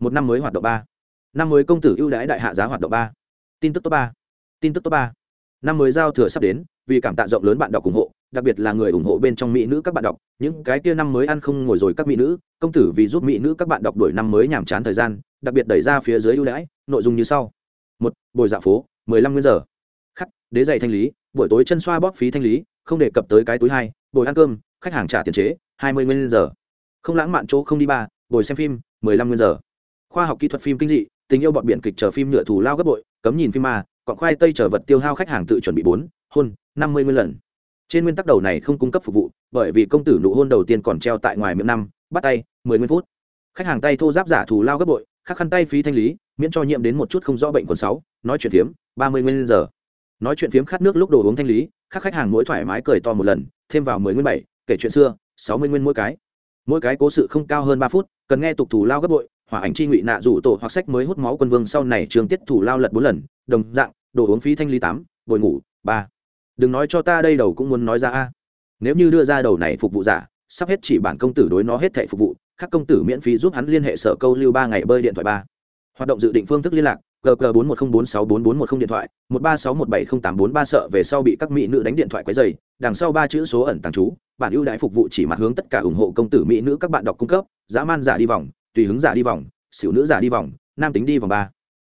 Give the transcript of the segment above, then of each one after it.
một năm mới hoạt động ba. Năm mới công tử ưu đãi đại hạ giá hoạt động ba. Tin tức top ba. Tin tức top ba. Năm mới giao thừa sắp đến, vì cảm tạ rộng lớn bạn đọc ủng hộ, đặc biệt là người ủng hộ bên trong mỹ nữ các bạn đọc. Những cái kia năm mới ăn không ngồi rồi các mỹ nữ, công tử vì giúp mỹ nữ các bạn đọc đuổi năm mới nhàm chán thời gian, đặc biệt đẩy ra phía dưới ưu đãi, nội dung như sau. Một, bồi dạ phố, mười lăm nguyên giờ. Khắc, đế giày thanh lý, buổi tối chân xoa bóp phí thanh lý, không đề cập tới cái túi hai, bồi ăn cơm, khách hàng trả tiền chế, hai mươi nguyên giờ. Không lãng mạn chỗ không đi ba, bồi xem phim, mười lăm nguyên giờ khoa học kỹ thuật phim kinh dị, tình yêu bọn biển kịch chờ phim nhựa thù lao gấp bội, cấm nhìn phim ma còn khoai tây chở vật tiêu hao khách hàng tự chuẩn bị bốn, hôn, năm mươi mươi lần. Trên nguyên tắc đầu này không cung cấp phục vụ, bởi vì công tử nụ hôn đầu tiên còn treo tại ngoài miệng năm, bắt tay, mười nguyên phút. Khách hàng tay thô giáp giả thù lao gấp bội, khắc khăn tay phí thanh lý, miễn cho nhiễm đến một chút không rõ bệnh quần sáu, nói chuyện phiếm, ba mươi nguyên giờ. Nói chuyện phiếm khát nước lúc đồ uống thanh lý các khách hàng mỗi thoải mái cười to một lần, thêm vào mười nguyên bảy, kể chuyện xưa, sáu mươi nguyên mỗi cái. Mỗi cái cố sự không cao hơn ba phút, cần nghe tục thủ lao gấp bội hỏa ảnh chi ngụy nạ rủ tổ hoặc sách mới hút máu quân vương sau này trường tiết thủ lao lật bốn lần, đồng dạng, đồ uống phí thanh lý tám, bồi ngủ, ba. Đừng nói cho ta đây đầu cũng muốn nói ra a. Nếu như đưa ra đầu này phục vụ giả, sắp hết chỉ bản công tử đối nó hết thẻ phục vụ, các công tử miễn phí giúp hắn liên hệ sở câu lưu ba ngày bơi điện thoại ba. Hoạt động dự định phương thức liên lạc gg bốn một không bốn sáu bốn bốn một không điện thoại, một ba sáu một bảy không tám bốn ba sợ về sau bị các mỹ nữ đánh điện thoại quấy dày đằng sau ba chữ số ẩn tàng trú, bản ưu đãi phục vụ chỉ mặt hướng tất cả ủng hộ công tử mỹ nữ các bạn đọc cung cấp, dã man giả đi vòng tùy hứng giả đi vòng, xỉu nữ giả đi vòng, nam tính đi vòng ba.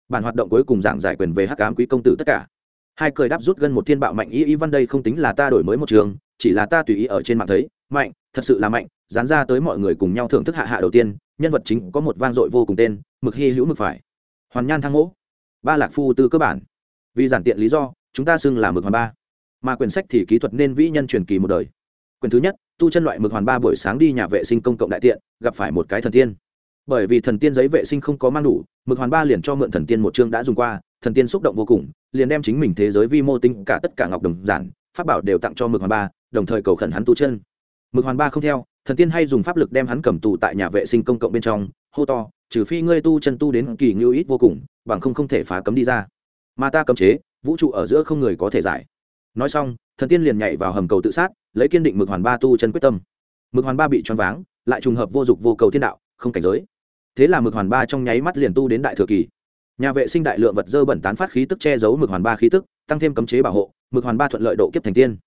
Bản hoạt động cuối cùng giảng giải quyền về hắc ám quý công tử tất cả. Hai cười đáp rút gần một thiên bạo mạnh y y văn đây không tính là ta đổi mới một trường, chỉ là ta tùy ý ở trên mạng thấy, mạnh, thật sự là mạnh, dán ra tới mọi người cùng nhau thưởng thức hạ hạ đầu tiên, nhân vật chính có một vang dội vô cùng tên, mực hy hữu mực phải. Hoàn nhan thang mỗ, ba lạc phu tư cơ bản. Vì giản tiện lý do, chúng ta xưng là mực hoàn ba. Mà quyển sách thì kỹ thuật nên vĩ nhân truyền kỳ một đời. Quyển thứ nhất, tu chân loại mực hoàn ba buổi sáng đi nhà vệ sinh công cộng đại tiện, gặp phải một cái thần tiên bởi vì thần tiên giấy vệ sinh không có mang đủ, mực hoàn ba liền cho mượn thần tiên một chương đã dùng qua, thần tiên xúc động vô cùng, liền đem chính mình thế giới vi mô tinh cả tất cả ngọc đồng giản, pháp bảo đều tặng cho mực hoàn ba, đồng thời cầu khẩn hắn tu chân. Mực hoàn ba không theo, thần tiên hay dùng pháp lực đem hắn cầm tù tại nhà vệ sinh công cộng bên trong, hô to, trừ phi ngươi tu chân tu đến kỳ ngưu ít vô cùng, bằng không không thể phá cấm đi ra. Mà ta cấm chế, vũ trụ ở giữa không người có thể giải. Nói xong, thần tiên liền nhảy vào hầm cầu tự sát, lấy kiên định mực hoàn ba tu chân quyết tâm. Mực hoàn ba bị choáng váng, lại trùng hợp vô dụng vô cầu thiên đạo, không cảnh giới thế là mực hoàn ba trong nháy mắt liền tu đến đại thừa kỳ. Nhà vệ sinh đại lượng vật dơ bẩn tán phát khí tức che giấu mực hoàn ba khí tức, tăng thêm cấm chế bảo hộ, mực hoàn ba thuận lợi độ kiếp thành tiên.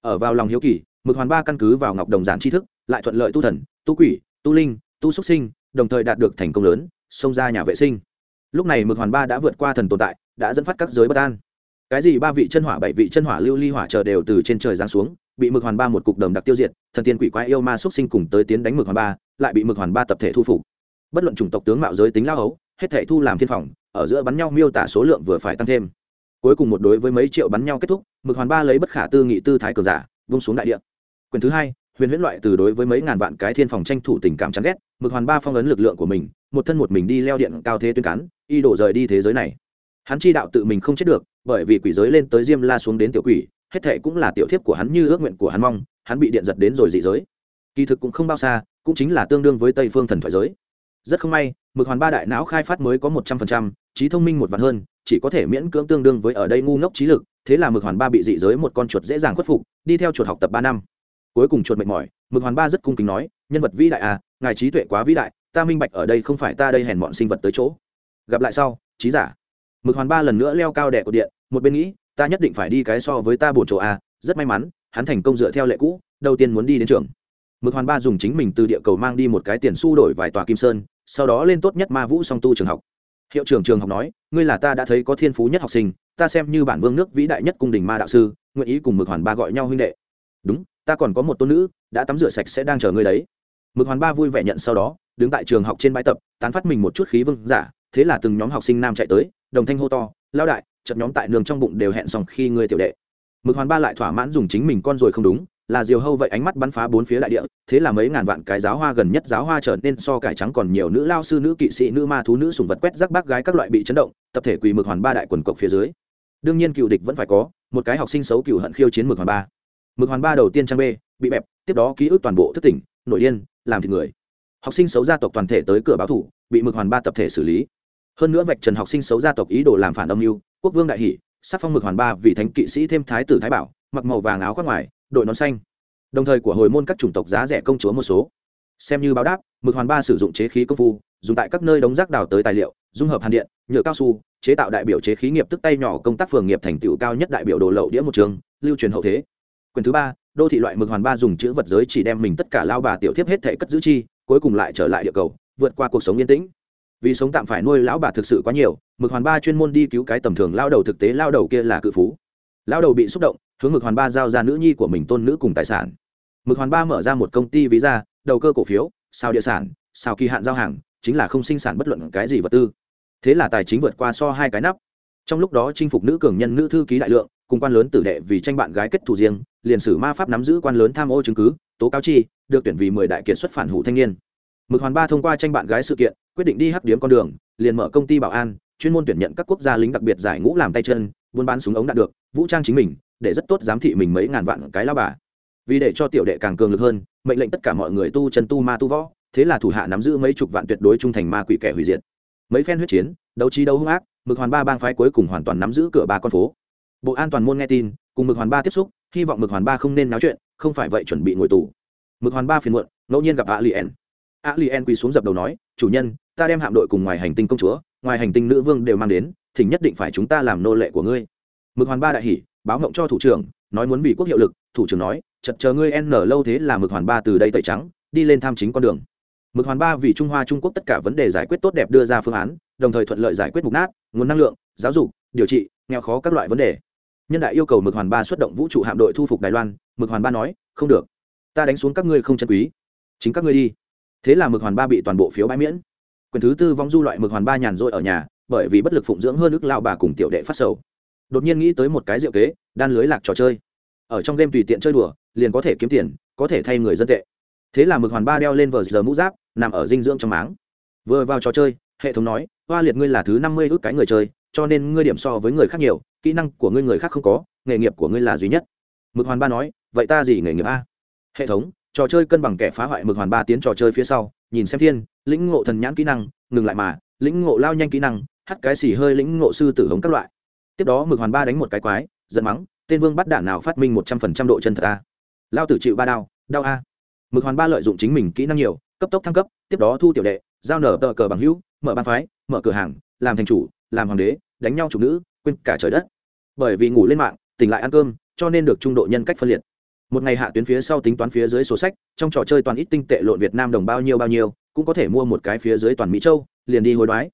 Ở vào lòng hiếu kỳ, mực hoàn ba căn cứ vào ngọc đồng giản tri thức, lại thuận lợi tu thần, tu quỷ, tu linh, tu xuất sinh, đồng thời đạt được thành công lớn, xông ra nhà vệ sinh. Lúc này mực hoàn ba đã vượt qua thần tồn tại, đã dẫn phát các giới bất an. Cái gì ba vị chân hỏa, bảy vị chân hỏa lưu ly hỏa chờ đều từ trên trời giáng xuống, bị mực hoàn ba một cục đầm đặc tiêu diệt, thần tiên quỷ quái yêu ma xuất sinh cùng tới tiến đánh mực hoàn ba, lại bị mực hoàn ba tập thể thu phục bất luận chủng tộc tướng mạo giới tính lao hấu, hết thể thu làm thiên phòng, ở giữa bắn nhau miêu tả số lượng vừa phải tăng thêm. Cuối cùng một đối với mấy triệu bắn nhau kết thúc, mực hoàn ba lấy bất khả tư nghị tư thái cường giả vung xuống đại địa. Quyền thứ hai, huyền huyễn loại từ đối với mấy ngàn vạn cái thiên phòng tranh thủ tình cảm chán ghét, mực hoàn ba phong ấn lực lượng của mình, một thân một mình đi leo điện cao thế tuyên cán, y đổ rời đi thế giới này. Hắn chi đạo tự mình không chết được, bởi vì quỷ giới lên tới diêm la xuống đến tiểu quỷ, hết thệ cũng là tiểu thiếp của hắn như ước nguyện của hắn mong, hắn bị điện giật đến rồi dị giới. Kỳ thực cũng không bao xa, cũng chính là tương đương với tây phương thần thoại giới rất không may, mực hoàn ba đại não khai phát mới có một trăm phần trăm, trí thông minh một vạn hơn, chỉ có thể miễn cưỡng tương đương với ở đây ngu ngốc trí lực, thế là mực hoàn ba bị dị giới một con chuột dễ dàng khuất phục, đi theo chuột học tập ba năm. Cuối cùng chuột mệt mỏi, mực hoàn ba rất cung kính nói, nhân vật vĩ đại à ngài trí tuệ quá vĩ đại, ta minh bạch ở đây không phải ta đây hèn bọn sinh vật tới chỗ. Gặp lại sau, trí giả. Mực hoàn ba lần nữa leo cao đẻ của điện, một bên nghĩ, ta nhất định phải đi cái so với ta bổn chỗ à rất may mắn, hắn thành công dựa theo lệ cũ, đầu tiên muốn đi đến trường. Mực hoàn ba dùng chính mình từ địa cầu mang đi một cái tiền xu đổi vài tòa kim sơn sau đó lên tốt nhất ma vũ song tu trường học. Hiệu trưởng trường học nói, ngươi là ta đã thấy có thiên phú nhất học sinh, ta xem như bản vương nước vĩ đại nhất cung đình ma đạo sư, nguyện ý cùng mực hoàn ba gọi nhau huynh đệ. Đúng, ta còn có một tôn nữ, đã tắm rửa sạch sẽ đang chờ ngươi đấy. Mực hoàn ba vui vẻ nhận sau đó, đứng tại trường học trên bãi tập, tán phát mình một chút khí vương giả, thế là từng nhóm học sinh nam chạy tới, đồng thanh hô to lao đại chậm nhóm tại nương trong bụng đều hẹn xong khi ngươi tiểu đệ. Mực hoàn ba lại thỏa mãn dùng chính mình con rồi không đúng là diều hâu vậy ánh mắt bắn phá bốn phía đại địa, thế là mấy ngàn vạn cái giáo hoa gần nhất giáo hoa trở nên so cải trắng còn nhiều nữ lao sư, nữ kỵ sĩ, nữ ma thú, nữ sùng vật quét rác bác gái các loại bị chấn động, tập thể quỳ mực hoàn ba đại quần cộc phía dưới. Đương nhiên cựu địch vẫn phải có, một cái học sinh xấu cựu hận khiêu chiến mực hoàn ba. Mực hoàn ba đầu tiên trang b bị bẹp, tiếp đó ký ức toàn bộ thất tỉnh nội điên, làm thịt người. Học sinh xấu gia tộc toàn thể tới cửa báo thủ, bị mực hoàn ba tập thể xử lý. Hơn nữa vạch trần học sinh xấu gia tộc ý đồ làm phản âm mưu, quốc vương đại hỷ, sắc phong mực hoàn ba vì thánh kỵ sĩ thêm thái tử thái bảo, mặc màu vàng áo khoác ngoài đội nón xanh. Đồng thời của hồi môn các chủng tộc giá rẻ công chúa một số. Xem như báo đáp, mực hoàn ba sử dụng chế khí công phu, dùng tại các nơi đống rác đào tới tài liệu, dung hợp hàn điện, nhựa cao su, chế tạo đại biểu chế khí nghiệp tức tay nhỏ công tác phường nghiệp thành tựu cao nhất đại biểu đồ lậu đĩa một trường, lưu truyền hậu thế. Quyền thứ ba, đô thị loại mực hoàn ba dùng chữ vật giới chỉ đem mình tất cả lao bà tiểu thiếp hết thể cất giữ chi, cuối cùng lại trở lại địa cầu, vượt qua cuộc sống yên tĩnh. Vì sống tạm phải nuôi lão bà thực sự quá nhiều, mực hoàn ba chuyên môn đi cứu cái tầm thường lao đầu thực tế lao đầu kia là cự phú. Lao đầu bị xúc động hướng mực hoàn ba giao ra nữ nhi của mình tôn nữ cùng tài sản. Mực hoàn ba mở ra một công ty ví ra đầu cơ cổ phiếu sao địa sản sao kỳ hạn giao hàng, chính là không sinh sản bất luận cái gì vật tư. Thế là tài chính vượt qua so hai cái nắp. Trong lúc đó chinh phục nữ cường nhân nữ thư ký đại lượng, cùng quan lớn tử đệ vì tranh bạn gái kết thù riêng, liền sử ma pháp nắm giữ quan lớn tham ô chứng cứ, tố cáo chi, được tuyển vì mười đại kiệt xuất phản hủ thanh niên. Mực hoàn ba thông qua tranh bạn gái sự kiện, quyết định đi hắc điếm con đường, liền mở công ty bảo an, chuyên môn tuyển nhận các quốc gia lính đặc biệt giải ngũ làm tay chân buôn bán súng ống đạt được, vũ trang chính mình, để rất tốt giám thị mình mấy ngàn vạn cái lao bà. Vì để cho tiểu đệ càng cường lực hơn, mệnh lệnh tất cả mọi người tu chân tu ma tu võ, thế là thủ hạ nắm giữ mấy chục vạn tuyệt đối trung thành ma quỷ kẻ hủy diệt. Mấy phen huyết chiến, đấu trí đấu hung ác, mực hoàn ba bang phái cuối cùng hoàn toàn nắm giữ cửa ba con phố. Bộ an toàn môn nghe tin, cùng mực hoàn ba tiếp xúc, hy vọng mực hoàn ba không nên náo chuyện, không phải vậy chuẩn bị ngồi tù. Mực hoàn ba phiền muộn, ngẫu nhiên gặp a lien a lien quỳ xuống dập đầu nói, chủ nhân, ta đem hạm đội cùng ngoài hành tinh công chúa, ngoài hành tinh nữ vương đều mang đến thỉnh nhất định phải chúng ta làm nô lệ của ngươi. Mực hoàn ba đại hỉ, báo ngộng cho thủ trưởng, nói muốn vì quốc hiệu lực. Thủ trưởng nói, chật chờ ngươi n lâu thế là mực hoàn ba từ đây tẩy trắng, đi lên tham chính con đường. Mực hoàn ba vì trung hoa trung quốc tất cả vấn đề giải quyết tốt đẹp đưa ra phương án, đồng thời thuận lợi giải quyết mục nát, nguồn năng lượng, giáo dục, điều trị, nghèo khó các loại vấn đề. Nhân đại yêu cầu mực hoàn ba xuất động vũ trụ hạm đội thu phục đài loan, mực hoàn ba nói, không được. Ta đánh xuống các ngươi không chân quý. Chính các ngươi đi. Thế là mực hoàn ba bị toàn bộ phiếu bãi miễn. Quyền thứ tư vong du loại mực hoàn ba nhàn rỗi ở nhà bởi vì bất lực phụng dưỡng hơn ức lao bà cùng tiểu đệ phát sầu. Đột nhiên nghĩ tới một cái diệu kế, đan lưới lạc trò chơi. Ở trong game tùy tiện chơi đùa, liền có thể kiếm tiền, có thể thay người dân tệ. Thế là mực hoàn ba đeo lên vờ giờ mũ giáp, nằm ở dinh dưỡng trong máng. Vừa vào trò chơi, hệ thống nói, hoa liệt ngươi là thứ năm mươi ước cái người chơi, cho nên ngươi điểm so với người khác nhiều, kỹ năng của ngươi người khác không có, nghề nghiệp của ngươi là duy nhất. Mực hoàn ba nói, vậy ta gì nghề nghiệp a? Hệ thống, trò chơi cân bằng kẻ phá hoại mực hoàn ba tiến trò chơi phía sau, nhìn xem thiên, lĩnh ngộ thần nhãn kỹ năng, ngừng lại mà, lĩnh ngộ lao nhanh kỹ năng hắt cái xì hơi lĩnh ngộ sư tử hống các loại. Tiếp đó mực hoàn ba đánh một cái quái, giận mắng, tên vương bắt đạn nào phát minh một trăm phần trăm độ chân thật a? Lao tử chịu ba đao, đau a. Mực hoàn ba lợi dụng chính mình kỹ năng nhiều, cấp tốc thăng cấp, tiếp đó thu tiểu đệ, giao nở tờ cờ bằng hữu, mở ban phái, mở cửa hàng, làm thành chủ, làm hoàng đế, đánh nhau chủ nữ, quên cả trời đất. Bởi vì ngủ lên mạng, tỉnh lại ăn cơm, cho nên được trung độ nhân cách phân liệt. Một ngày hạ tuyến phía sau tính toán phía dưới số sách, trong trò chơi toàn ít tinh tệ lộn việt nam đồng bao nhiêu bao nhiêu, cũng có thể mua một cái phía dưới toàn mỹ châu, liền đi hối đoái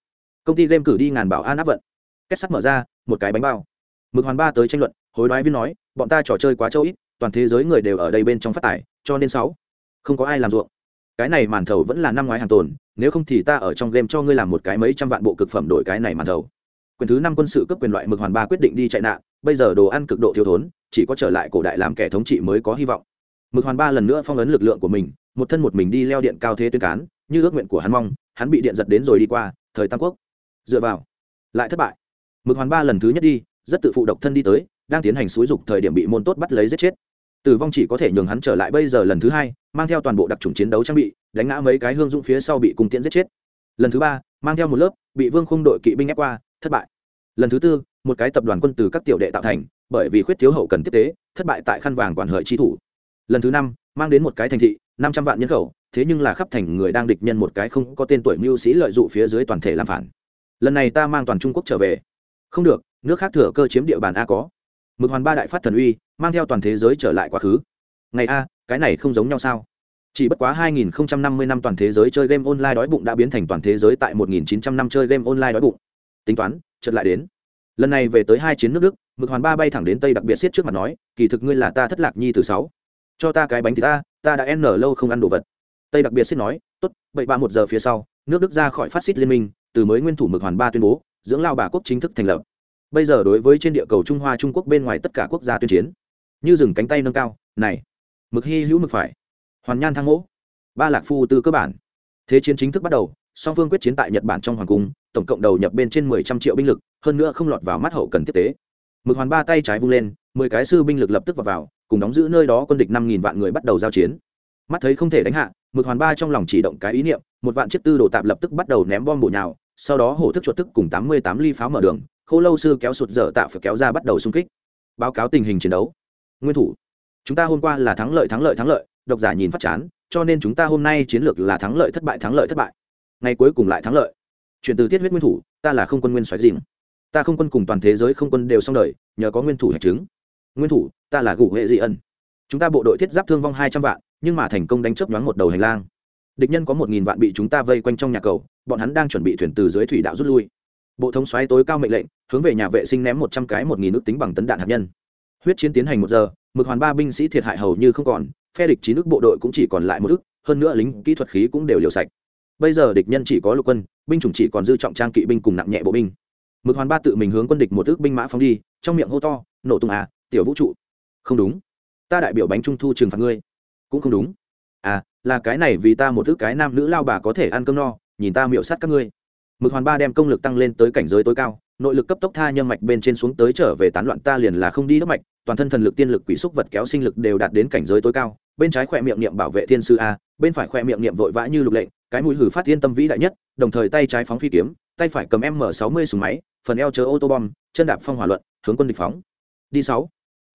công ty game cử đi ngàn bảo an áp vận. Kết sắt mở ra, một cái bánh bao. Mực hoàn ba tới tranh luận, hối đoái viên nói, bọn ta trò chơi quá châu ít, toàn thế giới người đều ở đây bên trong phát tải, cho nên sáu, không có ai làm ruộng. Cái này màn thầu vẫn là năm ngoái hàng tồn, nếu không thì ta ở trong game cho ngươi làm một cái mấy trăm vạn bộ cực phẩm đổi cái này màn thầu. Quyền thứ năm quân sự cấp quyền loại mực hoàn ba quyết định đi chạy nạn, bây giờ đồ ăn cực độ thiếu thốn, chỉ có trở lại cổ đại làm kẻ thống trị mới có hy vọng. Mực hoàn ba lần nữa phong ấn lực lượng của mình, một thân một mình đi leo điện cao thế tuyên cán, như ước nguyện của hắn mong, hắn bị điện giật đến rồi đi qua, thời tam quốc dựa vào. Lại thất bại. Mực hoàn ba lần thứ nhất đi, rất tự phụ độc thân đi tới, đang tiến hành xúi dục thời điểm bị môn tốt bắt lấy giết chết. Tử vong chỉ có thể nhường hắn trở lại bây giờ lần thứ hai, mang theo toàn bộ đặc trùng chiến đấu trang bị, đánh ngã mấy cái hương dũng phía sau bị cung tiễn giết chết. Lần thứ ba, mang theo một lớp, bị vương khung đội kỵ binh ép qua, thất bại. Lần thứ tư, một cái tập đoàn quân từ các tiểu đệ tạo thành, bởi vì khuyết thiếu hậu cần tiếp tế, thất bại tại khăn vàng quản hợi chi thủ. Lần thứ năm, mang đến một cái thành thị, năm trăm vạn nhân khẩu, thế nhưng là khắp thành người đang địch nhân một cái không có tên tuổi mưu sĩ lợi dụng phía dưới toàn thể làm phản lần này ta mang toàn trung quốc trở về không được nước khác thừa cơ chiếm địa bàn a có mực hoàn ba đại phát thần uy mang theo toàn thế giới trở lại quá khứ ngày a cái này không giống nhau sao chỉ bất quá 2050 năm toàn thế giới chơi game online đói bụng đã biến thành toàn thế giới tại 1900 năm chơi game online đói bụng tính toán chợt lại đến lần này về tới hai chiến nước đức mực hoàn ba bay thẳng đến tây đặc biệt siết trước mặt nói kỳ thực ngươi là ta thất lạc nhi thứ sáu cho ta cái bánh thì ta ta đã n lâu không ăn đồ vật tây đặc biệt siết nói tốt vậy ba một giờ phía sau nước đức ra khỏi phát xít liên minh từ mới nguyên thủ mực hoàn ba tuyên bố dưỡng lao bà quốc chính thức thành lập. Bây giờ đối với trên địa cầu trung hoa trung quốc bên ngoài tất cả quốc gia tuyên chiến. Như dừng cánh tay nâng cao này mực hy hữu mực phải. Hoàn nhan thang mỗ. Ba lạc phu từ cơ bản. Thế chiến chính thức bắt đầu song phương quyết chiến tại nhật bản trong hoàng cung tổng cộng đầu nhập bên trên mười trăm triệu binh lực hơn nữa không lọt vào mắt hậu cần tiếp tế. Mực hoàn ba tay trái vung lên mười cái sư binh lực lập tức vào, vào cùng đóng giữ nơi đó quân địch năm nghìn vạn người bắt đầu giao chiến. Mắt thấy không thể đánh hạ mực hoàn ba trong lòng chỉ động cái ý niệm một vạn chiếc tư đồ tạp lập tức bắt đầu ném bom bổ nhào sau đó hổ thức chuột thức cùng tám mươi tám ly pháo mở đường, khô lâu sư kéo sụt dở tạo phải kéo ra bắt đầu xung kích. Báo cáo tình hình chiến đấu. Nguyên thủ. Chúng ta hôm qua là thắng lợi thắng lợi thắng lợi, độc giả nhìn phát chán, cho nên chúng ta hôm nay chiến lược là thắng lợi thất bại, thắng lợi thất bại. Ngày cuối cùng lại thắng lợi. Chuyển từ tiết huyết nguyên thủ, ta là không quân nguyên xoáy dìm ta không quân cùng toàn thế giới không quân đều xong đời, nhờ có nguyên thủ hệ chứng. Nguyên thủ, ta là gủ hệ dị ẩn chúng ta bộ đội thiết giáp thương vong hai trăm vạn, nhưng mà thành công đánh chớp nhoáng một đầu hành lang địch nhân có một nghìn vạn bị chúng ta vây quanh trong nhà cầu, bọn hắn đang chuẩn bị thuyền từ dưới thủy đạo rút lui. Bộ thống xoáy tối cao mệnh lệnh, hướng về nhà vệ sinh ném một trăm cái một nghìn nước tính bằng tấn đạn hạt nhân. Huyết chiến tiến hành một giờ, mực hoàn ba binh sĩ thiệt hại hầu như không còn, phe địch chín nước bộ đội cũng chỉ còn lại một ước, hơn nữa lính kỹ thuật khí cũng đều liều sạch. Bây giờ địch nhân chỉ có lục quân, binh chủng chỉ còn dư trọng trang kỵ binh cùng nặng nhẹ bộ binh. Mực hoàn ba tự mình hướng quân địch một ước binh mã phóng đi, trong miệng hô to, nổ tung à tiểu vũ trụ. Không đúng. Ta đại biểu bánh trung thu trừng phạt ngươi. Cũng không đúng. À là cái này vì ta một thứ cái nam nữ lao bà có thể ăn cơm no, nhìn ta miệu sát các ngươi. Mực hoàn ba đem công lực tăng lên tới cảnh giới tối cao, nội lực cấp tốc tha nhân mạch bên trên xuống tới trở về tán loạn ta liền là không đi đốc mạch, toàn thân thần lực tiên lực quỷ xúc vật kéo sinh lực đều đạt đến cảnh giới tối cao, bên trái khỏe miệng niệm bảo vệ thiên sư a, bên phải khỏe miệng niệm vội vã như lục lệnh, cái mũi hử phát thiên tâm vĩ đại nhất, đồng thời tay trái phóng phi kiếm, tay phải cầm m sáu mươi súng máy, phần eo chớ ô tô bom, chân đạp phong hỏa luận, hướng quân địch phóng. Đi sáu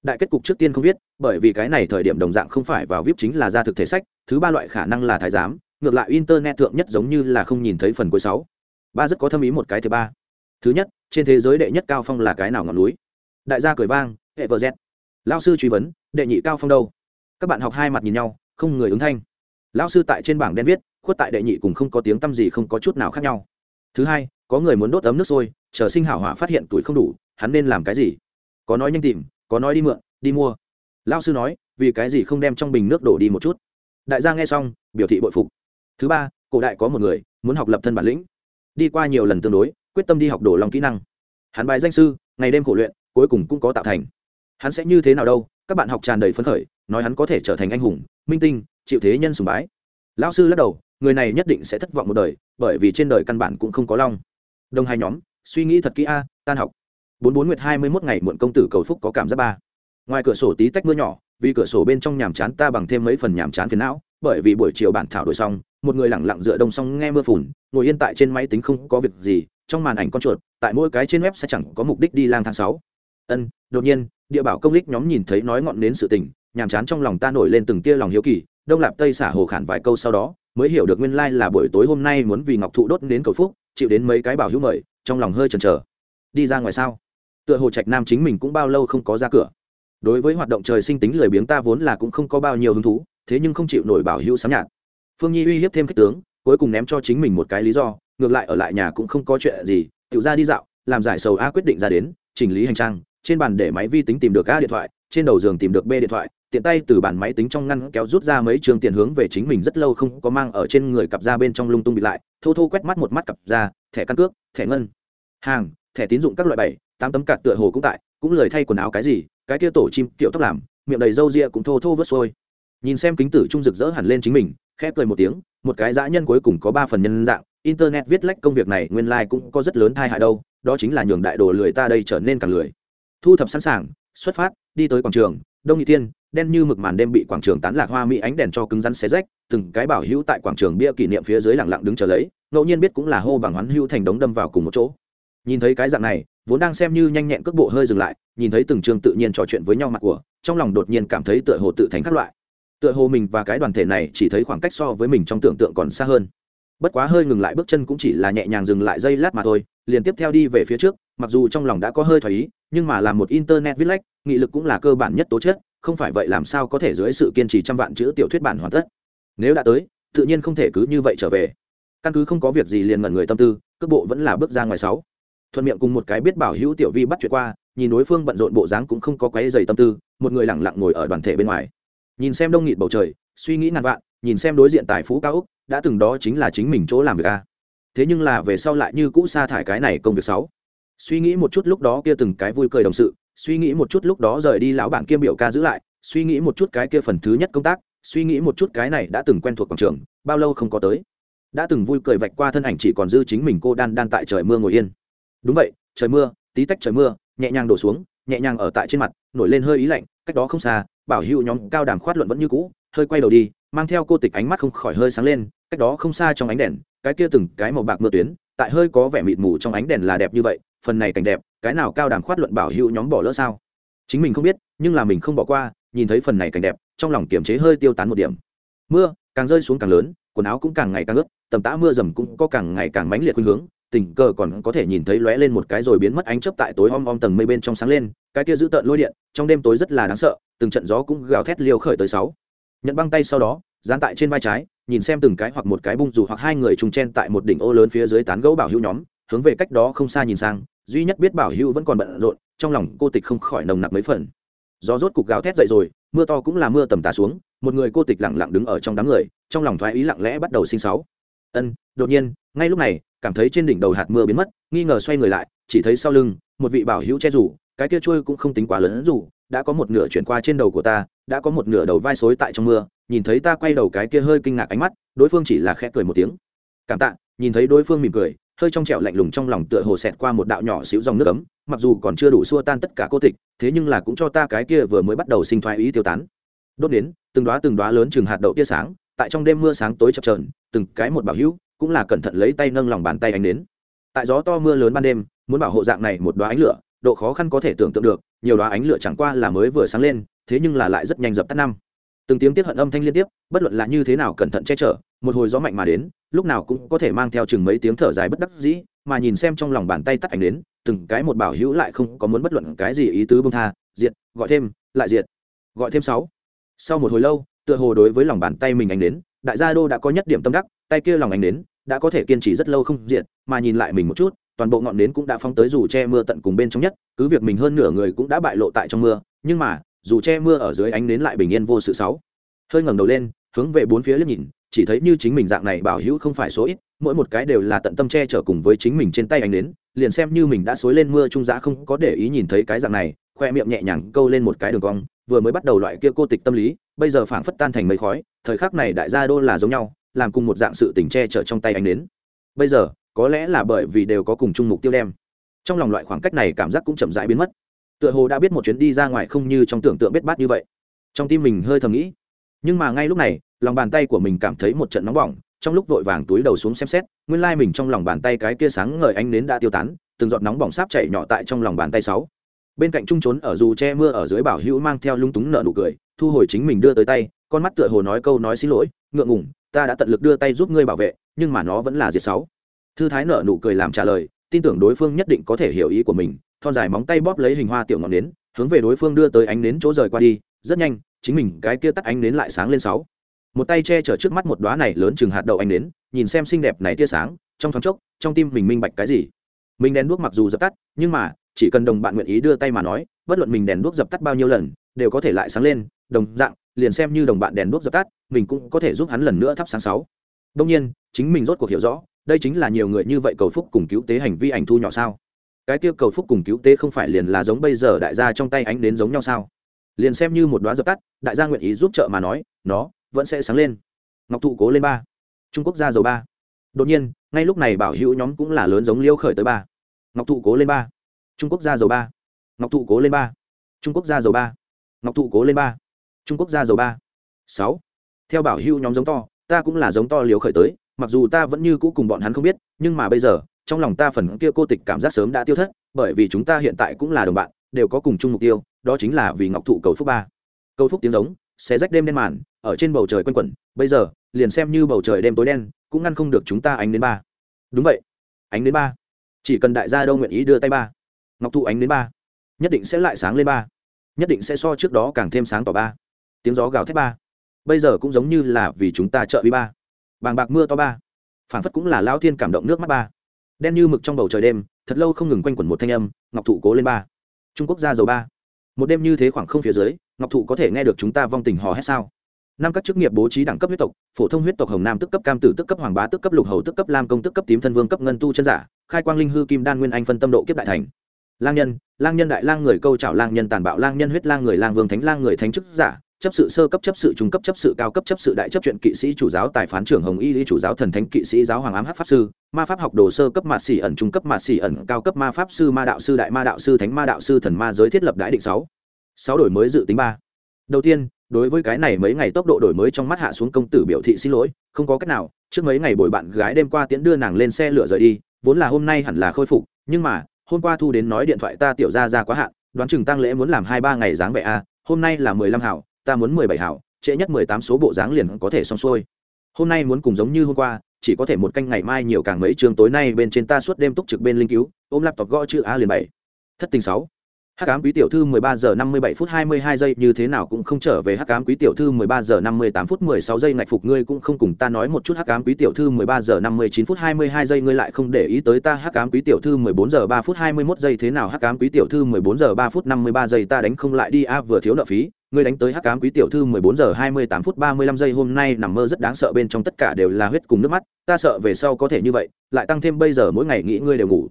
đại kết cục trước tiên không biết bởi vì cái này thời điểm đồng dạng không phải vào vip chính là ra thực thể sách, thứ ba loại khả năng là thái giám, ngược lại internet thượng nhất giống như là không nhìn thấy phần cuối sáu. Ba rất có thâm ý một cái thứ ba. Thứ nhất, trên thế giới đệ nhất cao phong là cái nào ngọn núi? Đại gia cười vang hệ vợ z lao sư truy vấn, đệ nhị cao phong đâu? Các bạn học hai mặt nhìn nhau, không người ứng thanh. Lao sư tại trên bảng đen viết, khuất tại đệ nhị cùng không có tiếng tăm gì không có chút nào khác nhau. Thứ hai, có người muốn đốt ấm nước sôi, chờ sinh hảo hỏa phát hiện tuổi không đủ, hắn nên làm cái gì? Có nói nhanh tìm có nói đi mượn, đi mua. Lao sư nói, vì cái gì không đem trong bình nước đổ đi một chút? Đại gia nghe xong, biểu thị bội phục. Thứ ba, cổ đại có một người, muốn học lập thân bản lĩnh. Đi qua nhiều lần tương đối, quyết tâm đi học đổ lòng kỹ năng. Hắn bài danh sư, ngày đêm khổ luyện, cuối cùng cũng có tạo thành. Hắn sẽ như thế nào đâu, các bạn học tràn đầy phấn khởi, nói hắn có thể trở thành anh hùng, minh tinh, chịu thế nhân sùng bái. Lão sư lắc đầu, người này nhất định sẽ thất vọng một đời, bởi vì trên đời căn bản cũng không có long. Đồng hai nhóm, suy nghĩ thật kỹ a, tan học bốn bốn nguyệt hai mươi mốt ngày muộn công tử cầu phúc có cảm giác ba. Ngoài cửa sổ tí tách mưa nhỏ, vì cửa sổ bên trong nhàm chán ta bằng thêm mấy phần nhàm chán phiền não, bởi vì buổi chiều bản thảo đổi xong, một người lẳng lặng dựa đông xong nghe mưa phùn, ngồi yên tại trên máy tính không có việc gì, trong màn ảnh con chuột, tại mỗi cái trên web sẽ chẳng có mục đích đi lang tháng sáu. Ân, đột nhiên, địa bảo công lích nhóm nhìn thấy nói ngọn đến sự tình, nhàm chán trong lòng ta nổi lên từng tia lòng hiếu kỳ, đông lạp tây xả hồ khản vài câu sau đó, mới hiểu được nguyên lai là buổi tối hôm nay muốn vì ngọc thụ đốt đến cầu phúc, chịu đến mấy cái bảo hữu mời, trong lòng hơi chần chờ. Đi ra ngoài sao? Tựa hồ trạch nam chính mình cũng bao lâu không có ra cửa. Đối với hoạt động trời sinh tính lười biếng ta vốn là cũng không có bao nhiêu hứng thú, thế nhưng không chịu nổi bảo hữu sám nhạt. Phương nhi uy hiếp thêm kích tướng, cuối cùng ném cho chính mình một cái lý do, ngược lại ở lại nhà cũng không có chuyện gì, tự ra đi dạo, làm giải sầu a quyết định ra đến, chỉnh lý hành trang, trên bàn để máy vi tính tìm được a điện thoại, trên đầu giường tìm được b điện thoại, tiện tay từ bàn máy tính trong ngăn kéo rút ra mấy trường tiền hướng về chính mình rất lâu không có mang ở trên người cặp ra bên trong lung tung bị lại, thô thô quét mắt một mắt cặp ra, thẻ căn cước, thẻ ngân, hàng, thẻ tín dụng các loại bảy tám tấm cạt tựa hồ cũng tại, cũng lời thay quần áo cái gì, cái kia tổ chim kiểu tóc làm, miệng đầy râu ria cũng thô thô vớt sôi nhìn xem kính tử trung rực rỡ hẳn lên chính mình, khẽ cười một tiếng, một cái dã nhân cuối cùng có ba phần nhân dạng, internet viết lách công việc này nguyên lai、like、cũng có rất lớn thai hại đâu, đó chính là nhường đại đồ lười ta đây trở nên càng lười. Thu thập sẵn sàng, xuất phát, đi tới quảng trường, đông nghị tiên, đen như mực màn đêm bị quảng trường tán lạc hoa mỹ ánh đèn cho cứng rắn xé rách, từng cái bảo hữu tại quảng trường bia kỷ niệm phía dưới lẳng lặng đứng chờ lấy, ngẫu nhiên biết cũng là hô bằng hoán hữu thành đống đâm vào cùng một chỗ nhìn thấy cái dạng này, vốn đang xem như nhanh nhẹn cước bộ hơi dừng lại, nhìn thấy từng trường tự nhiên trò chuyện với nhau mặt của, trong lòng đột nhiên cảm thấy tựa hồ tự thành các loại. Tựa hồ mình và cái đoàn thể này chỉ thấy khoảng cách so với mình trong tưởng tượng còn xa hơn. Bất quá hơi ngừng lại bước chân cũng chỉ là nhẹ nhàng dừng lại giây lát mà thôi, liền tiếp theo đi về phía trước, mặc dù trong lòng đã có hơi thoải ý, nhưng mà làm một internet viết lách, nghị lực cũng là cơ bản nhất tố chất, không phải vậy làm sao có thể dưới sự kiên trì trăm vạn chữ tiểu thuyết bản hoàn tất. Nếu đã tới, tự nhiên không thể cứ như vậy trở về. Căn cứ không có việc gì liền ngẩn người tâm tư, cước bộ vẫn là bước ra ngoài sáu thuận miệng cùng một cái biết bảo hữu tiểu vi bắt chuyện qua, nhìn đối phương bận rộn bộ dáng cũng không có quấy dày tâm tư, một người lẳng lặng ngồi ở đoàn thể bên ngoài. Nhìn xem đông nghịt bầu trời, suy nghĩ ngàn vạn, nhìn xem đối diện tài phú cao úc, đã từng đó chính là chính mình chỗ làm việc a. Thế nhưng là về sau lại như cũ sa thải cái này công việc sáu suy nghĩ một chút lúc đó kia từng cái vui cười đồng sự, suy nghĩ một chút lúc đó rời đi lão bản kiêm biểu ca giữ lại, suy nghĩ một chút cái kia phần thứ nhất công tác, suy nghĩ một chút cái này đã từng quen thuộc quảng trường, bao lâu không có tới. Đã từng vui cười vạch qua thân ảnh chỉ còn dư chính mình cô đan đan tại trời mưa ngồi yên đúng vậy, trời mưa, tí tách trời mưa, nhẹ nhàng đổ xuống, nhẹ nhàng ở tại trên mặt, nổi lên hơi ý lạnh, cách đó không xa, bảo hữu nhóm cao đàm khoát luận vẫn như cũ, hơi quay đầu đi, mang theo cô tịch ánh mắt không khỏi hơi sáng lên, cách đó không xa trong ánh đèn, cái kia từng cái màu bạc mưa tuyến, tại hơi có vẻ mịt mù trong ánh đèn là đẹp như vậy, phần này cảnh đẹp, cái nào cao đàm khoát luận bảo hữu nhóm bỏ lỡ sao? Chính mình không biết, nhưng là mình không bỏ qua, nhìn thấy phần này cảnh đẹp, trong lòng kiềm chế hơi tiêu tán một điểm. Mưa càng rơi xuống càng lớn, quần áo cũng càng ngày càng ướt, tầm tã mưa dầm cũng có càng ngày càng mãnh liệt khuynh hướng tình cờ còn có thể nhìn thấy lóe lên một cái rồi biến mất ánh chớp tại tối om om tầng mây bên trong sáng lên, cái kia giữ tợn lôi điện, trong đêm tối rất là đáng sợ, từng trận gió cũng gào thét liều khởi tới sáu. Nhận băng tay sau đó, dán tại trên vai trái, nhìn xem từng cái hoặc một cái bung dù hoặc hai người trùng chen tại một đỉnh ô lớn phía dưới tán gẫu bảo hữu nhóm, hướng về cách đó không xa nhìn sang, duy nhất biết bảo hữu vẫn còn bận rộn, trong lòng cô tịch không khỏi nồng nặc mấy phần. Gió rốt cục gào thét dậy rồi, mưa to cũng là mưa tầm tã xuống, một người cô tịch lặng lặng đứng ở trong đám người, trong lòng thoái ý lặng lẽ bắt đầu sinh sáu. Ân, đột nhiên, ngay lúc này cảm thấy trên đỉnh đầu hạt mưa biến mất, nghi ngờ xoay người lại, chỉ thấy sau lưng, một vị bảo hữu che rủ, cái kia trôi cũng không tính quá lớn rủ, đã có một nửa chuyển qua trên đầu của ta, đã có một nửa đầu vai xối tại trong mưa, nhìn thấy ta quay đầu cái kia hơi kinh ngạc ánh mắt, đối phương chỉ là khẽ cười một tiếng. Cảm tạ, nhìn thấy đối phương mỉm cười, hơi trong trẻo lạnh lùng trong lòng tựa hồ xẹt qua một đạo nhỏ xíu dòng nước ấm, mặc dù còn chưa đủ xua tan tất cả cô tịch, thế nhưng là cũng cho ta cái kia vừa mới bắt đầu sinh thoái ý tiêu tán. Đốt đến, từng đoá từng đoá lớn chừng hạt đậu tia sáng, tại trong đêm mưa sáng tối chập trờn từng cái một bảo hữu cũng là cẩn thận lấy tay nâng lòng bàn tay ánh đến tại gió to mưa lớn ban đêm, muốn bảo hộ dạng này một đoá ánh lửa, độ khó khăn có thể tưởng tượng được, nhiều đoá ánh lửa chẳng qua là mới vừa sáng lên, thế nhưng là lại rất nhanh dập tắt năm. Từng tiếng tiếp hận âm thanh liên tiếp, bất luận là như thế nào cẩn thận che chở, một hồi gió mạnh mà đến, lúc nào cũng có thể mang theo chừng mấy tiếng thở dài bất đắc dĩ, mà nhìn xem trong lòng bàn tay tắt ảnh đến từng cái một bảo hữu lại không có muốn bất luận cái gì ý tứ bông tha, diệt, gọi thêm, lại diệt, gọi thêm sáu. Sau một hồi lâu, tựa hồ đối với lòng bàn tay mình ảnh đến đại gia đô đã có nhất điểm tâm đắc, tay kia lòng ánh đến đã có thể kiên trì rất lâu không diệt, mà nhìn lại mình một chút, toàn bộ ngọn nến cũng đã phóng tới dù che mưa tận cùng bên trong nhất, cứ việc mình hơn nửa người cũng đã bại lộ tại trong mưa, nhưng mà, dù che mưa ở dưới ánh nến lại bình yên vô sự sáu. Hơi ngẩng đầu lên, hướng về bốn phía liếc nhìn, chỉ thấy như chính mình dạng này bảo hữu không phải số ít, mỗi một cái đều là tận tâm che chở cùng với chính mình trên tay ánh nến, liền xem như mình đã xối lên mưa trung giã không có để ý nhìn thấy cái dạng này khoe miệng nhẹ nhàng câu lên một cái đường cong, vừa mới bắt đầu loại kia cô tịch tâm lý, bây giờ phảng phất tan thành mây khói, thời khắc này đại gia đô là giống nhau, làm cùng một dạng sự tình che chở trong tay anh nến. Bây giờ, có lẽ là bởi vì đều có cùng chung mục tiêu đem. Trong lòng loại khoảng cách này cảm giác cũng chậm rãi biến mất. Tựa hồ đã biết một chuyến đi ra ngoài không như trong tưởng tượng biết bát như vậy. Trong tim mình hơi thầm nghĩ. Nhưng mà ngay lúc này, lòng bàn tay của mình cảm thấy một trận nóng bỏng, trong lúc vội vàng túi đầu xuống xem xét, nguyên lai mình trong lòng bàn tay cái kia sáng ngời ánh nến đã tiêu tán, từng giọt nóng bỏng sáp chảy nhỏ tại trong lòng bàn tay sáu bên cạnh trung trốn ở dù che mưa ở dưới bảo hữu mang theo lung túng nợ nụ cười, thu hồi chính mình đưa tới tay, con mắt tựa hồ nói câu nói xin lỗi, ngượng ngủng ta đã tận lực đưa tay giúp ngươi bảo vệ, nhưng mà nó vẫn là diệt sáu. Thư thái nợ nụ cười làm trả lời, tin tưởng đối phương nhất định có thể hiểu ý của mình, thon dài móng tay bóp lấy hình hoa tiểu ngọn nến, hướng về đối phương đưa tới ánh nến chỗ rời qua đi, rất nhanh, chính mình cái kia tắt ánh nến lại sáng lên sáu. Một tay che chở trước mắt một đóa này lớn chừng hạt đậu ánh nến, nhìn xem xinh đẹp này tia sáng, trong thoáng chốc, trong tim mình minh bạch cái gì. Mình đèn đuốc mặc dù dập tắt, nhưng mà chỉ cần đồng bạn nguyện ý đưa tay mà nói, bất luận mình đèn đuốc dập tắt bao nhiêu lần, đều có thể lại sáng lên, đồng dạng, liền xem như đồng bạn đèn đuốc dập tắt, mình cũng có thể giúp hắn lần nữa thắp sáng sáu. Đông nhiên, chính mình rốt cuộc hiểu rõ, đây chính là nhiều người như vậy cầu phúc cùng cứu tế hành vi ảnh thu nhỏ sao? Cái tiêu cầu phúc cùng cứu tế không phải liền là giống bây giờ đại gia trong tay ánh đến giống nhau sao? Liền xem như một đoá dập tắt, đại gia nguyện ý giúp trợ mà nói, nó vẫn sẽ sáng lên. Ngọc thụ cố lên ba. Trung quốc gia dầu ba. Đột nhiên, ngay lúc này bảo hữu nhóm cũng là lớn giống liêu khởi tới ba. Ngọc thụ cố lên ba trung quốc gia dầu ba. Ngọc thụ cố lên ba. Trung quốc gia dầu ba. Ngọc thụ cố lên ba. Trung quốc gia dầu ba. Sáu. Theo bảo hưu nhóm giống to, ta cũng là giống to liều khởi tới, mặc dù ta vẫn như cũ cùng bọn hắn không biết, nhưng mà bây giờ, trong lòng ta phần kia cô tịch cảm giác sớm đã tiêu thất, bởi vì chúng ta hiện tại cũng là đồng bạn, đều có cùng chung mục tiêu, đó chính là vì ngọc thụ cầu phúc ba. Cầu phúc tiếng giống sẽ rách đêm đen màn, ở trên bầu trời quanh quẩn, bây giờ, liền xem như bầu trời đêm tối đen, cũng ngăn không được chúng ta ánh đến ba. Đúng vậy. Ánh đến ba. Chỉ cần đại gia đâu nguyện ý đưa tay ba ngọc thụ ánh đến ba. Nhất định sẽ lại sáng lên ba. Nhất định sẽ so trước đó càng thêm sáng tỏ ba. Tiếng gió gào thét ba. Bây giờ cũng giống như là vì chúng ta trợ uy ba. Bàng bạc mưa to ba. Phản phất cũng là lao thiên cảm động nước mắt ba. Đen như mực trong bầu trời đêm, thật lâu không ngừng quanh quẩn một thanh âm, ngọc thụ cố lên ba. Trung quốc gia dầu ba. Một đêm như thế khoảng không phía dưới, ngọc thụ có thể nghe được chúng ta vong tình hò hét sao? Năm các chức nghiệp bố trí đẳng cấp huyết tộc, phổ thông huyết tộc hồng nam tức cấp cam tử, tức cấp hoàng bá, tức cấp lục hầu, tức cấp lam công, tức cấp tím thân vương, cấp ngân tu chân giả, khai quang linh hư kim đan nguyên anh phân tâm độ kiếp đại thành lang nhân lang nhân đại lang người câu trào lang nhân tàn bạo lang nhân huyết lang người lang vương thánh lang người thánh chức giả, chấp sự sơ cấp chấp sự trung cấp chấp sự cao cấp chấp sự đại chấp chuyện kỵ sĩ chủ giáo tài phán trưởng hồng y lý chủ giáo thần thánh kỵ sĩ giáo hoàng ám hát pháp sư, ma pháp học đồ sơ cấp mạ xỉ ẩn trung cấp mạ xỉ ẩn cao cấp ma pháp sư ma đạo sư đại ma đạo sư thánh ma đạo sư thần ma giới thiết lập đại định sáu. Sáu đổi mới dự tính ba. Đầu tiên, đối với cái này mấy ngày tốc độ đổi mới trong mắt hạ xuống công tử biểu thị xin lỗi, không có cách nào, trước mấy ngày bồi bạn gái đêm qua tiễn đưa nàng lên xe lửa rời đi, vốn là hôm nay hẳn là khôi phục, nhưng mà hôm qua thu đến nói điện thoại ta tiểu ra ra quá hạn, đoán chừng tăng lễ muốn làm hai ba ngày dáng vẻ a, hôm nay là mười lăm hảo, ta muốn mười bảy hảo, trễ nhất mười tám số bộ dáng liền có thể xong xuôi. Hôm nay muốn cùng giống như hôm qua, chỉ có thể một canh ngày mai nhiều càng mấy trường tối nay bên trên ta suốt đêm túc trực bên linh cứu, ôm laptop gõ chữ a liền bảy. Thất tình sáu hắc ám quý tiểu thư 13 giờ 57 phút 22 giây, như thế nào cũng không trở về hắc ám quý tiểu thư 13 giờ 58 phút 16 giây ngạch phục ngươi cũng không cùng ta nói một chút. Hắc ám quý tiểu thư 13 giờ 59 phút 22 giây, ngươi lại không để ý tới ta. Hắc ám quý tiểu thư 14 giờ 3 phút 21 giây, thế nào? Hắc ám quý tiểu thư 14 giờ 3 phút 53 giây, ta đánh không lại đi. A, vừa thiếu nợ phí, ngươi đánh tới hắc ám quý tiểu thư 14 giờ 28 phút 35 giây, hôm nay nằm mơ rất đáng sợ, bên trong tất cả đều là huyết cùng nước mắt. Ta sợ về sau có thể như vậy, lại tăng thêm bây giờ mỗi ngày nghĩ ngươi đều ngủ.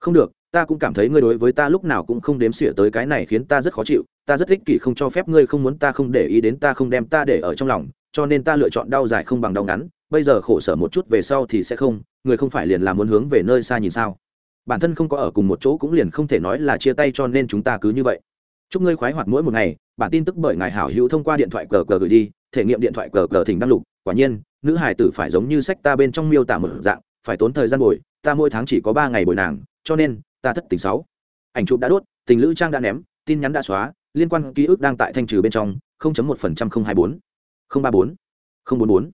Không được ta cũng cảm thấy ngươi đối với ta lúc nào cũng không đếm xỉa tới cái này khiến ta rất khó chịu, ta rất thích kỷ không cho phép ngươi không muốn ta không để ý đến ta không đem ta để ở trong lòng, cho nên ta lựa chọn đau dài không bằng đau ngắn, bây giờ khổ sở một chút về sau thì sẽ không, người không phải liền là muốn hướng về nơi xa nhìn sao? Bản thân không có ở cùng một chỗ cũng liền không thể nói là chia tay cho nên chúng ta cứ như vậy. Chúc ngươi khoái hoạt mỗi một ngày, bản tin tức bởi ngài hảo hữu thông qua điện thoại cờ cờ gửi đi, thể nghiệm điện thoại cờ cờ thỉnh đăng lục, quả nhiên, nữ hải tử phải giống như sách ta bên trong miêu tả một dạng, phải tốn thời gian bồi, ta mỗi tháng chỉ có ba ngày bồi nàng, cho nên ta thất tình sáu. Ảnh chụp đã đốt, tình lữ trang đã ném, tin nhắn đã xóa, liên quan ký ức đang tại thanh trừ bên trong 0.1% 024 034 044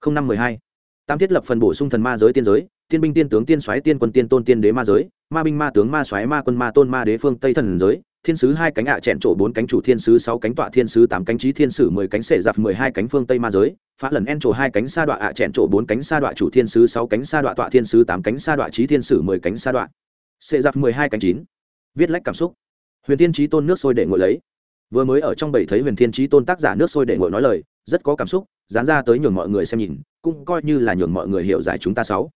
0512 tam thiết lập phần bổ sung thần ma giới tiên giới, tiên binh tiên tướng tiên soái tiên quân tiên tôn tiên đế ma giới, ma binh ma tướng ma soái ma quân ma tôn ma đế phương tây thần giới, thiên sứ hai cánh ạ à chẹn trổ bốn cánh chủ thiên sứ sáu cánh tọa thiên sứ tám cánh trí thiên sử mười cánh sệ giặc mười hai cánh phương tây ma giới, phá lần en trổ hai cánh sa đọa ạ à chẹn trổ bốn cánh sa đọa chủ thiên sứ sáu cánh sa đọa tọa thiên sứ tám cánh sa đọa trí thiên sử mười cánh sa đọa sệ giặc mười hai cánh chín. Viết lách cảm xúc. Huyền thiên trí tôn nước sôi để ngồi lấy. Vừa mới ở trong bảy thấy huyền thiên trí tôn tác giả nước sôi để ngồi nói lời rất có cảm xúc dán ra tới nhường mọi người xem nhìn cũng coi như là nhường mọi người hiểu giải chúng ta sáu.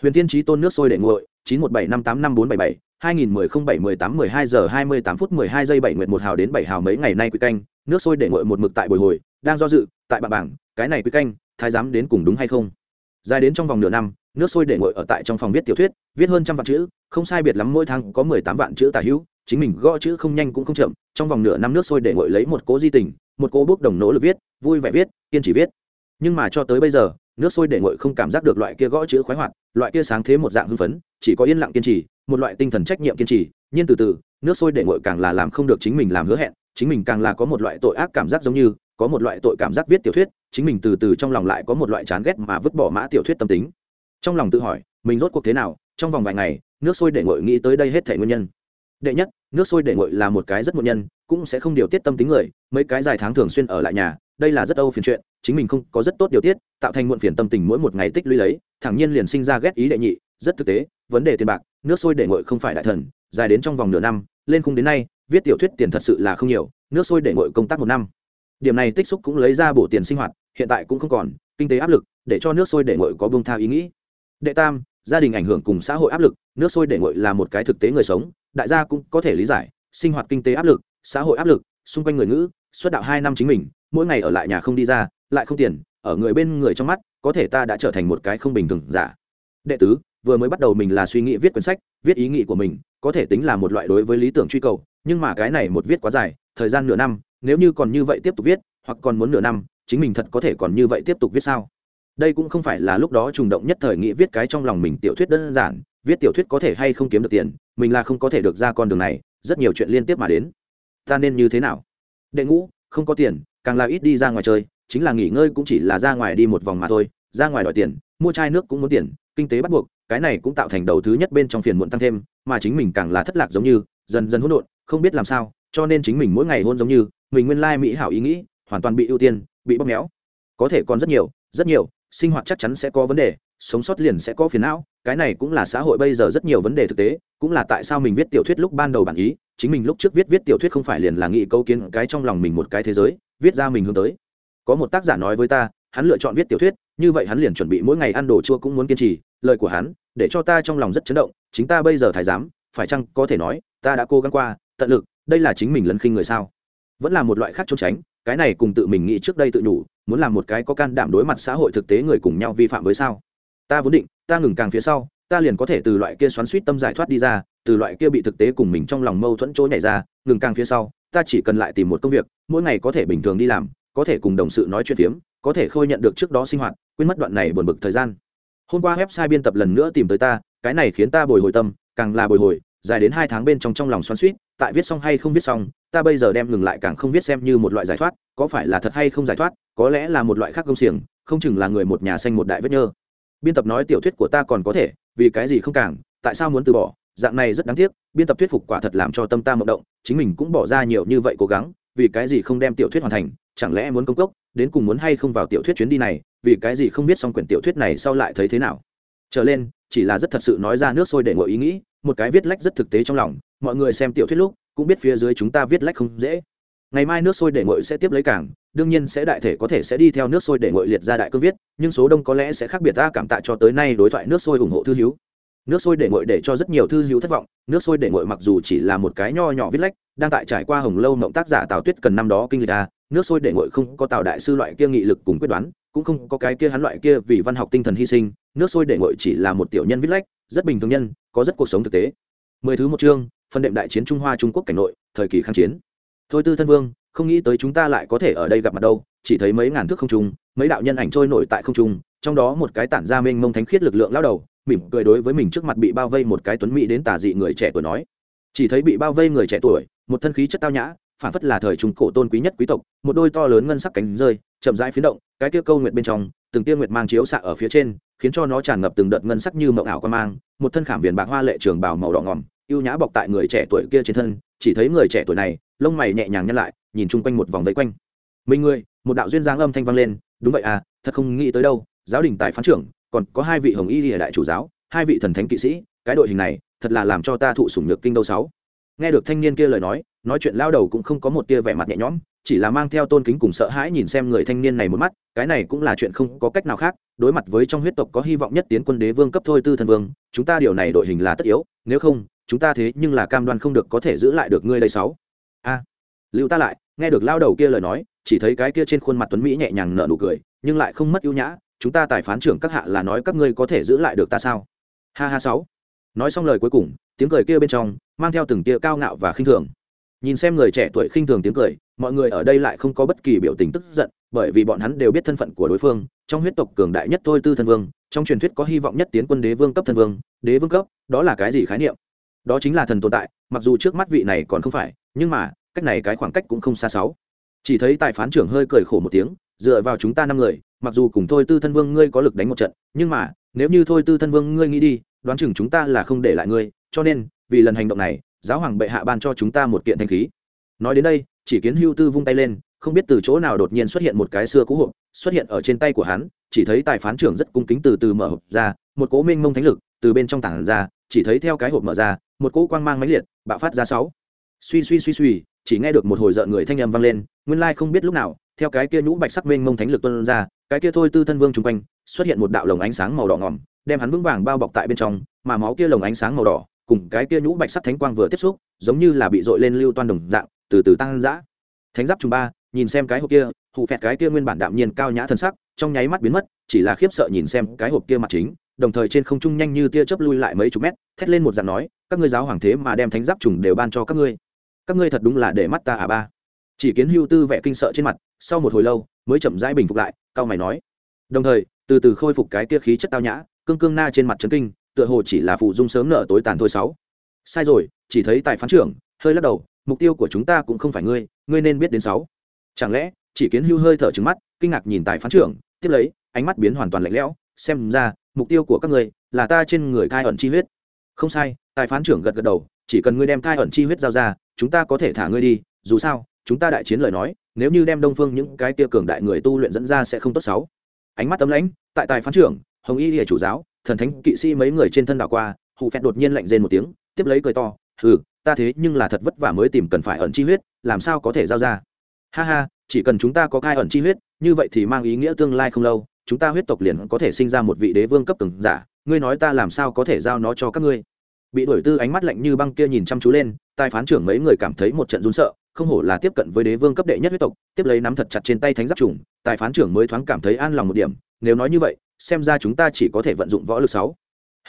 Huyền thiên trí tôn nước sôi để ngồi chín một bảy năm tám năm bốn bảy bảy 2010 07 18 12 giờ 28 phút 12 giây bảy nguyệt một hào đến bảy hào mấy ngày nay quy canh, nước sôi để nguội một mực tại bồi hồi, đang do dự, tại bạ bảng, cái này quy canh, thái giám đến cùng đúng hay không? Dài đến trong vòng nửa năm, nước sôi để nguội ở tại trong phòng viết tiểu thuyết, viết hơn trăm vạn chữ, không sai biệt lắm mỗi tháng có 18 vạn chữ tả hữu, chính mình gõ chữ không nhanh cũng không chậm, trong vòng nửa năm nước sôi để nguội lấy một cố di tình, một cố bước đồng nỗ lực viết, vui vẻ viết, kiên trì viết. Nhưng mà cho tới bây giờ, nước sôi để nguội không cảm giác được loại kia gõ chữ khoái hoạt, loại kia sáng thế một dạng hưng phấn, chỉ có yên lặng kiên trì, một loại tinh thần trách nhiệm kiên trì nhưng từ từ nước sôi để nguội càng là làm không được chính mình làm hứa hẹn chính mình càng là có một loại tội ác cảm giác giống như có một loại tội cảm giác viết tiểu thuyết chính mình từ từ trong lòng lại có một loại chán ghét mà vứt bỏ mã tiểu thuyết tâm tính trong lòng tự hỏi, mình rốt cuộc thế nào, trong vòng vài ngày, nước sôi để nguội nghĩ tới đây hết thể nguyên nhân. Đệ nhất, nước sôi để nguội là một cái rất một nhân, cũng sẽ không điều tiết tâm tính người, mấy cái dài tháng thường xuyên ở lại nhà, đây là rất âu phiền chuyện, chính mình không có rất tốt điều tiết, tạo thành muộn phiền tâm tình mỗi một ngày tích lũy lấy, thẳng nhiên liền sinh ra ghét ý đệ nhị, rất thực tế, vấn đề tiền bạc, nước sôi để nguội không phải đại thần, dài đến trong vòng nửa năm, lên khung đến nay, viết tiểu thuyết tiền thật sự là không nhiều, nước sôi để nguội công tác một năm. Điểm này tích xúc cũng lấy ra bổ tiền sinh hoạt, hiện tại cũng không còn, kinh tế áp lực, để cho nước sôi để nguội có bông tha ý nghĩ đệ tam, gia đình ảnh hưởng cùng xã hội áp lực, nước sôi để nguội là một cái thực tế người sống, đại gia cũng có thể lý giải, sinh hoạt kinh tế áp lực, xã hội áp lực, xung quanh người ngữ, xuất đạo hai năm chính mình, mỗi ngày ở lại nhà không đi ra, lại không tiền, ở người bên người trong mắt, có thể ta đã trở thành một cái không bình thường giả. Đệ tứ, vừa mới bắt đầu mình là suy nghĩ viết quyển sách, viết ý nghĩ của mình, có thể tính là một loại đối với lý tưởng truy cầu, nhưng mà cái này một viết quá dài, thời gian nửa năm, nếu như còn như vậy tiếp tục viết, hoặc còn muốn nửa năm, chính mình thật có thể còn như vậy tiếp tục viết sao? Đây cũng không phải là lúc đó trùng động nhất thời nghĩ viết cái trong lòng mình tiểu thuyết đơn giản, viết tiểu thuyết có thể hay không kiếm được tiền, mình là không có thể được ra con đường này, rất nhiều chuyện liên tiếp mà đến. Ta nên như thế nào? Đệ ngũ, không có tiền, càng là ít đi ra ngoài chơi, chính là nghỉ ngơi cũng chỉ là ra ngoài đi một vòng mà thôi, ra ngoài đòi tiền, mua chai nước cũng muốn tiền, kinh tế bắt buộc, cái này cũng tạo thành đầu thứ nhất bên trong phiền muộn tăng thêm, mà chính mình càng là thất lạc giống như, dần dần hỗn độn, không biết làm sao, cho nên chính mình mỗi ngày hôn giống như, mình nguyên lai mỹ hảo ý nghĩ, hoàn toàn bị ưu tiên, bị bóp méo. Có thể còn rất nhiều rất nhiều sinh hoạt chắc chắn sẽ có vấn đề, sống sót liền sẽ có phiền não, cái này cũng là xã hội bây giờ rất nhiều vấn đề thực tế, cũng là tại sao mình viết tiểu thuyết lúc ban đầu bản ý, chính mình lúc trước viết viết tiểu thuyết không phải liền là nghĩ câu kiến cái trong lòng mình một cái thế giới, viết ra mình hướng tới. Có một tác giả nói với ta, hắn lựa chọn viết tiểu thuyết, như vậy hắn liền chuẩn bị mỗi ngày ăn đồ chua cũng muốn kiên trì, lời của hắn, để cho ta trong lòng rất chấn động, chính ta bây giờ thái giám, phải chăng có thể nói, ta đã cố gắng qua, tận lực, đây là chính mình lấn khinh người sao? Vẫn là một loại khác trốn tránh cái này cùng tự mình nghĩ trước đây tự nhủ, muốn làm một cái có can đảm đối mặt xã hội thực tế người cùng nhau vi phạm với sao? Ta vốn định, ta ngừng càng phía sau, ta liền có thể từ loại kia xoắn suýt tâm giải thoát đi ra, từ loại kia bị thực tế cùng mình trong lòng mâu thuẫn chỗ nhảy ra, ngừng càng phía sau, ta chỉ cần lại tìm một công việc, mỗi ngày có thể bình thường đi làm, có thể cùng đồng sự nói chuyện phiếm, có thể khôi nhận được trước đó sinh hoạt, quên mất đoạn này buồn bực thời gian. Hôm qua website biên tập lần nữa tìm tới ta, cái này khiến ta bồi hồi tâm, càng là bồi hồi dài đến hai tháng bên trong trong lòng xoắn suýt, tại viết xong hay không viết xong, ta bây giờ đem ngừng lại càng không viết xem như một loại giải thoát, có phải là thật hay không giải thoát, có lẽ là một loại khác công xiềng, không chừng là người một nhà xanh một đại vết nhơ. Biên tập nói tiểu thuyết của ta còn có thể, vì cái gì không càng, tại sao muốn từ bỏ, dạng này rất đáng tiếc, biên tập thuyết phục quả thật làm cho tâm ta mộng động, chính mình cũng bỏ ra nhiều như vậy cố gắng, vì cái gì không đem tiểu thuyết hoàn thành, chẳng lẽ muốn công cốc, đến cùng muốn hay không vào tiểu thuyết chuyến đi này, vì cái gì không biết xong quyển tiểu thuyết này sau lại thấy thế nào? Trở lên chỉ là rất thật sự nói ra nước sôi để ngồi ý nghĩ, một cái viết lách rất thực tế trong lòng, mọi người xem tiểu thuyết lúc, cũng biết phía dưới chúng ta viết lách không dễ. Ngày mai nước sôi để ngồi sẽ tiếp lấy cảng, đương nhiên sẽ đại thể có thể sẽ đi theo nước sôi để ngồi liệt ra đại cương viết, nhưng số đông có lẽ sẽ khác biệt ta cảm tạ cho tới nay đối thoại nước sôi ủng hộ thư hiếu nước sôi để ngồi để cho rất nhiều thư hữu thất vọng, nước sôi để ngồi mặc dù chỉ là một cái nho nhỏ viết lách, đang tại trải qua hồng lâu mộng tác giả tào tuyết cần năm đó kinh lịch ta nước sôi để ngội không có tào đại sư loại kia nghị lực cùng quyết đoán, cũng không có cái kia hắn loại kia vì văn học tinh thần hy sinh, nước sôi để ngội chỉ là một tiểu nhân viết lách, rất bình thường nhân, có rất cuộc sống thực tế. Mười thứ một chương, phân đệm đại chiến trung hoa trung quốc cảnh nội, thời kỳ kháng chiến. Thôi tư thân vương, không nghĩ tới chúng ta lại có thể ở đây gặp mặt đâu, chỉ thấy mấy ngàn thước không trung, mấy đạo nhân ảnh trôi nổi tại không trung, trong đó một cái tản ra mênh mông thánh khiết lực lượng lao đầu, mỉm cười đối với mình trước mặt bị bao vây một cái tuấn mỹ đến tà dị người trẻ tuổi nói. Chỉ thấy bị bao vây người trẻ tuổi, một thân khí chất tao nhã phản phất là thời trung cổ tôn quý nhất quý tộc, một đôi to lớn ngân sắc cánh rơi, chậm rãi phiến động, cái kia câu nguyệt bên trong, từng tia nguyệt mang chiếu xạ ở phía trên, khiến cho nó tràn ngập từng đợt ngân sắc như mộng ảo quan mang, một thân khảm viền bạc hoa lệ trường bào màu đỏ ngòm, ưu nhã bọc tại người trẻ tuổi kia trên thân, chỉ thấy người trẻ tuổi này, lông mày nhẹ nhàng nhăn lại, nhìn chung quanh một vòng vây quanh. Mình người một đạo duyên dáng âm thanh vang lên, đúng vậy à thật không nghĩ tới đâu, giáo đình tại phán trưởng, còn có hai vị hồng y lìa đại chủ giáo, hai vị thần thánh kỵ sĩ, cái đội hình này, thật là làm cho ta thụ sủng nhược kinh đâu sáu nghe được thanh niên kia lời nói nói chuyện lao đầu cũng không có một tia vẻ mặt nhẹ nhõm, chỉ là mang theo tôn kính cùng sợ hãi nhìn xem người thanh niên này một mắt, cái này cũng là chuyện không có cách nào khác, đối mặt với trong huyết tộc có hy vọng nhất tiến quân đế vương cấp thôi tư thần vương, chúng ta điều này đội hình là tất yếu, nếu không, chúng ta thế nhưng là cam đoan không được có thể giữ lại được ngươi đây sáu. A, lưu ta lại, nghe được lao đầu kia lời nói, chỉ thấy cái kia trên khuôn mặt tuấn mỹ nhẹ nhàng nở nụ cười, nhưng lại không mất ưu nhã, chúng ta tài phán trưởng các hạ là nói các ngươi có thể giữ lại được ta sao? Ha ha sáu nói xong lời cuối cùng, tiếng cười kia bên trong mang theo từng tia cao ngạo và khinh thường. Nhìn xem người trẻ tuổi khinh thường tiếng cười, mọi người ở đây lại không có bất kỳ biểu tình tức giận, bởi vì bọn hắn đều biết thân phận của đối phương, trong huyết tộc cường đại nhất thôi tư thân vương, trong truyền thuyết có hy vọng nhất tiến quân đế vương cấp thân vương, đế vương cấp, đó là cái gì khái niệm? Đó chính là thần tồn tại, mặc dù trước mắt vị này còn không phải, nhưng mà, cách này cái khoảng cách cũng không xa sáu. Chỉ thấy tài phán trưởng hơi cười khổ một tiếng, dựa vào chúng ta năm người, mặc dù cùng thôi tư thân vương ngươi có lực đánh một trận, nhưng mà, nếu như thôi tư thân vương ngươi nghĩ đi đoán chừng chúng ta là không để lại ngươi, cho nên, vì lần hành động này, giáo hoàng bệ hạ ban cho chúng ta một kiện thanh khí. Nói đến đây, chỉ kiến hưu tư vung tay lên, không biết từ chỗ nào đột nhiên xuất hiện một cái xưa cũ hộp, xuất hiện ở trên tay của hắn, chỉ thấy tài phán trưởng rất cung kính từ từ mở hộp ra, một cỗ minh mông thánh lực từ bên trong tảng ra, chỉ thấy theo cái hộp mở ra, một cỗ quang mang máy liệt bạo phát ra sáu. Suy suy suy suy, chỉ nghe được một hồi rợn người thanh âm vang lên, nguyên lai không biết lúc nào, theo cái kia nhũ bạch sắc mênh mông thánh lực tuân ra, cái kia thôi tư thân vương chung quanh, xuất hiện một đạo lồng ánh sáng màu đỏ ngỏm đem hắn vững vàng bao bọc tại bên trong, mà máu kia lồng ánh sáng màu đỏ, cùng cái kia nhũ bạch sắc thánh quang vừa tiếp xúc, giống như là bị dội lên lưu toan đồng dạng, từ từ tăng dã. Thánh giáp trùng ba, nhìn xem cái hộp kia hụ phẹt cái kia nguyên bản đạm nhiên cao nhã thân sắc, trong nháy mắt biến mất, chỉ là khiếp sợ nhìn xem cái hộp kia mặt chính, đồng thời trên không trung nhanh như tia chớp lui lại mấy chục mét, thét lên một dạng nói, các ngươi giáo hoàng thế mà đem thánh giáp trùng đều ban cho các ngươi. Các ngươi thật đúng là để mắt ta à ba. Chỉ kiến hưu tư vẻ kinh sợ trên mặt, sau một hồi lâu, mới chậm rãi bình phục lại, cao mày nói, đồng thời, từ từ khôi phục cái kia khí chất tao nhã cương cương na trên mặt trấn kinh, tựa hồ chỉ là phụ dung sớm nợ tối tàn thôi sáu. Sai rồi, chỉ thấy tài phán trưởng, hơi lắc đầu, mục tiêu của chúng ta cũng không phải ngươi ngươi nên biết đến sáu. Chẳng lẽ, chỉ kiến hưu hơi thở trứng mắt, kinh ngạc nhìn tài phán trưởng, tiếp lấy, ánh mắt biến hoàn toàn lạnh lẽo, xem ra, mục tiêu của các ngươi là ta trên người cai ẩn chi huyết. Không sai, tài phán trưởng gật gật đầu, chỉ cần ngươi đem cai ẩn chi huyết giao ra, chúng ta có thể thả ngươi đi, dù sao, chúng ta đại chiến lời nói, nếu như đem đông phương những cái tia cường đại người tu luyện dẫn ra sẽ không tốt xấu ánh mắt tấm lãnh, tại tài phán trưởng hồng y lìa chủ giáo, thần thánh kỵ sĩ mấy người trên thân đảo qua hụ phẹt đột nhiên lạnh rên một tiếng, tiếp lấy cười to ừ ta thế nhưng là thật vất vả mới tìm cần phải ẩn chi huyết, làm sao có thể giao ra? Ha ha, chỉ cần chúng ta có cai ẩn chi huyết, như vậy thì mang ý nghĩa tương lai không lâu, chúng ta huyết tộc liền có thể sinh ra một vị đế vương cấp từng giả, ngươi nói ta làm sao có thể giao nó cho các ngươi? Bị đổi tư ánh mắt lạnh như băng kia nhìn chăm chú lên tài phán trưởng mấy người cảm thấy một trận run sợ, không hổ là tiếp cận với đế vương cấp đệ nhất huyết tộc, tiếp lấy nắm thật chặt trên tay thánh giáp trùng tài phán trưởng mới thoáng cảm thấy an lòng một điểm, nếu nói như vậy xem ra chúng ta chỉ có thể vận dụng võ lực sáu.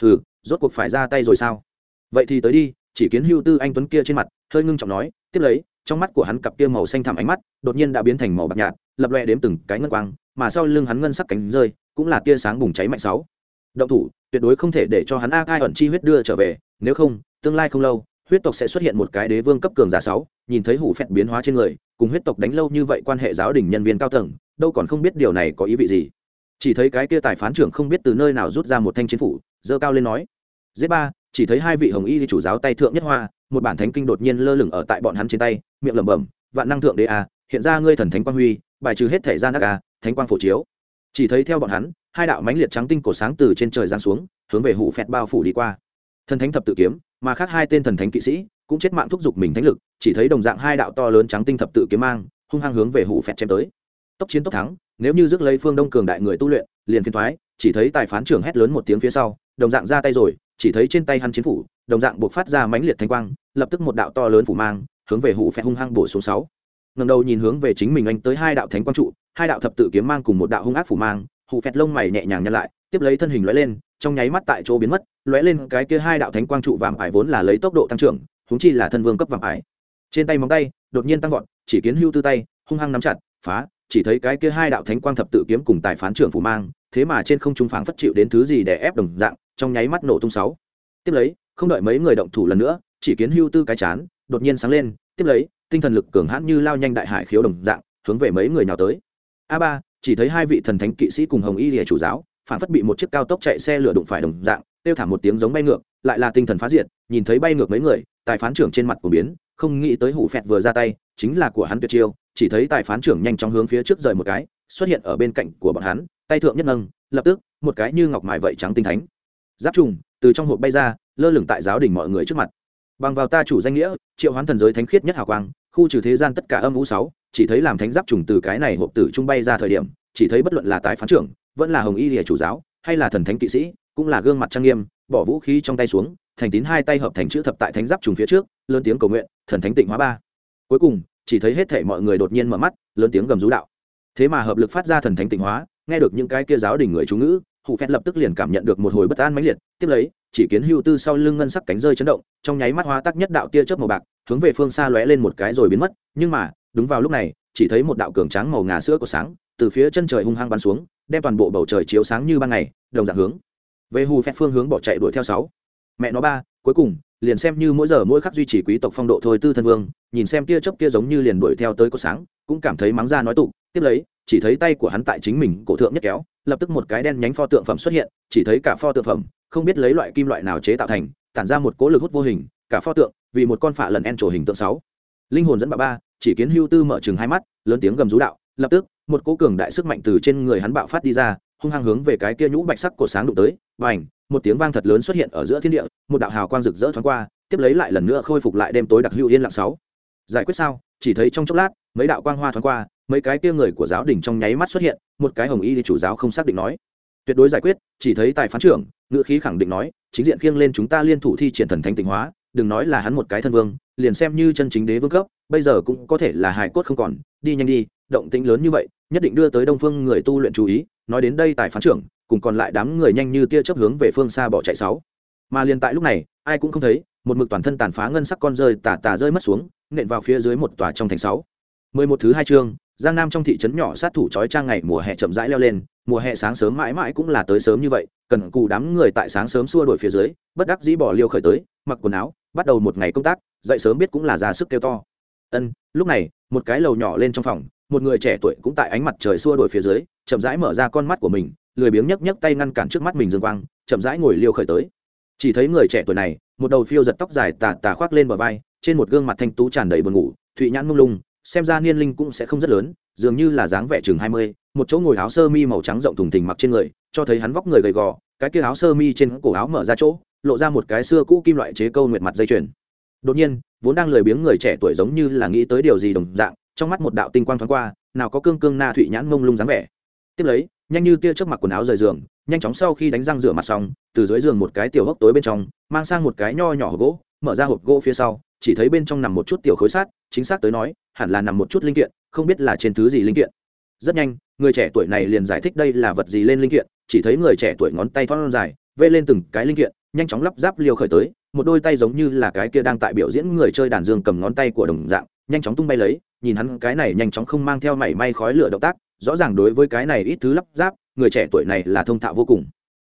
Hừ, rốt cuộc phải ra tay rồi sao? Vậy thì tới đi, chỉ kiến hưu tư anh tuấn kia trên mặt, hơi ngưng trọng nói, tiếp lấy, trong mắt của hắn cặp kia màu xanh thẳm ánh mắt, đột nhiên đã biến thành màu bạc nhạt, lập loe đếm từng cái ngân quang, mà sau lưng hắn ngân sắc cánh rơi, cũng là tia sáng bùng cháy mạnh sáu. Động thủ, tuyệt đối không thể để cho hắn a cai ẩn chi huyết đưa trở về, nếu không, tương lai không lâu, huyết tộc sẽ xuất hiện một cái đế vương cấp cường giả sáu, nhìn thấy hủ phẹt biến hóa trên người, cùng huyết tộc đánh lâu như vậy quan hệ giáo đình nhân viên cao tầng, đâu còn không biết điều này có ý vị gì chỉ thấy cái kia tài phán trưởng không biết từ nơi nào rút ra một thanh chiến phủ dơ cao lên nói, giết ba, chỉ thấy hai vị hồng y chủ giáo tay thượng nhất hoa, một bản thánh kinh đột nhiên lơ lửng ở tại bọn hắn trên tay, miệng lẩm bẩm, vạn năng thượng đế a hiện ra ngươi thần thánh quang huy, bài trừ hết thể gian ác a thánh quang phổ chiếu. Chỉ thấy theo bọn hắn, hai đạo mãnh liệt trắng tinh cổ sáng từ trên trời giáng xuống, hướng về hủ phẹt bao phủ đi qua. Thần thánh thập tự kiếm, mà khác hai tên thần thánh kỵ sĩ cũng chết mạng thúc giục mình thánh lực, chỉ thấy đồng dạng hai đạo to lớn trắng tinh thập tự kiếm mang, hung hăng hướng về hủ phẹt chém tới. Tốc chiến tốc thắng nếu như rước lấy phương đông cường đại người tu luyện, liền phiền thoái chỉ thấy tài phán trưởng hét lớn một tiếng phía sau, đồng dạng ra tay rồi, chỉ thấy trên tay hắn chiến phủ, đồng dạng buộc phát ra mãnh liệt thanh quang, lập tức một đạo to lớn phủ mang, hướng về hủ phẹt hung hăng bổ số sáu. Ngầm đầu nhìn hướng về chính mình anh tới hai đạo thánh quang trụ, hai đạo thập tự kiếm mang cùng một đạo hung ác phủ mang hủ phẹt lông mày nhẹ nhàng nhăn lại, tiếp lấy thân hình lóe lên, trong nháy mắt tại chỗ biến mất, lóe lên cái kia hai đạo thánh quang trụ vàng ải vốn là lấy tốc độ tăng trưởng húng chi là thân vương cấp vàng ải. Trên tay móng tay, đột nhiên tăng vọt, chỉ kiến hưu tư tay, hung hăng nắm chặt, phá chỉ thấy cái kia hai đạo thánh quang thập tự kiếm cùng tài phán trưởng phủ mang, thế mà trên không trung phảng phất chịu đến thứ gì để ép đồng dạng, trong nháy mắt nổ tung sáu. Tiếp lấy, không đợi mấy người động thủ lần nữa, chỉ kiến hưu tư cái chán, đột nhiên sáng lên, tiếp lấy, tinh thần lực cường hãn như lao nhanh đại hải khiếu đồng dạng, hướng về mấy người nào tới. A ba, chỉ thấy hai vị thần thánh kỵ sĩ cùng hồng y lìa chủ giáo phản phất bị một chiếc cao tốc chạy xe lửa đụng phải đồng dạng tiêu thả một tiếng giống bay ngược, lại là tinh thần phá diệt, nhìn thấy bay ngược mấy người, tài phán trưởng trên mặt của biến, không nghĩ tới hủ phẹt vừa ra tay, chính là của hắn tuyệt chiêu chỉ thấy tài phán trưởng nhanh chóng hướng phía trước rời một cái, xuất hiện ở bên cạnh của bọn hắn, tay thượng nhất nâng, lập tức, một cái như ngọc mài vậy trắng tinh thánh. Giáp trùng, từ trong hộp bay ra, lơ lửng tại giáo đình mọi người trước mặt. Bằng vào ta chủ danh nghĩa, triệu hoán thần giới thánh khiết nhất hào quang, khu trừ thế gian tất cả âm u sáu, chỉ thấy làm thánh giáp trùng từ cái này hộp tử trung bay ra thời điểm, chỉ thấy bất luận là tái phán trưởng, vẫn là hồng y lìa chủ giáo, hay là thần thánh kỵ sĩ, cũng là gương mặt trang nghiêm, bỏ vũ khí trong tay xuống, thành tín hai tay hợp thành chữ thập tại thánh giáp trùng phía trước, lớn tiếng cầu nguyện, thần thánh tịnh hóa ba. Cuối cùng chỉ thấy hết thể mọi người đột nhiên mở mắt, lớn tiếng gầm rú đạo. Thế mà hợp lực phát ra thần thánh tịnh hóa, nghe được những cái kia giáo đình người chú ngữ hụ phét lập tức liền cảm nhận được một hồi bất an mãnh liệt, tiếp lấy, chỉ kiến hưu tư sau lưng ngân sắc cánh rơi chấn động, trong nháy mắt hóa tắc nhất đạo tia chớp màu bạc, hướng về phương xa lóe lên một cái rồi biến mất, nhưng mà, đúng vào lúc này, chỉ thấy một đạo cường tráng màu ngà sữa của sáng, từ phía chân trời hung hăng bắn xuống, đem toàn bộ bầu trời chiếu sáng như ban ngày, đồng dạng hướng. Về hù phép phương hướng bỏ chạy đuổi theo sáu. Mẹ nó ba, cuối cùng liền xem như mỗi giờ mỗi khắc duy trì quý tộc phong độ thôi tư thân vương, nhìn xem tia chớp kia giống như liền đuổi theo tới có sáng, cũng cảm thấy mắng ra nói tụ tiếp lấy, chỉ thấy tay của hắn tại chính mình cổ thượng nhất kéo, lập tức một cái đen nhánh pho tượng phẩm xuất hiện, chỉ thấy cả pho tượng phẩm, không biết lấy loại kim loại nào chế tạo thành, tản ra một cố lực hút vô hình, cả pho tượng, vì một con phạ lần en trổ hình tượng sáu. Linh hồn dẫn bà ba, chỉ kiến hưu tư mở chừng hai mắt, lớn tiếng gầm rú đạo, lập tức, một cố cường đại sức mạnh từ trên người hắn bạo phát đi ra, hung hăng hướng về cái kia nhũ bạch sắc cổ sáng đụng tới và ảnh một tiếng vang thật lớn xuất hiện ở giữa thiên địa, một đạo hào quang rực rỡ thoáng qua, tiếp lấy lại lần nữa khôi phục lại đêm tối đặc hữu yên lặng sáu. Giải quyết sao? Chỉ thấy trong chốc lát, mấy đạo quang hoa thoáng qua, mấy cái kia người của giáo đình trong nháy mắt xuất hiện, một cái hồng y thì chủ giáo không xác định nói. Tuyệt đối giải quyết, chỉ thấy tài phán trưởng, ngữ khí khẳng định nói, chính diện khiêng lên chúng ta liên thủ thi triển thần thánh tịnh hóa, đừng nói là hắn một cái thân vương, liền xem như chân chính đế vương cấp, bây giờ cũng có thể là hài cốt không còn, đi nhanh đi, động tĩnh lớn như vậy, nhất định đưa tới đông phương người tu luyện chú ý, nói đến đây tài phán trưởng cùng còn lại đám người nhanh như tia chớp hướng về phương xa bỏ chạy sáu. Mà liền tại lúc này, ai cũng không thấy, một mực toàn thân tàn phá ngân sắc con rơi tà tà rơi mất xuống, nện vào phía dưới một tòa trong thành sáu. Mười một thứ hai chương, giang nam trong thị trấn nhỏ sát thủ trói trang ngày mùa hè chậm rãi leo lên, mùa hè sáng sớm mãi mãi cũng là tới sớm như vậy, cần cù đám người tại sáng sớm xua đuổi phía dưới, bất đắc dĩ bỏ liêu khởi tới, mặc quần áo, bắt đầu một ngày công tác, dậy sớm biết cũng là ra sức kêu to. Ân, lúc này, một cái lầu nhỏ lên trong phòng, một người trẻ tuổi cũng tại ánh mặt trời xua đuổi phía dưới, chậm rãi mở ra con mắt của mình lười biếng nhấc nhấc tay ngăn cản trước mắt mình dương quang, chậm rãi ngồi liêu khởi tới. Chỉ thấy người trẻ tuổi này, một đầu phiêu giật tóc dài tà tà khoác lên bờ vai, trên một gương mặt thanh tú tràn đầy buồn ngủ, thụy nhãn mông lung, xem ra niên linh cũng sẽ không rất lớn, dường như là dáng vẻ chừng hai mươi, một chỗ ngồi áo sơ mi màu trắng rộng thùng thình mặc trên người, cho thấy hắn vóc người gầy gò, cái kia áo sơ mi trên cổ áo mở ra chỗ, lộ ra một cái xưa cũ kim loại chế câu nguyệt mặt dây chuyền. Đột nhiên, vốn đang lười biếng người trẻ tuổi giống như là nghĩ tới điều gì đồng dạng, trong mắt một đạo tinh quang thoáng qua, nào có cương cương na thụy nhãn mông lung dáng vẻ tiếp lấy, nhanh như tia trước mặt quần áo rời giường, nhanh chóng sau khi đánh răng rửa mặt xong, từ dưới giường một cái tiểu hốc tối bên trong, mang sang một cái nho nhỏ hộp gỗ, mở ra hộp gỗ phía sau, chỉ thấy bên trong nằm một chút tiểu khối sát chính xác tới nói, hẳn là nằm một chút linh kiện, không biết là trên thứ gì linh kiện. Rất nhanh, người trẻ tuổi này liền giải thích đây là vật gì lên linh kiện, chỉ thấy người trẻ tuổi ngón tay thon dài, vê lên từng cái linh kiện, nhanh chóng lắp ráp liều khởi tới, một đôi tay giống như là cái kia đang tại biểu diễn người chơi đàn dương cầm ngón tay của đồng dạng, nhanh chóng tung bay lấy, nhìn hắn cái này nhanh chóng không mang theo mảy may khói lửa động tác rõ ràng đối với cái này ít thứ lắp ráp, người trẻ tuổi này là thông thạo vô cùng.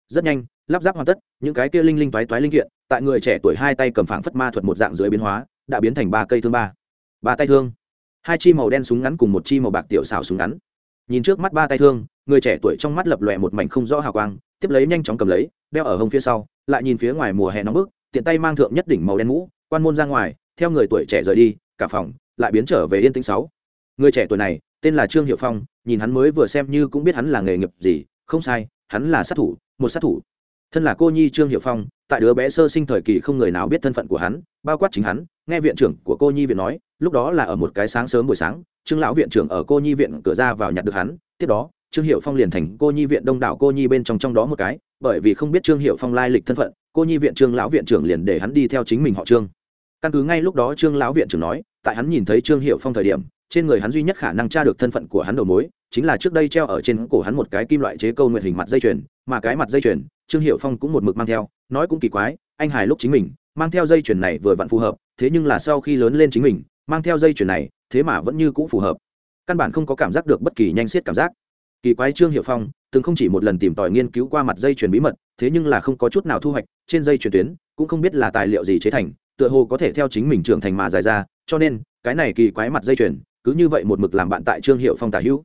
Rất nhanh, lắp ráp hoàn tất, những cái kia linh linh toái toái linh kiện, tại người trẻ tuổi hai tay cầm phảng phất ma thuật một dạng dưới biến hóa, đã biến thành ba cây thương ba. Ba tay thương. Hai chi màu đen súng ngắn cùng một chi màu bạc tiểu xảo súng ngắn. Nhìn trước mắt ba tay thương, người trẻ tuổi trong mắt lập lòe một mảnh không rõ hào quang, tiếp lấy nhanh chóng cầm lấy, đeo ở hông phía sau, lại nhìn phía ngoài mùa hè nóng bức, tiện tay mang thượng nhất đỉnh màu đen mũ, quan môn ra ngoài, theo người tuổi trẻ rời đi, cả phòng, lại biến trở về yên tĩnh sáu. Người trẻ tuổi này tên là trương hiệu phong, nhìn hắn mới vừa xem như cũng biết hắn là nghề nghiệp gì, không sai, hắn là sát thủ, một sát thủ. Thân là cô nhi trương hiệu phong, tại đứa bé sơ sinh thời kỳ không người nào biết thân phận của hắn, bao quát chính hắn, nghe viện trưởng của cô nhi viện nói, lúc đó là ở một cái sáng sớm buổi sáng, trương lão viện trưởng ở cô nhi viện cửa ra vào nhặt được hắn, tiếp đó, trương hiệu phong liền thành cô nhi viện đông đảo cô nhi bên trong trong đó một cái, bởi vì không biết trương hiệu phong lai lịch thân phận, cô nhi viện trương lão viện trưởng liền để hắn đi theo chính mình họ trương. Căn cứ ngay lúc đó trương lão viện trưởng nói, tại hắn nhìn thấy trương hiệu phong thời điểm trên người hắn duy nhất khả năng tra được thân phận của hắn đầu mối, chính là trước đây treo ở trên cổ hắn một cái kim loại chế câu nguyện hình mặt dây chuyền, mà cái mặt dây chuyền, trương hiệu phong cũng một mực mang theo, nói cũng kỳ quái, anh hài lúc chính mình, mang theo dây chuyền này vừa vặn phù hợp, thế nhưng là sau khi lớn lên chính mình, mang theo dây chuyền này, thế mà vẫn như cũng phù hợp. Căn bản không có cảm giác được bất kỳ nhanh xiết cảm giác. Kỳ quái trương hiệu phong, từng không chỉ một lần tìm tòi nghiên cứu qua mặt dây chuyền bí mật, thế nhưng là không có chút nào thu hoạch, trên dây chuyền tuyến, cũng không biết là tài liệu gì chế thành, tựa hồ có thể theo chính mình trưởng thành mà dài ra, cho nên, cái này kỳ quái mặt dây chuyền cứ như vậy một mực làm bạn tại trương hiệu phong tả hữu.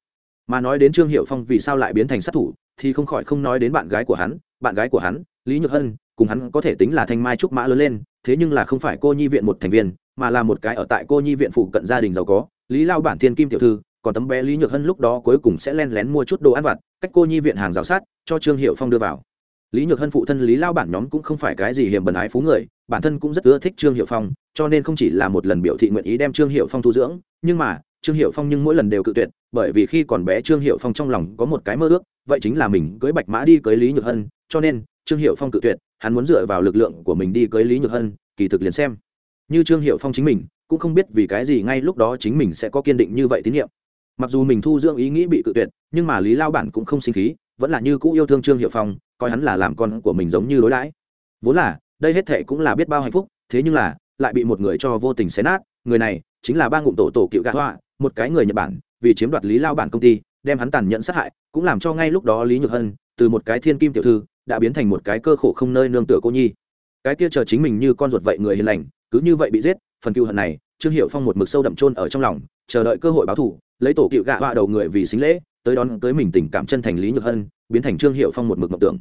Mà nói đến trương hiệu phong vì sao lại biến thành sát thủ, thì không khỏi không nói đến bạn gái của hắn, bạn gái của hắn, lý nhược hân, cùng hắn có thể tính là thanh mai trúc mã lớn lên, thế nhưng là không phải cô nhi viện một thành viên, mà là một cái ở tại cô nhi viện phụ cận gia đình giàu có, lý lao bản thiên kim tiểu thư, còn tấm bé lý nhược hân lúc đó cuối cùng sẽ len lén mua chút đồ ăn vặt, cách cô nhi viện hàng rào sát, cho trương hiệu phong đưa vào. Lý nhược hân phụ thân lý lao bản nhóm cũng không phải cái gì hiểm bần ái phú người, bản thân cũng rất ưa thích trương hiệu phong, cho nên không chỉ là một lần biểu thị nguyện ý đem trương hiệu phong thu dưỡng, nhưng mà trương hiệu phong nhưng mỗi lần đều cự tuyệt, bởi vì khi còn bé trương hiệu phong trong lòng có một cái mơ ước, vậy chính là mình cưới bạch mã đi cưới lý nhược hân, cho nên trương hiệu phong cự tuyệt, hắn muốn dựa vào lực lượng của mình đi cưới lý nhược hân, kỳ thực liền xem. Như trương hiệu phong chính mình, cũng không biết vì cái gì ngay lúc đó chính mình sẽ có kiên định như vậy tín nhiệm. Mặc dù mình thu dưỡng ý nghĩ bị cự tuyệt, nhưng mà lý lao bản cũng không sinh khí, vẫn là như cũ yêu thương trương hiệu phong, coi hắn là làm con của mình giống như đối đãi. Vốn là, đây hết thệ cũng là biết bao hạnh phúc, thế nhưng là, lại bị một người cho vô tình xé nát, người này chính là ba ngụm tổ tổ cựu gạ họa một cái người nhật bản, vì chiếm đoạt lý lao bản công ty, đem hắn tàn nhẫn sát hại, cũng làm cho ngay lúc đó lý nhược hân, từ một cái thiên kim tiểu thư, đã biến thành một cái cơ khổ không nơi nương tựa cô nhi. Cái kia chờ chính mình như con ruột vậy người hiền lành, cứ như vậy bị giết, phần cựu hận này, trương hiệu phong một mực sâu đậm trôn ở trong lòng, chờ đợi cơ hội báo thù, lấy tổ cựu gạ họa đầu người vì xính lễ, tới đón tới mình tình cảm chân thành lý nhược hân, biến thành trương hiệu phong một mực mộng tưởng.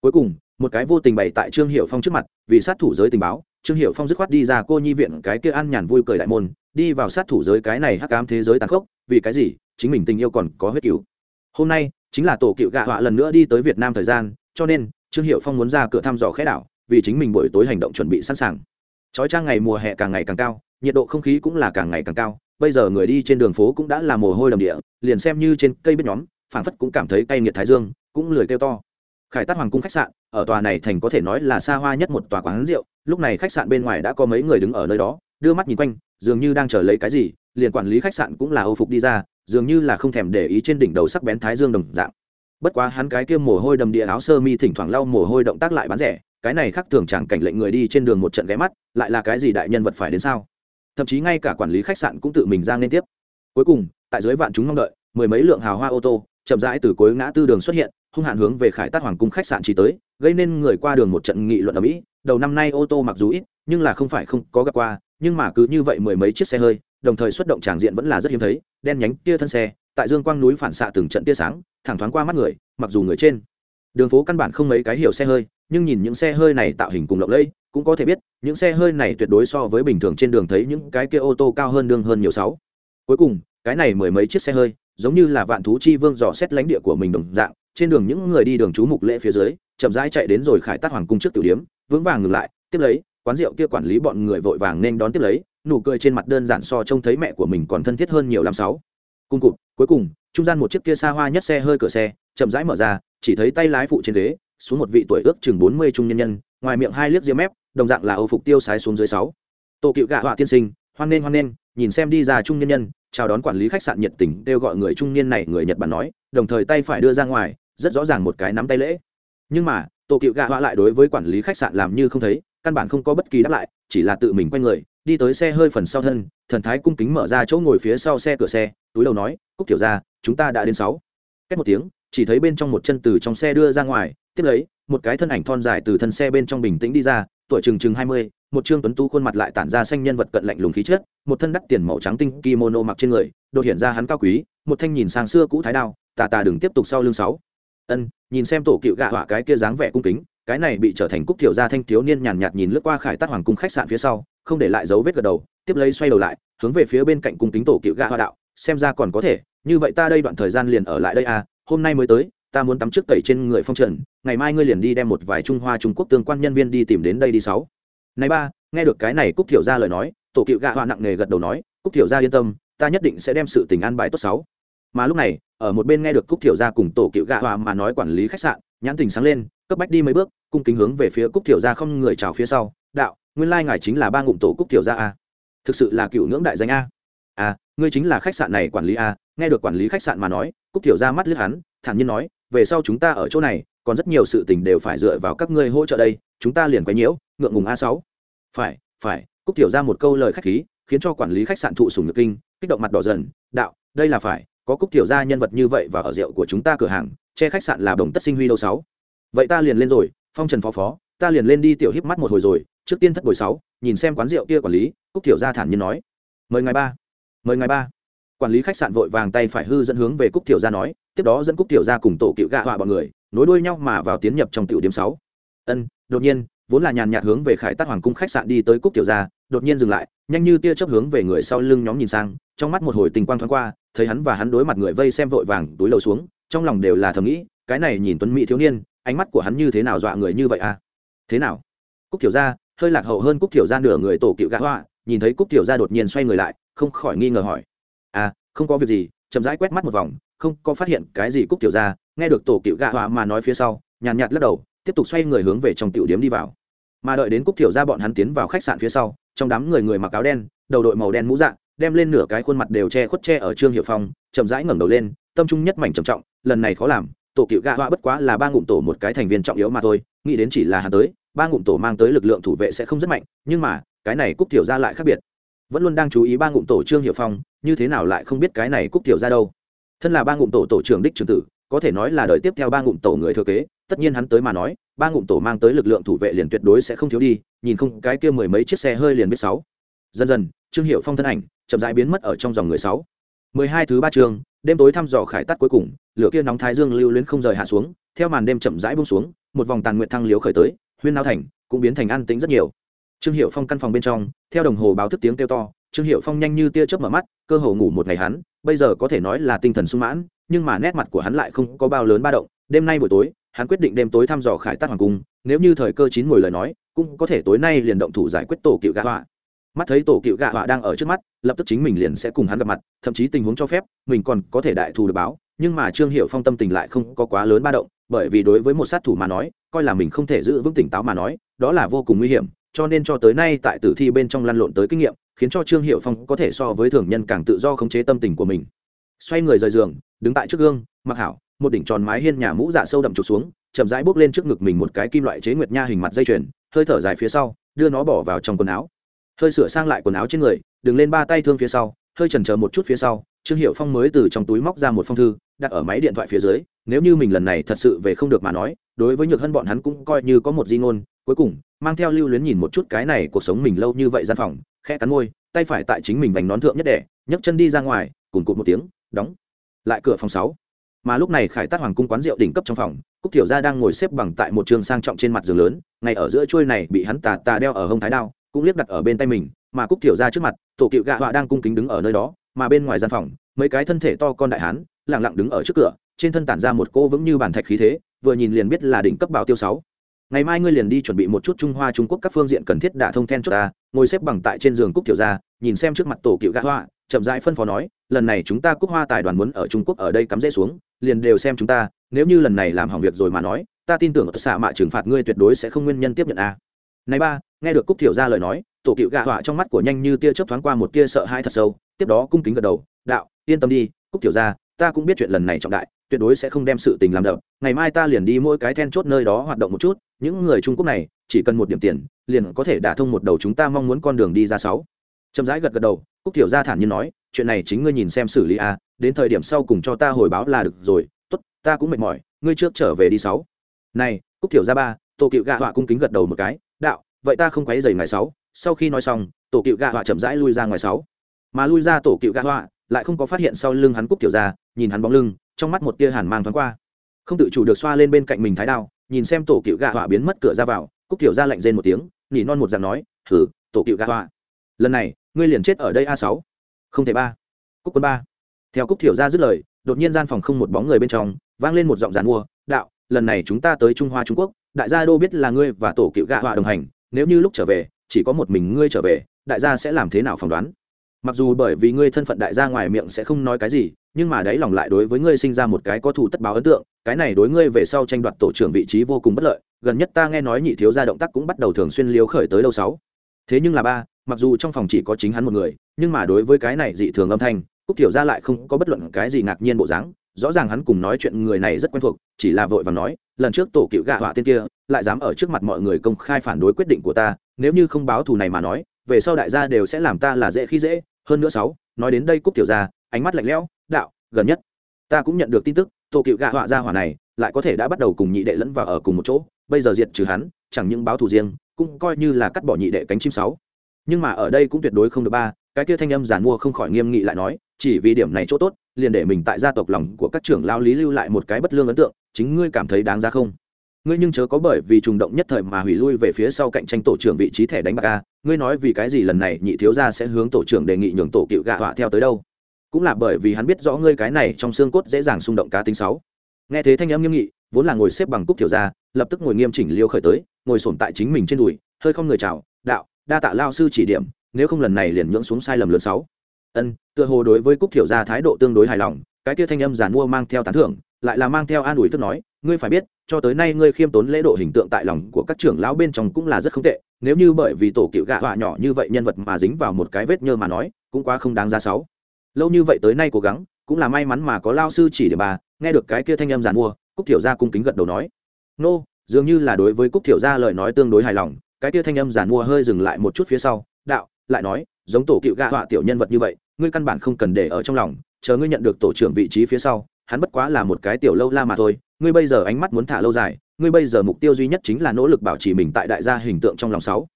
Cuối cùng, một cái vô tình bày tại trương hiệu phong trước mặt, vì sát thủ giới tình báo trương hiệu phong dứt khoát đi ra cô nhi viện cái kia an nhàn vui cười đại môn, đi vào sát thủ giới cái này hắc ám thế giới tàn khốc, vì cái gì? Chính mình tình yêu còn có huyết cứu hôm nay, chính là tổ cựu gạ họa lần nữa đi tới việt nam thời gian, cho nên, trương hiệu phong muốn ra cửa thăm dò khẽ đảo, vì chính mình buổi tối hành động chuẩn bị sẵn sàng. Trói trang ngày mùa hè càng ngày càng cao, nhiệt độ không khí cũng là càng ngày càng cao, bây giờ người đi trên đường phố cũng đã là mồ hôi đầm địa, liền xem như trên cây biết nhóm, phảng phất cũng cảm thấy cay nghiệt thái dương, cũng lười kêu to khải tát hoàng cung khách sạn, ở tòa này thành có thể nói là xa hoa nhất một tòa quán rượu, lúc này khách sạn bên ngoài đã có mấy người đứng ở nơi đó, đưa mắt nhìn quanh, dường như đang chờ lấy cái gì, liền quản lý khách sạn cũng là âu phục đi ra, dường như là không thèm để ý trên đỉnh đầu sắc bén thái dương đồng dạng. Bất quá hắn cái kia mồ hôi đầm địa áo sơ mi thỉnh thoảng lau mồ hôi động tác lại bán rẻ, cái này khác thường chẳng cảnh lệnh người đi trên đường một trận ghé mắt, lại là cái gì đại nhân vật phải đến sao? Thậm chí ngay cả quản lý khách sạn cũng tự mình ra liên tiếp. Cuối cùng, tại dưới vạn chúng mong đợi, mười mấy lượng hào hoa ô tô chậm rãi từ cuối ngã tư đường xuất hiện, hung hạn hướng về khải tát hoàng cung khách sạn chỉ tới, gây nên người qua đường một trận nghị luận ở mỹ. Đầu năm nay ô tô mặc dù ít, nhưng là không phải không có gặp qua, nhưng mà cứ như vậy mười mấy chiếc xe hơi, đồng thời xuất động tràng diện vẫn là rất hiếm thấy. Đen nhánh tia thân xe, tại dương quang núi phản xạ từng trận tia sáng, thẳng thoáng qua mắt người, mặc dù người trên. Đường phố căn bản không mấy cái hiểu xe hơi, nhưng nhìn những xe hơi này tạo hình cùng lộng lẫy, cũng có thể biết, những xe hơi này tuyệt đối so với bình thường trên đường thấy những cái kia ô tô cao hơn đường hơn nhiều sáu. Cuối cùng cái này mười mấy chiếc xe hơi, giống như là vạn thú chi vương dò xét lãnh địa của mình đồng dạng, trên đường những người đi đường chú mục lễ phía dưới, chậm rãi chạy đến rồi khải tát hoàng cung trước tiểu điếm, vững vàng ngừng lại, tiếp lấy, quán rượu kia quản lý bọn người vội vàng nên đón tiếp lấy, nụ cười trên mặt đơn giản so trông thấy mẹ của mình còn thân thiết hơn nhiều làm sáu. Cung cụt, cuối cùng, trung gian một chiếc kia xa hoa nhất xe hơi cửa xe, chậm rãi mở ra, chỉ thấy tay lái phụ trên ghế, xuống một vị tuổi ước chừng bốn mươi trung nhân nhân, ngoài miệng hai liếc diêm mép, đồng dạng là âu phục tiêu sái xuống dưới sáu. Tổ cựu gạ họa tiên sinh, hoan nên hoan nên nhìn xem đi ra trung nhân nhân chào đón quản lý khách sạn nhiệt tình kêu gọi người trung niên này người nhật bản nói, đồng thời tay phải đưa ra ngoài, rất rõ ràng một cái nắm tay lễ. Nhưng mà tổ cựu gạ họa lại đối với quản lý khách sạn làm như không thấy, căn bản không có bất kỳ đáp lại, chỉ là tự mình quay người, đi tới xe hơi phần sau thân, thần thái cung kính mở ra chỗ ngồi phía sau xe cửa xe, túi đầu nói, cúc tiểu ra chúng ta đã đến sáu. Cách một tiếng, chỉ thấy bên trong một chân từ trong xe đưa ra ngoài, tiếp lấy, một cái thân ảnh thon dài từ thân xe bên trong bình tĩnh đi ra, tuổi chừng chừng hai mươi một trương tuấn tú khuôn mặt lại tản ra xanh nhân vật cận lạnh lùng khí chất, một thân đắt tiền màu trắng tinh kimono mặc trên người, đột hiện ra hắn cao quý, một thanh nhìn sang xưa cũ thái đao, tà tà đừng tiếp tục sau lưng sáu. Ân, nhìn xem tổ cựu gạ hỏa cái kia dáng vẻ cung kính, cái này bị trở thành cúc thiểu gia thanh thiếu niên nhàn nhạt nhìn lướt qua khải tát hoàng cung khách sạn phía sau, không để lại dấu vết gật đầu, tiếp lấy xoay đầu lại, hướng về phía bên cạnh cung kính tổ cựu gạ hoa đạo, xem ra còn có thể, như vậy ta đây đoạn thời gian liền ở lại đây à hôm nay mới tới, ta muốn tắm trước tẩy trên người phong trần, ngày mai ngươi liền đi đem một vài trung hoa trung quốc tương quan nhân viên đi tìm đến đây đi sáu này ba, nghe được cái này cúc thiểu gia lời nói, tổ cựu gạ họa nặng nề gật đầu nói, cúc thiểu gia yên tâm, ta nhất định sẽ đem sự tình an bài tốt sáu mà lúc này, ở một bên nghe được cúc thiểu gia cùng tổ cựu gạ họa mà nói quản lý khách sạn, nhãn tình sáng lên, cấp bách đi mấy bước, cung kính hướng về phía cúc thiểu gia không người chào phía sau, đạo, nguyên lai ngài chính là ba ngụm tổ cúc thiểu gia a. Thực sự là cựu ngưỡng đại danh a. À ngươi chính là khách sạn này quản lý a. Nghe được quản lý khách sạn mà nói, cúc thiểu gia mắt lướt hắn, thản nhiên nói về sau chúng ta ở chỗ này, còn rất nhiều sự tình đều phải dựa vào các ngươi hỗ trợ đây, chúng ta liền quấy nhiễu, ngượng ngùng a sáu. Phải phải, cúc tiểu ra một câu lời khách khí, khiến cho quản lý khách sạn thụ sùng nhược kinh, kích động mặt đỏ dần, đạo, đây là phải, có cúc tiểu ra nhân vật như vậy và ở rượu của chúng ta cửa hàng, che khách sạn là đồng tất sinh huy đâu sáu. Vậy ta liền lên rồi, phong trần phó phó, ta liền lên đi tiểu híp mắt một hồi rồi, trước tiên thất bồi sáu, nhìn xem quán rượu kia quản lý, cúc tiểu ra thản nhiên nói. Mời ngày ba, mời ngày ba. Quản lý khách sạn vội vàng tay phải hư dẫn hướng về cúc tiểu ra nói tiếp đó dẫn cúc tiểu ra cùng tổ cựu gạ họa bọn người, nối đuôi nhau mà vào tiến nhập trong tiểu điểm sáu. Ân, đột nhiên, vốn là nhàn nhạt hướng về khải tát hoàng cung khách sạn đi tới cúc tiểu gia, đột nhiên dừng lại, nhanh như tia chớp hướng về người sau lưng nhóm nhìn sang, trong mắt một hồi tình quang thoáng qua, thấy hắn và hắn đối mặt người vây xem vội vàng túi lầu xuống, trong lòng đều là thầm nghĩ, cái này nhìn tuấn mỹ thiếu niên, ánh mắt của hắn như thế nào dọa người như vậy à? Thế nào? Cúc tiểu gia, hơi lạc hậu hơn cúc tiểu gia nửa người tổ cựu gã hoa nhìn thấy cúc tiểu gia đột nhiên xoay người lại, không khỏi nghi ngờ hỏi. À không có việc gì, chậm rãi quét mắt một vòng không có phát hiện cái gì cúc tiểu gia nghe được tổ cựu gạ họa mà nói phía sau, nhàn nhạt lắc đầu, tiếp tục xoay người hướng về trong tiểu điếm đi vào. Mà đợi đến cúc tiểu ra bọn hắn tiến vào khách sạn phía sau, trong đám người người mặc áo đen, đầu đội màu đen mũ dạ đem lên nửa cái khuôn mặt đều che khuất che ở trương hiệu phong, chậm rãi ngẩng đầu lên, tâm trung nhất mảnh trầm trọng, lần này khó làm, tổ cựu gạ họa bất quá là ba ngụm tổ một cái thành viên trọng yếu mà thôi, nghĩ đến chỉ là hắn tới, ba ngụm tổ mang tới lực lượng thủ vệ sẽ không rất mạnh, nhưng mà, cái này cúc tiểu ra lại khác biệt. Vẫn luôn đang chú ý ba ngụm tổ trương hiệu phong, như thế nào lại không biết cái này cúc tiểu ra đâu thân là ba ngụm tổ tổ trưởng đích trường tử, có thể nói là đời tiếp theo ba ngụm tổ người thừa kế, tất nhiên hắn tới mà nói, ba ngụm tổ mang tới lực lượng thủ vệ liền tuyệt đối sẽ không thiếu đi, nhìn không cái kia mười mấy chiếc xe hơi liền biết sáu. Dần dần, trương hiệu phong thân ảnh chậm rãi biến mất ở trong dòng người sáu. Mười hai thứ ba trường, đêm tối thăm dò khải tắt cuối cùng, lửa kia nóng thái dương lưu luyến không rời hạ xuống, theo màn đêm chậm rãi buông xuống, một vòng tàn nguyện thăng liếu khởi tới, huyên nao thành, cũng biến thành an tĩnh rất nhiều. Trương hiệu phong căn phòng bên trong, theo đồng hồ báo thức tiếng kêu to, trương hiệu phong nhanh như tia chớp mở mắt, cơ hồ ngủ một ngày hắn bây giờ có thể nói là tinh thần sung mãn, nhưng mà nét mặt của hắn lại không có bao lớn ba động. Đêm nay buổi tối, hắn quyết định đêm tối thăm dò khải tát hoàng cung, nếu như thời cơ chín mùi lời nói, cũng có thể tối nay liền động thủ giải quyết tổ cựu gạ họa. Mắt thấy tổ cựu gạ họa đang ở trước mắt, lập tức chính mình liền sẽ cùng hắn gặp mặt, thậm chí tình huống cho phép, mình còn có thể đại thù được báo, nhưng mà trương hiệu phong tâm tình lại không có quá lớn ba động, bởi vì đối với một sát thủ mà nói, coi là mình không thể giữ vững tỉnh táo mà nói, đó là vô cùng nguy hiểm, cho nên cho tới nay tại tử thi bên trong lăn lộn tới kinh nghiệm khiến cho trương hiệu phong có thể so với thường nhân càng tự do khống chế tâm tình của mình. Xoay người rời giường, đứng tại trước gương, mặc hảo, một đỉnh tròn mái hiên nhà mũ dạ sâu đậm trục xuống, chậm rãi bốc lên trước ngực mình một cái kim loại chế nguyệt nha hình mặt dây chuyền, hơi thở dài phía sau, đưa nó bỏ vào trong quần áo. Hơi sửa sang lại quần áo trên người, đứng lên ba tay thương phía sau, hơi chần chờ một chút phía sau, trương hiệu phong mới từ trong túi móc ra một phong thư, đặt ở máy điện thoại phía dưới, nếu như mình lần này thật sự về không được mà nói, đối với nhược hân bọn hắn cũng coi như có một di ngôn, cuối cùng, mang theo lưu luyến nhìn một chút cái này cuộc sống mình lâu như vậy gian phòng khẽ cắn môi, tay phải tại chính mình vành nón thượng nhất đẻ, nhấc chân đi ra ngoài cùng cụt một tiếng, đóng, lại cửa phòng sáu. Mà lúc này khải tát hoàng cung quán rượu đỉnh cấp trong phòng, cúc tiểu gia đang ngồi xếp bằng tại một trường sang trọng trên mặt giường lớn, ngay ở giữa chuôi này bị hắn tà tà đeo ở hông thái đao, cũng liếc đặt ở bên tay mình, mà cúc tiểu gia trước mặt, tổ cựu gạ họa đang cung kính đứng ở nơi đó, mà bên ngoài gian phòng, mấy cái thân thể to con đại hán, lặng lặng đứng ở trước cửa, trên thân tản ra một cô vững như bàn thạch khí thế, vừa nhìn liền biết là đỉnh cấp bảo tiêu sáu. Ngày mai ngươi liền đi chuẩn bị một chút trung hoa trung quốc các phương diện cần thiết đả thông then chốt ta ngồi xếp bằng tại trên giường cúc tiểu gia, nhìn xem trước mặt tổ cựu gã họa chậm rãi phân phó nói, lần này chúng ta cúc hoa tài đoàn muốn ở trung quốc ở đây cắm rễ xuống, liền đều xem chúng ta, nếu như lần này làm hỏng việc rồi mà nói, ta tin tưởng ở xạ mạ trừng phạt ngươi tuyệt đối sẽ không nguyên nhân tiếp nhận a. Này ba, nghe được cúc tiểu gia lời nói, tổ cựu gã họa trong mắt của nhanh như tia chớp thoáng qua một tia sợ hãi thật sâu, tiếp đó cung kính gật đầu, đạo, yên tâm đi, cúc tiểu gia, ta cũng biết chuyện lần này trọng đại, tuyệt đối sẽ không đem sự tình làm đậm, ngày mai ta liền đi mỗi cái then chốt nơi đó hoạt động một chút, những người trung quốc này chỉ cần một điểm tiền, liền có thể đả thông một đầu chúng ta mong muốn con đường đi ra sáu. Chậm rãi gật gật đầu, cúc tiểu gia thản nhiên nói, chuyện này chính ngươi nhìn xem xử lý a đến thời điểm sau cùng cho ta hồi báo là được rồi, tốt, ta cũng mệt mỏi, ngươi trước trở về đi sáu. Này, cúc tiểu gia ba, tổ cựu gạ họa cung kính gật đầu một cái, đạo, vậy ta không quấy rầy ngày sáu. Sau khi nói xong, tổ cựu gạ họa chậm rãi lui ra ngoài sáu. Mà lui ra tổ cựu gạ họa lại không có phát hiện sau lưng hắn cúc tiểu gia, nhìn hắn bóng lưng, trong mắt một tia hàn mang thoáng qua. Không tự chủ được xoa lên bên cạnh mình thái đao, nhìn xem tổ cựu gạ họa biến mất cửa ra vào cúc tiểu ra lạnh rên một tiếng, nỉ non một dạng nói thử tổ cựu gà hoa. Lần này, ngươi liền chết ở đây a sáu. Không thể ba. Cúc quân ba. Theo cúc tiểu ra dứt lời, đột nhiên gian phòng không một bóng người bên trong, vang lên một giọng giàn mua, đạo, lần này chúng ta tới trung hoa trung quốc, đại gia đô biết là ngươi và tổ cựu gạ họa đồng hành, nếu như lúc trở về, chỉ có một mình ngươi trở về, đại gia sẽ làm thế nào phỏng đoán? Mặc dù bởi vì ngươi thân phận đại gia ngoài miệng sẽ không nói cái gì, nhưng mà đấy lòng lại đối với ngươi sinh ra một cái có thù tất báo ấn tượng, cái này đối ngươi về sau tranh đoạt tổ trưởng vị trí vô cùng bất lợi gần nhất ta nghe nói nhị thiếu gia động tác cũng bắt đầu thường xuyên liếu khởi tới lâu sáu. Thế nhưng là ba, mặc dù trong phòng chỉ có chính hắn một người, nhưng mà đối với cái này dị thường âm thanh, cúc tiểu gia lại không có bất luận cái gì ngạc nhiên bộ dáng. Rõ ràng hắn cùng nói chuyện người này rất quen thuộc, chỉ là vội và nói, lần trước tổ cựu gạ họa tên kia, lại dám ở trước mặt mọi người công khai phản đối quyết định của ta, nếu như không báo thù này mà nói, về sau đại gia đều sẽ làm ta là dễ khi dễ. Hơn nữa sáu, nói đến đây cúc tiểu gia, ánh mắt lạnh lẽo, đạo, gần nhất, ta cũng nhận được tin tức, tổ cựu gạ họa gia hỏa này lại có thể đã bắt đầu cùng nhị đệ lẫn vào ở cùng một chỗ, bây giờ diệt trừ hắn, chẳng những báo thù riêng, cũng coi như là cắt bỏ nhị đệ cánh chim sáu. Nhưng mà ở đây cũng tuyệt đối không được ba, cái kia thanh âm giản mua không khỏi nghiêm nghị lại nói, chỉ vì điểm này chỗ tốt, liền để mình tại gia tộc lòng của các trưởng lao lý lưu lại một cái bất lương ấn tượng, chính ngươi cảm thấy đáng ra không? Ngươi nhưng chớ có bởi vì trùng động nhất thời mà hủy lui về phía sau cạnh tranh tổ trưởng vị trí thẻ đánh bạc a, ngươi nói vì cái gì lần này nhị thiếu gia sẽ hướng tổ trưởng đề nghị nhường tổ cựu gạ họa theo tới đâu? Cũng là bởi vì hắn biết rõ ngươi cái này trong xương cốt dễ dàng xung động cá tính sáu nghe thế thanh âm nghiêm nghị, vốn là ngồi xếp bằng cúc tiểu gia, lập tức ngồi nghiêm chỉnh liêu khởi tới, ngồi sổm tại chính mình trên đùi, hơi không người chào, đạo, đa tạ lao sư chỉ điểm, nếu không lần này liền nhưỡng xuống sai lầm lớn sáu. Ân, tựa hồ đối với cúc tiểu gia thái độ tương đối hài lòng, cái kia thanh âm giàn mua mang theo tán thưởng, lại là mang theo an ủi tức nói, ngươi phải biết, cho tới nay ngươi khiêm tốn lễ độ hình tượng tại lòng của các trưởng lão bên trong cũng là rất không tệ, nếu như bởi vì tổ cựu gạ họa nhỏ như vậy nhân vật mà dính vào một cái vết nhơ mà nói, cũng quá không đáng ra sáu. Lâu như vậy tới nay cố gắng, cũng là may mắn mà có lao sư chỉ để bà nghe được cái kia thanh âm giàn mua, cúc thiểu gia cung kính gật đầu nói, nô, dường như là đối với cúc thiểu gia lời nói tương đối hài lòng. Cái kia thanh âm giàn mua hơi dừng lại một chút phía sau, đạo, lại nói, giống tổ cựu gạ họa tiểu nhân vật như vậy, ngươi căn bản không cần để ở trong lòng, chờ ngươi nhận được tổ trưởng vị trí phía sau, hắn bất quá là một cái tiểu lâu la mà thôi, ngươi bây giờ ánh mắt muốn thả lâu dài, ngươi bây giờ mục tiêu duy nhất chính là nỗ lực bảo trì mình tại đại gia hình tượng trong lòng sáu.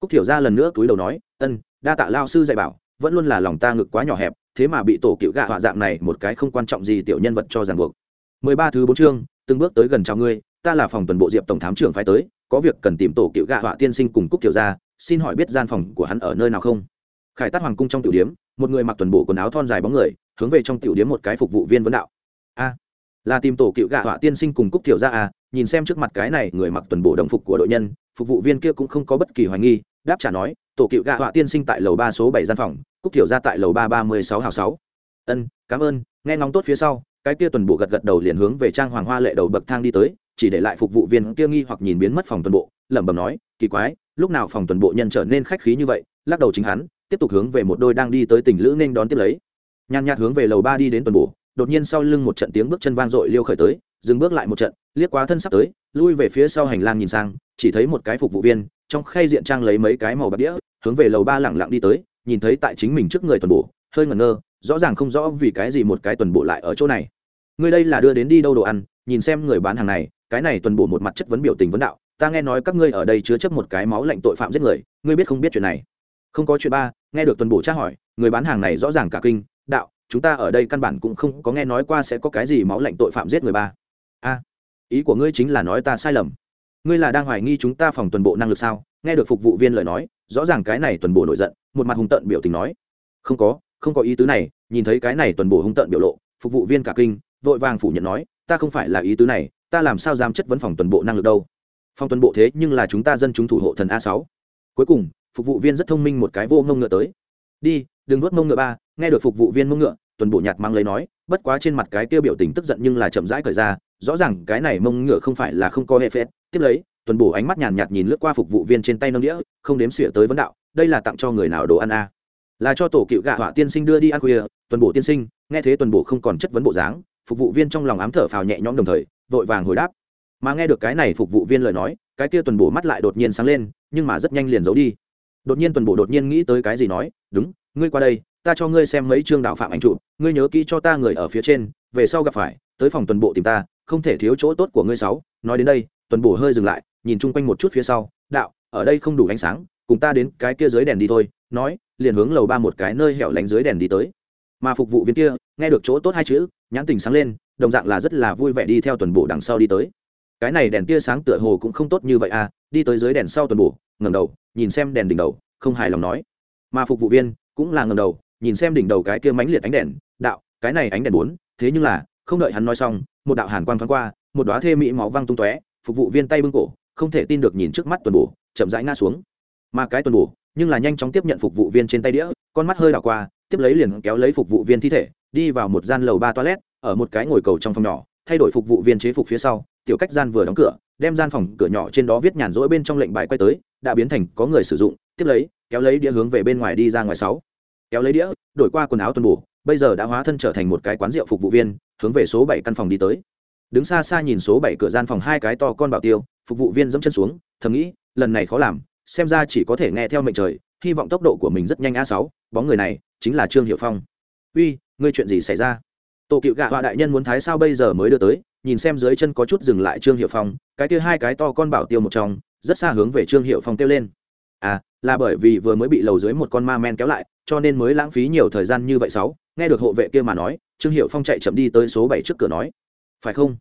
Cúc thiểu gia lần nữa túi đầu nói, ân, đa tạ lao sư dạy bảo, vẫn luôn là lòng ta ngực quá nhỏ hẹp thế mà bị tổ cựu gạ họa dạng này một cái không quan trọng gì tiểu nhân vật cho ràng buộc. Mười ba thứ bốn chương, từng bước tới gần chào ngươi, ta là phòng tuần bộ diệp tổng thám trưởng phái tới, có việc cần tìm tổ cựu gạ họa tiên sinh cùng cúc tiểu gia, xin hỏi biết gian phòng của hắn ở nơi nào không? Khải tát hoàng cung trong tiểu điếm, một người mặc tuần bộ quần áo thon dài bóng người, hướng về trong tiểu điếm một cái phục vụ viên vấn đạo. A, là tìm tổ cựu gạ họa tiên sinh cùng cúc tiểu gia à nhìn xem trước mặt cái này người mặc tuần bộ đồng phục của đội nhân, phục vụ viên kia cũng không có bất kỳ hoài nghi đáp trả nói, tổ cựu gạ họa tiên sinh tại lầu ba số bảy gian phòng, cúc tiểu gia tại lầu ba ba mươi sáu hào sáu. Ân, cảm ơn. Nghe ngóng tốt phía sau, cái kia tuần bộ gật gật đầu liền hướng về trang hoàng hoa lệ đầu bậc thang đi tới, chỉ để lại phục vụ viên kia nghi hoặc nhìn biến mất phòng tuần bộ, lẩm bẩm nói, kỳ quái, lúc nào phòng tuần bộ nhân trở nên khách khí như vậy? Lắc đầu chính hắn, tiếp tục hướng về một đôi đang đi tới tỉnh lữ nên đón tiếp lấy. Nhàn nhạt hướng về lầu ba đi đến tuần bộ, đột nhiên sau lưng một trận tiếng bước chân vang dội liêu khởi tới, dừng bước lại một trận, liếc quá thân sắp tới, lui về phía sau hành lang nhìn sang, chỉ thấy một cái phục vụ viên trong khay diện trang lấy mấy cái màu bạc đĩa, hướng về lầu ba lẳng lặng đi tới, nhìn thấy tại chính mình trước người tuần bộ hơi ngẩn ngơ, rõ ràng không rõ vì cái gì một cái tuần bộ lại ở chỗ này. Người đây là đưa đến đi đâu đồ ăn, nhìn xem người bán hàng này, cái này tuần bộ một mặt chất vấn biểu tình vấn đạo, ta nghe nói các ngươi ở đây chứa chấp một cái máu lạnh tội phạm giết người, ngươi biết không biết chuyện này? Không có chuyện ba, nghe được tuần bộ tra hỏi, người bán hàng này rõ ràng cả kinh, đạo, chúng ta ở đây căn bản cũng không có nghe nói qua sẽ có cái gì máu lạnh tội phạm giết người ba. A, ý của ngươi chính là nói ta sai lầm ngươi là đang hoài nghi chúng ta phòng tuần bộ năng lực sao? Nghe được phục vụ viên lời nói, rõ ràng cái này tuần bộ nổi giận, một mặt hung tận biểu tình nói. Không có không có ý tứ này, nhìn thấy cái này tuần bộ hung tận biểu lộ, phục vụ viên cả kinh, vội vàng phủ nhận nói, ta không phải là ý tứ này, ta làm sao dám chất vấn phòng tuần bộ năng lực đâu? Phòng tuần bộ thế nhưng là chúng ta dân chúng thủ hộ thần a sáu. Cuối cùng, phục vụ viên rất thông minh một cái vô ngông ngựa tới. Đi, đừng nuốt mông ngựa ba, nghe được phục vụ viên mông ngựa, tuần bộ nhạt mang lấy nói bất quá trên mặt cái kia biểu tình tức giận nhưng là chậm rãi cởi ra, rõ ràng cái này mông ngựa không phải là không có hệ phết. Tiếp lấy, tuần bổ ánh mắt nhàn nhạt nhìn lướt qua phục vụ viên trên tay nâng đĩa, không đếm xỉa tới vấn đạo, đây là tặng cho người nào đồ ăn a à? là cho tổ cựu gạ họa tiên sinh đưa đi ăn khuya, tuần bổ tiên sinh, nghe thế tuần bổ không còn chất vấn bộ dáng, phục vụ viên trong lòng ám thở phào nhẹ nhõm đồng thời, vội vàng hồi đáp. Mà nghe được cái này phục vụ viên lời nói, cái kia tuần bổ mắt lại đột nhiên sáng lên, nhưng mà rất nhanh liền giấu đi. Đột nhiên tuần bổ đột nhiên nghĩ tới cái gì nói, đúng, ngươi qua đây ta cho ngươi xem mấy chương đạo phạm ảnh trụ ngươi nhớ kỹ cho ta người ở phía trên, về sau gặp phải, tới phòng tuần bộ tìm ta, không thể thiếu chỗ tốt của ngươi sáu. Nói đến đây, tuần bổ hơi dừng lại, nhìn chung quanh một chút phía sau, đạo, ở đây không đủ ánh sáng, cùng ta đến cái kia dưới đèn đi thôi. Nói, liền hướng lầu ba một cái nơi hẻo lánh dưới đèn đi tới. Mà phục vụ viên kia, nghe được chỗ tốt hai chữ, nhãn tình sáng lên, đồng dạng là rất là vui vẻ đi theo tuần bổ đằng sau đi tới. Cái này đèn tia sáng tựa hồ cũng không tốt như vậy à đi tới dưới đèn sau tuần bổ ngẩng đầu, nhìn xem đèn đỉnh đầu, không hài lòng nói. Mà phục vụ viên cũng là ngẩng đầu nhìn xem đỉnh đầu cái kia mãnh liệt ánh đèn, đạo, cái này ánh đèn bốn, thế nhưng là, không đợi hắn nói xong, một đạo hàn quang thoáng qua, một đoá thê mỹ máu văng tung tóe, phục vụ viên tay bưng cổ, không thể tin được nhìn trước mắt tuần bổ, chậm rãi ngã xuống. Mà cái tuần bổ, nhưng là nhanh chóng tiếp nhận phục vụ viên trên tay đĩa, con mắt hơi đảo qua, tiếp lấy liền kéo lấy phục vụ viên thi thể, đi vào một gian lầu ba toilet, ở một cái ngồi cầu trong phòng nhỏ, thay đổi phục vụ viên chế phục phía sau, tiểu cách gian vừa đóng cửa, đem gian phòng cửa nhỏ trên đó viết nhàn rỗi bên trong lệnh bài quay tới, đã biến thành có người sử dụng, tiếp lấy, kéo lấy đĩa hướng về bên ngoài đi ra ngoài sáu kéo lấy đĩa, đổi qua quần áo tuần bổ bây giờ đã hóa thân trở thành một cái quán rượu phục vụ viên, hướng về số bảy căn phòng đi tới. Đứng xa xa nhìn số bảy cửa gian phòng hai cái to con bảo tiêu, phục vụ viên dẫm chân xuống, thầm nghĩ, lần này khó làm, xem ra chỉ có thể nghe theo mệnh trời, hy vọng tốc độ của mình rất nhanh a sáu, bóng người này chính là trương hiệu phong. Uy, ngươi chuyện gì xảy ra? Tổ cựu gạ họa đại nhân muốn thái sao bây giờ mới đưa tới, nhìn xem dưới chân có chút dừng lại trương hiệu phong, cái kia hai cái to con bảo tiêu một trong, rất xa hướng về trương hiệu phong kêu lên. À là bởi vì vừa mới bị lầu dưới một con ma men kéo lại, cho nên mới lãng phí nhiều thời gian như vậy sáu. Nghe được hộ vệ kia mà nói, trương hiệu phong chạy chậm đi tới số bảy trước cửa nói, phải không?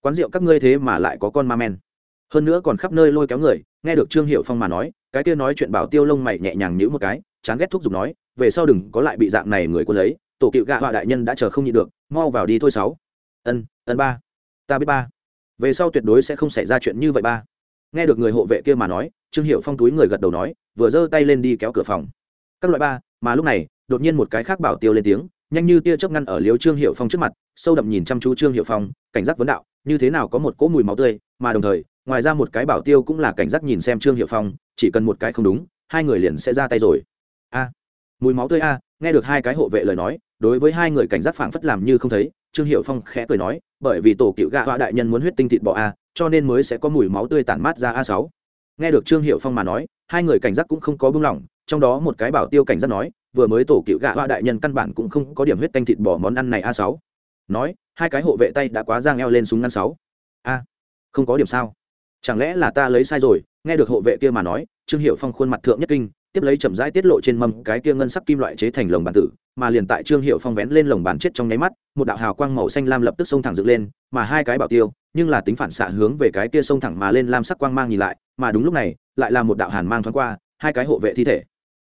Quán rượu các ngươi thế mà lại có con ma men? Hơn nữa còn khắp nơi lôi kéo người, nghe được trương hiệu phong mà nói, cái kia nói chuyện bảo tiêu lông mày nhẹ nhàng nhữ một cái, chán ghét thúc giục nói, về sau đừng có lại bị dạng này người quân lấy, tổ cựu gạ họa đại nhân đã chờ không nhịn được, mau vào đi thôi sáu. Ân ân ba, ta biết ba. Về sau tuyệt đối sẽ không xảy ra chuyện như vậy ba. Nghe được người hộ vệ kia mà nói, trương hiệu phong túi người gật đầu nói vừa giơ tay lên đi kéo cửa phòng. Các loại ba, mà lúc này, đột nhiên một cái khác bảo tiêu lên tiếng, nhanh như tia chớp ngăn ở liếu trương hiệu phong trước mặt, sâu đậm nhìn chăm chú trương hiệu phong, cảnh giác vấn đạo, như thế nào có một cỗ mùi máu tươi, mà đồng thời, ngoài ra một cái bảo tiêu cũng là cảnh giác nhìn xem trương hiệu phong, chỉ cần một cái không đúng, hai người liền sẽ ra tay rồi. A, mùi máu tươi a, nghe được hai cái hộ vệ lời nói, đối với hai người cảnh giác phảng phất làm như không thấy, trương hiệu phong khẽ cười nói, bởi vì tổ cựu gạ họa đại nhân muốn huyết tinh thịt bò a, cho nên mới sẽ có mùi máu tươi tản mát ra a sáu. Nghe được trương hiệu phong mà nói hai người cảnh giác cũng không có buông lỏng, trong đó một cái bảo tiêu cảnh giác nói, vừa mới tổ cựu gạ hoa đại nhân căn bản cũng không có điểm huyết canh thịt bỏ món ăn này a sáu. Nói, hai cái hộ vệ tay đã quá giang eo lên súng ngăn sáu. A, không có điểm sao? Chẳng lẽ là ta lấy sai rồi? Nghe được hộ vệ kia mà nói, trương hiệu phong khuôn mặt thượng nhất kinh, tiếp lấy chậm rãi tiết lộ trên mâm cái kia ngân sắc kim loại chế thành lồng bàn tử, mà liền tại trương hiệu phong vén lên lồng bàn chết trong nháy mắt, một đạo hào quang màu xanh lam lập tức xông thẳng dựng lên, mà hai cái bảo tiêu, nhưng là tính phản xạ hướng về cái kia xông thẳng mà lên lam sắc quang mang nhìn lại mà đúng lúc này, lại là một đạo hàn mang thoáng qua, hai cái hộ vệ thi thể.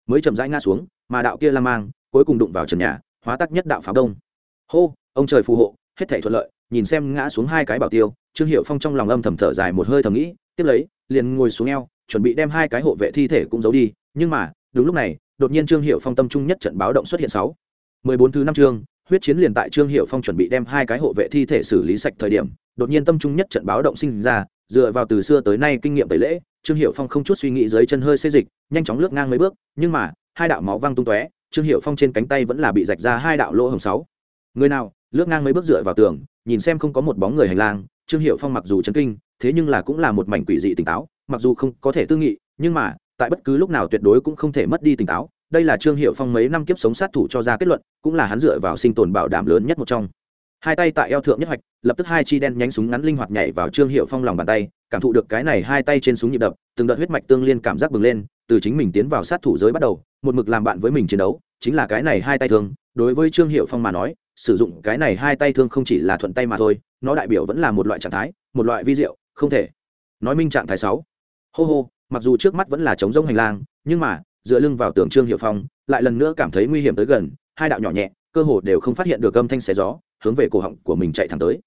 Mới chậm rãi ngã xuống, mà đạo kia lam mang cuối cùng đụng vào trần nhà, hóa tắc nhất đạo pháo đông. Hô, ông trời phù hộ, hết thể thuận lợi, nhìn xem ngã xuống hai cái bảo tiêu, trương hiệu phong trong lòng âm thầm thở dài một hơi thầm nghĩ, tiếp lấy, liền ngồi xuống eo, chuẩn bị đem hai cái hộ vệ thi thể cũng giấu đi, nhưng mà, đúng lúc này, đột nhiên trương hiệu phong tâm trung nhất trận báo động xuất hiện sáu. Mười bốn thứ năm chương, huyết chiến liền tại trương hiệu phong chuẩn bị đem hai cái hộ vệ thi thể xử lý sạch thời điểm, đột nhiên tâm trung nhất trận báo động sinh ra dựa vào từ xưa tới nay kinh nghiệm tẩy lễ, trương hiệu phong không chút suy nghĩ dưới chân hơi xê dịch, nhanh chóng lướt ngang mấy bước, nhưng mà, hai đạo máu văng tung tóe, trương hiệu phong trên cánh tay vẫn là bị rạch ra hai đạo lỗ hồng sáu. Người nào, lướt ngang mấy bước dựa vào tường, nhìn xem không có một bóng người hành lang, trương hiệu phong mặc dù chấn kinh, thế nhưng là cũng là một mảnh quỷ dị tỉnh táo, mặc dù không có thể tư nghị, nhưng mà, tại bất cứ lúc nào tuyệt đối cũng không thể mất đi tỉnh táo. Đây là trương hiệu phong mấy năm kiếp sống sát thủ cho ra kết luận, cũng là hắn dựa vào sinh tồn bảo đảm lớn nhất một trong hai tay tại eo thượng nhất hoạch, lập tức hai chi đen nhánh súng ngắn linh hoạt nhảy vào trương hiệu phong lòng bàn tay, cảm thụ được cái này hai tay trên súng nhịp đập, từng đợt huyết mạch tương liên cảm giác bừng lên, từ chính mình tiến vào sát thủ giới bắt đầu, một mực làm bạn với mình chiến đấu, chính là cái này hai tay thương. Đối với trương hiệu phong mà nói, sử dụng cái này hai tay thương không chỉ là thuận tay mà thôi, nó đại biểu vẫn là một loại trạng thái, một loại vi diệu, không thể nói minh trạng thái sáu. Hô hô, mặc dù trước mắt vẫn là chống rông hành lang, nhưng mà, dựa lưng vào tường trương hiệu phong, lại lần nữa cảm thấy nguy hiểm tới gần, hai đạo nhỏ nhẹ, cơ hồ đều không phát hiện được âm thanh xé gió hướng về cổ họng của mình chạy thẳng tới.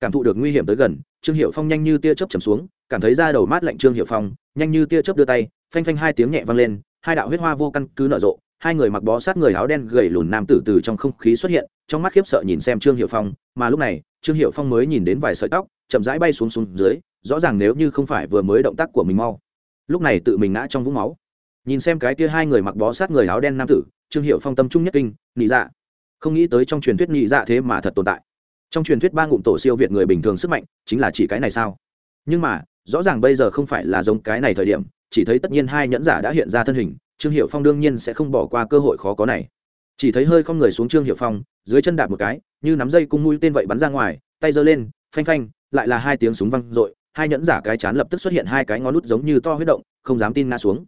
Cảm thụ được nguy hiểm tới gần, trương hiệu phong nhanh như tia chớp chầm xuống, cảm thấy da đầu mát lạnh trương hiệu phong, nhanh như tia chớp đưa tay, phanh phanh hai tiếng nhẹ vang lên, hai đạo huyết hoa vô căn cứ nở rộ, hai người mặc bó sát người áo đen gầy lùn nam tử từ trong không khí xuất hiện, trong mắt khiếp sợ nhìn xem trương hiệu phong, mà lúc này, trương hiệu phong mới nhìn đến vài sợi tóc, chậm rãi bay xuống xuống dưới, rõ ràng nếu như không phải vừa mới động tác của mình mau. Lúc này tự mình ngã trong vũng máu. Nhìn xem cái kia hai người mặc bó sát người áo đen nam tử, trương hiệu phong tâm trung nhất kinh, nị dạ không nghĩ tới trong truyền thuyết nhị dạ thế mà thật tồn tại. Trong truyền thuyết ba ngụm tổ siêu việt người bình thường sức mạnh chính là chỉ cái này sao? Nhưng mà, rõ ràng bây giờ không phải là giống cái này thời điểm, chỉ thấy tất nhiên hai nhẫn giả đã hiện ra thân hình, trương hiệu phong đương nhiên sẽ không bỏ qua cơ hội khó có này. Chỉ thấy hơi không người xuống trương hiệu phong, dưới chân đạp một cái, như nắm dây cung mũi tên vậy bắn ra ngoài, tay giơ lên, phanh phanh, lại là hai tiếng súng văng r ộ i hai nhẫn giả cái chán lập tức xuất hiện hai cái ngón nút giống như to huyết động, không dám tin ngã xuống.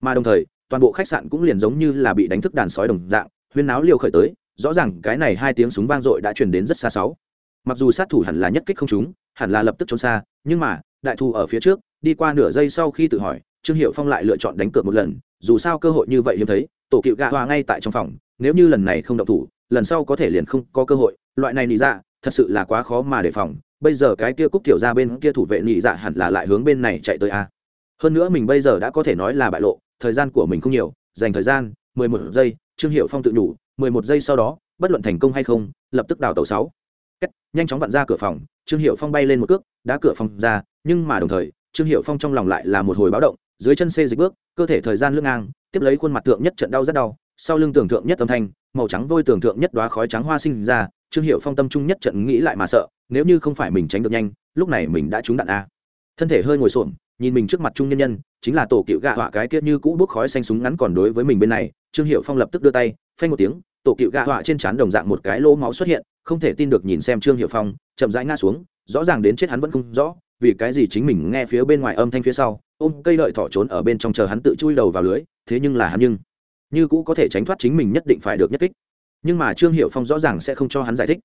Mà đồng thời, toàn bộ khách sạn cũng liền giống như là bị đánh thức đàn sói đồng dạng, huyên náo liều khởi tới rõ ràng cái này hai tiếng súng vang dội đã truyền đến rất xa sáu. Mặc dù sát thủ hẳn là nhất kích không chúng hẳn là lập tức trốn xa, nhưng mà, đại thù ở phía trước, đi qua nửa giây sau khi tự hỏi, trương hiệu phong lại lựa chọn đánh cược một lần, dù sao cơ hội như vậy hiếm thấy, tổ cựu gạ hòa ngay tại trong phòng, nếu như lần này không động thủ, lần sau có thể liền không có cơ hội, loại này nị dạ thật sự là quá khó mà đề phòng, bây giờ cái kia cúc tiểu ra bên kia thủ vệ nị dạ hẳn là lại hướng bên này chạy tới a. Hơn nữa mình bây giờ đã có thể nói là bại lộ, thời gian của mình không nhiều, dành thời gian, mười một giây, trương hiệu phong tự nhủ một giây sau đó bất luận thành công hay không lập tức đào tàu sáu. Cách, nhanh chóng vặn ra cửa phòng trương hiệu phong bay lên một cước đá cửa phòng ra nhưng mà đồng thời trương hiệu phong trong lòng lại là một hồi báo động dưới chân xê dịch bước cơ thể thời gian lưng ngang tiếp lấy khuôn mặt tượng nhất trận đau rất đau sau lưng tưởng tượng nhất âm thanh màu trắng vôi tưởng tượng nhất đoá khói trắng hoa sinh ra trương hiệu phong tâm trung nhất trận nghĩ lại mà sợ nếu như không phải mình tránh được nhanh lúc này mình đã trúng đạn a. Thân thể hơi ngồi xổm nhìn mình trước mặt trung nhân nhân chính là tổ cựu gạ họa cái kia như cũ bốc khói xanh súng ngắn còn đối với mình bên này, trương hiệu phong lập tức đưa tay, phanh một tiếng, tổ cựu gạ họa trên trán đồng dạng một cái lỗ máu xuất hiện, không thể tin được nhìn xem trương hiệu phong, chậm rãi ngã xuống, rõ ràng đến chết hắn vẫn không rõ, vì cái gì chính mình nghe phía bên ngoài âm thanh phía sau, ôm cây lợi thỏ trốn ở bên trong chờ hắn tự chui đầu vào lưới, thế nhưng là hắn nhưng, như cũ có thể tránh thoát chính mình nhất định phải được nhất kích. Nhưng mà trương hiệu phong rõ ràng sẽ không cho hắn giải thích.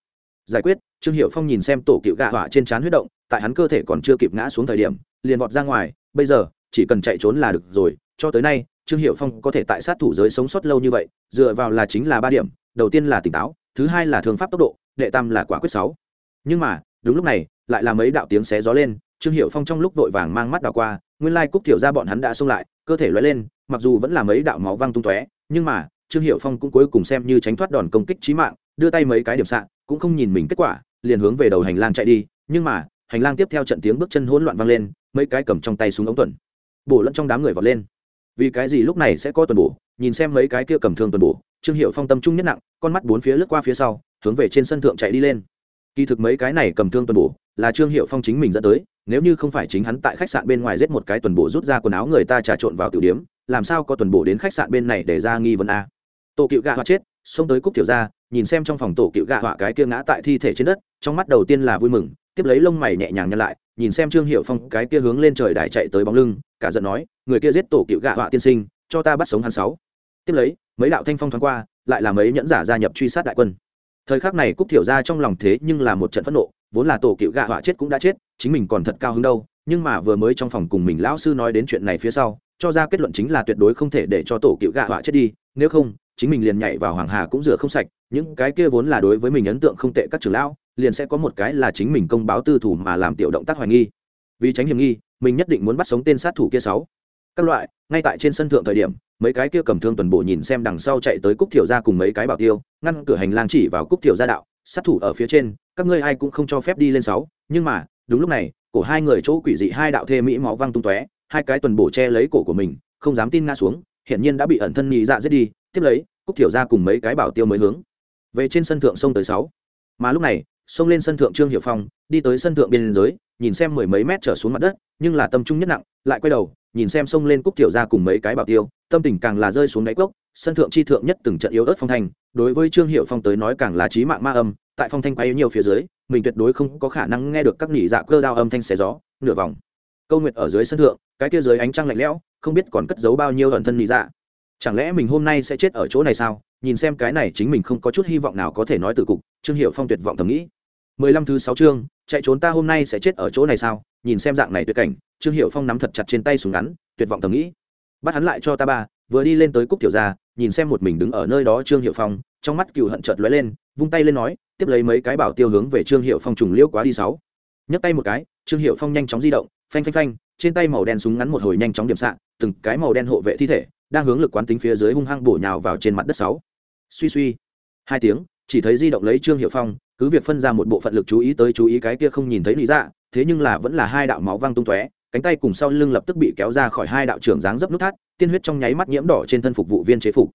Giải quyết, trương hiệu phong nhìn xem tổ cựu gạ họa trên trán huyết động, tại hắn cơ thể còn chưa kịp ngã xuống thời điểm, liền vọt ra ngoài, bây giờ chỉ cần chạy trốn là được rồi, cho tới nay, trương hiệu phong có thể tại sát thủ giới sống sót lâu như vậy, dựa vào là chính là ba điểm, đầu tiên là tỉnh táo, thứ hai là thường pháp tốc độ, đệ tam là quả quyết sáu. Nhưng mà, đúng lúc này, lại là mấy đạo tiếng xé gió lên, trương hiệu phong trong lúc vội vàng mang mắt đào qua, nguyên lai cúc tiểu ra bọn hắn đã xông lại, cơ thể loay lên, mặc dù vẫn là mấy đạo máu văng tung tóe, nhưng mà, trương hiệu phong cũng cuối cùng xem như tránh thoát đòn công kích trí mạng, đưa tay mấy cái điểm sạn cũng không nhìn mình kết quả, liền hướng về đầu hành lang chạy đi, nhưng mà, hành lang tiếp theo trận tiếng bước chân hỗn loạn vang lên, mấy cái cầm trong tay súng ống tuần bổ lẫn trong đám người vọt lên. Vì cái gì lúc này sẽ có tuần bổ? Nhìn xem mấy cái kia cầm thương tuần bổ, trương hiệu phong tâm trung nhất nặng, con mắt bốn phía lướt qua phía sau, hướng về trên sân thượng chạy đi lên. Kỳ thực mấy cái này cầm thương tuần bổ là trương hiệu phong chính mình dẫn tới, nếu như không phải chính hắn tại khách sạn bên ngoài giết một cái tuần bổ rút ra quần áo người ta trà trộn vào tiểu điếm làm sao có tuần bổ đến khách sạn bên này để ra nghi vấn a? Tổ cựu gạ họa chết, xông tới cúc tiểu ra nhìn xem trong phòng tổ cựu gạ họa cái kia ngã tại thi thể trên đất, trong mắt đầu tiên là vui mừng, tiếp lấy lông mày nhẹ nhàng nhăn lại, nhìn xem trương hiệu phong cái kia hướng lên trời đài chạy tới bóng lưng cả giận nói, người kia giết tổ cựu gạ họa tiên sinh, cho ta bắt sống hắn sáu. Tiếp lấy, mấy đạo thanh phong thoáng qua, lại là mấy nhẫn giả gia nhập truy sát đại quân. Thời khắc này cúc thiểu ra trong lòng thế nhưng là một trận phẫn nộ, vốn là tổ cựu gạ họa chết cũng đã chết, chính mình còn thật cao hứng đâu, nhưng mà vừa mới trong phòng cùng mình lão sư nói đến chuyện này phía sau, cho ra kết luận chính là tuyệt đối không thể để cho tổ cựu gạ họa chết đi, nếu không, chính mình liền nhảy vào hoàng hà cũng rửa không sạch, những cái kia vốn là đối với mình ấn tượng không tệ các trưởng lão, liền sẽ có một cái là chính mình công báo tư thủ mà làm tiểu động tác hoài nghi vì tránh hiểm nghi, mình nhất định muốn bắt sống tên sát thủ kia sáu. Các loại, ngay tại trên sân thượng thời điểm, mấy cái kia cầm thương tuần bộ nhìn xem đằng sau chạy tới cúc thiểu ra cùng mấy cái bảo tiêu, ngăn cửa hành lang chỉ vào cúc thiểu gia đạo, sát thủ ở phía trên, các ngươi ai cũng không cho phép đi lên sáu. Nhưng mà, đúng lúc này, cổ hai người chỗ quỷ dị hai đạo thê mỹ máu văng tung tóe, hai cái tuần bổ che lấy cổ của mình, không dám tin ngã xuống, hiển nhiên đã bị ẩn thân nhị dạ giết đi, tiếp lấy, cúc thiểu ra cùng mấy cái bảo tiêu mới hướng về trên sân thượng sông tới sáu. Mà lúc này, xông lên sân thượng trương hiệu phong, đi tới sân thượng biên giới nhìn xem mười mấy mét trở xuống mặt đất, nhưng là tâm trung nhất nặng, lại quay đầu, nhìn xem sông lên cúc tiểu ra cùng mấy cái bảo tiêu, tâm tình càng là rơi xuống đáy cốc, sân thượng chi thượng nhất từng trận yếu ớt phong thanh, đối với trương hiệu phong tới nói càng là trí mạng ma âm, tại phong thanh quay nhiều phía dưới, mình tuyệt đối không có khả năng nghe được các nỉ dạ cơ đao âm thanh xé gió, nửa vòng. Câu nguyệt ở dưới sân thượng, cái kia dưới ánh trăng lạnh lẽo, không biết còn cất giấu bao nhiêu ẩn thân nỉ dạ. Chẳng lẽ mình hôm nay sẽ chết ở chỗ này sao? Nhìn xem cái này chính mình không có chút hy vọng nào có thể nói từ cục, trương hiệu phong tuyệt vọng thầm nghĩ. Mười lăm thứ sáu chương chạy trốn ta hôm nay sẽ chết ở chỗ này sao? Nhìn xem dạng này tuyệt cảnh, trương hiệu phong nắm thật chặt trên tay súng ngắn, tuyệt vọng thầm nghĩ. Bắt hắn lại cho ta ba, vừa đi lên tới cúc tiểu gia, nhìn xem một mình đứng ở nơi đó trương hiệu phong, trong mắt cựu hận chợt lóe lên, vung tay lên nói, tiếp lấy mấy cái bảo tiêu hướng về trương hiệu phong trùng liễu quá đi sáu. Nhấc tay một cái, trương hiệu phong nhanh chóng di động, phanh phanh phanh, trên tay màu đen súng ngắn một hồi nhanh chóng điểm xạ, từng cái màu đen hộ vệ thi thể, đang hướng lực quán tính phía dưới hung hăng bổ nhào vào trên mặt đất sáu. Suy suy. Hai tiếng, chỉ thấy di động lấy trương hiệu phong cứ việc phân ra một bộ phận lực chú ý tới chú ý cái kia không nhìn thấy lý dạ thế nhưng là vẫn là hai đạo máu văng tung tóe, cánh tay cùng sau lưng lập tức bị kéo ra khỏi hai đạo trưởng dáng dấp nút thắt, tiên huyết trong nháy mắt nhiễm đỏ trên thân phục vụ viên chế phục.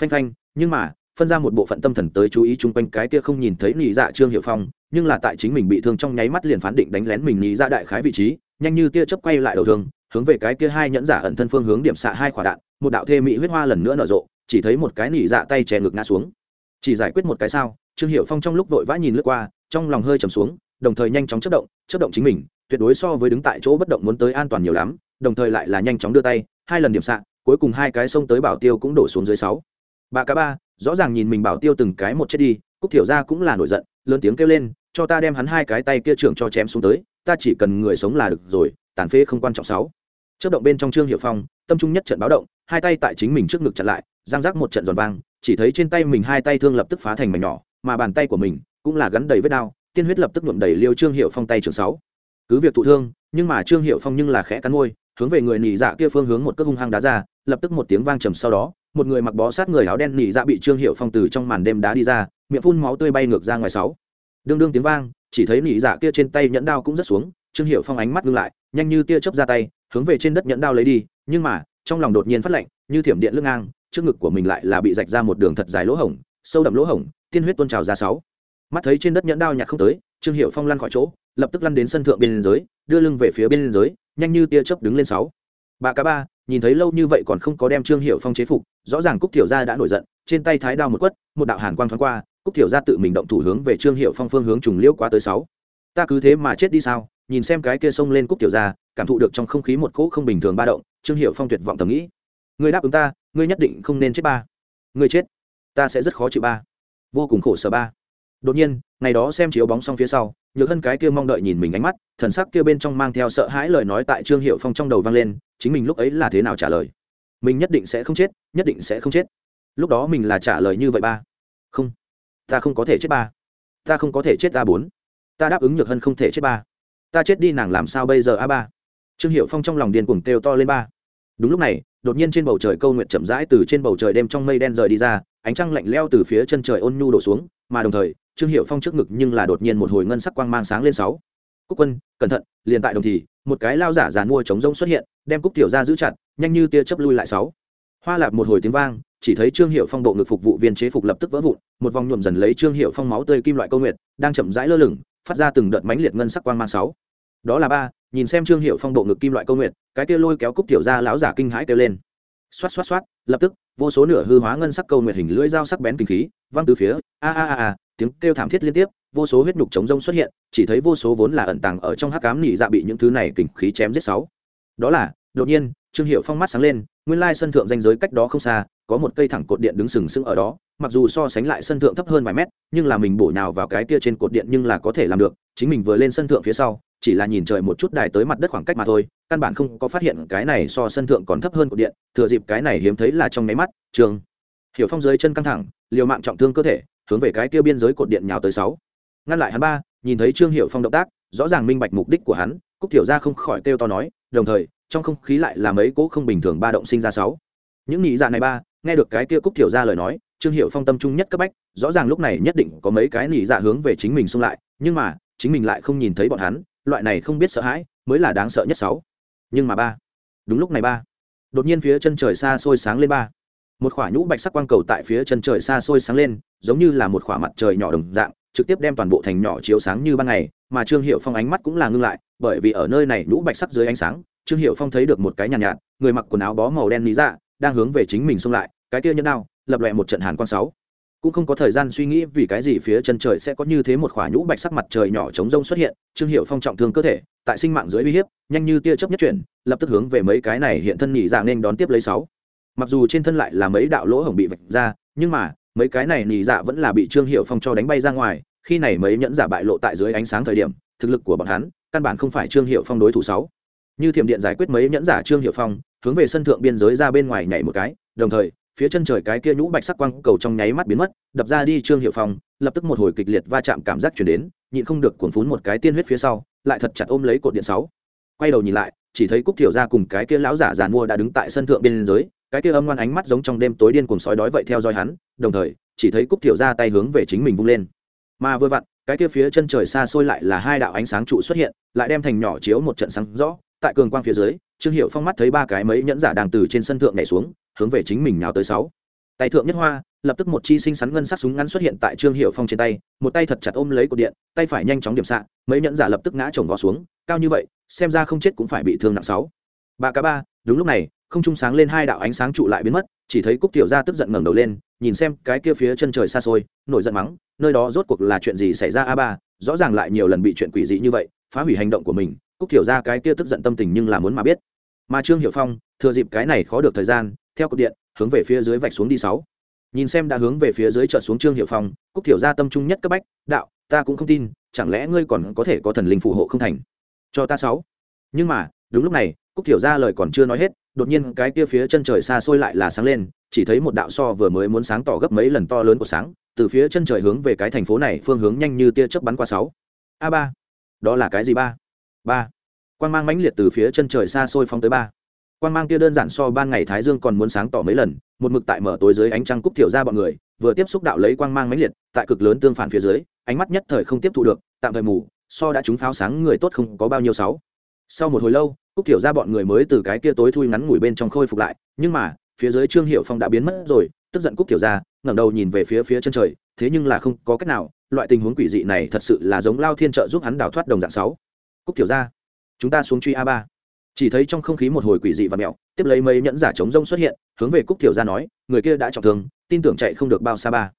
Phanh phanh, nhưng mà, phân ra một bộ phận tâm thần tới chú ý chung quanh cái kia không nhìn thấy lý dạ trương hiệu phong, nhưng là tại chính mình bị thương trong nháy mắt liền phán định đánh lén mình lý dạ đại khái vị trí, nhanh như tia chớp quay lại đầu thương, hướng về cái kia hai nhẫn giả ẩn thân phương hướng điểm xạ hai quả đạn, một đạo thê mỹ huyết hoa lần nữa nở rộ, chỉ thấy một cái nỉ dạ tay chè ngực ngã xuống. Chỉ giải quyết một cái sao trương hiệu phong trong lúc vội vã nhìn lướt qua, trong lòng hơi trầm xuống, đồng thời nhanh chóng chất động chất động chính mình, tuyệt đối so với đứng tại chỗ bất động muốn tới an toàn nhiều lắm, đồng thời lại là nhanh chóng đưa tay, hai lần điểm xạ, cuối cùng hai cái sông tới bảo tiêu cũng đổ xuống dưới sáu. Ba cá ba, rõ ràng nhìn mình bảo tiêu từng cái một chết đi, cúc thiểu ra cũng là nổi giận, lớn tiếng kêu lên, cho ta đem hắn hai cái tay kia trưởng cho chém xuống tới, ta chỉ cần người sống là được rồi, tàn phế không quan trọng sáu. Chớp động bên trong trương hiệu phong, tâm trung nhất trận báo động, hai tay tại chính mình trước ngực chặn lại giang rác một trận giòn vang, chỉ thấy trên tay mình hai tay thương lập tức phá thành mảnh nhỏ mà bàn tay của mình cũng là gắn đầy vết đao, tiên huyết lập tức nhuộm đầy liêu trương hiệu phong tay trường sáu. Cứ việc thụ thương, nhưng mà trương hiệu phong nhưng là khẽ cắn môi, hướng về người nỉ dạ kia phương hướng một cước hung hăng đá ra, lập tức một tiếng vang trầm sau đó, một người mặc bó sát người áo đen nỉ dạ bị trương hiệu phong từ trong màn đêm đá đi ra, miệng phun máu tươi bay ngược ra ngoài sáu. Đương đương tiếng vang, chỉ thấy nỉ dạ kia trên tay nhẫn đao cũng rất xuống, trương hiệu phong ánh mắt ngưng lại, nhanh như tia chớp ra tay, hướng về trên đất nhẫn đao lấy đi, nhưng mà, trong lòng đột nhiên phát lạnh, như thiểm điện lưng ngang, trước ngực của mình lại là bị rạch ra một đường thật dài lỗ hổng, sâu đậm lỗ hổng tiên huyết tuôn trào ra sáu. Mắt thấy trên đất nhẫn đao nhặt không tới, trương hiệu phong lăn khỏi chỗ, lập tức lăn đến sân thượng bên dưới đưa lưng về phía bên dưới nhanh như tia chớp đứng lên sáu. Bà cá ba, nhìn thấy lâu như vậy còn không có đem trương hiệu phong chế phục, rõ ràng cúc thiểu gia đã nổi giận, trên tay thái đao một quất, một đạo hàn quang thoáng qua, cúc thiểu gia tự mình động thủ hướng về trương hiệu phong phương hướng trùng liễu qua tới sáu. Ta cứ thế mà chết đi sao? Nhìn xem cái kia xông lên cúc tiểu gia, cảm thụ được trong không khí một cỗ không bình thường ba động, trương hiệu phong tuyệt vọng thầm nghĩ. Ngươi đáp ứng ta, ngươi nhất định không nên chết ba. Ngươi chết, ta sẽ rất khó chịu ba vô cùng khổ sở ba. Đột nhiên, ngày đó xem chiếu bóng xong phía sau, nhược hân cái kia mong đợi nhìn mình ánh mắt, thần sắc kia bên trong mang theo sợ hãi lời nói tại trương hiệu phong trong đầu vang lên, chính mình lúc ấy là thế nào trả lời? Mình nhất định sẽ không chết, nhất định sẽ không chết. Lúc đó mình là trả lời như vậy ba. Không. Ta không có thể chết ba. Ta không có thể chết ta bốn. Ta đáp ứng nhược hân không thể chết ba. Ta chết đi nàng làm sao bây giờ a ba? Trương hiệu phong trong lòng điền cuồng kêu to lên ba. Đúng lúc này, đột nhiên trên bầu trời câu nguyện chậm rãi từ trên bầu trời đêm trong mây đen rời đi ra ánh trăng lạnh leo từ phía chân trời ôn nhu đổ xuống, mà đồng thời, trương hiệu phong trước ngực nhưng là đột nhiên một hồi ngân sắc quang mang sáng lên sáu. Cúc quân, cẩn thận, liền tại đồng thì, một cái lao giả giàn mua chống rông xuất hiện, đem cúc tiểu ra giữ chặt, nhanh như tia chớp lui lại sáu. Hoa lạp một hồi tiếng vang, chỉ thấy trương hiệu phong bộ ngực phục vụ viên chế phục lập tức vỡ vụn, một vòng nhuộm dần lấy trương hiệu phong máu tươi kim loại câu nguyệt, đang chậm rãi lơ lửng, phát ra từng đợt mãnh liệt ngân sắc quang mang sáu. Đó là ba, nhìn xem trương hiệu phong bộ ngực kim loại câu nguyệt, cái kia lôi kéo cúc tiểu ra lão giả kinh hãi kêu lên. Xoát xoát xoát, lập tức vô số nửa hư hóa ngân sắc câu nguyệt hình lưỡi dao sắc bén kinh khí, văng từ phía, a a a a, tiếng kêu thảm thiết liên tiếp, vô số huyết nhục chống rông xuất hiện, chỉ thấy vô số vốn là ẩn tàng ở trong hắc cám nỉ dạ bị những thứ này kinh khí chém giết sáu. Đó là, đột nhiên, trương hiệu phong mắt sáng lên, nguyên lai sân thượng danh giới cách đó không xa, có một cây thẳng cột điện đứng sừng sững ở đó, mặc dù so sánh lại sân thượng thấp hơn vài mét, nhưng là mình bổ nhào vào cái kia trên cột điện nhưng là có thể làm được, chính mình vừa lên sân thượng phía sau chỉ là nhìn trời một chút đài tới mặt đất khoảng cách mà thôi, căn bản không có phát hiện cái này so sân thượng còn thấp hơn cột điện, thừa dịp cái này hiếm thấy là trong máy mắt, trường. Hiểu phong dưới chân căng thẳng, liều mạng trọng thương cơ thể, hướng về cái kia biên giới cột điện nhào tới sáu. Ngăn lại hắn ba, nhìn thấy trương hiệu phong động tác, rõ ràng minh bạch mục đích của hắn, cúc tiểu ra không khỏi kêu to nói, đồng thời, trong không khí lại là mấy cỗ không bình thường ba động sinh ra sáu. Những nghĩ dạ này ba, nghe được cái kia cúc tiểu ra lời nói, trương hiệu phong tâm trung nhất cấp bách, rõ ràng lúc này nhất định có mấy cái nghĩ dạ hướng về chính mình xung lại, nhưng mà, chính mình lại không nhìn thấy bọn hắn loại này không biết sợ hãi mới là đáng sợ nhất sáu. Nhưng mà ba. Đúng lúc này ba. Đột nhiên phía chân trời xa xôi sáng lên ba. Một khỏa nhũ bạch sắc quang cầu tại phía chân trời xa xôi sáng lên giống như là một khỏa mặt trời nhỏ đồng dạng trực tiếp đem toàn bộ thành nhỏ chiếu sáng như ban ngày mà trương hiệu phong ánh mắt cũng là ngưng lại bởi vì ở nơi này nhũ bạch sắc dưới ánh sáng trương hiệu phong thấy được một cái nhàn nhạt, nhạt người mặc quần áo bó màu đen lý dạ đang hướng về chính mình xông lại cái kia nhân đao lập lòe một trận hàn quang sáu cũng không có thời gian suy nghĩ vì cái gì phía chân trời sẽ có như thế một khỏa nhũ bạch sắc mặt trời nhỏ chống rông xuất hiện, trương hiệu phong trọng thương cơ thể, tại sinh mạng dưới uy hiếp, nhanh như tia chớp nhất chuyển, lập tức hướng về mấy cái này hiện thân nhị dạ nên đón tiếp lấy sáu. Mặc dù trên thân lại là mấy đạo lỗ hổng bị vạch ra, nhưng mà, mấy cái này nhị dạ vẫn là bị trương hiệu phong cho đánh bay ra ngoài, khi này mấy nhẫn giả bại lộ tại dưới ánh sáng thời điểm, thực lực của bọn hắn, căn bản không phải trương hiệu phong đối thủ sáu. Như thiểm điện giải quyết mấy nhẫn giả trương hiệu phong, hướng về sân thượng biên giới ra bên ngoài nhảy một cái, đồng thời phía chân trời cái kia nhũ bạch sắc quang cầu trong nháy mắt biến mất, đập ra đi trương hiệu phong, lập tức một hồi kịch liệt va chạm cảm giác chuyển đến, nhịn không được cuộn phún một cái tiên huyết phía sau, lại thật chặt ôm lấy cột điện sáu. Quay đầu nhìn lại, chỉ thấy cúc thiểu ra cùng cái kia lão giả giàn mua đã đứng tại sân thượng biên giới cái kia âm ngoan ánh mắt giống trong đêm tối điên cùng sói đói vậy theo dõi hắn, đồng thời, chỉ thấy cúc thiểu ra tay hướng về chính mình vung lên. Mà vừa vặn, cái kia phía chân trời xa xôi lại là hai đạo ánh sáng trụ xuất hiện, lại đem thành nhỏ chiếu một trận sáng rõ, tại cường quang phía dưới, trương hiệu phong mắt thấy ba cái mấy nhẫn giả đang từ trên sân thượng nhảy xuống hướng về chính mình nào tới sáu. Tay thượng nhất hoa, lập tức một chi sinh sắn ngân sắc súng ngắn xuất hiện tại trương hiệu phong trên tay, một tay thật chặt ôm lấy cột điện, tay phải nhanh chóng điểm xạ, mấy nhẫn giả lập tức ngã chồng vào xuống, cao như vậy, xem ra không chết cũng phải bị thương nặng sáu. Ba cá ba, đúng lúc này, không trung sáng lên hai đạo ánh sáng trụ lại biến mất, chỉ thấy cúc tiểu gia tức giận ngẩng đầu lên, nhìn xem cái kia phía chân trời xa xôi, nổi giận mắng, nơi đó rốt cuộc là chuyện gì xảy ra a ba, rõ ràng lại nhiều lần bị chuyện quỷ dị như vậy, phá hủy hành động của mình, cúc tiểu gia cái kia tức giận tâm tình nhưng là muốn mà biết. Mà trương hiệu phong, thừa dịp cái này khó được thời gian theo cột điện, hướng về phía dưới vạch xuống đi sáu. Nhìn xem đã hướng về phía dưới trợt xuống trương hiệu phong, cúc thiểu ra tâm trung nhất cấp bách, đạo, ta cũng không tin, chẳng lẽ ngươi còn có thể có thần linh phù hộ không thành? Cho ta sáu. Nhưng mà, đúng lúc này, cúc thiểu ra lời còn chưa nói hết, đột nhiên cái kia phía chân trời xa xôi lại là sáng lên, chỉ thấy một đạo so vừa mới muốn sáng tỏ gấp mấy lần to lớn của sáng, từ phía chân trời hướng về cái thành phố này phương hướng nhanh như tia chớp bắn qua sáu. A ba. Đó là cái gì ba? Ba. Quan mang mãnh liệt từ phía chân trời xa xôi phóng tới ba quan mang kia đơn giản so ban ngày thái dương còn muốn sáng tỏ mấy lần, một mực tại mở tối dưới ánh trăng cúc thiểu ra bọn người, vừa tiếp xúc đạo lấy quang mang mãnh liệt, tại cực lớn tương phản phía dưới, ánh mắt nhất thời không tiếp thu được, tạm thời mù, so đã trúng pháo sáng người tốt không có bao nhiêu sáu. Sau một hồi lâu, cúc thiểu ra bọn người mới từ cái kia tối thui ngắn ngủi bên trong khôi phục lại, nhưng mà, phía dưới trương hiệu phong đã biến mất rồi, tức giận cúc thiểu ra, ngẩng đầu nhìn về phía phía chân trời, thế nhưng là không có cách nào, loại tình huống quỷ dị này thật sự là giống lao thiên trợ giúp hắn đào thoát đồng dạng sáu. Cúc thiểu ra, chúng ta xuống truy a ba chỉ thấy trong không khí một hồi quỷ dị và mẹo, tiếp lấy mấy nhẫn giả chống rông xuất hiện, hướng về cúc thiểu ra nói, người kia đã trọng thương, tin tưởng chạy không được bao xa ba.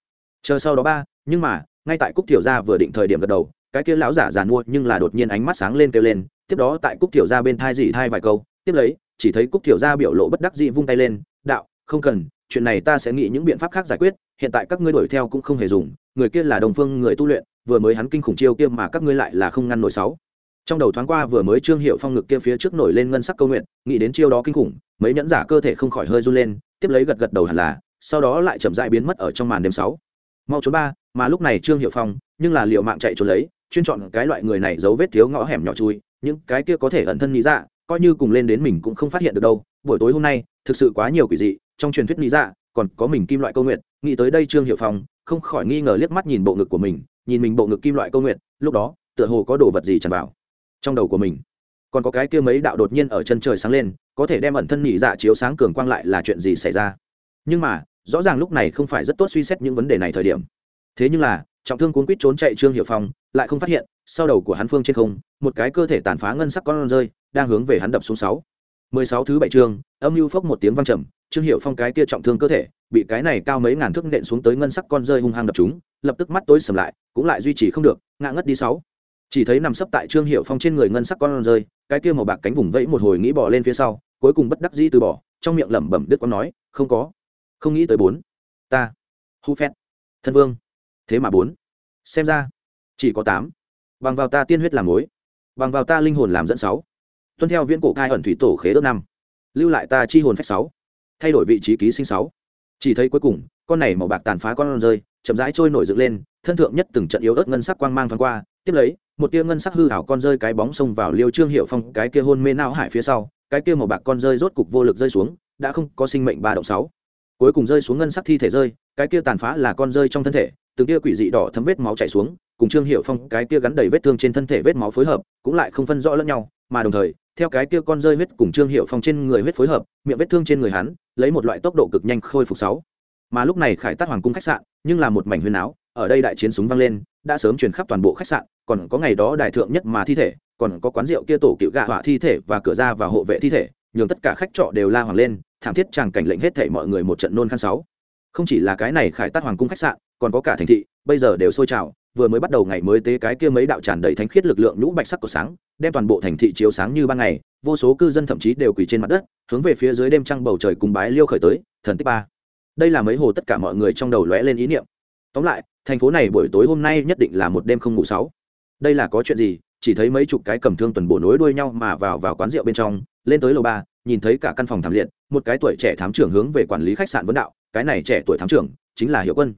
Chờ sau đó ba, nhưng mà, ngay tại cúc thiểu ra vừa định thời điểm gật đầu, cái kia lão giả giàn mua nhưng là đột nhiên ánh mắt sáng lên kêu lên, tiếp đó tại cúc thiểu ra bên thai dị thai vài câu, tiếp lấy, chỉ thấy cúc thiểu ra biểu lộ bất đắc dị vung tay lên, đạo, không cần, chuyện này ta sẽ nghĩ những biện pháp khác giải quyết, hiện tại các ngươi đuổi theo cũng không hề dùng, người kia là đồng phương người tu luyện, vừa mới hắn kinh khủng chiêu kia mà các ngươi lại là không ngăn nổi sáu trong đầu thoáng qua vừa mới trương hiệu phong ngực kia phía trước nổi lên ngân sắc câu nguyện, nghĩ đến chiêu đó kinh khủng, mấy nhẫn giả cơ thể không khỏi hơi run lên, tiếp lấy gật gật đầu hẳn là, sau đó lại chậm dại biến mất ở trong màn đêm sáu. Mau trốn ba, mà lúc này trương hiệu phong, nhưng là liệu mạng chạy trốn lấy, chuyên chọn cái loại người này dấu vết thiếu ngõ hẻm nhỏ chui, những cái kia có thể ẩn thân lý dạ coi như cùng lên đến mình cũng không phát hiện được đâu, buổi tối hôm nay, thực sự quá nhiều quỷ dị, trong truyền thuyết lý dạ còn có mình kim loại câu nguyện, nghĩ tới đây trương hiệu phong, không khỏi nghi ngờ liếc mắt nhìn bộ ngực của mình, nhìn mình bộ ngực kim loại câu nguyện, lúc đó, tựa hồ có đồ vật gì tràn vào trong đầu của mình. Còn có cái kia mấy đạo đột nhiên ở chân trời sáng lên, có thể đem ẩn thân nhị dạ chiếu sáng cường quang lại là chuyện gì xảy ra? Nhưng mà, rõ ràng lúc này không phải rất tốt suy xét những vấn đề này thời điểm. Thế nhưng là, trọng thương cuốn quýt trốn chạy trương hiệu phong, lại không phát hiện, sau đầu của hắn phương trên không, một cái cơ thể tàn phá ngân sắc con rơi, đang hướng về hắn đập xuống sáu. Mười sáu thứ bảy chương, âm mưu phốc một tiếng vang trầm, trương hiệu phong cái kia trọng thương cơ thể, bị cái này cao mấy ngàn thước nện xuống tới ngân sắc con rơi hung hăng đập chúng, lập tức mắt tối sầm lại, cũng lại duy trì không được, ngã ngất đi sáu chỉ thấy nằm sấp tại trương hiệu phong trên người ngân sắc con rơi, cái kia màu bạc cánh vùng vẫy một hồi nghĩ bỏ lên phía sau, cuối cùng bất đắc dĩ từ bỏ, trong miệng lẩm bẩm đức con nói, không có, không nghĩ tới bốn, ta, hu phét, thân vương, thế mà bốn, xem ra, chỉ có tám, bằng vào ta tiên huyết làm mối, bằng vào ta linh hồn làm dẫn sáu, tuân theo viễn cổ cai ẩn thủy tổ khế ước năm, lưu lại ta chi hồn phách sáu, thay đổi vị trí ký sinh sáu. Chỉ thấy cuối cùng, con này màu bạc tàn phá con rơi, chậm rãi trôi nổi dựng lên, thân thượng nhất từng trận yếu ớt ngân sắc quang mang thoáng qua, tiếp lấy một tia ngân sắc hư hảo con rơi cái bóng xông vào liêu trương hiệu phong, cái kia hôn mê não hải phía sau, cái kia màu bạc con rơi rốt cục vô lực rơi xuống, đã không có sinh mệnh ba động sáu. Cuối cùng rơi xuống ngân sắc thi thể rơi, cái kia tàn phá là con rơi trong thân thể, từng kia quỷ dị đỏ thấm vết máu chảy xuống, cùng trương hiệu phong, cái kia gắn đầy vết thương trên thân thể vết máu phối hợp, cũng lại không phân rõ lẫn nhau, mà đồng thời, theo cái kia con rơi huyết cùng trương hiệu phong trên người huyết phối hợp, miệng vết thương trên người hắn, lấy một loại tốc độ cực nhanh khôi phục sáu. Mà lúc này khải tát hoàng cung khách sạn, nhưng là một mảnh huyên áo, ở đây đại chiến súng vang lên đã sớm truyền khắp toàn bộ khách sạn, còn có ngày đó đại thượng nhất mà thi thể, còn có quán rượu kia tổ cựu gạ họa thi thể và cửa ra và hộ vệ thi thể, nhường tất cả khách trọ đều la hoàng lên, thảm thiết chàng cảnh lệnh hết thể mọi người một trận nôn khăn sáu. Không chỉ là cái này khải tát hoàng cung khách sạn, còn có cả thành thị, bây giờ đều sôi trào, vừa mới bắt đầu ngày mới tế cái kia mấy đạo tràn đầy thánh khiết lực lượng nhũ bạch sắc của sáng, đem toàn bộ thành thị chiếu sáng như ban ngày, vô số cư dân thậm chí đều quỳ trên mặt đất, hướng về phía dưới đêm trăng bầu trời cùng bái liêu khởi tới, thần tích ba. Đây là mấy hồ tất cả mọi người trong đầu lóe lên ý niệm. Tóm lại thành phố này buổi tối hôm nay nhất định là một đêm không ngủ sáu. Đây là có chuyện gì? Chỉ thấy mấy chục cái cầm thương tuần bổ nối đuôi nhau mà vào vào quán rượu bên trong, lên tới lầu ba, nhìn thấy cả căn phòng thảm liệt, một cái tuổi trẻ thám trưởng hướng về quản lý khách sạn vấn đạo, cái này trẻ tuổi thám trưởng, chính là hiệu quân.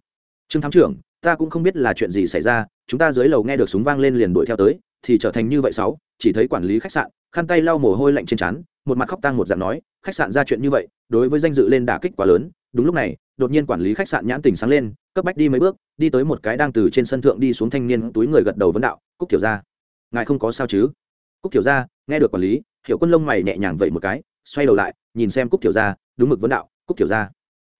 Trương thám trưởng, ta cũng không biết là chuyện gì xảy ra, chúng ta dưới lầu nghe được súng vang lên liền đuổi theo tới, thì trở thành như vậy sáu, chỉ thấy quản lý khách sạn, khăn tay lau mồ hôi lạnh trên trán, một mặt khóc tang một dạng nói, khách sạn ra chuyện như vậy, đối với danh dự lên đả kích quá lớn, đúng lúc này đột nhiên quản lý khách sạn nhãn tình sáng lên, cấp bách đi mấy bước, đi tới một cái đang từ trên sân thượng đi xuống thanh niên túi người gật đầu vấn đạo, cúc thiểu ra ngài không có sao chứ? Cúc thiểu ra nghe được quản lý, hiểu quân lông mày nhẹ nhàng vậy một cái, xoay đầu lại, nhìn xem cúc thiểu ra đúng mực vấn đạo, cúc thiểu ra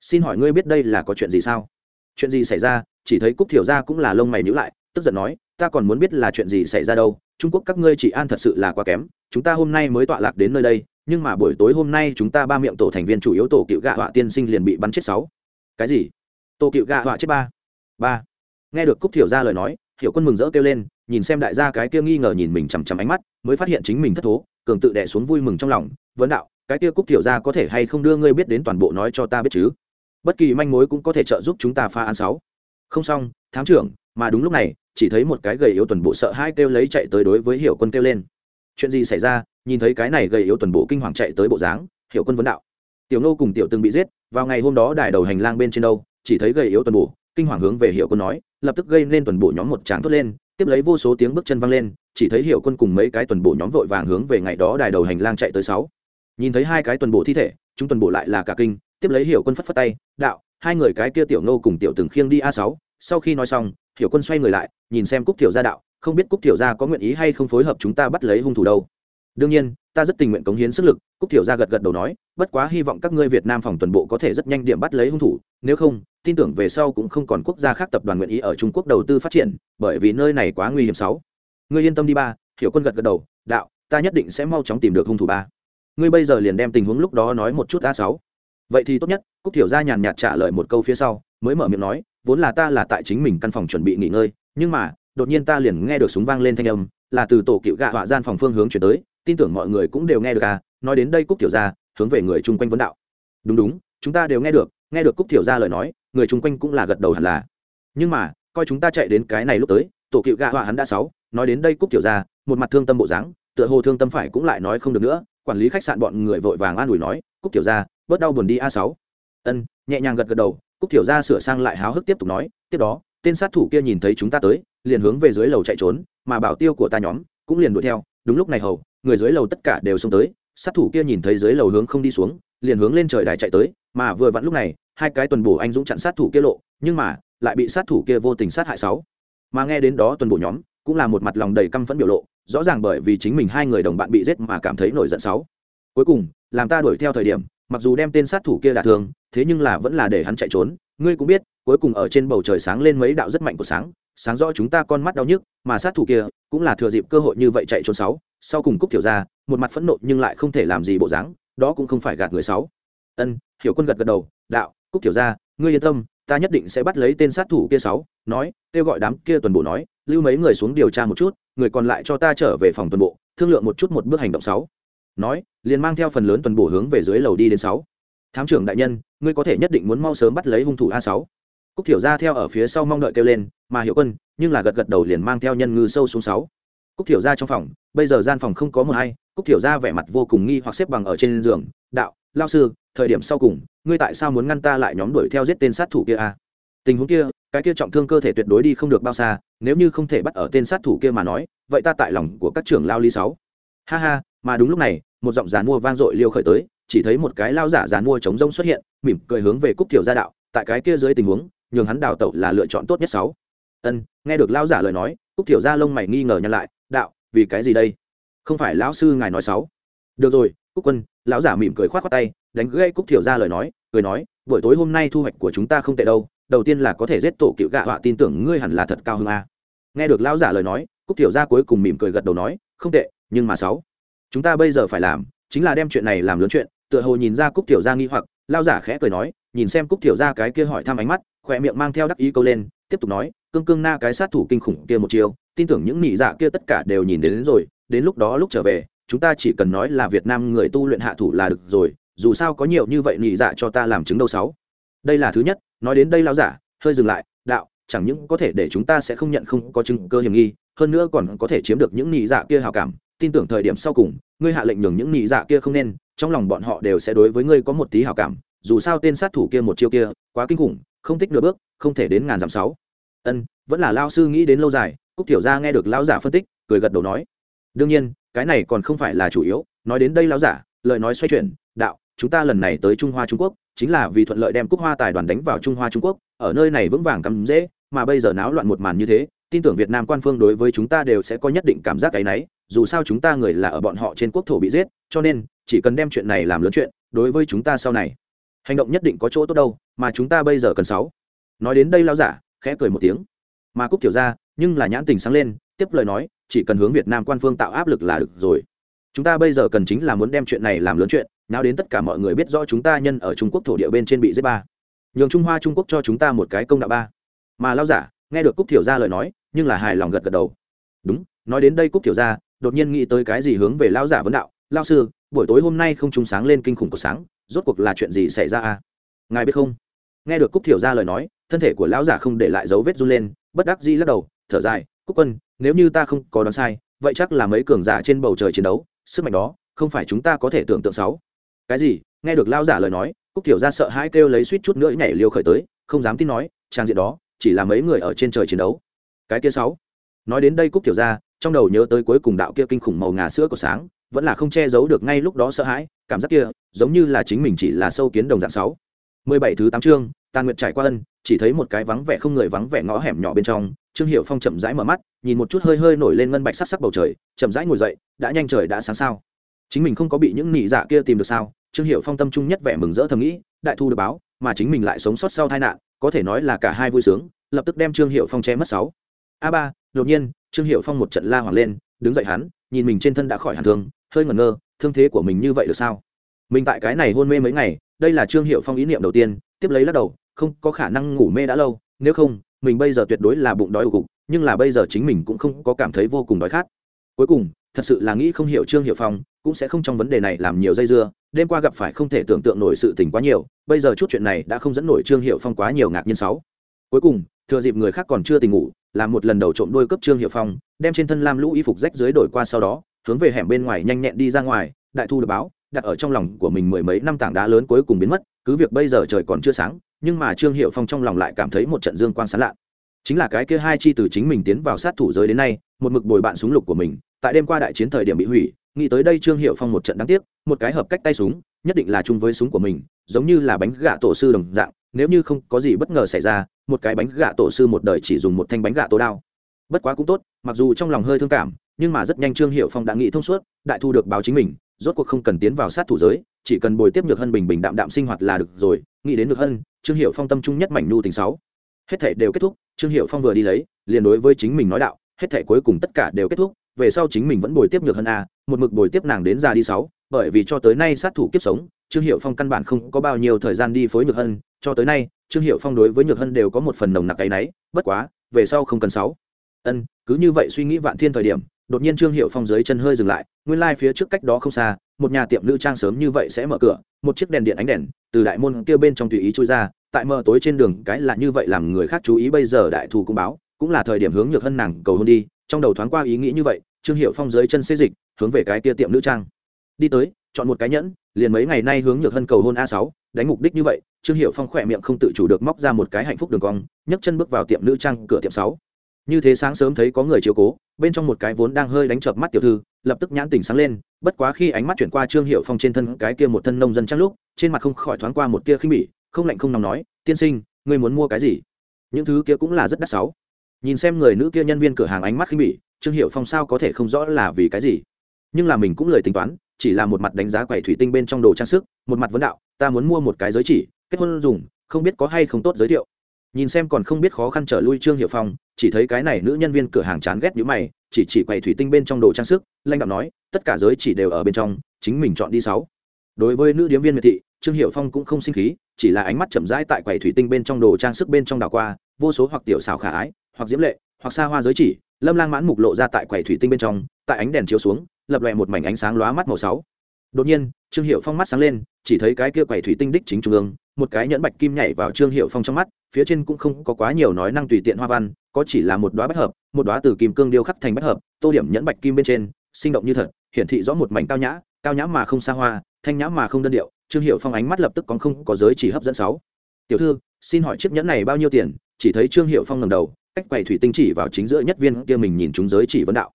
xin hỏi ngươi biết đây là có chuyện gì sao? Chuyện gì xảy ra? Chỉ thấy cúc thiểu ra cũng là lông mày nhữ lại, tức giận nói, ta còn muốn biết là chuyện gì xảy ra đâu, trung quốc các ngươi chỉ an thật sự là quá kém, chúng ta hôm nay mới tọa lạc đến nơi đây, nhưng mà buổi tối hôm nay chúng ta ba miệng tổ thành viên chủ yếu tổ cựu gạ họa tiên sinh liền bị bắn chết sáu cái gì? Tô cựu gạ họa chết ba. Ba. Nghe được cúc thiểu ra lời nói, hiểu quân mừng rỡ kêu lên, nhìn xem đại gia cái kia nghi ngờ nhìn mình chằm chằm ánh mắt, mới phát hiện chính mình thất thố, cường tự đẻ xuống vui mừng trong lòng, vấn đạo, cái kia cúc thiểu ra có thể hay không đưa ngươi biết đến toàn bộ nói cho ta biết chứ? Bất kỳ manh mối cũng có thể trợ giúp chúng ta phá án sáu. Không xong, thám trưởng, mà đúng lúc này, chỉ thấy một cái gầy yếu tuần bộ sợ hai kêu lấy chạy tới đối với hiểu quân kêu lên. Chuyện gì xảy ra? Nhìn thấy cái này gầy yếu tuần bộ kinh hoàng chạy tới bộ dáng, hiểu quân vấn đạo tiểu nô cùng tiểu từng bị giết vào ngày hôm đó đài đầu hành lang bên trên đâu chỉ thấy gầy yếu tuần bổ, kinh hoàng hướng về hiệu quân nói lập tức gây nên tuần bổ nhóm một tràng thốt lên tiếp lấy vô số tiếng bước chân văng lên chỉ thấy hiệu quân cùng mấy cái tuần bổ nhóm vội vàng hướng về ngày đó đài đầu hành lang chạy tới sáu. Nhìn thấy hai cái tuần bổ thi thể chúng tuần bổ lại là cả kinh tiếp lấy hiệu quân phất phất tay đạo hai người cái kia tiểu nô cùng tiểu từng khiêng đi a sáu. Sau khi nói xong hiểu quân xoay người lại nhìn xem cúc tiểu gia đạo không biết cúc tiểu gia có nguyện ý hay không phối hợp chúng ta bắt lấy hung thủ đâu? Đương nhiên, ta rất tình nguyện cống hiến sức lực, cúc tiểu gia gật gật đầu nói, bất quá hy vọng các ngươi việt nam phòng tuần bộ có thể rất nhanh điểm bắt lấy hung thủ, nếu không, tin tưởng về sau cũng không còn quốc gia khác tập đoàn nguyện ý ở trung quốc đầu tư phát triển, bởi vì nơi này quá nguy hiểm sáu. Ngươi yên tâm đi ba, hiểu quân gật gật đầu, đạo, ta nhất định sẽ mau chóng tìm được hung thủ ba. Ngươi bây giờ liền đem tình huống lúc đó nói một chút a sáu. Vậy thì tốt nhất, cúc tiểu gia nhàn nhạt trả lời một câu phía sau, mới mở miệng nói, vốn là ta là tại chính mình căn phòng chuẩn bị nghỉ ngơi, nhưng mà, đột nhiên ta liền nghe được súng vang lên thanh âm, là từ tổ cựu gạ họa gian phòng phương hướng chuyển tới tin tưởng mọi người cũng đều nghe được à nói đến đây cúc tiểu gia, hướng về người chung quanh vấn đạo. Đúng đúng, chúng ta đều nghe được nghe được cúc tiểu gia lời nói, người chung quanh cũng là gật đầu hẳn là. Nhưng mà, coi chúng ta chạy đến cái này lúc tới, tổ cựu gạ họa hắn đã sáu, nói đến đây cúc tiểu gia, một mặt thương tâm bộ dáng, tựa hồ thương tâm phải cũng lại nói không được nữa, quản lý khách sạn bọn người vội vàng an ủi nói, cúc tiểu gia, bớt đau buồn đi a sáu. Ân, nhẹ nhàng gật gật đầu, cúc tiểu gia sửa sang lại háo hức tiếp tục nói, tiếp đó, tên sát thủ kia nhìn thấy chúng ta tới, liền hướng về dưới lầu chạy trốn, mà bảo tiêu của ta nhóm, cũng liền đuổi theo, đúng lúc này hầu người dưới lầu tất cả đều xông tới, sát thủ kia nhìn thấy dưới lầu hướng không đi xuống, liền hướng lên trời đài chạy tới, mà vừa vặn lúc này, hai cái tuần bổ anh dũng chặn sát thủ kia lộ, nhưng mà, lại bị sát thủ kia vô tình sát hại sáu. Mà nghe đến đó tuần bổ nhóm, cũng là một mặt lòng đầy căm phẫn biểu lộ, rõ ràng bởi vì chính mình hai người đồng bạn bị giết mà cảm thấy nổi giận sáu. Cuối cùng, làm ta đuổi theo thời điểm, mặc dù đem tên sát thủ kia đả thương, thế nhưng là vẫn là để hắn chạy trốn. Ngươi cũng biết, cuối cùng ở trên bầu trời sáng lên mấy đạo rất mạnh của sáng sáng rõ chúng ta con mắt đau nhức, mà sát thủ kia cũng là thừa dịp cơ hội như vậy chạy trốn sáu sau cùng cúc tiểu ra một mặt phẫn nộ nhưng lại không thể làm gì bộ dáng, đó cũng không phải gạt người sáu. Ân, hiểu quân gật gật đầu, đạo, cúc tiểu ra ngươi yên tâm, ta nhất định sẽ bắt lấy tên sát thủ kia sáu, nói, kêu gọi đám kia tuần bộ nói, lưu mấy người xuống điều tra một chút, người còn lại cho ta trở về phòng tuần bộ, thương lượng một chút một bước hành động sáu. Nói, liền mang theo phần lớn tuần bộ hướng về dưới lầu đi đến sáu. Thám trưởng đại nhân, ngươi có thể nhất định muốn mau sớm bắt lấy hung thủ a sáu. Cúc thiểu ra theo ở phía sau mong đợi kêu lên, mà hiệu quân, nhưng là gật gật đầu liền mang theo nhân ngư sâu xuống sáu cúc thiểu ra trong phòng, bây giờ gian phòng không có một hay cúc thiểu ra vẻ mặt vô cùng nghi hoặc xếp bằng ở trên giường. Đạo lao sư, thời điểm sau cùng, ngươi tại sao muốn ngăn ta lại nhóm đuổi theo giết tên sát thủ kia a tình huống kia, cái kia trọng thương cơ thể tuyệt đối đi không được bao xa, nếu như không thể bắt ở tên sát thủ kia mà nói, vậy ta tại lòng của các trưởng lao ly sáu. Ha ha, mà đúng lúc này, một giọng giàn mua vang dội liêu khởi tới, chỉ thấy một cái lao giả giàn mua chống rông xuất hiện, mỉm cười hướng về cúc thiểu gia đạo, tại cái kia dưới tình huống, nhường hắn đào tẩu là lựa chọn tốt nhất sáu. Ân, nghe được lao giả lời nói, cúc thiểu gia lông mày nghi ngờ nhăn lại vì cái gì đây? Không phải lão sư ngài nói sáu được rồi, cúc quân, lão giả mỉm cười khoát khoát tay, đánh gãy cúc thiểu gia lời nói, cười nói, buổi tối hôm nay thu hoạch của chúng ta không tệ đâu, đầu tiên là có thể giết tổ cựu gạ họa, tin tưởng ngươi hẳn là thật cao hơn a. Nghe được lão giả lời nói, cúc thiểu gia cuối cùng mỉm cười gật đầu nói, không tệ, nhưng mà sáu chúng ta bây giờ phải làm, chính là đem chuyện này làm lớn chuyện. Tựa hồ nhìn ra cúc tiểu gia nghi hoặc, lão giả khẽ cười nói, nhìn xem cúc tiểu gia cái kia hỏi thăm ánh mắt, khỏe miệng mang theo đắc ý câu lên, tiếp tục nói cương cương na cái sát thủ kinh khủng kia một chiều tin tưởng những nị dạ kia tất cả đều nhìn đến, đến rồi đến lúc đó lúc trở về chúng ta chỉ cần nói là việt nam người tu luyện hạ thủ là được rồi dù sao có nhiều như vậy nị dạ cho ta làm chứng đâu sáu. Đây là thứ nhất nói đến đây lao giả hơi dừng lại đạo chẳng những có thể để chúng ta sẽ không nhận không có chứng cơ hiểm nghi hơn nữa còn có thể chiếm được những nị dạ kia hào cảm tin tưởng thời điểm sau cùng ngươi hạ lệnh nhường những nị dạ kia không nên trong lòng bọn họ đều sẽ đối với ngươi có một tí hào cảm dù sao tên sát thủ kia một chiêu kia quá kinh khủng không thích nửa bước không thể đến ngàn dặm sáu ân, vẫn là lao sư nghĩ đến lâu dài, cúc tiểu gia nghe được lão giả phân tích, cười gật đầu nói. Đương nhiên, cái này còn không phải là chủ yếu, nói đến đây lão giả, lời nói xoay chuyển, đạo, chúng ta lần này tới trung hoa trung quốc, chính là vì thuận lợi đem cúc hoa tài đoàn đánh vào trung hoa trung quốc, ở nơi này vững vàng cắm dễ, mà bây giờ náo loạn một màn như thế, tin tưởng việt nam quan phương đối với chúng ta đều sẽ có nhất định cảm giác cái nấy, dù sao chúng ta người là ở bọn họ trên quốc thổ bị giết, cho nên, chỉ cần đem chuyện này làm lớn chuyện, đối với chúng ta sau này, hành động nhất định có chỗ tốt đâu, mà chúng ta bây giờ cần sáu. Nói đến đây lao giả khẽ cười một tiếng. Mà cúc tiểu ra nhưng là nhãn tình sáng lên, tiếp lời nói, chỉ cần hướng việt nam quan phương tạo áp lực là được rồi. Chúng ta bây giờ cần chính là muốn đem chuyện này làm lớn chuyện nào đến tất cả mọi người biết rõ chúng ta nhân ở trung quốc thổ địa bên trên bị giết ba. Nhường trung hoa trung quốc cho chúng ta một cái công đạo ba. Mà lao giả, nghe được cúc tiểu ra lời nói, nhưng là hài lòng gật gật đầu. Đúng, nói đến đây cúc tiểu ra đột nhiên nghĩ tới cái gì hướng về lao giả vấn đạo lao sư, buổi tối hôm nay không trúng sáng lên kinh khủng của sáng, rốt cuộc là chuyện gì xảy ra à ngài biết không? Nghe được cúc thiểu ra lời nói thân thể của lão giả không để lại dấu vết run lên, bất đắc dĩ lắc đầu, thở dài cúc quân, nếu như ta không có đoán sai, vậy chắc là mấy cường giả trên bầu trời chiến đấu, sức mạnh đó, không phải chúng ta có thể tưởng tượng sáu. Cái gì? Nghe được lão giả lời nói cúc thiểu ra sợ hãi kêu lấy suýt chút nữa nhảy liều khởi tới, không dám tin nói, trang diện đó, chỉ là mấy người ở trên trời chiến đấu. Cái kia sáu. Nói đến đây cúc thiểu ra trong đầu nhớ tới cuối cùng đạo kia kinh khủng màu ngà sữa của sáng, vẫn là không che giấu được ngay lúc đó sợ hãi, cảm giác kia, giống như là chính mình chỉ là sâu kiến đồng dạng sáu. Mười bảy thứ tám chương tàn nguyệt trải qua ân, chỉ thấy một cái vắng vẻ không người vắng vẻ ngõ hẻm nhỏ bên trong, trương hiệu phong chậm rãi mở mắt, nhìn một chút hơi hơi nổi lên ngân bạch sắc sắc bầu trời, chậm rãi ngồi dậy, đã nhanh trời đã sáng sao. Chính mình không có bị những nị dạ kia tìm được sao? Trương hiệu phong tâm trung nhất vẻ mừng rỡ thầm nghĩ, đại thu được báo, mà chính mình lại sống sót sau tai nạn, có thể nói là cả hai vui sướng, lập tức đem trương hiệu phong che mất sáu. A ba, đột nhiên, trương hiệu phong một trận la hoảng lên, đứng dậy hắn, nhìn mình trên thân đã khỏi hàn thương, hơi ngẩn ngơ, thương thế của mình như vậy được sao? Mình tại cái này hôn mê mấy ngày, đây là trương hiệu phong ý niệm đầu tiên, tiếp lấy lắc đầu không có khả năng ngủ mê đã lâu, nếu không, mình bây giờ tuyệt đối là bụng đói ủ cục, nhưng là bây giờ chính mình cũng không có cảm thấy vô cùng đói khát. Cuối cùng, thật sự là nghĩ không hiểu trương hiệu phong, cũng sẽ không trong vấn đề này làm nhiều dây dưa, đêm qua gặp phải không thể tưởng tượng nổi sự tình quá nhiều, bây giờ chút chuyện này đã không dẫn nổi trương hiệu phong quá nhiều ngạc nhiên sáu. Cuối cùng, thừa dịp người khác còn chưa tỉnh ngủ, làm một lần đầu trộm đôi cấp trương hiệu phong, đem trên thân lam lũ y phục rách dưới đổi qua sau đó, hướng về hẻm bên ngoài nhanh nhẹn đi ra ngoài, đại thu được báo đặt ở trong lòng của mình mười mấy năm tảng đá lớn cuối cùng biến mất, cứ việc bây giờ trời còn chưa sáng, nhưng mà trương hiệu phong trong lòng lại cảm thấy một trận dương quang sán lạ. Chính là cái kia hai chi từ chính mình tiến vào sát thủ giới đến nay, một mực bồi bạn súng lục của mình, tại đêm qua đại chiến thời điểm bị hủy, nghĩ tới đây trương hiệu phong một trận đáng tiếc, một cái hợp cách tay súng, nhất định là chung với súng của mình, giống như là bánh gạ tổ sư đồng dạng, nếu như không có gì bất ngờ xảy ra, một cái bánh gạ tổ sư một đời chỉ dùng một thanh bánh gạ tổ đao. Bất quá cũng tốt, mặc dù trong lòng hơi thương cảm, nhưng mà rất nhanh trương hiệu phong đã nghĩ thông suốt, đại thu được báo chính mình rốt cuộc không cần tiến vào sát thủ giới, chỉ cần bồi tiếp nhược hân bình bình đạm đạm sinh hoạt là được rồi, nghĩ đến được hân, trương hiệu phong tâm trung nhất mảnh nhu tình sáu. Hết thể đều kết thúc, trương hiệu phong vừa đi lấy, liền đối với chính mình nói đạo, hết thể cuối cùng tất cả đều kết thúc, về sau chính mình vẫn bồi tiếp nhược hân a, một mực bồi tiếp nàng đến già đi sáu, bởi vì cho tới nay sát thủ kiếp sống, trương hiệu phong căn bản không có bao nhiêu thời gian đi phối nhược hân, cho tới nay, trương hiệu phong đối với nhược hân đều có một phần nồng nặc cái náy, bất quá, về sau không cần sáu. Ân, cứ như vậy suy nghĩ vạn thiên thời điểm đột nhiên trương hiệu phong dưới chân hơi dừng lại, nguyên lai、like、phía trước cách đó không xa, một nhà tiệm nữ trang sớm như vậy sẽ mở cửa, một chiếc đèn điện ánh đèn từ đại môn kia bên trong tùy ý chui ra, tại mờ tối trên đường, cái là như vậy làm người khác chú ý bây giờ đại thù cũng báo, cũng là thời điểm hướng nhược hân nàng cầu hôn đi, trong đầu thoáng qua ý nghĩ như vậy, trương hiệu phong dưới chân xê dịch, hướng về cái kia tiệm nữ trang. Đi tới, chọn một cái nhẫn, liền mấy ngày nay hướng nhược hân cầu hôn a sáu, đánh mục đích như vậy, trương hiệu phong khỏe miệng không tự chủ được móc ra một cái hạnh phúc đường cong, nhấc chân bước vào tiệm nữ trang cửa tiệm sáu như thế sáng sớm thấy có người chiếu cố, bên trong một cái vốn đang hơi đánh chợp mắt tiểu thư, lập tức nhãn tình sáng lên, bất quá khi ánh mắt chuyển qua trương hiệu phong trên thân cái kia một thân nông dân trăng lúc, trên mặt không khỏi thoáng qua một tia khinh bỉ, không lạnh không nóng nói, tiên sinh, ngươi muốn mua cái gì? Những thứ kia cũng là rất đắt sáu. Nhìn xem người nữ kia nhân viên cửa hàng ánh mắt khinh bỉ, trương hiệu phong sao có thể không rõ là vì cái gì? Nhưng là mình cũng lời tính toán, chỉ là một mặt đánh giá quầy thủy tinh bên trong đồ trang sức, một mặt vấn đạo, ta muốn mua một cái giới chỉ, kết hôn dùng, không biết có hay không tốt giới thiệu nhìn xem còn không biết khó khăn trở lui trương hiệu phong, chỉ thấy cái này nữ nhân viên cửa hàng chán ghét như mày, chỉ chỉ quầy thủy tinh bên trong đồ trang sức lanh đạo nói, tất cả giới chỉ đều ở bên trong, chính mình chọn đi sáu. Đối với nữ điếm viên miệt thị, trương hiệu phong cũng không sinh khí, chỉ là ánh mắt chậm rãi tại quầy thủy tinh bên trong đồ trang sức bên trong đảo qua, vô số hoặc tiểu xảo khả ái, hoặc diễm lệ, hoặc xa hoa giới chỉ, lâm lang mãn mục lộ ra tại quầy thủy tinh bên trong, tại ánh đèn chiếu xuống, lập lòe một mảnh ánh sáng lóa mắt màu sáu. Đột nhiên, trương hiệu phong mắt sáng lên, chỉ thấy cái kia quầy thủy tinh đích chính trung ương một cái nhẫn bạch kim nhảy vào trương hiệu phong trong mắt, phía trên cũng không có quá nhiều nói năng tùy tiện hoa văn, có chỉ là một đoá bách hợp, một đoá từ kim cương điêu khắc thành bách hợp, tô điểm nhẫn bạch kim bên trên, sinh động như thật, hiển thị rõ một mảnh cao nhã cao nhã mà không xa hoa, thanh nhã mà không đơn điệu, trương hiệu phong ánh mắt lập tức còn không có giới chỉ hấp dẫn sáu. Tiểu thư, xin hỏi chiếc nhẫn này bao nhiêu tiền? Chỉ thấy trương hiệu phong ngầm đầu, cách quầy thủy tinh chỉ vào chính giữa nhất viên kia mình nhìn chúng giới chỉ vấn đạo.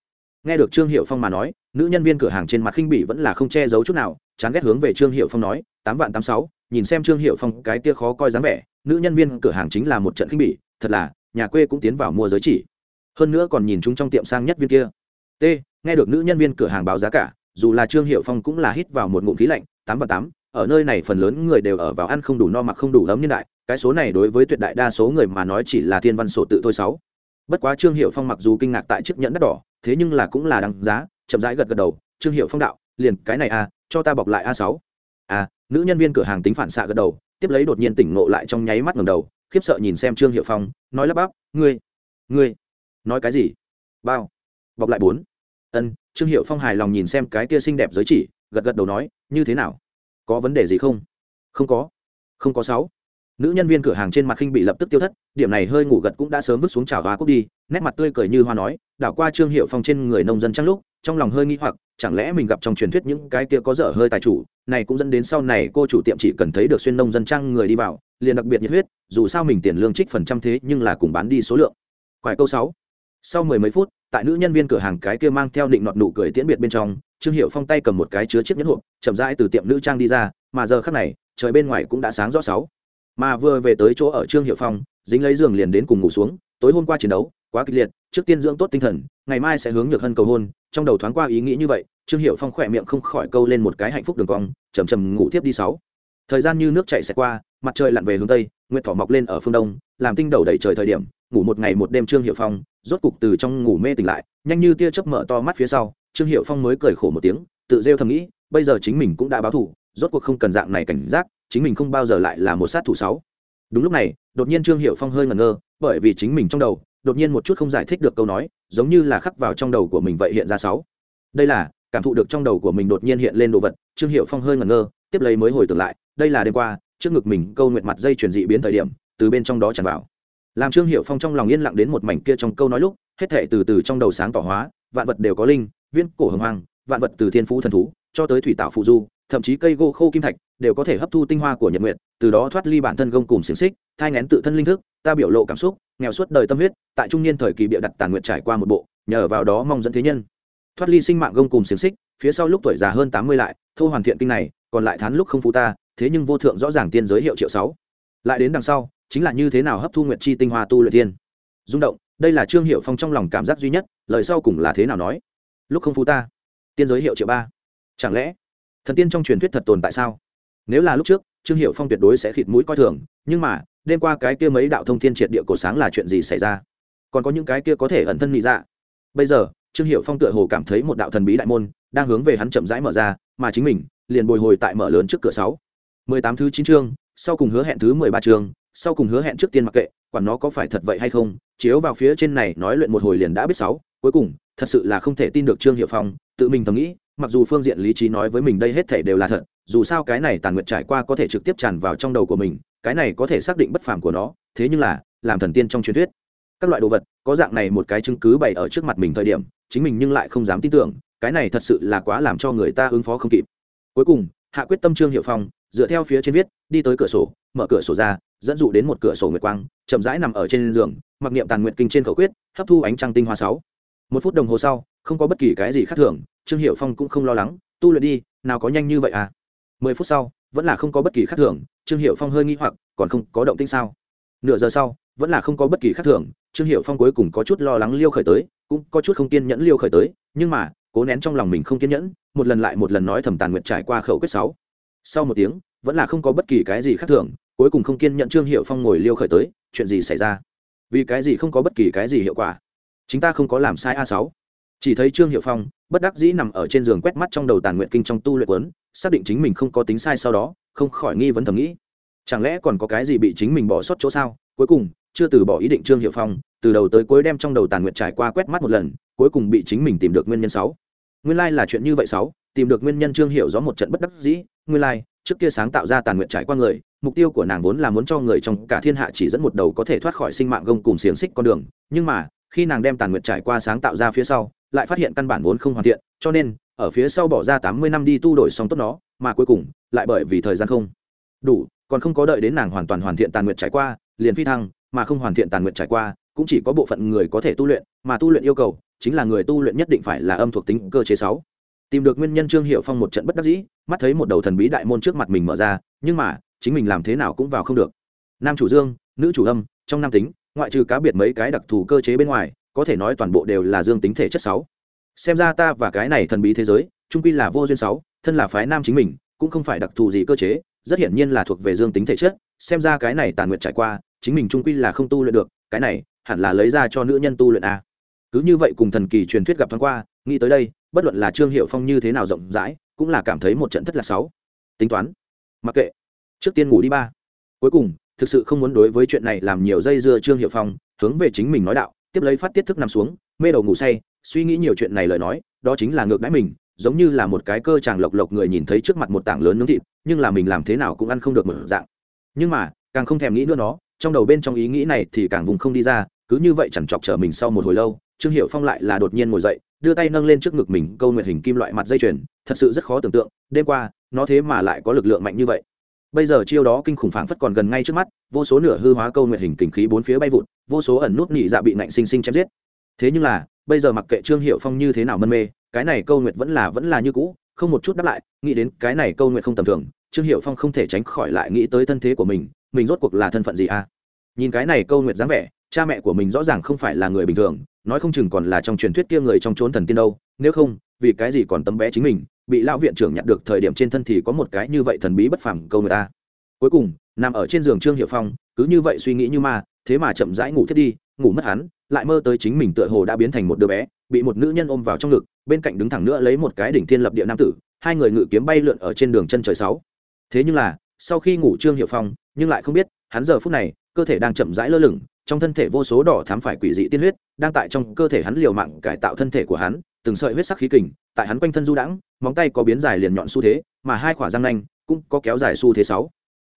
Nghe được trương hiệu phong mà nói, nữ nhân viên cửa hàng trên mặt khinh bỉ vẫn là không che giấu chút nào, chán ghét hướng về trương hiệu phong nói tám vạn tám sáu, nhìn xem trương hiệu phong cái kia khó coi dáng vẻ, nữ nhân viên cửa hàng chính là một trận khinh bỉ, thật là, nhà quê cũng tiến vào mua giới chỉ. Hơn nữa còn nhìn chúng trong tiệm sang nhất viên kia. T, nghe được nữ nhân viên cửa hàng báo giá cả, dù là trương hiệu phong cũng là hít vào một ngụm khí lạnh, tám và tám, ở nơi này phần lớn người đều ở vào ăn không đủ no mặc không đủ ấm nhân đại, cái số này đối với tuyệt đại đa số người mà nói chỉ là thiên văn sổ tự thôi sáu. Bất quá trương hiệu phong mặc dù kinh ngạc tại chiếc nhẫn đắt đỏ, thế nhưng là cũng là đăng giá, chậm rãi gật gật đầu, trương hiệu phong đạo, liền cái này a cho ta bọc lại a sáu. A nữ nhân viên cửa hàng tính phản xạ gật đầu, tiếp lấy đột nhiên tỉnh ngộ lại trong nháy mắt ngầm đầu, khiếp sợ nhìn xem trương hiệu phong, nói lắp bắp, ngươi ngươi, nói cái gì? Bao, bọc lại bốn. Ân, trương hiệu phong hài lòng nhìn xem cái kia xinh đẹp giới chỉ, gật gật đầu nói, như thế nào? Có vấn đề gì không? Không có không có sáu. Nữ nhân viên cửa hàng trên mặt khinh bị lập tức tiêu thất, điểm này hơi ngủ gật cũng đã sớm vứt xuống trào hóa cúc đi, nét mặt tươi cười như hoa nói, đảo qua trương hiệu phong trên người nông dân trăng lúc, trong lòng hơi nghi hoặc chẳng lẽ mình gặp trong truyền thuyết những cái kia có dở hơi tài chủ, này cũng dẫn đến sau này cô chủ tiệm chỉ cần thấy được xuyên nông dân trang người đi vào, liền đặc biệt nhiệt huyết, dù sao mình tiền lương trích phần trăm thế nhưng là cùng bán đi số lượng. Quải câu sáu. Sau mười mấy phút, tại nữ nhân viên cửa hàng cái kia mang theo định nọt nụ cười tiễn biệt bên trong, trương hiệu phong tay cầm một cái chứa chiếc nhẫn hộp, chậm rãi từ tiệm nữ trang đi ra, mà giờ khắc này, trời bên ngoài cũng đã sáng rõ sáu. Mà vừa về tới chỗ ở trương hiệu phong, dính lấy giường liền đến cùng ngủ xuống, tối hôm qua chiến đấu quá kịch liệt, trước tiên dưỡng tốt tinh thần, ngày mai sẽ hướng nhược hân cầu hôn, trong đầu thoáng qua ý nghĩ như vậy, trương hiệu phong khỏe miệng không khỏi câu lên một cái hạnh phúc đường cong chầm chầm ngủ tiếp đi sáu. Thời gian như nước chảy xẹt qua, mặt trời lặn về hướng tây, nguyệt thỏ mọc lên ở phương đông, làm tinh đầu đầy trời thời điểm, ngủ một ngày một đêm trương hiệu phong, rốt cục từ trong ngủ mê tỉnh lại, nhanh như tia chớp mở to mắt phía sau, trương hiệu phong mới cười khổ một tiếng, tự rêu thầm nghĩ, bây giờ chính mình cũng đã báo thủ rốt cuộc không cần dạng này cảnh giác, chính mình không bao giờ lại là một sát thủ sáu. Đúng lúc này, đột nhiên trương hiệu phong hơi ngẩn ngơ, bởi vì chính mình trong đầu đột nhiên một chút không giải thích được câu nói, giống như là khắc vào trong đầu của mình vậy hiện ra sáu. Đây là, cảm thụ được trong đầu của mình đột nhiên hiện lên đồ vật, trương hiệu phong hơi ngẩn ngơ, tiếp lấy mới hồi tưởng lại, đây là đêm qua, trước ngực mình câu nguyện mặt dây chuyển dị biến thời điểm, từ bên trong đó tràn vào. Làm trương hiệu phong trong lòng yên lặng đến một mảnh kia trong câu nói lúc, hết thể từ từ trong đầu sáng tỏ hóa, vạn vật đều có linh viên cổ hồng hoàng vạn vật từ thiên phú thần thú, cho tới thủy tạo phụ du thậm chí cây gỗ khô kim thạch đều có thể hấp thu tinh hoa của nhật nguyệt, từ đó thoát ly bản thân gông cùng xiềng xích, thai ngén tự thân linh thức, ta biểu lộ cảm xúc, nghèo suốt đời tâm huyết, tại trung niên thời kỳ bịa đặt tàn nguyện trải qua một bộ, nhờ vào đó mong dẫn thế nhân. Thoát ly sinh mạng gông cùng xiềng xích, phía sau lúc tuổi già hơn tám mươi lại, thô hoàn thiện kinh này, còn lại thán lúc không phú ta, thế nhưng vô thượng rõ ràng tiên giới hiệu triệu sáu. Lại đến đằng sau, chính là như thế nào hấp thu nguyện chi tinh hoa tu luyện tiên rung động, đây là trương hiệu phong trong lòng cảm giác duy nhất, lời sau cùng là thế nào nói? Lúc không phú ta, tiên giới hiệu triệu ba. Chẳng lẽ thần tiên trong truyền thuyết thật tồn tại sao? Nếu là lúc trước, trương hiệu phong tuyệt đối sẽ khịt mũi coi thường, nhưng mà, đêm qua cái kia mấy đạo thông thiên triệt địa cổ sáng là chuyện gì xảy ra? Còn có những cái kia có thể ẩn thân nghĩ ra dạ. bây giờ, trương hiệu phong tựa hồ cảm thấy một đạo thần bí đại môn đang hướng về hắn chậm rãi mở ra, mà chính mình liền bồi hồi tại mở lớn trước cửa sáu. Mười tám thứ chín chương, sau cùng hứa hẹn thứ mười ba chương, sau cùng hứa hẹn trước tiên mặc kệ, quản nó có phải thật vậy hay không, chiếu vào phía trên này nói luyện một hồi liền đã biết sáu. Cuối cùng, thật sự là không thể tin được trương hiệu phong, tự mình thầm nghĩ mặc dù phương diện lý trí nói với mình đây hết thể đều là thật, dù sao cái này tàn nguyện trải qua có thể trực tiếp tràn vào trong đầu của mình, cái này có thể xác định bất phàm của nó, thế nhưng là, làm thần tiên trong truyền thuyết. Các loại đồ vật, có dạng này một cái chứng cứ bày ở trước mặt mình thời điểm, chính mình nhưng lại không dám tin tưởng, cái này thật sự là quá làm cho người ta ứng phó không kịp. Cuối cùng, hạ quyết tâm trương hiệu phong, dựa theo phía trên viết, đi tới cửa sổ, mở cửa sổ ra, dẫn dụ đến một cửa sổ nguyệt quang, chậm rãi nằm ở trên giường, mặc niệm tàn nguyện kinh trên khẩu quyết, hấp thu ánh trăng tinh hoa sáu. Một phút đồng hồ sau không có bất kỳ cái gì khác thường, trương hiệu phong cũng không lo lắng, tu luyện đi, nào có nhanh như vậy à? Mười phút sau, vẫn là không có bất kỳ khác thường, trương hiệu phong hơi nghi hoặc, còn không, có động tinh sao? Nửa giờ sau, vẫn là không có bất kỳ khác thường, trương hiệu phong cuối cùng có chút lo lắng liêu khởi tới, cũng có chút không kiên nhẫn liêu khởi tới, nhưng mà, cố nén trong lòng mình không kiên nhẫn, một lần lại một lần nói thầm tàn nguyện trải qua khẩu quyết sáu. Sau một tiếng, vẫn là không có bất kỳ cái gì khác thường, cuối cùng không kiên nhẫn trương hiệu phong ngồi liêu khởi tới, chuyện gì xảy ra? Vì cái gì không có bất kỳ cái gì hiệu quả? Chúng ta không có làm sai a sáu chỉ thấy trương hiệu phong, bất đắc dĩ nằm ở trên giường quét mắt trong đầu tàn nguyện kinh trong tu luyện quấn, xác định chính mình không có tính sai sau đó, không khỏi nghi vấn thầm nghĩ. Chẳng lẽ còn có cái gì bị chính mình bỏ sót chỗ sao? Cuối cùng, chưa từ bỏ ý định trương hiệu phong, từ đầu tới cuối đem trong đầu tàn nguyện trải qua quét mắt một lần, cuối cùng bị chính mình tìm được nguyên nhân sáu. Nguyên lai là chuyện như vậy sáu, tìm được nguyên nhân trương hiệu rõ một trận bất đắc dĩ, nguyên lai, trước kia sáng tạo ra tàn nguyện trải qua người, mục tiêu của nàng vốn là muốn cho người trong cả thiên hạ chỉ dẫn một đầu có thể thoát khỏi sinh mạng gông cùng xiềng xích con đường, nhưng mà khi nàng đem tàn nguyện trải qua sáng tạo ra phía sau, lại phát hiện căn bản vốn không hoàn thiện, cho nên, ở phía sau bỏ ra tám mươi năm đi tu đổi xong tốt nó, mà cuối cùng, lại bởi vì thời gian không đủ, còn không có đợi đến nàng hoàn toàn hoàn thiện tàn nguyện trải qua, liền phi thăng, mà không hoàn thiện tàn nguyện trải qua, cũng chỉ có bộ phận người có thể tu luyện, mà tu luyện yêu cầu, chính là người tu luyện nhất định phải là âm thuộc tính cơ chế sáu. Tìm được nguyên nhân trương hiệu phong một trận bất đắc dĩ, mắt thấy một đầu thần bí đại môn trước mặt mình mở ra, nhưng mà, chính mình làm thế nào cũng vào không được. Nam chủ dương, nữ chủ âm, trong nam tính ngoại trừ cá biệt mấy cái đặc thù cơ chế bên ngoài, có thể nói toàn bộ đều là dương tính thể chất sáu. Xem ra ta và cái này thần bí thế giới trung quy là vô duyên sáu, thân là phái nam chính mình, cũng không phải đặc thù gì cơ chế, rất hiển nhiên là thuộc về dương tính thể chất, xem ra cái này tàn nguyện trải qua, chính mình trung quy là không tu luyện được, cái này, hẳn là lấy ra cho nữ nhân tu luyện a cứ như vậy cùng thần kỳ truyền thuyết gặp thoáng qua, nghĩ tới đây, bất luận là trương hiệu phong như thế nào rộng rãi, cũng là cảm thấy một trận thất là sáu. Tính toán. Mặc kệ. Trước tiên ngủ đi ba. Cuối cùng thực sự không muốn đối với chuyện này làm nhiều dây dưa trương hiệu phong, hướng về chính mình nói đạo, tiếp lấy phát tiết thức nằm xuống, mê đầu ngủ say, suy nghĩ nhiều chuyện này lời nói, đó chính là ngược đãi mình, giống như là một cái cơ chàng lộc lộc người nhìn thấy trước mặt một tảng lớn nướng thịt, nhưng là mình làm thế nào cũng ăn không được một dạng. Nhưng mà, càng không thèm nghĩ nữa nó, trong đầu bên trong ý nghĩ này thì càng vùng không đi ra, cứ như vậy chẳng chọc trở mình sau một hồi lâu, trương hiệu phong lại là đột nhiên ngồi dậy, đưa tay nâng lên trước ngực mình, câu nguyệt hình kim loại mặt dây chuyền, thật sự rất khó tưởng tượng, đêm qua, nó thế mà lại có lực lượng mạnh như vậy bây giờ chiêu đó kinh khủng phảng phất còn gần ngay trước mắt, vô số nửa hư hóa câu nguyệt hình kình khí bốn phía bay vụt, vô số ẩn nút nhị dạ bị nạnh sinh sinh chém giết. Thế nhưng là, bây giờ mặc kệ trương hiệu phong như thế nào mân mê, cái này câu nguyệt vẫn là vẫn là như cũ, không một chút đáp lại, nghĩ đến cái này câu nguyệt không tầm thường, trương hiệu phong không thể tránh khỏi lại nghĩ tới thân thế của mình mình rốt cuộc là thân phận gì à? Nhìn cái này câu nguyệt dáng vẻ, cha mẹ của mình rõ ràng không phải là người bình thường, nói không chừng còn là trong truyền thuyết kia người trong trốn thần tiên đâu, nếu không, vì cái gì còn tấm bé chính mình bị lão viện trưởng nhặt được thời điểm trên thân thì có một cái như vậy thần bí bất phàm câu người ta. Cuối cùng, nằm ở trên giường trương hiệu phong, cứ như vậy suy nghĩ như ma, thế mà chậm rãi ngủ thiết đi, ngủ mất hắn, lại mơ tới chính mình tựa hồ đã biến thành một đứa bé, bị một nữ nhân ôm vào trong ngực, bên cạnh đứng thẳng nữa lấy một cái đỉnh thiên lập địa nam tử, hai người ngự kiếm bay lượn ở trên đường chân trời sáu. Thế nhưng là, sau khi ngủ trương hiệu phong, nhưng lại không biết, hắn giờ phút này, cơ thể đang chậm rãi lơ lửng, trong thân thể vô số đỏ thám phải quỷ dị tiên huyết, đang tại trong cơ thể hắn liều mạng cải tạo thân thể của hắn từng sợi huyết sắc khí kình, tại hắn quanh thân du đãng, móng tay có biến dài liền nhọn xu thế, mà hai khỏa răng nanh cũng có kéo dài xu thế sáu.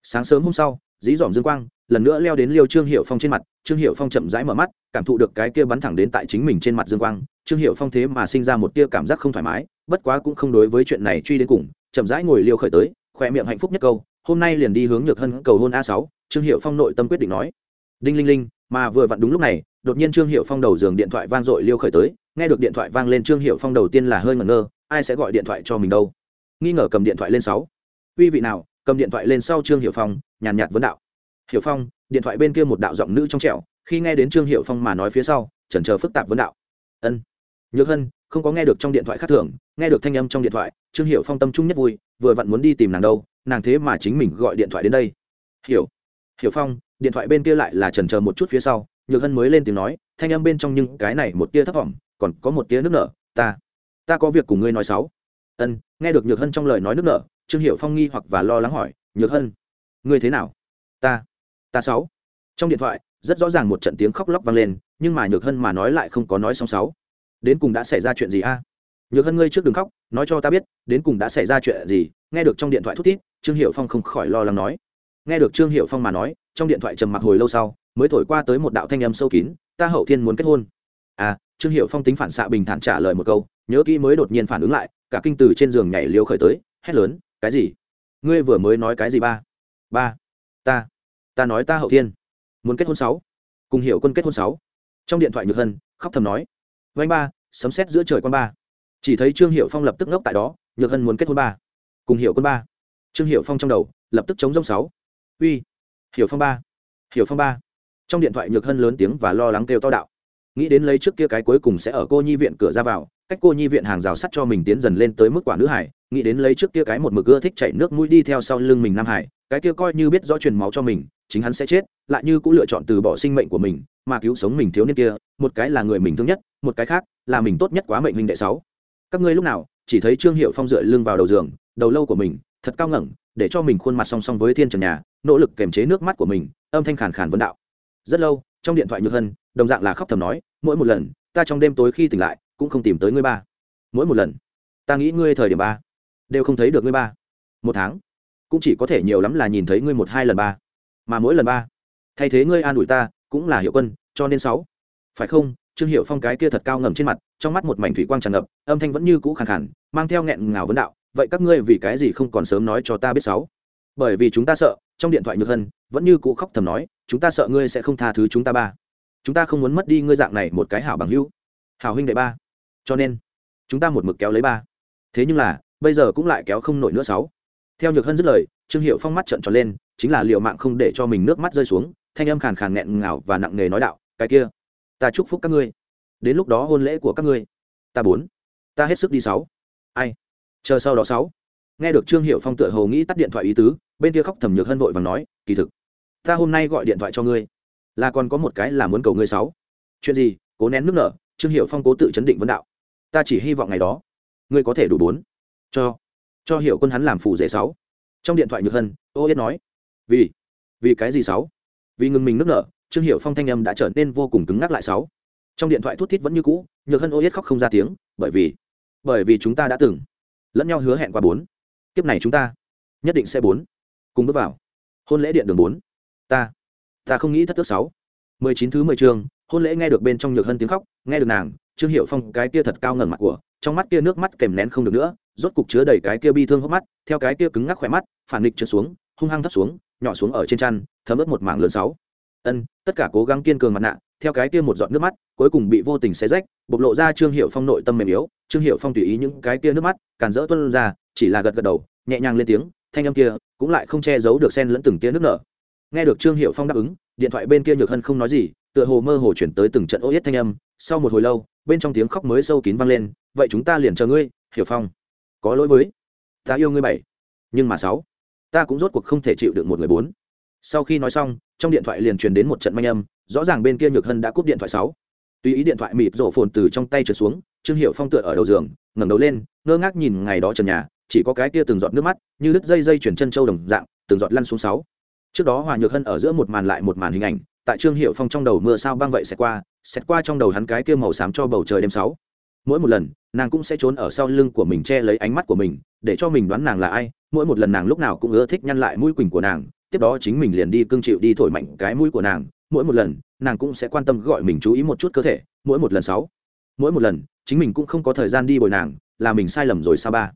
Sáng sớm hôm sau, dí dỏm dương quang, lần nữa leo đến liêu trương hiệu phong trên mặt, trương hiệu phong chậm rãi mở mắt, cảm thụ được cái kia bắn thẳng đến tại chính mình trên mặt dương quang, trương hiệu phong thế mà sinh ra một tia cảm giác không thoải mái, bất quá cũng không đối với chuyện này truy đến cùng, chậm rãi ngồi liêu khởi tới, khỏe miệng hạnh phúc nhất câu, hôm nay liền đi hướng nhược hân cầu hôn a sáu. Trương hiệu phong nội tâm quyết định nói. Đinh linh linh, mà vừa vặn đúng lúc này, đột nhiên trương hiệu phong đầu giường điện thoại vang dội liêu khởi tới nghe được điện thoại vang lên trương hiệu phong đầu tiên là hơi ngẩn ngơ, ai sẽ gọi điện thoại cho mình đâu? Nghi ngờ cầm điện thoại lên sáu. Uy vị nào, cầm điện thoại lên sau trương hiệu phong, nhàn nhạt vấn đạo. Hiệu phong, điện thoại bên kia một đạo giọng nữ trong trẻo, khi nghe đến trương hiệu phong mà nói phía sau, chần chờ phức tạp vấn đạo. Ân. Nhược hân, không có nghe được trong điện thoại khác thường, nghe được thanh âm trong điện thoại, trương hiệu phong tâm trung nhất vui, vừa vặn muốn đi tìm nàng đâu, nàng thế mà chính mình gọi điện thoại đến đây. Hiểu. Hiểu phong, điện thoại bên kia lại là trần chờ một chút phía sau, nhược hân mới lên tiếng nói, thanh âm bên trong nhưng cái này một tia thấp thỏm còn có một tia nước nở, ta ta có việc cùng ngươi nói sáu. Ân, nghe được nhược hân trong lời nói nước nở, trương hiệu phong nghi hoặc và lo lắng hỏi, nhược hân, ngươi thế nào? Ta ta sáu. Trong điện thoại, rất rõ ràng một trận tiếng khóc lóc vang lên, nhưng mà nhược hân mà nói lại không có nói xong sáu. Đến cùng đã xảy ra chuyện gì a? Nhược hân ngươi trước đừng khóc, nói cho ta biết, đến cùng đã xảy ra chuyện gì? Nghe được trong điện thoại thút thít, trương hiệu phong không khỏi lo lắng nói. Nghe được trương hiệu phong mà nói, trong điện thoại trầm mặc hồi lâu sau, mới thổi qua tới một đạo thanh âm sâu kín, ta hậu thiên muốn kết hôn. À trương hiệu phong tính phản xạ bình thản trả lời một câu, nhớ kỹ mới đột nhiên phản ứng lại, cả kinh từ trên giường nhảy liều khởi tới, hét lớn, cái gì? Ngươi vừa mới nói cái gì ba? Ba, ta ta nói ta hậu thiên, muốn kết hôn sáu, cùng hiểu quân kết hôn sáu. Trong điện thoại nhược hân khóc thầm nói vanh ba, sấm xét giữa trời quan ba. Chỉ thấy trương hiệu phong lập tức ngốc tại đó, nhược hân muốn kết hôn ba, cùng hiểu quân ba. Trương hiệu phong trong đầu lập tức chống rông sáu. Uy, hiểu phong ba, hiểu phong ba. Trong điện thoại nhược hân lớn tiếng và lo lắng kêu to đạo nghĩ đến lấy trước kia cái cuối cùng sẽ ở cô nhi viện cửa ra vào, cách cô nhi viện hàng rào sắt cho mình tiến dần lên tới mức quả nữ hải, nghĩ đến lấy trước kia cái một mực ưa thích chảy nước mũi đi theo sau lưng mình nam hải, cái kia coi như biết rõ truyền máu cho mình, chính hắn sẽ chết, lại như cũng lựa chọn từ bỏ sinh mệnh của mình, mà cứu sống mình thiếu niên kia, một cái là người mình thương nhất, một cái khác là mình tốt nhất quá mệnh hình đệ sáu. Các ngươi lúc nào, chỉ thấy trương hiệu phong dựa lưng vào đầu giường, đầu lâu của mình, thật cao ngẩng, để cho mình khuôn mặt song song với thiên trần nhà, nỗ lực kềm chế nước mắt của mình, âm thanh khàn khàn vấn đạo. Rất lâu trong điện thoại nhược hân, đồng dạng là khóc thầm nói, mỗi một lần, ta trong đêm tối khi tỉnh lại, cũng không tìm tới ngươi ba. Mỗi một lần, ta nghĩ ngươi thời điểm ba, đều không thấy được ngươi ba. Một tháng, cũng chỉ có thể nhiều lắm là nhìn thấy ngươi một hai lần ba. Mà mỗi lần ba, thay thế ngươi an ủi ta, cũng là hiệu quân, cho nên sáu. Phải không? Trương hiệu phong cái kia thật cao ngầm trên mặt, trong mắt một mảnh thủy quang tràn ngập, âm thanh vẫn như cũ khàn khàn, mang theo nghẹn ngào vấn đạo, vậy các ngươi vì cái gì không còn sớm nói cho ta biết sáu? Bởi vì chúng ta sợ, trong điện thoại nhược hân, vẫn như cũ khóc thầm nói chúng ta sợ ngươi sẽ không tha thứ chúng ta ba. Chúng ta không muốn mất đi ngươi dạng này một cái hảo bằng hữu. Hảo huynh đệ ba. Cho nên, chúng ta một mực kéo lấy ba. Thế nhưng là, bây giờ cũng lại kéo không nổi nữa sáu. Theo nhược hân dứt lời, trương hiệu phong mắt trận tròn lên, chính là liệu mạng không để cho mình nước mắt rơi xuống, thanh âm khàn khàn nghẹn ngào và nặng nề nói đạo, cái kia, ta chúc phúc các ngươi. Đến lúc đó hôn lễ của các ngươi. Ta bốn. Ta hết sức đi sáu. Ai? Chờ sau đó sáu. Nghe được trương hiệu phong tựa hầu nghĩ tắt điện thoại ý tứ, bên kia khóc thầm nhược hân vội và nói, kỳ thực ta hôm nay gọi điện thoại cho ngươi. Là còn có một cái là muốn cầu ngươi sáu. Chuyện gì? Cố nén nước nở, trương hiệu phong cố tự chấn định vấn đạo. Ta chỉ hy vọng ngày đó, ngươi có thể đủ bốn. Cho cho hiểu quân hắn làm phù rể sáu. Trong điện thoại nhược hân, ô yết nói. Vì vì cái gì sáu? Vì ngừng mình nước nở, trương hiệu phong thanh âm đã trở nên vô cùng cứng ngắc lại sáu. Trong điện thoại thút thít vẫn như cũ, nhược hân ô yết khóc không ra tiếng, bởi vì bởi vì chúng ta đã từng lẫn nhau hứa hẹn qua bốn. Kiếp này chúng ta nhất định sẽ bốn. Cùng bước vào. Hôn lễ điện đường bốn ta ta không nghĩ thất ước sáu. Mười chín thứ mười chương, hôn lễ nghe được bên trong nhược hân tiếng khóc, nghe được nàng, trương hiệu phong cái kia thật cao ngẩng mặt của, trong mắt kia nước mắt kèm nén không được nữa, rốt cục chứa đầy cái kia bi thương hốc mắt, theo cái kia cứng ngắc khỏe mắt, phản nghịch trượt xuống, hung hăng thấp xuống, nhỏ xuống ở trên chăn, thấm ướt một mảng lớn sáu. Ân, tất cả cố gắng kiên cường mặt nạ, theo cái kia một giọt nước mắt, cuối cùng bị vô tình xé rách, bộc lộ ra trương hiệu phong nội tâm mềm yếu. Trương hiệu phong tùy ý những cái kia nước mắt, càn rỡ tuân ra, chỉ là gật gật đầu, nhẹ nhàng lên tiếng, thanh âm kia cũng lại không che giấu được sen lẫn từng tia nước nở nghe được trương hiệu phong đáp ứng, điện thoại bên kia nhược hân không nói gì, tựa hồ mơ hồ chuyển tới từng trận ô yết thanh âm. Sau một hồi lâu, bên trong tiếng khóc mới sâu kín vang lên, vậy chúng ta liền chờ ngươi, hiểu phong. Có lỗi với, ta yêu ngươi bảy, nhưng mà sáu, ta cũng rốt cuộc không thể chịu được một người bốn. Sau khi nói xong, trong điện thoại liền truyền đến một trận manh âm, rõ ràng bên kia nhược hân đã cúp điện thoại sáu. Tùy ý điện thoại mịt rổ phồn từ trong tay trượt xuống, trương hiệu phong tựa ở đầu giường, ngẩng đầu lên, ngơ ngác nhìn ngày đó trần nhà, chỉ có cái kia từng giọt nước mắt, như đứt dây dây chuyển chân châu đồng dạng, từng giọt lăn xuống sáu trước đó hòa nhược hân ở giữa một màn lại một màn hình ảnh, tại trương hiệu phong trong đầu mưa sao băng vậy sẽ qua xét qua trong đầu hắn cái kia màu xám cho bầu trời đêm sáu. Mỗi một lần, nàng cũng sẽ trốn ở sau lưng của mình che lấy ánh mắt của mình, để cho mình đoán nàng là ai, mỗi một lần nàng lúc nào cũng ưa thích nhăn lại mũi quỳnh của nàng, tiếp đó chính mình liền đi cương chịu đi thổi mạnh cái mũi của nàng, mỗi một lần, nàng cũng sẽ quan tâm gọi mình chú ý một chút cơ thể, mỗi một lần sáu. Mỗi một lần, chính mình cũng không có thời gian đi bồi nàng, là mình sai lầm rồi sao ba.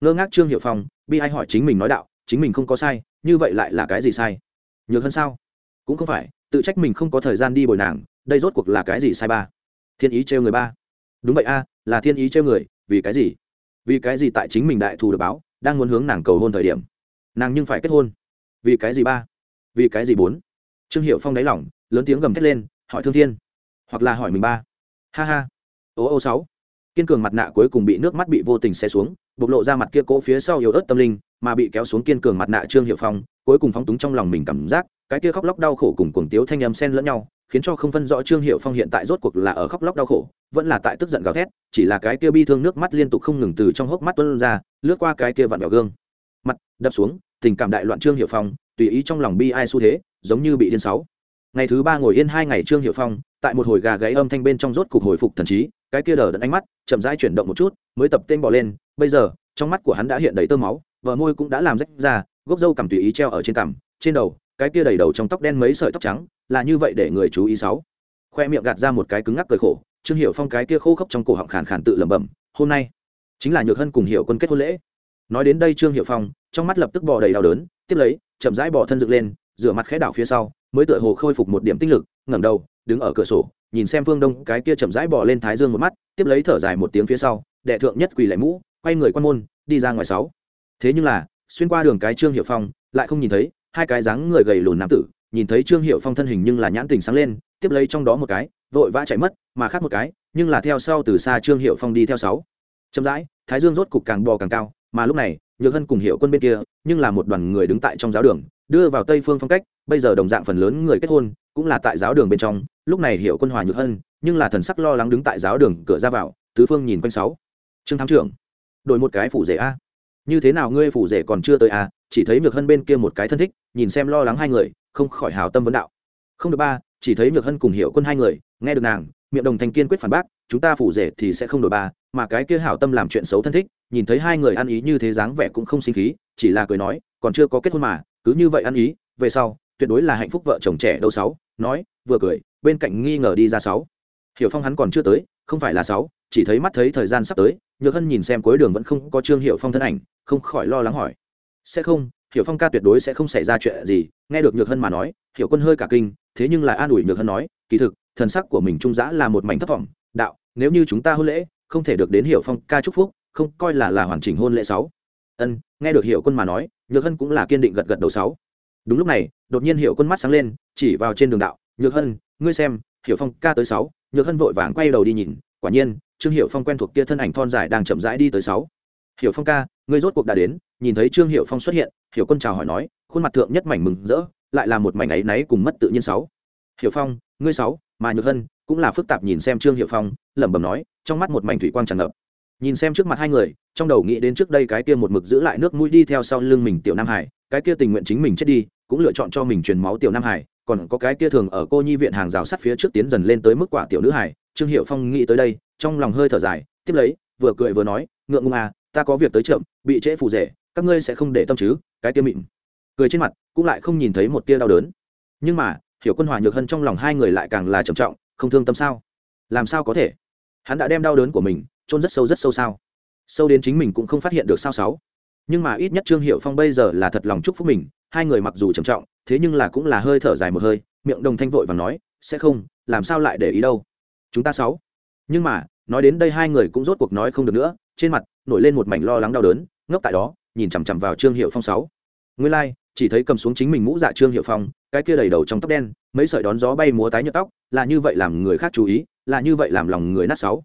Ngơ ngác trương hiệu phong, bi ai hỏi chính mình nói đạo chính mình không có sai, như vậy lại là cái gì sai? Nhược hơn sao? Cũng không phải, tự trách mình không có thời gian đi bồi nàng, đây rốt cuộc là cái gì sai ba? Thiên ý trêu người ba. Đúng vậy a, là thiên ý trêu người, vì cái gì? Vì cái gì tại chính mình đại thù được báo, đang muốn hướng nàng cầu hôn thời điểm? Nàng nhưng phải kết hôn. Vì cái gì ba? Vì cái gì bốn? Trương hiệu phong đáy lỏng lớn tiếng gầm thét lên, hỏi thương thiên. Hoặc là hỏi mình ba. Ha ha. Ô ô sáu. Kiên cường mặt nạ cuối cùng bị nước mắt bị vô tình xé xuống, bộc lộ ra mặt kia cỗ phía sau yếu ớt tâm linh mà bị kéo xuống kiên cường mặt nạ trương hiệu phong, cuối cùng phóng túng trong lòng mình cảm giác, cái kia khóc lóc đau khổ cùng cuồng tiếu thanh âm xen lẫn nhau, khiến cho không phân rõ trương hiệu phong hiện tại rốt cuộc là ở khóc lóc đau khổ, vẫn là tại tức giận gào thét, chỉ là cái kia bi thương nước mắt liên tục không ngừng từ trong hốc mắt tuân ra, lướt qua cái kia vặn vẹo gương. Mặt đập xuống, tình cảm đại loạn trương hiệu phong, tùy ý trong lòng bi ai xu thế, giống như bị điên sáu. Ngày thứ ba ngồi yên hai ngày trương hiệu phong, tại một hồi gà gáy âm thanh bên trong rốt cục hồi phục thần trí, cái kia đờ đẫn ánh mắt chậm rãi chuyển động một chút, mới tập tên bỏ lên, bây giờ, trong mắt của hắn đã hiện đầy tơ máu vợ môi cũng đã làm rách ra, gốc râu cằm tùy ý treo ở trên cằm, trên đầu, cái kia đầy đầu trong tóc đen mấy sợi tóc trắng, là như vậy để người chú ý sáu. Khoe miệng gạt ra một cái cứng ngắc cười khổ, trương hiệu phong cái kia khô khốc trong cổ họng khàn khàn tự lẩm bẩm, hôm nay chính là nhược hân cùng hiệu quân kết hôn lễ. Nói đến đây trương hiệu phong, trong mắt lập tức bò đầy đau đớn, tiếp lấy, chậm rãi bỏ thân dựng lên, rửa mặt khẽ đảo phía sau, mới tựa hồ khôi phục một điểm tinh lực, ngẩng đầu, đứng ở cửa sổ, nhìn xem phương đông, cái kia chậm rãi bỏ lên thái dương một mắt, tiếp lấy thở dài một tiếng phía sau, đệ thượng nhất quỳ lại mũ, quay người quan môn, đi ra ngoài sáu thế nhưng là, xuyên qua đường cái trương hiệu phong, lại không nhìn thấy, hai cái dáng người gầy lùn nam tử, nhìn thấy trương hiệu phong thân hình nhưng là nhãn tình sáng lên, tiếp lấy trong đó một cái, vội vã chạy mất, mà khác một cái, nhưng là theo sau từ xa trương hiệu phong đi theo sáu. Chậm rãi, thái dương rốt cục càng bò càng cao, mà lúc này, nhược hân cùng hiệu quân bên kia, nhưng là một đoàn người đứng tại trong giáo đường, đưa vào tây phương phong cách, bây giờ đồng dạng phần lớn người kết hôn, cũng là tại giáo đường bên trong. Lúc này hiệu quân hòa nhược hân, nhưng là thần sắc lo lắng đứng tại giáo đường cửa ra vào, tứ phương nhìn quanh sáu. Trương thám trưởng, đổi một cái phủ rể a như thế nào ngươi phủ rể còn chưa tới à? chỉ thấy nhược hân bên kia một cái thân thích, nhìn xem lo lắng hai người, không khỏi hào tâm vấn đạo không được ba, chỉ thấy nhược hân cùng hiệu quân hai người, nghe được nàng, miệng đồng thành kiên quyết phản bác, chúng ta phủ rể thì sẽ không đổi ba, mà cái kia hảo tâm làm chuyện xấu thân thích, nhìn thấy hai người ăn ý như thế dáng vẻ cũng không sinh khí, chỉ là cười nói, còn chưa có kết hôn mà, cứ như vậy ăn ý, về sau, tuyệt đối là hạnh phúc vợ chồng trẻ đâu sáu, nói, vừa cười, bên cạnh nghi ngờ đi ra sáu hiểu phong hắn còn chưa tới, không phải là sáu, chỉ thấy mắt thấy thời gian sắp tới nhược hân nhìn xem cuối đường vẫn không có trương hiệu phong thân ảnh, không khỏi lo lắng hỏi. Sẽ không, hiểu phong ca tuyệt đối sẽ không xảy ra chuyện gì. Nghe được nhược hân mà nói, hiểu quân hơi cả kinh, thế nhưng lại an ủi nhược hân nói, kỳ thực, thần sắc của mình trung giã là một mảnh thất vọng đạo, nếu như chúng ta hôn lễ, không thể được đến hiểu phong ca chúc phúc, không coi là là hoàn chỉnh hôn lễ sáu. Ân, nghe được hiểu quân mà nói, nhược hân cũng là kiên định gật gật đầu sáu. Đúng lúc này, đột nhiên hiểu quân mắt sáng lên, chỉ vào trên đường đạo, nhược hân, ngươi xem, hiểu phong ca tới sáu. Nhược hân vội vàng quay đầu đi nhìn, quả nhiên trương hiểu phong quen thuộc kia thân ảnh thon dài đang chậm rãi đi tới sáu. Hiểu phong ca, ngươi rốt cuộc đã đến, nhìn thấy trương hiểu phong xuất hiện, hiểu quân chào hỏi nói, khuôn mặt thượng nhất mảnh mừng rỡ, lại là một mảnh ấy náy cùng mất tự nhiên sáu. Hiểu phong, ngươi sáu, mà nhược hân cũng là phức tạp nhìn xem trương hiệu phong, lẩm bẩm nói, trong mắt một mảnh thủy quang tràn ngập. Nhìn xem trước mặt hai người, trong đầu nghĩ đến trước đây cái kia một mực giữ lại nước mũi đi theo sau lưng mình tiểu nam hải, cái kia tình nguyện chính mình chết đi, cũng lựa chọn cho mình truyền máu tiểu nam hải, còn có cái kia thường ở cô nhi viện hàng rào sắt phía trước tiến dần lên tới mức quả tiểu nữ hải, trương hiệu phong nghĩ tới đây trong lòng hơi thở dài, tiếp lấy, vừa cười vừa nói, ngượng ngùng à ta có việc tới chậm, bị trễ phù rể, các ngươi sẽ không để tâm chứ, cái tiêu mịn. Cười trên mặt, cũng lại không nhìn thấy một tia đau đớn. Nhưng mà, hiểu quân hòa nhược hơn trong lòng hai người lại càng là trầm trọng, không thương tâm sao? Làm sao có thể? Hắn đã đem đau đớn của mình trôn rất sâu rất sâu sao? Sâu đến chính mình cũng không phát hiện được sao sáu. Nhưng mà ít nhất trương hiệu phong bây giờ là thật lòng chúc phúc mình, hai người mặc dù trầm trọng, thế nhưng là cũng là hơi thở dài một hơi, miệng đồng thanh vội và nói, sẽ không, làm sao lại để ý đâu? Chúng ta sáu nhưng mà nói đến đây hai người cũng rốt cuộc nói không được nữa trên mặt nổi lên một mảnh lo lắng đau đớn ngốc tại đó nhìn chằm chằm vào trương hiệu phong sáu. Nguyên lai、like, chỉ thấy cầm xuống chính mình mũ dạ trương hiệu phong cái kia đầy đầu trong tóc đen mấy sợi đón gió bay múa tái nhợt tóc là như vậy làm người khác chú ý là như vậy làm lòng người nát sáu.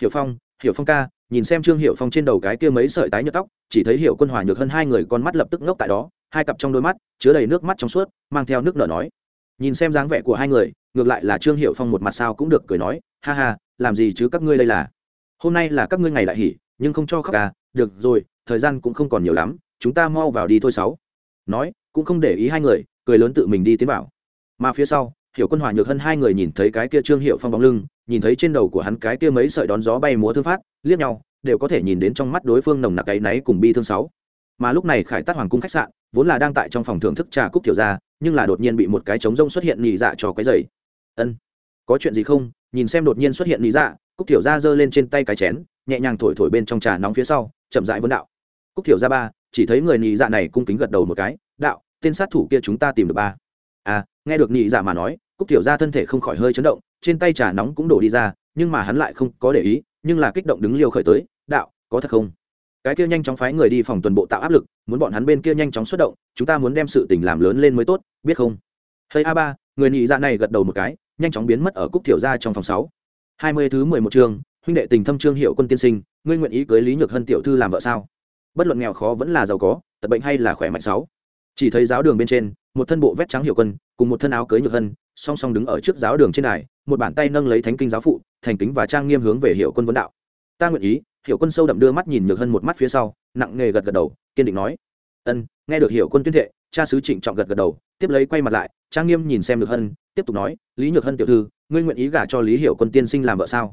Hiệu phong hiệu phong ca nhìn xem trương hiệu phong trên đầu cái kia mấy sợi tái nhợt tóc chỉ thấy hiệu quân hòa nhược hơn hai người con mắt lập tức ngốc tại đó hai cặp trong đôi mắt chứa đầy nước mắt trong suốt mang theo nước nở nói. Nhìn xem dáng vẻ của hai người ngược lại là trương hiệu phong một mặt sao cũng được cười nói ha ha làm gì chứ các ngươi đây là? Hôm nay là các ngươi ngày đại hỉ nhưng không cho khóc à? Được rồi, thời gian cũng không còn nhiều lắm, chúng ta mau vào đi thôi sáu. Nói, cũng không để ý hai người, cười lớn tự mình đi tiến vào. Mà phía sau, hiểu quân hòa nhược hơn hai người nhìn thấy cái kia trương hiệu phong bóng lưng, nhìn thấy trên đầu của hắn cái kia mấy sợi đón gió bay múa thương phát, liếc nhau, đều có thể nhìn đến trong mắt đối phương nồng nặc cái náy cùng bi thương sáu. Mà lúc này khải tát hoàng cung khách sạn, vốn là đang tại trong phòng thưởng thức trà cúc tiểu ra nhưng là đột nhiên bị một cái trống rông xuất hiện nhị dạ cho cái giày ân, có chuyện gì không? Nhìn xem đột nhiên xuất hiện lý dạ cúc tiểu ra giơ lên trên tay cái chén, nhẹ nhàng thổi thổi bên trong trà nóng phía sau, chậm rãi vấn đạo. Cúc tiểu ra ba, chỉ thấy người nhị dạ này cung kính gật đầu một cái, đạo, tên sát thủ kia chúng ta tìm được ba. À nghe được nhị dạ mà nói, cúc tiểu ra thân thể không khỏi hơi chấn động, trên tay trà nóng cũng đổ đi ra, nhưng mà hắn lại không có để ý, nhưng là kích động đứng liều khởi tới, đạo, có thật không? Cái kia nhanh chóng phái người đi phòng tuần bộ tạo áp lực, muốn bọn hắn bên kia nhanh chóng xuất động, chúng ta muốn đem sự tình làm lớn lên mới tốt, biết không? Thầy a ba, người nhị dạ này gật đầu một cái nhanh chóng biến mất ở cúc tiểu gia trong phòng sáu. Hai mươi thứ mười một chương huynh đệ tình thâm trương hiệu quân tiên sinh, ngươi nguyện ý cưới lý nhược hân tiểu thư làm vợ sao? Bất luận nghèo khó vẫn là giàu có, tật bệnh hay là khỏe mạnh sáu. Chỉ thấy giáo đường bên trên, một thân bộ vét trắng hiệu quân, cùng một thân áo cưới nhược hân, song song đứng ở trước giáo đường trên đài, một bàn tay nâng lấy thánh kinh giáo phụ, thành kính và trang nghiêm hướng về hiệu quân vấn đạo. Ta nguyện ý, hiệu quân sâu đậm đưa mắt nhìn nhược hân một mắt phía sau, nặng nề gật gật đầu, kiên định nói. Ân, nghe được hiệu quân tuyên thệ, cha sứ trịnh trọng gật gật đầu, tiếp lấy quay mặt lại, trang nghiêm nhìn xem nhược hân tiếp tục nói, lý nhược hân tiểu thư, ngươi nguyện ý gả cho lý hiệu quân tiên sinh làm vợ sao?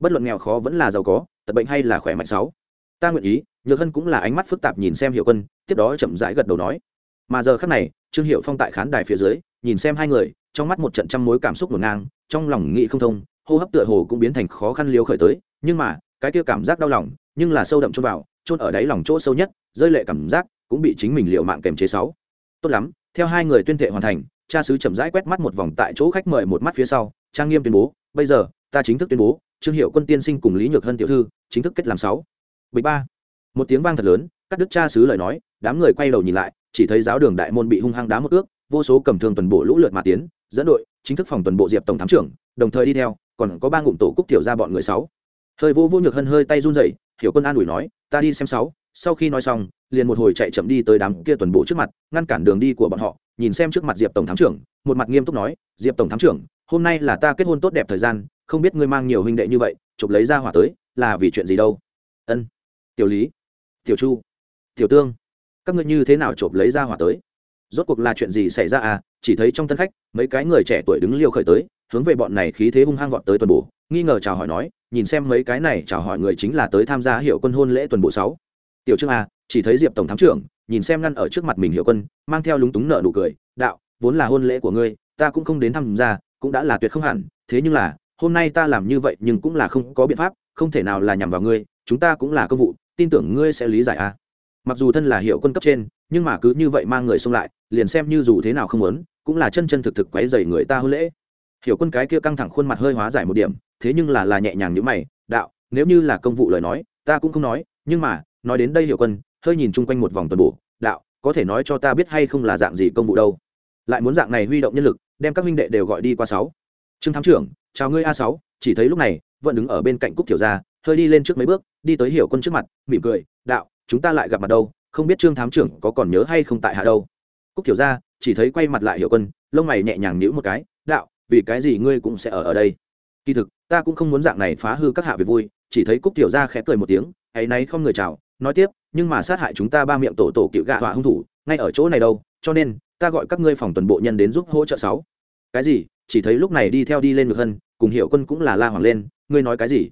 Bất luận nghèo khó vẫn là giàu có, tật bệnh hay là khỏe mạnh sáu. Ta nguyện ý. Nhược hân cũng là ánh mắt phức tạp nhìn xem hiệu quân, tiếp đó chậm rãi gật đầu nói. Mà giờ khắc này, trương hiệu phong tại khán đài phía dưới, nhìn xem hai người, trong mắt một trận trăm mối cảm xúc ngổn ngang, trong lòng nghĩ không thông, hô hấp tựa hồ cũng biến thành khó khăn liều khởi tới, nhưng mà, cái kia cảm giác đau lòng, nhưng là sâu đậm chôn vào, chôn ở đáy lòng chỗ sâu nhất, rơi lệ cảm giác cũng bị chính mình liệu mạng kềm chế sáu. Tốt lắm, theo hai người tuyên thệ hoàn thành cha sứ chậm rãi quét mắt một vòng tại chỗ khách mời một mắt phía sau, trang nghiêm tuyên bố, bây giờ, ta chính thức tuyên bố, trương hiệu quân tiên sinh cùng lý nhược hân tiểu thư chính thức kết làm sáu. Bịch ba. Một tiếng vang thật lớn các đức cha sứ lời nói, đám người quay đầu nhìn lại, chỉ thấy giáo đường đại môn bị hung hăng đá một ước, vô số cầm thương tuần bộ lũ lượt mà tiến, dẫn đội, chính thức phòng tuần bộ diệp tổng thám trưởng, đồng thời đi theo, còn có ba ngụm tổ cúc tiểu ra bọn người sáu. Hơi vô vô nhược hân hơi tay run rẩy, hiểu quân an ủi nói, ta đi xem sáu. Sau khi nói xong, liền một hồi chạy chậm đi tới đám kia tuần bộ trước mặt, ngăn cản đường đi của bọn họ nhìn xem trước mặt diệp tổng thám trưởng, một mặt nghiêm túc nói, diệp tổng thám trưởng, hôm nay là ta kết hôn tốt đẹp thời gian, không biết ngươi mang nhiều huynh đệ như vậy, chụp lấy ra hỏa tới, là vì chuyện gì đâu? Ân, tiểu lý, tiểu chu, tiểu tương, các ngươi như thế nào chộp lấy ra hỏa tới? Rốt cuộc là chuyện gì xảy ra à? Chỉ thấy trong tân khách, mấy cái người trẻ tuổi đứng liêu khởi tới, hướng về bọn này khí thế hung hăng vọt tới tuần bổ, nghi ngờ chào hỏi nói, nhìn xem mấy cái này chào hỏi người chính là tới tham gia hiệu quân hôn lễ tuần bộ sáu. Tiểu trương à chỉ thấy diệp tổng thám trưởng nhìn xem ngăn ở trước mặt mình hiệu quân, mang theo lúng túng nợ nụ cười, đạo, vốn là hôn lễ của ngươi, ta cũng không đến tham gia, cũng đã là tuyệt không hẳn, thế nhưng là, hôm nay ta làm như vậy nhưng cũng là không có biện pháp, không thể nào là nhằm vào ngươi, chúng ta cũng là công vụ, tin tưởng ngươi sẽ lý giải a mặc dù thân là hiệu quân cấp trên, nhưng mà cứ như vậy mang người xông lại, liền xem như dù thế nào không muốn, cũng là chân chân thực thực quấy dày người ta hôn lễ. Hiểu quân cái kia căng thẳng khuôn mặt hơi hóa giải một điểm, thế nhưng là là nhẹ nhàng như mày, đạo, nếu như là công vụ lời nói, ta cũng không nói, nhưng mà, nói đến đây hiểu quân hơi nhìn chung quanh một vòng tuần bổ đạo, có thể nói cho ta biết hay không là dạng gì công vụ đâu? Lại muốn dạng này huy động nhân lực, đem các huynh đệ đều gọi đi qua sáu. Trương thám trưởng, chào ngươi a sáu, chỉ thấy lúc này, vẫn đứng ở bên cạnh cúc tiểu gia, hơi đi lên trước mấy bước, đi tới hiểu quân trước mặt, mỉm cười, đạo, chúng ta lại gặp mặt đâu, không biết trương thám trưởng có còn nhớ hay không tại hạ đâu? Cúc tiểu gia chỉ thấy quay mặt lại hiểu quân, lông mày nhẹ nhàng nhíu một cái, đạo, vì cái gì ngươi cũng sẽ ở ở đây? Kỳ thực, ta cũng không muốn dạng này phá hư các hạ về vui, chỉ thấy cúc tiểu gia khẽ cười một tiếng, ấy nay không người chào nói tiếp, nhưng mà sát hại chúng ta ba miệng tổ tổ cựu gạ họa hung thủ, ngay ở chỗ này đâu, cho nên, ta gọi các ngươi phòng tuần bộ nhân đến giúp hỗ trợ sáu. Cái gì? Chỉ thấy lúc này đi theo đi lên ngược hân, cùng hiểu quân cũng là la hoàng lên, ngươi nói cái gì?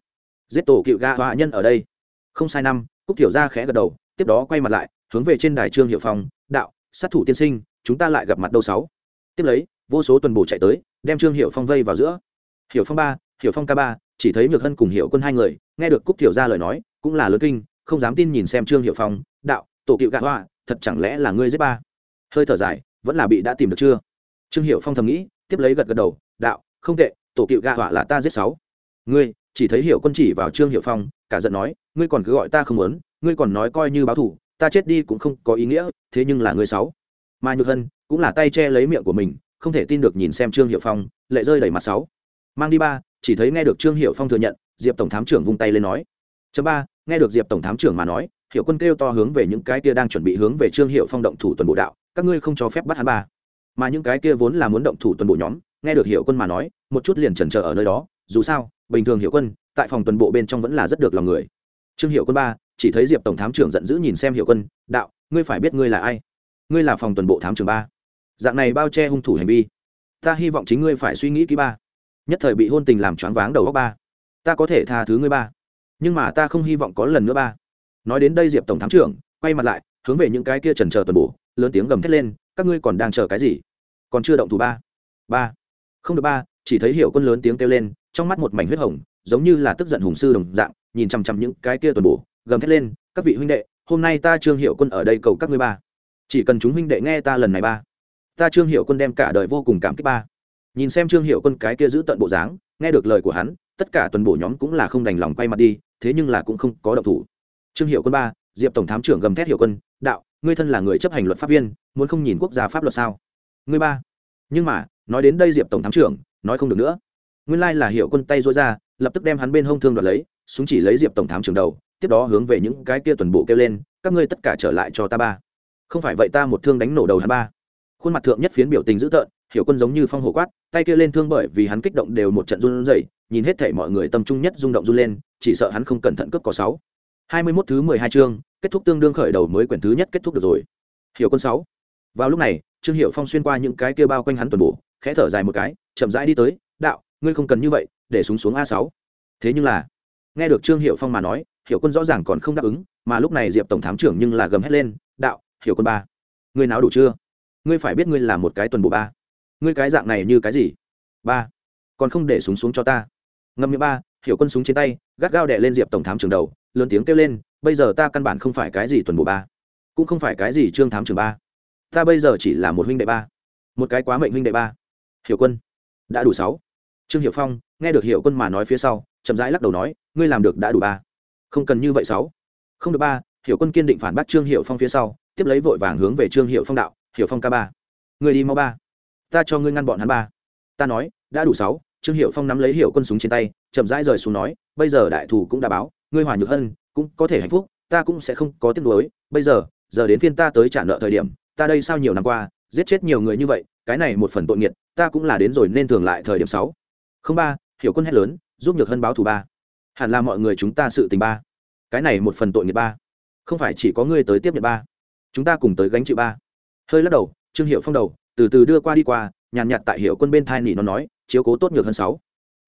Giết tổ cựu gạ họa nhân ở đây. Không sai năm, cúc tiểu gia khẽ gật đầu, tiếp đó quay mặt lại, hướng về trên đài trương hiệu phong, đạo, sát thủ tiên sinh, chúng ta lại gặp mặt đâu sáu? Tiếp lấy, vô số tuần bổ chạy tới, đem trương hiệu phong vây vào giữa. Hiểu phong ba hiểu phong ca ba, chỉ thấy nhược hân cùng hiệu quân hai người, nghe được cúc tiểu ra lời nói, cũng là lớn kinh không dám tin nhìn xem trương hiệu phong, đạo, tổ cựu gạ hoa, thật chẳng lẽ là ngươi giết ba? Hơi thở dài, vẫn là bị đã tìm được chưa? Trương hiệu phong thầm nghĩ, tiếp lấy gật gật đầu, đạo, không tệ, tổ cựu gạ họa là ta giết sáu. Ngươi, chỉ thấy hiệu quân chỉ vào trương hiệu phong, cả giận nói, ngươi còn cứ gọi ta không muốn, ngươi còn nói coi như báo thủ ta chết đi cũng không có ý nghĩa, thế nhưng là ngươi sáu. Mà nhược hân cũng là tay che lấy miệng của mình, không thể tin được nhìn xem trương hiệu phong, lệ rơi đầy mặt sáu. Mang đi ba, chỉ thấy nghe được trương hiệu phong thừa nhận, diệp tổng thám trưởng vung tay lên nói, chấm ba nghe được diệp tổng thám trưởng mà nói hiệu quân kêu to hướng về những cái kia đang chuẩn bị hướng về trương hiệu phong động thủ tuần bộ đạo, các ngươi không cho phép bắt hắn ba. Mà những cái kia vốn là muốn động thủ tuần bộ nhóm, nghe được hiệu quân mà nói, một chút liền chần chờ ở nơi đó, dù sao, bình thường hiệu quân, tại phòng tuần bộ bên trong vẫn là rất được lòng người. Trương hiệu quân ba, chỉ thấy diệp tổng thám trưởng giận dữ nhìn xem hiệu quân, đạo, ngươi phải biết ngươi là ai? Ngươi là phòng tuần bộ thám trưởng ba. Dạng này bao che hung thủ hành vi, ta hy vọng chính ngươi phải suy nghĩ kỹ ba. Nhất thời bị hôn tình làm choáng váng đầu óc ba. Ta có thể tha thứ ngươi ba nhưng mà ta không hy vọng có lần nữa ba. Nói đến đây diệp tổng thám trưởng, quay mặt lại, hướng về những cái kia trần chờ tuần bổ lớn tiếng gầm thét lên, các ngươi còn đang chờ cái gì? Còn chưa động thủ ba. Ba. Không được ba, chỉ thấy hiệu quân lớn tiếng kêu lên, trong mắt một mảnh huyết hồng, giống như là tức giận hùng sư đồng dạng, nhìn chằm chằm những cái kia tuần bổ gầm thét lên, các vị huynh đệ, hôm nay ta trương hiệu quân ở đây cầu các ngươi ba. Chỉ cần chúng huynh đệ nghe ta lần này ba. Ta trương hiệu quân đem cả đời vô cùng cảm kích ba. Nhìn xem trương hiệu quân cái kia giữ tận bộ dáng, nghe được lời của hắn tất cả tuần bổ nhóm cũng là không đành lòng quay mặt đi, thế nhưng là cũng không có động thủ. Trương hiệu quân ba, diệp tổng thám trưởng gầm thét hiệu quân, đạo, ngươi thân là người chấp hành luật pháp viên, muốn không nhìn quốc gia pháp luật sao? Ngươi ba, nhưng mà, nói đến đây diệp tổng thám trưởng, nói không được nữa. Nguyên lai là hiệu quân tay dối ra, lập tức đem hắn bên hông thương đoạt lấy, súng chỉ lấy diệp tổng thám trưởng đầu, tiếp đó hướng về những cái kia tuần bộ kêu lên, các ngươi tất cả trở lại cho ta ba. Không phải vậy ta một thương đánh nổ đầu hắn ba. Khuôn mặt thượng nhất phiến biểu tình dữ tợn hiểu quân giống như phong hổ quát, tay kia lên thương bởi vì hắn kích động đều một trận run rẩy, nhìn hết thể mọi người tâm trung nhất rung động run lên, chỉ sợ hắn không cẩn thận cướp có sáu. Hai mươi mốt thứ mười hai chương, kết thúc tương đương khởi đầu mới quyển thứ nhất kết thúc được rồi. Hiểu quân sáu. Vào lúc này, trương hiệu phong xuyên qua những cái kia bao quanh hắn tuần bổ, khẽ thở dài một cái, chậm rãi đi tới, đạo, ngươi không cần như vậy, để súng xuống a sáu. Thế nhưng là, nghe được trương hiệu phong mà nói, hiểu quân rõ ràng còn không đáp ứng, mà lúc này diệp tổng thám trưởng nhưng là gầm hét lên, đạo, hiểu quân ba, ngươi nào đủ chưa? Ngươi phải biết ngươi là một cái tuần bộ ba ngươi cái dạng này như cái gì? Ba, còn không để súng xuống cho ta. Ngâm miệng ba, hiểu quân súng trên tay, gắt gao đè lên diệp tổng thám trưởng đầu, lớn tiếng kêu lên, bây giờ ta căn bản không phải cái gì tuần bộ ba, cũng không phải cái gì trương thám trưởng ba. Ta bây giờ chỉ là một huynh đệ ba, một cái quá mệnh huynh đệ ba. Hiểu quân, đã đủ sáu. Trương hiệu phong, nghe được hiểu quân mà nói phía sau, chậm rãi lắc đầu nói, ngươi làm được đã đủ ba. Không cần như vậy sáu. Không được ba, hiểu quân kiên định phản bác trương hiệu phong phía sau, tiếp lấy vội vàng hướng về trương hiệu phong đạo, hiểu phong ca ba người đi mau ba ta cho ngươi ngăn bọn hắn ba. Ta nói, đã đủ sáu, trương hiệu phong nắm lấy hiệu quân súng trên tay, chậm rãi rời xuống nói, bây giờ đại thủ cũng đã báo, ngươi hòa nhược hân cũng có thể hạnh phúc, ta cũng sẽ không có tiếc nuối. Bây giờ giờ đến phiên ta tới trả nợ thời điểm, ta đây sao nhiều năm qua, giết chết nhiều người như vậy, cái này một phần tội nghiệt, ta cũng là đến rồi nên thường lại thời điểm sáu. Không ba, hiểu quân hét lớn, giúp nhược hân báo thù ba. Hẳn là mọi người chúng ta sự tình ba. Cái này một phần tội nghiệt ba. Không phải chỉ có ngươi tới tiếp nhận ba. Chúng ta cùng tới gánh chịu ba. Hơi lắc đầu, trương hiệu phong đầu từ từ đưa qua đi qua, nhàn nhạt tại hiệu quân bên thai nỉ nó nói, chiếu cố tốt ngược hơn sáu.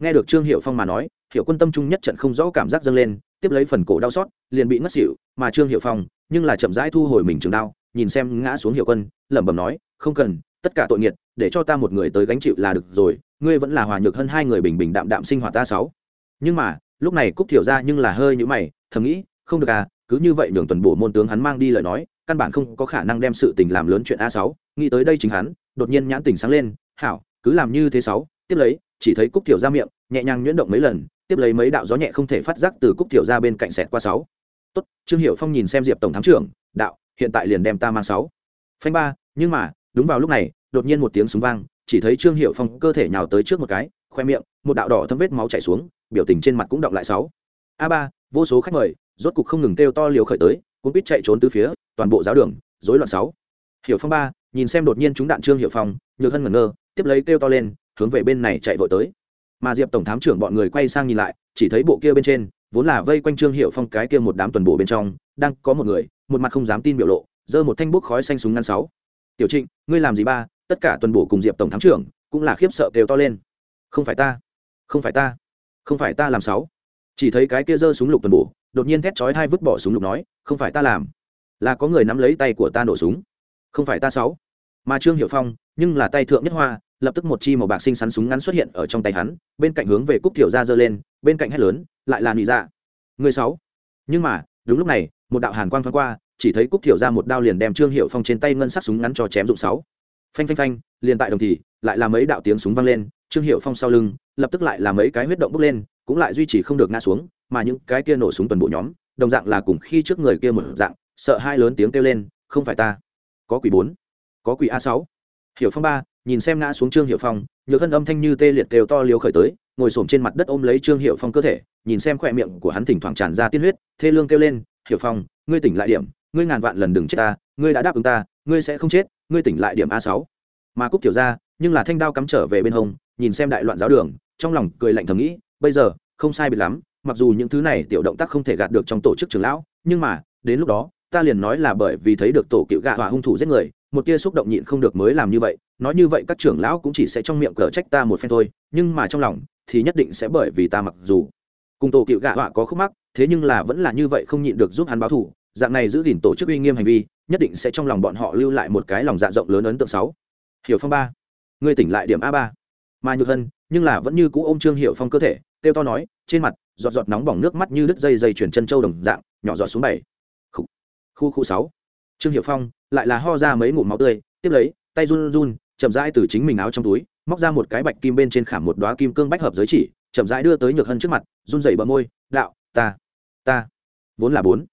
Nghe được trương hiệu phong mà nói hiệu quân tâm trung nhất trận không rõ cảm giác dâng lên, tiếp lấy phần cổ đau xót, liền bị ngất xỉu, mà trương hiệu phong, nhưng là chậm rãi thu hồi mình trường đau nhìn xem ngã xuống hiệu quân, lẩm bẩm nói, không cần, tất cả tội nghiệt, để cho ta một người tới gánh chịu là được rồi, ngươi vẫn là hòa nhược hơn hai người bình bình đạm đạm sinh hoạt ta sáu. Nhưng mà, lúc này cúc thiểu ra nhưng là hơi nhũ mày, thầm nghĩ, không được à cứ như vậy nhường tuần bổ môn tướng hắn mang đi lời nói căn bản không có khả năng đem sự tình làm lớn chuyện a sáu. Nghĩ tới đây chính hắn, đột nhiên nhãn tình sáng lên, hảo, cứ làm như thế sáu, tiếp lấy, chỉ thấy cúc tiểu ra miệng nhẹ nhàng nhuyễn động mấy lần, tiếp lấy mấy đạo gió nhẹ không thể phát giác từ cúc tiểu ra bên cạnh sẹt qua sáu. Tốt, trương hiệu phong nhìn xem diệp tổng thám trưởng, đạo, hiện tại liền đem ta mang sáu. Phanh ba, nhưng mà, đúng vào lúc này, đột nhiên một tiếng súng vang, chỉ thấy trương hiệu phong cơ thể nhào tới trước một cái, khoe miệng, một đạo đỏ thâm vết máu chảy xuống, biểu tình trên mặt cũng động lại sáu. A ba, vô số khách mời, rốt cục không ngừng kêu to liều khởi tới cũng biết chạy trốn từ phía, toàn bộ giáo đường, rối loạn sáu. Hiểu phong ba, nhìn xem đột nhiên chúng đạn trương hiểu phong, nhược hân ngẩn ngơ, tiếp lấy kêu to lên, hướng về bên này chạy vội tới. Mà diệp tổng thám trưởng bọn người quay sang nhìn lại, chỉ thấy bộ kia bên trên, vốn là vây quanh trương hiệu phong cái kia một đám tuần bộ bên trong, đang có một người, một mặt không dám tin biểu lộ, giơ một thanh bút khói xanh súng ngăn sáu. Tiểu trịnh, ngươi làm gì ba? Tất cả tuần bộ cùng diệp tổng thám trưởng, cũng là khiếp sợ kêu to lên. Không phải ta, không phải ta, không phải ta làm sáu. Chỉ thấy cái kia giơ súng lục tuần bộ đột nhiên thét chói hai vứt bỏ súng lục nói, không phải ta làm, là có người nắm lấy tay của ta nổ súng. Không phải ta sáu. Mà trương hiệu phong, nhưng là tay thượng nhất hoa, lập tức một chi màu bạc xinh xắn súng ngắn xuất hiện ở trong tay hắn, bên cạnh hướng về cúc thiểu ra giơ lên, bên cạnh hét lớn, lại là nị dạ. Người sáu. Nhưng mà, đúng lúc này, một đạo hàn quang thoáng qua, chỉ thấy cúc thiểu ra một đao liền đem trương hiệu phong trên tay ngân sắc súng ngắn cho chém dụng sáu. Phanh phanh phanh, liền tại đồng thì, lại là mấy đạo tiếng súng vang lên, trương hiệu phong sau lưng, lập tức lại là mấy cái huyết động bốc lên, cũng lại duy trì không được ngã xuống mà những cái kia nổ súng tuần bộ nhóm, đồng dạng là cùng khi trước người kia một dạng, sợ hai lớn tiếng kêu lên, không phải ta, có quỷ bốn, có quỷ a sáu. Hiểu phong ba, nhìn xem ngã xuống trương hiệu phong, nhược hân âm thanh như tê liệt đều to liều khởi tới, ngồi xổm trên mặt đất ôm lấy trương hiệu phong cơ thể, nhìn xem khỏe miệng của hắn thỉnh thoảng tràn ra tiên huyết, thê lương kêu lên, hiểu phong, ngươi tỉnh lại điểm, ngươi ngàn vạn lần đừng chết ta, ngươi đã đáp ứng ta, ngươi sẽ không chết, ngươi tỉnh lại điểm a sáu. Mà cúc tiểu ra nhưng là thanh đao cắm trở về bên hông, nhìn xem đại loạn giáo đường, trong lòng cười lạnh thầm nghĩ, bây giờ, không sai biệt lắm mặc dù những thứ này tiểu động tác không thể gạt được trong tổ chức trường lão, nhưng mà, đến lúc đó, ta liền nói là bởi vì thấy được tổ cựu gạ hỏa hung thủ giết người, một tia xúc động nhịn không được mới làm như vậy. Nói như vậy các trưởng lão cũng chỉ sẽ trong miệng cờ trách ta một phen thôi, nhưng mà trong lòng thì nhất định sẽ bởi vì ta mặc dù cùng tổ cựu gạ họa có khúc mắc, thế nhưng là vẫn là như vậy không nhịn được giúp hắn báo thù. Dạng này giữ gìn tổ chức uy nghiêm hành vi, nhất định sẽ trong lòng bọn họ lưu lại một cái lòng dạ rộng lớn ấn tượng sáu. Hiểu phong ba. Ngươi tỉnh lại điểm a ba. Mà nhược hân, nhưng là vẫn như cũ ôm trương hiểu phong cơ thể, kêu to nói trên mặt, giọt giọt nóng bỏng nước mắt như đứt dây dây chuyển chân trâu đồng dạng, nhỏ giọt xuống bảy. Khu khu khu sáu. Trương hiểu phong lại là ho ra mấy ngụm máu tươi, tiếp lấy, tay run run, chậm rãi từ chính mình áo trong túi, móc ra một cái bạch kim bên trên khảm một đoá kim cương bách hợp giới chỉ, chậm rãi đưa tới nhược hân trước mặt, run rẩy bờ môi, đạo, ta ta, vốn là bốn,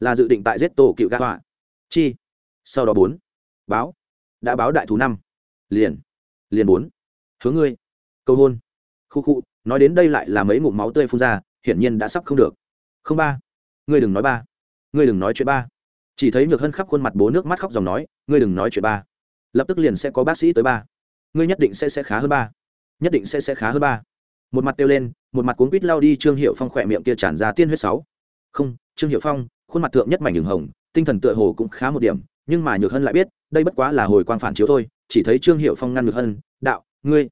là dự định tại giết tổ cựu gã họa. Chi? Sau đó bốn, báo, đã báo đại thú năm, liền liền bốn. Hướng ngươi câu hôn khu khu, nói đến đây lại là mấy ngụm máu tươi phun ra, hiển nhiên đã sắp không được. Không ba, ngươi đừng nói ba, ngươi đừng nói chuyện ba. Chỉ thấy nhược hân khắp khuôn mặt bố nước mắt khóc dòng nói, ngươi đừng nói chuyện ba. Lập tức liền sẽ có bác sĩ tới ba. Ngươi nhất định sẽ sẽ khá hơn ba. Nhất định sẽ sẽ khá hơn ba. Một mặt kêu lên, một mặt cuốn quýt lao đi trương hiệu phong khỏe miệng kia tràn ra tiên huyết sáu. Không, trương hiệu phong, khuôn mặt thượng nhất mảnh đường hồng, tinh thần tựa hồ cũng khá một điểm, nhưng mà nhược hân lại biết, đây bất quá là hồi quang phản chiếu thôi, chỉ thấy trương hiệu phong ngăn nhược hân, đạo, ngươi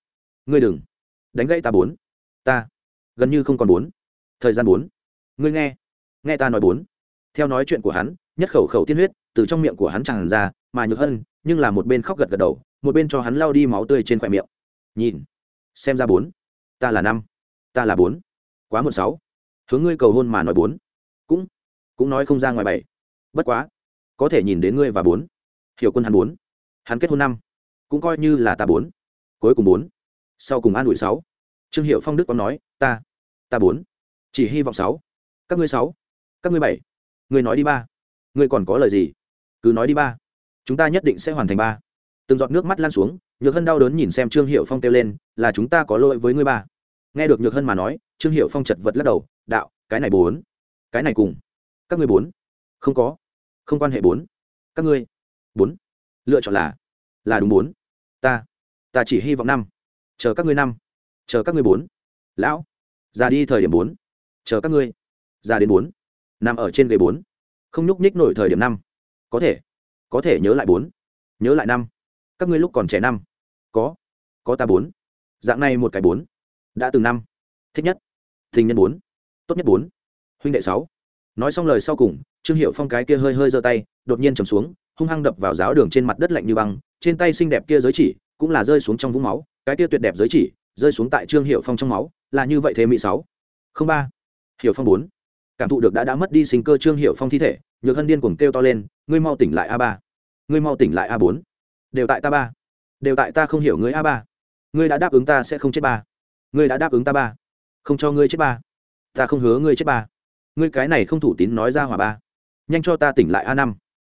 ngươi đừng đánh gãy ta bốn. Ta, gần như không còn bốn. Thời gian bốn. Ngươi nghe nghe ta nói bốn. Theo nói chuyện của hắn, nhất khẩu khẩu tiên huyết, từ trong miệng của hắn tràn ra, mà nhược hân, nhưng là một bên khóc gật gật đầu, một bên cho hắn lao đi máu tươi trên khoe miệng. Nhìn, xem ra bốn. Ta là năm, ta là bốn. Quá một sáu. Hướng ngươi cầu hôn mà nói bốn. Cũng cũng nói không ra ngoài bảy. Bất quá, có thể nhìn đến ngươi và bốn. Hiểu quân hắn bốn. Hắn kết hôn năm. Cũng coi như là ta bốn. Cuối cùng bốn sau cùng an ủi sáu. Trương hiệu phong đức còn nói, ta ta bốn. Chỉ hy vọng sáu. Các ngươi sáu. Các ngươi bảy. Ngươi nói đi ba. Ngươi còn có lời gì? Cứ nói đi ba. Chúng ta nhất định sẽ hoàn thành ba. Từng giọt nước mắt lan xuống, nhược hân đau đớn nhìn xem trương hiệu phong kêu lên, là chúng ta có lỗi với ngươi ba. Nghe được nhược hân mà nói, trương hiệu phong chật vật lắc đầu, đạo, cái này bốn. Cái này cùng. Các ngươi bốn. Không có. Không quan hệ bốn. Các ngươi bốn. Lựa chọn là là đúng bốn. Ta ta chỉ hy vọng năm chờ các ngươi năm. Chờ các ngươi bốn. Lão, ra đi thời điểm bốn. Chờ các ngươi, ra đến bốn. Nằm ở trên ghế bốn. Không nhúc nhích nổi thời điểm năm. Có thể có thể nhớ lại bốn. Nhớ lại năm. Các ngươi lúc còn trẻ năm. Có có ta bốn. Dạng này một cái bốn. Đã từng năm. Thích nhất, tình nhân bốn. Tốt nhất bốn. Huynh đệ sáu. Nói xong lời sau cùng, trương hiệu phong cái kia hơi hơi giơ tay, đột nhiên trầm xuống, hung hăng đập vào giáo đường trên mặt đất lạnh như băng, trên tay xinh đẹp kia giới chỉ cũng là rơi xuống trong vũng máu cái tia tuyệt đẹp giới chỉ, rơi xuống tại trương hiệu phong trong máu, là như vậy thế mỹ sáu. Không ba. Hiệu phong bốn. Cảm thụ được đã đã mất đi sinh cơ trương hiệu phong thi thể, nhược hân điên cuồng kêu to lên, ngươi mau tỉnh lại a ba. Ngươi mau tỉnh lại a bốn. Đều tại ta ba. Đều tại ta không hiểu ngươi a ba. Ngươi đã đáp ứng ta sẽ không chết ba. Ngươi đã đáp ứng ta ba. Không cho ngươi chết ba. Ta không hứa ngươi chết ba. Ngươi cái này không thủ tín nói ra hỏa ba. Nhanh cho ta tỉnh lại a năm.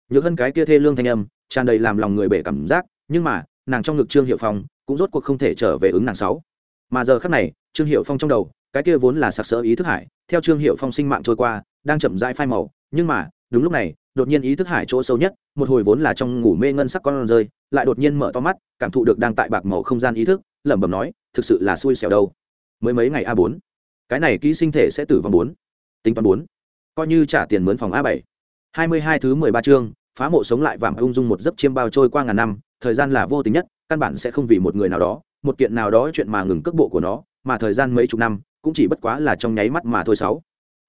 Nhược hân cái kia thê lương thanh âm, tràn đầy làm lòng người bể cảm giác, nhưng mà, nàng trong ngực trương hiệu phong cũng rốt cuộc không thể trở về ứng nàng sáu. Mà giờ khắc này, trương hiệu phong trong đầu, cái kia vốn là sặc sỡ ý thức hải, theo trương hiệu phong sinh mạng trôi qua, đang chậm rãi phai màu. Nhưng mà, đúng lúc này, đột nhiên ý thức hải chỗ sâu nhất, một hồi vốn là trong ngủ mê ngân sắc con rơi, lại đột nhiên mở to mắt, cảm thụ được đang tại bạc màu không gian ý thức, lẩm bẩm nói, thực sự là xui xẻo đâu. Mới mấy ngày a bốn, cái này ký sinh thể sẽ tử vong bốn, tính toán bốn, coi như trả tiền mướn phòng a bảy. Hai mươi hai thứ mười ba chương, phá mộ sống lại vảm ung dung một giấc chiêm bao trôi qua ngàn năm, thời gian là vô tính nhất căn bản sẽ không vì một người nào đó, một kiện nào đó chuyện mà ngừng cước bộ của nó, mà thời gian mấy chục năm, cũng chỉ bất quá là trong nháy mắt mà thôi sáu.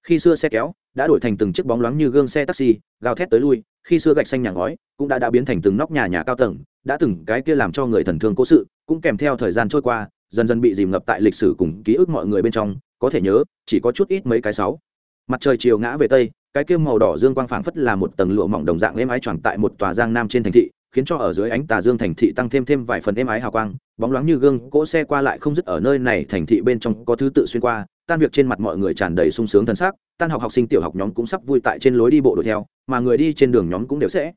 Khi xưa xe kéo đã đổi thành từng chiếc bóng loáng như gương xe taxi, gào thét tới lui, khi xưa gạch xanh nhà ngói cũng đã đã biến thành từng nóc nhà nhà cao tầng, đã từng cái kia làm cho người thần thương cố sự, cũng kèm theo thời gian trôi qua, dần dần bị dìm ngập tại lịch sử cùng ký ức mọi người bên trong, có thể nhớ, chỉ có chút ít mấy cái sáu. Mặt trời chiều ngã về tây, cái kia màu đỏ dương quang phảng phất là một tầng lụa mỏng đồng dạng êm ái tròn tại một tòa giang nam trên thành thị khiến cho ở dưới ánh tà dương thành thị tăng thêm thêm vài phần êm ái hào quang, bóng loáng như gương, cỗ xe qua lại không dứt ở nơi này thành thị bên trong có thứ tự xuyên qua, tan việc trên mặt mọi người tràn đầy sung sướng thân xác tan học học sinh tiểu học nhóm cũng sắp vui tại trên lối đi bộ đuổi theo, mà người đi trên đường nhóm cũng đều sẽ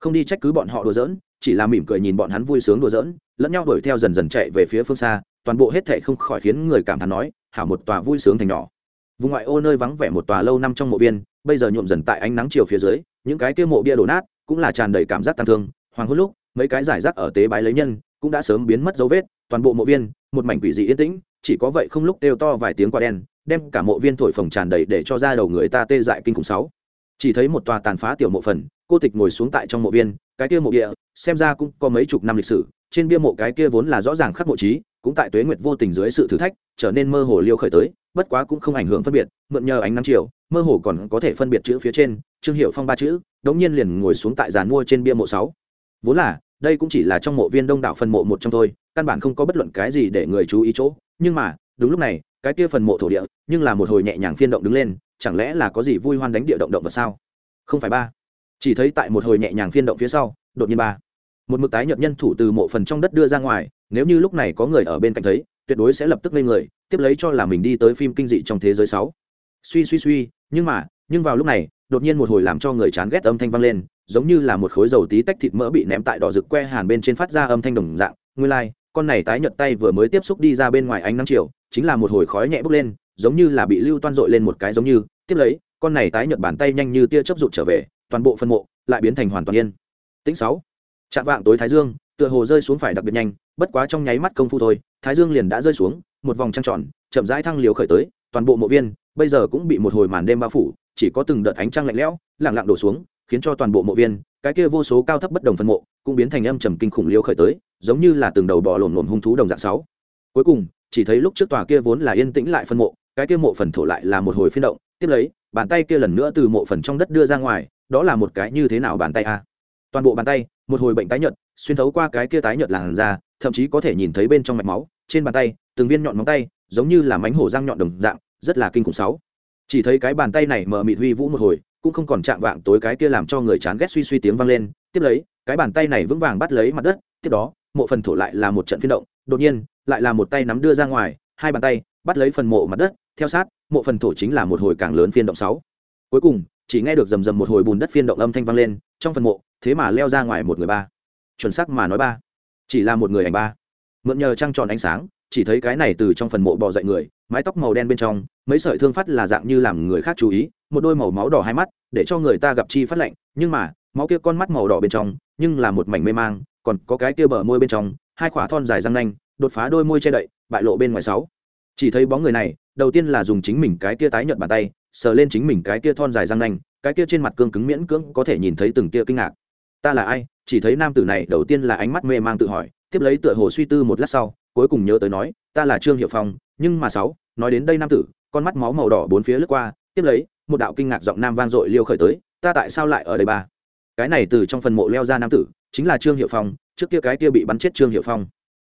không đi trách cứ bọn họ đùa giỡn, chỉ là mỉm cười nhìn bọn hắn vui sướng đùa giỡn, lẫn nhau đuổi theo dần dần chạy về phía phương xa, toàn bộ hết thệ không khỏi khiến người cảm thán nói, hảo một tòa vui sướng thành nhỏ. Vùng ngoại ô nơi vắng vẻ một tòa lâu năm trong mộ viên, bây giờ nhuộm dần tại ánh nắng chiều phía dưới, những cái kia mộ bia đổ nát cũng là tràn đầy cảm giác tăng thương hoàng hôn lúc, mấy cái giải rác ở tế bái lấy nhân, cũng đã sớm biến mất dấu vết, toàn bộ mộ viên, một mảnh quỷ dị yên tĩnh, chỉ có vậy không lúc đều to vài tiếng quả đen, đem cả mộ viên thổi phồng tràn đầy để cho ra đầu người ta tê dại kinh khủng sáu. Chỉ thấy một tòa tàn phá tiểu mộ phần, cô tịch ngồi xuống tại trong mộ viên, cái kia mộ địa, xem ra cũng có mấy chục năm lịch sử, trên bia mộ cái kia vốn là rõ ràng khắc mộ trí, cũng tại tuế nguyệt vô tình dưới sự thử thách, trở nên mơ hồ liêu khởi tới, bất quá cũng không ảnh hưởng phân biệt, mượn nhờ ánh nắng chiều, mơ hồ còn có thể phân biệt chữ phía trên, trương hiệu phong ba chữ, đống nhiên liền ngồi xuống tại giàn mua trên bia mộ sáu vốn là, đây cũng chỉ là trong mộ viên đông đảo phần mộ một trong thôi, căn bản không có bất luận cái gì để người chú ý chỗ. Nhưng mà, đúng lúc này, cái kia phần mộ thổ địa, nhưng là một hồi nhẹ nhàng phiên động đứng lên, chẳng lẽ là có gì vui hoan đánh địa động động vật sao? Không phải ba. Chỉ thấy tại một hồi nhẹ nhàng phiên động phía sau, đột nhiên ba. Một mực tái nhợt nhân thủ từ mộ phần trong đất đưa ra ngoài, nếu như lúc này có người ở bên cạnh thấy, tuyệt đối sẽ lập tức lên người, tiếp lấy cho là mình đi tới phim kinh dị trong thế giới sáu. Suy suy suy, nhưng mà, nhưng vào lúc này, đột nhiên một hồi làm cho người chán ghét âm thanh vang lên giống như là một khối dầu tí tách thịt mỡ bị ném tại đỏ rực que hàn bên trên phát ra âm thanh đồng dạng. Nguyên lai like, con này tái nhợt tay vừa mới tiếp xúc đi ra bên ngoài ánh nắng chiều chính là một hồi khói nhẹ bốc lên giống như là bị lưu toan dội lên một cái giống như. Tiếp lấy con này tái nhợt bàn tay nhanh như tia chớp rụt trở về toàn bộ phân mộ lại biến thành hoàn toàn yên. Tính sáu. Chạm vạng tối thái dương tựa hồ rơi xuống phải đặc biệt nhanh bất quá trong nháy mắt công phu thôi thái dương liền đã rơi xuống một vòng trăng tròn chậm rãi thăng liều khởi tới toàn bộ mộ viên bây giờ cũng bị một hồi màn đêm bao phủ chỉ có từng đợt ánh trăng lạnh lẽo lẳng lặng đổ xuống khiến cho toàn bộ mộ viên, cái kia vô số cao thấp bất đồng phân mộ, cũng biến thành âm trầm kinh khủng liêu khởi tới, giống như là từng đầu bò lổn lổn hung thú đồng dạng sáu. Cuối cùng, chỉ thấy lúc trước tòa kia vốn là yên tĩnh lại phân mộ, cái kia mộ phần thổ lại là một hồi phiên động, tiếp lấy, bàn tay kia lần nữa từ mộ phần trong đất đưa ra ngoài, đó là một cái như thế nào bàn tay a? Toàn bộ bàn tay, một hồi bệnh tái nhợt, xuyên thấu qua cái kia tái nhợt làn da, thậm chí có thể nhìn thấy bên trong mạch máu, trên bàn tay, từng viên nhọn móng tay, giống như là mánh hổ răng nhọn đồng dạng, rất là kinh khủng sáu. Chỉ thấy cái bàn tay này mờ mịt huy vũ một hồi cũng không còn chạm vạng tối cái kia làm cho người chán ghét suy suy tiếng vang lên, tiếp lấy, cái bàn tay này vững vàng bắt lấy mặt đất, tiếp đó, mộ phần thổ lại là một trận phiên động, đột nhiên, lại là một tay nắm đưa ra ngoài, hai bàn tay, bắt lấy phần mộ mặt đất, theo sát, mộ phần thổ chính là một hồi càng lớn phiên động sáu. Cuối cùng, chỉ nghe được rầm rầm một hồi bùn đất phiên động âm thanh vang lên, trong phần mộ, thế mà leo ra ngoài một người ba. Chuẩn xác mà nói ba. Chỉ là một người ảnh ba. Mượn nhờ trăng tròn ánh sáng, chỉ thấy cái này từ trong phần mộ bò dậy người mái tóc màu đen bên trong, mấy sợi thương phát là dạng như làm người khác chú ý, một đôi màu máu đỏ hai mắt, để cho người ta gặp chi phát lạnh, nhưng mà, máu kia con mắt màu đỏ bên trong, nhưng là một mảnh mê mang, còn có cái kia bờ môi bên trong, hai khỏa thon dài răng nanh, đột phá đôi môi che đậy, bại lộ bên ngoài sáu. Chỉ thấy bóng người này, đầu tiên là dùng chính mình cái kia tái nhợt bàn tay, sờ lên chính mình cái kia thon dài răng nanh, cái kia trên mặt cương cứng miễn cưỡng có thể nhìn thấy từng tia kinh ngạc. Ta là ai? Chỉ thấy nam tử này đầu tiên là ánh mắt mê mang tự hỏi, tiếp lấy tựa hồ suy tư một lát sau, cuối cùng nhớ tới nói, ta là trương hiệu phong nhưng mà sáu, nói đến đây nam tử, con mắt máu màu đỏ bốn phía lướt qua, tiếp lấy, một đạo kinh ngạc giọng nam vang dội liêu khởi tới, ta tại sao lại ở đây ba? Cái này từ trong phần mộ leo ra nam tử, chính là trương hiệu phong, trước kia cái kia bị bắn chết trương hiệu phong.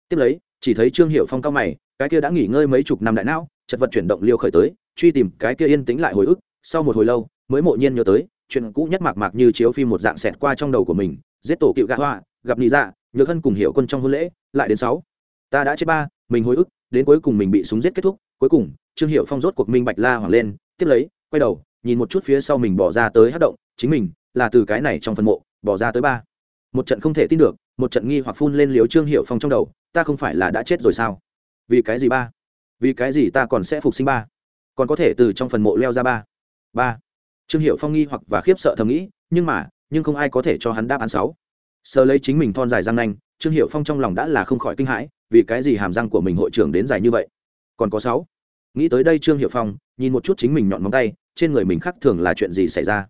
Tiếp lấy, chỉ thấy trương hiệu phong cao mày, cái kia đã nghỉ ngơi mấy chục năm đại não, chật vật chuyển động liêu khởi tới, truy tìm cái kia yên tĩnh lại hồi ức, sau một hồi lâu, mới mộ nhiên nhớ tới, chuyện cũ nhất mạc mạc như chiếu phim một dạng xẹt qua trong đầu của mình, giết tổ cựu gạ hoa, gặp nị dạ nhược hân cùng hiệu quân trong hôn lễ, lại đến sáu. Ta đã chết ba, mình hồi ức đến cuối cùng mình bị súng giết kết thúc, cuối cùng, trương hiệu phong rốt cuộc minh bạch la hoàng lên, tiếp lấy, quay đầu, nhìn một chút phía sau mình bỏ ra tới hát động, chính mình, là từ cái này trong phần mộ, bỏ ra tới ba. Một trận không thể tin được, một trận nghi hoặc phun lên liếu trương hiệu phong trong đầu, ta không phải là đã chết rồi sao? Vì cái gì ba? Vì cái gì ta còn sẽ phục sinh ba? Còn có thể từ trong phần mộ leo ra ba? Ba. Trương hiệu phong nghi hoặc và khiếp sợ thầm nghĩ, nhưng mà, nhưng không ai có thể cho hắn đáp án sáu. Sờ lấy chính mình thon dài răng nanh, trương hiệu phong trong lòng đã là không khỏi kinh hãi vì cái gì hàm răng của mình hội trưởng đến dài như vậy? Còn có sáu. Nghĩ tới đây trương hiệu phong, nhìn một chút chính mình nhọn móng tay, trên người mình khác thường là chuyện gì xảy ra?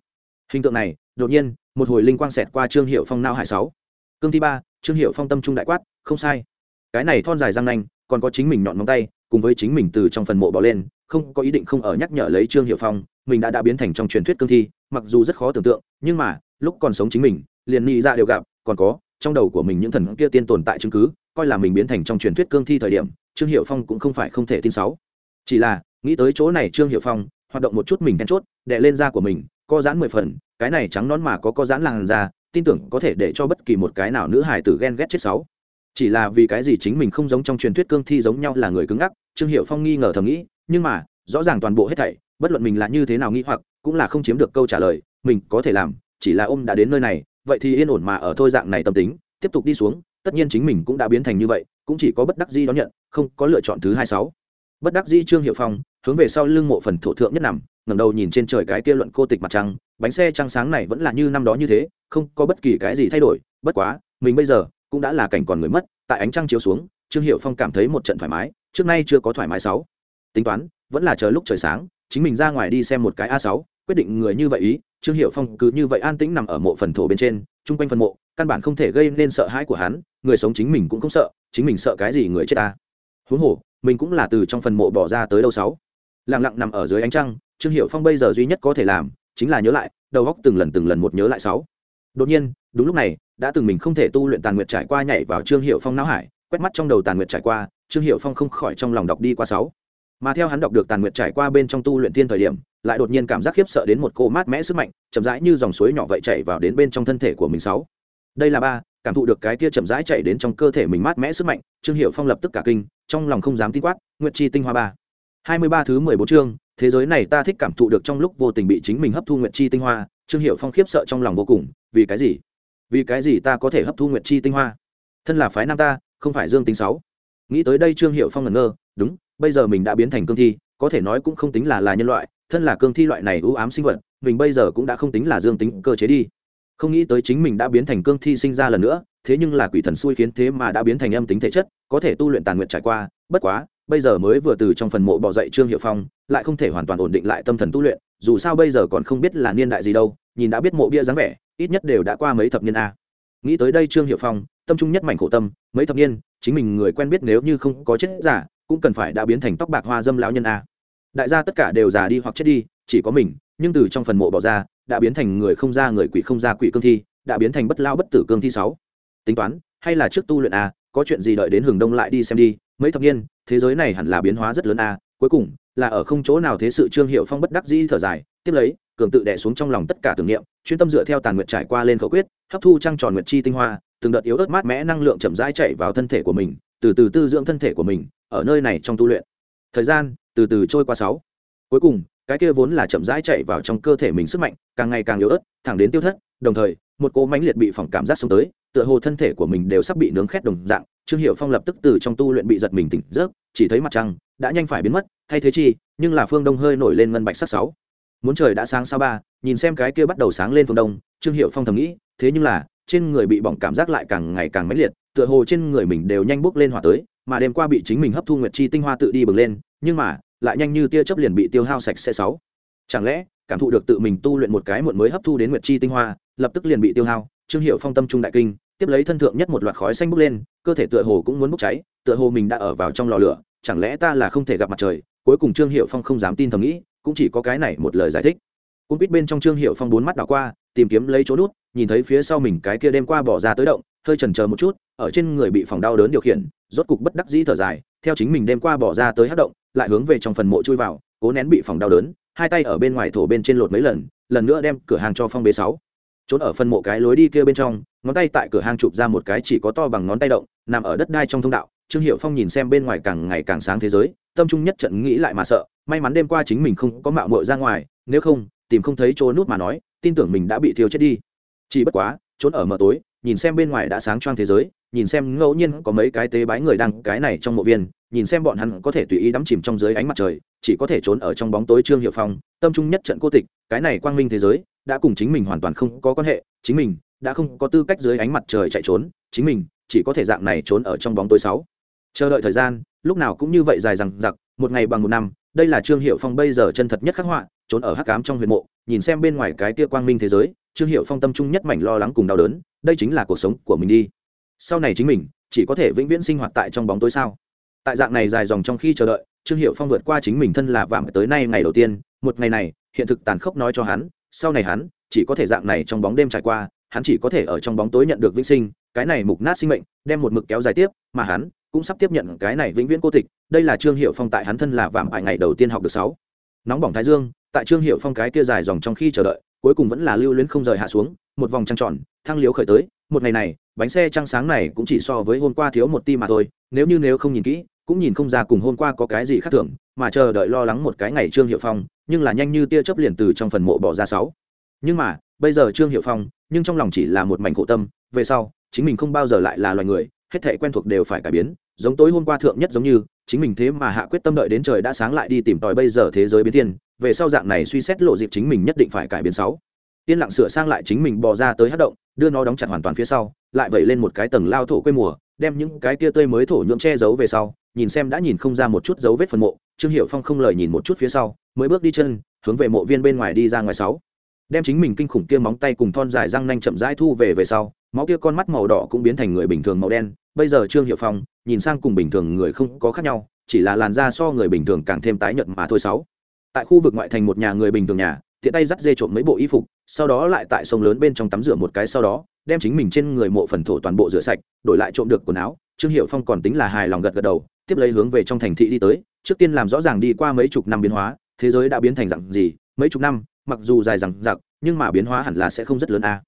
Hình tượng này, đột nhiên, một hồi linh quang xẹt qua trương hiệu phong nao hải sáu. Cương thi ba, trương hiệu phong tâm trung đại quát, không sai. Cái này thon dài răng nanh, còn có chính mình nhọn móng tay, cùng với chính mình từ trong phần mộ bỏ lên, không có ý định không ở nhắc nhở lấy trương hiệu phong, mình đã đã biến thành trong truyền thuyết cương thi, mặc dù rất khó tưởng tượng, nhưng mà, lúc còn sống chính mình, liền nghĩ ra đều gặp, còn có, trong đầu của mình những thần kia tiên tồn tại chứng cứ coi là mình biến thành trong truyền thuyết cương thi thời điểm, trương hiệu phong cũng không phải không thể tin sáu. Chỉ là, nghĩ tới chỗ này trương hiệu phong, hoạt động một chút mình then chốt đệ lên da của mình, co giãn mười phần, cái này trắng nón mà có co giãn làn da, tin tưởng có thể để cho bất kỳ một cái nào nữ hài tử ghen ghét chết sáu. Chỉ là vì cái gì chính mình không giống trong truyền thuyết cương thi giống nhau là người cứng ngắc, trương hiệu phong nghi ngờ thầm nghĩ, nhưng mà, rõ ràng toàn bộ hết thảy, bất luận mình là như thế nào nghĩ hoặc, cũng là không chiếm được câu trả lời, mình có thể làm, chỉ là ôm đã đến nơi này, vậy thì yên ổn mà ở thôi dạng này tâm tính, tiếp tục đi xuống tất nhiên chính mình cũng đã biến thành như vậy, cũng chỉ có bất đắc di đón nhận, không có lựa chọn thứ hai sáu. Bất đắc di trương hiệu phong, hướng về sau lưng mộ phần thổ thượng nhất nằm, ngẩng đầu nhìn trên trời cái kia luận cô tịch mặt trăng, bánh xe trăng sáng này vẫn là như năm đó như thế, không có bất kỳ cái gì thay đổi, bất quá, mình bây giờ cũng đã là cảnh còn người mất, tại ánh trăng chiếu xuống, trương hiệu phong cảm thấy một trận thoải mái, trước nay chưa có thoải mái sáu. Tính toán, vẫn là chờ lúc trời sáng, chính mình ra ngoài đi xem một cái a sáu, quyết định người như vậy ý, trương hiệu phong cứ như vậy an tĩnh nằm ở mộ phần thổ bên trên, chung quanh phần mộ, căn bản không thể gây nên sợ hãi của hắn người sống chính mình cũng không sợ, chính mình sợ cái gì người chết ta. Huống hồ, mình cũng là từ trong phần mộ bỏ ra tới đâu sáu. Lặng lặng nằm ở dưới ánh trăng, trương hiệu phong bây giờ duy nhất có thể làm, chính là nhớ lại, đầu góc từng lần từng lần một nhớ lại sáu. Đột nhiên, đúng lúc này, đã từng mình không thể tu luyện tàn nguyệt trải qua nhảy vào trương hiệu phong não hải, quét mắt trong đầu tàn nguyệt trải qua, trương hiệu phong không khỏi trong lòng đọc đi qua sáu. Mà theo hắn đọc được tàn nguyệt trải qua bên trong tu luyện thiên thời điểm, lại đột nhiên cảm giác khiếp sợ đến một cô mát mẽ sức mạnh, chậm rãi như dòng suối nhỏ vậy chảy vào đến bên trong thân thể của mình sáu. Đây là ba cảm thụ được cái kia chậm rãi chạy đến trong cơ thể mình mát mẽ sức mạnh, trương hiệu phong lập tức cả kinh, trong lòng không dám tin quát, nguyệt chi tinh hoa ba. Hai mươi ba thứ mười bốn chương, thế giới này ta thích cảm thụ được trong lúc vô tình bị chính mình hấp thu nguyệt chi tinh hoa, trương hiệu phong khiếp sợ trong lòng vô cùng, vì cái gì? Vì cái gì ta có thể hấp thu nguyệt chi tinh hoa? Thân là phái nam ta, không phải dương tính sáu. Nghĩ tới đây trương hiệu phong ngẩn ngơ, đúng, bây giờ mình đã biến thành cương thi, có thể nói cũng không tính là là nhân loại, thân là cương thi loại này ưu ám sinh vật, mình bây giờ cũng đã không tính là dương tính cơ chế đi không nghĩ tới chính mình đã biến thành cương thi sinh ra lần nữa, thế nhưng là quỷ thần xui khiến thế mà đã biến thành âm tính thể chất, có thể tu luyện tàn nguyện trải qua, bất quá, bây giờ mới vừa từ trong phần mộ bỏ dậy trương hiệu phong, lại không thể hoàn toàn ổn định lại tâm thần tu luyện, dù sao bây giờ còn không biết là niên đại gì đâu, nhìn đã biết mộ bia dáng vẻ, ít nhất đều đã qua mấy thập niên a. Nghĩ tới đây trương hiệu phong, tâm trung nhất mảnh khổ tâm, mấy thập niên, chính mình người quen biết nếu như không có chết giả, cũng cần phải đã biến thành tóc bạc hoa dâm lão nhân a. Đại gia tất cả đều già đi hoặc chết đi, chỉ có mình, nhưng từ trong phần mộ bỏ ra đã biến thành người không ra người quỷ không ra quỷ cương thi, đã biến thành bất lao bất tử cương thi sáu. Tính toán, hay là trước tu luyện a có chuyện gì đợi đến hừng đông lại đi xem đi, mấy thập niên, thế giới này hẳn là biến hóa rất lớn a cuối cùng, là ở không chỗ nào thế sự trương hiệu phong bất đắc dĩ thở dài, tiếp lấy, cường tự đẻ xuống trong lòng tất cả tưởng niệm, chuyên tâm dựa theo tàn nguyện trải qua lên khẩu quyết, hấp thu trăng tròn nguyệt chi tinh hoa, từng đợt yếu ớt mát mẽ năng lượng chậm rãi chạy vào thân thể của mình, từ từ tư dưỡng thân thể của mình, ở nơi này trong tu luyện. Thời gian, từ từ trôi qua sáu. Cuối cùng cái kia vốn là chậm rãi chạy vào trong cơ thể mình sức mạnh, càng ngày càng yếu ớt, thẳng đến tiêu thất, đồng thời, một cỗ mãnh liệt bị phỏng cảm giác xuống tới, tựa hồ thân thể của mình đều sắp bị nướng khét đồng dạng. Trương hiệu phong lập tức từ trong tu luyện bị giật mình tỉnh giấc, chỉ thấy mặt trăng đã nhanh phải biến mất, thay thế chi, nhưng là phương đông hơi nổi lên ngân bạch sắc sáu. Muốn trời đã sáng sao ba, nhìn xem cái kia bắt đầu sáng lên phương đông, trương hiệu phong thầm nghĩ, thế nhưng là, trên người bị bỏng cảm giác lại càng ngày càng mãnh liệt, tựa hồ trên người mình đều nhanh bốc lên hỏa tới, mà đêm qua bị chính mình hấp thu nguyệt chi tinh hoa tự đi bừng lên, nhưng mà lại nhanh như tia chớp liền bị tiêu hao sạch sẽ sáu. Chẳng lẽ, cảm thụ được tự mình tu luyện một cái muộn mới hấp thu đến nguyệt chi tinh hoa, lập tức liền bị tiêu hao, trương hiệu phong tâm trung đại kinh, tiếp lấy thân thượng nhất một loạt khói xanh bốc lên, cơ thể tựa hồ cũng muốn bốc cháy, tựa hồ mình đã ở vào trong lò lửa, chẳng lẽ ta là không thể gặp mặt trời? Cuối cùng trương hiệu phong không dám tin thầm nghĩ, cũng chỉ có cái này một lời giải thích. Cung quýt bên trong trương hiệu phong bốn mắt đảo qua, tìm kiếm lấy chỗ nút, nhìn thấy phía sau mình cái kia đêm qua bỏ ra tới động, hơi chần chờ một chút, ở trên người bị phòng đau đớn điều khiển, rốt cục bất đắc dĩ thở dài, theo chính mình đêm qua bỏ ra tới hát động lại hướng về trong phần mộ chui vào, cố nén bị phòng đau đớn, hai tay ở bên ngoài thổ bên trên lột mấy lần lần nữa đem cửa hàng cho phong bế sáu. Trốn ở phần mộ cái lối đi kia bên trong, ngón tay tại cửa hàng chụp ra một cái chỉ có to bằng ngón tay động, nằm ở đất đai trong thông đạo, trương hiệu phong nhìn xem bên ngoài càng ngày càng sáng thế giới, tâm trung nhất trận nghĩ lại mà sợ, may mắn đêm qua chính mình không có mạo mội ra ngoài, nếu không, tìm không thấy chỗ nút mà nói, tin tưởng mình đã bị thiêu chết đi. Chỉ bất quá, trốn ở mờ tối, nhìn xem bên ngoài đã sáng choang thế giới, nhìn xem ngẫu nhiên có mấy cái tế bái người đang cái này trong mộ viên nhìn xem bọn hắn có thể tùy ý đắm chìm trong dưới ánh mặt trời, chỉ có thể trốn ở trong bóng tối trương hiệu phong, tâm trung nhất trận cô tịch, cái này quang minh thế giới, đã cùng chính mình hoàn toàn không có quan hệ, chính mình đã không có tư cách dưới ánh mặt trời chạy trốn, chính mình chỉ có thể dạng này trốn ở trong bóng tối sáu. Chờ đợi thời gian, lúc nào cũng như vậy dài rằng giặc một ngày bằng một năm, đây là trương hiệu phong bây giờ chân thật nhất khắc họa, trốn ở hắc ám trong huyền mộ, nhìn xem bên ngoài cái tia quang minh thế giới, trương hiệu phong tâm trung nhất mảnh lo lắng cùng đau đớn, đây chính là cuộc sống của mình đi. Sau này chính mình chỉ có thể vĩnh viễn sinh hoạt tại trong bóng tối sao? Tại dạng này dài dòng trong khi chờ đợi, trương hiệu phong vượt qua chính mình thân là vạm tới nay ngày đầu tiên, một ngày này, hiện thực tàn khốc nói cho hắn, sau này hắn chỉ có thể dạng này trong bóng đêm trải qua, hắn chỉ có thể ở trong bóng tối nhận được vĩnh sinh, cái này mục nát sinh mệnh, đem một mực kéo dài tiếp, mà hắn cũng sắp tiếp nhận cái này vĩnh viễn cô tịch, đây là trương hiệu phong tại hắn thân là vạm ải ngày đầu tiên học được sáu. Nóng bỏng thái dương, tại trương hiệu phong cái kia dài dòng trong khi chờ đợi, cuối cùng vẫn là lưu luyến không rời hạ xuống, một vòng trăng tròn, thăng liếu khởi tới, một ngày này, bánh xe trăng sáng này cũng chỉ so với hôm qua thiếu một ti mà thôi, nếu như nếu không nhìn kỹ cũng nhìn không ra cùng hôm qua có cái gì khác thường, mà chờ đợi lo lắng một cái ngày trương hiệu phong, nhưng là nhanh như tia chớp liền từ trong phần mộ bỏ ra sáu. Nhưng mà, bây giờ trương hiệu phong, nhưng trong lòng chỉ là một mảnh khổ tâm, về sau, chính mình không bao giờ lại là loài người, hết thể quen thuộc đều phải cải biến, giống tối hôm qua thượng nhất giống như, chính mình thế mà hạ quyết tâm đợi đến trời đã sáng lại đi tìm tòi bây giờ thế giới biến thiên, về sau dạng này suy xét lộ dịp chính mình nhất định phải cải biến sáu. Yên lặng sửa sang lại chính mình bò ra tới hát động, đưa nó đóng chặt hoàn toàn phía sau, lại vẩy lên một cái tầng lao thổ quê mùa, đem những cái kia tươi mới thổ nhuộm che giấu về sau nhìn xem đã nhìn không ra một chút dấu vết phần mộ, trương hiệu phong không lời nhìn một chút phía sau, mới bước đi chân, hướng về mộ viên bên ngoài đi ra ngoài sáu. Đem chính mình kinh khủng kia móng tay cùng thon dài răng nanh chậm rãi thu về về sau, máu kia con mắt màu đỏ cũng biến thành người bình thường màu đen. Bây giờ trương hiệu phong, nhìn sang cùng bình thường người không có khác nhau, chỉ là làn da so người bình thường càng thêm tái nhợt mà thôi sáu. Tại khu vực ngoại thành một nhà người bình thường nhà, tiện tay dắt dê trộm mấy bộ y phục, sau đó lại tại sông lớn bên trong tắm rửa một cái sau đó, đem chính mình trên người mộ phần thổ toàn bộ rửa sạch, đổi lại trộm được quần áo. Trương hiệu phong còn tính là hài lòng gật gật đầu tiếp lấy hướng về trong thành thị đi tới, trước tiên làm rõ ràng đi qua mấy chục năm biến hóa, thế giới đã biến thành dạng gì, mấy chục năm, mặc dù dài rằng giặc nhưng mà biến hóa hẳn là sẽ không rất lớn a.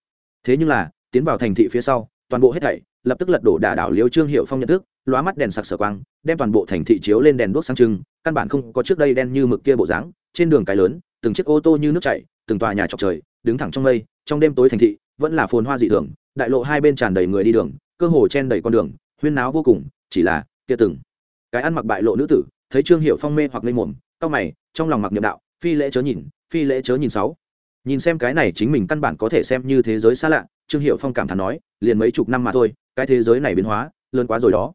Thế nhưng là, tiến vào thành thị phía sau, toàn bộ hết thảy, lập tức lật đổ đả đảo liêu trương hiệu phong nhận thức, lóa mắt đèn sặc sở quang, đem toàn bộ thành thị chiếu lên đèn đuốc sang trưng, căn bản không có trước đây đen như mực kia bộ dáng, trên đường cái lớn, từng chiếc ô tô như nước chảy, từng tòa nhà chọc trời, đứng thẳng trong mây, trong đêm tối thành thị, vẫn là phồn hoa dị thường, đại lộ hai bên tràn đầy người đi đường, cơ hồ chen đầy con đường, huyên náo vô cùng, chỉ là kia từng cái ăn mặc bại lộ nữ tử, thấy trương hiệu phong mê hoặc lên mồm cau mày, trong lòng mặc niệm đạo, phi lễ chớ nhìn, phi lễ chớ nhìn sáu. Nhìn xem cái này chính mình căn bản có thể xem như thế giới xa lạ, trương hiệu phong cảm thán nói, liền mấy chục năm mà thôi, cái thế giới này biến hóa, lớn quá rồi đó.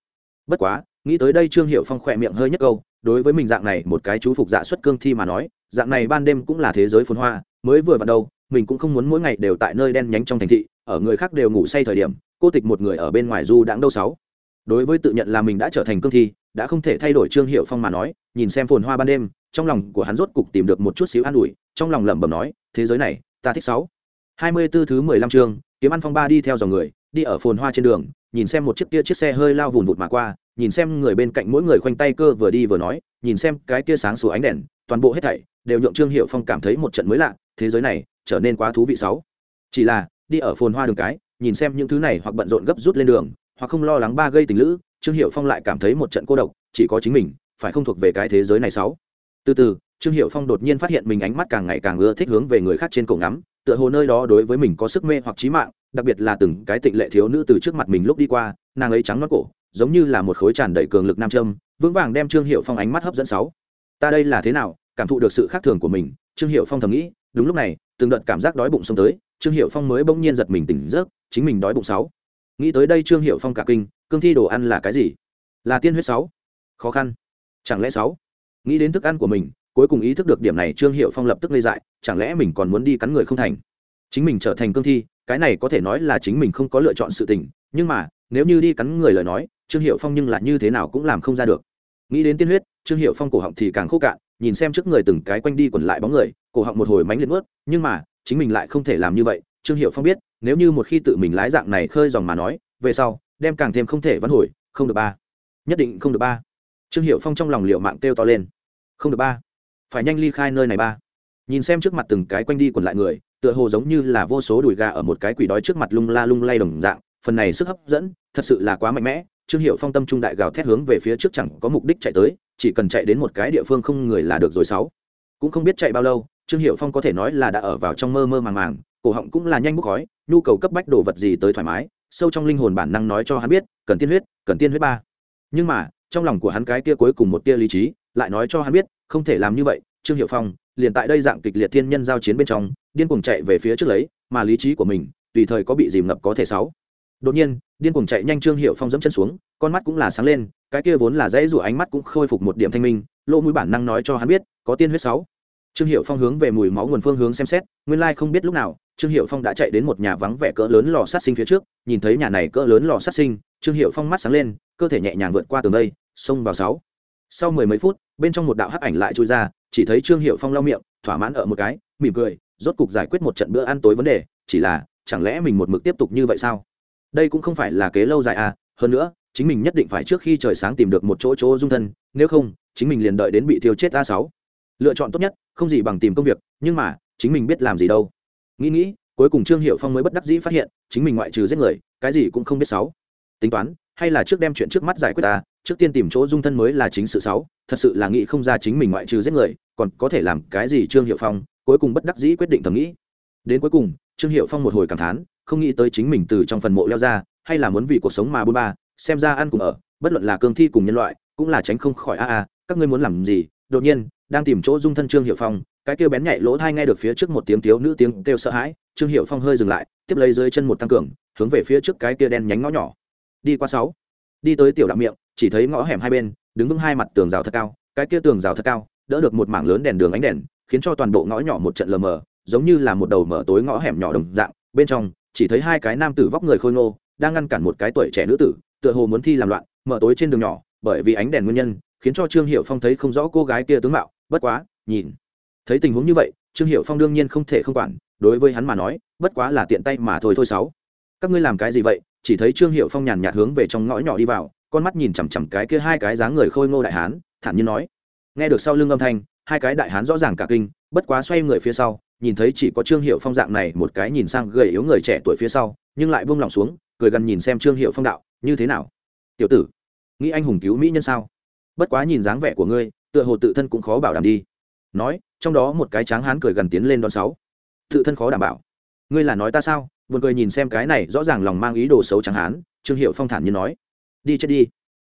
Bất quá, nghĩ tới đây trương hiệu phong khỏe miệng hơi nhất câu, đối với mình dạng này một cái chú phục dạ xuất cương thi mà nói, dạng này ban đêm cũng là thế giới phồn hoa, mới vừa vào đâu mình cũng không muốn mỗi ngày đều tại nơi đen nhánh trong thành thị, ở người khác đều ngủ say thời điểm, cô tịch một người ở bên ngoài du đãng đâu sáu. Đối với tự nhận là mình đã trở thành cương thi đã không thể thay đổi trương hiệu phong mà nói, nhìn xem phồn hoa ban đêm, trong lòng của hắn rốt cục tìm được một chút xíu an ủi, trong lòng lẩm bẩm nói, thế giới này, ta thích sáu. Hai mươi 24 thứ mười lăm chương, kiếm ăn phong ba đi theo dòng người, đi ở phồn hoa trên đường, nhìn xem một chiếc kia chiếc xe hơi lao vùn vụt mà qua, nhìn xem người bên cạnh mỗi người khoanh tay cơ vừa đi vừa nói, nhìn xem cái kia sáng sủa ánh đèn, toàn bộ hết thảy đều nhượng trương hiệu phong cảm thấy một trận mới lạ, thế giới này trở nên quá thú vị sáu. Chỉ là, đi ở phồn hoa đường cái, nhìn xem những thứ này hoặc bận rộn gấp rút lên đường, hoặc không lo lắng ba gây tình lữ trương hiệu phong lại cảm thấy một trận cô độc, chỉ có chính mình, phải không thuộc về cái thế giới này sáu? Từ từ, trương hiệu phong đột nhiên phát hiện mình ánh mắt càng ngày càng ưa thích hướng về người khác trên cổ ngắm, tựa hồ nơi đó đối với mình có sức mê hoặc trí mạng, đặc biệt là từng cái tịnh lệ thiếu nữ từ trước mặt mình lúc đi qua, nàng ấy trắng nót cổ, giống như là một khối tràn đầy cường lực nam châm, vững vàng đem trương hiệu phong ánh mắt hấp dẫn sáu. Ta đây là thế nào, cảm thụ được sự khác thường của mình? Trương hiệu phong thầm nghĩ, đúng lúc này, từng đợt cảm giác đói bụng xông tới, trương hiệu phong mới bỗng nhiên giật mình tỉnh giấc, chính mình đói bụng sáu nghĩ tới đây trương hiệu phong cả kinh, cương thi đồ ăn là cái gì? Là tiên huyết sáu. Khó khăn. Chẳng lẽ sáu? Nghĩ đến thức ăn của mình, cuối cùng ý thức được điểm này trương hiệu phong lập tức lây dại, chẳng lẽ mình còn muốn đi cắn người không thành? Chính mình trở thành cương thi, cái này có thể nói là chính mình không có lựa chọn sự tình, nhưng mà, nếu như đi cắn người lời nói, trương hiệu phong nhưng là như thế nào cũng làm không ra được. Nghĩ đến tiên huyết, trương hiệu phong cổ họng thì càng khô cạn, nhìn xem trước người từng cái quanh đi quẩn lại bóng người, cổ họng một hồi mánh liệt ướt nhưng mà, chính mình lại không thể làm như vậy, trương hiệu phong biết nếu như một khi tự mình lái dạng này khơi dòng mà nói, về sau, đem càng thêm không thể vãn hồi, không được ba. Nhất định không được ba. Trương hiệu phong trong lòng liệu mạng kêu to lên. Không được ba. Phải nhanh ly khai nơi này ba. Nhìn xem trước mặt từng cái quanh đi quẩn lại người, tựa hồ giống như là vô số đùi gà ở một cái quỷ đói trước mặt lung la lung lay đồng dạng, phần này sức hấp dẫn, thật sự là quá mạnh mẽ. Trương hiệu phong tâm trung đại gào thét hướng về phía trước chẳng có mục đích chạy tới, chỉ cần chạy đến một cái địa phương không người là được rồi sáu. Cũng không biết chạy bao lâu, trương hiệu phong có thể nói là đã ở vào trong mơ mơ màng màng cổ họng cũng là nhanh bốc khói, nhu cầu cấp bách đồ vật gì tới thoải mái, sâu trong linh hồn bản năng nói cho hắn biết, cần tiên huyết, cần tiên huyết ba. Nhưng mà, trong lòng của hắn cái tia cuối cùng một tia lý trí, lại nói cho hắn biết, không thể làm như vậy, trương hiệu phong, liền tại đây dạng kịch liệt thiên nhân giao chiến bên trong, điên cuồng chạy về phía trước lấy, mà lý trí của mình, tùy thời có bị dìm ngập có thể sáu. Đột nhiên, điên cuồng chạy nhanh trương hiệu phong dẫm chân xuống, con mắt cũng là sáng lên, cái kia vốn là dãy rủa ánh mắt cũng khôi phục một điểm thanh minh, lỗ mũi bản năng nói cho hắn biết, có tiên huyết sáu. Trương hiệu phong hướng về mùi máu nguồn phương hướng xem xét, nguyên lai không biết lúc nào trương hiệu phong đã chạy đến một nhà vắng vẻ cỡ lớn lò sát sinh phía trước, nhìn thấy nhà này cỡ lớn lò sát sinh, trương hiệu phong mắt sáng lên, cơ thể nhẹ nhàng vượt qua tường đây, xông vào sáu. Sau mười mấy phút, bên trong một đạo hắc ảnh lại trôi ra, chỉ thấy trương hiệu phong lau miệng, thỏa mãn ở một cái, mỉm cười, rốt cục giải quyết một trận bữa ăn tối vấn đề, chỉ là, chẳng lẽ mình một mực tiếp tục như vậy sao? Đây cũng không phải là kế lâu dài à hơn nữa, chính mình nhất định phải trước khi trời sáng tìm được một chỗ chỗ dung thân, nếu không, chính mình liền đợi đến bị thiêu chết a sáu. Lựa chọn tốt nhất, không gì bằng tìm công việc, nhưng mà, chính mình biết làm gì đâu nghĩ nghĩ, cuối cùng trương hiệu phong mới bất đắc dĩ phát hiện, chính mình ngoại trừ giết người, cái gì cũng không biết sáu. Tính toán, hay là trước đem chuyện trước mắt giải quyết ta, trước tiên tìm chỗ dung thân mới là chính sự sáu. Thật sự là nghĩ không ra chính mình ngoại trừ giết người, còn có thể làm cái gì trương hiệu phong, cuối cùng bất đắc dĩ quyết định thầm nghĩ. Đến cuối cùng, trương hiệu phong một hồi cảm thán, không nghĩ tới chính mình từ trong phần mộ leo ra, hay là muốn vì cuộc sống mà bôn ba, xem ra ăn cùng ở, bất luận là cương thi cùng nhân loại, cũng là tránh không khỏi a a, các ngươi muốn làm gì? Đột nhiên, đang tìm chỗ dung thân trương hiệu phong cái kêu bén nhạy lỗ thai nghe được phía trước một tiếng thiếu nữ tiếng kêu sợ hãi, trương hiệu phong hơi dừng lại, tiếp lấy dưới chân một tăng cường, hướng về phía trước cái kia đen nhánh ngõ nhỏ. Đi qua sáu. Đi tới tiểu đạo miệng, chỉ thấy ngõ hẻm hai bên, đứng vững hai mặt tường rào thật cao, cái kia tường rào thật cao, đỡ được một mảng lớn đèn đường ánh đèn, khiến cho toàn bộ ngõ nhỏ một trận lờ mờ, giống như là một đầu mở tối ngõ hẻm nhỏ đồng dạng. Bên trong, chỉ thấy hai cái nam tử vóc người khôi ngô, đang ngăn cản một cái tuổi trẻ nữ tử, tựa hồ muốn thi làm loạn, mở tối trên đường nhỏ, bởi vì ánh đèn nguyên nhân, khiến cho trương hiệu phong thấy không rõ cô gái kia tướng mạo, bất quá, nhìn thấy tình huống như vậy, trương hiệu phong đương nhiên không thể không quản, đối với hắn mà nói, bất quá là tiện tay mà thôi thôi sáu các ngươi làm cái gì vậy? Chỉ thấy trương hiệu phong nhàn nhạt hướng về trong ngõ nhỏ đi vào, con mắt nhìn chằm chằm cái kia hai cái dáng người khôi ngô đại hán, thản nhiên nói. Nghe được sau lưng âm thanh, hai cái đại hán rõ ràng cả kinh, bất quá xoay người phía sau, nhìn thấy chỉ có trương hiệu phong dạng này một cái nhìn sang gầy yếu người trẻ tuổi phía sau, nhưng lại buông lòng xuống, cười gần nhìn xem trương hiệu phong đạo, như thế nào? Tiểu tử, nghĩ anh hùng cứu mỹ nhân sao? Bất quá nhìn dáng vẻ của ngươi, tựa hồ tự thân cũng khó bảo đảm đi nói, trong đó một cái tráng hán cười gần tiến lên đón sáu. Tự thân khó đảm bảo. Ngươi là nói ta sao? Buồn cười nhìn xem cái này rõ ràng lòng mang ý đồ xấu tráng hán, trương hiệu phong thản như nói. Đi chết đi.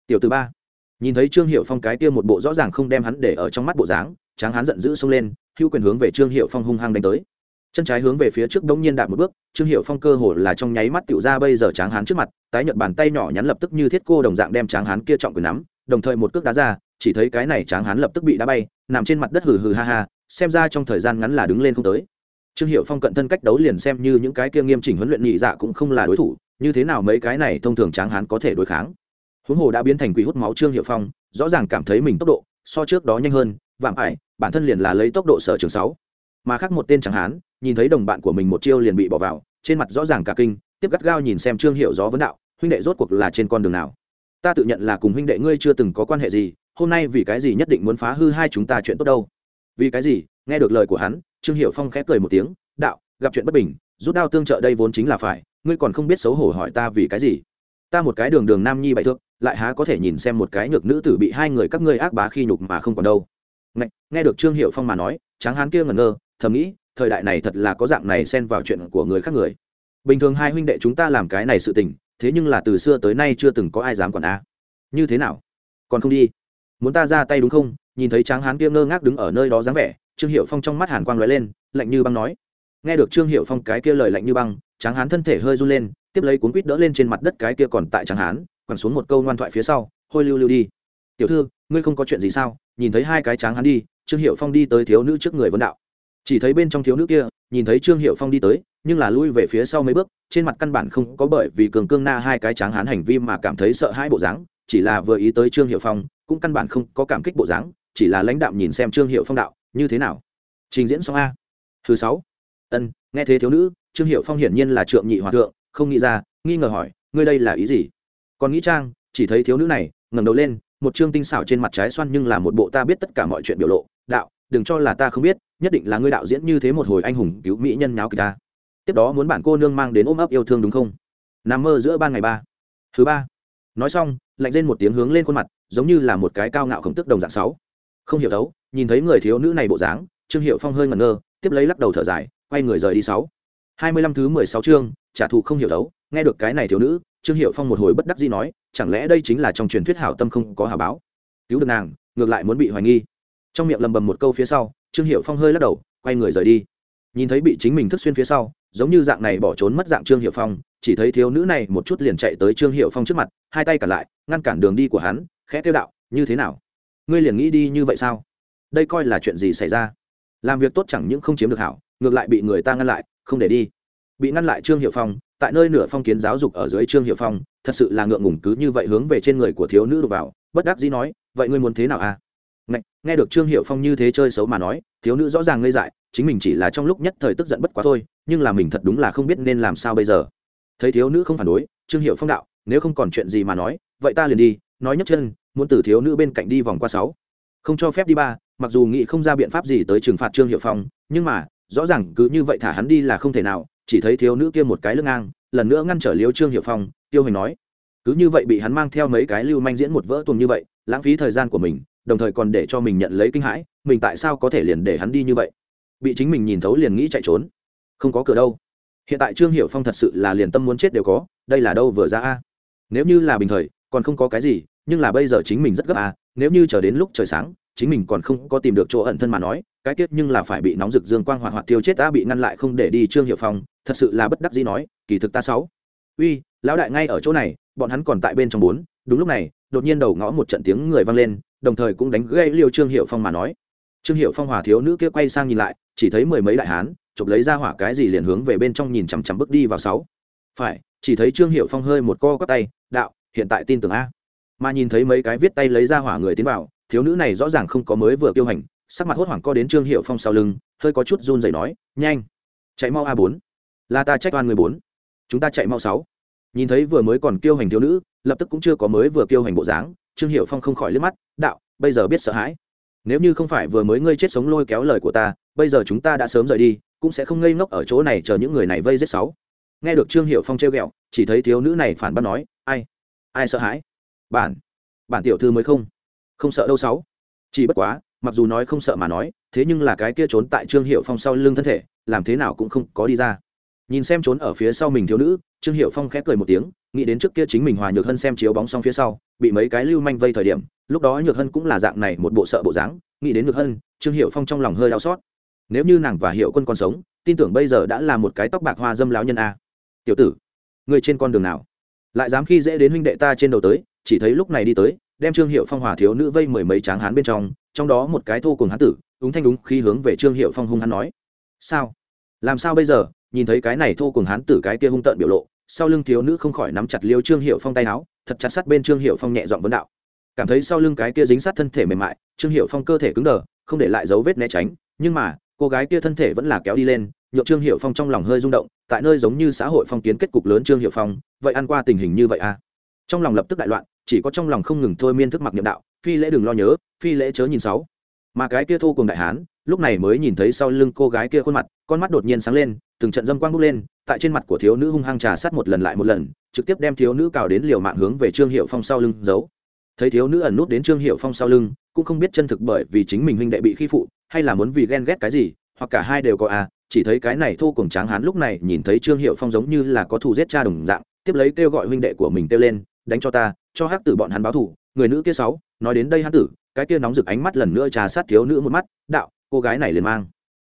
Tiểu từ ba. Nhìn thấy trương hiệu phong cái kia một bộ rõ ràng không đem hắn để ở trong mắt bộ dáng, tráng hán giận dữ xông lên, hữu quyền hướng về trương hiệu phong hung hăng đánh tới. Chân trái hướng về phía trước đống nhiên đạp một bước, trương hiệu phong cơ hồ là trong nháy mắt tựu ra bây giờ tráng hán trước mặt, tái nhợt bàn tay nhỏ nhắn lập tức như thiết cô đồng dạng đem tráng hán kia trọng quyền nắm, đồng thời một cước đá ra chỉ thấy cái này tráng hán lập tức bị đá bay, nằm trên mặt đất hừ hừ ha ha, xem ra trong thời gian ngắn là đứng lên không tới. Trương hiệu phong cận thân cách đấu liền xem như những cái kia nghiêm chỉnh huấn luyện nhị dạ cũng không là đối thủ, như thế nào mấy cái này thông thường tráng hán có thể đối kháng. Huống hồ đã biến thành quỷ hút máu trương hiệu phong, rõ ràng cảm thấy mình tốc độ so trước đó nhanh hơn, vạm ải, bản thân liền là lấy tốc độ sở trường sáu. Mà khác một tên tráng hán, nhìn thấy đồng bạn của mình một chiêu liền bị bỏ vào, trên mặt rõ ràng cả kinh, tiếp gắt gao nhìn xem trương hiệu gió vấn đạo, huynh đệ rốt cuộc là trên con đường nào? Ta tự nhận là cùng huynh đệ ngươi chưa từng có quan hệ gì hôm nay vì cái gì nhất định muốn phá hư hai chúng ta chuyện tốt đâu? Vì cái gì? Nghe được lời của hắn trương hiệu phong khép cười một tiếng đạo gặp chuyện bất bình rút đao tương trợ đây vốn chính là phải ngươi còn không biết xấu hổ hỏi ta vì cái gì? Ta một cái đường đường nam nhi bại thước lại há có thể nhìn xem một cái nhược nữ tử bị hai người các ngươi ác bá khi nhục mà không còn đâu. Nghe, nghe được trương hiệu phong mà nói tráng hán kia ngẩn ngơ thầm nghĩ thời đại này thật là có dạng này xen vào chuyện của người khác người. Bình thường hai huynh đệ chúng ta làm cái này sự tình thế nhưng là từ xưa tới nay chưa từng có ai dám còn a. Như thế nào? Còn không đi? Muốn ta ra tay đúng không? Nhìn thấy tráng hán kia ngơ ngác đứng ở nơi đó dáng vẻ, trương hiệu phong trong mắt hàn quang lóe lên, lạnh như băng nói. Nghe được trương hiệu phong cái kia lời lạnh như băng, tráng hán thân thể hơi run lên, tiếp lấy cuốn quýt đỡ lên trên mặt đất cái kia còn tại tráng hán, quẳng xuống một câu ngoan thoại phía sau, hôi lưu lưu đi. Tiểu thư, ngươi không có chuyện gì sao? Nhìn thấy hai cái tráng hán đi, trương hiệu phong đi tới thiếu nữ trước người vấn đạo. Chỉ thấy bên trong thiếu nữ kia, nhìn thấy trương hiệu phong đi tới, nhưng là lui về phía sau mấy bước, trên mặt căn bản không có bởi vì cường cương na hai cái tráng hán hành vi mà cảm thấy sợ hai bộ dáng, chỉ là vừa ý tới trương hiệu phong cũng căn bản không có cảm kích bộ dáng, chỉ là lãnh đạm nhìn xem trương hiệu phong đạo, như thế nào? Trình diễn xong a? Thứ sáu. Ân, nghe thế thiếu nữ, trương hiệu phong hiển nhiên là trượng nhị hòa thượng, không nghĩ ra, nghi ngờ hỏi, ngươi đây là ý gì? Còn nghĩ trang, chỉ thấy thiếu nữ này, ngẩng đầu lên, một trương tinh xảo trên mặt trái xoan nhưng là một bộ ta biết tất cả mọi chuyện biểu lộ, đạo, đừng cho là ta không biết, nhất định là ngươi đạo diễn như thế một hồi anh hùng cứu mỹ nhân nháo kỳ ta. Tiếp đó muốn bản cô nương mang đến ôm ấp yêu thương đúng không? Nằm mơ giữa ban ngày ba. Thứ ba nói xong, lạnh lên một tiếng hướng lên khuôn mặt, giống như là một cái cao ngạo khổng tức đồng dạng sáu. Không hiểu đấu, nhìn thấy người thiếu nữ này bộ dáng, trương hiệu phong hơi ngẩn ngơ, tiếp lấy lắc đầu thở dài, quay người rời đi sáu. Hai mươi lăm thứ mười sáu chương, trả thù không hiểu đấu, nghe được cái này thiếu nữ, trương hiệu phong một hồi bất đắc dĩ nói, chẳng lẽ đây chính là trong truyền thuyết hảo tâm không có hảo báo? Cứu được nàng, ngược lại muốn bị hoài nghi. Trong miệng lầm bầm một câu phía sau, trương hiệu phong hơi lắc đầu, quay người rời đi. Nhìn thấy bị chính mình thức xuyên phía sau, giống như dạng này bỏ trốn mất dạng trương hiệu phong chỉ thấy thiếu nữ này một chút liền chạy tới trương hiệu phong trước mặt hai tay cả lại ngăn cản đường đi của hắn khẽ tiêu đạo như thế nào? Ngươi liền nghĩ đi như vậy sao? Đây coi là chuyện gì xảy ra? Làm việc tốt chẳng những không chiếm được hảo ngược lại bị người ta ngăn lại không để đi. Bị ngăn lại trương hiệu phong tại nơi nửa phong kiến giáo dục ở dưới trương hiệu phong thật sự là ngượng ngùng cứ như vậy hướng về trên người của thiếu nữ đục vào bất đắc dĩ nói vậy ngươi muốn thế nào à? Nghe, nghe được trương hiệu phong như thế chơi xấu mà nói thiếu nữ rõ ràng ngây dại chính mình chỉ là trong lúc nhất thời tức giận bất quá thôi nhưng là mình thật đúng là không biết nên làm sao bây giờ thấy thiếu nữ không phản đối, trương hiệu phong đạo, nếu không còn chuyện gì mà nói, vậy ta liền đi, nói nhấc chân, muốn từ thiếu nữ bên cạnh đi vòng qua sáu. Không cho phép đi ba, mặc dù nghĩ không ra biện pháp gì tới trừng phạt trương hiệu phong, nhưng mà, rõ ràng cứ như vậy thả hắn đi là không thể nào, chỉ thấy thiếu nữ kia một cái lưng ngang, lần nữa ngăn trở liêu trương hiệu phong, tiêu hành nói, cứ như vậy bị hắn mang theo mấy cái lưu manh diễn một vỡ tuồng như vậy, lãng phí thời gian của mình, đồng thời còn để cho mình nhận lấy kinh hãi, mình tại sao có thể liền để hắn đi như vậy? Bị chính mình nhìn thấu liền nghĩ chạy trốn. Không có cửa đâu hiện tại trương hiệu phong thật sự là liền tâm muốn chết đều có, đây là đâu vừa ra a? Nếu như là bình thời, còn không có cái gì, nhưng là bây giờ chính mình rất gấp a, nếu như chờ đến lúc trời sáng, chính mình còn không có tìm được chỗ ẩn thân mà nói, cái kết nhưng là phải bị nóng rực dương quang hoạt hoạt tiêu chết ta bị ngăn lại không để đi trương hiệu phong, thật sự là bất đắc dĩ nói, kỳ thực ta sáu. Uy, lão đại ngay ở chỗ này, bọn hắn còn tại bên trong bốn, đúng lúc này, đột nhiên đầu ngõ một trận tiếng người vang lên, đồng thời cũng đánh gây liêu trương hiệu phong mà nói. Trương hiệu phong hòa thiếu nữ kia quay sang nhìn lại, chỉ thấy mười mấy đại hán chụp lấy ra hỏa cái gì liền hướng về bên trong nhìn chằm chằm bước đi vào sáu. Phải, chỉ thấy trương hiệu phong hơi một co quắp tay, đạo, hiện tại tin tưởng a. Mà nhìn thấy mấy cái viết tay lấy ra hỏa người tiến vào, thiếu nữ này rõ ràng không có mới vừa kiêu hành, sắc mặt hốt hoảng co đến trương hiệu phong sau lưng, hơi có chút run rẩy nói, nhanh, chạy mau a bốn. Là ta trách toàn người bốn. Chúng ta chạy mau sáu. Nhìn thấy vừa mới còn kiêu hành thiếu nữ, lập tức cũng chưa có mới vừa kiêu hành bộ dáng, trương hiệu phong không khỏi liếc mắt, đạo, bây giờ biết sợ hãi. Nếu như không phải vừa mới ngươi chết sống lôi kéo lời của ta, bây giờ chúng ta đã sớm rời đi cũng sẽ không ngây ngốc ở chỗ này chờ những người này vây giết sáu. Nghe được trương hiệu phong trêu ghẹo, chỉ thấy thiếu nữ này phản bác nói, ai? Ai sợ hãi? Bản bản tiểu thư mới không? Không sợ đâu sáu. Chỉ bất quá, mặc dù nói không sợ mà nói, thế nhưng là cái kia trốn tại trương hiệu phong sau lưng thân thể, làm thế nào cũng không có đi ra. Nhìn xem trốn ở phía sau mình thiếu nữ, trương hiệu phong khẽ cười một tiếng, nghĩ đến trước kia chính mình hòa nhược hân xem chiếu bóng xong phía sau, bị mấy cái lưu manh vây thời điểm, lúc đó nhược hân cũng là dạng này một bộ sợ bộ dáng, nghĩ đến nhược hân, trương hiệu phong trong lòng hơi đau xót nếu như nàng và hiệu quân còn sống, tin tưởng bây giờ đã là một cái tóc bạc hoa dâm láo nhân a. Tiểu tử, người trên con đường nào? Lại dám khi dễ đến huynh đệ ta trên đầu tới, chỉ thấy lúc này đi tới, đem trương hiệu phong hòa thiếu nữ vây mười mấy tráng hán bên trong trong đó một cái thô cùng hán tử, úng thanh đúng khi hướng về trương hiệu phong hung hắn nói. Sao? Làm sao bây giờ? Nhìn thấy cái này thô cùng hán tử cái kia hung tợn biểu lộ, sau lưng thiếu nữ không khỏi nắm chặt liêu trương hiệu phong tay áo, thật chặt sát bên trương hiệu phong nhẹ dọn vấn đạo. Cảm thấy sau lưng cái kia dính sát thân thể mềm mại, trương hiệu phong cơ thể cứng đờ, không để lại dấu vết né tránh, nhưng mà cô gái kia thân thể vẫn là kéo đi lên nhộn trương hiệu phong trong lòng hơi rung động, tại nơi giống như xã hội phong kiến kết cục lớn trương hiệu phong, vậy ăn qua tình hình như vậy à? Trong lòng lập tức đại loạn, chỉ có trong lòng không ngừng thôi miên thức mặc niệm đạo, phi lễ đừng lo nhớ, phi lễ chớ nhìn sáu. Mà cái kia thô cùng đại hán, lúc này mới nhìn thấy sau lưng cô gái kia khuôn mặt, con mắt đột nhiên sáng lên, từng trận dâm quang bốc lên, tại trên mặt của thiếu nữ hung hăng trà sát một lần lại một lần, trực tiếp đem thiếu nữ cào đến liều mạng hướng về trương hiệu phong sau lưng giấu. Thấy thiếu nữ ẩn nút đến trương hiệu phong sau lưng, cũng không biết chân thực bởi vì chính mình huynh đệ bị khi phụ hay là muốn vì ghen ghét cái gì hoặc cả hai đều có à chỉ thấy cái này thô cùng tráng hán lúc này nhìn thấy trương hiệu phong giống như là có thù giết cha đồng dạng tiếp lấy kêu gọi huynh đệ của mình kêu lên đánh cho ta cho hắc tử bọn hắn báo thù người nữ kia sáu nói đến đây hắc tử cái kia nóng rực ánh mắt lần nữa trà sát thiếu nữ một mắt đạo cô gái này liền mang.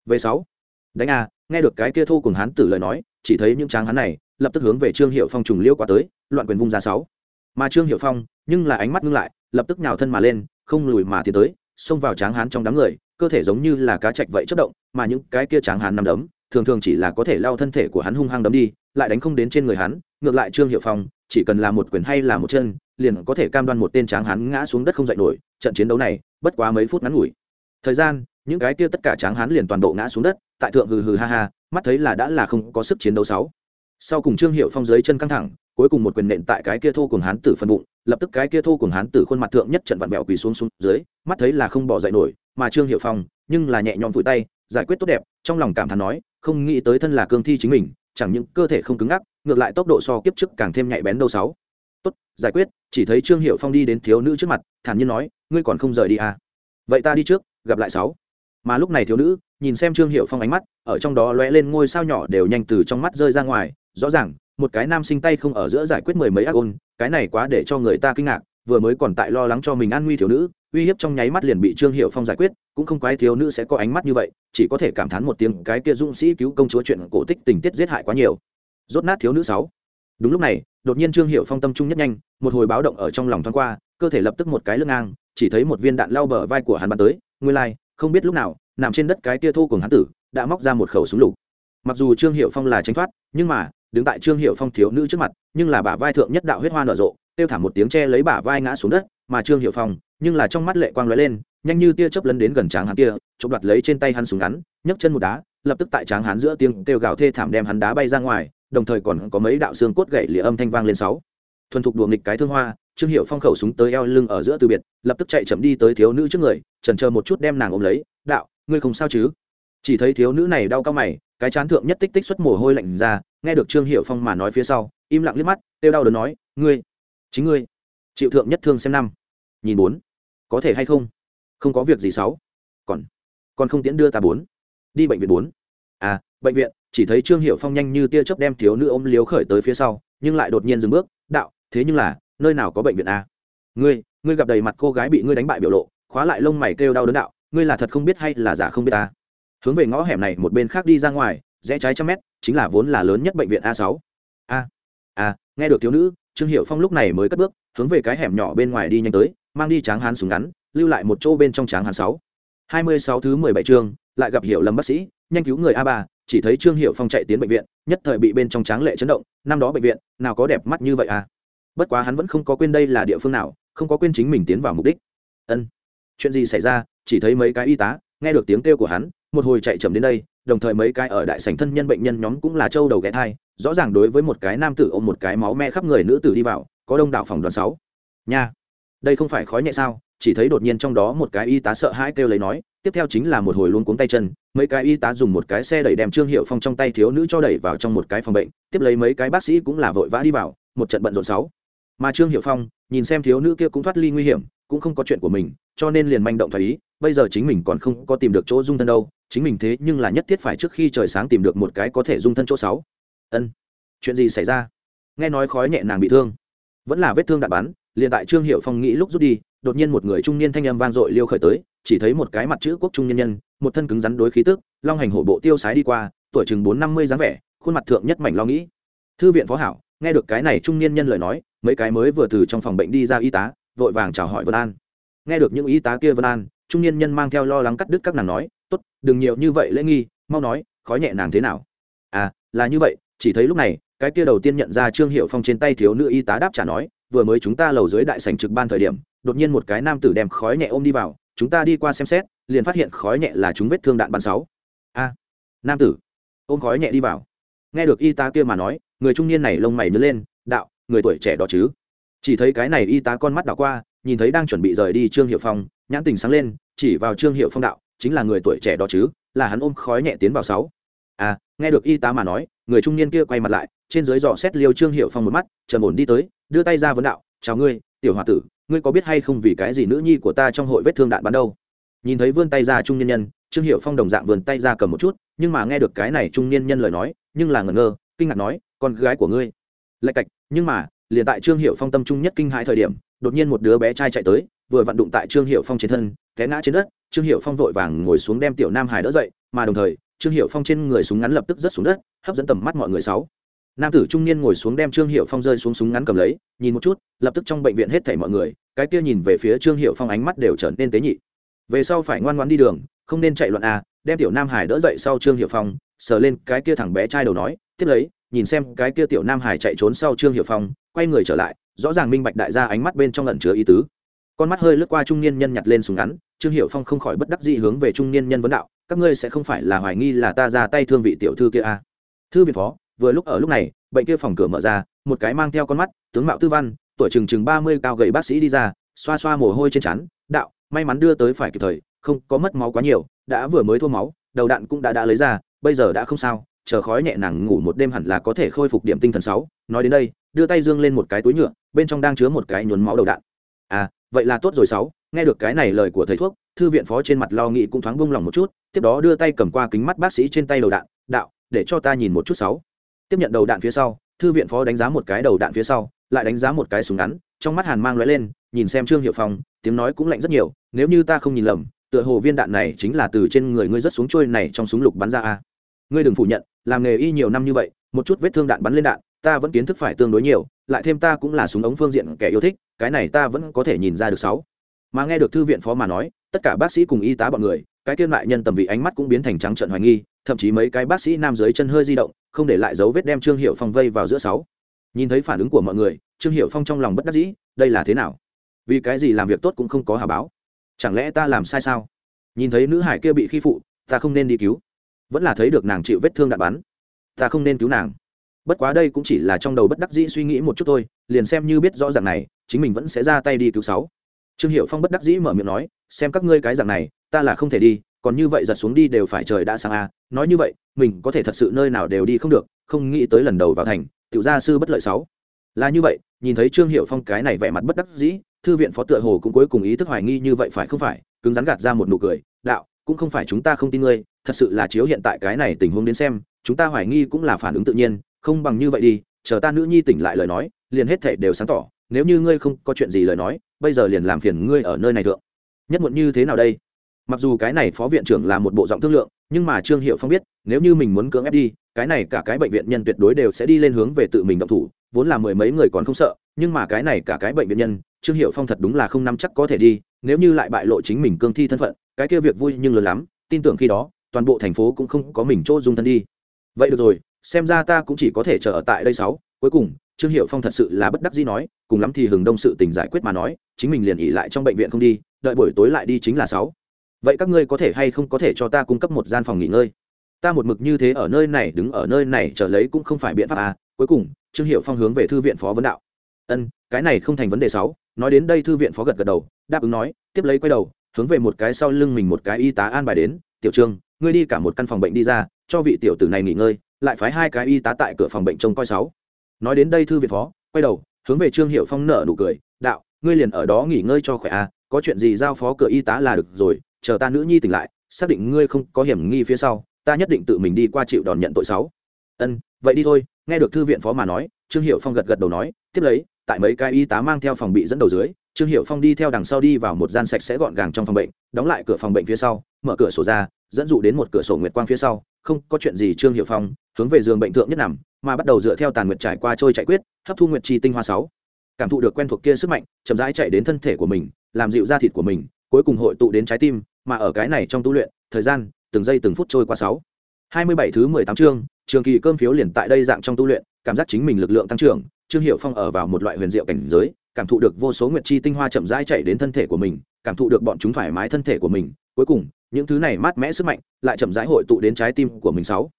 Về sáu đánh à, nghe được cái kia thô cùng hán tử lời nói chỉ thấy những tráng hán này lập tức hướng về trương hiệu phong trùng liêu qua tới loạn quyền vung ra sáu. Mà trương hiệu phong nhưng là ánh mắt ngưng lại lập tức nhào thân mà lên không lùi mà tiến tới xông vào tráng hán trong đám người, cơ thể giống như là cá chạch vậy chất động, mà những cái kia tráng hán nằm đấm, thường thường chỉ là có thể lao thân thể của hắn hung hăng đấm đi, lại đánh không đến trên người hắn, ngược lại trương hiệu phong, chỉ cần là một quyền hay là một chân, liền có thể cam đoan một tên tráng hán ngã xuống đất không dậy nổi, trận chiến đấu này, bất quá mấy phút ngắn ngủi. Thời gian, những cái kia tất cả tráng hán liền toàn bộ ngã xuống đất, tại thượng hừ hừ ha ha, mắt thấy là đã là không có sức chiến đấu sáu. Sau cùng trương hiệu phong dưới chân căng thẳng cuối cùng một quyền nện tại cái kia thô cùng hán tử phân bụng, lập tức cái kia thô cùng hán tử khuôn mặt thượng nhất trận vặn vẹo quỳ xuống xuống dưới, mắt thấy là không bỏ dậy nổi, mà trương hiệu phong, nhưng là nhẹ nhõm vùi tay, giải quyết tốt đẹp, trong lòng cảm thán nói, không nghĩ tới thân là cương thi chính mình, chẳng những cơ thể không cứng ngắc, ngược lại tốc độ so kiếp trước càng thêm nhạy bén đâu sáu. Tốt, giải quyết, chỉ thấy trương hiệu phong đi đến thiếu nữ trước mặt, thản nhiên nói, ngươi còn không rời đi à? Vậy ta đi trước, gặp lại sáu. Mà lúc này thiếu nữ, nhìn xem trương hiệu phong ánh mắt, ở trong đó lóe lên ngôi sao nhỏ đều nhanh từ trong mắt rơi ra ngoài, rõ ràng một cái nam sinh tay không ở giữa giải quyết mười mấy ác ôn, cái này quá để cho người ta kinh ngạc, vừa mới còn tại lo lắng cho mình an nguy thiếu nữ, uy hiếp trong nháy mắt liền bị trương hiệu phong giải quyết, cũng không quái thiếu nữ sẽ có ánh mắt như vậy, chỉ có thể cảm thán một tiếng, cái kia dũng sĩ cứu công chúa chuyện cổ tích tình tiết giết hại quá nhiều. Rốt nát thiếu nữ sáu. Đúng lúc này, đột nhiên trương hiệu phong tâm trung nhất nhanh, một hồi báo động ở trong lòng thoáng qua, cơ thể lập tức một cái lưng ngang, chỉ thấy một viên đạn lao bờ vai của hắn bắn tới, nguyên lai, không biết lúc nào, nằm trên đất cái kia thô cùng hắn tử, đã móc ra một khẩu súng lục. Mặc dù trương hiệu phong là tránh thoát, nhưng mà đứng tại trương hiệu phong thiếu nữ trước mặt, nhưng là bả vai thượng nhất đạo huyết hoa nở rộ tiêu thảm một tiếng tre lấy bả vai ngã xuống đất, mà trương hiệu phong, nhưng là trong mắt lệ quang lóe lên, nhanh như tia chớp lấn đến gần tráng hắn kia, chụp đoạt lấy trên tay hắn súng ngắn, nhấc chân một đá, lập tức tại tráng hắn giữa tiếng kêu gào thê thảm đem hắn đá bay ra ngoài, đồng thời còn có mấy đạo xương cốt gậy lìa âm thanh vang lên sáu. Thuần thục đùa nghịch cái thương hoa, trương hiệu phong khẩu súng tới eo lưng ở giữa từ biệt, lập tức chạy chậm đi tới thiếu nữ trước người trần chờ một chút đem nàng ôm lấy, đạo, ngươi không sao chứ? Chỉ thấy thiếu nữ này đau cao mày cái chán thượng nhất tích tích xuất mồ hôi lạnh ra, nghe được trương hiệu phong mà nói phía sau, im lặng liếc mắt têu đau đớn nói, ngươi, chính ngươi, chịu thượng nhất thương xem năm, nhìn bốn, có thể hay không? Không có việc gì xấu còn còn không tiễn đưa ta bốn, đi bệnh viện bốn. À bệnh viện, chỉ thấy trương hiệu phong nhanh như tia chớp đem thiếu nữ ôm liếu khởi tới phía sau, nhưng lại đột nhiên dừng bước, đạo, thế nhưng là, nơi nào có bệnh viện à? ngươi ngươi gặp đầy mặt cô gái bị ngươi đánh bại biểu lộ, khóa lại lông mày kêu đau đớn đạo, ngươi là thật không biết hay là giả không biết ta? Hướng về ngõ hẻm này một bên khác đi ra ngoài, rẽ trái trăm mét, chính là vốn là lớn nhất bệnh viện a sáu. A a nghe được thiếu nữ, trương hiệu phong lúc này mới cất bước, hướng về cái hẻm nhỏ bên ngoài đi nhanh tới, mang đi tráng hán súng ngắn, lưu lại một chỗ bên trong tráng hán sáu. Hai mươi sáu thứ mười bảy chương, lại gặp hiểu lầm bác sĩ, nhanh cứu người a ba, chỉ thấy trương hiệu phong chạy tiến bệnh viện, nhất thời bị bên trong tráng lệ chấn động, năm đó bệnh viện, nào có đẹp mắt như vậy à? Bất quá hắn vẫn không có quên đây là địa phương nào, không có quên chính mình tiến vào mục đích. Ân, chuyện gì xảy ra? Chỉ thấy mấy cái y tá, nghe được tiếng kêu của hắn một hồi chạy chậm đến đây, đồng thời mấy cái ở đại sảnh thân nhân bệnh nhân nhóm cũng là châu đầu ghé thai, rõ ràng đối với một cái nam tử ôm một cái máu me khắp người nữ tử đi vào, có đông đảo phòng đoàn sáu. Nha, đây không phải khói nhẹ sao? Chỉ thấy đột nhiên trong đó một cái y tá sợ hãi kêu lấy nói, tiếp theo chính là một hồi luôn cuống tay chân, mấy cái y tá dùng một cái xe đẩy đem trương hiệu phong trong tay thiếu nữ cho đẩy vào trong một cái phòng bệnh, tiếp lấy mấy cái bác sĩ cũng là vội vã đi vào, một trận bận rộn sáu. Mà trương hiệu phong, nhìn xem thiếu nữ kia cũng thoát ly nguy hiểm, cũng không có chuyện của mình, cho nên liền manh động thoái ý, bây giờ chính mình còn không có tìm được chỗ dung thân đâu chính mình thế nhưng là nhất thiết phải trước khi trời sáng tìm được một cái có thể dung thân chỗ sáu. Ân, chuyện gì xảy ra? Nghe nói khói nhẹ nàng bị thương. Vẫn là vết thương đạn bắn, liền tại trương hiệu phong nghĩ lúc rút đi, đột nhiên một người trung niên thanh âm vang dội liêu khởi tới, chỉ thấy một cái mặt chữ quốc trung nhân nhân, một thân cứng rắn đối khí tức, long hành hổ bộ tiêu sái đi qua, tuổi chừng bốn năm mươi dáng vẻ, khuôn mặt thượng nhất mảnh lo nghĩ. Thư viện phó hảo, nghe được cái này trung niên nhân lời nói, mấy cái mới vừa từ trong phòng bệnh đi ra y tá, vội vàng chào hỏi vân an. Nghe được những y tá kia vân an, trung niên nhân mang theo lo lắng cắt đứt các nàng nói tốt, đừng nhiều như vậy lễ nghi, mau nói, khói nhẹ nàng thế nào? À là như vậy, chỉ thấy lúc này, cái kia đầu tiên nhận ra trương hiệu phong trên tay thiếu nữ y tá đáp trả nói, vừa mới chúng ta lầu dưới đại sành trực ban thời điểm, đột nhiên một cái nam tử đem khói nhẹ ôm đi vào, chúng ta đi qua xem xét, liền phát hiện khói nhẹ là chúng vết thương đạn bắn sáu. A, nam tử, ôm khói nhẹ đi vào. Nghe được y tá kia mà nói, người trung niên này lông mày nhớ lên, đạo, người tuổi trẻ đó chứ? Chỉ thấy cái này y tá con mắt đảo qua, nhìn thấy đang chuẩn bị rời đi trương hiệu phong, nhãn tình sáng lên, chỉ vào trương hiệu phong đạo chính là người tuổi trẻ đó chứ, là hắn ôm khói nhẹ tiến vào sáu. À nghe được y tá mà nói, người trung niên kia quay mặt lại, trên dưới dò xét liêu trương hiệu phong một mắt, trầm ổn đi tới, đưa tay ra vấn đạo, chào ngươi, tiểu hòa tử, ngươi có biết hay không vì cái gì nữ nhi của ta trong hội vết thương đạn bắn đâu? Nhìn thấy vươn tay ra trung niên nhân, trương hiệu phong đồng dạng vươn tay ra cầm một chút, nhưng mà nghe được cái này trung niên nhân lời nói, nhưng là ngẩn ngơ, kinh ngạc nói, con gái của ngươi. Lạch cạch, nhưng mà, liền tại trương hiệu phong tâm trung nhất kinh hãi thời điểm, đột nhiên một đứa bé trai chạy tới, vừa vặn đụng tại trương hiệu phong trên thân té ngã trên đất trương hiệu phong vội vàng ngồi xuống đem tiểu nam hải đỡ dậy mà đồng thời trương hiệu phong trên người súng ngắn lập tức rớt xuống đất hấp dẫn tầm mắt mọi người sáu. Nam tử trung niên ngồi xuống đem trương hiệu phong rơi xuống súng ngắn cầm lấy nhìn một chút lập tức trong bệnh viện hết thảy mọi người cái kia nhìn về phía trương hiệu phong ánh mắt đều trở nên tế nhị. Về sau phải ngoan ngoan đi đường không nên chạy loạn à, đem tiểu nam hải đỡ dậy sau trương hiệu phong sờ lên cái kia thằng bé trai đầu nói tiếp lấy nhìn xem cái kia tiểu nam hải chạy trốn sau trương hiệu phong quay người trở lại rõ ràng minh bạch đại gia ánh mắt bên trong lẩn chứa ý tứ con mắt hơi lướt qua trung niên nhân nhặt lên súng ngắn, trương hiệu phong không khỏi bất đắc dĩ hướng về trung niên nhân vấn đạo, các ngươi sẽ không phải là hoài nghi là ta ra tay thương vị tiểu thư kia à. thư viện phó, vừa lúc ở lúc này, bệnh kia phòng cửa mở ra, một cái mang theo con mắt, tướng mạo tư văn, tuổi chừng chừng ba mươi cao gầy bác sĩ đi ra, xoa xoa mồ hôi trên chắn đạo, may mắn đưa tới phải kịp thời, không có mất máu quá nhiều, đã vừa mới thua máu, đầu đạn cũng đã đã lấy ra, bây giờ đã không sao, chờ khói nhẹ nàng ngủ một đêm hẳn là có thể khôi phục điểm tinh thần sáu nói đến đây, đưa tay dương lên một cái túi nhựa, bên trong đang chứa một cái nhuốm máu đầu đạn à vậy là tốt rồi sáu, nghe được cái này lời của thầy thuốc, thư viện phó trên mặt lo nghĩ cũng thoáng buông lòng một chút, tiếp đó đưa tay cầm qua kính mắt bác sĩ trên tay đầu đạn, đạo, để cho ta nhìn một chút sáu. Tiếp nhận đầu đạn phía sau, thư viện phó đánh giá một cái đầu đạn phía sau, lại đánh giá một cái súng ngắn, trong mắt hàn mang lóe lên, nhìn xem trương hiệu phong, tiếng nói cũng lạnh rất nhiều, nếu như ta không nhìn lầm, tựa hồ viên đạn này chính là từ trên người ngươi rất xuống trôi này trong súng lục bắn ra a. Ngươi đừng phủ nhận, làm nghề y nhiều năm như vậy, một chút vết thương đạn bắn lên đạn ta vẫn kiến thức phải tương đối nhiều, lại thêm ta cũng là súng ống phương diện kẻ yêu thích, cái này ta vẫn có thể nhìn ra được sáu. Mà nghe được thư viện phó mà nói, tất cả bác sĩ cùng y tá bọn người, cái kiêm lại nhân tầm vị ánh mắt cũng biến thành trắng trợn hoài nghi, thậm chí mấy cái bác sĩ nam dưới chân hơi di động, không để lại dấu vết đem trương hiệu phong vây vào giữa sáu. Nhìn thấy phản ứng của mọi người, trương hiệu phong trong lòng bất đắc dĩ, đây là thế nào? Vì cái gì làm việc tốt cũng không có hà báo? Chẳng lẽ ta làm sai sao? Nhìn thấy nữ hải kia bị khi phụ, ta không nên đi cứu. Vẫn là thấy được nàng chịu vết thương đạn bắn. Ta không nên cứu nàng bất quá đây cũng chỉ là trong đầu bất đắc dĩ suy nghĩ một chút thôi, liền xem như biết rõ ràng này, chính mình vẫn sẽ ra tay đi cứu sáu trương hiệu phong bất đắc dĩ mở miệng nói, xem các ngươi cái dạng này, ta là không thể đi, còn như vậy giật xuống đi đều phải trời đã sáng a à. nói như vậy, mình có thể thật sự nơi nào đều đi không được, không nghĩ tới lần đầu vào thành, tiểu gia sư bất lợi sáu là như vậy, nhìn thấy trương hiệu phong cái này vẻ mặt bất đắc dĩ, thư viện phó tựa hồ cũng cuối cùng ý thức hoài nghi như vậy phải không phải, cứng rắn gạt ra một nụ cười, đạo, cũng không phải chúng ta không tin ngươi, thật sự là chiếu hiện tại cái này tình huống đến xem, chúng ta hoài nghi cũng là phản ứng tự nhiên không bằng như vậy đi, chờ ta nữ nhi tỉnh lại lời nói, liền hết thể đều sáng tỏ, nếu như ngươi không có chuyện gì lời nói, bây giờ liền làm phiền ngươi ở nơi này thượng. Nhất muộn như thế nào đây? Mặc dù cái này phó viện trưởng là một bộ giọng thương lượng, nhưng mà trương hiệu phong biết, nếu như mình muốn cưỡng ép đi, cái này cả cái bệnh viện nhân tuyệt đối đều sẽ đi lên hướng về tự mình động thủ, vốn là mười mấy người còn không sợ, nhưng mà cái này cả cái bệnh viện nhân, trương hiệu phong thật đúng là không nắm chắc có thể đi, nếu như lại bại lộ chính mình cương thi thân phận, cái kia việc vui nhưng lớn lắm, tin tưởng khi đó, toàn bộ thành phố cũng không có mình chỗ dung thân đi. Vậy được rồi xem ra ta cũng chỉ có thể chờ ở tại đây sáu. Cuối cùng, trương hiệu phong thật sự là bất đắc dĩ nói, cùng lắm thì hừng đông sự tình giải quyết mà nói, chính mình liền ỉ lại trong bệnh viện không đi, đợi buổi tối lại đi chính là sáu. Vậy các ngươi có thể hay không có thể cho ta cung cấp một gian phòng nghỉ ngơi? Ta một mực như thế ở nơi này, đứng ở nơi này chờ lấy cũng không phải biện pháp à. Cuối cùng, trương hiệu phong hướng về thư viện phó vấn đạo. Ân, cái này không thành vấn đề sáu. Nói đến đây thư viện phó gật gật đầu, đáp ứng nói, tiếp lấy quay đầu, hướng về một cái sau lưng mình một cái y tá an bài đến. Tiểu trương, ngươi đi cả một căn phòng bệnh đi ra, cho vị tiểu tử này nghỉ ngơi lại phái hai cái y tá tại cửa phòng bệnh trông coi sáu. Nói đến đây thư viện phó, quay đầu, hướng về trương hiệu phong nở nụ cười, đạo, ngươi liền ở đó nghỉ ngơi cho khỏe a, có chuyện gì giao phó cửa y tá là được rồi, chờ ta nữ nhi tỉnh lại, xác định ngươi không có hiểm nghi phía sau, ta nhất định tự mình đi qua chịu đòn nhận tội sáu. Ân, vậy đi thôi. Nghe được thư viện phó mà nói, trương hiệu phong gật gật đầu nói, tiếp lấy, tại mấy cái y tá mang theo phòng bị dẫn đầu dưới trương hiệu phong đi theo đằng sau đi vào một gian sạch sẽ gọn gàng trong phòng bệnh, đóng lại cửa phòng bệnh phía sau, mở cửa sổ ra, dẫn dụ đến một cửa sổ nguyệt quang phía sau. Không có chuyện gì, trương hiệu phong, hướng về giường bệnh thượng nhất nằm, mà bắt đầu dựa theo tàn nguyệt trải qua trôi chạy quyết, hấp thu nguyệt chi tinh hoa sáu. Cảm thụ được quen thuộc kia sức mạnh, chậm rãi chạy đến thân thể của mình, làm dịu da thịt của mình, cuối cùng hội tụ đến trái tim, mà ở cái này trong tu luyện, thời gian, từng giây từng phút trôi qua sáu. Hai mươi bảy thứ mười tám chương, trường kỳ cơm phiếu liền tại đây dạng trong tu luyện, cảm giác chính mình lực lượng tăng trưởng, trương hiệu phong ở vào một loại huyền diệu cảnh giới cảm thụ được vô số nguyệt chi tinh hoa chậm rãi chạy đến thân thể của mình, cảm thụ được bọn chúng thoải mái thân thể của mình. Cuối cùng, những thứ này mát mẽ sức mạnh lại chậm rãi hội tụ đến trái tim của mình sáu.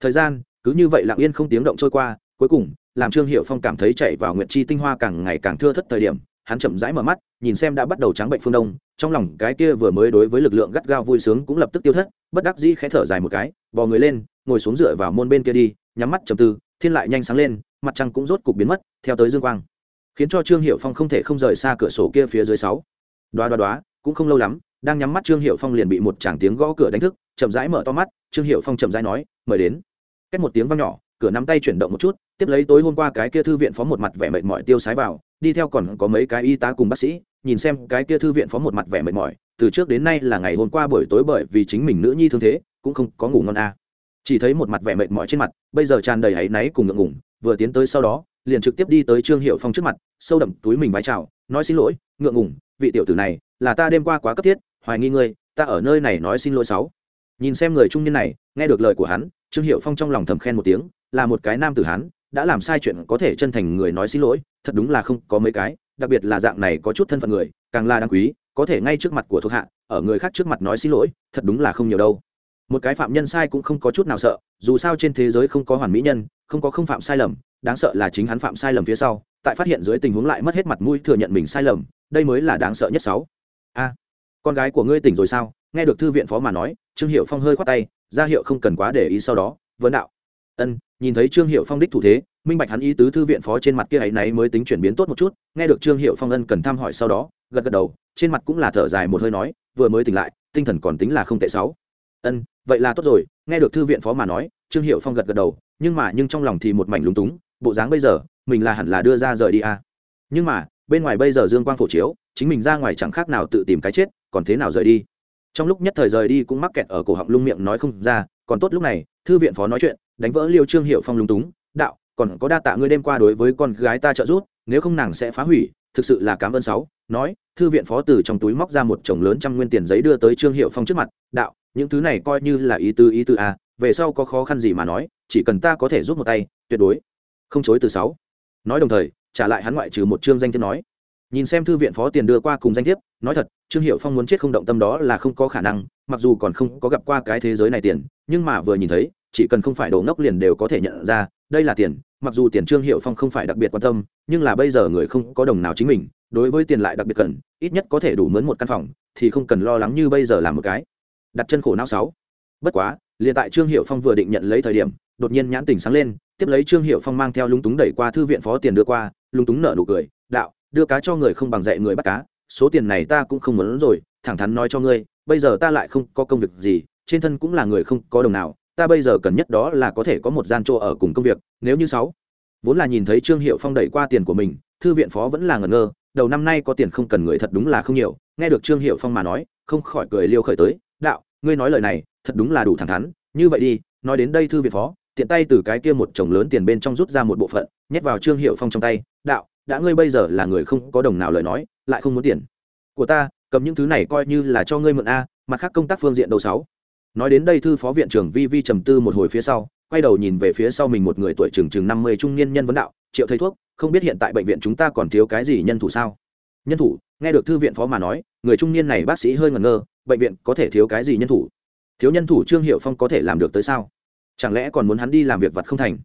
Thời gian, cứ như vậy lặng yên không tiếng động trôi qua, cuối cùng, làm trương hiệu phong cảm thấy chạy vào nguyệt chi tinh hoa càng ngày càng thưa thất thời điểm, hắn chậm rãi mở mắt, nhìn xem đã bắt đầu trắng bệnh phương đông, trong lòng cái kia vừa mới đối với lực lượng gắt gao vui sướng cũng lập tức tiêu thất, bất đắc dĩ khẽ thở dài một cái, bò người lên, ngồi xuống dựa vào môn bên kia đi, nhắm mắt trầm tư, thiên lại nhanh sáng lên, mặt trăng cũng rốt cục biến mất, theo tới dương quang khiến cho trương hiệu phong không thể không rời xa cửa sổ kia phía dưới sáu đoá đoá đoá, cũng không lâu lắm, đang nhắm mắt trương hiệu phong liền bị một chàng tiếng gõ cửa đánh thức, chậm rãi mở to mắt, trương hiệu phong chậm rãi nói, mời đến cách một tiếng vang nhỏ, cửa nắm tay chuyển động một chút, tiếp lấy tối hôm qua cái kia thư viện phó một mặt vẻ mệt mỏi tiêu sái vào, đi theo còn có mấy cái y tá cùng bác sĩ, nhìn xem cái kia thư viện phó một mặt vẻ mệt mỏi, từ trước đến nay là ngày hôm qua buổi tối bởi vì chính mình nữ nhi thương thế, cũng không có ngủ ngon a à. chỉ thấy một mặt vẻ mệt mỏi trên mặt, bây giờ tràn đầy áy náy cùng ngượng ngủng vừa tiến tới sau đó liền trực tiếp đi tới trương hiệu phong trước mặt, sâu đậm túi mình vái chào, nói xin lỗi, ngượng ngủng vị tiểu tử này, là ta đêm qua quá cấp thiết, hoài nghi ngươi, ta ở nơi này nói xin lỗi sáu. Nhìn xem người trung niên này, nghe được lời của hắn, trương hiệu phong trong lòng thầm khen một tiếng, là một cái nam tử hắn đã làm sai chuyện có thể chân thành người nói xin lỗi, thật đúng là không có mấy cái, đặc biệt là dạng này có chút thân phận người, càng là đáng quý, có thể ngay trước mặt của thuộc hạ, ở người khác trước mặt nói xin lỗi, thật đúng là không nhiều đâu. Một cái phạm nhân sai cũng không có chút nào sợ, dù sao trên thế giới không có hoàn mỹ nhân, không có không phạm sai lầm đáng sợ là chính hắn phạm sai lầm phía sau, tại phát hiện dưới tình huống lại mất hết mặt mũi thừa nhận mình sai lầm, đây mới là đáng sợ nhất sáu. A, con gái của ngươi tỉnh rồi sao? Nghe được thư viện phó mà nói, trương hiệu phong hơi khoát tay, ra hiệu không cần quá để ý sau đó vấn đạo. Ân, nhìn thấy trương hiệu phong đích thủ thế, minh bạch hắn ý tứ thư viện phó trên mặt kia ấy náy mới tính chuyển biến tốt một chút, nghe được trương hiệu phong ân cần thăm hỏi sau đó, gật gật đầu, trên mặt cũng là thở dài một hơi nói, vừa mới tỉnh lại, tinh thần còn tính là không tệ sáu. Ân, vậy là tốt rồi, nghe được thư viện phó mà nói, trương hiệu phong gật gật đầu, nhưng mà nhưng trong lòng thì một mảnh lúng túng bộ dáng bây giờ, mình là hẳn là đưa ra rời đi à. nhưng mà, bên ngoài bây giờ dương quang phổ chiếu, chính mình ra ngoài chẳng khác nào tự tìm cái chết, còn thế nào rời đi? Trong lúc nhất thời rời đi cũng mắc kẹt ở cổ họng lung miệng nói không ra, còn tốt lúc này, thư viện phó nói chuyện, đánh vỡ liêu trương hiệu phong lung túng, đạo, còn có đa tạ ngươi đêm qua đối với con gái ta trợ giúp, nếu không nàng sẽ phá hủy, thực sự là cảm ơn sáu. Nói, thư viện phó từ trong túi móc ra một chồng lớn trăm nguyên tiền giấy đưa tới trương hiệu phong trước mặt, đạo, những thứ này coi như là ý tư ý tư a về sau có khó khăn gì mà nói, chỉ cần ta có thể giúp một tay, tuyệt đối không chối từ sáu. Nói đồng thời, trả lại hắn ngoại trừ một chương danh thiếp nói. Nhìn xem thư viện phó tiền đưa qua cùng danh thiếp, nói thật, trương hiệu phong muốn chết không động tâm đó là không có khả năng, mặc dù còn không có gặp qua cái thế giới này tiền, nhưng mà vừa nhìn thấy, chỉ cần không phải đồ ngốc liền đều có thể nhận ra, đây là tiền, mặc dù tiền trương hiệu phong không phải đặc biệt quan tâm, nhưng là bây giờ người không có đồng nào chính mình, đối với tiền lại đặc biệt cần, ít nhất có thể đủ mướn một căn phòng, thì không cần lo lắng như bây giờ làm một cái. Đặt chân khổ não sáu. Bất quá, liền tại trương hiệu phong vừa định nhận lấy thời điểm, đột nhiên nhãn tình sáng lên tiếp lấy trương hiệu phong mang theo lúng túng đẩy qua thư viện phó tiền đưa qua, lúng túng nợ nụ cười, đạo, đưa cá cho người không bằng dạy người bắt cá, số tiền này ta cũng không muốn rồi, thẳng thắn nói cho ngươi, bây giờ ta lại không có công việc gì, trên thân cũng là người không có đồng nào, ta bây giờ cần nhất đó là có thể có một gian chỗ ở cùng công việc, nếu như sáu. Vốn là nhìn thấy trương hiệu phong đẩy qua tiền của mình, thư viện phó vẫn là ngẩn ngơ, đầu năm nay có tiền không cần người thật đúng là không nhiều, nghe được trương hiệu phong mà nói, không khỏi cười liêu khởi tới, đạo, ngươi nói lời này, thật đúng là đủ thẳng thắn, như vậy đi, nói đến đây thư viện phó tiện tay từ cái kia một chồng lớn tiền bên trong rút ra một bộ phận, nhét vào trương hiệu phong trong tay, đạo, đã ngươi bây giờ là người không có đồng nào lời nói, lại không muốn tiền. Của ta, cầm những thứ này coi như là cho ngươi mượn a, mặt khác công tác phương diện đầu sáu. Nói đến đây thư phó viện trưởng vi vi trầm tư một hồi phía sau, quay đầu nhìn về phía sau mình một người tuổi chừng chừng năm mươi trung niên nhân vấn đạo, triệu thầy thuốc, không biết hiện tại bệnh viện chúng ta còn thiếu cái gì nhân thủ sao? Nhân thủ? Nghe được thư viện phó mà nói, người trung niên này bác sĩ hơi ngẩn ngơ, bệnh viện có thể thiếu cái gì nhân thủ? Thiếu nhân thủ trương hiệu phong có thể làm được tới sao? Chẳng lẽ còn muốn hắn đi làm việc vật không thành?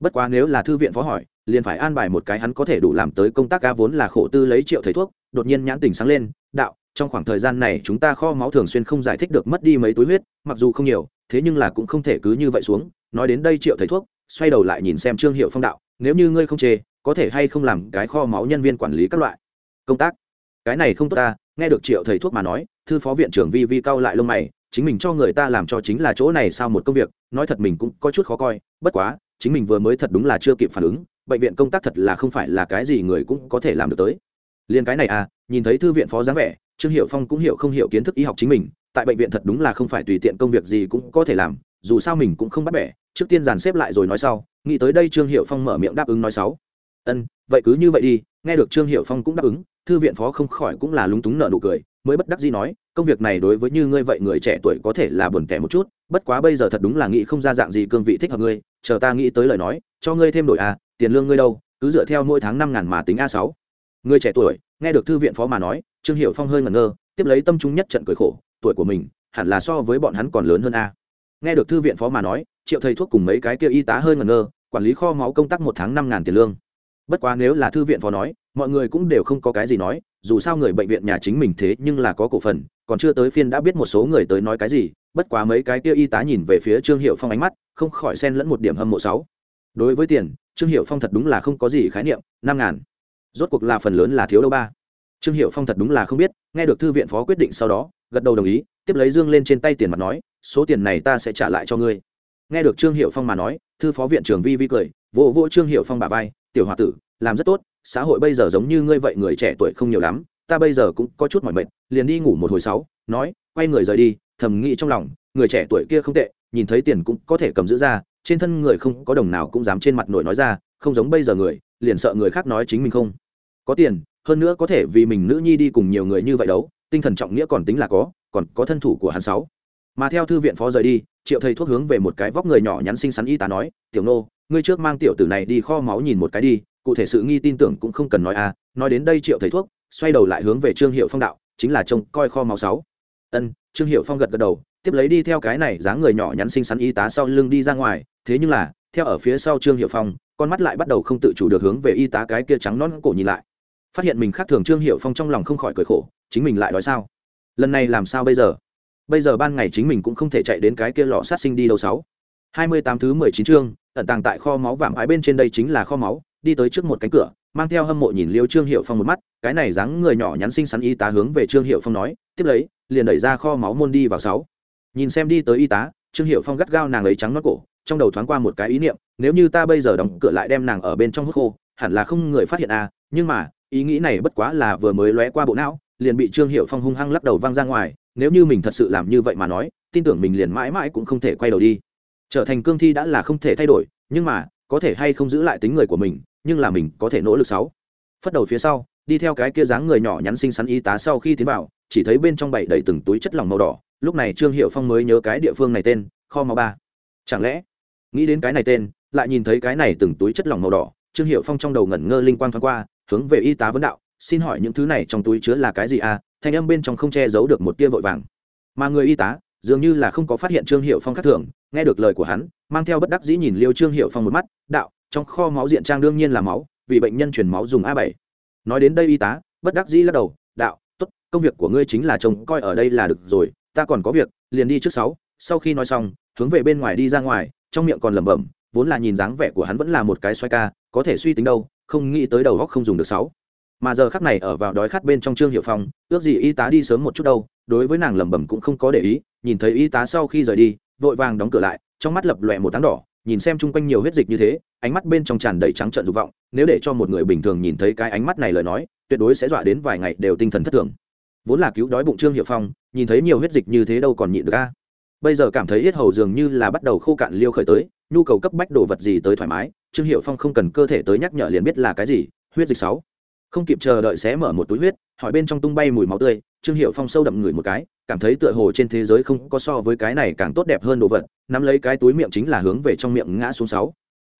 Bất quá nếu là thư viện phó hỏi, liền phải an bài một cái hắn có thể đủ làm tới công tác ca vốn là khổ tư lấy triệu thầy thuốc, đột nhiên nhãn tình sáng lên, đạo, trong khoảng thời gian này chúng ta kho máu thường xuyên không giải thích được mất đi mấy túi huyết, mặc dù không nhiều, thế nhưng là cũng không thể cứ như vậy xuống. Nói đến đây triệu thầy thuốc xoay đầu lại nhìn xem trương hiệu phong đạo, nếu như ngươi không chê, có thể hay không làm cái kho máu nhân viên quản lý các loại? Công tác? Cái này không tốt ta nghe được triệu thầy thuốc mà nói, thư phó viện trưởng vi vi cau lại lông mày, chính mình cho người ta làm cho chính là chỗ này sao một công việc, nói thật mình cũng có chút khó coi, bất quá, chính mình vừa mới thật đúng là chưa kịp phản ứng, bệnh viện công tác thật là không phải là cái gì người cũng có thể làm được tới. Liền cái này à nhìn thấy thư viện phó dáng vẻ, trương hiệu phong cũng hiểu không hiểu kiến thức y học chính mình, tại bệnh viện thật đúng là không phải tùy tiện công việc gì cũng có thể làm, dù sao mình cũng không bắt bẻ, trước tiên dàn xếp lại rồi nói sau, nghĩ tới đây trương hiệu phong mở miệng đáp ứng nói sáu. Ân vậy cứ như vậy đi, nghe được trương hiệu phong cũng đáp ứng, thư viện phó không khỏi cũng là lúng túng nợ nụ cười, mới bất đắc gì nói, công việc này đối với như ngươi vậy người trẻ tuổi có thể là buồn tẻ một chút, bất quá bây giờ thật đúng là nghĩ không ra dạng gì cương vị thích hợp ngươi, chờ ta nghĩ tới lời nói, cho ngươi thêm đổi a tiền lương ngươi đâu, cứ dựa theo mỗi tháng năm ngàn mà tính a sáu. Người trẻ tuổi, nghe được thư viện phó mà nói, trương hiệu phong hơi ngẩn ngơ, tiếp lấy tâm trung nhất trận cười khổ, tuổi của mình, hẳn là so với bọn hắn còn lớn hơn a. Nghe được thư viện phó mà nói, triệu thầy thuốc cùng mấy cái kia y tá hơi ngẩn ngơ, quản lý kho máu công tác một tháng năm ngàn tiền lương bất quá nếu là thư viện phó nói, mọi người cũng đều không có cái gì nói, dù sao người bệnh viện nhà chính mình thế nhưng là có cổ phần, còn chưa tới phiên đã biết một số người tới nói cái gì, bất quá mấy cái kia y tá nhìn về phía trương hiệu phong ánh mắt, không khỏi xen lẫn một điểm hâm mộ sáu. Đối với tiền, trương hiệu phong thật đúng là không có gì khái niệm, năm ngàn. Rốt cuộc là phần lớn là thiếu đâu ba. Trương hiệu phong thật đúng là không biết, nghe được thư viện phó quyết định sau đó, gật đầu đồng ý, tiếp lấy dương lên trên tay tiền mặt nói, số tiền này ta sẽ trả lại cho ngươi. Nghe được trương hiệu phong mà nói, thư phó viện trưởng vi vi cười, vỗ vỗ trương hiệu phong bà vai tiểu h tử, làm rất tốt, xã hội bây giờ giống như ngươi vậy người trẻ tuổi không nhiều lắm, ta bây giờ cũng có chút mỏi mệt, liền đi ngủ một hồi sáu, nói, quay người rời đi, thầm nghĩ trong lòng, người trẻ tuổi kia không tệ, nhìn thấy tiền cũng có thể cầm giữ ra, trên thân người không có đồng nào cũng dám trên mặt nổi nói ra, không giống bây giờ người, liền sợ người khác nói chính mình không có tiền, hơn nữa có thể vì mình nữ nhi đi cùng nhiều người như vậy đấu, tinh thần trọng nghĩa còn tính là có, còn có thân thủ của hắn sáu. Mà theo thư viện phó rời đi, triệu thầy thuốc hướng về một cái vóc người nhỏ nhắn xinh xắn y tá nói, tiểu nô ngươi trước mang tiểu tử này đi kho máu nhìn một cái đi, cụ thể sự nghi tin tưởng cũng không cần nói à nói đến đây triệu thầy thuốc, xoay đầu lại hướng về trương hiệu phong đạo, chính là trông coi kho máu sáu. Ân, trương hiệu phong gật gật đầu, tiếp lấy đi theo cái này dáng người nhỏ nhắn xinh xắn y tá sau lưng đi ra ngoài, thế nhưng là, theo ở phía sau trương hiệu phong, con mắt lại bắt đầu không tự chủ được hướng về y tá cái kia trắng non cổ nhìn lại. Phát hiện mình khác thường trương hiệu phong trong lòng không khỏi cười khổ, chính mình lại nói sao? Lần này làm sao bây giờ? Bây giờ ban ngày chính mình cũng không thể chạy đến cái kia lọ sát sinh đi đâu sáu hai mươi tám thứ mười chín chương, ẩn tàng tại kho máu vạm ái bên trên đây chính là kho máu, đi tới trước một cánh cửa, mang theo hâm mộ nhìn liêu trương hiệu phong một mắt, cái này dáng người nhỏ nhắn xinh xắn y tá hướng về trương hiệu phong nói, tiếp lấy, liền đẩy ra kho máu môn đi vào sáu. Nhìn xem đi tới y tá, trương hiệu phong gắt gao nàng ấy trắng nót cổ, trong đầu thoáng qua một cái ý niệm, nếu như ta bây giờ đóng cửa lại đem nàng ở bên trong hút khô, hẳn là không người phát hiện à nhưng mà, ý nghĩ này bất quá là vừa mới lóe qua bộ não, liền bị trương hiệu phong hung hăng lắc đầu văng ra ngoài, nếu như mình thật sự làm như vậy mà nói, tin tưởng mình liền mãi mãi cũng không thể quay đầu đi trở thành cương thi đã là không thể thay đổi, nhưng mà, có thể hay không giữ lại tính người của mình, nhưng là mình có thể nỗ lực sáu. Phất đầu phía sau, đi theo cái kia dáng người nhỏ nhắn xinh xắn y tá sau khi tiến vào, chỉ thấy bên trong bảy đầy từng túi chất lỏng màu đỏ, lúc này trương hiệu phong mới nhớ cái địa phương này tên, kho máu ba. Chẳng lẽ, nghĩ đến cái này tên, lại nhìn thấy cái này từng túi chất lỏng màu đỏ, trương hiệu phong trong đầu ngẩn ngơ linh quang thoáng qua, hướng về y tá vấn đạo, xin hỏi những thứ này trong túi chứa là cái gì à? Thanh âm bên trong không che giấu được một tia vội vàng. Mà người y tá, dường như là không có phát hiện trương hiệu phong khác thường nghe được lời của hắn, mang theo bất đắc dĩ nhìn liêu trương hiệu phong một mắt, đạo, trong kho máu diện trang đương nhiên là máu, vì bệnh nhân truyền máu dùng a bảy. Nói đến đây y tá, bất đắc dĩ lắc đầu, đạo, tốt, công việc của ngươi chính là trông coi ở đây là được rồi, ta còn có việc, liền đi trước sáu. Sau khi nói xong, hướng về bên ngoài đi ra ngoài, trong miệng còn lẩm bẩm, vốn là nhìn dáng vẻ của hắn vẫn là một cái xoay ca, có thể suy tính đâu, không nghĩ tới đầu góc không dùng được sáu. Mà giờ khắc này ở vào đói khát bên trong trương hiệu phong, ước gì y tá đi sớm một chút đâu, đối với nàng lẩm bẩm cũng không có để ý, nhìn thấy y tá sau khi rời đi vội vàng đóng cửa lại, trong mắt lập lòe một tháng đỏ, nhìn xem chung quanh nhiều huyết dịch như thế, ánh mắt bên trong tràn đầy trắng trợn dục vọng, nếu để cho một người bình thường nhìn thấy cái ánh mắt này lời nói, tuyệt đối sẽ dọa đến vài ngày đều tinh thần thất thường. Vốn là cứu đói bụng trương hiệu phong, nhìn thấy nhiều huyết dịch như thế đâu còn nhịn được ca bây giờ cảm thấy yết hầu dường như là bắt đầu khô cạn liêu khởi tới, nhu cầu cấp bách đồ vật gì tới thoải mái, trương hiệu phong không cần cơ thể tới nhắc nhở liền biết là cái gì, huyết dịch sáu không kịp chờ đợi xé mở một túi huyết, hỏi bên trong tung bay mùi máu tươi, trương hiệu phong sâu đậm ngửi một cái, cảm thấy tựa hồ trên thế giới không có so với cái này càng tốt đẹp hơn đồ vật, nắm lấy cái túi miệng chính là hướng về trong miệng ngã xuống sáu.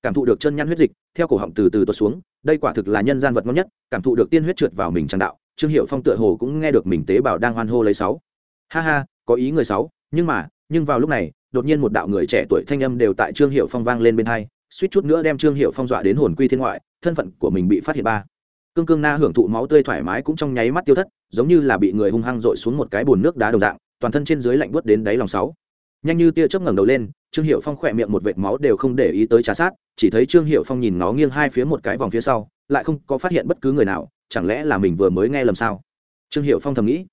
Cảm thụ được chân nhăn huyết dịch, theo cổ họng từ từ tuột xuống, đây quả thực là nhân gian vật ngon nhất, cảm thụ được tiên huyết trượt vào mình trang đạo, trương hiệu phong tựa hồ cũng nghe được mình tế bào đang hoan hô lấy sáu. Ha ha, có ý người sáu, nhưng mà, nhưng vào lúc này, đột nhiên một đạo người trẻ tuổi thanh âm đều tại trương hiệu phong vang lên bên hai, suýt chút nữa đem trương hiệu phong dọa đến hồn quy thiên ngoại, thân phận của mình bị phát hiện ba cương cương na hưởng thụ máu tươi thoải mái cũng trong nháy mắt tiêu thất, giống như là bị người hung hăng dội xuống một cái bồn nước đá đồng dạng, toàn thân trên dưới lạnh buốt đến đáy lòng sáu. Nhanh như tia chớp ngẩng đầu lên, trương hiệu phong khỏe miệng một vệt máu đều không để ý tới trà sát, chỉ thấy trương hiệu phong nhìn nó nghiêng hai phía một cái vòng phía sau, lại không có phát hiện bất cứ người nào, chẳng lẽ là mình vừa mới nghe lầm sao? Trương hiệu phong thầm nghĩ,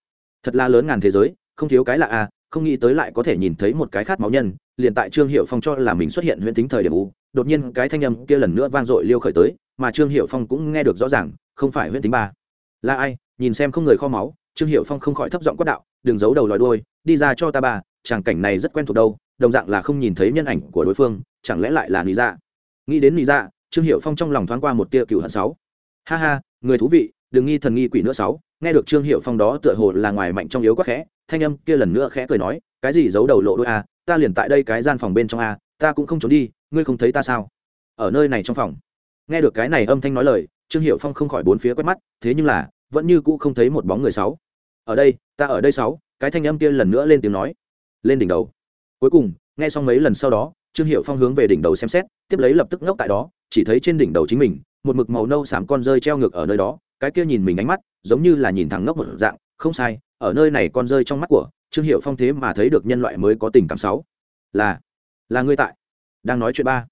thật là lớn ngàn thế giới, không thiếu cái lạ à không nghĩ tới lại có thể nhìn thấy một cái khát máu nhân, liền tại trương hiệu phong cho là mình xuất hiện huyễn tính thời điểm u, đột nhiên cái thanh âm kia lần nữa vang dội liêu khởi tới, mà trương hiệu phong cũng nghe được rõ ràng không phải huyễn tính ba. Là ai? Nhìn xem không người kho máu, trương hiệu phong không khỏi thấp giọng quát đạo, đừng giấu đầu lòi đôi đi ra cho ta ba tràng cảnh này rất quen thuộc đâu, đồng dạng là không nhìn thấy nhân ảnh của đối phương, chẳng lẽ lại là lý dạ? Nghĩ đến lý dạ trương hiệu phong trong lòng thoáng qua một tia cựu hận sáu. Ha ha, người thú vị, đừng nghi thần nghi quỷ nữa sáu. Nghe được trương hiệu phong đó tựa hồ là ngoài mạnh trong yếu quá khẽ, thanh âm kia lần nữa khẽ cười nói, cái gì giấu đầu lộ đôi a à, ta liền tại đây cái gian phòng bên trong a ta cũng không trốn đi, ngươi không thấy ta sao? Ở nơi này trong phòng. Nghe được cái này âm thanh nói lời trương hiệu phong không khỏi bốn phía quét mắt, thế nhưng là, vẫn như cũ không thấy một bóng người sáu. Ở đây, ta ở đây sáu, cái thanh âm kia lần nữa lên tiếng nói. Lên đỉnh đầu. Cuối cùng, nghe xong mấy lần sau đó, trương hiệu phong hướng về đỉnh đầu xem xét, tiếp lấy lập tức ngốc tại đó, chỉ thấy trên đỉnh đầu chính mình, một mực màu nâu xám con rơi treo ngược ở nơi đó, cái kia nhìn mình ánh mắt, giống như là nhìn thẳng ngốc một dạng, không sai, ở nơi này con rơi trong mắt của trương hiệu phong thế mà thấy được nhân loại mới có tình cảm sáu. Là là ngươi tại. Đang nói chuyện ba.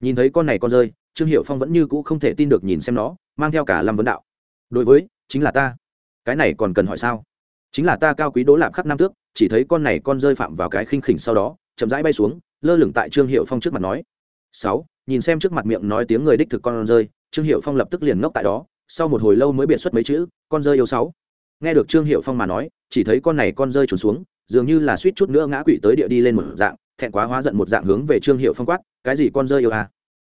Nhìn thấy con này con rơi, trương hiệu phong vẫn như cũ không thể tin được nhìn xem nó mang theo cả lâm vấn đạo. Đối với, chính là ta. Cái này còn cần hỏi sao? Chính là ta cao quý đố lạp khắp năm tước, chỉ thấy con này con rơi phạm vào cái khinh khỉnh sau đó, chậm rãi bay xuống, lơ lửng tại trương hiệu phong trước mặt nói. Sáu, nhìn xem trước mặt miệng nói tiếng người đích thực con rơi, trương hiệu phong lập tức liền ngốc tại đó, sau một hồi lâu mới biệt xuất mấy chữ, con rơi yêu sáu. Nghe được trương hiệu phong mà nói, chỉ thấy con này con rơi trốn xuống, dường như là suýt chút nữa ngã quỵ tới địa đi lên một dạng, thẹn quá hóa giận một dạng hướng về trương hiệu phong quát, cái gì con rơi yêu à?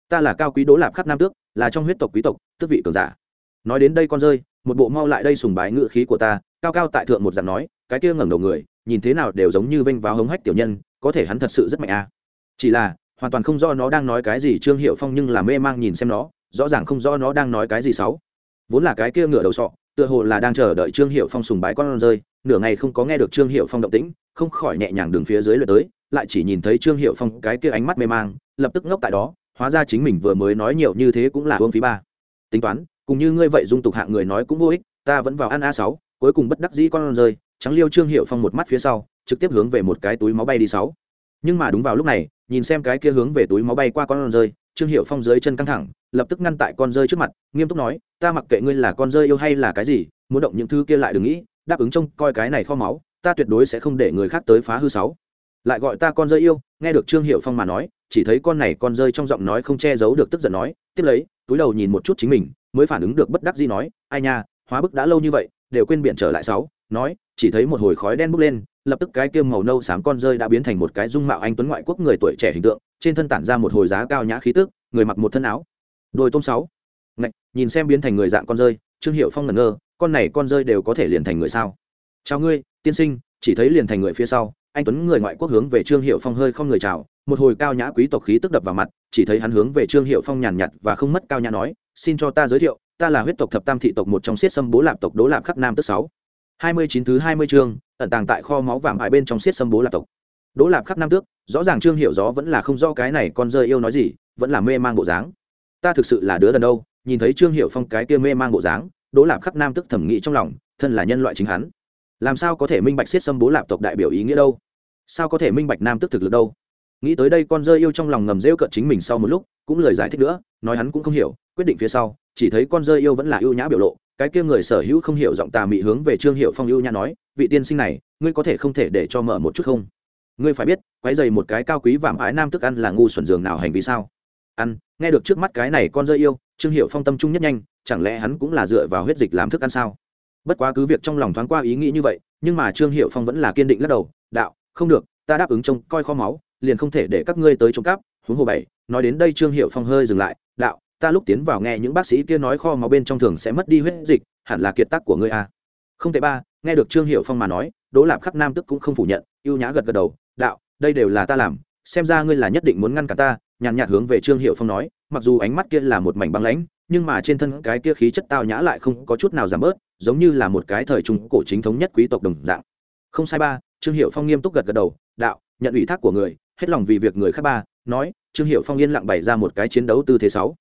Ta là cao quý đố lạp khắc nam tước, là trong huyết tộc quý tộc, tước vị cường giả. Nói đến đây con rơi, một bộ mau lại đây sùng bái ngự khí của ta, cao cao tại thượng một dạng nói, cái kia ngẩng đầu người, nhìn thế nào đều giống như vênh váo hống hách tiểu nhân, có thể hắn thật sự rất mạnh à. Chỉ là, hoàn toàn không do nó đang nói cái gì, trương hiệu phong nhưng là mê mang nhìn xem nó, rõ ràng không do nó đang nói cái gì xấu vốn là cái kia ngựa đầu sọ, tựa hồ là đang chờ đợi trương hiệu phong sùng bái con rơi, nửa ngày không có nghe được trương hiệu phong động tĩnh, không khỏi nhẹ nhàng đường phía dưới lượt tới, lại chỉ nhìn thấy trương hiệu phong cái kia ánh mắt mê mang, lập tức ngốc tại đó hóa ra chính mình vừa mới nói nhiều như thế cũng là hương phí ba. Tính toán, cùng như ngươi vậy dung tục hạng người nói cũng vô ích, ta vẫn vào ăn a sáu, cuối cùng bất đắc dĩ con rơi, trắng liêu trương hiệu phong một mắt phía sau, trực tiếp hướng về một cái túi máu bay đi sáu. Nhưng mà đúng vào lúc này, nhìn xem cái kia hướng về túi máu bay qua con rơi, trương hiệu phong dưới chân căng thẳng, lập tức ngăn tại con rơi trước mặt, nghiêm túc nói, ta mặc kệ ngươi là con rơi yêu hay là cái gì, muốn động những thứ kia lại đừng nghĩ, đáp ứng trông coi cái này kho máu, ta tuyệt đối sẽ không để người khác tới phá hư sáu. Lại gọi ta con rơi yêu, nghe được trương hiệu phong mà nói chỉ thấy con này con rơi trong giọng nói không che giấu được tức giận nói tiếp lấy túi đầu nhìn một chút chính mình mới phản ứng được bất đắc gì nói ai nha hóa bức đã lâu như vậy đều quên biển trở lại sáu nói chỉ thấy một hồi khói đen bốc lên lập tức cái kiêm màu nâu xám con rơi đã biến thành một cái dung mạo anh tuấn ngoại quốc người tuổi trẻ hình tượng trên thân tản ra một hồi giá cao nhã khí tức người mặc một thân áo. Đôi tôm sáu. Ngạch, nhìn xem biến thành người dạng con rơi trương hiệu phong ngẩn ngơ con này con rơi đều có thể liền thành người sao? Chào ngươi tiên sinh chỉ thấy liền thành người phía sau anh tuấn người ngoại quốc hướng về trương hiệu phong hơi không người chào một hồi cao nhã quý tộc khí tức đập vào mặt, chỉ thấy hắn hướng về trương hiệu phong nhàn nhạt và không mất cao nhã nói, xin cho ta giới thiệu, ta là huyết tộc thập tam thị tộc một trong siết xâm bố lạp tộc đố lạp khắc nam tức sáu. Hai mươi chín thứ hai mươi chương, ẩn tàng tại kho máu vàng hại bên trong siết xâm bố lạp tộc. Đố lạp khắc nam tước, rõ ràng trương hiệu rõ vẫn là không rõ cái này con rơi yêu nói gì, vẫn là mê mang bộ dáng. Ta thực sự là đứa đần đâu, nhìn thấy trương hiệu phong cái kia mê mang bộ dáng đố lạp khắc nam tức thẩm nghĩ trong lòng, thân là nhân loại chính hắn. Làm sao có thể minh bạch siết xâm bố lạp tộc đại biểu ý nghĩa đâu? Sao có thể minh bạch nam tức thực lực đâu? Nghĩ tới đây con rơi yêu trong lòng ngầm rêu cợt chính mình sau một lúc, cũng lời giải thích nữa, nói hắn cũng không hiểu, quyết định phía sau, chỉ thấy con rơi yêu vẫn là ưu nhã biểu lộ, cái kia người sở hữu không hiểu giọng tà mị hướng về trương hiệu phong ưu nhã nói, vị tiên sinh này, ngươi có thể không thể để cho mở một chút không? Ngươi phải biết quái dày một cái cao quý vạm ái nam thức ăn là ngu xuẩn giường nào hành vi sao? Ăn, nghe được trước mắt cái này con rơi yêu, trương hiệu phong tâm trung nhất nhanh, chẳng lẽ hắn cũng là dựa vào huyết dịch làm thức ăn sao? Bất quá cứ việc trong lòng thoáng qua ý nghĩ như vậy, nhưng mà trương hiệu phong vẫn là kiên định lắc đầu, đạo, không được, ta đáp ứng trông coi kho máu liền không thể để các ngươi tới trộm cắp, huống hồ bảy, nói đến đây trương hiệu phong hơi dừng lại, đạo, ta lúc tiến vào nghe những bác sĩ kia nói kho máu bên trong thường sẽ mất đi huyết dịch, hẳn là kiệt tác của ngươi a không thể ba, nghe được trương hiệu phong mà nói, đỗ lạp khắc nam tức cũng không phủ nhận, ưu nhã gật gật đầu, đạo, đây đều là ta làm, xem ra ngươi là nhất định muốn ngăn cả ta, nhàn nhạt hướng về trương hiệu phong nói, mặc dù ánh mắt kia là một mảnh băng lãnh, nhưng mà trên thân cái kia khí chất tao nhã lại không có chút nào giảm bớt, giống như là một cái thời trung cổ chính thống nhất quý tộc đồng dạng. Không sai ba, trương hiệu phong nghiêm túc gật gật đầu, đạo, nhận ủy thác của người hết lòng vì việc người khác ba, nói, trương hiệu phong yên lặng bày ra một cái chiến đấu tư thế sáu.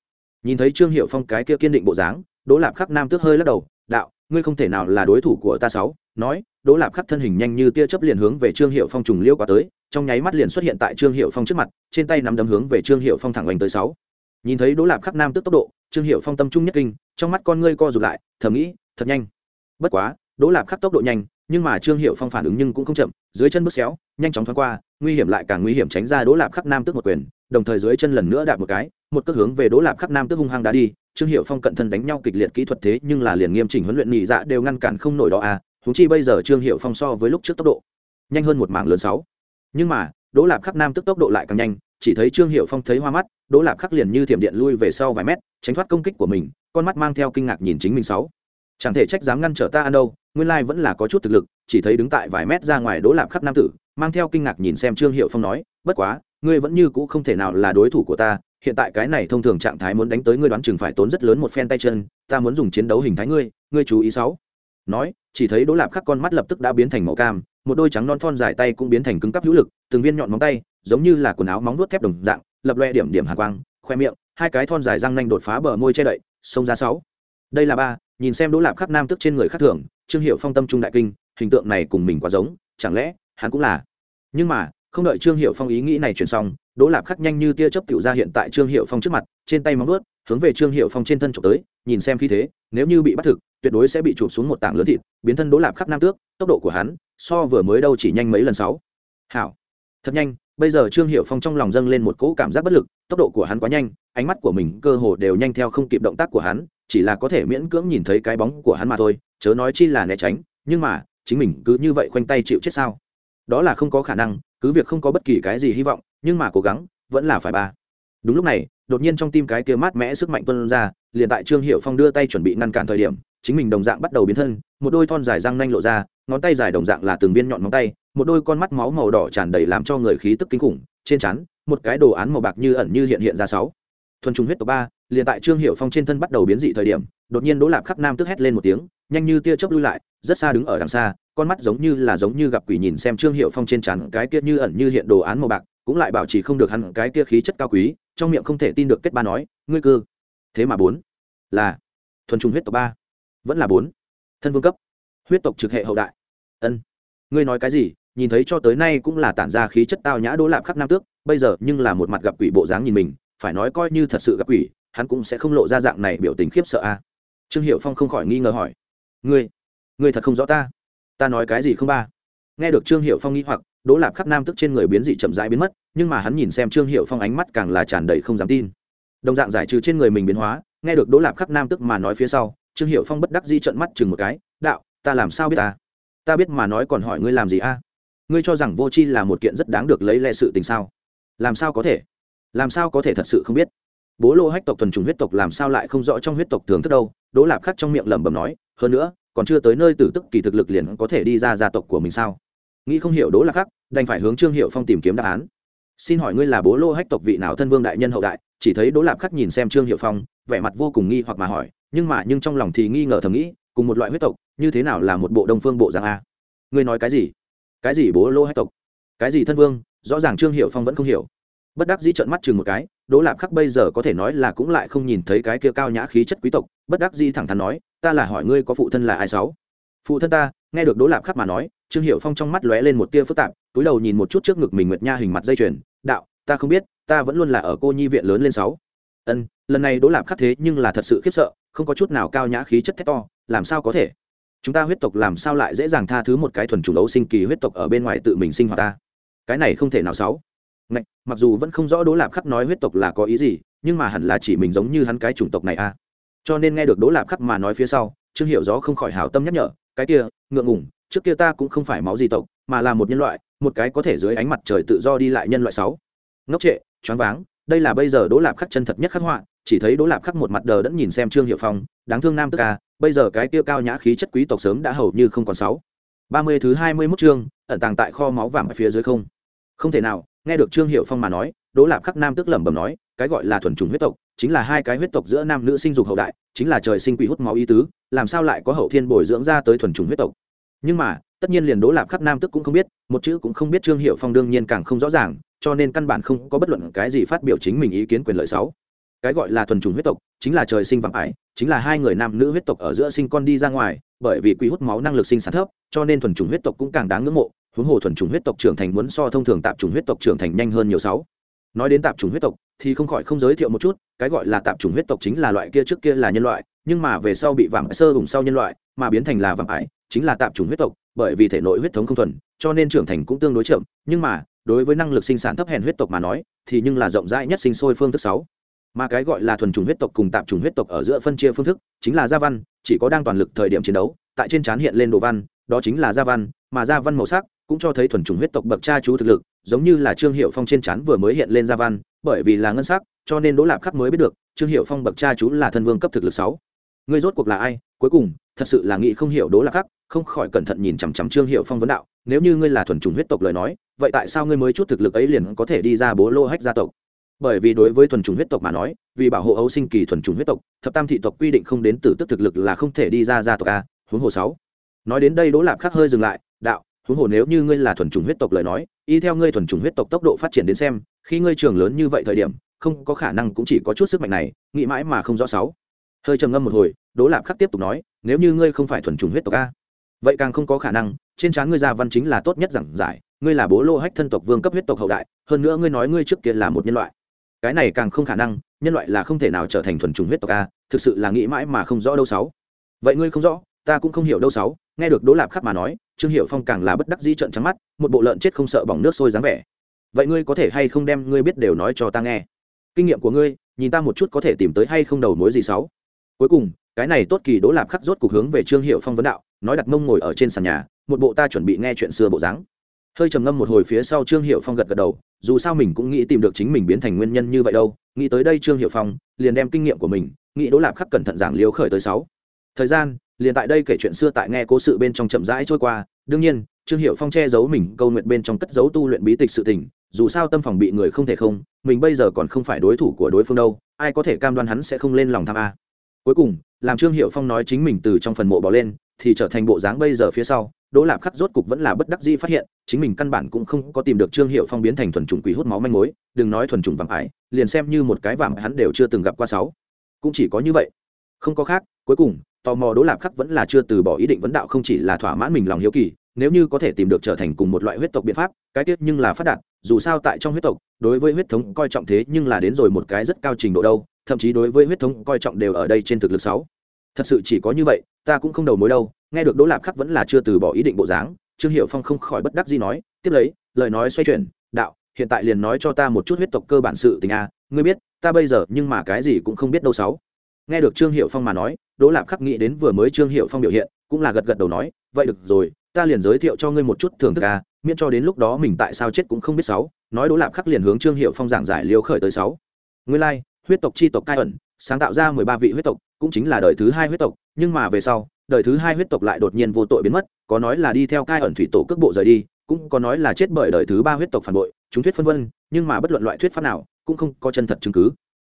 Nhìn thấy trương hiệu phong cái kia kiên định bộ dáng, đỗ lạp khắc nam tước hơi lắc đầu, đạo, ngươi không thể nào là đối thủ của ta sáu. Nói, đỗ lạp khắc thân hình nhanh như tia chớp liền hướng về trương hiệu phong trùng liêu qua tới, trong nháy mắt liền xuất hiện tại trương hiệu phong trước mặt, trên tay nắm đấm hướng về trương hiệu phong thẳng oanh tới sáu. Nhìn thấy đỗ lạp khắc nam tước tốc độ, trương hiệu phong tâm trung nhất kinh, trong mắt con ngươi co rụt lại, thầm nghĩ, thật nhanh. Bất quá, đỗ lạp khắc tốc độ nhanh nhưng mà trương hiệu phong phản ứng nhưng cũng không chậm, dưới chân bước xéo, nhanh chóng thoáng qua, nguy hiểm lại càng nguy hiểm tránh ra đỗ lạp khắc nam tức một quyền, đồng thời dưới chân lần nữa đạp một cái, một cước hướng về đỗ lạp khắc nam tức hung hăng đã đi, trương hiệu phong cận thân đánh nhau kịch liệt kỹ thuật thế nhưng là liền nghiêm chỉnh huấn luyện nhị dạ đều ngăn cản không nổi đó à húng chi bây giờ trương hiệu phong so với lúc trước tốc độ, nhanh hơn một mảng lớn sáu. Nhưng mà, đỗ lạp khắc nam tức tốc độ lại càng nhanh, chỉ thấy trương hiệu phong thấy hoa mắt, đỗ lạp khắc liền như thiểm điện lui về sau vài mét, tránh thoát công kích của mình, con mắt mang theo kinh ngạc nhìn chính mình sáu chẳng thể trách dám ngăn trở ta ăn đâu, nguyên lai vẫn là có chút thực lực, chỉ thấy đứng tại vài mét ra ngoài đỗ lạp khắc nam tử, mang theo kinh ngạc nhìn xem trương hiệu phong nói, bất quá, ngươi vẫn như cũ không thể nào là đối thủ của ta, hiện tại cái này thông thường trạng thái muốn đánh tới ngươi đoán chừng phải tốn rất lớn một phen tay chân, ta muốn dùng chiến đấu hình thái ngươi ngươi chú ý sáu. Nói, chỉ thấy đỗ lạp khắc con mắt lập tức đã biến thành màu cam, một đôi trắng non thon dài tay cũng biến thành cứng cắp hữu lực, từng viên nhọn móng tay, giống như là quần áo móng nuốt thép đồng dạng, lập loe điểm điểm hạ quang, khoe miệng, hai cái thon dài răng nanh đột phá bờ môi che đậy, xông ra sáu đây là ba, nhìn xem đỗ lạp khắc nam tức trên người khắc thường trương hiệu phong tâm trung đại kinh, hình tượng này cùng mình quá giống, chẳng lẽ, hắn cũng là? Nhưng mà, không đợi trương hiệu phong ý nghĩ này chuyển xong, đỗ lạp khắc nhanh như tia chớp tiểu ra hiện tại trương hiệu phong trước mặt, trên tay móng ướt hướng về trương hiệu phong trên thân trộm tới, nhìn xem khi thế, nếu như bị bắt thực, tuyệt đối sẽ bị chụp xuống một tảng lớn thịt, biến thân đỗ lạp khắc nam tước, tốc độ của hắn, so vừa mới đâu chỉ nhanh mấy lần sáu. Hảo. Thật nhanh, bây giờ trương hiệu phong trong lòng dâng lên một cỗ cảm giác bất lực, tốc độ của hắn quá nhanh, ánh mắt của mình cơ hồ đều nhanh theo không kịp động tác của hắn chỉ là có thể miễn cưỡng nhìn thấy cái bóng của hắn mà thôi, chớ nói chi là né tránh, nhưng mà, chính mình cứ như vậy khoanh tay chịu chết sao? Đó là không có khả năng, cứ việc không có bất kỳ cái gì hy vọng, nhưng mà cố gắng, vẫn là phải ba. Đúng lúc này, đột nhiên trong tim cái kia mát mẽ sức mạnh tuân ra, liền tại trương hiệu phong đưa tay chuẩn bị ngăn cản thời điểm, chính mình đồng dạng bắt đầu biến thân, một đôi thon dài răng nanh lộ ra, ngón tay dài đồng dạng là từng viên nhọn móng tay, một đôi con mắt máu màu đỏ tràn đầy làm cho người khí tức kinh khủng, trên chắn một cái đồ án màu bạc như ẩn như hiện hiện ra sáu. Thuần trùng huyết tộc ba liền tại trương hiệu phong trên thân bắt đầu biến dị thời điểm, đột nhiên đỗ lạp khắc nam tức hét lên một tiếng, nhanh như tia chớp lui lại, rất xa đứng ở đằng xa, con mắt giống như là giống như gặp quỷ nhìn xem trương hiệu phong trên trán cái kia như ẩn như hiện đồ án màu bạc, cũng lại bảo trì không được hẳn cái kia khí chất cao quý, trong miệng không thể tin được kết ba nói, ngươi cư. Thế mà bốn là thuần trùng huyết tộc ba, vẫn là bốn thân vương cấp, huyết tộc trực hệ hậu đại. Ân, ngươi nói cái gì? Nhìn thấy cho tới nay cũng là tản ra khí chất tao nhã đỗ lạp khắc nam tước, bây giờ nhưng là một mặt gặp quỷ bộ dáng nhìn mình, phải nói coi như thật sự gặp quỷ hắn cũng sẽ không lộ ra dạng này biểu tình khiếp sợ a. Trương hiệu phong không khỏi nghi ngờ hỏi. Ngươi ngươi thật không rõ ta? Ta nói cái gì không ba? Nghe được trương hiệu phong nghĩ hoặc, đỗ lạp khắc nam tức trên người biến dị chậm rãi biến mất, nhưng mà hắn nhìn xem trương hiệu phong ánh mắt càng là tràn đầy không dám tin. Đồng dạng giải trừ trên người mình biến hóa, nghe được đỗ lạp khắc nam tức mà nói phía sau, trương hiệu phong bất đắc di trận mắt chừng một cái, đạo, ta làm sao biết ta? Ta biết mà nói còn hỏi ngươi làm gì a? Ngươi cho rằng vô c h i là một kiện rất đáng được lấy lệ sự tình sao? Làm sao có thể? Làm sao có thể thật sự không biết? Bố lô hách tộc thuần trùng huyết tộc làm sao lại không rõ trong huyết tộc thường thức đâu? Đỗ lạp khắc trong miệng lẩm bẩm nói, hơn nữa, còn chưa tới nơi tử tức kỳ thực lực liền có thể đi ra gia tộc của mình sao? Nghĩ không hiểu, đỗ lạp khắc đành phải hướng trương hiệu phong tìm kiếm đáp án. Xin hỏi ngươi là bố lô hách tộc vị nào thân vương đại nhân hậu đại? Chỉ thấy đỗ lạp khắc nhìn xem trương hiệu phong, vẻ mặt vô cùng nghi hoặc mà hỏi, nhưng mà nhưng trong lòng thì nghi ngờ thầm nghĩ, cùng một loại huyết tộc, như thế nào là một bộ đông phương bộ dạng a? Ngươi nói cái gì? Cái gì bố lô Hách tộc? Cái gì thân vương? Rõ ràng trương hiệu phong vẫn không hiểu bất đắc dĩ trợn mắt chừng một cái, đỗ lạp khắc bây giờ có thể nói là cũng lại không nhìn thấy cái kia cao nhã khí chất quý tộc, bất đắc dĩ thẳng thắn nói, ta là hỏi ngươi có phụ thân là ai sáu? Phụ thân ta? Nghe được đỗ lạp khắc mà nói, trương hiệu phong trong mắt lóe lên một tia phức tạp, túi đầu nhìn một chút trước ngực mình nguyệt nha hình mặt dây chuyền, đạo, ta không biết, ta vẫn luôn là ở cô nhi viện lớn lên sáu. Ân, lần này đỗ lạp khắc thế nhưng là thật sự khiếp sợ, không có chút nào cao nhã khí chất thét to, làm sao có thể? Chúng ta huyết tộc làm sao lại dễ dàng tha thứ một cái thuần chủ đấu sinh kỳ huyết tộc ở bên ngoài tự mình sinh hoạt ta? Cái này không thể nào sáu. Ngạch, mặc dù vẫn không rõ đỗ lạp khắc nói huyết tộc là có ý gì nhưng mà hẳn là chỉ mình giống như hắn cái chủng tộc này a cho nên nghe được đỗ lạp khắc mà nói phía sau trương hiểu gió không khỏi hảo tâm nhắc nhở cái kia ngượng ngùng trước kia ta cũng không phải máu gì tộc mà là một nhân loại một cái có thể dưới ánh mặt trời tự do đi lại nhân loại sáu. Ngốc trệ choáng váng đây là bây giờ đỗ lạp khắc chân thật nhất khắc họa chỉ thấy đỗ lạp khắc một mặt đờ đẫn nhìn xem trương hiểu phong đáng thương nam tức ca bây giờ cái kia cao nhã khí chất quý tộc sớm đã hầu như không còn sáu. Ba mươi thứ hai mươi mốt chương ẩn tàng tại kho máu vàng ở phía dưới không. Không thể nào nghe được trương hiệu phong mà nói, đỗ lạp khắc nam tức lẩm bẩm nói, cái gọi là thuần trùng huyết tộc, chính là hai cái huyết tộc giữa nam nữ sinh dục hậu đại, chính là trời sinh quỷ hút máu ý tứ, làm sao lại có hậu thiên bồi dưỡng ra tới thuần trùng huyết tộc? Nhưng mà, tất nhiên liền đỗ lạp khắc nam tức cũng không biết, một chữ cũng không biết trương hiệu phong đương nhiên càng không rõ ràng, cho nên căn bản không có bất luận cái gì phát biểu chính mình ý kiến quyền lợi sáu cái gọi là thuần trùng huyết tộc, chính là trời sinh vạm ải, chính là hai người nam nữ huyết tộc ở giữa sinh con đi ra ngoài, bởi vì quỷ hút máu năng lực sinh sản thấp, cho nên thuần trùng huyết tộc cũng càng đáng ngưỡng mộ huống hồ thuần trùng huyết tộc trưởng thành muốn so thông thường tạp trùng huyết tộc trưởng thành nhanh hơn nhiều sáu. Nói đến tạp trùng huyết tộc, thì không khỏi không giới thiệu một chút, cái gọi là tạp trùng huyết tộc chính là loại kia trước kia là nhân loại, nhưng mà về sau bị vạm sơ hùng sau nhân loại, mà biến thành là vạm ải, chính là tạp trùng huyết tộc, bởi vì thể nội huyết thống không thuần, cho nên trưởng thành cũng tương đối chậm, nhưng mà, đối với năng lực sinh sản thấp hèn huyết tộc mà nói, thì nhưng là rộng rãi nhất sinh sôi phương thức sáu. Mà cái gọi là thuần trùng huyết tộc cùng tạp trùng huyết tộc ở giữa phân chia phương thức, chính là gia văn, chỉ có đang toàn lực thời điểm chiến đấu, tại trên trán hiện lên đồ văn, đó chính là gia văn, mà gia văn màu sắc cũng cho thấy thuần trùng huyết tộc bậc cha chú thực lực, giống như là trương hiệu phong trên trán vừa mới hiện lên gia văn, bởi vì là ngân sắc, cho nên đỗ lạp khắc mới biết được, trương hiệu phong bậc cha chú là thân vương cấp thực lực sáu. Người rốt cuộc là ai? Cuối cùng, thật sự là nghĩ không hiểu đỗ lạp khắc, không khỏi cẩn thận nhìn chằm chằm trương hiệu phong vấn đạo, nếu như ngươi là thuần trùng huyết tộc lời nói, vậy tại sao ngươi mới chút thực lực ấy liền có thể đi ra bố lô hách gia tộc? Bởi vì đối với thuần trùng huyết tộc mà nói, vì bảo hộ ấu sinh kỳ thuần trùng huyết tộc, thập tam thị tộc quy định không đến từ tức thực lực là không thể đi ra gia tộc a, huống hồ sáu. Nói đến đây đỗ lạp khắc hơi dừng lại, đạo huống hồ nếu như ngươi là thuần trùng huyết tộc lời nói, y theo ngươi thuần trùng huyết tộc tốc độ phát triển đến xem, khi ngươi trường lớn như vậy thời điểm, không có khả năng cũng chỉ có chút sức mạnh này, nghĩ mãi mà không rõ sáu. Hơi trầm ngâm một hồi, đỗ lạp khắc tiếp tục nói, nếu như ngươi không phải thuần trùng huyết tộc a, vậy càng không có khả năng, trên trán ngươi gia văn chính là tốt nhất giảng giải, ngươi là bố lô hách thân tộc vương cấp huyết tộc hậu đại, hơn nữa ngươi nói ngươi trước kia là một nhân loại. Cái này càng không khả năng, nhân loại là không thể nào trở thành thuần trùng huyết tộc a, thực sự là nghĩ mãi mà không rõ đâu sáu. Vậy ngươi không rõ, ta cũng không hiểu đâu sáu, nghe được đỗ lạp khắc mà nói trương hiệu phong càng là bất đắc dĩ trận trắng mắt, một bộ lợn chết không sợ bỏng nước sôi dáng vẻ. Vậy ngươi có thể hay không đem ngươi biết đều nói cho ta nghe? Kinh nghiệm của ngươi, nhìn ta một chút có thể tìm tới hay không đầu mối gì sáu. Cuối cùng, cái này tốt kỳ đỗ lạp khắc rốt cuộc hướng về trương hiệu phong vấn đạo, nói đặt mông ngồi ở trên sàn nhà, một bộ ta chuẩn bị nghe chuyện xưa bộ dáng. Hơi trầm ngâm một hồi phía sau trương hiệu phong gật gật đầu, dù sao mình cũng nghĩ tìm được chính mình biến thành nguyên nhân như vậy đâu, nghĩ tới đây trương hiệu phong, liền đem kinh nghiệm của mình, nghĩ đỗ lạp khắc cẩn thận giảng liếu khởi tới sáu. Thời gian, liền tại đây kể chuyện xưa tại nghe cố sự bên trong chậm rãi trôi qua đương nhiên, trương hiệu phong che giấu mình câu nguyện bên trong cất giấu tu luyện bí tịch sự tình, dù sao tâm phòng bị người không thể không, mình bây giờ còn không phải đối thủ của đối phương đâu, ai có thể cam đoan hắn sẽ không lên lòng tham a. Cuối cùng, làm trương hiệu phong nói chính mình từ trong phần mộ bỏ lên, thì trở thành bộ dáng bây giờ phía sau, đỗ lạp khắc rốt cục vẫn là bất đắc dĩ phát hiện, chính mình căn bản cũng không có tìm được trương hiệu phong biến thành thuần chủng quỷ hút máu manh mối, đừng nói thuần chủng vàng ải, liền xem như một cái vàng hắn đều chưa từng gặp qua sáu. Cũng chỉ có như vậy. Không có khác, cuối cùng tò mò đỗ lạp khắc vẫn là chưa từ bỏ ý định vấn đạo không chỉ là thỏa mãn mình lòng hiếu kỳ, nếu như có thể tìm được trở thành cùng một loại huyết tộc biện pháp, cái tiết nhưng là phát đạt, dù sao tại trong huyết tộc, đối với huyết thống coi trọng thế nhưng là đến rồi một cái rất cao trình độ đâu, thậm chí đối với huyết thống coi trọng đều ở đây trên thực lực sáu. Thật sự chỉ có như vậy, ta cũng không đầu mối đâu, nghe được đỗ lạp khắc vẫn là chưa từ bỏ ý định bộ dáng, trương hiệu phong không khỏi bất đắc gì nói, tiếp lấy, lời nói xoay chuyển, đạo, hiện tại liền nói cho ta một chút huyết tộc cơ bản sự tình a, ngươi biết, ta bây giờ nhưng mà cái gì cũng không biết đâu sáu. Nghe được trương hiệu phong mà nói đỗ lạp khắc nghĩ đến vừa mới trương hiệu phong biểu hiện cũng là gật gật đầu nói vậy được rồi ta liền giới thiệu cho ngươi một chút thưởng thức a miễn cho đến lúc đó mình tại sao chết cũng không biết sáu. Nói đỗ lạp khắc liền hướng trương hiệu phong giảng giải liêu khởi tới sáu. Ngươi lai、like, huyết tộc chi tộc cai ẩn sáng tạo ra mười ba vị huyết tộc cũng chính là đời thứ hai huyết tộc nhưng mà về sau đời thứ hai huyết tộc lại đột nhiên vô tội biến mất có nói là đi theo cai ẩn thủy tổ cước bộ rời đi cũng có nói là chết bởi đời thứ ba huyết tộc phản bội chúng thuyết phân vân nhưng mà bất luận loại thuyết pháp nào cũng không có chân thật chứng cứ.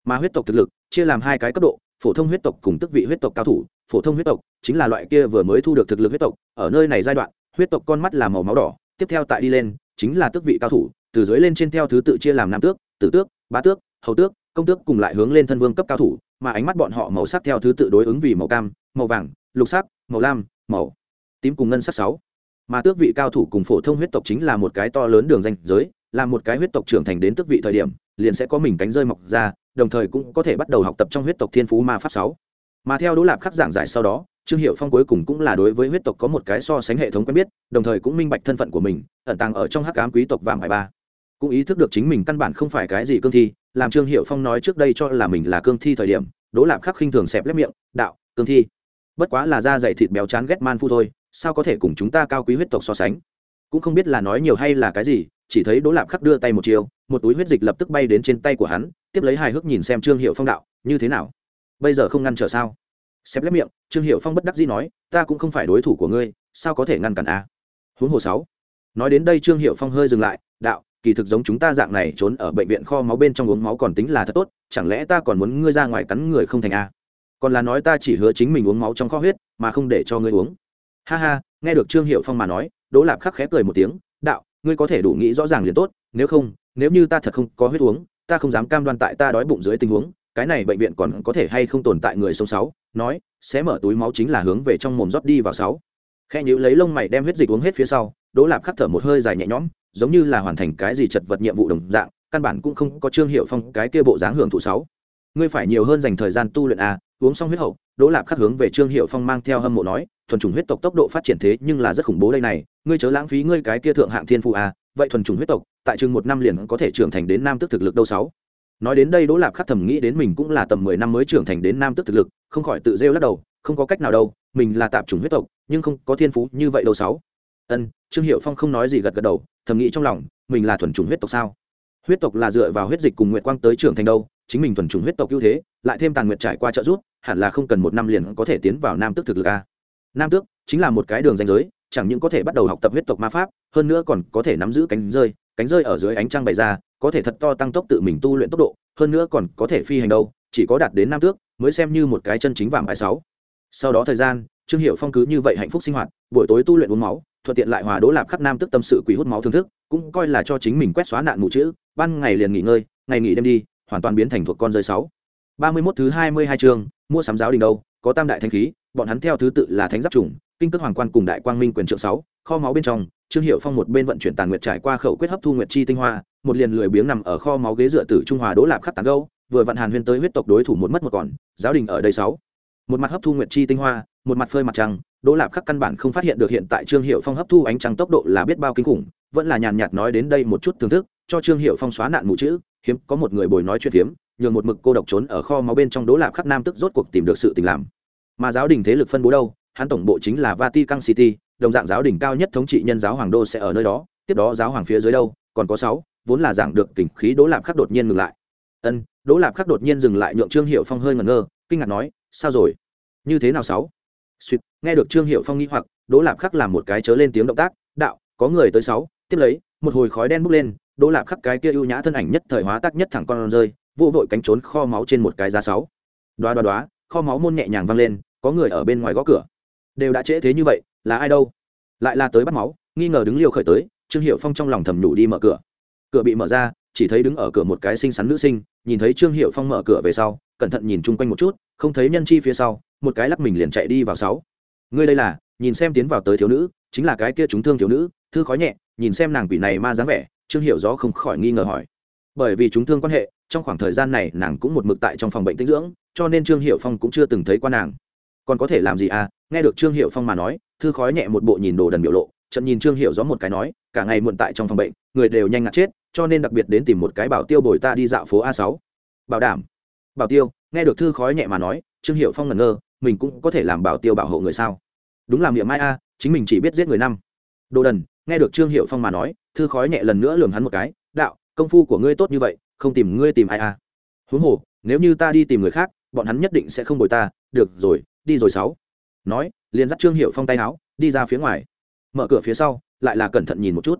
Mà huyết tộc thực lực chia làm hai cái cấp độ phổ thông huyết tộc cùng tức vị huyết tộc cao thủ, phổ thông huyết tộc chính là loại kia vừa mới thu được thực lực huyết tộc, ở nơi này giai đoạn, huyết tộc con mắt là màu máu đỏ, tiếp theo tại đi lên, chính là tước vị cao thủ, từ dưới lên trên theo thứ tự chia làm nam tước, tử tước, bá tước, hầu tước, công tước cùng lại hướng lên thân vương cấp cao thủ, mà ánh mắt bọn họ màu sắc theo thứ tự đối ứng vì màu cam, màu vàng, lục sắc, màu lam, màu tím cùng ngân sắc sáu. Mà tước vị cao thủ cùng phổ thông huyết tộc chính là một cái to lớn đường danh giới, là một cái huyết tộc trưởng thành đến tước vị thời điểm liền sẽ có mình cánh rơi mọc ra, đồng thời cũng có thể bắt đầu học tập trong huyết tộc thiên phú ma pháp sáu. Mà theo đỗ lạp khắc giảng giải sau đó, trương hiệu phong cuối cùng cũng là đối với huyết tộc có một cái so sánh hệ thống quen biết, đồng thời cũng minh bạch thân phận của mình, ẩn tàng ở trong hắc ám quý tộc vàng hải ba. Cũng ý thức được chính mình căn bản không phải cái gì cương thi, làm trương hiệu phong nói trước đây cho là mình là cương thi thời điểm, đỗ lạp khắc khinh thường xẹp lép miệng, đạo, cương thi. Bất quá là da dày thịt béo chán ghét man phu thôi, sao có thể cùng chúng ta cao quý huyết tộc so sánh? Cũng không biết là nói nhiều hay là cái gì chỉ thấy đỗ lạp khắc đưa tay một chiều một túi huyết dịch lập tức bay đến trên tay của hắn, tiếp lấy hài hước nhìn xem trương hiệu phong đạo, như thế nào? Bây giờ không ngăn trở sao? Xếp lép miệng, trương hiệu phong bất đắc dĩ nói, ta cũng không phải đối thủ của ngươi, sao có thể ngăn cản a? Huống hồ sáu. Nói đến đây trương hiệu phong hơi dừng lại, đạo, kỳ thực giống chúng ta dạng này trốn ở bệnh viện kho máu bên trong uống máu còn tính là thật tốt, chẳng lẽ ta còn muốn ngươi ra ngoài cắn người không thành a? Còn là nói ta chỉ hứa chính mình uống máu trong kho huyết, mà không để cho ngươi uống. Ha ha, nghe được trương hiệu phong mà nói, đỗ lạp khắc khẽ cười một tiếng, đạo ngươi có thể đủ nghĩ rõ ràng liền tốt, nếu không, nếu như ta thật không có huyết uống, ta không dám cam đoan tại ta đói bụng dưới tình huống, cái này bệnh viện còn có thể hay không tồn tại người sống sáu, nói, sẽ mở túi máu chính là hướng về trong mồm rót đi vào sáu. Khe nhữ lấy lông mày đem huyết dịch uống hết phía sau, đỗ lạp khắc thở một hơi dài nhẹ nhõm, giống như là hoàn thành cái gì chật vật nhiệm vụ đồng dạng, căn bản cũng không có trương hiệu phong cái kia bộ dáng hưởng thụ sáu. Ngươi phải nhiều hơn dành thời gian tu luyện a uống xong huyết hậu, đỗ lạp khắc hướng về trương hiệu phong mang theo hâm mộ nói thuần chủng huyết tộc tốc độ phát triển thế nhưng là rất khủng bố đây này. Ngươi chớ lãng phí ngươi cái kia thượng hạng thiên phụ a à, vậy thuần chủng huyết tộc, tại chừng một năm liền có thể trưởng thành đến nam tức thực lực đâu sáu. Nói đến đây đỗ lạp khắc thầm nghĩ đến mình cũng là tầm mười năm mới trưởng thành đến nam tức thực lực, không khỏi tự rêu lắc đầu, không có cách nào đâu, mình là tạp chủng huyết tộc, nhưng không có thiên phú như vậy đâu sáu. Ân, trương hiệu phong không nói gì gật gật đầu, thầm nghĩ trong lòng, mình là thuần chủng huyết tộc sao? Huyết tộc là dựa vào huyết dịch cùng nguyệt quang tới trưởng thành đâu, chính mình thuần chủng huyết tộc ưu thế, lại thêm tàn nguyệt trải qua trợ giúp, hẳn là không cần một năm liền có thể tiến vào nam tước thực lực a nam tước chính là một cái đường danh giới, chẳng những có thể bắt đầu học tập huyết tộc ma pháp, hơn nữa còn có thể nắm giữ cánh rơi. Cánh rơi ở dưới ánh trăng bày ra, có thể thật to tăng tốc tự mình tu luyện tốc độ, hơn nữa còn có thể phi hành đâu, chỉ có đạt đến nam tước mới xem như một cái chân chính vàng bài sáu. Sau đó thời gian, trương hiệu phong cứ như vậy hạnh phúc sinh hoạt, buổi tối tu luyện uống máu, thuận tiện lại hòa đỗ lạp khắp nam tức tâm sự quỷ hút máu thưởng thức, cũng coi là cho chính mình quét xóa nạn mù chữ, ban ngày liền nghỉ ngơi, ngày nghỉ đêm đi, hoàn toàn biến thành thuộc con rơi sáu. Ba mươi mốt thứ hai mươi hai chương, mua sắm giáo đình đâu, có tam đại thanh khí bọn hắn theo thứ tự là thánh giáp trùng, kinh cước hoàng quan cùng đại quang minh quyền trượng sáu, kho máu bên trong, trương hiệu phong một bên vận chuyển tàn nguyệt trải qua khẩu quyết hấp thu nguyệt chi tinh hoa, một liền lười biếng nằm ở kho máu ghế dựa tử trung hòa đỗ lạp khắc tàn gâu vừa vận hàn huyên tới huyết tộc đối thủ một mất một còn, giáo đình ở đây sáu. Một mặt hấp thu nguyệt chi tinh hoa, một mặt phơi mặt trăng, đỗ lạp khắc căn bản không phát hiện được hiện tại trương hiệu phong hấp thu ánh trăng tốc độ là biết bao kinh khủng, vẫn là nhàn nhạt nói đến đây một chút thưởng thức, cho trương hiệu phong xóa nạn mù chữ, hiếm có một người bồi nói chuyện phiếm nhường một mực cô độc trốn ở kho máu bên trong đỗ lạp khắc nam tức rốt cuộc tìm được sự tình làm mà giáo đình thế lực phân bố đâu? Hắn tổng bộ chính là vatican city, đồng dạng giáo đình cao nhất thống trị nhân giáo hoàng đô sẽ ở nơi đó, tiếp đó giáo hoàng phía dưới đâu? Còn có sáu, vốn là giảng được kình khí đỗ lạp khắc đột nhiên ngừng lại. Ân, đỗ lạp khắc đột nhiên dừng lại nhượng trương hiệu phong hơi ngẩn ngơ, kinh ngạc nói, sao rồi? Như thế nào sáu? Suýt, nghe được trương hiệu phong nghĩ hoặc, đỗ lạp khắc làm một cái chớ lên tiếng động tác, đạo, có người tới sáu, tiếp lấy, một hồi khói đen bốc lên, đỗ lạp khắc cái kia ưu nhã thân ảnh nhất thời hóa tác nhất thẳng con rơi vô vội cánh trốn kho máu trên một cái giá sáu. Đoá đoá đoá kho máu môn nhẹ nhàng vang lên, có người ở bên ngoài gõ cửa. Đều đã trễ thế như vậy, là ai đâu? Lại là tới bắt máu, nghi ngờ đứng liều khởi tới, trương hiệu phong trong lòng thầm nhủ đi mở cửa. Cửa bị mở ra, chỉ thấy đứng ở cửa một cái xinh xắn nữ sinh, nhìn thấy trương hiệu phong mở cửa về sau, cẩn thận nhìn chung quanh một chút, không thấy nhân chi phía sau, một cái lắc mình liền chạy đi vào sáu. Ngươi đây là, nhìn xem tiến vào tới thiếu nữ, chính là cái kia chúng thương thiếu nữ, thư khói nhẹ, nhìn xem nàng quỷ này ma dáng vẻ, trương hiệu gió không khỏi nghi ngờ hỏi bởi vì chúng thương quan hệ, trong khoảng thời gian này nàng cũng một mực tại trong phòng bệnh tinh dưỡng, cho nên trương hiệu phong cũng chưa từng thấy qua nàng. Còn có thể làm gì à? Nghe được trương hiệu phong mà nói, thư khói nhẹ một bộ nhìn đồ đần biểu lộ trận nhìn trương hiệu gió một cái nói, cả ngày muộn tại trong phòng bệnh, người đều nhanh ngạt chết, cho nên đặc biệt đến tìm một cái bảo tiêu bồi ta đi dạo phố a sáu. Bảo đảm. Bảo tiêu? Nghe được thư khói nhẹ mà nói, trương hiệu phong ngẩn ngơ, mình cũng có thể làm bảo tiêu bảo hộ người sao? Đúng là miệng mai a, chính mình chỉ biết giết người năm. Đồ đần. Nghe được trương hiệu phong mà nói, thư khói nhẹ lần nữa lườm hắn một cái, đạo công phu của ngươi tốt như vậy, không tìm ngươi tìm ai à? huống hồ, nếu như ta đi tìm người khác, bọn hắn nhất định sẽ không bồi ta. Được rồi, đi rồi sáu. Nói, liền dắt trương hiệu phong tay áo, đi ra phía ngoài. Mở cửa phía sau, lại là cẩn thận nhìn một chút.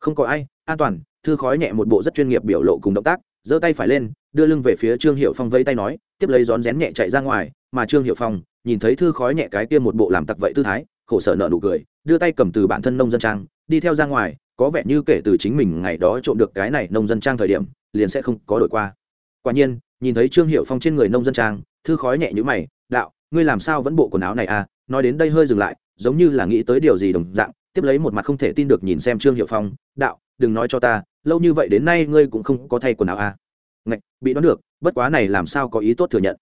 Không có ai, an toàn, thư khói nhẹ một bộ rất chuyên nghiệp biểu lộ cùng động tác, giơ tay phải lên, đưa lưng về phía trương hiệu phong vây tay nói, tiếp lấy rón rén nhẹ chạy ra ngoài, mà trương hiệu phong, nhìn thấy thư khói nhẹ cái kia một bộ làm tặc vậy tư thái, khổ sở nợ nụ cười, đưa tay cầm từ bản thân nông dân trang, đi theo ra ngoài có vẻ như kể từ chính mình ngày đó trộm được cái này nông dân trang thời điểm, liền sẽ không có đổi qua quả nhiên, nhìn thấy trương hiệu phong trên người nông dân trang, thư khói nhẹ như mày, đạo, ngươi làm sao vẫn bộ quần áo này à nói đến đây hơi dừng lại, giống như là nghĩ tới điều gì đồng dạng, tiếp lấy một mặt không thể tin được nhìn xem trương hiệu phong, đạo, đừng nói cho ta, lâu như vậy đến nay ngươi cũng không có thay quần áo à. ngạch, bị đoán được, bất quá này làm sao có ý tốt thừa nhận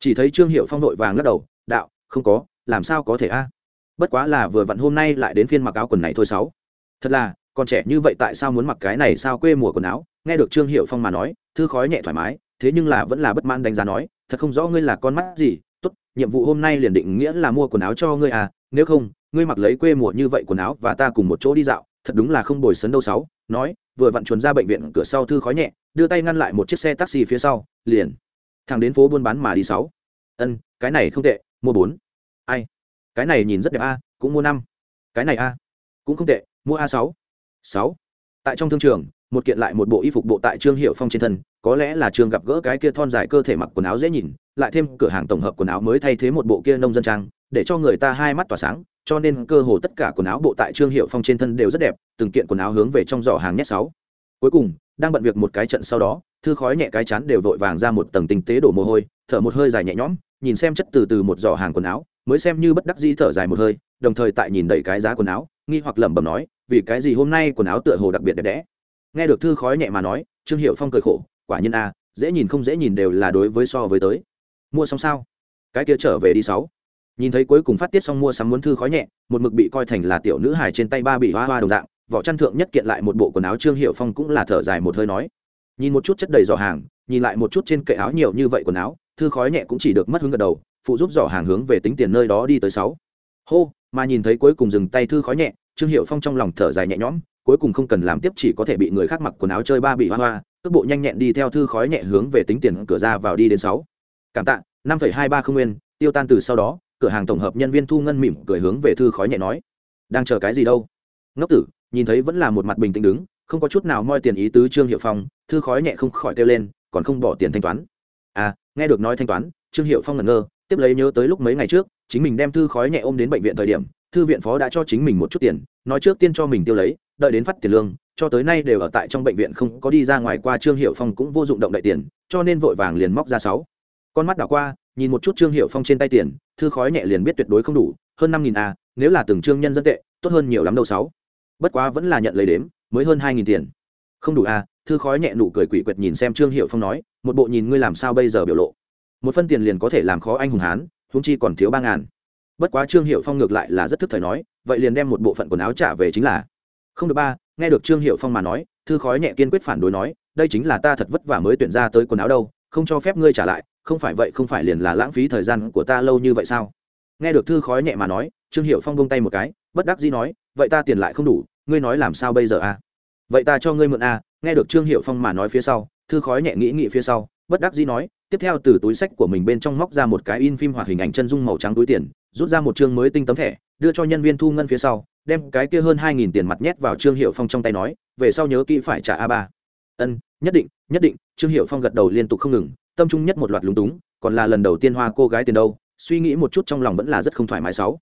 chỉ thấy trương hiệu phong vội vàng lắc đầu, đạo, không có, làm sao có thể a à? bất quá là vừa vặn hôm nay lại đến phiên mặc áo quần này thôi sáu thật là còn trẻ như vậy tại sao muốn mặc cái này sao quê mùa quần áo? Nghe được trương hiệu phong mà nói, thư khói nhẹ thoải mái, thế nhưng là vẫn là bất mãn đánh giá nói, thật không rõ ngươi là con mắt gì, tốt, nhiệm vụ hôm nay liền định nghĩa là mua quần áo cho ngươi à nếu không, ngươi mặc lấy quê mùa như vậy quần áo và ta cùng một chỗ đi dạo, thật đúng là không bồi sấn đâu sáu. Nói, vừa vặn chuồn ra bệnh viện cửa sau thư khói nhẹ, đưa tay ngăn lại một chiếc xe taxi phía sau, liền Thằng đến phố buôn bán mà đi sáu. Ân, cái này không tệ, mua bốn. Ai? Cái này nhìn rất đẹp a, cũng mua năm. Cái này a, cũng không tệ, mua a sáu sáu. Tại trong thương trường, một kiện lại một bộ y phục bộ tại trương hiệu phong trên thân, có lẽ là trường gặp gỡ cái kia thon dài cơ thể mặc quần áo dễ nhìn, lại thêm cửa hàng tổng hợp quần áo mới thay thế một bộ kia nông dân trang, để cho người ta hai mắt tỏa sáng, cho nên cơ hồ tất cả quần áo bộ tại trương hiệu phong trên thân đều rất đẹp, từng kiện quần áo hướng về trong giỏ hàng nhét sáu. Cuối cùng, đang bận việc một cái trận sau đó, thư khói nhẹ cái chán đều vội vàng ra một tầng tinh tế đổ mồ hôi, thở một hơi dài nhẹ nhõm, nhìn xem chất từ từ một giỏ hàng quần áo, mới xem như bất đắc dĩ thở dài một hơi, đồng thời tại nhìn đầy cái giá quần áo, nghi hoặc lẩm bẩm nói vì cái gì hôm nay quần áo tựa hồ đặc biệt đẹp đẽ? Nghe được thư khói nhẹ mà nói, trương hiệu phong cười khổ, quả nhiên a, dễ nhìn không dễ nhìn đều là đối với so với tới. Mua xong sao? Cái kia trở về đi sáu. Nhìn thấy cuối cùng phát tiết xong mua sắm muốn thư khói nhẹ, một mực bị coi thành là tiểu nữ hài trên tay ba bị hoa hoa đồng dạng, vỏ chăn thượng nhất kiện lại một bộ quần áo trương hiệu phong cũng là thở dài một hơi nói. Nhìn một chút chất đầy giỏ hàng, nhìn lại một chút trên kệ áo nhiều như vậy quần áo, thư khói nhẹ cũng chỉ được mất hứng gật đầu, phụ giúp giỏ hàng hướng về tính tiền nơi đó đi tới sáu. Hô, mà nhìn thấy cuối cùng dừng tay thư khói nhẹ trương hiệu phong trong lòng thở dài nhẹ nhõm, cuối cùng không cần làm tiếp chỉ có thể bị người khác mặc quần áo chơi ba bị hoa hoa, cước bộ nhanh nhẹn đi theo thư khói nhẹ hướng về tính tiền cửa ra vào đi đến sáu. Cảm tạ, năm phẩy hai ba không nguyên, tiêu tan từ sau đó, cửa hàng tổng hợp nhân viên thu ngân mỉm cười hướng về thư khói nhẹ nói. Đang chờ cái gì đâu? Ngốc tử, nhìn thấy vẫn là một mặt bình tĩnh đứng, không có chút nào moi tiền ý tứ trương hiệu phong, thư khói nhẹ không khỏi kêu lên, còn không bỏ tiền thanh toán. À nghe được nói thanh toán, trương hiệu phong ngẩn ngơ, tiếp lấy nhớ tới lúc mấy ngày trước, chính mình đem thư khói nhẹ ôm đến bệnh viện thời điểm thư viện phó đã cho chính mình một chút tiền, nói trước tiên cho mình tiêu lấy, đợi đến phát tiền lương, cho tới nay đều ở tại trong bệnh viện không có đi ra ngoài qua trương hiệu phong cũng vô dụng động đại tiền, cho nên vội vàng liền móc ra sáu. Con mắt đảo qua, nhìn một chút trương hiệu phong trên tay tiền, thư khói nhẹ liền biết tuyệt đối không đủ, hơn năm nghìn a, nếu là từng trương nhân dân tệ, tốt hơn nhiều lắm đâu sáu. Bất quá vẫn là nhận lấy đếm, mới hơn hai nghìn tiền. Không đủ a, thư khói nhẹ nụ cười quỷ quyệt nhìn xem trương hiệu phong nói, một bộ nhìn ngươi làm sao bây giờ biểu lộ. Một phân tiền liền có thể làm khó anh hùng hán húng chi còn thiếu ba ngàn bất quá trương hiệu phong ngược lại là rất thức thời nói, vậy liền đem một bộ phận quần áo trả về chính là. Không được ba, nghe được trương hiệu phong mà nói, thư khói nhẹ kiên quyết phản đối nói, đây chính là ta thật vất vả mới tuyển ra tới quần áo đâu, không cho phép ngươi trả lại, không phải vậy không phải liền là lãng phí thời gian của ta lâu như vậy sao? Nghe được thư khói nhẹ mà nói, trương hiệu phong bông tay một cái, bất đắc dĩ nói, vậy ta tiền lại không đủ, ngươi nói làm sao bây giờ a vậy ta cho ngươi mượn a nghe được trương hiệu phong mà nói phía sau, thư khói nhẹ nghĩ nghĩ phía sau, bất đắc dĩ nói, tiếp theo từ túi sách của mình bên trong móc ra một cái in phim hoạt hình ảnh chân dung màu trắng túi tiền rút ra một chương mới tinh tấm thẻ, đưa cho nhân viên thu ngân phía sau, đem cái kia hơn hai nghìn tiền mặt nhét vào trương hiệu phong trong tay nói, về sau nhớ kỹ phải trả a ba. Ân, nhất định nhất định. Trương hiệu phong gật đầu liên tục không ngừng, tâm trung nhất một loạt lúng túng, còn là lần đầu tiên hoa cô gái tiền đâu, suy nghĩ một chút trong lòng vẫn là rất không thoải mái sáu.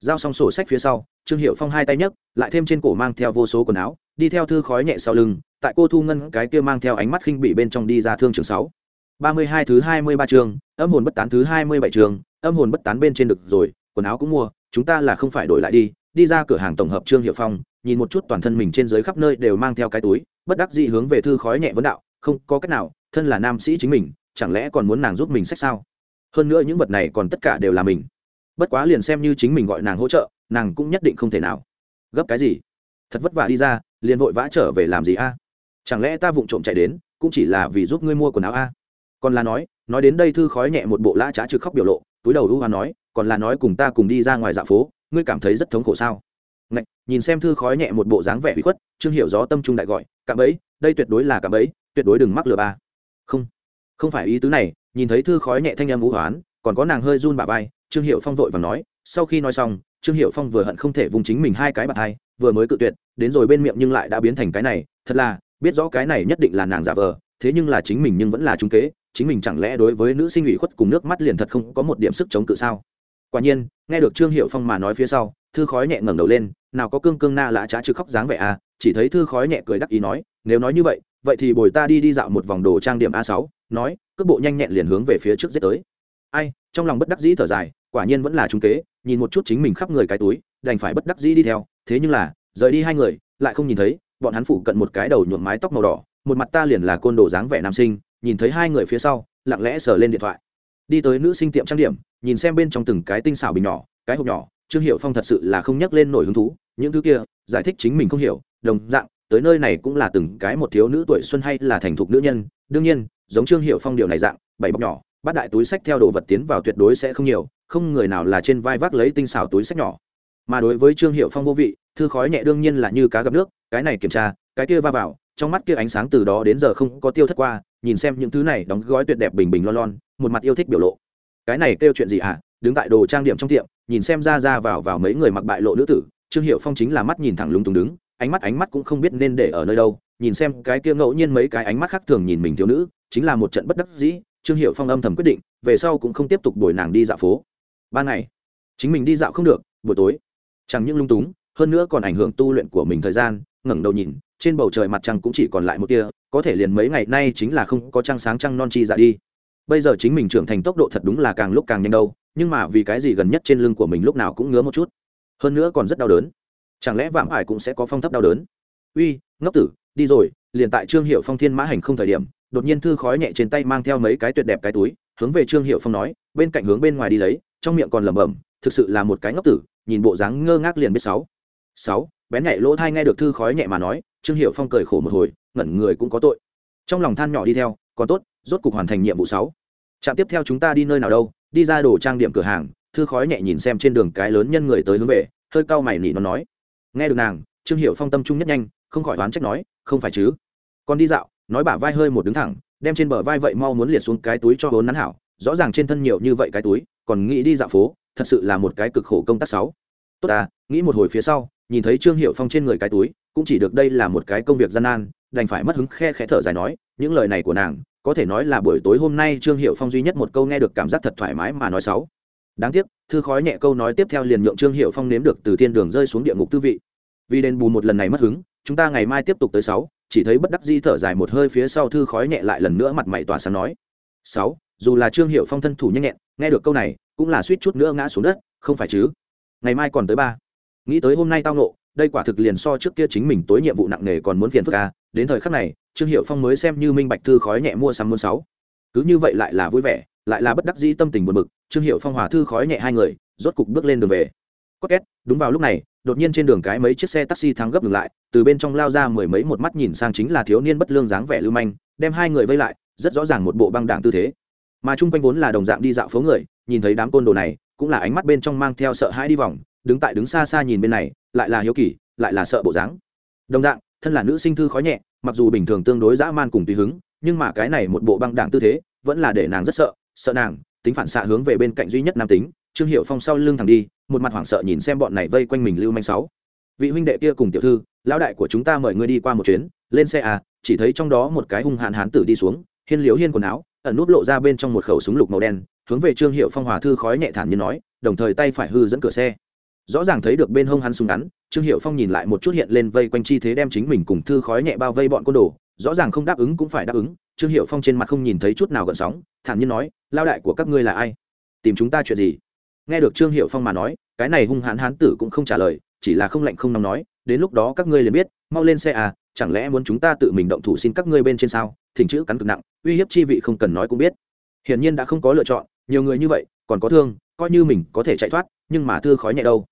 Giao xong sổ sách phía sau, trương hiệu phong hai tay nhấc, lại thêm trên cổ mang theo vô số quần áo, đi theo thư khói nhẹ sau lưng, tại cô thu ngân cái kia mang theo ánh mắt khinh bị bên trong đi ra thương trường sáu. Ba mươi hai thứ hai mươi ba trường âm hồn bất tán thứ hai mươi bảy trường âm hồn bất tán bên trên được rồi, quần áo cũng mua, chúng ta là không phải đổi lại đi đi ra cửa hàng tổng hợp trương hiệu phong, nhìn một chút toàn thân mình trên dưới khắp nơi đều mang theo cái túi, bất đắc dĩ hướng về thư khói nhẹ vấn đạo, không có cách nào, thân là nam sĩ chính mình, chẳng lẽ còn muốn nàng giúp mình sách sao? Hơn nữa những vật này còn tất cả đều là mình. Bất quá liền xem như chính mình gọi nàng hỗ trợ, nàng cũng nhất định không thể nào. Gấp cái gì? Thật vất vả đi ra, liền vội vã trở về làm gì a? Chẳng lẽ ta vụng trộm chạy đến, cũng chỉ là vì giúp ngươi mua quần áo a? Còn là nói nói đến đây thư khói nhẹ một bộ lã trá trực khóc biểu lộ túi đầu ưu hoa nói còn là nói cùng ta cùng đi ra ngoài dạ phố ngươi cảm thấy rất thống khổ sao? Ngạch, nhìn xem thư khói nhẹ một bộ dáng vẻ bị khuất trương hiểu gió tâm trung đại gọi cạm ấy đây tuyệt đối là cạm ấy tuyệt đối đừng mắc lừa ba. Không không phải ý tứ này. Nhìn thấy thư khói nhẹ thanh âm vũ hoán còn có nàng hơi run bà vai trương hiệu phong vội và nói sau khi nói xong trương hiệu phong vừa hận không thể vùng chính mình hai cái bạt hai vừa mới cự tuyệt đến rồi bên miệng nhưng lại đã biến thành cái này thật là biết rõ cái này nhất định là nàng giả vờ thế nhưng là chính mình nhưng vẫn là trung kế chính mình chẳng lẽ đối với nữ sinh ủy khuất cùng nước mắt liền thật không có một điểm sức chống cự sao? Quả nhiên, nghe được trương hiệu phong mà nói phía sau, thư khói nhẹ ngẩng đầu lên, nào có cương cương na lã trá chứ khóc dáng vẻ à? Chỉ thấy thư khói nhẹ cười đắc ý nói, nếu nói như vậy vậy thì bồi ta đi đi dạo một vòng đồ trang điểm a sáu, nói, cước bộ nhanh nhẹn liền hướng về phía trước giết tới. Ai, trong lòng bất đắc dĩ thở dài, quả nhiên vẫn là trung kế, nhìn một chút chính mình khắp người cái túi, đành phải bất đắc dĩ đi theo. Thế nhưng là, rời đi hai người, lại không nhìn thấy, bọn hắn phụ cận một cái đầu nhuộm mái tóc màu đỏ, một mặt ta liền là côn đồ dáng vẻ nam sinh nhìn thấy hai người phía sau, lặng lẽ sờ lên điện thoại. Đi tới nữ sinh tiệm trang điểm, nhìn xem bên trong từng cái tinh xảo bình nhỏ, cái hộp nhỏ, trương hiệu phong thật sự là không nhắc lên nổi hứng thú, những thứ kia, giải thích chính mình không hiểu, đồng dạng, tới nơi này cũng là từng cái một thiếu nữ tuổi xuân hay là thành thục nữ nhân, đương nhiên, giống trương hiệu phong điều này dạng, bảy bọc nhỏ, bắt đại túi sách theo đồ vật tiến vào tuyệt đối sẽ không nhiều, không người nào là trên vai vác lấy tinh xảo túi sách nhỏ. Mà đối với trương hiệu phong vô vị, thư khói nhẹ đương nhiên là như cá gặp nước, cái này kiểm tra, cái kia va vào, trong mắt kia ánh sáng từ đó đến giờ không có tiêu thất qua nhìn xem những thứ này đóng gói tuyệt đẹp bình bình lon lon, một mặt yêu thích biểu lộ cái này kêu chuyện gì hả à? đứng tại đồ trang điểm trong tiệm, nhìn xem ra ra vào vào mấy người mặc bại lộ nữ tử, trương hiệu phong chính là mắt nhìn thẳng lúng túng đứng, ánh mắt ánh mắt cũng không biết nên để ở nơi đâu, nhìn xem cái kia ngẫu nhiên mấy cái ánh mắt khác thường nhìn mình thiếu nữ, chính là một trận bất đắc dĩ, trương hiệu phong âm thầm quyết định, về sau cũng không tiếp tục đuổi nàng đi dạo phố ban ngày, chính mình đi dạo không được, buổi tối, chẳng những lung túng, hơn nữa còn ảnh hưởng tu luyện của mình thời gian, ngẩng đầu nhìn, trên bầu trời mặt trăng cũng chỉ còn lại một tia có thể liền mấy ngày nay chính là không có trăng sáng trăng non chi dạ đi. Bây giờ chính mình trưởng thành tốc độ thật đúng là càng lúc càng nhanh đâu, nhưng mà vì cái gì gần nhất trên lưng của mình lúc nào cũng ngứa một chút. Hơn nữa còn rất đau đớn. Chẳng lẽ vạm ải cũng sẽ có phong thấp đau đớn? Uy, ngốc tử, đi rồi, liền tại trương hiệu phong thiên mã hành không thời điểm, đột nhiên thư khói nhẹ trên tay mang theo mấy cái tuyệt đẹp cái túi, hướng về trương hiệu phong nói, bên cạnh hướng bên ngoài đi lấy, trong miệng còn lẩm bẩm, thực sự là một cái ngốc tử, nhìn bộ dáng ngơ ngác liền biết sáu. Sáu, bén nhạy lỗ thai nghe được thư khói nhẹ mà nói, trương hiệu phong cười khổ một hồi ngẩn người cũng có tội. Trong lòng than nhỏ đi theo, còn tốt, rốt cục hoàn thành nhiệm vụ sáu. Trạm tiếp theo chúng ta đi nơi nào đâu, đi ra đồ trang điểm cửa hàng, thư khói nhẹ nhìn xem trên đường cái lớn nhân người tới hướng về, hơi cau mày nỉ nó nói. Nghe được nàng, trương hiệu phong tâm trung nhất nhanh, không khỏi đoán trách nói, không phải chứ. Còn đi dạo, nói bả vai hơi một đứng thẳng, đem trên bờ vai vậy mau muốn liệt xuống cái túi cho vốn nắn hảo, rõ ràng trên thân nhiều như vậy cái túi, còn nghĩ đi dạo phố, thật sự là một cái cực khổ công tác sáu. Tốt ta, nghĩ một hồi phía sau, nhìn thấy trương hiệu phong trên người cái túi cũng chỉ được đây là một cái công việc gian nan, đành phải mất hứng khe khẽ thở dài nói, những lời này của nàng, có thể nói là buổi tối hôm nay trương hiệu phong duy nhất một câu nghe được cảm giác thật thoải mái mà nói sáu đáng tiếc, thư khói nhẹ câu nói tiếp theo liền nhượng trương hiệu phong nếm được từ thiên đường rơi xuống địa ngục tư vị. Vì đền bù một lần này mất hứng, chúng ta ngày mai tiếp tục tới sáu, chỉ thấy bất đắc di thở dài một hơi phía sau thư khói nhẹ lại lần nữa mặt mày tỏa sáng nói. Sáu, dù là trương hiệu phong thân thủ nhanh nhẹn, nghe được câu này, cũng là suýt chút nữa ngã xuống đất, không phải chứ? Ngày mai còn tới ba. Nghĩ tới hôm nay tao nộ đây quả thực liền so trước kia chính mình tối nhiệm vụ nặng nề còn muốn phiền phức ca đến thời khắc này, trương hiệu phong mới xem như minh bạch thư khói nhẹ mua sắm muôn sáu. Cứ như vậy lại là vui vẻ, lại là bất đắc dĩ tâm tình buồn bực, trương hiệu phong hòa thư khói nhẹ hai người, rốt cục bước lên đường về. Có két, đúng vào lúc này, đột nhiên trên đường cái mấy chiếc xe taxi thắng gấp ngừng lại, từ bên trong lao ra mười mấy một mắt nhìn sang chính là thiếu niên bất lương dáng vẻ lưu manh, đem hai người vây lại, rất rõ ràng một bộ băng đảng tư thế. Mà chung quanh vốn là đồng dạng đi dạo phố người, nhìn thấy đám côn đồ này, cũng là ánh mắt bên trong mang theo sợ hãi đi vòng, đứng tại đứng xa xa nhìn bên này lại là hiếu kỳ, lại là sợ bộ dáng. Đồng dạng, thân là nữ sinh thư khói nhẹ, mặc dù bình thường tương đối dã man cùng tùy hứng, nhưng mà cái này một bộ băng đảng tư thế, vẫn là để nàng rất sợ sợ nàng, tính phản xạ hướng về bên cạnh duy nhất nam tính, trương hiệu phong sau lưng thẳng đi, một mặt hoảng sợ nhìn xem bọn này vây quanh mình lưu manh sáu. Vị huynh đệ kia cùng tiểu thư, lão đại của chúng ta mời ngươi đi qua một chuyến, lên xe à chỉ thấy trong đó một cái hung hạn hán tử đi xuống, hiên liếu hiên quần áo, ẩn nút lộ ra bên trong một khẩu súng lục màu đen, hướng về trương hiệu phong hòa thư khói nhẹ thản như nói, đồng thời tay phải hư dẫn cửa xe rõ ràng thấy được bên hông hắn súng ngắn, trương hiệu phong nhìn lại một chút hiện lên vây quanh chi thế đem chính mình cùng thư khói nhẹ bao vây bọn côn đồ, rõ ràng không đáp ứng cũng phải đáp ứng, trương hiệu phong trên mặt không nhìn thấy chút nào gợn sóng, thản nhiên nói, lao đại của các ngươi là ai? Tìm chúng ta chuyện gì? Nghe được trương hiệu phong mà nói, cái này hung hãn hán tử cũng không trả lời, chỉ là không lạnh không nóng nói, đến lúc đó các ngươi liền biết, mau lên xe à chẳng lẽ muốn chúng ta tự mình động thủ xin các ngươi bên trên sao? Thỉnh chữ cắn cực nặng, uy hiếp chi vị không cần nói cũng biết. Hiển nhiên đã không có lựa chọn, nhiều người như vậy, còn có thương, coi như mình có thể chạy thoát, nhưng mà thư khói nhẹ đâu?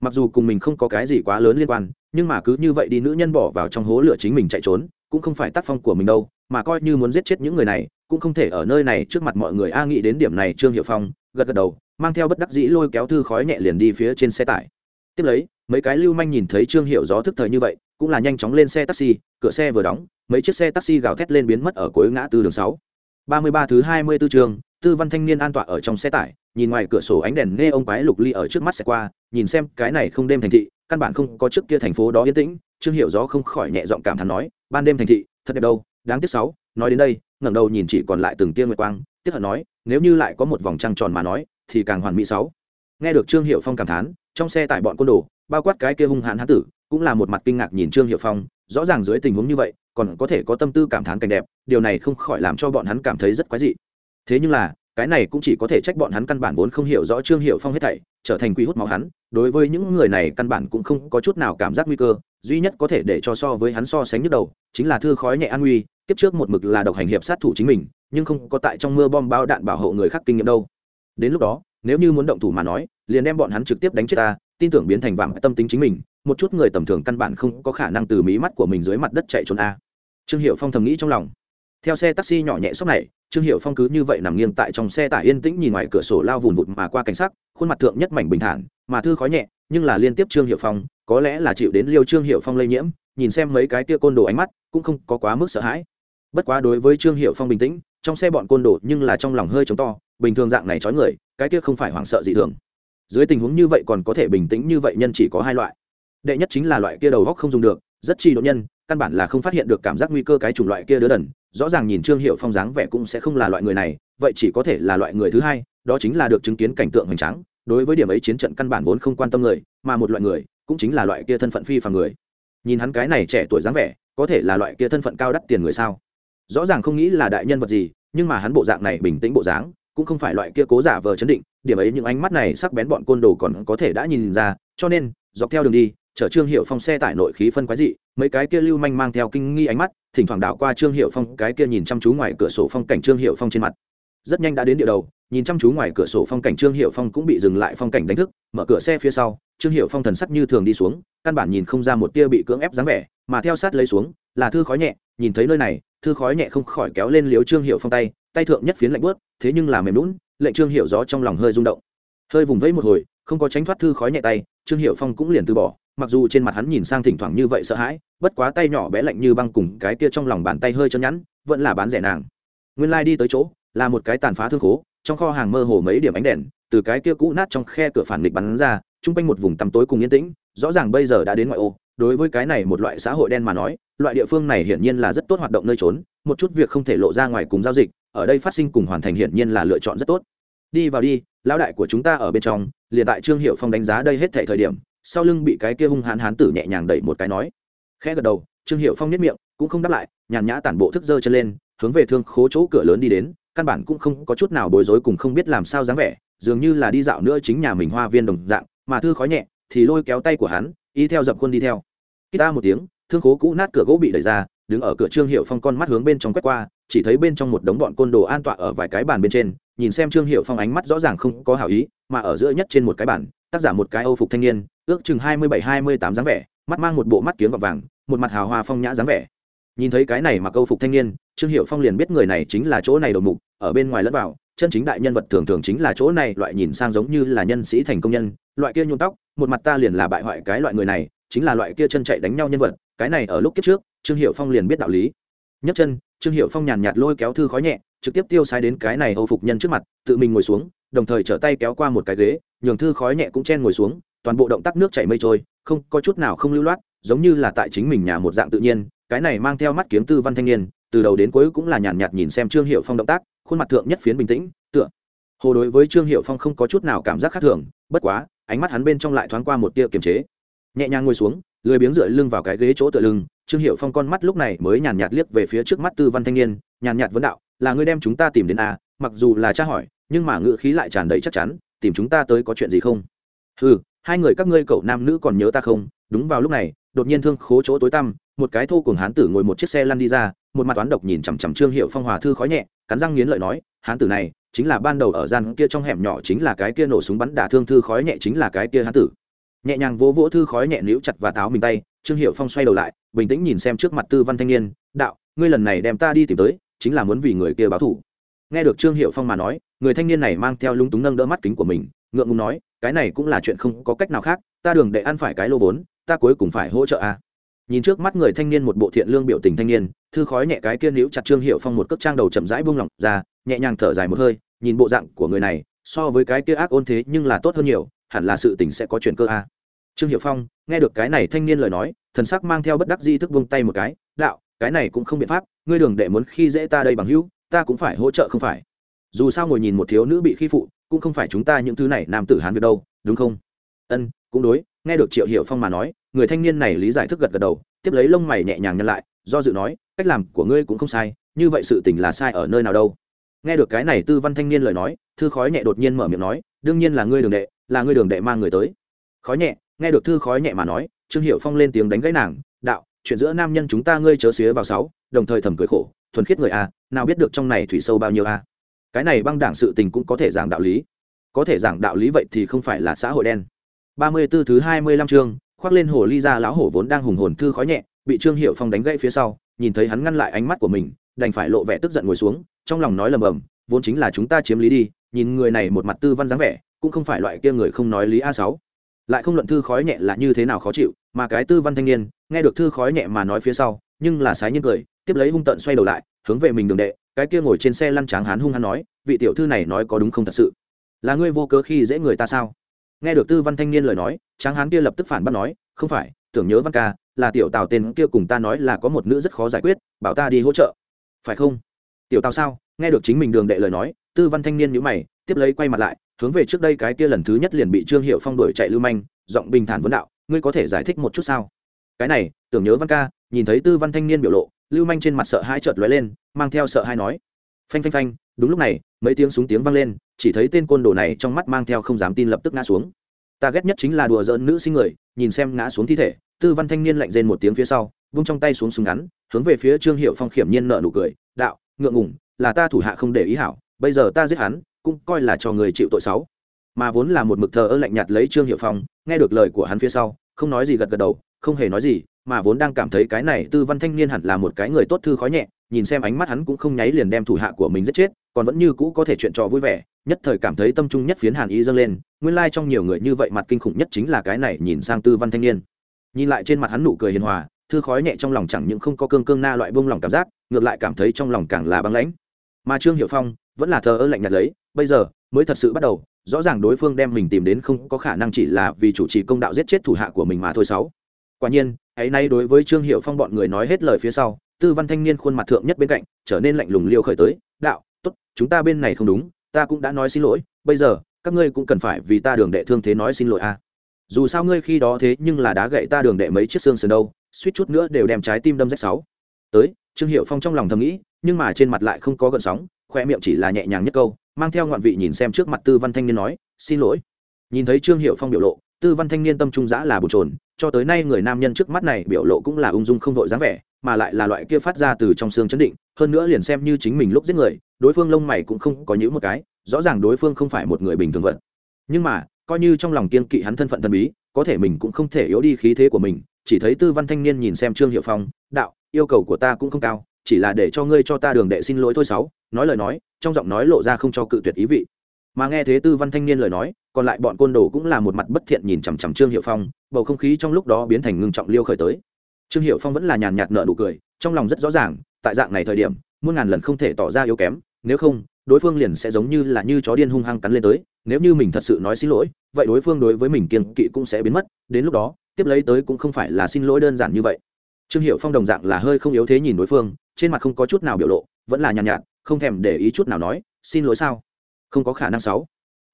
Mặc dù cùng mình không có cái gì quá lớn liên quan, nhưng mà cứ như vậy đi nữ nhân bỏ vào trong hố lửa chính mình chạy trốn, cũng không phải tác phong của mình đâu, mà coi như muốn giết chết những người này, cũng không thể ở nơi này trước mặt mọi người a nghĩ đến điểm này trương hiệu phong gật gật đầu, mang theo bất đắc dĩ lôi kéo thư khói nhẹ liền đi phía trên xe tải. Tiếp lấy, mấy cái lưu manh nhìn thấy trương hiệu gió thức thời như vậy, cũng là nhanh chóng lên xe taxi, cửa xe vừa đóng, mấy chiếc xe taxi gào thét lên biến mất ở cuối ngã tư đường sáu. ba mươi ba thứ hai mươi 24 trường tư văn thanh niên an tọa ở trong xe tải, nhìn ngoài cửa sổ ánh đèn nghe ông quái lục ly ở trước mắt xe qua, nhìn xem cái này không đêm thành thị, căn bản không có trước kia thành phố đó yên tĩnh. Trương hiệu gió không khỏi nhẹ giọng cảm thán nói, ban đêm thành thị, thật đẹp đâu, đáng tiếc sáu, nói đến đây, ngẩng đầu nhìn chỉ còn lại từng tia nguyệt quang, tiếc hận nói, nếu như lại có một vòng trăng tròn mà nói, thì càng hoàn mỹ sáu. Nghe được trương hiệu phong cảm thán, trong xe tải bọn côn đồ, bao quát cái kia hung hãn hán tử, cũng là một mặt kinh ngạc nhìn trương hiệu phong, rõ ràng dưới tình huống như vậy, còn có thể có tâm tư cảm thán cảnh đẹp, điều này không khỏi làm cho bọn hắn cảm thấy rất quái dị thế nhưng là, cái này cũng chỉ có thể trách bọn hắn căn bản vốn không hiểu rõ trương hiệu phong hết thảy, trở thành quy hút máu hắn, đối với những người này căn bản cũng không có chút nào cảm giác nguy cơ, duy nhất có thể để cho so với hắn so sánh nhức đầu, chính là thư khói nhẹ an nguy tiếp trước một mực là độc hành hiệp sát thủ chính mình, nhưng không có tại trong mưa bom bao đạn bảo hộ người khác kinh nghiệm đâu. Đến lúc đó, nếu như muốn động thủ mà nói, liền đem bọn hắn trực tiếp đánh chết ta, tin tưởng biến thành vàng tâm tính chính mình, một chút người tầm thường căn bản không có khả năng từ mí mắt của mình dưới mặt đất chạy trốn a. Trương hiệu phong thầm nghĩ trong lòng. Theo xe taxi nhỏ nhẹ sốc này trương hiệu phong cứ như vậy nằm nghiêng tại trong xe tải yên tĩnh nhìn ngoài cửa sổ lao vùn vụt mà qua cảnh sắc, khuôn mặt thượng nhất mảnh bình thản, mà thư khói nhẹ, nhưng là liên tiếp trương hiệu phong, có lẽ là chịu đến liêu trương hiệu phong lây nhiễm, nhìn xem mấy cái tia côn đồ ánh mắt, cũng không có quá mức sợ hãi. Bất quá đối với trương hiệu phong bình tĩnh, trong xe bọn côn đồ nhưng là trong lòng hơi chống to, bình thường dạng này trói người, cái kia không phải hoảng sợ gì thường. Dưới tình huống như vậy còn có thể bình tĩnh như vậy nhân chỉ có hai loại. Đệ nhất chính là loại kia đầu góc không dùng được, rất chi độ nhân, căn bản là không phát hiện được cảm giác nguy cơ cái chủng loại kia đứa đần rõ ràng nhìn trương hiệu phong dáng vẻ cũng sẽ không là loại người này, vậy chỉ có thể là loại người thứ hai, đó chính là được chứng kiến cảnh tượng hoành tráng, đối với điểm ấy chiến trận căn bản vốn không quan tâm người, mà một loại người, cũng chính là loại kia thân phận phi phàm người. Nhìn hắn cái này trẻ tuổi dáng vẻ, có thể là loại kia thân phận cao đắt tiền người sao? Rõ ràng không nghĩ là đại nhân vật gì, nhưng mà hắn bộ dạng này bình tĩnh bộ dáng, cũng không phải loại kia cố giả vờ chấn định, điểm ấy những ánh mắt này sắc bén bọn côn đồ còn có thể đã nhìn ra, cho nên, dọc theo đường đi, chở trương hiệu phong xe tải nội khí phân quái dị, mấy cái kia lưu manh mang theo kinh nghi ánh mắt thỉnh thoảng đảo qua trương hiệu phong, cái kia nhìn chăm chú ngoài cửa sổ phong cảnh trương hiệu phong trên mặt. Rất nhanh đã đến địa đầu, nhìn chăm chú ngoài cửa sổ phong cảnh trương hiệu phong cũng bị dừng lại phong cảnh đánh thức, mở cửa xe phía sau, trương hiệu phong thần sắc như thường đi xuống, căn bản nhìn không ra một tia bị cưỡng ép dáng vẻ, mà theo sát lấy xuống, là thư khói nhẹ, nhìn thấy nơi này, thư khói nhẹ không khỏi kéo lên liếu trương hiệu phong tay tay thượng nhất phiến lạnh bớt thế nhưng là mềm lún lệnh trương hiệu gió trong lòng hơi rung động. Hơi vùng vẫy một hồi, không có tránh thoát thư khói nhẹ tay, trương hiệu phong cũng liền từ bỏ mặc dù trên mặt hắn nhìn sang thỉnh thoảng như vậy sợ hãi, bất quá tay nhỏ bé lạnh như băng cùng cái kia trong lòng bàn tay hơi chân nhẵn, vẫn là bán rẻ nàng. Nguyên lai、like、đi tới chỗ, là một cái tàn phá thương khố, trong kho hàng mơ hồ mấy điểm ánh đèn, từ cái kia cũ nát trong khe cửa phản nghịch bắn ra, chung quanh một vùng tăm tối cùng yên tĩnh, rõ ràng bây giờ đã đến ngoại ô. Đối với cái này một loại xã hội đen mà nói, loại địa phương này hiển nhiên là rất tốt hoạt động nơi trốn, một chút việc không thể lộ ra ngoài cùng giao dịch, ở đây phát sinh cùng hoàn thành hiển nhiên là lựa chọn rất tốt. Đi vào đi, lão đại của chúng ta ở bên trong, liền tại trương hiệu phong đánh giá đây hết thể thời điểm sau lưng bị cái kia hung hãn hán tử nhẹ nhàng đẩy một cái nói. Khẽ gật đầu, trương hiệu phong nhất miệng, cũng không đáp lại, nhàn nhã tản bộ thức giơ chân lên, hướng về thương khố chỗ cửa lớn đi đến, căn bản cũng không có chút nào bối rối cùng không biết làm sao dáng vẻ, dường như là đi dạo nữa chính nhà mình hoa viên đồng dạng, mà thư khói nhẹ, thì lôi kéo tay của hắn, y theo dập khuôn đi theo. Khi ta một tiếng, thương khố cũ nát cửa gỗ bị đẩy ra, đứng ở cửa trương hiệu phong con mắt hướng bên trong quét qua, chỉ thấy bên trong một đống bọn côn đồ an tọa ở vài cái bàn bên trên, nhìn xem trương hiệu phong ánh mắt rõ ràng không có hảo ý, mà ở giữa nhất trên một cái bàn, tác giả một cái âu phục thanh niên ước chừng hai mươi bảy, hai mươi tám dáng vẻ, mắt mang một bộ mắt kiếm gọt vàng, một mặt hào hoa phong nhã dáng vẻ. Nhìn thấy cái này mà câu phục thanh niên, trương hiệu phong liền biết người này chính là chỗ này đầu mục, ở bên ngoài lẫn vào, chân chính đại nhân vật thường thường chính là chỗ này, loại nhìn sang giống như là nhân sĩ thành công nhân, loại kia nhuộm tóc, một mặt ta liền là bại hoại cái loại người này, chính là loại kia chân chạy đánh nhau nhân vật, cái này ở lúc kiếp trước, trương hiệu phong liền biết đạo lý. Nhấc chân, trương hiệu phong nhàn nhạt lôi kéo thư khói nhẹ, trực tiếp tiêu sai đến cái này âu phục nhân trước mặt, tự mình ngồi xuống, đồng thời trở tay kéo qua một cái ghế, nhường thư khói nhẹ cũng chen ngồi xuống toàn bộ động tác nước chảy mây trôi không có chút nào không lưu loát giống như là tại chính mình nhà một dạng tự nhiên cái này mang theo mắt kiếm tư văn thanh niên từ đầu đến cuối cũng là nhàn nhạt nhìn xem trương hiệu phong động tác khuôn mặt thượng nhất phiến bình tĩnh tựa hồ đối với trương hiệu phong không có chút nào cảm giác khác thường bất quá ánh mắt hắn bên trong lại thoáng qua một tia kiềm chế. Nhẹ nhàng ngồi xuống lười biếng dựa lưng vào cái ghế chỗ tựa lưng trương hiệu phong con mắt lúc này mới nhàn nhạt liếc về phía trước mắt tư văn thanh niên nhàn nhạt vấn đạo là ngươi đem chúng ta tìm đến a à, mặc dù là tra hỏi nhưng mà ngữ khí lại tràn đầy chắc chắn tìm chúng ta tới có chuyện gì không? Ừ hai người các ngươi cậu nam nữ còn nhớ ta không? Đúng vào lúc này, đột nhiên thương khố chỗ tối tăm, một cái thô cùng hán tử ngồi một chiếc xe lăn đi ra, một mặt toán độc nhìn chằm chằm trương hiệu phong hòa thư khói nhẹ, cắn răng nghiến lợi nói, hán tử này, chính là ban đầu ở gian kia trong hẻm nhỏ chính là cái kia nổ súng bắn đả thương thư khói nhẹ chính là cái kia hán tử. Nhẹ nhàng vỗ vỗ thư khói nhẹ níu chặt và táo mình tay, trương hiệu phong xoay đầu lại, bình tĩnh nhìn xem trước mặt tư văn thanh niên, đạo, ngươi lần này đem ta đi tìm tới, chính là muốn vì người kia báo thủ nghe được trương hiệu phong mà nói, người thanh niên này mang theo lúng túng nâng đỡ mắt kính của mình, ngượng ngùng nói cái này cũng là chuyện không có cách nào khác, ta đường để ăn phải cái lô vốn, ta cuối cùng phải hỗ trợ a à. nhìn trước mắt người thanh niên một bộ thiện lương biểu tình thanh niên, thư khói nhẹ cái kia níu chặt trương hiệu phong một cước trang đầu chậm rãi buông lỏng ra, nhẹ nhàng thở dài một hơi, nhìn bộ dạng của người này, so với cái kia ác ôn thế nhưng là tốt hơn nhiều, hẳn là sự tình sẽ có chuyện cơ a à. trương hiệu phong, nghe được cái này thanh niên lời nói, thần sắc mang theo bất đắc di thức buông tay một cái, đạo, cái này cũng không biện pháp, ngươi đường đệ muốn khi dễ ta đây bằng hữu, ta cũng phải hỗ trợ không phải dù sao ngồi nhìn một thiếu nữ bị khi phụ cũng không phải chúng ta những thứ này nam tử hán việc đâu, đúng không? Ân, cũng đối, nghe được triệu hiểu phong mà nói, người thanh niên này lý giải thức gật gật đầu, tiếp lấy lông mày nhẹ nhàng nhăn lại, do dự nói, cách làm của ngươi cũng không sai, như vậy sự tình là sai ở nơi nào đâu. Nghe được cái này tư văn thanh niên lời nói, thư khói nhẹ đột nhiên mở miệng nói, đương nhiên là ngươi đường đệ, là ngươi đường đệ mang người tới. Khói nhẹ, nghe được thư khói nhẹ mà nói, trương hiệu phong lên tiếng đánh gãy nàng, đạo, chuyện giữa nam nhân chúng ta ngươi chớ xía vào sáu, đồng thời thầm cười khổ, thuần khiết người a nào biết được trong này thủy sâu bao nhiêu a cái này băng đảng sự tình cũng có thể giảng đạo lý. Có thể giảng đạo lý vậy thì không phải là xã hội đen. Ba mươi 34 thứ hai mươi lăm chương, khoác lên hồ ly ra lão hổ vốn đang hùng hồn thư khói nhẹ, bị trương hiệu phong đánh gãy phía sau, nhìn thấy hắn ngăn lại ánh mắt của mình, đành phải lộ vẻ tức giận ngồi xuống, trong lòng nói lầm bầm, vốn chính là chúng ta chiếm lý đi, nhìn người này một mặt tư văn dáng vẻ, cũng không phải loại kia người không nói lý a sáu. Lại không luận thư khói nhẹ là như thế nào khó chịu, mà cái tư văn thanh niên, nghe được thư khói nhẹ mà nói phía sau, nhưng là sái nhiên cười, tiếp lấy hung tận xoay đầu lại, hướng về mình đường đệ cái kia ngồi trên xe lăn tráng hán hung hăng nói, vị tiểu thư này nói có đúng không thật sự? Là ngươi vô cớ khi dễ người ta sao? Nghe được tư văn thanh niên lời nói, tráng hán kia lập tức phản bác nói, không phải, tưởng nhớ văn ca, là tiểu tào tên kia cùng ta nói là có một nữ rất khó giải quyết, bảo ta đi hỗ trợ. Phải không? Tiểu tào sao? Nghe được chính mình đường đệ lời nói, tư văn thanh niên nhữ mày, tiếp lấy quay mặt lại, hướng về trước đây cái kia lần thứ nhất liền bị trương hiệu phong đuổi chạy lưu manh, giọng bình thản vấn đạo, ngươi có thể giải thích một chút sao? Cái này, tưởng nhớ văn ca, nhìn thấy tư văn thanh niên biểu lộ lưu manh trên mặt sợ hai chợt lóe lên, mang theo sợ hai nói. Phanh phanh phanh, đúng lúc này, mấy tiếng súng tiếng vang lên, chỉ thấy tên côn đồ này trong mắt mang theo không dám tin lập tức ngã xuống. Ta ghét nhất chính là đùa giỡn nữ sinh người, nhìn xem ngã xuống thi thể, tư văn thanh niên lạnh rên một tiếng phía sau, vung trong tay xuống súng ngắn, hướng về phía trương hiệu phong khiểm nhiên nợ nụ cười, đạo, ngượng ngủng là ta thủ hạ không để ý hảo, bây giờ ta giết hắn, cũng coi là cho người chịu tội xấu. Mà vốn là một mực thờ ơ lạnh nhạt lấy trương hiệu phong, nghe được lời của hắn phía sau, không nói gì gật gật đầu, không hề nói gì mà vốn đang cảm thấy cái này tư văn thanh niên hẳn là một cái người tốt thư khói nhẹ, nhìn xem ánh mắt hắn cũng không nháy liền đem thủ hạ của mình giết chết, còn vẫn như cũ có thể chuyện trò vui vẻ, nhất thời cảm thấy tâm trung nhất phiến hàn ý dâng lên, nguyên lai trong nhiều người như vậy mặt kinh khủng nhất chính là cái này nhìn sang tư văn thanh niên. Nhìn lại trên mặt hắn nụ cười hiền hòa, thư khói nhẹ trong lòng chẳng những không có cương cương na loại bông lòng cảm giác, ngược lại cảm thấy trong lòng càng là băng lãnh. Mà trương hiệu phong vẫn là thờ ơ lạnh nhạt lấy, bây giờ mới thật sự bắt đầu, rõ ràng đối phương đem mình tìm đến không có khả năng chỉ là vì chủ trì công đạo giết chết thủ hạ của mình mà thôi sáu quả nhiên ấy nay đối với trương hiệu phong bọn người nói hết lời phía sau, tư văn thanh niên khuôn mặt thượng nhất bên cạnh, trở nên lạnh lùng liêu khởi tới, đạo, tốt, chúng ta bên này không đúng, ta cũng đã nói xin lỗi, bây giờ, các ngươi cũng cần phải vì ta đường đệ thương thế nói xin lỗi a à. dù sao ngươi khi đó thế nhưng là đá gậy ta đường đệ mấy chiếc xương sườn đâu, suýt chút nữa đều đem trái tim đâm rách sáu tới, trương hiệu phong trong lòng thầm nghĩ, nhưng mà trên mặt lại không có gợn sóng khoe miệng chỉ là nhẹ nhàng nhất câu, mang theo ngoạn vị nhìn xem trước mặt tư văn thanh niên nói, xin lỗi nhìn thấy trương hiệu phong biểu lộ tư văn thanh niên tâm trung giã là bồn trồn cho tới nay người nam nhân trước mắt này biểu lộ cũng là ung dung không vội dáng vẻ, mà lại là loại kia phát ra từ trong xương chấn định, hơn nữa liền xem như chính mình lúc giết người, đối phương lông mày cũng không có những một cái, rõ ràng đối phương không phải một người bình thường vật. Nhưng mà, coi như trong lòng kiên kỵ hắn thân phận thần bí, có thể mình cũng không thể yếu đi khí thế của mình, chỉ thấy tư văn thanh niên nhìn xem trương hiệu phong, đạo, yêu cầu của ta cũng không cao, chỉ là để cho ngươi cho ta đường đệ xin lỗi thôi sáu. Nói lời nói, trong giọng nói lộ ra không cho cự tuyệt ý vị. Mà nghe thế tư văn thanh niên lời nói còn lại bọn côn đồ cũng là một mặt bất thiện nhìn chằm chằm trương hiệu phong bầu không khí trong lúc đó biến thành ngưng trọng liêu khởi tới. Trương hiệu phong vẫn là nhàn nhạt nợ nụ cười trong lòng rất rõ ràng tại dạng này thời điểm muôn ngàn lần không thể tỏ ra yếu kém nếu không đối phương liền sẽ giống như là như chó điên hung hăng cắn lên tới nếu như mình thật sự nói xin lỗi vậy đối phương đối với mình kiên kỵ cũng sẽ biến mất đến lúc đó tiếp lấy tới cũng không phải là xin lỗi đơn giản như vậy. Trương hiệu phong đồng dạng là hơi không yếu thế nhìn đối phương trên mặt không có chút nào biểu lộ vẫn là nhàn nhạt, nhạt không thèm để ý chút nào nói xin lỗi sao? Không có khả năng sáu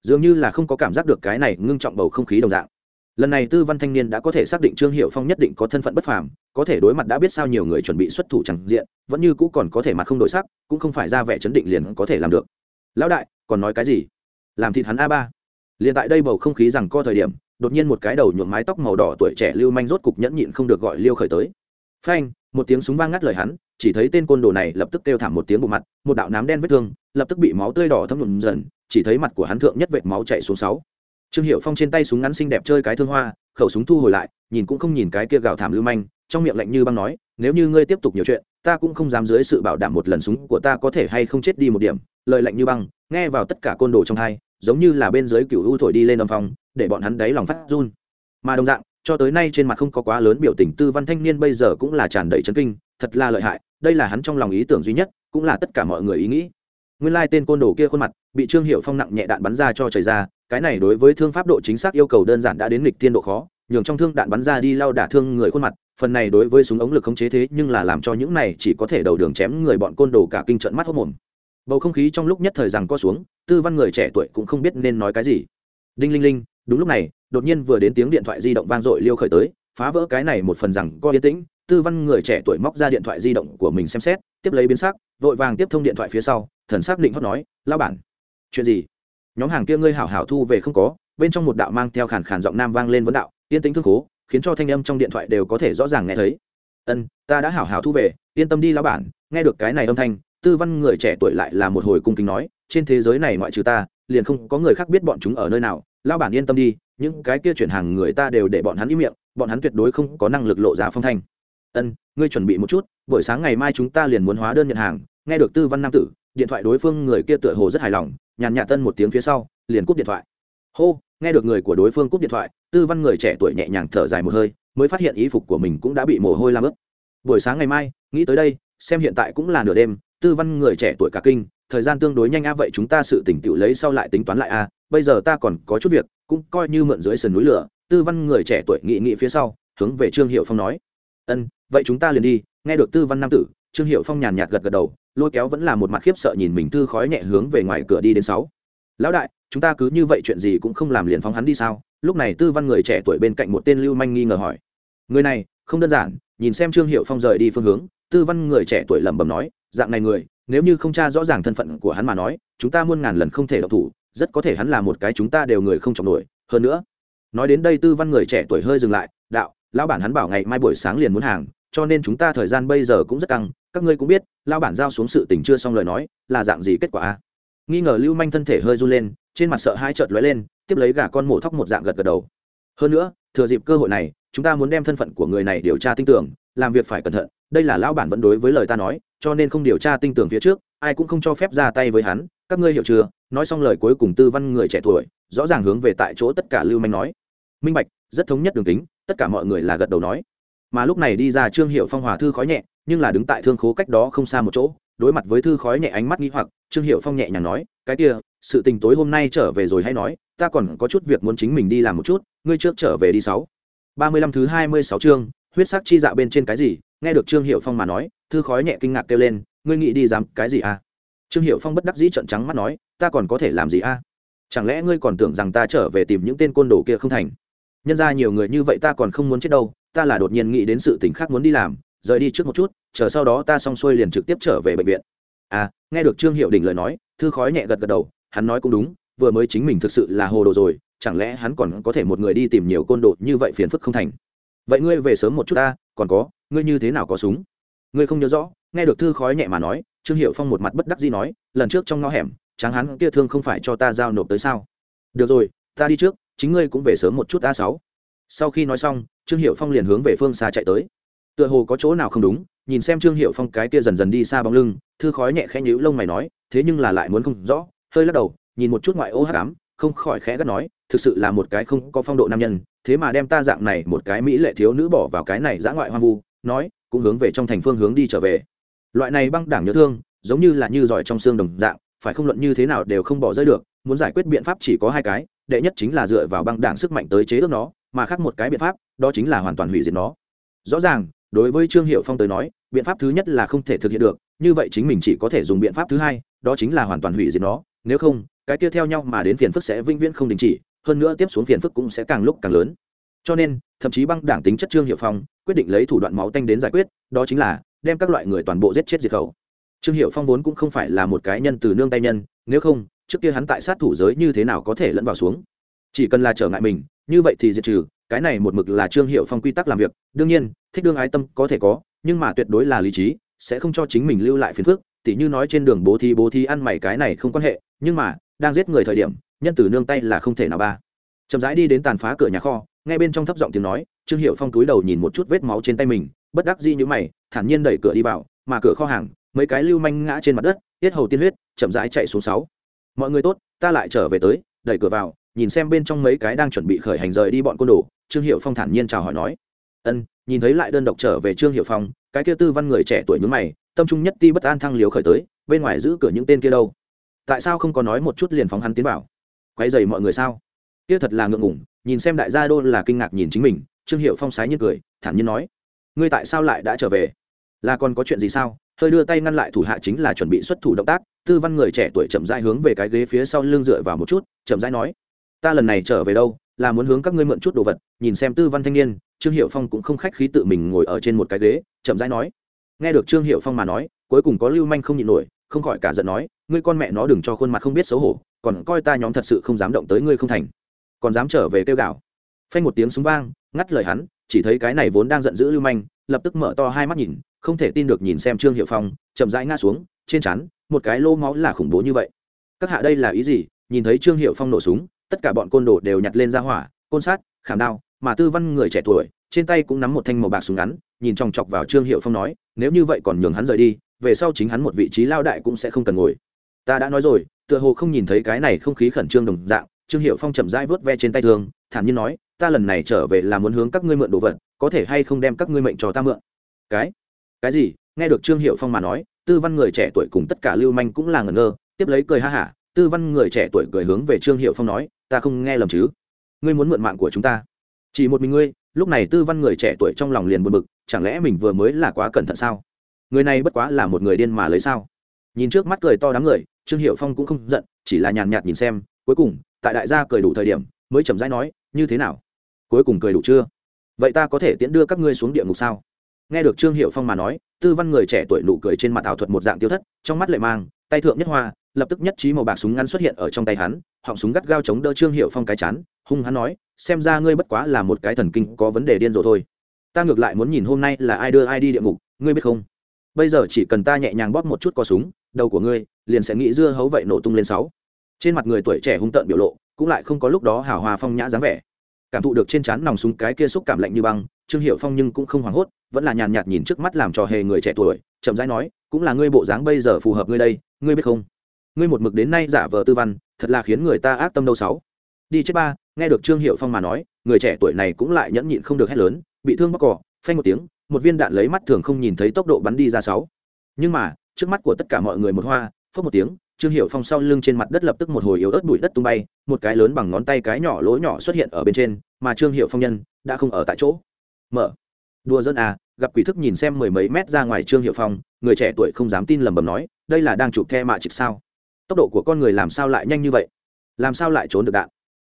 dường như là không có cảm giác được cái này ngưng trọng bầu không khí đồng dạng. Lần này tư văn thanh niên đã có thể xác định trương hiệu phong nhất định có thân phận bất phàm, có thể đối mặt đã biết sao nhiều người chuẩn bị xuất thủ chẳng diện, vẫn như cũ còn có thể mặt không đổi sắc, cũng không phải ra vẻ chấn định liền có thể làm được. Lão đại, còn nói cái gì? Làm thịt hắn a ba. Liền tại đây bầu không khí rằng co thời điểm, đột nhiên một cái đầu nhuộm mái tóc màu đỏ tuổi trẻ lưu manh rốt cục nhẫn nhịn không được gọi liêu khởi tới. Phanh, một tiếng súng vang ngắt lời hắn chỉ thấy tên côn đồ này lập tức kêu thảm một tiếng bộ mặt, một đạo nám đen vết thương, lập tức bị máu tươi đỏ thấm nhuộm dần, chỉ thấy mặt của hắn thượng nhất vệt máu chạy xuống sáu. Trương hiệu phong trên tay súng ngắn xinh đẹp chơi cái thương hoa, khẩu súng thu hồi lại, nhìn cũng không nhìn cái kia gào thảm lưu manh, trong miệng lạnh như băng nói, nếu như ngươi tiếp tục nhiều chuyện, ta cũng không dám dưới sự bảo đảm một lần súng của ta có thể hay không chết đi một điểm. Lời lạnh như băng, nghe vào tất cả côn đồ trong hai, giống như là bên dưới cựu u thổi đi lên âm phong, để bọn hắn đáy lòng phát run. Mà đồng dạng, cho tới nay trên mặt không có quá lớn biểu tình tư văn thanh niên bây giờ cũng là tràn đầy chấn kinh, thật là lợi hại đây là hắn trong lòng ý tưởng duy nhất, cũng là tất cả mọi người ý nghĩ. Nguyên lai tên côn đồ kia khuôn mặt, bị trương hiệu phong nặng nhẹ đạn bắn ra cho chảy ra, cái này đối với thương pháp độ chính xác yêu cầu đơn giản đã đến lịch tiên độ khó, nhường trong thương đạn bắn ra đi lao đả thương người khuôn mặt, phần này đối với súng ống lực khống chế thế nhưng là làm cho những này chỉ có thể đầu đường chém người bọn côn đồ cả kinh trận mắt hốc mồm. Bầu không khí trong lúc nhất thời rằng co xuống, tư văn người trẻ tuổi cũng không biết nên nói cái gì. Đinh linh linh, đúng lúc này, đột nhiên vừa đến tiếng điện thoại di động vang dội liêu khởi tới, phá vỡ cái này một phần rằng co yên tĩnh tư văn người trẻ tuổi móc ra điện thoại di động của mình xem xét, tiếp lấy biến sắc, vội vàng tiếp thông điện thoại phía sau, thần xác định hót nói lao bản, chuyện gì? Nhóm hàng kia ngươi hảo hảo thu về không có, bên trong một đạo mang theo khàn khàn giọng nam vang lên vấn đạo, yên tĩnh thương khố, khiến cho thanh âm trong điện thoại đều có thể rõ ràng nghe thấy. Ân, ta đã hảo hảo thu về, yên tâm đi lao bản, nghe được cái này âm thanh, tư văn người trẻ tuổi lại là một hồi cung kính nói, trên thế giới này ngoại trừ ta, liền không có người khác biết bọn chúng ở nơi nào Lao bản yên tâm đi, những cái kia chuyển hàng người ta đều để bọn hắn im miệng, bọn hắn tuyệt đối không có năng lực lộ ra phong thanh ân, ngươi chuẩn bị một chút, buổi sáng ngày mai chúng ta liền muốn hóa đơn nhận hàng. Nghe được tư văn nam tử, điện thoại đối phương người kia tựa hồ rất hài lòng, nhàn nhạt tân một tiếng phía sau, liền cúp điện thoại. Hô, nghe được người của đối phương cúp điện thoại, tư văn người trẻ tuổi nhẹ nhàng thở dài một hơi, mới phát hiện ý phục của mình cũng đã bị mồ hôi làm ướt. Buổi sáng ngày mai, nghĩ tới đây, xem hiện tại cũng là nửa đêm, tư văn người trẻ tuổi cả kinh, thời gian tương đối nhanh a vậy chúng ta sự tỉnh tựu lấy sau lại tính toán lại a bây giờ ta còn có chút việc, cũng coi như mượn dưới sườn núi lửa. Tư văn người trẻ tuổi nghị nghị phía sau, hướng về trương hiệu phong nói. Ân vậy chúng ta liền đi, nghe được tư văn nam tử, trương hiệu phong nhàn nhạt gật gật đầu, lôi kéo vẫn là một mặt khiếp sợ nhìn mình tư khói nhẹ hướng về ngoài cửa đi đến sáu. Lão đại, chúng ta cứ như vậy chuyện gì cũng không làm liền phóng hắn đi sao? Lúc này tư văn người trẻ tuổi bên cạnh một tên lưu manh nghi ngờ hỏi. Người này, không đơn giản, nhìn xem trương hiệu phong rời đi phương hướng, tư văn người trẻ tuổi lẩm bẩm nói, dạng này người, nếu như không tra rõ ràng thân phận của hắn mà nói, chúng ta muôn ngàn lần không thể độc thủ, rất có thể hắn là một cái chúng ta đều người không trọng nổi, hơn nữa. Nói đến đây tư văn người trẻ tuổi hơi dừng lại, đạo, lão bản hắn bảo ngày mai buổi sáng liền muốn hàng cho nên chúng ta thời gian bây giờ cũng rất căng, các ngươi cũng biết, lão bản giao xuống sự tình chưa xong lời nói, là dạng gì kết quả nghi ngờ lưu manh thân thể hơi run lên, trên mặt sợ hai chợt lóe lên, tiếp lấy gà con mổ thóc một dạng gật gật đầu. Hơn nữa, thừa dịp cơ hội này, chúng ta muốn đem thân phận của người này điều tra tin tưởng, làm việc phải cẩn thận, đây là lão bản vẫn đối với lời ta nói, cho nên không điều tra tin tưởng phía trước, ai cũng không cho phép ra tay với hắn, các ngươi hiểu chưa? Nói xong lời cuối cùng tư văn người trẻ tuổi, rõ ràng hướng về tại chỗ tất cả lưu manh nói. Minh bạch, rất thống nhất đường kính, tất cả mọi người là gật đầu nói mà lúc này đi ra trương hiệu phong hòa thư khói nhẹ, nhưng là đứng tại thương khố cách đó không xa một chỗ, đối mặt với thư khói nhẹ ánh mắt nghĩ hoặc, trương hiệu phong nhẹ nhàng nói, cái kia, sự tình tối hôm nay trở về rồi hay nói, ta còn có chút việc muốn chính mình đi làm một chút, ngươi trước trở về đi sáu. Ba mươi lăm thứ hai mươi sáu chương, huyết sắc chi dạ bên trên cái gì? Nghe được trương hiệu phong mà nói, thư khói nhẹ kinh ngạc kêu lên, ngươi nghĩ đi dám cái gì à? Trương hiệu phong bất đắc dĩ trợn trắng mắt nói, ta còn có thể làm gì à? Chẳng lẽ ngươi còn tưởng rằng ta trở về tìm những tên côn đồ kia không thành? Nhân ra nhiều người như vậy ta còn không muốn chết đâu ta là đột nhiên nghĩ đến sự tình khác muốn đi làm, rời đi trước một chút, chờ sau đó ta xong xuôi liền trực tiếp trở về bệnh viện. À nghe được trương hiệu đình lời nói, thư khói nhẹ gật gật đầu, hắn nói cũng đúng, vừa mới chính mình thực sự là hồ đồ rồi, chẳng lẽ hắn còn có thể một người đi tìm nhiều côn đồ như vậy phiền phức không thành? Vậy ngươi về sớm một chút ta, còn có, ngươi như thế nào có súng? Ngươi không nhớ rõ, nghe được thư khói nhẹ mà nói, trương hiệu phong một mặt bất đắc dĩ nói, lần trước trong ngõ hẻm, tráng hắn kia thương không phải cho ta giao nộp tới sao? Được rồi, ta đi trước, chính ngươi cũng về sớm một chút a sáu sau khi nói xong trương hiệu phong liền hướng về phương xa chạy tới. Tựa hồ có chỗ nào không đúng nhìn xem trương hiệu phong cái kia dần dần đi xa bóng lưng thư khói nhẹ khẽ nhíu lông mày nói thế nhưng là lại muốn không rõ hơi lắc đầu nhìn một chút ngoại ô hát ám, không khỏi khẽ gắt nói thực sự là một cái không có phong độ nam nhân thế mà đem ta dạng này một cái mỹ lệ thiếu nữ bỏ vào cái này dã ngoại hoang vu nói cũng hướng về trong thành phương hướng đi trở về. Loại này băng đảng nhớ thương giống như là như giỏi trong xương đồng dạng phải không luận như thế nào đều không bỏ rơi được muốn giải quyết biện pháp chỉ có hai cái đệ nhất chính là dựa vào băng đảng sức mạnh tới chế ước nó mà khác một cái biện pháp, đó chính là hoàn toàn hủy diệt nó. Rõ ràng, đối với trương hiệu phong tới nói, biện pháp thứ nhất là không thể thực hiện được, như vậy chính mình chỉ có thể dùng biện pháp thứ hai, đó chính là hoàn toàn hủy diệt nó. Nếu không, cái kia theo nhau mà đến phiền phức sẽ vĩnh viễn không đình chỉ, hơn nữa tiếp xuống phiền phức cũng sẽ càng lúc càng lớn. Cho nên, thậm chí băng đảng tính chất trương hiệu phong, quyết định lấy thủ đoạn máu tanh đến giải quyết, đó chính là đem các loại người toàn bộ giết chết diệt khẩu. Trương hiệu phong vốn cũng không phải là một cái nhân từ nương tay nhân, nếu không, trước kia hắn tại sát thủ giới như thế nào có thể lẫn vào xuống? Chỉ cần là trở ngại mình như vậy thì diệt trừ, cái này một mực là trương hiệu phong quy tắc làm việc, đương nhiên, thích đương ái tâm có thể có, nhưng mà tuyệt đối là lý trí, sẽ không cho chính mình lưu lại phiền phức, tỉ như nói trên đường bố thi bố thi ăn mày cái này không quan hệ, nhưng mà, đang giết người thời điểm, nhân tử nương tay là không thể nào ba. Chậm rãi đi đến tàn phá cửa nhà kho ngay bên trong thấp giọng tiếng nói, trương hiệu phong túi đầu nhìn một chút vết máu trên tay mình, bất đắc dĩ như mày, thản nhiên đẩy cửa đi vào, mà cửa kho hàng, mấy cái lưu manh ngã trên mặt đất, tiết hầu tiên huyết, chậm rãi chạy xuống sáu. Mọi người tốt, ta lại trở về tới, đẩy cửa vào nhìn xem bên trong mấy cái đang chuẩn bị khởi hành rời đi bọn côn đồ, trương hiệu phong thản nhiên chào hỏi nói, ân, nhìn thấy lại đơn độc trở về trương hiệu phong, cái kia tư văn người trẻ tuổi nhún mày, tâm trung nhất ti bất an thăng liều khởi tới, bên ngoài giữ cửa những tên kia đâu? Tại sao không có nói một chút liền phóng hắn tiến vào? Quay dày mọi người sao? Kia thật là ngượng ngủng nhìn xem đại gia đô là kinh ngạc nhìn chính mình, trương hiệu phong sái nhiên cười, thản nhiên nói, ngươi tại sao lại đã trở về? Là còn có chuyện gì sao? Hơi đưa tay ngăn lại thủ hạ chính là chuẩn bị xuất thủ động tác, tư văn người trẻ tuổi chậm rãi hướng về cái ghế phía sau lưng dựa vào một chút, chậm rãi nói ta lần này trở về đâu, là muốn hướng các ngươi mượn chút đồ vật, nhìn xem tư văn thanh niên, trương hiệu phong cũng không khách khí tự mình ngồi ở trên một cái ghế, chậm rãi nói. Nghe được trương hiệu phong mà nói, cuối cùng có lưu manh không nhịn nổi, không khỏi cả giận nói, ngươi con mẹ nó đừng cho khuôn mặt không biết xấu hổ, còn coi ta nhóm thật sự không dám động tới ngươi không thành. Còn dám trở về kêu gạo phanh một tiếng súng vang, ngắt lời hắn, chỉ thấy cái này vốn đang giận dữ lưu manh, lập tức mở to hai mắt nhìn, không thể tin được nhìn xem trương hiệu phong, chậm rãi ngã xuống, trên chắn một cái lô máu là khủng bố như vậy. Các hạ đây là ý gì? Nhìn thấy trương hiệu phong nổ súng tất cả bọn côn đồ đều nhặt lên ra hỏa, côn sát, khảm đao, mà tư văn người trẻ tuổi, trên tay cũng nắm một thanh màu bạc súng ngắn, nhìn chòng chọc vào trương hiệu phong nói, nếu như vậy còn nhường hắn rời đi, về sau chính hắn một vị trí lao đại cũng sẽ không cần ngồi. Ta đã nói rồi, tựa hồ không nhìn thấy cái này không khí khẩn trương đồng dạng, trương hiệu phong chậm rãi vớt ve trên tay thương, thản nhiên nói, ta lần này trở về là muốn hướng các ngươi mượn đồ vật, có thể hay không đem các ngươi mệnh cho ta mượn? Cái? Cái gì? Nghe được trương hiệu phong mà nói, tư văn người trẻ tuổi cùng tất cả lưu manh cũng là ngẩn ngơ, tiếp lấy cười ha hả, tư văn người trẻ tuổi cười hướng về trương hiệu phong nói ta không nghe lầm chứ? Ngươi muốn mượn mạng của chúng ta. Chỉ một mình ngươi, lúc này tư văn người trẻ tuổi trong lòng liền buồn bực, chẳng lẽ mình vừa mới là quá cẩn thận sao? Người này bất quá là một người điên mà lấy sao? Nhìn trước mắt cười to đám người, trương hiệu phong cũng không giận, chỉ là nhàn nhạt nhìn xem, cuối cùng, tại đại gia cười đủ thời điểm, mới chậm rãi nói, như thế nào? Cuối cùng cười đủ chưa? Vậy ta có thể tiễn đưa các ngươi xuống địa ngục sao? Nghe được trương hiệu phong mà nói, tư văn người trẻ tuổi nụ cười trên mặt ảo thuật một dạng tiêu thất, trong mắt lệ mang, tay thượng nhất hoa lập tức nhất trí màu bạc súng ngắn xuất hiện ở trong tay hắn, họng súng gắt gao chống đỡ trương hiệu phong cái chán, hung hắn nói, xem ra ngươi bất quá là một cái thần kinh có vấn đề điên rồ thôi. Ta ngược lại muốn nhìn hôm nay là ai đưa ai đi địa ngục, ngươi biết không? Bây giờ chỉ cần ta nhẹ nhàng bóp một chút có súng, đầu của ngươi liền sẽ nghĩ dưa hấu vậy nổ tung lên sáu. Trên mặt người tuổi trẻ hung tợn biểu lộ, cũng lại không có lúc đó hào hòa phong nhã dáng vẻ. Cảm thụ được trên trán nòng súng cái kia xúc cảm lạnh như băng, trương hiệu phong nhưng cũng không hoảng hốt, vẫn là nhàn nhạt nhìn trước mắt làm trò hề người trẻ tuổi, chậm rãi nói, cũng là ngươi bộ dáng bây giờ phù hợp ngươi đây, ngươi biết không? Ngươi một mực đến nay giả vờ tư văn, thật là khiến người ta ác tâm đâu sáu. Đi chết ba, nghe được trương hiệu phong mà nói, người trẻ tuổi này cũng lại nhẫn nhịn không được hét lớn, bị thương bóc cỏ, phanh một tiếng, một viên đạn lấy mắt thường không nhìn thấy tốc độ bắn đi ra sáu. Nhưng mà, trước mắt của tất cả mọi người một hoa phớt một tiếng, trương hiệu phong sau lưng trên mặt đất lập tức một hồi yếu ớt bụi đất tung bay, một cái lớn bằng ngón tay cái nhỏ lỗ nhỏ xuất hiện ở bên trên, mà trương hiệu phong nhân đã không ở tại chỗ. Mở. Đùa dân à gặp quỷ thức nhìn xem mười mấy mét ra ngoài trương hiệu phong, người trẻ tuổi không dám tin lầm bầm nói, đây là đang chụp the mạ chịp sao? Tốc độ của con người làm sao lại nhanh như vậy? Làm sao lại trốn được đạn?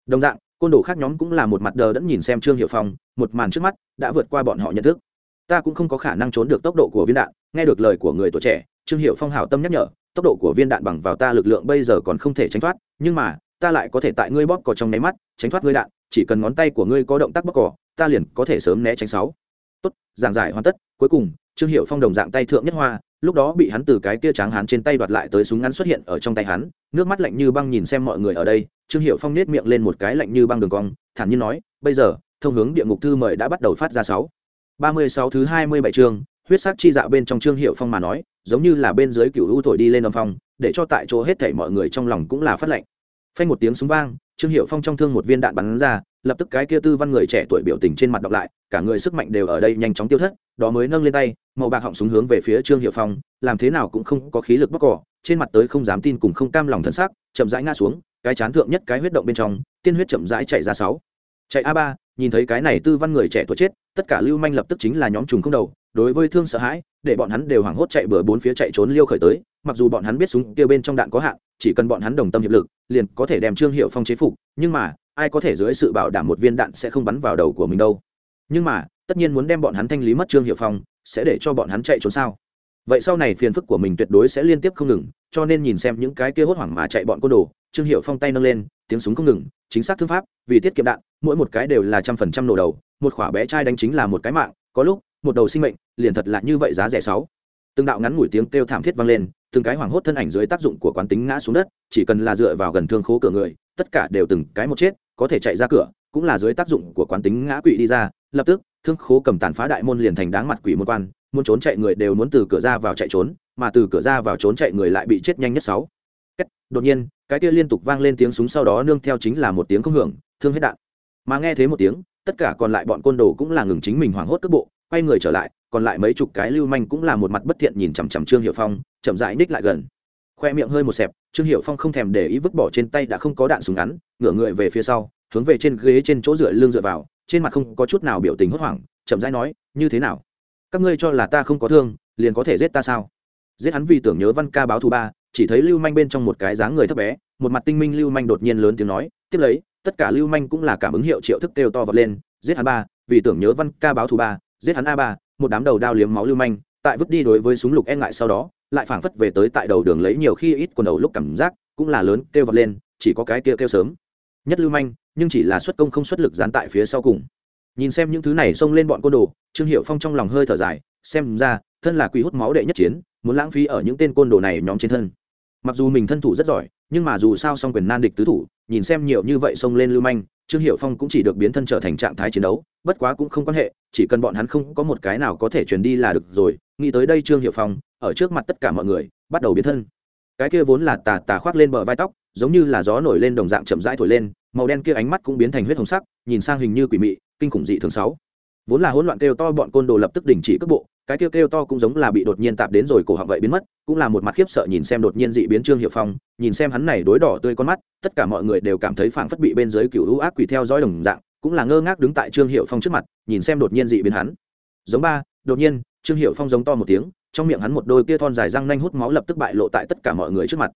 Đồng dạng, côn đồ khác nhóm cũng là một mặt đờ đẫn nhìn xem trương hiệu phong, một màn trước mắt đã vượt qua bọn họ nhận thức. Ta cũng không có khả năng trốn được tốc độ của viên đạn, nghe được lời của người tuổi trẻ, trương hiệu phong hảo tâm nhắc nhở, tốc độ của viên đạn bằng vào ta lực lượng bây giờ còn không thể tránh thoát, nhưng mà, ta lại có thể tại ngươi bóp cò trong nháy mắt, tránh thoát ngươi đạn, chỉ cần ngón tay của ngươi có động tác bóp cò, ta liền có thể sớm né tránh sáu. Tốt, giảng giải hoàn tất, cuối cùng, trương hiệu phong đồng dạng tay thượng nhất hoa lúc đó bị hắn từ cái kia tráng hắn trên tay đoạt lại tới súng ngắn xuất hiện ở trong tay hắn, nước mắt lạnh như băng nhìn xem mọi người ở đây, trương hiệu phong nết miệng lên một cái lạnh như băng đường cong, thản nhiên nói, bây giờ, thông hướng địa ngục thư mời đã bắt đầu phát ra sáu. Ba mươi sáu thứ hai mươi bảy chương, huyết sắc chi dạ bên trong trương hiệu phong mà nói, giống như là bên dưới cựu u thổi đi lên âm phong, để cho tại chỗ hết thảy mọi người trong lòng cũng là phát lệnh. Phanh một tiếng súng vang, trương hiệu phong trong thương một viên đạn bắn ra lập tức cái kia tư văn người trẻ tuổi biểu tình trên mặt đọc lại, cả người sức mạnh đều ở đây nhanh chóng tiêu thất, đó mới nâng lên tay, màu bạc họng súng hướng về phía trương hiệu phong, làm thế nào cũng không có khí lực bóc cỏ, trên mặt tới không dám tin cùng không cam lòng thân xác, chậm rãi ngã xuống, cái chán thượng nhất cái huyết động bên trong, tiên huyết chậm rãi chạy ra sáu. Chạy a ba, nhìn thấy cái này tư văn người trẻ tuổi chết, tất cả lưu manh lập tức chính là nhóm trùng không đầu, đối với thương sợ hãi, để bọn hắn đều hoảng hốt chạy bừa bốn phía chạy trốn liêu khởi tới, mặc dù bọn hắn biết súng kia bên trong đạn có hạn, chỉ cần bọn hắn đồng tâm hiệp lực, liền có thể đem trương hiệu phong chế phục, nhưng mà ai có thể dưới sự bảo đảm một viên đạn sẽ không bắn vào đầu của mình đâu. Nhưng mà, tất nhiên muốn đem bọn hắn thanh lý mất trương hiệu phong, sẽ để cho bọn hắn chạy trốn sao? Vậy sau này phiền phức của mình tuyệt đối sẽ liên tiếp không ngừng, cho nên nhìn xem những cái kia hốt hoảng mà chạy bọn côn đồ, trương hiệu phong tay nâng lên, tiếng súng không ngừng, chính xác thương pháp, vì tiết kiệm đạn, mỗi một cái đều là trăm phần trăm nổ đầu, một khỏa bé trai đánh chính là một cái mạng, có lúc, một đầu sinh mệnh, liền thật là như vậy giá rẻ sáu. Từng đạo ngắn ngủi tiếng kêu thảm thiết vang lên, từng cái hoảng hốt thân ảnh dưới tác dụng của quán tính ngã xuống đất, chỉ cần là dựa vào gần thương khố cửa người tất cả đều từng cái một chết, có thể chạy ra cửa, cũng là dưới tác dụng của quán tính ngã quỵ đi ra, lập tức, thương khố cầm tàn phá đại môn liền thành đáng mặt quỷ một quan, muốn trốn chạy người đều muốn từ cửa ra vào chạy trốn, mà từ cửa ra vào trốn chạy người lại bị chết nhanh nhất sáu. Đột nhiên, cái kia liên tục vang lên tiếng súng sau đó nương theo chính là một tiếng không hưởng, thương hết đạn. Mà nghe thế một tiếng, tất cả còn lại bọn côn đồ cũng là ngừng chính mình hoảng hốt cước bộ, quay người trở lại, còn lại mấy chục cái lưu manh cũng là một mặt bất thiện nhìn chằm chằm trương hiệu phong, chậm rãi ních lại gần khoe miệng hơi một xẹp, trương hiệu phong không thèm để ý vứt bỏ trên tay đã không có đạn súng ngắn, ngửa người về phía sau, hướng về trên ghế trên chỗ dựa lưng dựa vào, trên mặt không có chút nào biểu tình hốt hoảng, chậm rãi nói, như thế nào? Các ngươi cho là ta không có thương, liền có thể giết ta sao? Giết hắn vì tưởng nhớ văn ca báo thù ba, chỉ thấy lưu manh bên trong một cái dáng người thấp bé, một mặt tinh minh lưu manh đột nhiên lớn tiếng nói, tiếp lấy, tất cả lưu manh cũng là cảm ứng hiệu triệu thức kêu to vật lên, giết hắn ba, vì tưởng nhớ văn ca báo thù ba, giết hắn a ba, một đám đầu đao liếm máu lưu manh, tại vứt đi đối với súng lục e ngại sau đó lại phảng phất về tới tại đầu đường lấy nhiều khi ít quần đầu lúc cảm giác cũng là lớn kêu vọt lên, chỉ có cái kia kêu sớm. Nhất lưu manh, nhưng chỉ là xuất công không xuất lực dán tại phía sau cùng. Nhìn xem những thứ này xông lên bọn côn đồ, trương hiệu phong trong lòng hơi thở dài, xem ra thân là quỷ hút máu đệ nhất chiến, muốn lãng phí ở những tên côn đồ này nhóm trên thân. Mặc dù mình thân thủ rất giỏi, nhưng mà dù sao song quyền nan địch tứ thủ, nhìn xem nhiều như vậy xông lên lưu manh, trương hiệu phong cũng chỉ được biến thân trở thành trạng thái chiến đấu, bất quá cũng không quan hệ, chỉ cần bọn hắn không có một cái nào có thể truyền đi là được rồi. Nghĩ tới đây trương hiệu phong ở trước mặt tất cả mọi người, bắt đầu biến thân. Cái kia vốn là tà tà khoác lên bờ vai tóc, giống như là gió nổi lên đồng dạng chậm rãi thổi lên, màu đen kia ánh mắt cũng biến thành huyết hồng sắc, nhìn sang hình như quỷ mị, kinh khủng dị thường sáu. Vốn là hỗn loạn kêu to bọn côn đồ lập tức đình chỉ cước bộ, cái kêu kêu to cũng giống là bị đột nhiên tạp đến rồi cổ họng vậy biến mất, cũng là một mặt khiếp sợ nhìn xem đột nhiên dị biến trương hiệu phong, nhìn xem hắn này đối đỏ tươi con mắt, tất cả mọi người đều cảm thấy phảng phất bị bên dưới cựu lũ ác quỷ theo dõi đồng dạng, cũng là ngơ ngác đứng tại trương hiệu phong trước mặt, nhìn xem đột nhiên dị biến hắn. Giống ba, đột nhiên, trương hiệu phong giống to một tiếng trong miệng hắn một đôi kia thon dài răng nanh hút máu lập tức bại lộ tại tất cả mọi người trước mặt.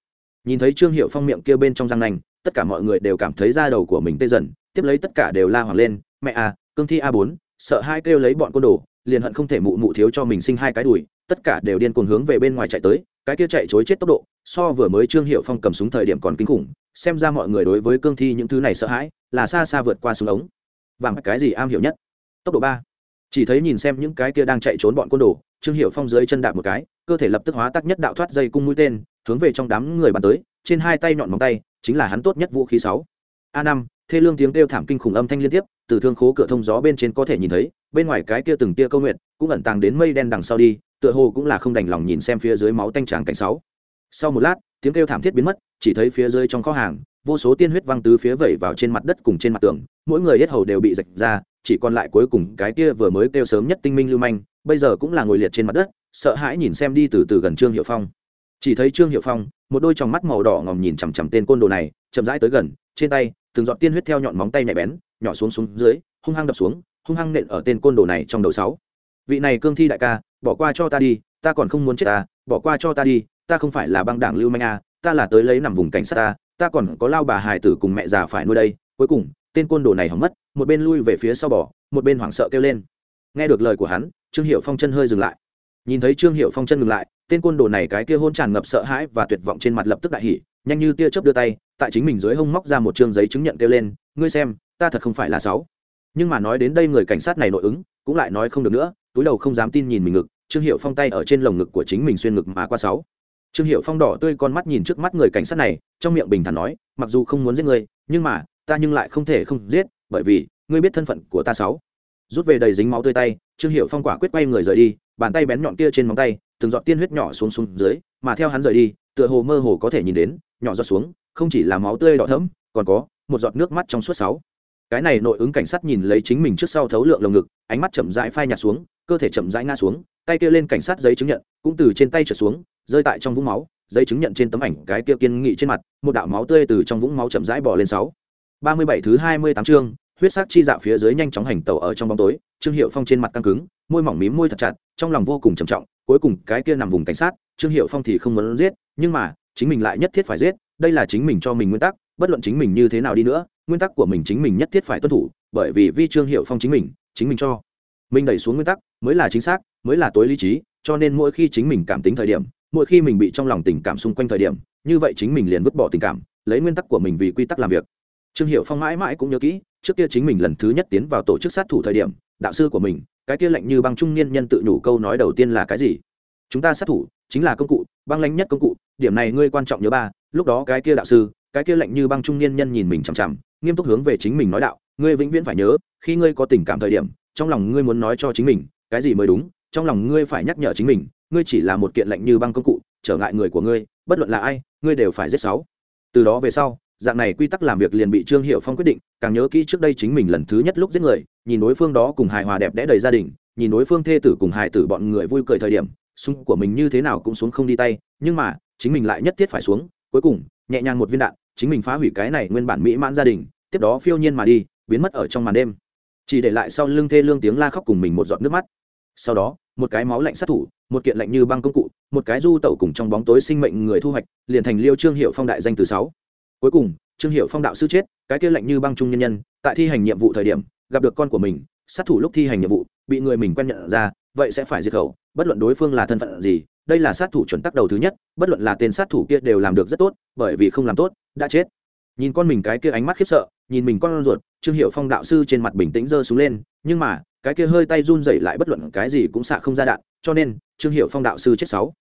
Nhìn thấy trương hiệu phong miệng kia bên trong răng nanh, tất cả mọi người đều cảm thấy da đầu của mình tê dần, tiếp lấy tất cả đều la hoảng lên, mẹ à cương thi a bốn, sợ hai kêu lấy bọn côn đồ, liền hận không thể mụ mụ thiếu cho mình sinh hai cái đùi. Tất cả đều điên cuồng hướng về bên ngoài chạy tới, cái kia chạy chối chết tốc độ, so vừa mới trương hiệu phong cầm súng thời điểm còn kinh khủng, xem ra mọi người đối với cương thi những thứ này sợ hãi, là xa xa vượt qua súng ống. Vàng, cái gì am hiểu nhất? Tốc độ ba chỉ thấy nhìn xem những cái kia đang chạy trốn bọn côn đồ, trương hiệu phong dưới chân đạp một cái, cơ thể lập tức hóa tắc nhất đạo thoát dây cung mũi tên, hướng về trong đám người bắn tới, trên hai tay nhọn móng tay, chính là hắn tốt nhất vũ khí sáu. A năm, thê lương tiếng kêu thảm kinh khủng âm thanh liên tiếp, từ thương khố cửa thông gió bên trên có thể nhìn thấy, bên ngoài cái kia từng tia câu nguyện, cũng ẩn tàng đến mây đen đằng sau đi, tựa hồ cũng là không đành lòng nhìn xem phía dưới máu tanh tràng cảnh sáu. Sau một lát, tiếng kêu thảm thiết biến mất, chỉ thấy phía dưới trong kho hàng, vô số tiên huyết văng tứ phía vẩy vào trên mặt đất cùng trên mặt tường, mỗi người hết hầu đều bị rạch ra chỉ còn lại cuối cùng cái kia vừa mới kêu sớm nhất tinh minh lưu manh, bây giờ cũng là ngồi liệt trên mặt đất, sợ hãi nhìn xem đi từ từ gần trương hiệu phong. Chỉ thấy trương hiệu phong, một đôi tròng mắt màu đỏ ngòm nhìn chằm chằm tên côn đồ này, chậm rãi tới gần, trên tay, từng giọt tiên huyết theo nhọn móng tay nhạy bén, nhỏ xuống xuống dưới, hung hăng đập xuống, hung hăng nện ở tên côn đồ này trong đầu sáu. Vị này cương thi đại ca, bỏ qua cho ta đi, ta còn không muốn chết ta, bỏ qua cho ta đi, ta không phải là băng đảng lưu manh a ta là tới lấy nằm vùng cảnh sát ta ta còn có lao bà hài tử cùng mẹ già phải nuôi đây, cuối cùng tên côn đồ này hỏng mất, một bên lui về phía sau bỏ một bên hoảng sợ kêu lên. Nghe được lời của hắn, trương hiệu phong chân hơi dừng lại. Nhìn thấy trương hiệu phong chân ngừng lại, tên côn đồ này cái kia hôn tràn ngập sợ hãi và tuyệt vọng trên mặt lập tức đại hỉ, nhanh như tia chớp đưa tay, tại chính mình dưới hông móc ra một chương giấy chứng nhận kêu lên, ngươi xem, ta thật không phải là sáu. Nhưng mà nói đến đây người cảnh sát này nội ứng, cũng lại nói không được nữa, túi đầu không dám tin nhìn mình ngực, trương hiệu phong tay ở trên lồng ngực của chính mình xuyên ngực mà qua sáu. Trương hiệu phong đỏ tươi con mắt nhìn trước mắt người cảnh sát này, trong miệng bình thản nói, mặc dù không muốn giết ngươi, nhưng mà ta nhưng lại không thể không giết, bởi vì, ngươi biết thân phận của ta sáu. Rút về đầy dính máu tươi tay, trương hiệu phong quả quyết quay người rời đi, bàn tay bén nhọn kia trên móng tay, từng giọt tiên huyết nhỏ xuống xuống dưới, mà theo hắn rời đi, tựa hồ mơ hồ có thể nhìn đến, nhỏ giọt xuống, không chỉ là máu tươi đỏ thẫm, còn có một giọt nước mắt trong suốt sáu. Cái này nội ứng cảnh sát nhìn lấy chính mình trước sau thấu lượng lồng ngực, ánh mắt chậm rãi phai nhạt xuống, cơ thể chậm rãi ngã xuống, tay kia lên cảnh sát giấy chứng nhận, cũng từ trên tay trở xuống, rơi tại trong vũng máu, giấy chứng nhận trên tấm ảnh cái kia kiên nghị trên mặt, một đạo máu tươi từ trong vũng máu chậm rãi bỏ lên sáu ba mươi bảy thứ hai mươi tám chương, huyết sắc chi dạo phía dưới nhanh chóng hành tẩu ở trong bóng tối, trương hiệu phong trên mặt căng cứng, môi mỏng mím môi thật chặt, trong lòng vô cùng trầm trọng, cuối cùng cái kia nằm vùng cảnh sát, trương hiệu phong thì không muốn giết, nhưng mà, chính mình lại nhất thiết phải giết, đây là chính mình cho mình nguyên tắc, bất luận chính mình như thế nào đi nữa, nguyên tắc của mình chính mình nhất thiết phải tuân thủ, bởi vì vi trương hiệu phong chính mình chính mình cho mình đẩy xuống nguyên tắc, mới là chính xác, mới là tối lý trí, cho nên mỗi khi chính mình cảm tính thời điểm, mỗi khi mình bị trong lòng tình cảm xung quanh thời điểm, như vậy chính mình liền vứt bỏ tình cảm, lấy nguyên tắc của mình vì quy tắc làm việc trương hiệu phong mãi mãi cũng nhớ kỹ, trước kia chính mình lần thứ nhất tiến vào tổ chức sát thủ thời điểm, đạo sư của mình, cái kia lạnh như băng trung niên nhân tự nhủ câu nói đầu tiên là cái gì? Chúng ta sát thủ, chính là công cụ, băng lãnh nhất công cụ, điểm này ngươi quan trọng nhớ ba, lúc đó cái kia đạo sư, cái kia lạnh như băng trung niên nhân nhìn mình chằm chằm, nghiêm túc hướng về chính mình nói đạo, ngươi vĩnh viễn phải nhớ, khi ngươi có tình cảm thời điểm, trong lòng ngươi muốn nói cho chính mình, cái gì mới đúng, trong lòng ngươi phải nhắc nhở chính mình, ngươi chỉ là một kiện lạnh như băng công cụ, trở ngại người của ngươi, bất luận là ai, ngươi đều phải giết sáu. Từ đó về sau dạng này quy tắc làm việc liền bị trương hiệu phong quyết định, càng nhớ kỹ trước đây chính mình lần thứ nhất lúc giết người, nhìn đối phương đó cùng hài hòa đẹp đẽ đầy gia đình, nhìn đối phương thê tử cùng hài tử bọn người vui cười thời điểm, súng của mình như thế nào cũng xuống không đi tay, nhưng mà, chính mình lại nhất thiết phải xuống, cuối cùng, nhẹ nhàng một viên đạn, chính mình phá hủy cái này nguyên bản mỹ mãn gia đình, tiếp đó phiêu nhiên mà đi, biến mất ở trong màn đêm. Chỉ để lại sau lưng thê lương tiếng la khóc cùng mình một giọt nước mắt. Sau đó, một cái máu lạnh sát thủ, một kiện lạnh như băng công cụ, một cái du tẩu cùng trong bóng tối sinh mệnh người thu hoạch, liền thành liêu trương hiệu phong đại danh từ sáu cuối cùng, trương hiệu phong đạo sư chết, cái kia lạnh như băng trung nhân nhân, tại thi hành nhiệm vụ thời điểm, gặp được con của mình, sát thủ lúc thi hành nhiệm vụ, bị người mình quen nhận ra, vậy sẽ phải diệt khẩu, bất luận đối phương là thân phận gì, đây là sát thủ chuẩn tắc đầu thứ nhất, bất luận là tên sát thủ kia đều làm được rất tốt, bởi vì không làm tốt, đã chết. Nhìn con mình cái kia ánh mắt khiếp sợ, nhìn mình con ruột, trương hiệu phong đạo sư trên mặt bình tĩnh giơ xuống lên, nhưng mà, cái kia hơi tay run dậy lại bất luận cái gì cũng xạ không ra đạn, cho nên, trương hiệu phong đạo sư chết sáu.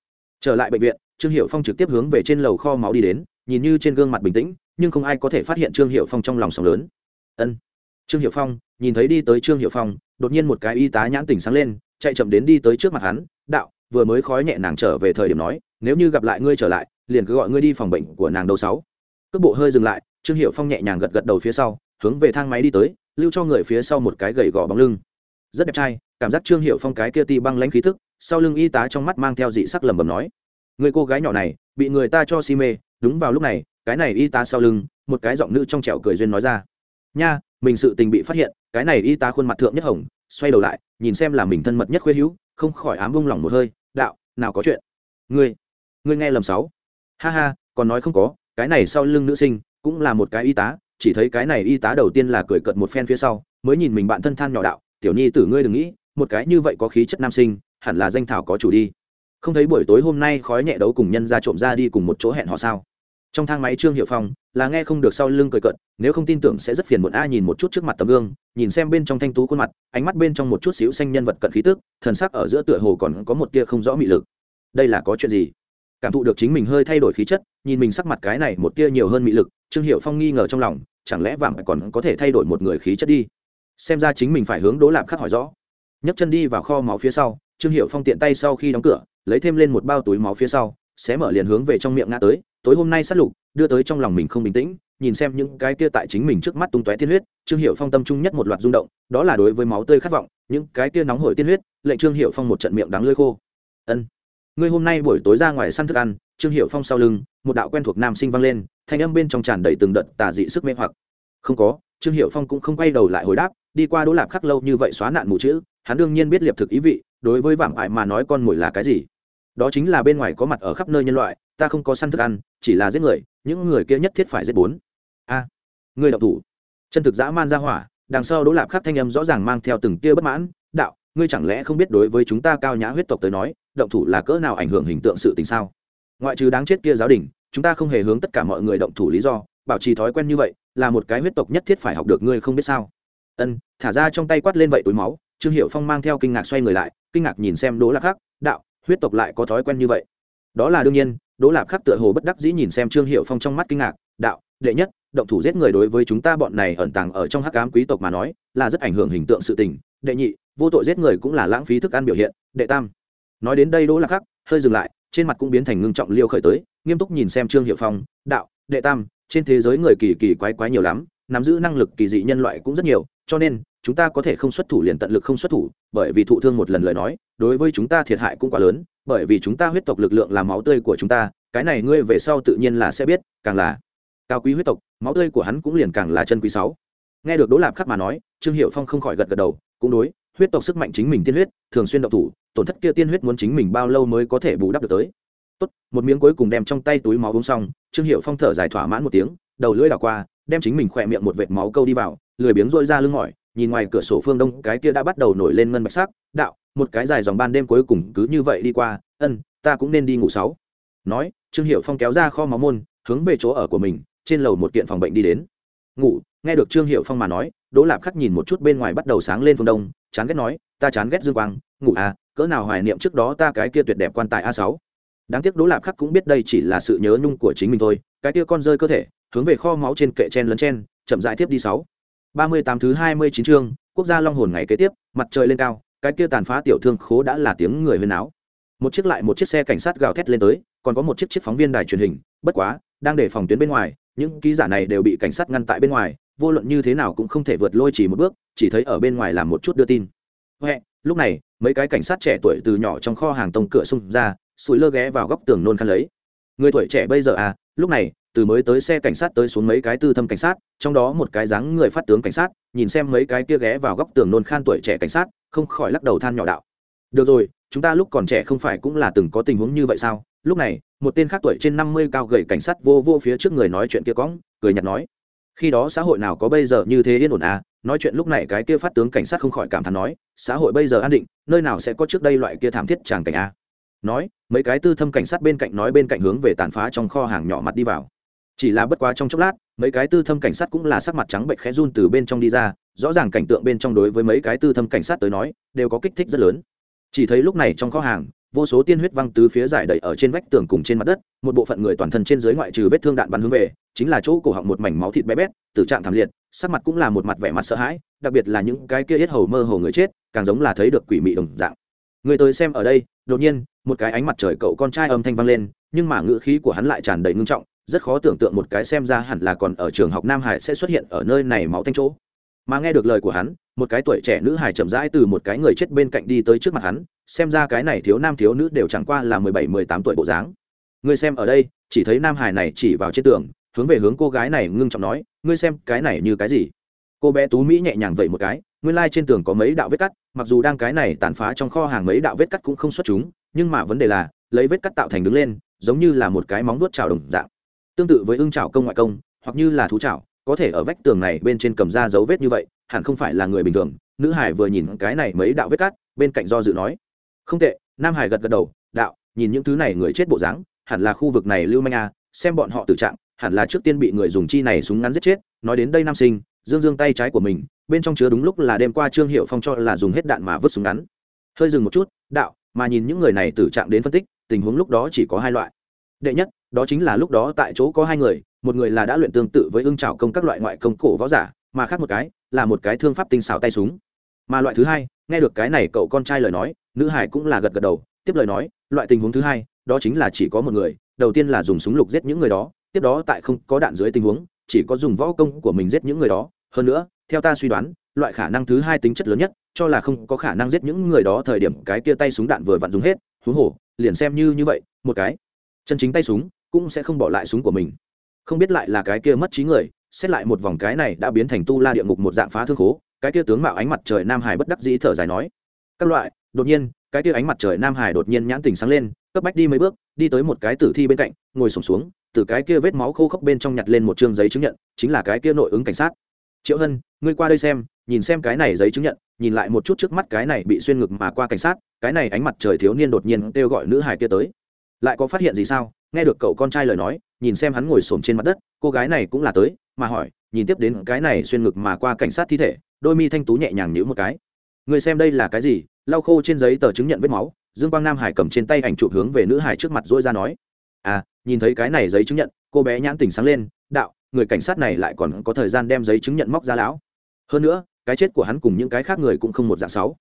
Trở lại bệnh viện, trương hiệu phong trực tiếp hướng về trên lầu kho máu đi đến nhìn như trên gương mặt bình tĩnh, nhưng không ai có thể phát hiện trương hiệu phong trong lòng sóng lớn. Ân. Trương hiệu phong, nhìn thấy đi tới trương hiệu phong, đột nhiên một cái y tá nhãn tỉnh sáng lên, chạy chậm đến đi tới trước mặt hắn, đạo, vừa mới khói nhẹ nàng trở về thời điểm nói, nếu như gặp lại ngươi trở lại, liền cứ gọi ngươi đi phòng bệnh của nàng đầu sáu. Cước bộ hơi dừng lại, trương hiệu phong nhẹ nhàng gật gật đầu phía sau, hướng về thang máy đi tới, lưu cho người phía sau một cái gầy gò bóng lưng. Rất đẹp trai, cảm giác trương hiệu phong cái kia ti băng lãnh khí thức, sau lưng y tá trong mắt mang theo dị sắc lầm bầm nói, người cô gái nhỏ này, bị người ta cho si mê đúng vào lúc này, cái này y tá sau lưng, một cái giọng nữ trong trẻo cười duyên nói ra. Nha, mình sự tình bị phát hiện, cái này y tá khuôn mặt thượng nhất hồng, xoay đầu lại, nhìn xem là mình thân mật nhất khuê hữu, không khỏi ám bông lòng một hơi, đạo, nào có chuyện? Ngươi ngươi nghe lầm sáu. Ha ha, còn nói không có, cái này sau lưng nữ sinh, cũng là một cái y tá, chỉ thấy cái này y tá đầu tiên là cười cợt một phen phía sau, mới nhìn mình bạn thân than nhỏ đạo, tiểu nhi tử ngươi đừng nghĩ, một cái như vậy có khí chất nam sinh, hẳn là danh thảo có chủ đi. Không thấy buổi tối hôm nay khói nhẹ đấu cùng nhân ra trộm ra đi cùng một chỗ hẹn họ sao? Trong thang máy trương hiệu phong, là nghe không được sau lưng cười cận nếu không tin tưởng sẽ rất phiền muộn a nhìn một chút trước mặt tấm gương, nhìn xem bên trong thanh tú khuôn mặt, ánh mắt bên trong một chút xíu xanh nhân vật cận khí tức, thần sắc ở giữa tựa hồ còn có một tia không rõ mị lực. Đây là có chuyện gì? Cảm thụ được chính mình hơi thay đổi khí chất, nhìn mình sắc mặt cái này một tia nhiều hơn mị lực, trương hiệu phong nghi ngờ trong lòng, chẳng lẽ vàng còn có thể thay đổi một người khí chất đi? Xem ra chính mình phải hướng đố lạp khắc hỏi rõ. Nhấc chân đi vào kho máu phía sau, trương hiệu phong tiện tay sau khi đóng cửa, lấy thêm lên một bao túi máu phía sau sẽ mở liền hướng về trong miệng ngã tới tối hôm nay sát lục, đưa tới trong lòng mình không bình tĩnh, nhìn xem những cái kia tại chính mình trước mắt tung tóe tiên huyết, trương hiệu phong tâm trung nhất một loạt rung động, đó là đối với máu tươi khát vọng, những cái kia nóng hổi tiên huyết, lệnh trương hiệu phong một trận miệng đắng lơi khô. Ân, ngươi hôm nay buổi tối ra ngoài săn thức ăn, trương hiệu phong sau lưng, một đạo quen thuộc nam sinh vang lên, thanh âm bên trong tràn đầy từng đợt tà dị sức mê hoặc. Không có. Trương hiệu phong cũng không quay đầu lại hồi đáp, đi qua đỗ lạp khắc lâu như vậy xóa nạn mù chữ, hắn đương nhiên biết liệp thực ý vị, đối với vạm ải mà nói con mồi là cái gì. Đó chính là bên ngoài có mặt ở khắp nơi nhân loại ta không có săn thức ăn chỉ là giết người những người kia nhất thiết phải giết bốn. A à, người đậu thủ. Chân thực dã man ra hỏa đằng sau đỗ lạp khắc thanh âm rõ ràng mang theo từng tia bất mãn đạo ngươi chẳng lẽ không biết đối với chúng ta cao nhã huyết tộc tới nói động thủ là cỡ nào ảnh hưởng hình tượng sự tình sao? Ngoại trừ đáng chết kia giáo đình chúng ta không hề hướng tất cả mọi người động thủ lý do bảo trì thói quen như vậy là một cái huyết tộc nhất thiết phải học được ngươi không biết sao? Ân thả ra trong tay quát lên vậy túi máu trương hiệu phong mang theo kinh ngạc xoay người lại kinh ngạc nhìn xem đỗ lạp khắc đạo huyết tộc lại có thói quen như vậy? Đó là đương nhiên đỗ Lạp khắc tựa hồ bất đắc dĩ nhìn xem trương hiệu phong trong mắt kinh ngạc, đạo, đệ nhất, động thủ giết người đối với chúng ta bọn này ẩn tàng ở trong hắc ám quý tộc mà nói, là rất ảnh hưởng hình tượng sự tình. Đệ nhị, vô tội giết người cũng là lãng phí thức ăn biểu hiện. Đệ tam. Nói đến đây đỗ lạc khắc hơi dừng lại, trên mặt cũng biến thành ngưng trọng liêu khởi tới, nghiêm túc nhìn xem trương hiệu phong, đạo, đệ tam, trên thế giới người kỳ kỳ quái quái nhiều lắm, nắm giữ năng lực kỳ dị nhân loại cũng rất nhiều, cho nên chúng ta có thể không xuất thủ liền tận lực không xuất thủ, bởi vì thụ thương một lần lời nói, đối với chúng ta thiệt hại cũng quá lớn, bởi vì chúng ta huyết tộc lực lượng là máu tươi của chúng ta, cái này ngươi về sau tự nhiên là sẽ biết, càng là cao quý huyết tộc, máu tươi của hắn cũng liền càng là chân quý sáu. Nghe được đỗ lạp khắc mà nói, trương hiệu phong không khỏi gật gật đầu, cũng đối, huyết tộc sức mạnh chính mình tiên huyết, thường xuyên động thủ, tổn thất kia tiên huyết muốn chính mình bao lâu mới có thể bù đắp được tới. Tốt, một miếng cuối cùng đem trong tay túi máu uống xong, trương hiệu phong thở dài thỏa mãn một tiếng, đầu lưỡi đảo qua, đem chính mình khỏe miệng một vệt máu câu đi vào, lười biếng rôi ra lưng mỏi nhìn ngoài cửa sổ phương đông, cái kia đã bắt đầu nổi lên ngân bạch sắc. Đạo, một cái dài dòng ban đêm cuối cùng cứ như vậy đi qua. Ân, ta cũng nên đi ngủ sáu. Nói, trương hiệu phong kéo ra kho máu môn, hướng về chỗ ở của mình, trên lầu một kiện phòng bệnh đi đến. Ngủ, nghe được trương hiệu phong mà nói, đỗ lạp khắc nhìn một chút bên ngoài bắt đầu sáng lên phương đông, chán ghét nói, ta chán ghét dương quang, ngủ à cỡ nào hoài niệm trước đó ta cái kia tuyệt đẹp quan tài a sáu. Đáng tiếc đỗ lạp khắc cũng biết đây chỉ là sự nhớ nhung của chính mình thôi, cái kia con rơi cơ thể, hướng về kho máu trên kệ chen lấn chen, chậm rãi tiếp đi sáu ba mươi tám thứ hai mươi chín chương quốc gia long hồn ngày kế tiếp mặt trời lên cao cái kia tàn phá tiểu thương khố đã là tiếng người huyên áo một chiếc lại một chiếc xe cảnh sát gào thét lên tới còn có một chiếc chiếc phóng viên đài truyền hình bất quá đang để phòng tuyến bên ngoài những ký giả này đều bị cảnh sát ngăn tại bên ngoài vô luận như thế nào cũng không thể vượt lôi chỉ một bước chỉ thấy ở bên ngoài làm một chút đưa tin. Hẹ, lúc này mấy cái cảnh sát trẻ tuổi từ nhỏ trong kho hàng tông cửa xung ra sủi lơ ghé vào góc tường nôn khăn lấy. Người tuổi trẻ bây giờ à lúc này từ mới tới xe cảnh sát tới xuống mấy cái tư thâm cảnh sát, trong đó một cái dáng người phát tướng cảnh sát, nhìn xem mấy cái kia ghé vào góc tường nôn khan tuổi trẻ cảnh sát, không khỏi lắc đầu than nhỏ đạo. Được rồi, chúng ta lúc còn trẻ không phải cũng là từng có tình huống như vậy sao? Lúc này, một tên khác tuổi trên năm mươi cao gầy cảnh sát vô vô phía trước người nói chuyện kia cóng cười nhạt nói. Khi đó xã hội nào có bây giờ như thế yên ổn à? Nói chuyện lúc này cái kia phát tướng cảnh sát không khỏi cảm thán nói, xã hội bây giờ an định, nơi nào sẽ có trước đây loại kia thảm thiết tràng cảnh a nói, mấy cái tư thâm cảnh sát bên cạnh nói bên cạnh hướng về tàn phá trong kho hàng nhỏ mặt đi vào chỉ là bất quá trong chốc lát, mấy cái tư thâm cảnh sát cũng là sắc mặt trắng bệnh khẽ run từ bên trong đi ra, rõ ràng cảnh tượng bên trong đối với mấy cái tư thâm cảnh sát tới nói, đều có kích thích rất lớn. Chỉ thấy lúc này trong kho hàng, vô số tiên huyết văng từ phía giải đầy ở trên vách tường cùng trên mặt đất, một bộ phận người toàn thân trên dưới ngoại trừ vết thương đạn bắn hướng về, chính là chỗ cổ họng một mảnh máu thịt bé bét, tử trạng thảm liệt, sắc mặt cũng là một mặt vẻ mặt sợ hãi, đặc biệt là những cái kia hết hầu mơ hồ người chết, càng giống là thấy được quỷ mị đồng dạng. Người tới xem ở đây, đột nhiên, một cái ánh mặt trời cậu con trai âm thanh vang lên, nhưng mà ngữ khí của hắn lại tràn đầy ngưng trọng rất khó tưởng tượng một cái xem ra hẳn là còn ở trường học nam hải sẽ xuất hiện ở nơi này máu tanh chỗ. Mà nghe được lời của hắn, một cái tuổi trẻ nữ hải chậm rãi từ một cái người chết bên cạnh đi tới trước mặt hắn, xem ra cái này thiếu nam thiếu nữ đều chẳng qua là mười bảy, mười tám tuổi bộ dáng. Người xem ở đây, chỉ thấy nam hải này chỉ vào trên tường, hướng về hướng cô gái này ngưng trọng nói, ngươi xem, cái này như cái gì? Cô bé tú mỹ nhẹ nhàng vậy một cái, nguyên lai、like、trên tường có mấy đạo vết cắt, mặc dù đang cái này tàn phá trong kho hàng mấy đạo vết cắt cũng không xuất chúng, nhưng mà vấn đề là, lấy vết cắt tạo thành đứng lên, giống như là một cái móng vuốt trào đồng dạng tương tự với ưng trào công ngoại công hoặc như là thú trào có thể ở vách tường này bên trên cầm ra dấu vết như vậy hẳn không phải là người bình thường. Nữ hải vừa nhìn cái này mấy đạo vết cát, bên cạnh do dự nói không tệ. Nam hải gật gật đầu đạo nhìn những thứ này người chết bộ dáng hẳn là khu vực này lưu manh a xem bọn họ tử trạng hẳn là trước tiên bị người dùng chi này súng ngắn giết chết. Nói đến đây nam sinh dương dương tay trái của mình bên trong chứa đúng lúc là đêm qua trương hiệu phong cho là dùng hết đạn mà vứt súng ngắn. Hơi dừng một chút đạo mà nhìn những người này tử trạng đến phân tích tình huống lúc đó chỉ có hai loại. Đệ nhất đó chính là lúc đó tại chỗ có hai người, một người là đã luyện tương tự với ưng trào công các loại ngoại công cổ võ giả, mà khác một cái là một cái thương pháp tinh xảo tay súng. Mà loại thứ hai, nghe được cái này cậu con trai lời nói, nữ hải cũng là gật gật đầu, tiếp lời nói, loại tình huống thứ hai, đó chính là chỉ có một người, đầu tiên là dùng súng lục giết những người đó, tiếp đó tại không có đạn dưới tình huống, chỉ có dùng võ công của mình giết những người đó. Hơn nữa, theo ta suy đoán, loại khả năng thứ hai tính chất lớn nhất, cho là không có khả năng giết những người đó thời điểm cái kia tay súng đạn vừa vặn dùng hết, huống hồ, liền xem như như vậy, một cái chân chính tay súng cũng sẽ không bỏ lại súng của mình. Không biết lại là cái kia mất trí người xét lại một vòng cái này đã biến thành tu la địa ngục một dạng phá thương khố cái kia tướng mạo ánh mặt trời nam hải bất đắc dĩ thở dài nói. Các loại đột nhiên cái kia ánh mặt trời nam hải đột nhiên nhãn tình sáng lên cấp bách đi mấy bước đi tới một cái tử thi bên cạnh ngồi sổm xuống, xuống từ cái kia vết máu khô khốc bên trong nhặt lên một chương giấy chứng nhận chính là cái kia nội ứng cảnh sát. Triệu hân ngươi qua đây xem nhìn xem cái này giấy chứng nhận nhìn lại một chút trước mắt cái này bị xuyên ngực mà qua cảnh sát cái này ánh mặt trời thiếu niên đột nhiên kêu gọi nữ hải kia tới. Lại có phát hiện gì sao? Nghe được cậu con trai lời nói, nhìn xem hắn ngồi xổm trên mặt đất, cô gái này cũng là tới, mà hỏi, nhìn tiếp đến cái này xuyên ngực mà qua cảnh sát thi thể, đôi mi thanh tú nhẹ nhàng nhữ một cái. Người xem đây là cái gì? Lau khô trên giấy tờ chứng nhận vết máu. Dương quang nam hải cầm trên tay ảnh chụp hướng về nữ hải trước mặt dỗi ra nói. À nhìn thấy cái này giấy chứng nhận, cô bé nhãn tình sáng lên, đạo, người cảnh sát này lại còn có thời gian đem giấy chứng nhận móc ra lão. Hơn nữa, cái chết của hắn cùng những cái khác người cũng không một dạng sáu.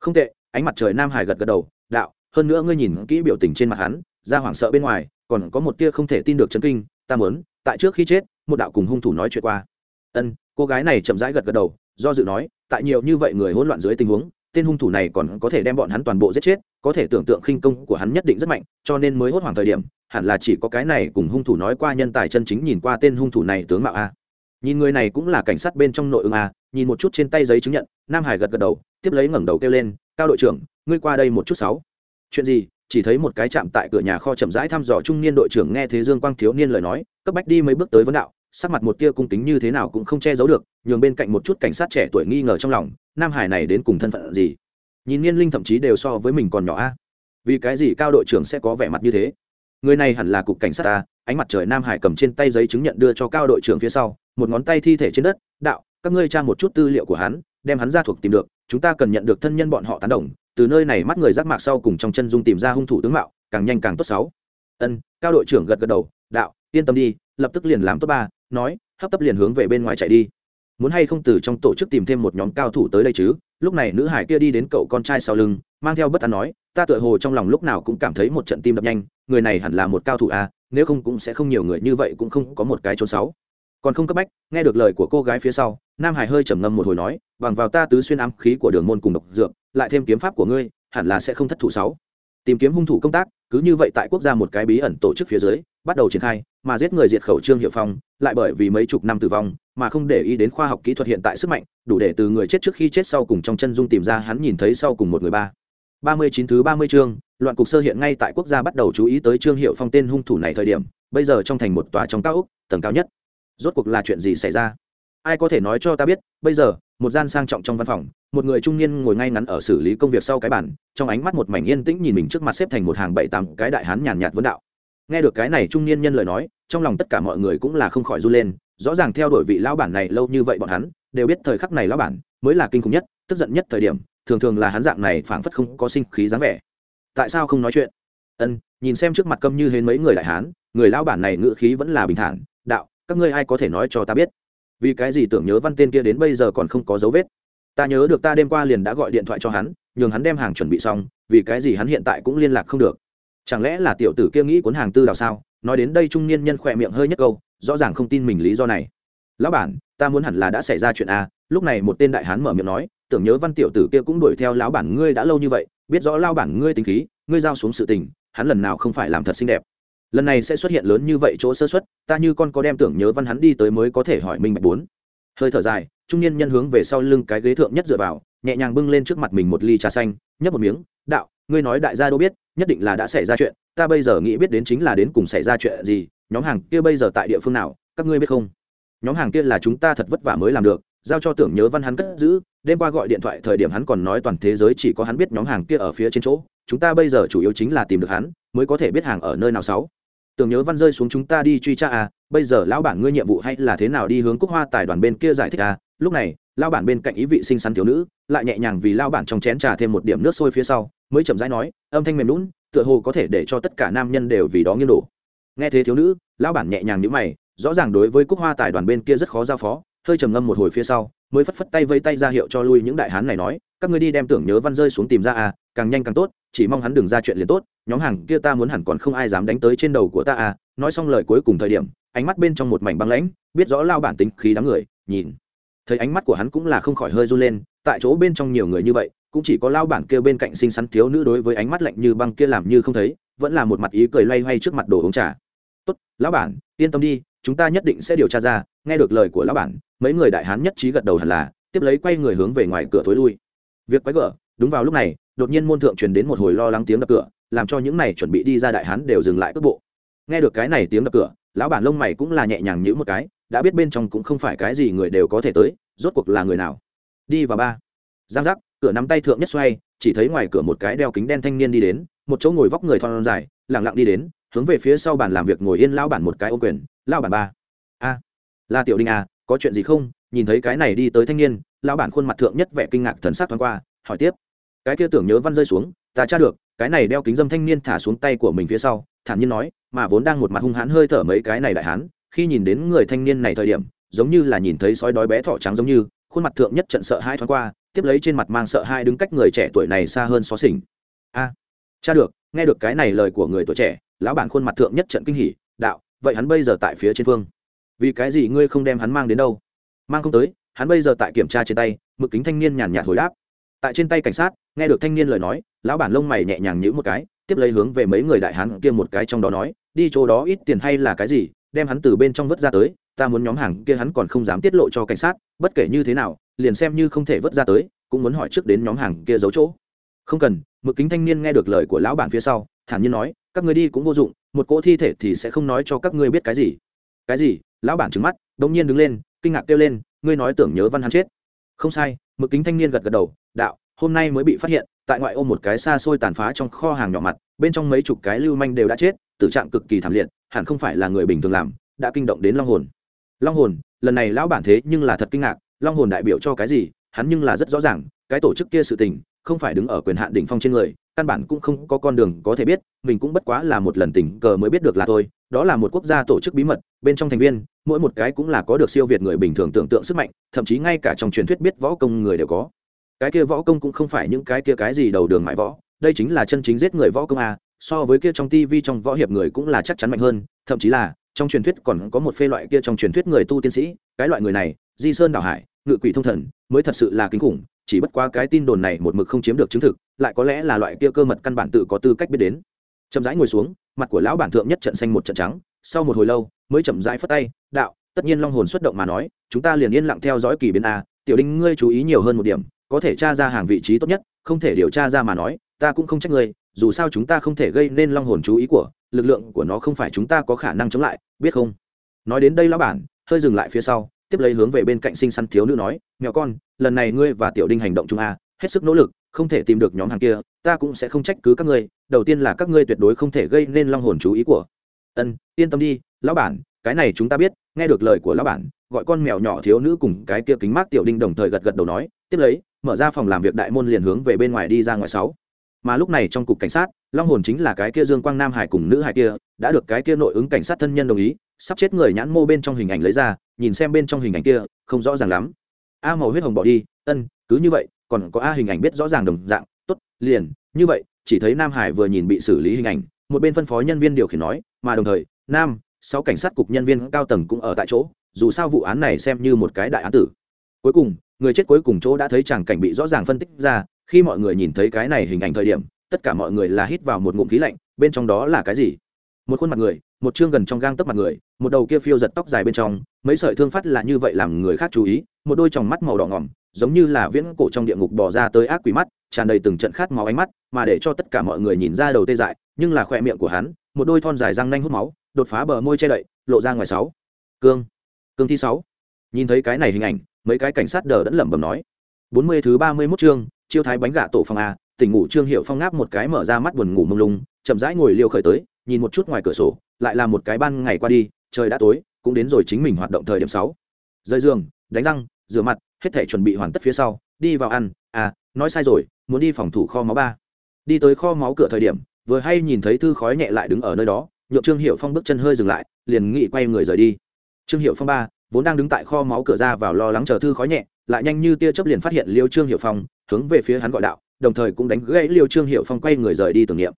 Không tệ. Ánh mặt trời nam hải gật gật đầu, đạo, hơn nữa ngươi nhìn kỹ biểu tình trên mặt hắn ra hoảng sợ bên ngoài còn có một tia không thể tin được chấn kinh, ta mớn tại trước khi chết, một đạo cùng hung thủ nói chuyện qua. Ân, cô gái này chậm rãi gật gật đầu, do dự nói, tại nhiều như vậy người hỗn loạn dưới tình huống, tên hung thủ này còn có thể đem bọn hắn toàn bộ giết chết, có thể tưởng tượng khinh công của hắn nhất định rất mạnh, cho nên mới hốt hoảng thời điểm, hẳn là chỉ có cái này cùng hung thủ nói qua nhân tài chân chính nhìn qua tên hung thủ này tướng mạo a. Nhìn người này cũng là cảnh sát bên trong nội ứng a, nhìn một chút trên tay giấy chứng nhận, nam hải gật gật đầu, tiếp lấy ngẩng đầu kêu lên, cao đội trưởng, ngươi qua đây một chút sáu. Chuyện gì? Chỉ thấy một cái chạm tại cửa nhà kho chậm rãi thăm dò trung niên đội trưởng nghe thế dương quang thiếu niên lời nói, cấp bách đi mấy bước tới vấn đạo, sắc mặt một tia cung kính như thế nào cũng không che giấu được, nhường bên cạnh một chút cảnh sát trẻ tuổi nghi ngờ trong lòng, nam hải này đến cùng thân phận gì? Nhìn niên linh thậm chí đều so với mình còn nhỏ a. Vì cái gì cao đội trưởng sẽ có vẻ mặt như thế? Người này hẳn là cục cảnh sát ta, ánh mặt trời nam hải cầm trên tay giấy chứng nhận đưa cho cao đội trưởng phía sau, một ngón tay thi thể trên đất, đạo, các ngươi tra một chút tư liệu của hắn, đem hắn ra thuộc tìm được, chúng ta cần nhận được thân nhân bọn họ tán đồng từ nơi này mắt người giác mạc sau cùng trong chân dung tìm ra hung thủ tướng mạo, càng nhanh càng tốt sáu. Ân, cao đội trưởng gật gật đầu, đạo, yên tâm đi, lập tức liền làm tốt ba, nói, hấp tấp liền hướng về bên ngoài chạy đi. Muốn hay không từ trong tổ chức tìm thêm một nhóm cao thủ tới đây chứ? Lúc này nữ hải kia đi đến cậu con trai sau lưng, mang theo bất an nói, ta tựa hồ trong lòng lúc nào cũng cảm thấy một trận tim đập nhanh, người này hẳn là một cao thủ à nếu không cũng sẽ không nhiều người như vậy cũng không có một cái trốn sáu. Còn không cấp bách, nghe được lời của cô gái phía sau, nam hải hơi trầm ngâm một hồi nói, bằng vào ta tứ xuyên ám khí của đường môn cùng độc dược lại thêm kiếm pháp của ngươi, hẳn là sẽ không thất thủ sáu. Tìm kiếm hung thủ công tác, cứ như vậy tại quốc gia một cái bí ẩn tổ chức phía dưới, bắt đầu triển khai, mà giết người diệt khẩu trương hiệu phong, lại bởi vì mấy chục năm tử vong, mà không để ý đến khoa học kỹ thuật hiện tại sức mạnh, đủ để từ người chết trước khi chết sau cùng trong chân dung tìm ra hắn nhìn thấy sau cùng một người ba. Ba mươi chín thứ ba mươi chương, loạn cục sơ hiện ngay tại quốc gia bắt đầu chú ý tới trương hiệu phong tên hung thủ này thời điểm, bây giờ trong thành một tòa trong cao ốc, tầng cao nhất. Rốt cuộc là chuyện gì xảy ra? Ai có thể nói cho ta biết, bây giờ một gian sang trọng trong văn phòng, một người trung niên ngồi ngay ngắn ở xử lý công việc sau cái bản trong ánh mắt một mảnh yên tĩnh nhìn mình trước mặt xếp thành một hàng bảy tám cái đại hán nhàn nhạt vấn đạo. Nghe được cái này trung niên nhân lời nói, trong lòng tất cả mọi người cũng là không khỏi run lên, rõ ràng theo đuổi vị lão bản này lâu như vậy bọn hắn, đều biết thời khắc này lão bản mới là kinh khủng nhất, tức giận nhất thời điểm, thường thường là hắn dạng này phảng phất không có sinh khí dáng vẻ. Tại sao không nói chuyện? Ân, nhìn xem trước mặt câm như hến mấy người đại hán, người lão bản này ngữ khí vẫn là bình thản, đạo, các ngươi ai có thể nói cho ta biết? Vì cái gì tưởng nhớ văn tên kia đến bây giờ còn không có dấu vết? Ta nhớ được ta đêm qua liền đã gọi điện thoại cho hắn, nhường hắn đem hàng chuẩn bị xong, vì cái gì hắn hiện tại cũng liên lạc không được? Chẳng lẽ là tiểu tử kia nghĩ cuốn hàng tư đào sao? Nói đến đây trung niên nhân khỏe miệng hơi nhất câu, rõ ràng không tin mình lý do này. Lão bản, ta muốn hẳn là đã xảy ra chuyện a, lúc này một tên đại hán mở miệng nói, tưởng nhớ văn tiểu tử kia cũng đuổi theo lão bản ngươi đã lâu như vậy, biết rõ lao bản ngươi tính khí, ngươi giao xuống sự tình, hắn lần nào không phải làm thật xinh đẹp lần này sẽ xuất hiện lớn như vậy chỗ sơ xuất, ta như con có đem tưởng nhớ văn hắn đi tới mới có thể hỏi minh bạch bốn. Hơi thở dài, trung niên nhân hướng về sau lưng cái ghế thượng nhất dựa vào, nhẹ nhàng bưng lên trước mặt mình một ly trà xanh, nhấp một miếng, đạo, ngươi nói đại gia đâu biết, nhất định là đã xảy ra chuyện, ta bây giờ nghĩ biết đến chính là đến cùng xảy ra chuyện gì, nhóm hàng kia bây giờ tại địa phương nào, các ngươi biết không? Nhóm hàng kia là chúng ta thật vất vả mới làm được, giao cho tưởng nhớ văn hắn cất giữ, đêm qua gọi điện thoại thời điểm hắn còn nói toàn thế giới chỉ có hắn biết nhóm hàng kia ở phía trên chỗ, chúng ta bây giờ chủ yếu chính là tìm được hắn, mới có thể biết hàng ở nơi nào sáu tưởng nhớ văn rơi xuống chúng ta đi truy tra à bây giờ lão bản ngươi nhiệm vụ hay là thế nào đi hướng cúc hoa tài đoàn bên kia giải thích à? Lúc này, lão bản bên cạnh ý vị xinh xắn thiếu nữ, lại nhẹ nhàng vì lão bản trong chén trà thêm một điểm nước sôi phía sau, mới chậm rãi nói, âm thanh mềm lún tựa hồ có thể để cho tất cả nam nhân đều vì đó nghiêng đổ. Nghe thế thiếu nữ, lão bản nhẹ nhàng nhíu mày, rõ ràng đối với cúc hoa tài đoàn bên kia rất khó giao phó, hơi trầm ngâm một hồi phía sau, mới phất phất tay vây tay ra hiệu cho lui những đại hán này nói, các ngươi đi đem tưởng nhớ văn rơi xuống tìm ra à càng nhanh càng tốt chỉ mong hắn đừng ra chuyện liền tốt, nhóm hàng kia ta muốn hẳn còn không ai dám đánh tới trên đầu của ta à nói xong lời cuối cùng thời điểm, ánh mắt bên trong một mảnh băng lãnh, biết rõ lao bản tính khí đám người, nhìn. Thấy ánh mắt của hắn cũng là không khỏi hơi run lên, tại chỗ bên trong nhiều người như vậy, cũng chỉ có lao bản kia bên cạnh xinh xắn thiếu nữ đối với ánh mắt lạnh như băng kia làm như không thấy, vẫn là một mặt ý cười loay hoay trước mặt đồ uống trà. Tốt lão bản, yên tâm đi, chúng ta nhất định sẽ điều tra ra. Nghe được lời của lão bản, mấy người đại hán nhất trí gật đầu hẳn là, tiếp lấy quay người hướng về ngoài cửa thối lui. Việc quái gở, đúng vào lúc này đột nhiên môn thượng truyền đến một hồi lo lắng tiếng đập cửa, làm cho những này chuẩn bị đi ra đại hán đều dừng lại cước bộ. Nghe được cái này tiếng đập cửa, lão bản lông mày cũng là nhẹ nhàng nhữ một cái, đã biết bên trong cũng không phải cái gì người đều có thể tới, rốt cuộc là người nào? Đi vào ba. Giang giác, cửa nắm tay thượng nhất xoay, chỉ thấy ngoài cửa một cái đeo kính đen thanh niên đi đến, một chỗ ngồi vóc người thon dài lẳng lặng đi đến, hướng về phía sau bàn làm việc ngồi yên lao bản một cái ô quyền lao bản ba. A. Là tiểu đinh à có chuyện gì không? Nhìn thấy cái này đi tới thanh niên lao bản khuôn mặt thượng nhất vẻ kinh ngạc thần sắc thoáng qua, hỏi tiếp cái kia tưởng nhớ văn rơi xuống, ta tra được, cái này đeo kính dâm thanh niên thả xuống tay của mình phía sau, thản nhiên nói, mà vốn đang một mặt hung hãn hơi thở mấy cái này đại hán, khi nhìn đến người thanh niên này thời điểm, giống như là nhìn thấy sói đói bé thỏ trắng giống như, khuôn mặt thượng nhất trận sợ hai thoáng qua, tiếp lấy trên mặt mang sợ hai đứng cách người trẻ tuổi này xa hơn xó xỉnh. A cha được, nghe được cái này lời của người tuổi trẻ, lão bản khuôn mặt thượng nhất trận kinh hỉ, đạo, vậy hắn bây giờ tại phía trên phương. Vì cái gì ngươi không đem hắn mang đến đâu? Mang không tới, hắn bây giờ tại kiểm tra trên tay, mực kính thanh niên nhàn nhạt hồi đáp. Tại trên tay cảnh sát nghe được thanh niên lời nói, lão bản lông mày nhẹ nhàng nhữ một cái, tiếp lấy hướng về mấy người đại hán kia một cái trong đó nói, đi chỗ đó ít tiền hay là cái gì, đem hắn từ bên trong vớt ra tới, ta muốn nhóm hàng kia hắn còn không dám tiết lộ cho cảnh sát, bất kể như thế nào, liền xem như không thể vớt ra tới, cũng muốn hỏi trước đến nhóm hàng kia giấu chỗ. Không cần. Mực kính thanh niên nghe được lời của lão bản phía sau, thản nhiên nói, các người đi cũng vô dụng, một cỗ thi thể thì sẽ không nói cho các ngươi biết cái gì. Cái gì? Lão bản trứng mắt đ nhiên đứng lên, kinh ngạc kêu lên, ngươi nói tưởng nhớ văn hắn chết. Không sai. Mực kính thanh niên gật gật đầu, đạo hôm nay mới bị phát hiện, tại ngoại ô một cái xa xôi tàn phá trong kho hàng nhỏ mặt, bên trong mấy chục cái lưu manh đều đã chết, tử trạng cực kỳ thảm liệt, hẳn không phải là người bình thường làm, đã kinh động đến long hồn. Long hồn, lần này lão bản thế nhưng là thật kinh ngạc, long hồn đại biểu cho cái gì, hắn nhưng là rất rõ ràng, cái tổ chức kia sự tình, không phải đứng ở quyền hạn đỉnh phong trên người, căn bản cũng không có con đường có thể biết, mình cũng bất quá là một lần tình cờ mới biết được là thôi, đó là một quốc gia tổ chức bí mật, bên trong thành viên, mỗi một cái cũng là có được siêu việt người bình thường tưởng tượng sức mạnh, thậm chí ngay cả trong truyền thuyết biết võ công người đều có cái kia võ công cũng không phải những cái kia cái gì đầu đường mại võ, đây chính là chân chính giết người võ công a, so với kia trong tivi trong võ hiệp người cũng là chắc chắn mạnh hơn, thậm chí là, trong truyền thuyết còn có một phê loại kia trong truyền thuyết người tu tiên sĩ, cái loại người này, di sơn đảo hải, ngự quỷ thông thần, mới thật sự là kinh khủng, chỉ bất quá cái tin đồn này một mực không chiếm được chứng thực, lại có lẽ là loại kia cơ mật căn bản tự có tư cách biết đến. Chậm rãi ngồi xuống, mặt của lão bản thượng nhất trận xanh một trận trắng, sau một hồi lâu, mới chậm rãi phất tay, đạo, tất nhiên long hồn xuất động mà nói, chúng ta liền yên lặng theo dõi kỳ biến a, tiểu đinh ngươi chú ý nhiều hơn một điểm có thể tra ra hàng vị trí tốt nhất, không thể điều tra ra mà nói, ta cũng không trách ngươi, dù sao chúng ta không thể gây nên long hồn chú ý của, lực lượng của nó không phải chúng ta có khả năng chống lại, biết không? Nói đến đây lão bản, hơi dừng lại phía sau, tiếp lấy hướng về bên cạnh sinh săn thiếu nữ nói, mèo con, lần này ngươi và tiểu đinh hành động chung a, hết sức nỗ lực, không thể tìm được nhóm hàng kia, ta cũng sẽ không trách cứ các ngươi, đầu tiên là các ngươi tuyệt đối không thể gây nên long hồn chú ý của. Ân, yên tâm đi, lão bản, cái này chúng ta biết, nghe được lời của lão bản, gọi con mèo nhỏ thiếu nữ cùng cái kia kính mát tiểu đinh đồng thời gật gật đầu nói, tiếp lấy mở ra phòng làm việc đại môn liền hướng về bên ngoài đi ra ngoài sáu. Mà lúc này trong cục cảnh sát, long hồn chính là cái kia dương quang nam hải cùng nữ hải kia, đã được cái kia nội ứng cảnh sát thân nhân đồng ý, sắp chết người nhãn mô bên trong hình ảnh lấy ra, nhìn xem bên trong hình ảnh kia, không rõ ràng lắm. A màu huyết hồng bỏ đi, ân, cứ như vậy, còn có a hình ảnh biết rõ ràng đồng dạng, tốt, liền, như vậy, chỉ thấy nam hải vừa nhìn bị xử lý hình ảnh, một bên phân phó nhân viên điều khiển nói, mà đồng thời, nam, sáu cảnh sát cục nhân viên cao tầng cũng ở tại chỗ, dù sao vụ án này xem như một cái đại án tử. Cuối cùng người chết cuối cùng chỗ đã thấy chàng cảnh bị rõ ràng phân tích ra, khi mọi người nhìn thấy cái này hình ảnh thời điểm, tất cả mọi người là hít vào một ngụm khí lạnh, bên trong đó là cái gì? Một khuôn mặt người, một chương gần trong gang tấc mặt người, một đầu kia phiêu giật tóc dài bên trong, mấy sợi thương phát là như vậy làm người khác chú ý, một đôi tròng mắt màu đỏ ngỏm, giống như là viễn cổ trong địa ngục bò ra tới ác quỷ mắt, tràn đầy từng trận khát máu ánh mắt, mà để cho tất cả mọi người nhìn ra đầu tê dại, nhưng là khoe miệng của hắn, một đôi thon dài răng nanh hút máu, đột phá bờ môi che đậy, lộ ra ngoài sáu. Cương. Cương thi sáu nhìn thấy cái này hình ảnh, mấy cái cảnh sát đờ đẫn lẩm bẩm nói. Bốn mươi thứ ba mươi 31 chương, chiêu thái bánh gà tổ phòng a, tỉnh ngủ trương hiệu phong ngáp một cái mở ra mắt buồn ngủ mông lung, chậm rãi ngồi liêu khởi tới, nhìn một chút ngoài cửa sổ, lại là một cái ban ngày qua đi, trời đã tối, cũng đến rồi chính mình hoạt động thời điểm sáu. Rơi giường, đánh răng, rửa mặt, hết thể chuẩn bị hoàn tất phía sau, đi vào ăn à nói sai rồi, muốn đi phòng thủ kho máu ba. Đi tới kho máu cửa thời điểm, vừa hay nhìn thấy thư khói nhẹ lại đứng ở nơi đó, nhượng trương hiệu phong bước chân hơi dừng lại, liền nghị quay người rời đi. Trương hiệu phong ba vốn đang đứng tại kho máu cửa ra vào lo lắng chờ thư khói nhẹ, lại nhanh như tia chớp liền phát hiện liêu trương hiệu phong, hướng về phía hắn gọi đạo, đồng thời cũng đánh gãy liêu trương hiệu phong quay người rời đi tưởng niệm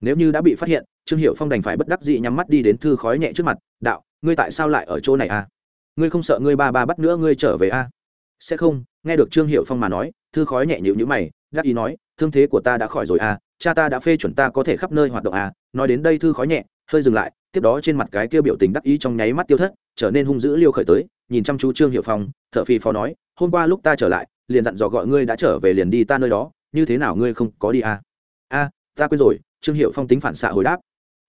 nếu như đã bị phát hiện, trương hiệu phong đành phải bất đắc dĩ nhắm mắt đi đến thư khói nhẹ trước mặt, đạo, ngươi tại sao lại ở chỗ này a à? ngươi không sợ ngươi ba ba bắt nữa ngươi trở về a à? sẽ không nghe được trương hiệu phong mà nói, thư khói nhẹ nhịu nhữ mày gác ý nói, thương thế của ta đã khỏi rồi a à? cha ta đã phê chuẩn ta có thể khắp nơi hoạt động a nói đến đây thư khói nhẹ, hơi dừng lại, tiếp đó trên mặt cái kia biểu tình đắc ý trong nháy mắt tiêu thất trở nên hung dữ liêu khởi tới nhìn chăm chú trương hiệu phong thợ phi phó nói hôm qua lúc ta trở lại liền dặn dò gọi ngươi đã trở về liền đi ta nơi đó như thế nào ngươi không có đi a a ta quên rồi trương hiệu phong tính phản xạ hồi đáp.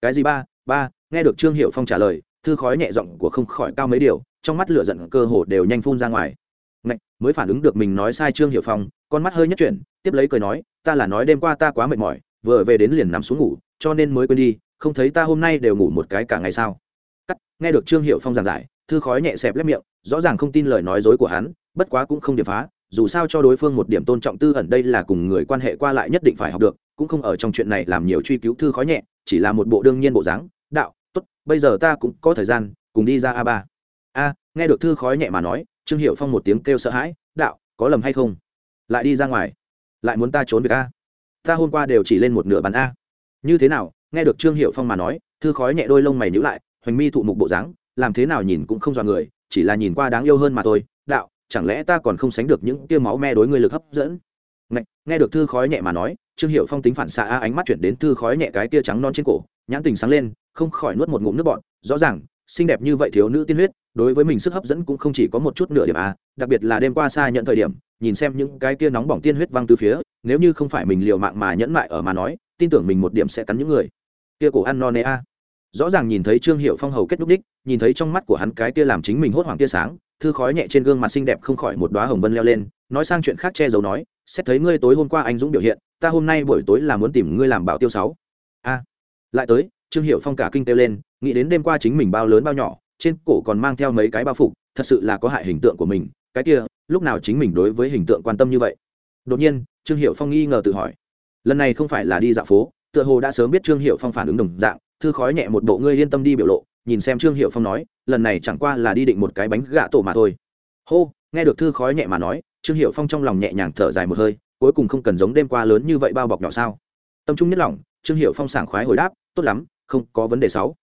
Cái gì ba ba? Nghe được trương hiệu phong trả lời thư khói nhẹ giọng của không khỏi cao mấy điều trong mắt lửa giận cơ hồ đều nhanh phun ra ngoài. Ngạch, mới phản ứng được mình nói sai trương hiệu phong con mắt hơi nhất chuyển tiếp lấy cười nói ta là nói đêm qua ta quá mệt mỏi vừa về đến liền nằm xuống ngủ cho nên mới quên đi không thấy ta hôm nay đều ngủ một cái cả ngày sao? Cắt, nghe được trương hiệu phong giảng giải, thư khói nhẹ xẹp lép miệng, rõ ràng không tin lời nói dối của hắn, bất quá cũng không điệp phá, dù sao cho đối phương một điểm tôn trọng tư ẩn đây là cùng người quan hệ qua lại nhất định phải học được, cũng không ở trong chuyện này làm nhiều truy cứu thư khói nhẹ, chỉ là một bộ đương nhiên bộ dáng, đạo, tốt, bây giờ ta cũng có thời gian, cùng đi ra a ba. A, nghe được thư khói nhẹ mà nói, trương hiệu phong một tiếng kêu sợ hãi, đạo, có lầm hay không? Lại đi ra ngoài, lại muốn ta trốn việc a. Ta hôm qua đều chỉ lên một nửa bàn a. Như thế nào? Nghe được trương hiệu phong mà nói, thư khói nhẹ đôi lông mày nhữ lại hoành mi thụ mục bộ dáng làm thế nào nhìn cũng không dọa người chỉ là nhìn qua đáng yêu hơn mà thôi. Đạo chẳng lẽ ta còn không sánh được những tia máu me đối ngươi lực hấp dẫn? Nghe, nghe được thư khói nhẹ mà nói trương hiệu phong tính phản xạ ánh mắt chuyển đến thư khói nhẹ cái tia trắng non trên cổ nhãn tình sáng lên không khỏi nuốt một ngụm nước bọt. Rõ ràng xinh đẹp như vậy thiếu nữ tiên huyết đối với mình sức hấp dẫn cũng không chỉ có một chút nửa điểm a đặc biệt là đêm qua xa nhận thời điểm nhìn xem những cái kia nóng bỏng tiên huyết văng từ phía nếu như không phải mình liều mạng mà nhẫn mại ở mà nói tin tưởng mình một điểm sẽ cắn những người. Kia cổ ăn no nê a rõ ràng nhìn thấy trương hiệu phong hầu kết núc đích, nhìn thấy trong mắt của hắn cái kia làm chính mình hốt hoảng tia sáng, thư khói nhẹ trên gương mặt xinh đẹp không khỏi một đoá hồng vân leo lên, nói sang chuyện khác che giấu nói, xét thấy ngươi tối hôm qua anh dũng biểu hiện, ta hôm nay buổi tối là muốn tìm ngươi làm bảo tiêu sáu. A. Lại tới, trương hiệu phong cả kinh têu lên, nghĩ đến đêm qua chính mình bao lớn bao nhỏ, trên cổ còn mang theo mấy cái bao phục, thật sự là có hại hình tượng của mình, cái kia, lúc nào chính mình đối với hình tượng quan tâm như vậy? Đột nhiên, trương hiệu phong nghi ngờ tự hỏi, lần này không phải là đi dạo phố, tựa hồ đã sớm biết trương hiệu phong phản ứng đồng dạng thư khói nhẹ một bộ ngươi yên tâm đi biểu lộ, nhìn xem trương hiệu phong nói, lần này chẳng qua là đi định một cái bánh gạ tổ mà thôi. Hô, nghe được thư khói nhẹ mà nói, trương hiệu phong trong lòng nhẹ nhàng thở dài một hơi, cuối cùng không cần giống đêm qua lớn như vậy bao bọc nhỏ sao. Tâm trung nhất lòng, trương hiệu phong sảng khoái hồi đáp, tốt lắm, không có vấn đề sáu.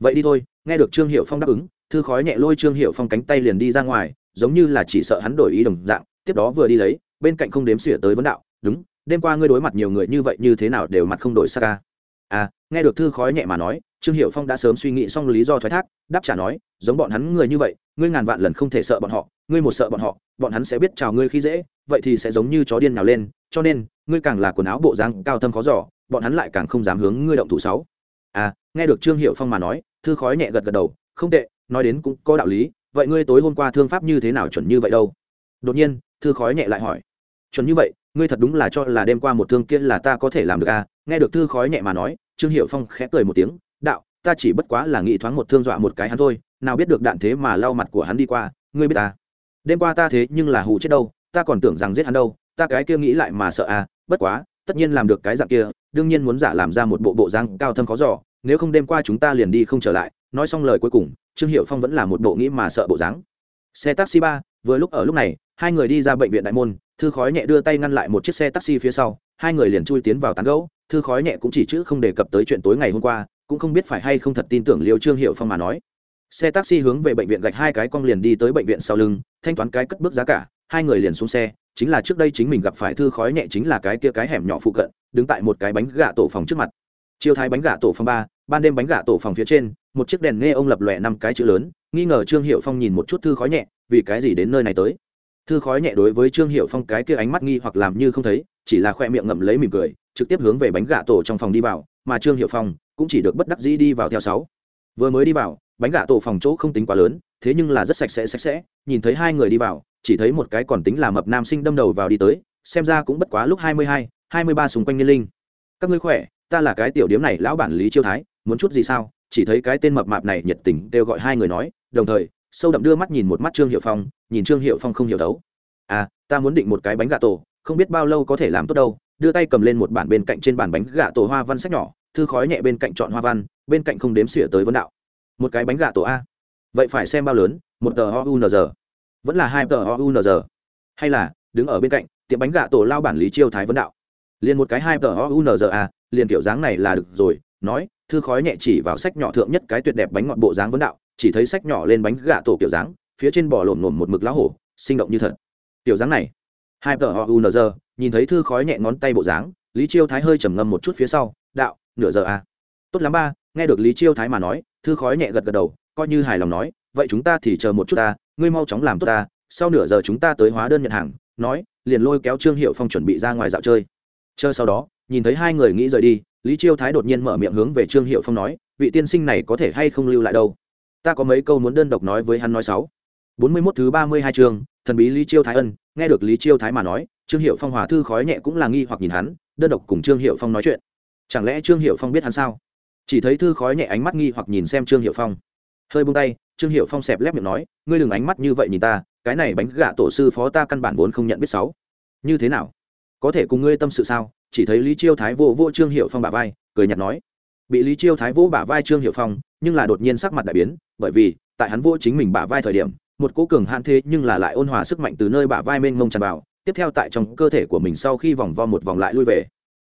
Vậy đi thôi, nghe được trương hiệu phong đáp ứng, thư khói nhẹ lôi trương hiệu phong cánh tay liền đi ra ngoài, giống như là chỉ sợ hắn đổi ý đồng dạng, tiếp đó vừa đi lấy, bên cạnh không đếm xỉa tới vấn đạo, đúng, đêm qua ngươi đối mặt nhiều người như vậy như thế nào đều mặt không đổi xa ca à, à nghe được thư khói nhẹ mà nói, trương hiệu phong đã sớm suy nghĩ xong lý do thoái thác, đáp trả nói, giống bọn hắn người như vậy, ngươi ngàn vạn lần không thể sợ bọn họ, ngươi một sợ bọn họ, bọn hắn sẽ biết chào ngươi khi dễ, vậy thì sẽ giống như chó điên nào lên, cho nên, ngươi càng là quần áo bộ dáng cao thâm khó giỏ bọn hắn lại càng không dám hướng ngươi động thủ sáu. À nghe được trương hiệu phong mà nói, thư khói nhẹ gật gật đầu, không tệ, nói đến cũng có đạo lý, vậy ngươi tối hôm qua thương pháp như thế nào chuẩn như vậy đâu? Đột nhiên, thư khói nhẹ lại hỏi, chuẩn như vậy, ngươi thật đúng là cho là đêm qua một thương kia là ta có thể làm được à? Nghe được thư khói nhẹ mà nói trương hiệu phong khẽ cười một tiếng, đạo, ta chỉ bất quá là nghĩ thoáng một thương dọa một cái hắn thôi, nào biết được đạn thế mà lau mặt của hắn đi qua, ngươi biết ta. Đêm qua ta thế nhưng là hù chết đâu, ta còn tưởng rằng giết hắn đâu, ta cái kia nghĩ lại mà sợ à bất quá, tất nhiên làm được cái dạng kia, đương nhiên muốn giả làm ra một bộ bộ răng cao thâm khó giỏ nếu không đêm qua chúng ta liền đi không trở lại. Nói xong lời cuối cùng, trương hiệu phong vẫn là một bộ nghĩ mà sợ bộ dáng. Xe taxi ba, vừa lúc ở lúc này, hai người đi ra bệnh viện đại môn, thư khói nhẹ đưa tay ngăn lại một chiếc xe taxi phía sau, hai người liền chui tiến vào tán gẫu thư khói nhẹ cũng chỉ chữ không đề cập tới chuyện tối ngày hôm qua, cũng không biết phải hay không thật tin tưởng liêu trương hiệu phong mà nói. Xe taxi hướng về bệnh viện gạch hai cái cong liền đi tới bệnh viện sau lưng, thanh toán cái cất bước giá cả, hai người liền xuống xe, chính là trước đây chính mình gặp phải thư khói nhẹ chính là cái kia cái hẻm nhỏ phụ cận, đứng tại một cái bánh gà tổ phòng trước mặt. Chiêu thái bánh gà tổ phòng ba, ban đêm bánh gà tổ phòng phía trên, một chiếc đèn nghe ông lập lòe năm cái chữ lớn, nghi ngờ trương hiệu phong nhìn một chút thư khói nhẹ, vì cái gì đến nơi này tới. Thư khói nhẹ đối với trương hiệu phong cái kia ánh mắt nghi hoặc làm như không thấy chỉ là khoe miệng ngậm lấy mỉm cười, trực tiếp hướng về bánh gà tổ trong phòng đi vào, mà trương hiệu phong cũng chỉ được bất đắc dĩ đi vào theo sáu. Vừa mới đi vào, bánh gà tổ phòng chỗ không tính quá lớn, thế nhưng là rất sạch sẽ sạch sẽ, nhìn thấy hai người đi vào, chỉ thấy một cái còn tính là mập nam sinh đâm đầu vào đi tới, xem ra cũng bất quá lúc hai mươi hai hai mươi ba xung quanh niên linh. Các ngươi khỏe, ta là cái tiểu điếm này, lão bản lý chiêu thái, muốn chút gì sao? Chỉ thấy cái tên mập mạp này nhiệt tình kêu gọi hai người nói, đồng thời, sâu đậm đưa mắt nhìn một mắt trương hiệu phong, nhìn trương hiệu phong không hiểu đấu. À ta muốn định một cái bánh gà tổ không biết bao lâu có thể làm tốt đâu, đưa tay cầm lên một bản bên cạnh trên bàn bánh gà tổ hoa văn sách nhỏ, thư khói nhẹ bên cạnh chọn hoa văn, bên cạnh không đếm xỉa tới vấn đạo. Một cái bánh gà tổ a. Vậy phải xem bao lớn, một tờ ounz vẫn là hai tờ ounz hay là, đứng ở bên cạnh, tiệm bánh gà tổ lao bản lý chiêu thái vấn đạo. Liền một cái hai tờ ounz a, liền kiểu dáng này là được rồi, nói, thư khói nhẹ chỉ vào sách nhỏ thượng nhất cái tuyệt đẹp bánh ngọt bộ dáng vấn đạo, chỉ thấy sách nhỏ lên bánh gà tổ kiểu dáng, phía trên bò lổm lổm một mực lá hổ, sinh động như thật. Kiểu dáng này hai tờ ounz nhìn thấy thư khói nhẹ ngón tay bộ dáng, lý chiêu thái hơi trầm ngâm một chút phía sau, đạo, nửa giờ à? Tốt lắm ba, nghe được lý chiêu thái mà nói, thư khói nhẹ gật gật đầu, coi như hài lòng nói, vậy chúng ta thì chờ một chút ta, ngươi mau chóng làm tốt ta, sau nửa giờ chúng ta tới hóa đơn nhận hàng, nói, liền lôi kéo trương hiệu phong chuẩn bị ra ngoài dạo chơi. Chờ sau đó, nhìn thấy hai người nghĩ rời đi, lý chiêu thái đột nhiên mở miệng hướng về trương hiệu phong nói, vị tiên sinh này có thể hay không lưu lại đâu? Ta có mấy câu muốn đơn độc nói với hắn nói sáu. Bốn mươi mốt thứ ba mươi hai chương, thần bí lý chiêu thái ân nghe được lý chiêu thái mà nói, trương hiệu phong hòa thư khói nhẹ cũng là nghi hoặc nhìn hắn, đơn độc cùng trương hiệu phong nói chuyện. Chẳng lẽ trương hiệu phong biết hắn sao? Chỉ thấy thư khói nhẹ ánh mắt nghi hoặc nhìn xem trương hiệu phong. Hơi bung tay, trương hiệu phong xẹp lép miệng nói, ngươi đừng ánh mắt như vậy nhìn ta, cái này bánh gạ tổ sư phó ta căn bản vốn không nhận biết sáu. Như thế nào? Có thể cùng ngươi tâm sự sao? Chỉ thấy lý chiêu thái vô vô trương hiệu phong bả vai, cười nhạt nói. Bị lý chiêu thái vô bả vai trương hiệu phong, nhưng là đột nhiên sắc mặt đại biến, bởi vì, tại hắn vô chính mình bả vai thời điểm một cố cường hạn thế nhưng là lại ôn hòa sức mạnh từ nơi bả vai mênh mông tràn vào, tiếp theo tại trong cơ thể của mình sau khi vòng vo một vòng lại lui về.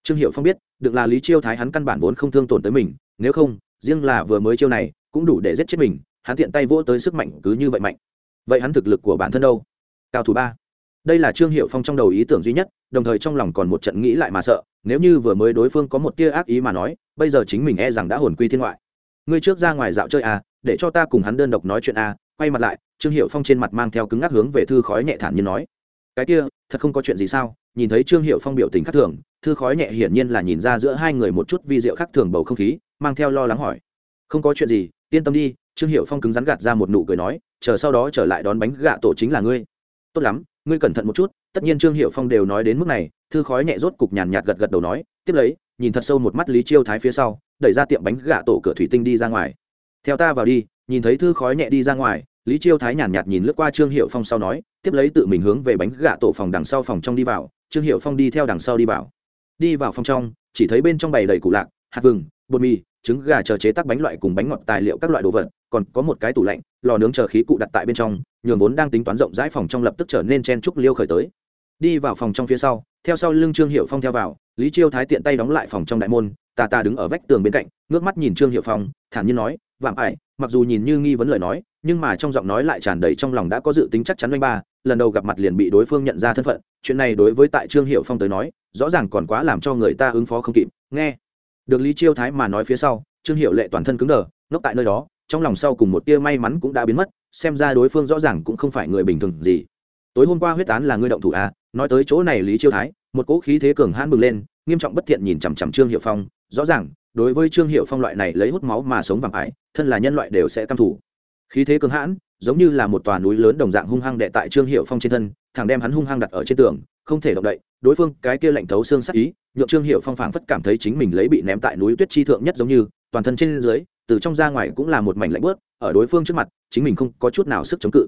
Trương hiệu phong biết, được là lý chiêu thái hắn căn bản vốn không thương tổn tới mình, nếu không, riêng là vừa mới chiêu này, cũng đủ để giết chết mình, hắn tiện tay vỗ tới sức mạnh cứ như vậy mạnh. Vậy hắn thực lực của bản thân đâu? Cao thủ ba. Đây là trương hiệu phong trong đầu ý tưởng duy nhất, đồng thời trong lòng còn một trận nghĩ lại mà sợ, nếu như vừa mới đối phương có một tia ác ý mà nói, bây giờ chính mình e rằng đã hồn quy thiên ngoại. Ngươi trước ra ngoài dạo chơi à để cho ta cùng hắn đơn độc nói chuyện à quay mặt lại, trương hiệu phong trên mặt mang theo cứng ngắc hướng về thư khói nhẹ thản như nói, cái kia, thật không có chuyện gì sao? Nhìn thấy trương hiệu phong biểu tình khác thường, thư khói nhẹ hiển nhiên là nhìn ra giữa hai người một chút vi diệu khác thường bầu không khí, mang theo lo lắng hỏi, không có chuyện gì, yên tâm đi. Trương hiệu phong cứng rắn gạt ra một nụ cười nói, chờ sau đó trở lại đón bánh gạ tổ chính là ngươi. Tốt lắm, ngươi cẩn thận một chút. Tất nhiên trương hiệu phong đều nói đến mức này, thư khói nhẹ rốt cục nhàn nhạt gật gật đầu nói, tiếp lấy, nhìn thật sâu một mắt lý chiêu thái phía sau, đẩy ra tiệm bánh gạ tổ cửa thủy tinh đi ra ngoài. Theo ta vào đi nhìn thấy thư khói nhẹ đi ra ngoài, lý chiêu thái nhàn nhạt nhìn lướt qua trương hiệu phong sau nói, tiếp lấy tự mình hướng về bánh gạ tổ phòng đằng sau phòng trong đi vào, trương hiệu phong đi theo đằng sau đi vào. Đi vào phòng trong, chỉ thấy bên trong bày đầy củ lạc, hạt vừng, bột mì, trứng gà chờ chế tác bánh loại cùng bánh ngọt tài liệu các loại đồ vật, còn có một cái tủ lạnh, lò nướng chờ khí cụ đặt tại bên trong, nhường vốn đang tính toán rộng rãi phòng trong lập tức trở nên chen trúc liêu khởi tới. Đi vào phòng trong phía sau, theo sau lưng trương hiệu phong theo vào, lý chiêu thái tiện tay đóng lại phòng trong đại môn, tà tà đứng ở vách tường bên cạnh, ngước mắt nhìn trương hiệu phong, thản nhiên nói, vạm ải mặc dù nhìn như nghi vấn lời nói, nhưng mà trong giọng nói lại tràn đầy trong lòng đã có dự tính chắc chắn oanh ba, lần đầu gặp mặt liền bị đối phương nhận ra thân phận, chuyện này đối với tại trương hiệu phong tới nói, rõ ràng còn quá làm cho người ta ứng phó không kịp, nghe. Được lý chiêu thái mà nói phía sau, trương hiệu lệ toàn thân cứng đờ, ngốc tại nơi đó, trong lòng sau cùng một tia may mắn cũng đã biến mất, xem ra đối phương rõ ràng cũng không phải người bình thường gì. Tối hôm qua huyết án là ngươi động thủ à nói tới chỗ này lý chiêu thái, một cỗ khí thế cường hãn bừng lên, nghiêm trọng bất thiện nhìn chằm chằm trương hiệu phong, rõ ràng đối với trương hiệu phong loại này lấy hút máu mà sống vàng ải thân là nhân loại đều sẽ căm thủ khí thế cường hãn, giống như là một tòa núi lớn đồng dạng hung hăng đệ tại trương hiệu phong trên thân, thẳng đem hắn hung hăng đặt ở trên tường, không thể động đậy, đối phương cái kia lạnh thấu xương sắc ý, nhượng trương hiệu phong phảng phất cảm thấy chính mình lấy bị ném tại núi tuyết chi thượng nhất giống như, toàn thân trên dưới, từ trong ra ngoài cũng là một mảnh lạnh bớt ở đối phương trước mặt, chính mình không có chút nào sức chống cự.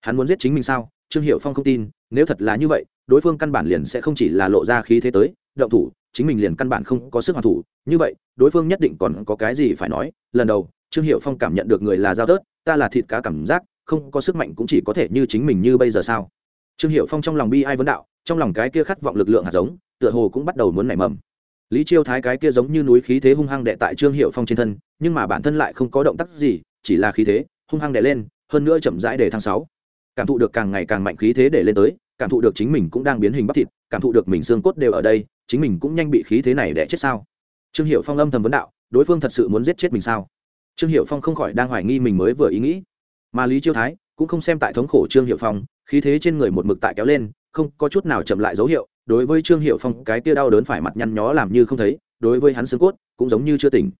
Hắn muốn giết chính mình sao? Trương hiệu phong không tin, nếu thật là như vậy, đối phương căn bản liền sẽ không chỉ là lộ ra khí thế tới, động thủ chính mình liền căn bản không có sức hoàn thủ. Như vậy, đối phương nhất định còn có cái gì phải nói. Lần đầu, trương hiệu phong cảm nhận được người là giao tớt ta là thịt cá cảm giác, không có sức mạnh cũng chỉ có thể như chính mình như bây giờ sao? Trương hiệu phong trong lòng bi ai vấn đạo, trong lòng cái kia khát vọng lực lượng hạt giống, tựa hồ cũng bắt đầu muốn nảy mầm. Lý chiêu thái cái kia giống như núi khí thế hung hăng đệ tại trương hiệu phong trên thân, nhưng mà bản thân lại không có động tác gì, chỉ là khí thế hung hăng đệ lên, hơn nữa chậm rãi để tháng sáu. Cảm thụ được càng ngày càng mạnh khí thế để lên tới, cảm thụ được chính mình cũng đang biến hình bắp thịt, cảm thụ được mình xương cốt đều ở đây chính mình cũng nhanh bị khí thế này đẻ chết sao? Trương hiệu phong âm thầm vấn đạo, đối phương thật sự muốn giết chết mình sao? Trương hiệu phong không khỏi đang hoài nghi mình mới vừa ý nghĩ. Mà lý chiêu thái cũng không xem tại thống khổ trương hiệu phong, khí thế trên người một mực tại kéo lên, không có chút nào chậm lại dấu hiệu, đối với trương hiệu phong cái tia đau đớn phải mặt nhăn nhó làm như không thấy, đối với hắn xương cốt cũng giống như chưa tỉnh.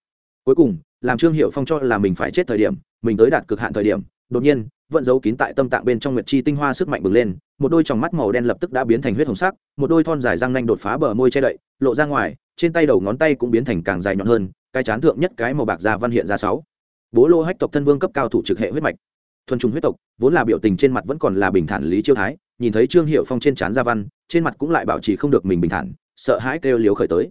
Cuối cùng, làm trương hiệu phong cho là mình phải chết thời điểm, mình tới đạt cực hạn thời điểm, đột nhiên vận giấu kín tại tâm tạng bên trong nguyệt chi tinh hoa sức mạnh bừng lên, một đôi tròng mắt màu đen lập tức đã biến thành huyết hồng sắc, một đôi thon dài răng nanh đột phá bờ môi che đậy, lộ ra ngoài, trên tay đầu ngón tay cũng biến thành càng dài nhọn hơn, cái chán thượng nhất cái màu bạc da văn hiện ra sáu. Bố lô hách tộc thân vương cấp cao thủ trực hệ huyết mạch. Thuần trùng huyết tộc, vốn là biểu tình trên mặt vẫn còn là bình thản lý chiêu thái, nhìn thấy trương hiệu phong trên trán gia văn, trên mặt cũng lại bảo trì không được mình bình thản, sợ hãi kêu liếu khởi tới.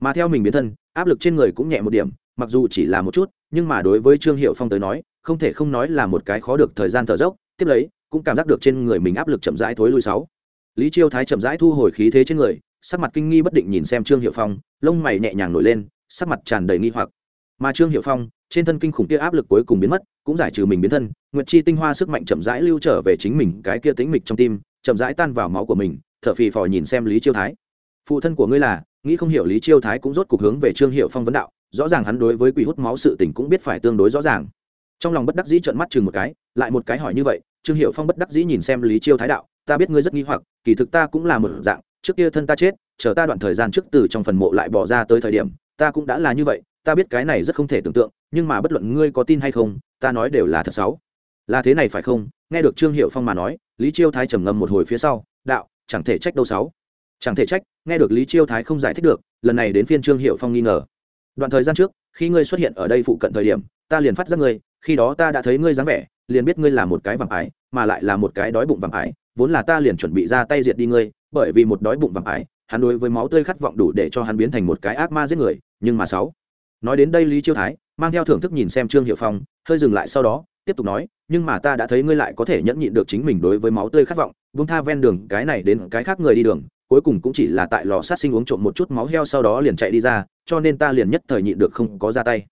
Mà theo mình biến thân, áp lực trên người cũng nhẹ một điểm, mặc dù chỉ là một chút, nhưng mà đối với trương hiệu phong tới nói không thể không nói là một cái khó được thời gian thở dốc, tiếp lấy, cũng cảm giác được trên người mình áp lực chậm rãi thối lui sáu. Lý chiêu thái chậm rãi thu hồi khí thế trên người, sắc mặt kinh nghi bất định nhìn xem trương hiệu phong, lông mày nhẹ nhàng nổi lên, sắc mặt tràn đầy nghi hoặc. Mà trương hiệu phong, trên thân kinh khủng kia áp lực cuối cùng biến mất, cũng giải trừ mình biến thân, nguyệt chi tinh hoa sức mạnh chậm rãi lưu trở về chính mình, cái kia tĩnh mịch trong tim, chậm rãi tan vào máu của mình, thở phì phò nhìn xem lý chiêu thái. Phụ thân của ngươi là, nghĩ không hiểu lý chiêu thái cũng rốt cuộc hướng về trương hiệu phong vấn đạo, rõ ràng hắn đối với quỷ hút máu sự tình cũng biết phải tương đối rõ ràng trong lòng bất đắc dĩ trợn mắt chừng một cái, lại một cái hỏi như vậy, trương hiệu phong bất đắc dĩ nhìn xem lý chiêu thái đạo, ta biết ngươi rất nghi hoặc, kỳ thực ta cũng là một dạng, trước kia thân ta chết, chờ ta đoạn thời gian trước từ trong phần mộ lại bỏ ra tới thời điểm, ta cũng đã là như vậy, ta biết cái này rất không thể tưởng tượng, nhưng mà bất luận ngươi có tin hay không, ta nói đều là thật xấu. Là thế này phải không? Nghe được trương hiệu phong mà nói, lý chiêu thái trầm ngâm một hồi phía sau, đạo, chẳng thể trách đâu sáu chẳng thể trách, nghe được lý chiêu thái không giải thích được, lần này đến phiên trương hiệu phong nghi ngờ. Đoạn thời gian trước, khi ngươi xuất hiện ở đây phụ cận thời điểm, ta liền phát giác ngươi khi đó ta đã thấy ngươi dáng vẻ, liền biết ngươi là một cái vàng ái, mà lại là một cái đói bụng vàng ái, vốn là ta liền chuẩn bị ra tay diệt đi ngươi, bởi vì một đói bụng vàng ái, hắn đối với máu tươi khát vọng đủ để cho hắn biến thành một cái ác ma giết người, nhưng mà sáu. Nói đến đây lý chiêu thái, mang theo thưởng thức nhìn xem trương hiệu phong, hơi dừng lại sau đó, tiếp tục nói, nhưng mà ta đã thấy ngươi lại có thể nhẫn nhịn được chính mình đối với máu tươi khát vọng vung tha ven đường, cái này đến cái khác người đi đường, cuối cùng cũng chỉ là tại lò sát sinh uống trộm một chút máu heo sau đó liền chạy đi ra, cho nên ta liền nhất thời nhịn được không có ra tay.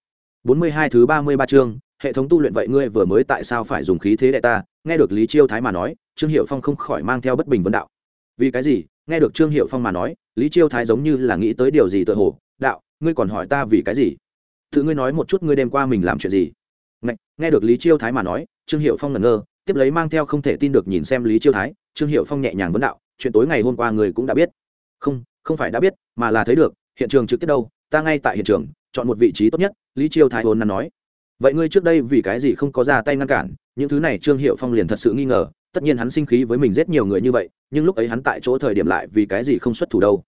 42 thứ 33 chương hệ thống tu luyện vậy ngươi vừa mới tại sao phải dùng khí thế đệ ta? Nghe được lý chiêu thái mà nói trương hiệu phong không khỏi mang theo bất bình vấn đạo. Vì cái gì? Nghe được trương hiệu phong mà nói lý chiêu thái giống như là nghĩ tới điều gì tự hồ. Đạo ngươi còn hỏi ta vì cái gì? Tự ngươi nói một chút ngươi đêm qua mình làm chuyện gì? Nghe, nghe được lý chiêu thái mà nói trương hiệu phong ngẩn ngơ tiếp lấy mang theo không thể tin được nhìn xem lý chiêu thái. Trương hiệu phong nhẹ nhàng vấn đạo chuyện tối ngày hôm qua người cũng đã biết. Không không phải đã biết mà là thấy được hiện trường trực tiếp đâu ta ngay tại hiện trường chọn một vị trí tốt nhất lý chiêu thái hồn năn nói vậy ngươi trước đây vì cái gì không có ra tay ngăn cản? Những thứ này trương hiệu phong liền thật sự nghi ngờ. Tất nhiên hắn sinh khí với mình rất nhiều người như vậy, nhưng lúc ấy hắn tại chỗ thời điểm lại vì cái gì không xuất thủ đâu?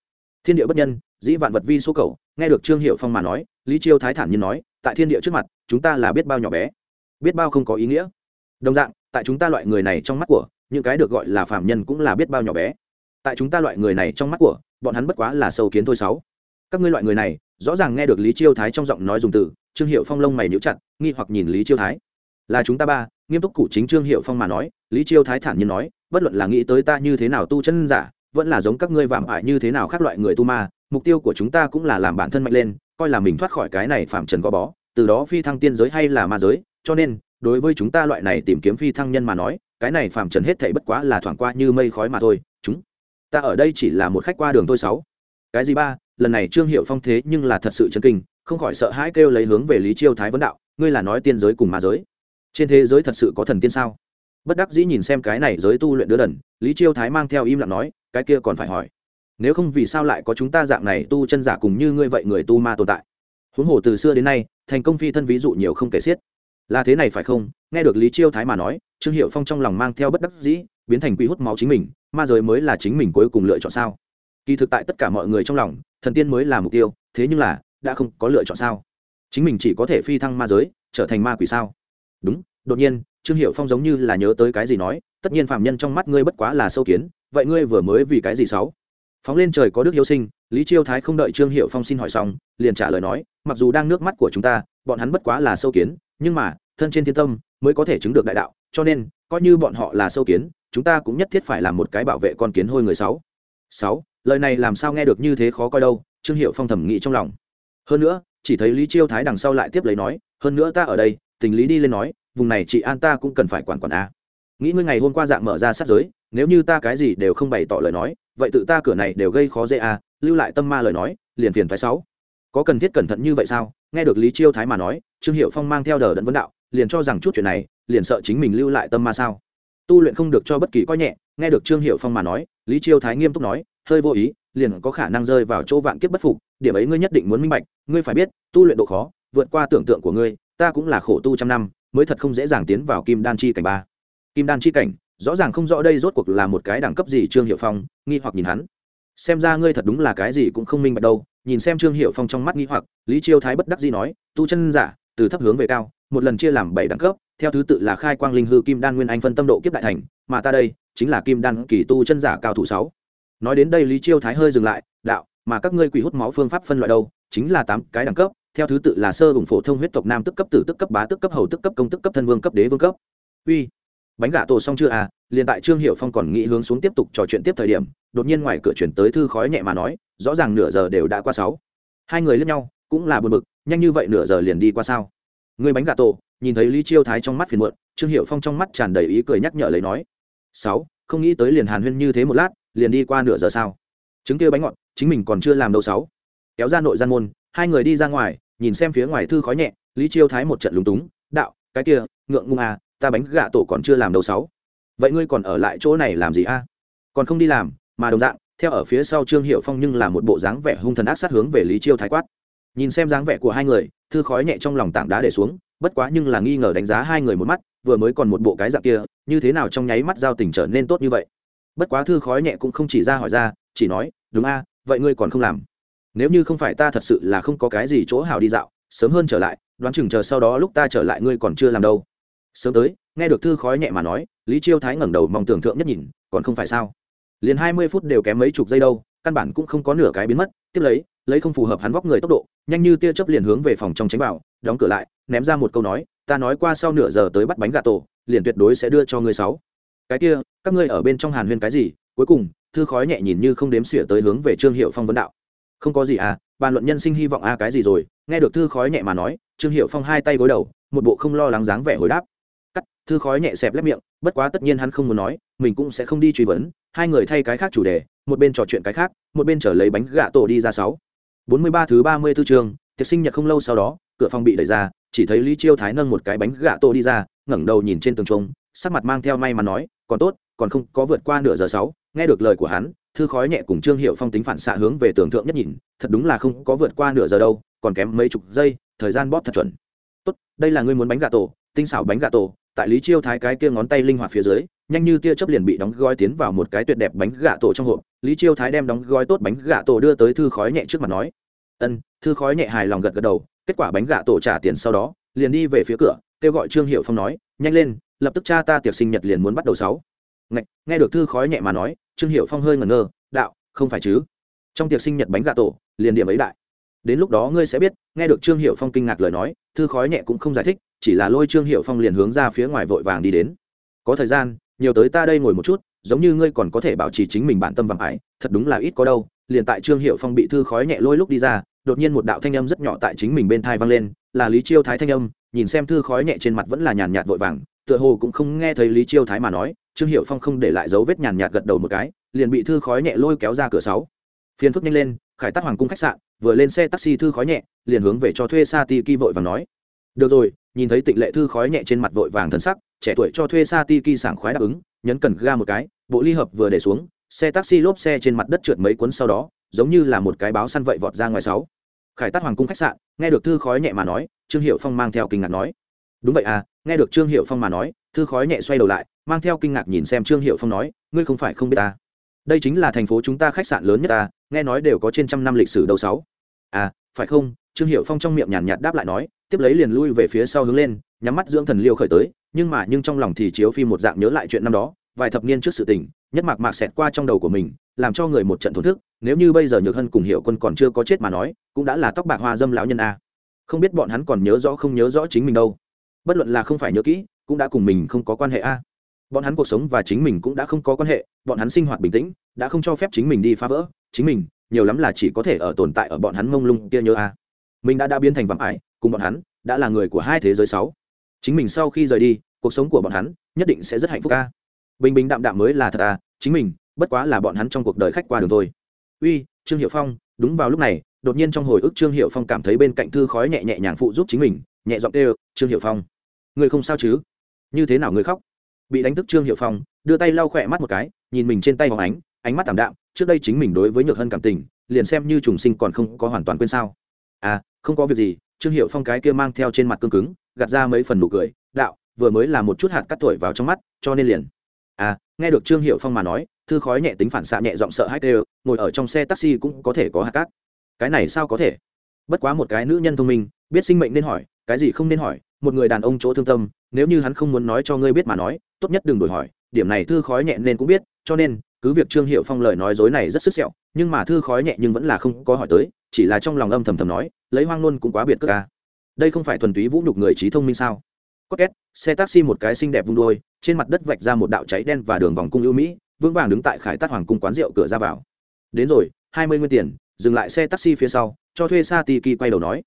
Thiên địa bất nhân, dĩ vạn vật vi số cầu. Nghe được trương hiệu phong mà nói, lý chiêu thái thản nhiên nói, tại thiên địa trước mặt, chúng ta là biết bao nhỏ bé. Biết bao không có ý nghĩa. Đồng dạng, tại chúng ta loại người này trong mắt của, những cái được gọi là phạm nhân cũng là biết bao nhỏ bé. Tại chúng ta loại người này trong mắt của, bọn hắn bất quá là sâu kiến thôi sáu. Các ngươi loại người này, rõ ràng nghe được lý chiêu thái trong giọng nói dùng từ trương hiệu phong lông mày níu chặt, nghi hoặc nhìn lý chiêu thái. Là chúng ta ba, nghiêm túc cụ chính trương hiệu phong mà nói, lý chiêu thái thản nhiên nói, bất luận là nghĩ tới ta như thế nào tu chân giả, vẫn là giống các ngươi vạm ải như thế nào khác loại người tu ma, mục tiêu của chúng ta cũng là làm bản thân mạnh lên, coi là mình thoát khỏi cái này phạm trần gò bó, từ đó phi thăng tiên giới hay là ma giới, cho nên, đối với chúng ta loại này tìm kiếm phi thăng nhân mà nói, cái này phạm trần hết thảy bất quá là thoảng qua như mây khói mà thôi, chúng ta ở đây chỉ là một khách qua đường thôi sáu. Cái gì ba, lần này trương hiệu phong thế nhưng là thật sự chân kinh không khỏi sợ hãi kêu lấy hướng về lý chiêu thái vấn đạo, ngươi là nói tiên giới cùng ma giới? Trên thế giới thật sự có thần tiên sao? Bất đắc dĩ nhìn xem cái này giới tu luyện đứa đần, lý chiêu thái mang theo im lặng nói, cái kia còn phải hỏi. Nếu không vì sao lại có chúng ta dạng này tu chân giả cùng như ngươi vậy người tu ma tồn tại? Huống hồ từ xưa đến nay, thành công phi thân ví dụ nhiều không kể xiết. Là thế này phải không? Nghe được lý chiêu thái mà nói, trương hiệu phong trong lòng mang theo bất đắc dĩ, biến thành quỷ hút máu chính mình, ma giới mới là chính mình cuối cùng lựa chọn sao? Kỳ thực tại tất cả mọi người trong lòng, thần tiên mới là mục tiêu, thế nhưng là đã không có lựa chọn sao? Chính mình chỉ có thể phi thăng ma giới, trở thành ma quỷ sao? Đúng, đột nhiên, trương hiệu phong giống như là nhớ tới cái gì nói, tất nhiên phạm nhân trong mắt ngươi bất quá là sâu kiến, vậy ngươi vừa mới vì cái gì sáu? Phóng lên trời có đức yêu sinh, lý chiêu thái không đợi trương hiệu phong xin hỏi xong, liền trả lời nói, mặc dù đang nước mắt của chúng ta, bọn hắn bất quá là sâu kiến, nhưng mà, thân trên thiên tâm, mới có thể chứng được đại đạo, cho nên, coi như bọn họ là sâu kiến, chúng ta cũng nhất thiết phải làm một cái bảo vệ con kiến hôi người sáu. Sáu, lời này làm sao nghe được như thế khó coi đâu, trương hiệu phong thẩm nghĩ trong lòng hơn nữa, chỉ thấy lý chiêu thái đằng sau lại tiếp lấy nói, hơn nữa ta ở đây, tình lý đi lên nói, vùng này chị an ta cũng cần phải quản quản a. Nghĩ ngươi ngày hôm qua dạng mở ra sát giới, nếu như ta cái gì đều không bày tỏ lời nói, vậy tự ta cửa này đều gây khó dễ a, lưu lại tâm ma lời nói, liền phiền thoái sáu. Có cần thiết cẩn thận như vậy sao? Nghe được lý chiêu thái mà nói, trương hiệu phong mang theo đờ đẫn vấn đạo, liền cho rằng chút chuyện này, liền sợ chính mình lưu lại tâm ma sao. Tu luyện không được cho bất kỳ coi nhẹ, nghe được trương hiệu phong mà nói, lý chiêu thái nghiêm túc nói, hơi vô ý, liền có khả năng rơi vào chỗ vạn kiếp bất phục điểm ấy ngươi nhất định muốn minh bạch, ngươi phải biết, tu luyện độ khó, vượt qua tưởng tượng của ngươi, ta cũng là khổ tu trăm năm, mới thật không dễ dàng tiến vào kim đan chi cảnh ba. Kim đan chi cảnh, rõ ràng không rõ đây rốt cuộc là một cái đẳng cấp gì trương hiệu phong, nghi hoặc nhìn hắn. Xem ra ngươi thật đúng là cái gì cũng không minh bạch đâu, nhìn xem trương hiệu phong trong mắt nghi hoặc, lý chiêu thái bất đắc dĩ nói, tu chân giả, từ thấp hướng về cao, một lần chia làm bảy đẳng cấp, theo thứ tự là khai quang linh hư kim đan nguyên anh phân tâm độ kiếp đại thành, mà ta đây, chính là kim đan kỳ tu chân giả cao thủ sáu. Nói đến đây lý chiêu thái hơi dừng lại, đạo mà các ngươi quỷ hút máu phương pháp phân loại đâu, chính là tám cái đẳng cấp, theo thứ tự là sơ ủng phổ thông huyết tộc nam tức cấp tử tức cấp bá tức cấp hầu tức cấp công tức cấp thân vương cấp đế vương cấp. Uy, bánh gà tổ xong chưa à? Liền tại trương hiệu phong còn nghĩ hướng xuống tiếp tục trò chuyện tiếp thời điểm, đột nhiên ngoài cửa chuyển tới thư khói nhẹ mà nói, rõ ràng nửa giờ đều đã qua sáu. Hai người lướt nhau, cũng là buồn bực, nhanh như vậy nửa giờ liền đi qua sao? Người bánh gà tổ, nhìn thấy lý chiêu thái trong mắt phiền muộn, trương hiệu phong trong mắt tràn đầy ý cười nhắc nhở lấy nói, sáu, không nghĩ tới liền hàn huyên như thế một lát, liền đi qua nửa giờ sao? Chứng kia bánh ngọt chính mình còn chưa làm đâu sáu. Kéo ra nội gian môn, hai người đi ra ngoài, nhìn xem phía ngoài thư khói nhẹ, lý chiêu thái một trận lúng túng, đạo, cái kia, ngượng ngung à ta bánh gà tổ còn chưa làm đâu sáu. Vậy ngươi còn ở lại chỗ này làm gì a? Còn không đi làm, mà đồng dạng, theo ở phía sau trương hiệu phong nhưng là một bộ dáng vẻ hung thần ác sát hướng về lý chiêu thái quát. Nhìn xem dáng vẻ của hai người, thư khói nhẹ trong lòng tảng đá để xuống, bất quá nhưng là nghi ngờ đánh giá hai người một mắt, vừa mới còn một bộ cái dạng kia, như thế nào trong nháy mắt giao tình trở nên tốt như vậy. Bất quá thư khói nhẹ cũng không chỉ ra hỏi ra, chỉ nói, đúng a vậy ngươi còn không làm? Nếu như không phải ta thật sự là không có cái gì chỗ hào đi dạo, sớm hơn trở lại, đoán chừng chờ sau đó lúc ta trở lại ngươi còn chưa làm đâu. Sớm tới, nghe được thư khói nhẹ mà nói, lý chiêu thái ngẩng đầu mong tưởng thượng nhất nhìn, còn không phải sao? Liền hai mươi phút đều kém mấy chục giây đâu, căn bản cũng không có nửa cái biến mất, tiếp lấy lấy không phù hợp hắn vóc người tốc độ, nhanh như tia chớp liền hướng về phòng trong tránh vào, đóng cửa lại, ném ra một câu nói, ta nói qua sau nửa giờ tới bắt bánh gà tổ, liền tuyệt đối sẽ đưa cho ngươi sáu. Cái kia, các ngươi ở bên trong hàn huyên cái gì? Cuối cùng thư khói nhẹ nhìn như không đếm xỉa tới hướng về trương hiệu phong vấn đạo. Không có gì à bàn luận nhân sinh hy vọng a cái gì rồi? Nghe được thư khói nhẹ mà nói, trương hiệu phong hai tay gối đầu, một bộ không lo lắng dáng vẻ hồi đáp. Cắt, thư khói nhẹ xẹp lép miệng, bất quá tất nhiên hắn không muốn nói, mình cũng sẽ không đi truy vấn. Hai người thay cái khác chủ đề, một bên trò chuyện cái khác, một bên trở lấy bánh gạ tổ đi ra sáu. Bốn mươi ba thứ ba mươi tư trường tiệc sinh nhật không lâu sau đó, cửa phòng bị đẩy ra, chỉ thấy lý chiêu thái nâng một cái bánh gạ tổ đi ra, ngẩng đầu nhìn trên tường trống sắc mặt mang theo may mà nói, còn tốt còn không có vượt qua nửa giờ sáu, nghe được lời của hắn, thư khói nhẹ cùng trương hiệu phong tính phản xạ hướng về tưởng thượng nhất nhìn, thật đúng là không có vượt qua nửa giờ đâu, còn kém mấy chục giây, thời gian bóp thật chuẩn. Tốt, đây là ngươi muốn bánh gà tổ, tinh xảo bánh gà tổ. Tại lý chiêu thái cái kia ngón tay linh hoạt phía dưới, nhanh như tia chớp liền bị đóng gói tiến vào một cái tuyệt đẹp bánh gà tổ trong hộp. Lý chiêu thái đem đóng gói tốt bánh gà tổ đưa tới thư khói nhẹ trước mặt nói, ân. Thư khói nhẹ hài lòng gật gật đầu, kết quả bánh gà tổ trả tiền sau đó, liền đi về phía cửa, kêu gọi trương hiệu phong nói, nhanh lên, lập tức cha ta tiệc sinh nhật liền muốn bắt đầu sáu. Ngạch, nghe được thư khói nhẹ mà nói trương hiệu phong hơi ngẩn ngơ đạo không phải chứ? Trong tiệc sinh nhật bánh gà tổ liền điểm ấy đại. Đến lúc đó ngươi sẽ biết. Nghe được trương hiệu phong kinh ngạc lời nói thư khói nhẹ cũng không giải thích chỉ là lôi trương hiệu phong liền hướng ra phía ngoài vội vàng đi đến. Có thời gian nhiều tới ta đây ngồi một chút giống như ngươi còn có thể bảo trì chính mình bản tâm vàng ải thật đúng là ít có đâu. Liền tại trương hiệu phong bị thư khói nhẹ lôi lúc đi ra đột nhiên một đạo thanh âm rất nhỏ tại chính mình bên thai vang lên là lý chiêu thái thanh âm nhìn xem thư khói nhẹ trên mặt vẫn là nhàn nhạt vội vàng tựa hồ cũng không nghe thấy lý chiêu thái mà nói trương hiệu phong không để lại dấu vết nhàn nhạt gật đầu một cái, liền bị thư khói nhẹ lôi kéo ra cửa sáu. Phiền phức nhanh lên, khải tắc hoàng cung khách sạn, vừa lên xe taxi thư khói nhẹ, liền hướng về cho thuê sa ti ki vội và nói. Được rồi, nhìn thấy tịnh lệ thư khói nhẹ trên mặt vội vàng thân sắc, trẻ tuổi cho thuê sa ti ki sảng khoái đáp ứng, nhấn cần ga một cái, bộ ly hợp vừa để xuống, xe taxi lốp xe trên mặt đất trượt mấy cuốn sau đó, giống như là một cái báo săn vậy vọt ra ngoài sáu. Khải tát hoàng cung khách sạn, nghe được thư khói nhẹ mà nói, trương hiệu phong mang theo kinh ngạc nói. Đúng vậy à nghe được trương hiệu phong mà nói thư khói nhẹ xoay đầu lại, mang theo kinh ngạc nhìn xem trương hiệu phong nói, ngươi không phải không biết ta. Đây chính là thành phố chúng ta khách sạn lớn nhất ta, nghe nói đều có trên trăm năm lịch sử đầu sáu. À phải không? Trương hiệu phong trong miệng nhàn nhạt đáp lại nói, tiếp lấy liền lui về phía sau hướng lên, nhắm mắt dưỡng thần liêu khởi tới, nhưng mà nhưng trong lòng thì chiếu phim một dạng nhớ lại chuyện năm đó, vài thập niên trước sự tình, nhất mạc mạc xẹt qua trong đầu của mình, làm cho người một trận thổn thức, nếu như bây giờ nhược hân cùng hiệu quân còn chưa có chết mà nói, cũng đã là tóc bạc hoa dâm lão nhân a. Không biết bọn hắn còn nhớ rõ không nhớ rõ chính mình đâu. Bất luận là không phải nhớ kỹ cũng đã cùng mình không có quan hệ a. Bọn hắn cuộc sống và chính mình cũng đã không có quan hệ, bọn hắn sinh hoạt bình tĩnh, đã không cho phép chính mình đi phá vỡ. Chính mình, nhiều lắm là chỉ có thể ở tồn tại ở bọn hắn mông lung kia nhớ a. Mình đã đã biến thành vạm ải, cùng bọn hắn, đã là người của hai thế giới sáu. Chính mình sau khi rời đi, cuộc sống của bọn hắn nhất định sẽ rất hạnh phúc a. Bình bình đạm đạm mới là thật à chính mình, bất quá là bọn hắn trong cuộc đời khách qua đường thôi. Uy, trương hiệu phong, đúng vào lúc này, đột nhiên trong hồi ức trương hiệu phong cảm thấy bên cạnh thư khói nhẹ nhẹ nhàng phụ giúp chính mình, nhẹ giọng kêu, trương hiệu phong, người không sao chứ? Như thế nào người khóc? Bị đánh thức trương hiệu phong, đưa tay lau khỏe mắt một cái, nhìn mình trên tay hóng ánh ánh mắt tảm đạm, trước đây chính mình đối với nhược hân cảm tình, liền xem như trùng sinh còn không có hoàn toàn quên sao. À không có việc gì. Trương hiệu phong cái kia mang theo trên mặt cương cứng, gạt ra mấy phần nụ cười, đạo, vừa mới là một chút hạt cắt tuổi vào trong mắt, cho nên liền. À nghe được trương hiệu phong mà nói, thư khói nhẹ tính phản xạ nhẹ giọng sợ hãi đều ngồi ở trong xe taxi cũng có thể có hạt cát cái này sao có thể? Bất quá một cái nữ nhân thông minh, biết sinh mệnh nên hỏi, cái gì không nên hỏi một người đàn ông chỗ thương tâm, nếu như hắn không muốn nói cho ngươi biết mà nói, tốt nhất đừng đổi hỏi, điểm này thư khói nhẹ nên cũng biết, cho nên, cứ việc trương hiệu phong lời nói dối này rất sức sẹo, nhưng mà thư khói nhẹ nhưng vẫn là không có hỏi tới, chỉ là trong lòng âm thầm thầm nói, lấy hoang luôn cũng quá biệt cơ ca à. đây không phải thuần túy vũ nhục người trí thông minh sao? Có két, xe taxi một cái xinh đẹp vung đôi trên mặt đất vạch ra một đạo cháy đen và đường vòng cung ưu mỹ, vững vàng đứng tại khải tát hoàng cung quán rượu cửa ra vào. Đến rồi, hai mươi nguyên tiền, dừng lại xe taxi phía sau, cho thuê sa kỳ quay đầu nói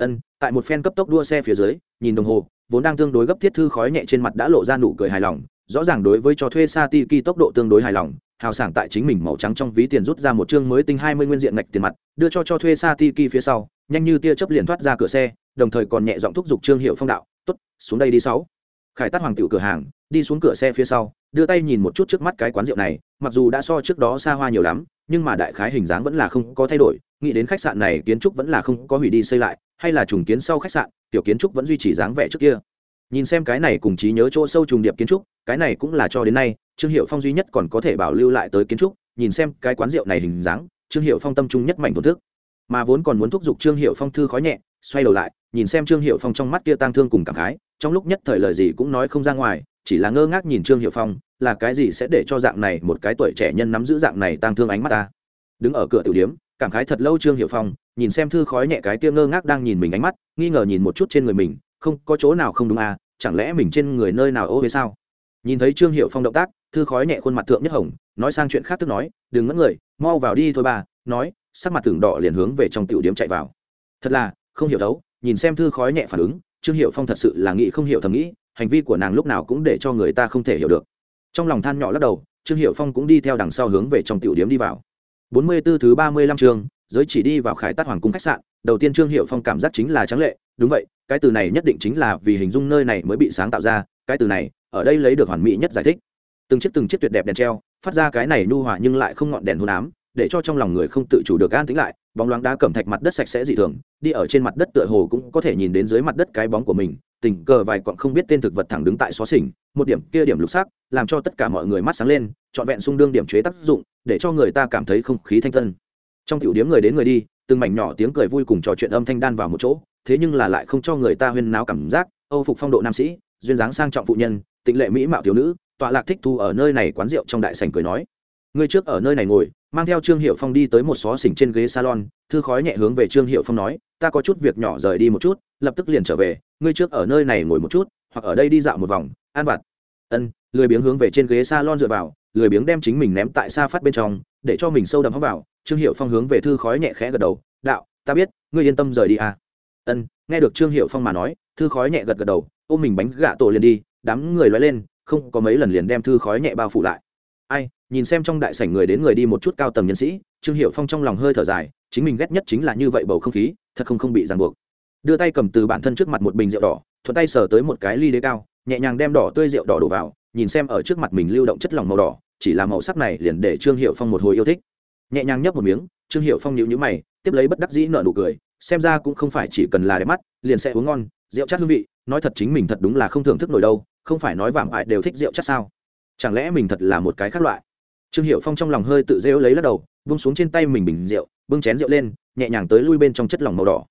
ân, tại một phen cấp tốc đua xe phía dưới, nhìn đồng hồ, vốn đang tương đối gấp thiết thư khói nhẹ trên mặt đã lộ ra nụ cười hài lòng, rõ ràng đối với cho thuê sa kỳ tốc độ tương đối hài lòng, hào sảng tại chính mình màu trắng trong ví tiền rút ra một chương mới tinh hai mươi nguyên diện ngạch tiền mặt, đưa cho cho thuê sa kỳ phía sau, nhanh như tia chớp liền thoát ra cửa xe, đồng thời còn nhẹ giọng thúc giục trương hiệu phong đạo, tốt, xuống đây đi sáu. Khải tát hoàng tiểu cửa hàng, đi xuống cửa xe phía sau, đưa tay nhìn một chút trước mắt cái quán rượu này, mặc dù đã so trước đó xa hoa nhiều lắm nhưng mà đại khái hình dáng vẫn là không có thay đổi, nghĩ đến khách sạn này kiến trúc vẫn là không có hủy đi xây lại, hay là trùng kiến sau khách sạn, tiểu kiến trúc vẫn duy trì dáng vẻ trước kia. Nhìn xem cái này cùng trí nhớ chỗ sâu trùng điệp kiến trúc, cái này cũng là cho đến nay, trương hiệu phong duy nhất còn có thể bảo lưu lại tới kiến trúc, nhìn xem cái quán rượu này hình dáng, trương hiệu phong tâm trung nhất mảnh thổn thức. Mà vốn còn muốn thúc giục trương hiệu phong thư khói nhẹ, xoay đầu lại, nhìn xem trương hiệu phong trong mắt kia tang thương cùng cảm khái, trong lúc nhất thời lời gì cũng nói không ra ngoài chỉ là ngơ ngác nhìn trương hiệu phong, là cái gì sẽ để cho dạng này một cái tuổi trẻ nhân nắm giữ dạng này tăng thương ánh mắt ta? Đứng ở cửa tiểu điếm, cảm khái thật lâu trương hiệu phong, nhìn xem thư khói nhẹ cái kia ngơ ngác đang nhìn mình ánh mắt, nghi ngờ nhìn một chút trên người mình, không, có chỗ nào không đúng à chẳng lẽ mình trên người nơi nào ô hay sao? Nhìn thấy trương hiệu phong động tác, thư khói nhẹ khuôn mặt thượng nhất hồng, nói sang chuyện khác tức nói, đừng mất người, mau vào đi thôi bà, nói, sắc mặt tưởng đỏ liền hướng về trong tiểu điếm chạy vào. Thật là, không hiểu đấu nhìn xem thư khói nhẹ phản ứng, trương hiệu phong thật sự là nghĩ không hiểu thầm nghĩ hành vi của nàng lúc nào cũng để cho người ta không thể hiểu được. Trong lòng than nhỏ lắc đầu trương hiệu phong cũng đi theo đằng sau hướng về trong tiểu điếm đi vào. Bốn mươi 44 thứ ba mươi lăm trường, giới chỉ đi vào khải tát hoàng cung khách sạn đầu tiên trương hiệu phong cảm giác chính là trắng lệ đúng vậy cái từ này nhất định chính là vì hình dung nơi này mới bị sáng tạo ra cái từ này ở đây lấy được hoàn mỹ nhất giải thích. Từng chiếc từng chiếc tuyệt đẹp đèn treo phát ra cái này nu hòa nhưng lại không ngọn đèn hôn ám để cho trong lòng người không tự chủ được an tĩnh lại bóng loáng đá cẩm thạch mặt đất sạch sẽ dị thường đi ở trên mặt đất tựa hồ cũng có thể nhìn đến dưới mặt đất cái bóng của mình tình cờ vài quặng không biết tên thực vật thẳng đứng tại xó xỉnh, một điểm kia điểm lục sắc, làm cho tất cả mọi người mắt sáng lên, trọn vẹn xung đương điểm chế tác dụng, để cho người ta cảm thấy không khí thanh tân. Trong tiểu điếm người đến người đi, từng mảnh nhỏ tiếng cười vui cùng trò chuyện âm thanh đan vào một chỗ, thế nhưng là lại không cho người ta huyên náo cảm giác, âu phục phong độ nam sĩ, duyên dáng sang trọng phụ nhân, tịnh lệ mỹ mạo thiếu nữ, tọa lạc thích thu ở nơi này quán rượu trong đại sảnh cười nói. Người trước ở nơi này ngồi, mang theo trương hiệu phong đi tới một xó xỉnh trên ghế salon, thư khói nhẹ hướng về trương hiệu phong nói ta có chút việc nhỏ rời đi một chút, lập tức liền trở về, ngươi trước ở nơi này ngồi một chút, hoặc ở đây đi dạo một vòng an vặt. Ân, lười biếng hướng về trên ghế salon dựa vào, lười biếng đem chính mình ném tại xa phát bên trong, để cho mình sâu đậm hóc vào. Trương hiệu phong hướng về thư khói nhẹ khẽ gật đầu, đạo, ta biết, ngươi yên tâm rời đi à. Ân, nghe được trương hiệu phong mà nói, thư khói nhẹ gật gật đầu, ôm mình bánh gạ tổ liền đi, đám người loay lên, không có mấy lần liền đem thư khói nhẹ bao phủ lại. Ai, nhìn xem trong đại sảnh người đến người đi một chút cao tầng nhân sĩ, trương hiệu phong trong lòng hơi thở dài chính mình ghét nhất chính là như vậy bầu không khí, thật không không bị ràng buộc. Đưa tay cầm từ bản thân trước mặt một bình rượu đỏ, thuận tay sờ tới một cái ly đế cao, nhẹ nhàng đem đỏ tươi rượu đỏ đổ vào, nhìn xem ở trước mặt mình lưu động chất lỏng màu đỏ, chỉ là màu sắc này liền để trương hiệu phong một hồi yêu thích. Nhẹ nhàng nhấp một miếng, trương hiệu phong nhịu nhữ mày, tiếp lấy bất đắc dĩ nợ nụ cười, xem ra cũng không phải chỉ cần là đẹp mắt, liền sẽ uống ngon, rượu chát hương vị, nói thật chính mình thật đúng là không thưởng thức nổi đâu, không phải nói vảm ại đều thích rượu chát sao? Chẳng lẽ mình thật là một cái khác loại? Trương hiệu phong trong lòng hơi tự rêu lấy lắc đầu vung xuống trên tay mình bình rượu, bưng chén rượu lên, nhẹ nhàng tới lui bên trong chất lỏng màu đỏ.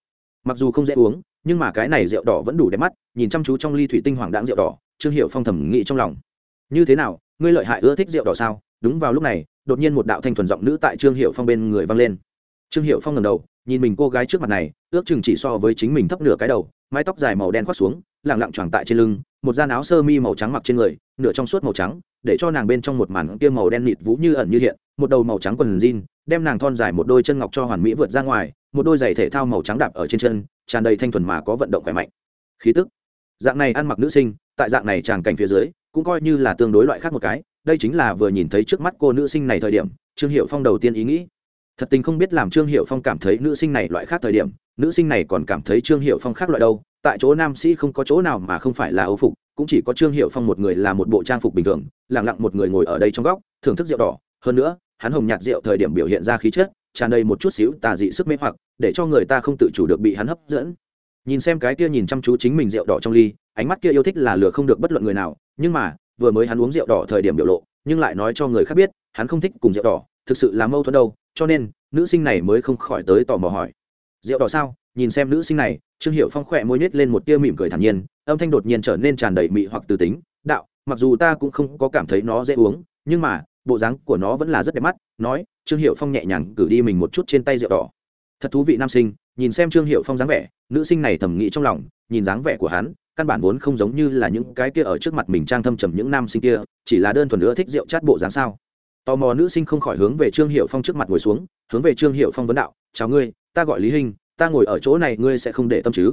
Mặc dù không dễ uống, nhưng mà cái này rượu đỏ vẫn đủ đẹp mắt, nhìn chăm chú trong ly thủy tinh hoàng đãng rượu đỏ, trương hiệu phong thẩm nghĩ trong lòng. Như thế nào, ngươi lợi hại ưa thích rượu đỏ sao? Đúng vào lúc này, đột nhiên một đạo thanh thuần giọng nữ tại trương hiệu phong bên người vang lên. Trương hiệu phong ngầm đầu, nhìn mình cô gái trước mặt này, ước chừng chỉ so với chính mình thấp nửa cái đầu, mái tóc dài màu đen khoác xuống lẳng lặng choàng tại trên lưng, một gian áo sơ mi màu trắng mặc trên người nửa trong suốt màu trắng, để cho nàng bên trong một màn kia màu đen nịt vũ như ẩn như hiện, một đầu màu trắng quần jean, đem nàng thon dài một đôi chân ngọc cho hoàn mỹ vượt ra ngoài, một đôi giày thể thao màu trắng đạp ở trên chân, tràn đầy thanh thuần mà có vận động khỏe mạnh. Khí tức. Dạng này ăn mặc nữ sinh, tại dạng này tràng cảnh phía dưới, cũng coi như là tương đối loại khác một cái, đây chính là vừa nhìn thấy trước mắt cô nữ sinh này thời điểm, trương hiệu phong đầu tiên ý nghĩ. Thật tình không biết làm trương hiệu phong cảm thấy nữ sinh này loại khác thời điểm, nữ sinh này còn cảm thấy trương hiệu phong khác loại đâu, tại chỗ nam sĩ không có chỗ nào mà không phải là âu phục cũng chỉ có trương hiệu phong một người là một bộ trang phục bình thường lẳng lặng một người ngồi ở đây trong góc, thưởng thức rượu đỏ. Hơn nữa, hắn hồng nhạt rượu thời điểm biểu hiện ra khí chất, tràn đầy một chút xíu tà dị sức mê hoặc, để cho người ta không tự chủ được bị hắn hấp dẫn. Nhìn xem cái kia nhìn chăm chú chính mình rượu đỏ trong ly, ánh mắt kia yêu thích là lừa không được bất luận người nào, nhưng mà, vừa mới hắn uống rượu đỏ thời điểm biểu lộ, nhưng lại nói cho người khác biết, hắn không thích cùng rượu đỏ, thực sự là mâu thuẫn đâu, cho nên, nữ sinh này mới không khỏi tới tò mò hỏi. Rượu đỏ sao? Nhìn xem nữ sinh này, trương hiệu phong khỏe môi nhét lên một tia mỉm cười thản nhiên âm thanh đột nhiên trở nên tràn đầy mị hoặc từ tính. Đạo, mặc dù ta cũng không có cảm thấy nó dễ uống, nhưng mà, bộ dáng của nó vẫn là rất đẹp mắt. Nói, trương hiệu phong nhẹ nhàng cử đi mình một chút trên tay rượu đỏ. Thật thú vị nam sinh, nhìn xem trương hiệu phong dáng vẻ, nữ sinh này thầm nghĩ trong lòng, nhìn dáng vẻ của hắn, căn bản vốn không giống như là những cái kia ở trước mặt mình trang thâm trầm những nam sinh kia, chỉ là đơn thuần nữa thích rượu chát bộ dáng sao. Tò mò nữ sinh không khỏi hướng về trương hiệu phong trước mặt ngồi xuống, hướng về trương hiệu phong vấn đạo, chào ngươi, ta gọi lý hình ta ngồi ở chỗ này, ngươi sẽ không để tâm chứ?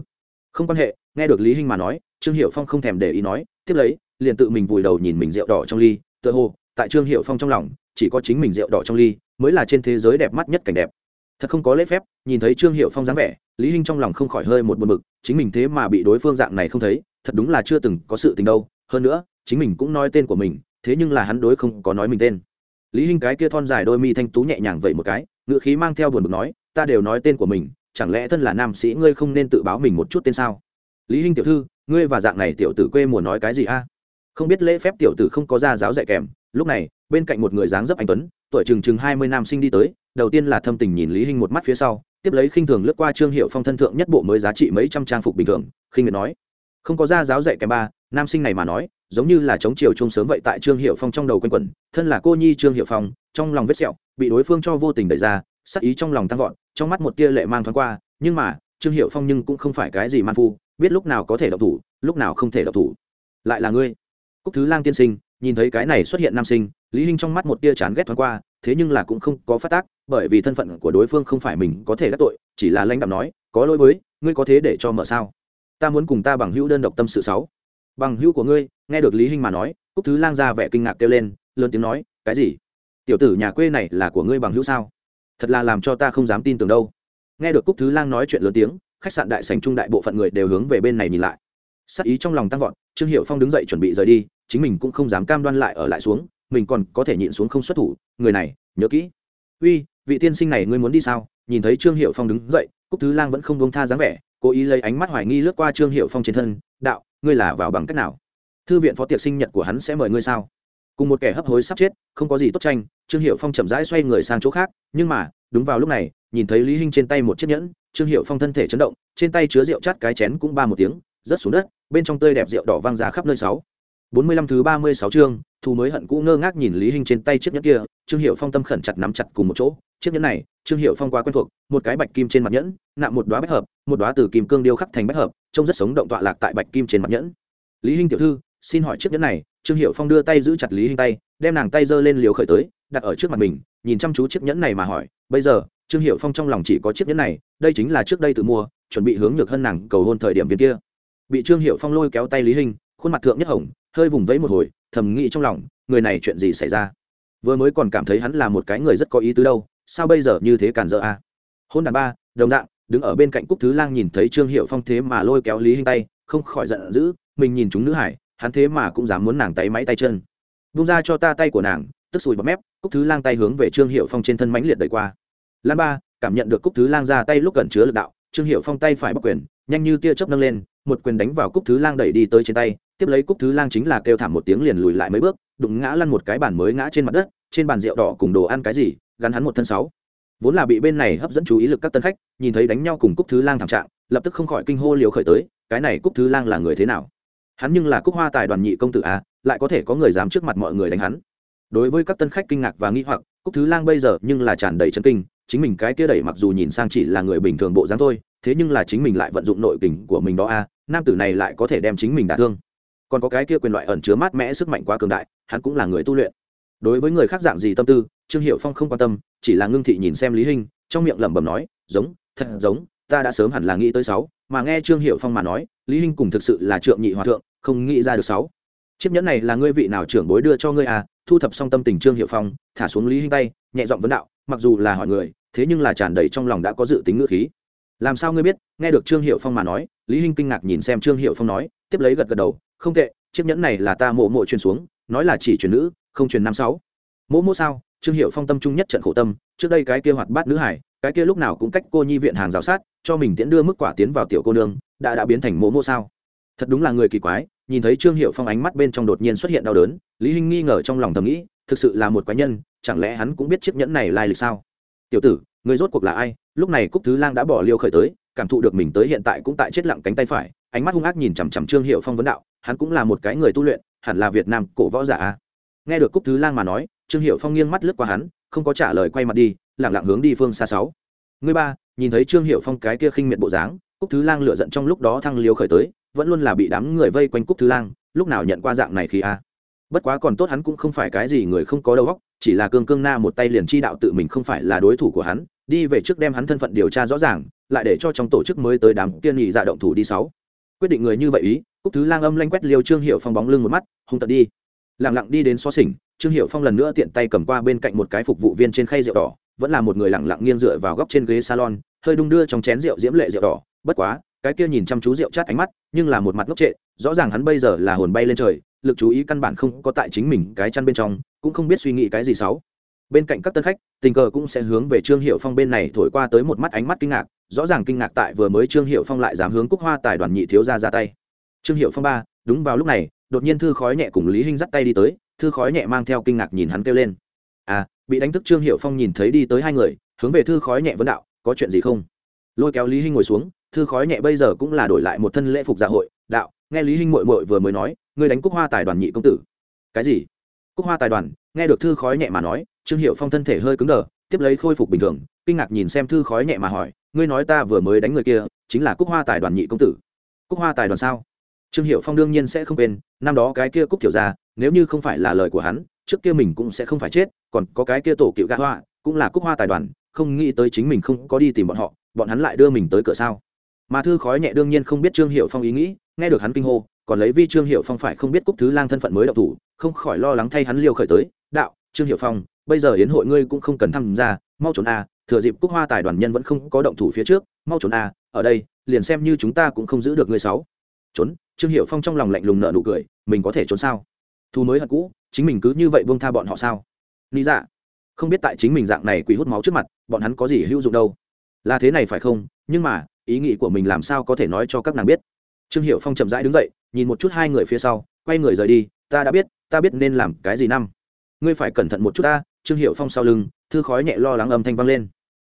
Không quan hệ, nghe được lý hinh mà nói, trương hiệu phong không thèm để ý nói, tiếp lấy, liền tự mình vùi đầu nhìn mình rượu đỏ trong ly, tựa hồ, tại trương hiệu phong trong lòng, chỉ có chính mình rượu đỏ trong ly, mới là trên thế giới đẹp mắt nhất cảnh đẹp. Thật không có lễ phép, nhìn thấy trương hiệu phong dáng vẻ, lý hinh trong lòng không khỏi hơi một buồn bực, chính mình thế mà bị đối phương dạng này không thấy, thật đúng là chưa từng có sự tình đâu, hơn nữa, chính mình cũng nói tên của mình, thế nhưng là hắn đối không có nói mình tên. Lý hinh cái kia thon dài đôi mi thanh tú nhẹ nhàng vậy một cái ngựa khí mang theo buồn bực nói, ta đều nói tên của mình chẳng lẽ thân là nam sĩ ngươi không nên tự báo mình một chút tên sao? Lý hinh tiểu thư, ngươi và dạng này tiểu tử quê mùa nói cái gì a? Không biết lễ phép tiểu tử không có ra giáo dạy kèm. Lúc này, bên cạnh một người dáng dấp anh tuấn, tuổi chừng chừng hai mươi nam sinh đi tới, đầu tiên là thâm tình nhìn lý hinh một mắt phía sau, tiếp lấy khinh thường lướt qua trương hiệu phong thân thượng nhất bộ mới giá trị mấy trăm trang phục bình thường, khinh miệt nói, không có ra giáo dạy kèm ba, nam sinh này mà nói, giống như là chống chiều chung sớm vậy tại trương hiệu phong trong đầu quanh quẩn, thân là cô nhi trương hiệu phong, trong lòng vết sẹo, bị đối phương cho vô tình đẩy ra sắc ý trong lòng tăng vọt, trong mắt một tia lệ mang thoáng qua, nhưng mà, trương hiệu phong nhưng cũng không phải cái gì man phu, biết lúc nào có thể độc thủ, lúc nào không thể độc thủ. Lại là ngươi. Cúc thứ lang tiên sinh, nhìn thấy cái này xuất hiện nam sinh, lý hinh trong mắt một tia chán ghét thoáng qua, thế nhưng là cũng không có phát tác, bởi vì thân phận của đối phương không phải mình có thể đắc tội, chỉ là lãnh đạo nói, có lỗi với, ngươi có thế để cho mở sao? Ta muốn cùng ta bằng hữu đơn độc tâm sự sáu. Bằng hữu của ngươi? Nghe được lý hinh mà nói, cúc thứ lang ra vẻ kinh ngạc kêu lên, lớn tiếng nói, cái gì? Tiểu tử nhà quê này là của ngươi bằng hữu sao? Thật là làm cho ta không dám tin tưởng đâu. Nghe được cúc thứ lang nói chuyện lớn tiếng, khách sạn đại sành trung đại bộ phận người đều hướng về bên này nhìn lại. Sắc ý trong lòng tăng vọt, trương hiệu phong đứng dậy chuẩn bị rời đi, chính mình cũng không dám cam đoan lại ở lại xuống, mình còn có thể nhịn xuống không xuất thủ, người này, nhớ kỹ. Uy, vị tiên sinh này ngươi muốn đi sao? Nhìn thấy trương hiệu phong đứng dậy, cúc thứ lang vẫn không bông tha dáng vẻ, cố ý lấy ánh mắt hoài nghi lướt qua trương hiệu phong trên thân, đạo, ngươi là vào bằng cách nào? Thư viện phó tiệc sinh nhật của hắn sẽ mời ngươi sao? Cùng một kẻ hấp hối sắp chết, không có gì tốt tranh, trương hiệu phong chậm rãi xoay người sang chỗ khác, nhưng mà, đúng vào lúc này, nhìn thấy lý hinh trên tay một chiếc nhẫn, trương hiệu phong thân thể chấn động, trên tay chứa rượu chát cái chén cũng ba một tiếng, rớt xuống đất, bên trong tươi đẹp rượu đỏ văng ra khắp nơi sáu. Bốn mươi lăm thứ ba mươi sáu chương thu mới hận cũ ngơ ngác nhìn lý hinh trên tay chiếc nhẫn kia, trương hiệu phong tâm khẩn chặt nắm chặt cùng một chỗ, chiếc nhẫn này, trương hiệu phong quá quen thuộc, một cái bạch kim trên mặt nhẫn, nạm một đoá bách hợp, một đoá từ kim cương điêu khắc thành bách hợp, trông rất sống động tọa lạc tại bạch kim trên mặt nhẫn. Lý hinh tiểu thư xin hỏi chiếc nhẫn này, trương hiệu phong đưa tay giữ chặt lý hình tay, đem nàng tay giơ lên liều khởi tới, đặt ở trước mặt mình, nhìn chăm chú chiếc nhẫn này mà hỏi, bây giờ, trương hiệu phong trong lòng chỉ có chiếc nhẫn này, đây chính là trước đây tự mua, chuẩn bị hướng nhược hơn nàng cầu hôn thời điểm viên kia. Bị trương hiệu phong lôi kéo tay lý hình khuôn mặt thượng nhất hồng, hơi vùng vẫy một hồi, thầm nghĩ trong lòng, người này chuyện gì xảy ra? Vừa mới còn cảm thấy hắn là một cái người rất có ý tứ đâu, sao bây giờ như thế cản dỡ a à? hôn đàn ba, đồng dạng, đứng ở bên cạnh cúc thứ lang nhìn thấy trương hiệu phong thế mà lôi kéo lý hình tay, không khỏi giận dữ, mình nhìn chúng nữ hải hắn thế mà cũng dám muốn nàng tay máy tay chân. Bung ra cho ta tay của nàng, tức sùi bọt mép, cúc thứ lang tay hướng về trương hiệu phong trên thân mãnh liệt đẩy qua. Lan ba, cảm nhận được cúc thứ lang ra tay lúc gần chứa lực đạo, trương hiệu phong tay phải bắc quyền, nhanh như tia chớp nâng lên, một quyền đánh vào cúc thứ lang đẩy đi tới trên tay, tiếp lấy cúc thứ lang chính là kêu thảm một tiếng liền lùi lại mấy bước, đụng ngã lăn một cái bàn mới ngã trên mặt đất, trên bàn rượu đỏ cùng đồ ăn cái gì, gắn hắn một thân sáu. Vốn là bị bên này hấp dẫn chú ý lực các tân khách, nhìn thấy đánh nhau cùng cúc thứ lang thảm trạng, lập tức không khỏi kinh hô liều khởi tới, cái này cúc thứ lang là người thế nào? Hắn nhưng là cúc hoa tài đoàn nhị công tử à, lại có thể có người dám trước mặt mọi người đánh hắn. Đối với các tân khách kinh ngạc và nghi hoặc cúc thứ lang bây giờ nhưng là tràn đầy chân kinh chính mình cái kia đẩy mặc dù nhìn sang chỉ là người bình thường bộ dáng thôi thế nhưng là chính mình lại vận dụng nội kình của mình đó a nam tử này lại có thể đem chính mình đả thương. Còn có cái kia quyền loại ẩn chứa mát mẽ sức mạnh quá cường đại hắn cũng là người tu luyện. Đối với người khác dạng gì tâm tư trương hiệu phong không quan tâm chỉ là ngưng thị nhìn xem lý hinh trong miệng lẩm bẩm nói giống thật giống ta đã sớm hẳn là nghĩ tới sáu mà nghe trương hiệu phong mà nói lý hinh cùng thực sự là trượng nhị hòa thượng, không nghĩ ra được sáu. Chiếc nhẫn này là ngươi vị nào trưởng bối đưa cho ngươi à? Thu thập xong tâm tình trương hiệu phong, thả xuống lý hinh tay, nhẹ giọng vấn đạo, mặc dù là hỏi người, thế nhưng là tràn đầy trong lòng đã có dự tính ngữ khí. Làm sao ngươi biết? Nghe được trương hiệu phong mà nói, lý hinh kinh ngạc nhìn xem trương hiệu phong nói, tiếp lấy gật gật đầu, không tệ, chiếc nhẫn này là ta mộ mộ truyền xuống, nói là chỉ truyền nữ, không truyền nam sáu. Mỗ mỗ sao? Trương hiệu phong tâm trung nhất trận khổ tâm, trước đây cái kia hoạt bát nữ hải, cái kia lúc nào cũng cách cô nhi viện hàng giáo sát, cho mình tiễn đưa mức quả tiến vào tiểu cô nương đã đã biến thành mộ mỗ sao? Thật đúng là người kỳ quái, nhìn thấy trương hiệu phong ánh mắt bên trong đột nhiên xuất hiện đau đớn, lý hinh nghi ngờ trong lòng thầm nghĩ, thực sự là một quái nhân, chẳng lẽ hắn cũng biết chiếc nhẫn này lai lịch sao? Tiểu tử, người rốt cuộc là ai? Lúc này cúc thứ lang đã bỏ liêu khởi tới, cảm thụ được mình tới hiện tại cũng tại chết lặng cánh tay phải, ánh mắt hung ác nhìn chằm chằm trương hiệu phong vấn đạo, hắn cũng là một cái người tu luyện, hẳn là việt nam cổ võ giả nghe được cúc thứ lang mà nói, trương hiệu phong nghiêng mắt lướt qua hắn, không có trả lời quay mặt đi lẳng lặng hướng đi phương xa sáu. Người ba, nhìn thấy trương hiệu phong cái kia khinh miệt bộ dáng cúc thứ lang lựa giận trong lúc đó thăng liêu khởi tới, vẫn luôn là bị đám người vây quanh cúc thứ lang, lúc nào nhận qua dạng này khi a? Bất quá còn tốt hắn cũng không phải cái gì người không có đầu óc, chỉ là cương cương na một tay liền chi đạo tự mình không phải là đối thủ của hắn, đi về trước đem hắn thân phận điều tra rõ ràng, lại để cho trong tổ chức mới tới đám tiên nghị dạ động thủ đi sáu. Quyết định người như vậy ý, cúc thứ lang âm lanh quét liêu trương hiệu phong bóng lưng một mắt, hung tận đi. Lặng lặng đi đến xó xỉnh, trương hiệu phong lần nữa tiện tay cầm qua bên cạnh một cái phục vụ viên trên khay rượu đỏ, vẫn là một người lặng lặng nghiêng dựa vào góc trên ghế salon, hơi đung đưa trong chén rượu diễm lệ rượu đỏ bất quá, cái kia nhìn chăm chú rượu chát ánh mắt, nhưng là một mặt ngốc trệ, rõ ràng hắn bây giờ là hồn bay lên trời, lực chú ý căn bản không có tại chính mình cái chăn bên trong, cũng không biết suy nghĩ cái gì xấu. Bên cạnh các tân khách, tình cờ cũng sẽ hướng về trương hiệu phong bên này thổi qua tới một mắt ánh mắt kinh ngạc, rõ ràng kinh ngạc tại vừa mới trương hiệu phong lại dám hướng cúc hoa tài đoàn nhị thiếu ra ra tay. Trương hiệu phong ba, đúng vào lúc này, đột nhiên thư khói nhẹ cùng lý hinh dắt tay đi tới, thư khói nhẹ mang theo kinh ngạc nhìn hắn kêu lên. À bị đánh thức trương hiệu phong nhìn thấy đi tới hai người, hướng về thư khói nhẹ vấn đạo, có chuyện gì không? Lôi kéo lý hinh ngồi xuống thư khói nhẹ bây giờ cũng là đổi lại một thân lễ phục dạ hội, đạo, nghe lý hinh mội mội vừa mới nói, ngươi đánh cúc hoa tài đoàn nhị công tử. Cái gì? Cúc hoa tài đoàn, nghe được thư khói nhẹ mà nói, trương hiệu phong thân thể hơi cứng đờ, tiếp lấy khôi phục bình thường, kinh ngạc nhìn xem thư khói nhẹ mà hỏi, ngươi nói ta vừa mới đánh người kia, chính là cúc hoa tài đoàn nhị công tử. Cúc hoa tài đoàn sao? Trương hiệu phong đương nhiên sẽ không quên, năm đó cái kia cúc tiểu ra nếu như không phải là lời của hắn, trước kia mình cũng sẽ không phải chết, còn có cái kia tổ cựu gã hoa, cũng là cúc hoa tài đoàn, không nghĩ tới chính mình không có đi tìm bọn họ, bọn hắn lại đưa mình tới cửa sao? Mà thư khói nhẹ đương nhiên không biết trương hiệu phong ý nghĩ, nghe được hắn kinh hô, còn lấy vi trương hiệu phong phải không biết cúc thứ lang thân phận mới đậu thủ, không khỏi lo lắng thay hắn liều khởi tới, đạo, trương hiệu phong, bây giờ yến hội ngươi cũng không cần tham gia, mau trốn a, thừa dịp cúc hoa tài đoàn nhân vẫn không có động thủ phía trước, mau trốn a, ở đây, liền xem như chúng ta cũng không giữ được ngươi sáu. Trốn? Trương hiệu phong trong lòng lạnh lùng nợ nụ cười, mình có thể trốn sao? Thu mới hận cũ, chính mình cứ như vậy buông tha bọn họ sao? Lý dạ không biết tại chính mình dạng này quỷ hút máu trước mặt, bọn hắn có gì hữu dụng đâu. Là thế này phải không? Nhưng mà ý nghĩ của mình làm sao có thể nói cho các nàng biết? Trương hiệu phong chậm rãi đứng dậy, nhìn một chút hai người phía sau, quay người rời đi, ta đã biết, ta biết nên làm cái gì năm. Ngươi phải cẩn thận một chút ta. Trương hiệu phong sau lưng, thư khói nhẹ lo lắng âm thanh vang lên.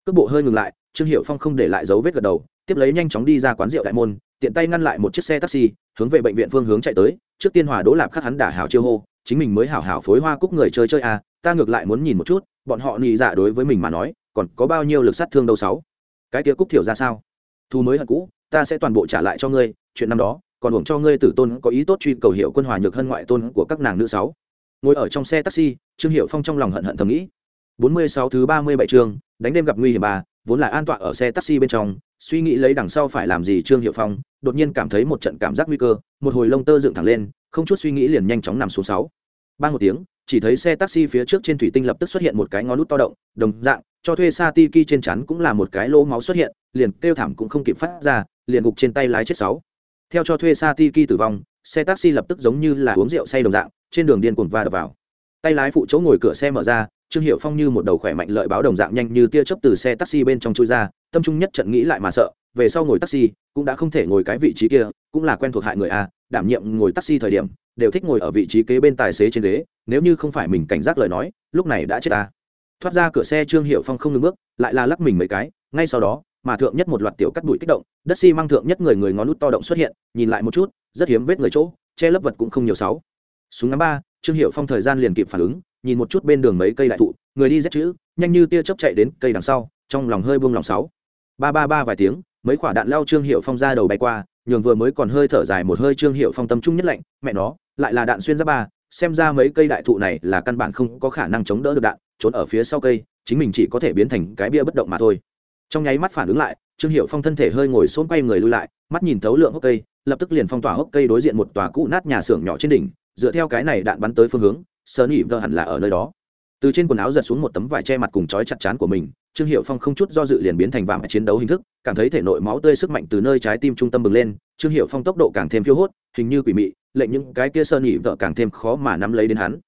Cước bộ hơi ngừng lại, trương hiệu phong không để lại dấu vết gật đầu, tiếp lấy nhanh chóng đi ra quán rượu đại môn, tiện tay ngăn lại một chiếc xe taxi, hướng về bệnh viện phương hướng chạy tới. Trước tiên hòa đỗ lạp khắc hắn đả hảo chiêu hô, chính mình mới hảo hảo phối hoa cúc người chơi chơi à ta ngược lại muốn nhìn một chút, bọn họ nhị dạ đối với mình mà nói, còn có bao nhiêu lực sát thương đâu sáu? Cái kia cúc thiểu ra sao? Thu mới hận cũ, ta sẽ toàn bộ trả lại cho ngươi, chuyện năm đó, còn hưởng cho ngươi tử tôn có ý tốt truy cầu hiệu quân hòa nhược hơn ngoại tôn của các nàng nữ sáu. Ngồi ở trong xe taxi, trương hiệu phong trong lòng hận hận thầm nghĩ. Bốn mươi sáu thứ ba mươi bảy chương, đánh đêm gặp nguy hiểm bà, vốn là an tọa ở xe taxi bên trong, suy nghĩ lấy đằng sau phải làm gì trương hiệu phong, đột nhiên cảm thấy một trận cảm giác nguy cơ, một hồi lông tơ dựng thẳng lên, không chút suy nghĩ liền nhanh chóng nằm xuống sáu. Ba một tiếng chỉ thấy xe taxi phía trước trên thủy tinh lập tức xuất hiện một cái ngón nút to động, đồng dạng, cho thuê sa tiki trên chắn cũng là một cái lỗ máu xuất hiện, liền kêu thảm cũng không kịp phát ra, liền gục trên tay lái chết sáu. Theo cho thuê sa tiki tử vong, xe taxi lập tức giống như là uống rượu say đồng dạng, trên đường điên cuồng va đập vào. Tay lái phụ chỗ ngồi cửa xe mở ra, trương hiệu phong như một đầu khỏe mạnh lợi báo đồng dạng nhanh như tia chớp từ xe taxi bên trong chui ra, tâm trung nhất trận nghĩ lại mà sợ, về sau ngồi taxi, cũng đã không thể ngồi cái vị trí kia, cũng là quen thuộc hại người a, đảm nhiệm ngồi taxi thời điểm đều thích ngồi ở vị trí kế bên tài xế trên ghế, nếu như không phải mình cảnh giác lời nói, lúc này đã chết ta. Thoát ra cửa xe trương hiệu phong không ngừng bước, lại là lắc mình mấy cái, ngay sau đó, mà thượng nhất một loạt tiểu cắt bụi kích động, đất xi mang thượng nhất người người ngón nút to động xuất hiện, nhìn lại một chút, rất hiếm vết người chỗ, che lấp vật cũng không nhiều sáu. Súng ngắm ba, trương hiệu phong thời gian liền kịp phản ứng, nhìn một chút bên đường mấy cây đại thụ, người đi rét chữ, nhanh như tia chớp chạy đến cây đằng sau, trong lòng hơi buông lòng sáu. Ba ba ba vài tiếng, mấy quả đạn lao trương hiệu phong ra đầu bay qua nhường vừa mới còn hơi thở dài một hơi trương hiệu phong tâm trung nhất lạnh, mẹ nó, lại là đạn xuyên ra ba, xem ra mấy cây đại thụ này là căn bản không có khả năng chống đỡ được đạn, trốn ở phía sau cây, chính mình chỉ có thể biến thành cái bia bất động mà thôi. Trong nháy mắt phản ứng lại, trương hiệu phong thân thể hơi ngồi xôn quay người lui lại, mắt nhìn thấu lượng hốc cây, lập tức liền phong tỏa hốc cây đối diện một tòa cũ nát nhà xưởng nhỏ trên đỉnh, dựa theo cái này đạn bắn tới phương hướng sơ nỉ vợ hẳn là ở nơi đó. Từ trên quần áo giật xuống một tấm vải che mặt cùng chói chặt chán của mình trương hiệu phong không chút do dự liền biến thành vàng chiến đấu hình thức, cảm thấy thể nội máu tươi sức mạnh từ nơi trái tim trung tâm bừng lên, trương hiệu phong tốc độ càng thêm phiêu hốt, hình như quỷ mị, lệnh những cái kia sơn nhị vợ càng thêm khó mà nắm lấy đến hắn.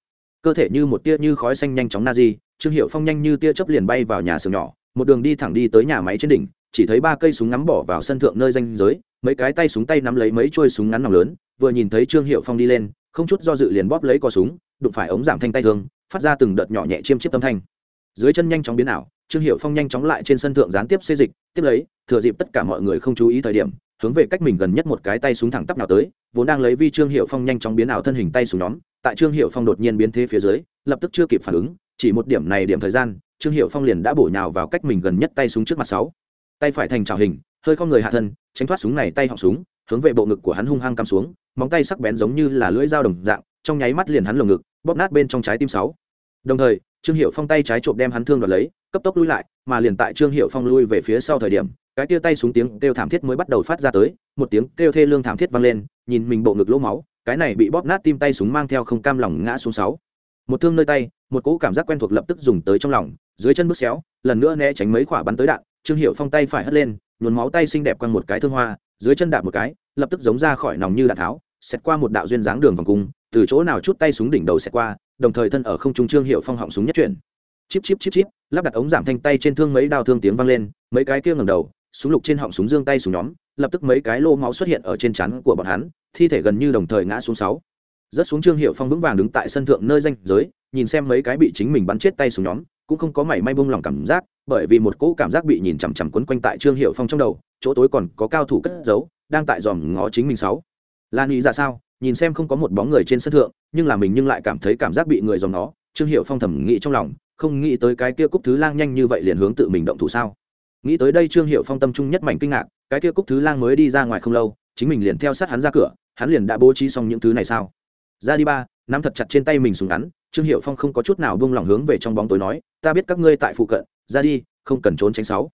Cơ thể như một tia như khói xanh nhanh chóng na di trương hiệu phong nhanh như tia chớp liền bay vào nhà xưởng nhỏ, một đường đi thẳng đi tới nhà máy trên đỉnh, chỉ thấy ba cây súng ngắm bỏ vào sân thượng nơi danh giới, mấy cái tay súng tay nắm lấy mấy chuôi súng ngắn nòng lớn, vừa nhìn thấy trương hiệu phong đi lên, không chút do dự liền bóp lấy cò súng, đụng phải ống giảm thanh tay thương, phát ra từng đợt nhỏ nhẹ chiêm chiếp tâm thanh. Dưới chân nhanh chóng biến ảo trương hiệu phong nhanh chóng lại trên sân thượng gián tiếp xê dịch, tiếp lấy, thừa dịp tất cả mọi người không chú ý thời điểm, hướng về cách mình gần nhất một cái tay súng thẳng tắp nào tới, vốn đang lấy vi trương hiệu phong nhanh chóng biến ảo thân hình tay súng nhóm, tại trương hiệu phong đột nhiên biến thế phía dưới, lập tức chưa kịp phản ứng, chỉ một điểm này điểm thời gian, trương hiệu phong liền đã bổ nhào vào cách mình gần nhất tay súng trước mặt sáu. Tay phải thành trào hình, hơi không người hạ thân, tránh thoát súng này tay họng súng, hướng về bộ ngực của hắn hung hăng cắm xuống, móng tay sắc bén giống như là lưỡi dao đồng dạng, trong nháy mắt liền hắn lồng ngực, bóp nát bên trong trái tim sáu. Đồng thời, trương hiệu phong tay trái trộm đem hắn thương đoạt lấy cấp tốc lui lại, mà liền tại trương hiệu phong lui về phía sau thời điểm, cái tia tay súng tiếng kêu thảm thiết mới bắt đầu phát ra tới, một tiếng kêu thê lương thảm thiết vang lên, nhìn mình bộ ngực lỗ máu, cái này bị bóp nát tim tay súng mang theo không cam lòng ngã xuống sáu. Một thương nơi tay, một cỗ cảm giác quen thuộc lập tức dùng tới trong lòng, dưới chân bước xéo, lần nữa né tránh mấy quả bắn tới đạn, trương hiệu phong tay phải hất lên nhuốm máu tay xinh đẹp quăng một cái thương hoa, dưới chân đạp một cái, lập tức giống ra khỏi nòng như đạn tháo, xẹt qua một đạo duyên dáng đường vòng cung, từ chỗ nào chút tay súng đỉnh đầu xẹt qua, đồng thời thân ở không trung trương hiệu phong họng súng nhất chuyển chip chip chip chip, lắp đặt ống giảm thanh tay trên thương mấy đao thương tiếng vang lên, mấy cái kia ngầm đầu, súng lục trên họng súng dương tay súng nhóm, lập tức mấy cái lô máu xuất hiện ở trên chắn của bọn hắn, thi thể gần như đồng thời ngã xuống sáu. Rất xuống trương hiệu phong vững vàng đứng tại sân thượng nơi danh giới, nhìn xem mấy cái bị chính mình bắn chết tay súng nhóm, cũng không có mảy may bông lòng cảm giác, bởi vì một cỗ cảm giác bị nhìn chằm chằm quấn quanh tại trương hiệu phong trong đầu, chỗ tối còn có cao thủ cất giấu, đang tại dòm ngó chính mình sáu. Lan ý ra sao? Nhìn xem không có một bóng người trên sân thượng, nhưng là mình nhưng lại cảm thấy cảm giác bị người dòm nó trương hiệu phong thầm nghĩ trong lòng không nghĩ tới cái kia cúc thứ lang nhanh như vậy liền hướng tự mình động thủ sao? Nghĩ tới đây trương hiệu phong tâm trung nhất mảnh kinh ngạc, cái kia cúc thứ lang mới đi ra ngoài không lâu, chính mình liền theo sát hắn ra cửa, hắn liền đã bố trí xong những thứ này sao? Ra đi ba, nắm thật chặt trên tay mình súng ngắn, trương hiệu phong không có chút nào buông lỏng hướng về trong bóng tối nói, ta biết các ngươi tại phụ cận, ra đi, không cần trốn tránh sáu.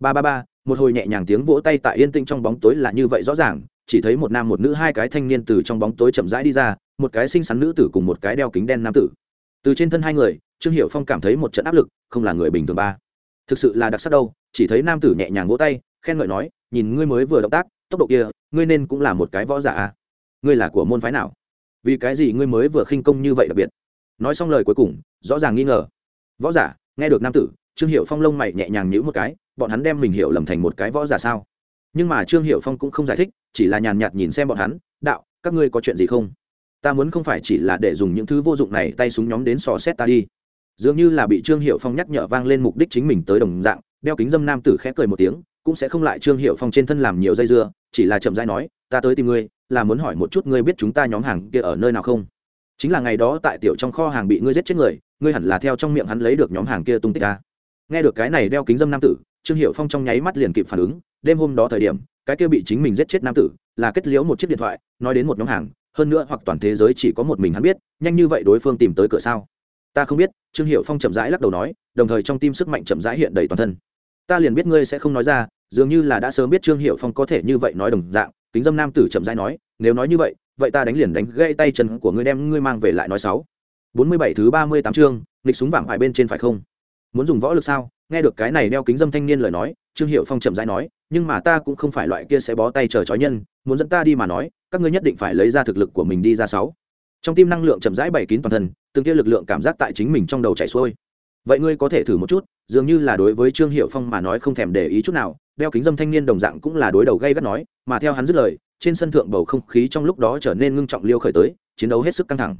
Ba ba ba, một hồi nhẹ nhàng tiếng vỗ tay tại yên tĩnh trong bóng tối là như vậy rõ ràng, chỉ thấy một nam một nữ hai cái thanh niên từ trong bóng tối chậm rãi đi ra, một cái xinh xắn nữ tử cùng một cái đeo kính đen nam tử từ trên thân hai người, trương hiệu phong cảm thấy một trận áp lực, không là người bình thường ba. Thực sự là đặc sắc đâu, chỉ thấy nam tử nhẹ nhàng vỗ tay, khen ngợi nói, nhìn ngươi mới vừa động tác, tốc độ kia, ngươi nên cũng là một cái võ giả à. ngươi là của môn phái nào? Vì cái gì ngươi mới vừa khinh công như vậy đặc biệt? Nói xong lời cuối cùng, rõ ràng nghi ngờ. Võ giả? Nghe được nam tử, trương hiệu phong lông mày nhẹ nhàng nhữ một cái, bọn hắn đem mình hiểu lầm thành một cái võ giả sao? Nhưng mà trương hiệu phong cũng không giải thích, chỉ là nhàn nhạt nhìn xem bọn hắn, đạo, các ngươi có chuyện gì không? Ta muốn không phải chỉ là để dùng những thứ vô dụng này tay súng nhóm đến sò xét ta đi. Dường như là bị trương hiệu phong nhắc nhở vang lên mục đích chính mình tới đồng dạng, đeo kính dâm nam tử khẽ cười một tiếng, cũng sẽ không lại trương hiệu phong trên thân làm nhiều dây dưa, chỉ là chậm dai nói, ta tới tìm ngươi, là muốn hỏi một chút ngươi biết chúng ta nhóm hàng kia ở nơi nào không? Chính là ngày đó tại tiểu trong kho hàng bị ngươi giết chết người, ngươi hẳn là theo trong miệng hắn lấy được nhóm hàng kia tung tích ta. Nghe được cái này đeo kính dâm nam tử, trương hiệu phong trong nháy mắt liền kịp phản ứng, đêm hôm đó thời điểm, cái kia bị chính mình giết chết nam tử, là kết liễu một chiếc điện thoại, nói đến một nhóm hàng hơn nữa hoặc toàn thế giới chỉ có một mình hắn biết, nhanh như vậy đối phương tìm tới cửa sao? Ta không biết, trương hiệu phong chậm rãi lắc đầu nói, đồng thời trong tim sức mạnh chậm rãi hiện đầy toàn thân. Ta liền biết ngươi sẽ không nói ra, dường như là đã sớm biết trương hiệu phong có thể như vậy nói đồng dạng, kính dâm nam tử chậm rãi nói, nếu nói như vậy vậy ta đánh liền đánh gây tay chân của ngươi đem ngươi mang về lại nói sáu. Bốn mươi bảy thứ ba mươi tám chương, nghịch súng vàng phải bên trên phải không? Muốn dùng võ lực sao? Nghe được cái này đeo kính dâm thanh niên lời nói, trương hiệu phong chậm rãi nói, nhưng mà ta cũng không phải loại kia sẽ bó tay chờ chói nhân, muốn dẫn ta đi mà nói các ngươi nhất định phải lấy ra thực lực của mình đi ra sáu. Trong tim năng lượng chậm rãi bảy kín toàn thân, từng kia lực lượng cảm giác tại chính mình trong đầu chảy xuôi. Vậy ngươi có thể thử một chút, dường như là đối với trương hiệu phong mà nói không thèm để ý chút nào, đeo kính dâm thanh niên đồng dạng cũng là đối đầu gây gắt nói, mà theo hắn dứt lời, trên sân thượng bầu không khí trong lúc đó trở nên ngưng trọng liêu khởi tới, chiến đấu hết sức căng thẳng.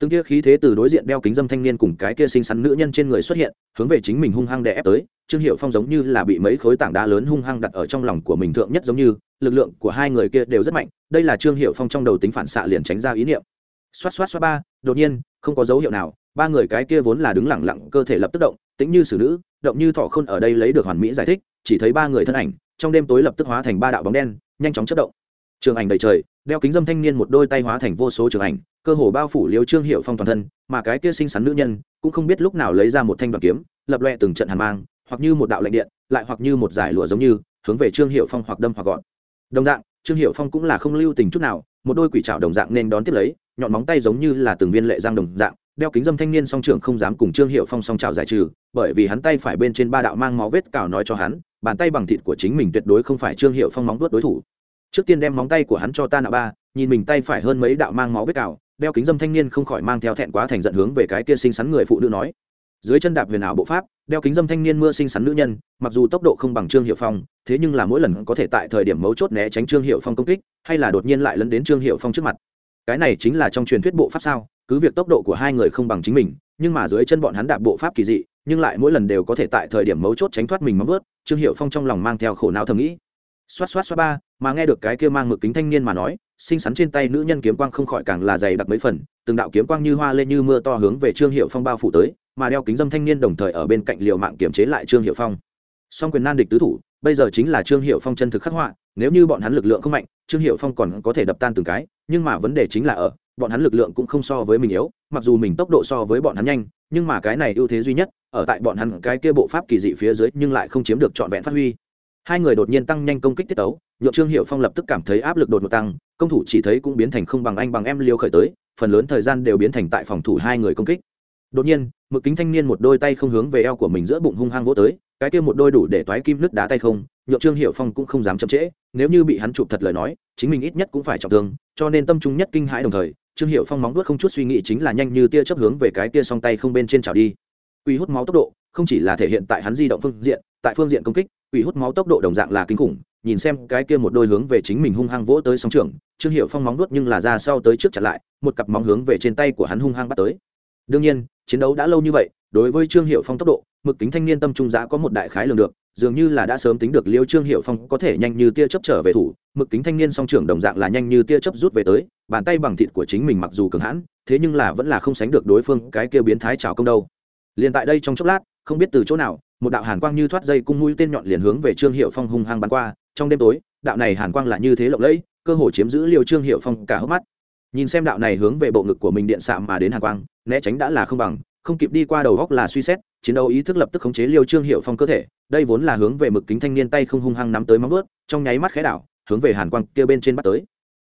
Từng kia khí thế từ đối diện đeo kính dâm thanh niên cùng cái kia xinh xắn nữ nhân trên người xuất hiện, hướng về chính mình hung hăng đè ép tới. Trương hiệu phong giống như là bị mấy khối tảng đá lớn hung hăng đặt ở trong lòng của mình thượng nhất giống như lực lượng của hai người kia đều rất mạnh, đây là trương hiệu phong trong đầu tính phản xạ liền tránh ra ý niệm. Xoát xoát xoát ba, đột nhiên, không có dấu hiệu nào, ba người cái kia vốn là đứng lẳng lặng, cơ thể lập tức động tính như xử nữ, động như thọ khôn ở đây lấy được hoàn mỹ giải thích, chỉ thấy ba người thân ảnh, trong đêm tối lập tức hóa thành ba đạo bóng đen, nhanh chóng chất động. Trường ảnh đầy trời, đeo kính dâm thanh niên một đôi tay hóa thành vô số trường ảnh, cơ hồ bao phủ liếu trương hiệu phong toàn thân, mà cái kia xinh xắn nữ nhân, cũng không biết lúc nào lấy ra một thanh đoàn kiếm, lập loe từng trận hàn mang, hoặc như một đạo lệnh điện, lại hoặc như một giải lụa giống như, hướng về trương hiệu phong hoặc đâm hoặc gọn đồng dạng, trương hiệu phong cũng là không lưu tình chút nào, một đôi quỷ trảo đồng dạng nên đón tiếp lấy, nhọn móng tay giống như là từng viên lệ giang đồng dạng, đeo kính dâm thanh niên song trưởng không dám cùng trương hiệu phong song trào giải trừ, bởi vì hắn tay phải bên trên ba đạo mang máu vết cào nói cho hắn, bàn tay bằng thịt của chính mình tuyệt đối không phải trương hiệu phong móng vuốt đối thủ. Trước tiên đem móng tay của hắn cho ta nạ ba, nhìn mình tay phải hơn mấy đạo mang máu vết cào, đeo kính dâm thanh niên không khỏi mang theo thẹn quá thành giận hướng về cái kia xinh xắn người phụ nữ nói. Dưới chân đạp huyền ảo bộ pháp đeo kính dâm thanh niên mưa xinh xắn nữ nhân, mặc dù tốc độ không bằng trương hiệu phong, thế nhưng là mỗi lần có thể tại thời điểm mấu chốt né tránh trương hiệu phong công kích, hay là đột nhiên lại lấn đến trương hiệu phong trước mặt. Cái này chính là trong truyền thuyết bộ pháp sao, cứ việc tốc độ của hai người không bằng chính mình, nhưng mà dưới chân bọn hắn đạp bộ pháp kỳ dị, nhưng lại mỗi lần đều có thể tại thời điểm mấu chốt tránh thoát mình móng vớt trương hiệu phong trong lòng mang theo khổ não thầm nghĩ. Xoát xoát xoát ba, mà nghe được cái kia mang mực kính thanh niên mà nói, xinh xắn trên tay nữ nhân kiếm quang không khỏi càng là dày đặc mấy phần, từng đạo kiếm quang như hoa lên như mưa to hướng về trương hiệu phong bao phủ tới mà đeo kính dâm thanh niên đồng thời ở bên cạnh liều mạng kiểm chế lại trương hiệu phong. Song quyền nan địch tứ thủ, bây giờ chính là trương hiệu phong chân thực khắc họa, nếu như bọn hắn lực lượng không mạnh, trương hiệu phong còn có thể đập tan từng cái, nhưng mà vấn đề chính là ở, bọn hắn lực lượng cũng không so với mình yếu, mặc dù mình tốc độ so với bọn hắn nhanh, nhưng mà cái này ưu thế duy nhất, ở tại bọn hắn cái kia bộ pháp kỳ dị phía dưới nhưng lại không chiếm được trọn vẹn phát huy. Hai người đột nhiên tăng nhanh công kích tiết tấu, nhượng trương hiệu phong lập tức cảm thấy áp lực đột ngột tăng, công thủ chỉ thấy cũng biến thành không bằng anh bằng em liêu khởi tới, phần lớn thời gian đều biến thành tại phòng thủ hai người công kích đột nhiên, mực kính thanh niên một đôi tay không hướng về eo của mình giữa bụng hung hăng vỗ tới, cái kia một đôi đủ để toái kim nước đá tay không nhượng trương hiệu phong cũng không dám chậm trễ, nếu như bị hắn chụp thật lời nói, chính mình ít nhất cũng phải trọng thương, cho nên tâm trung nhất kinh hãi đồng thời, trương hiệu phong móng vuốt không chút suy nghĩ chính là nhanh như tia chấp hướng về cái kia song tay không bên trên trào đi. Quy hút máu tốc độ, không chỉ là thể hiện tại hắn di động phương diện, tại phương diện công kích quy hút máu tốc độ đồng dạng là kinh khủng, nhìn xem cái kia một đôi hướng về chính mình hung hăng vỗ tới sóng trường trương hiệu phong móng vuốt nhưng là ra sau tới trước chặn lại, một cặp móng hướng về trên tay của hắn hung hăng bắt tới. Đương nhiên chiến đấu đã lâu như vậy, đối với trương hiệu phong tốc độ, mực kính thanh niên tâm trung giã có một đại khái lường được, dường như là đã sớm tính được liêu trương hiệu phong có thể nhanh như tia chấp trở về thủ, mực kính thanh niên song trưởng đồng dạng là nhanh như tia chấp rút về tới, bàn tay bằng thịt của chính mình mặc dù cường hãn, thế nhưng là vẫn là không sánh được đối phương cái kia biến thái trào công đâu. Liền tại đây trong chốc lát, không biết từ chỗ nào, một đạo hàn quang như thoát dây cung mũi tên nhọn liền hướng về trương hiệu phong hung hăng bắn qua, trong đêm tối, đạo này hàn quang là như thế lộng lẫy, cơ hồ chiếm giữ liêu trương hiệu phong cả hốc mắt. Nhìn xem đạo này hướng về bộ ngực của mình điện xạ mà đến hàn quang né tránh đã là không bằng, không kịp đi qua đầu góc là suy xét, chiến đấu ý thức lập tức khống chế liêu trương hiệu phong cơ thể, đây vốn là hướng về mực kính thanh niên tay không hung hăng nắm tới móng vớt trong nháy mắt khẽ đảo, hướng về hàn quang kia bên trên bắt tới.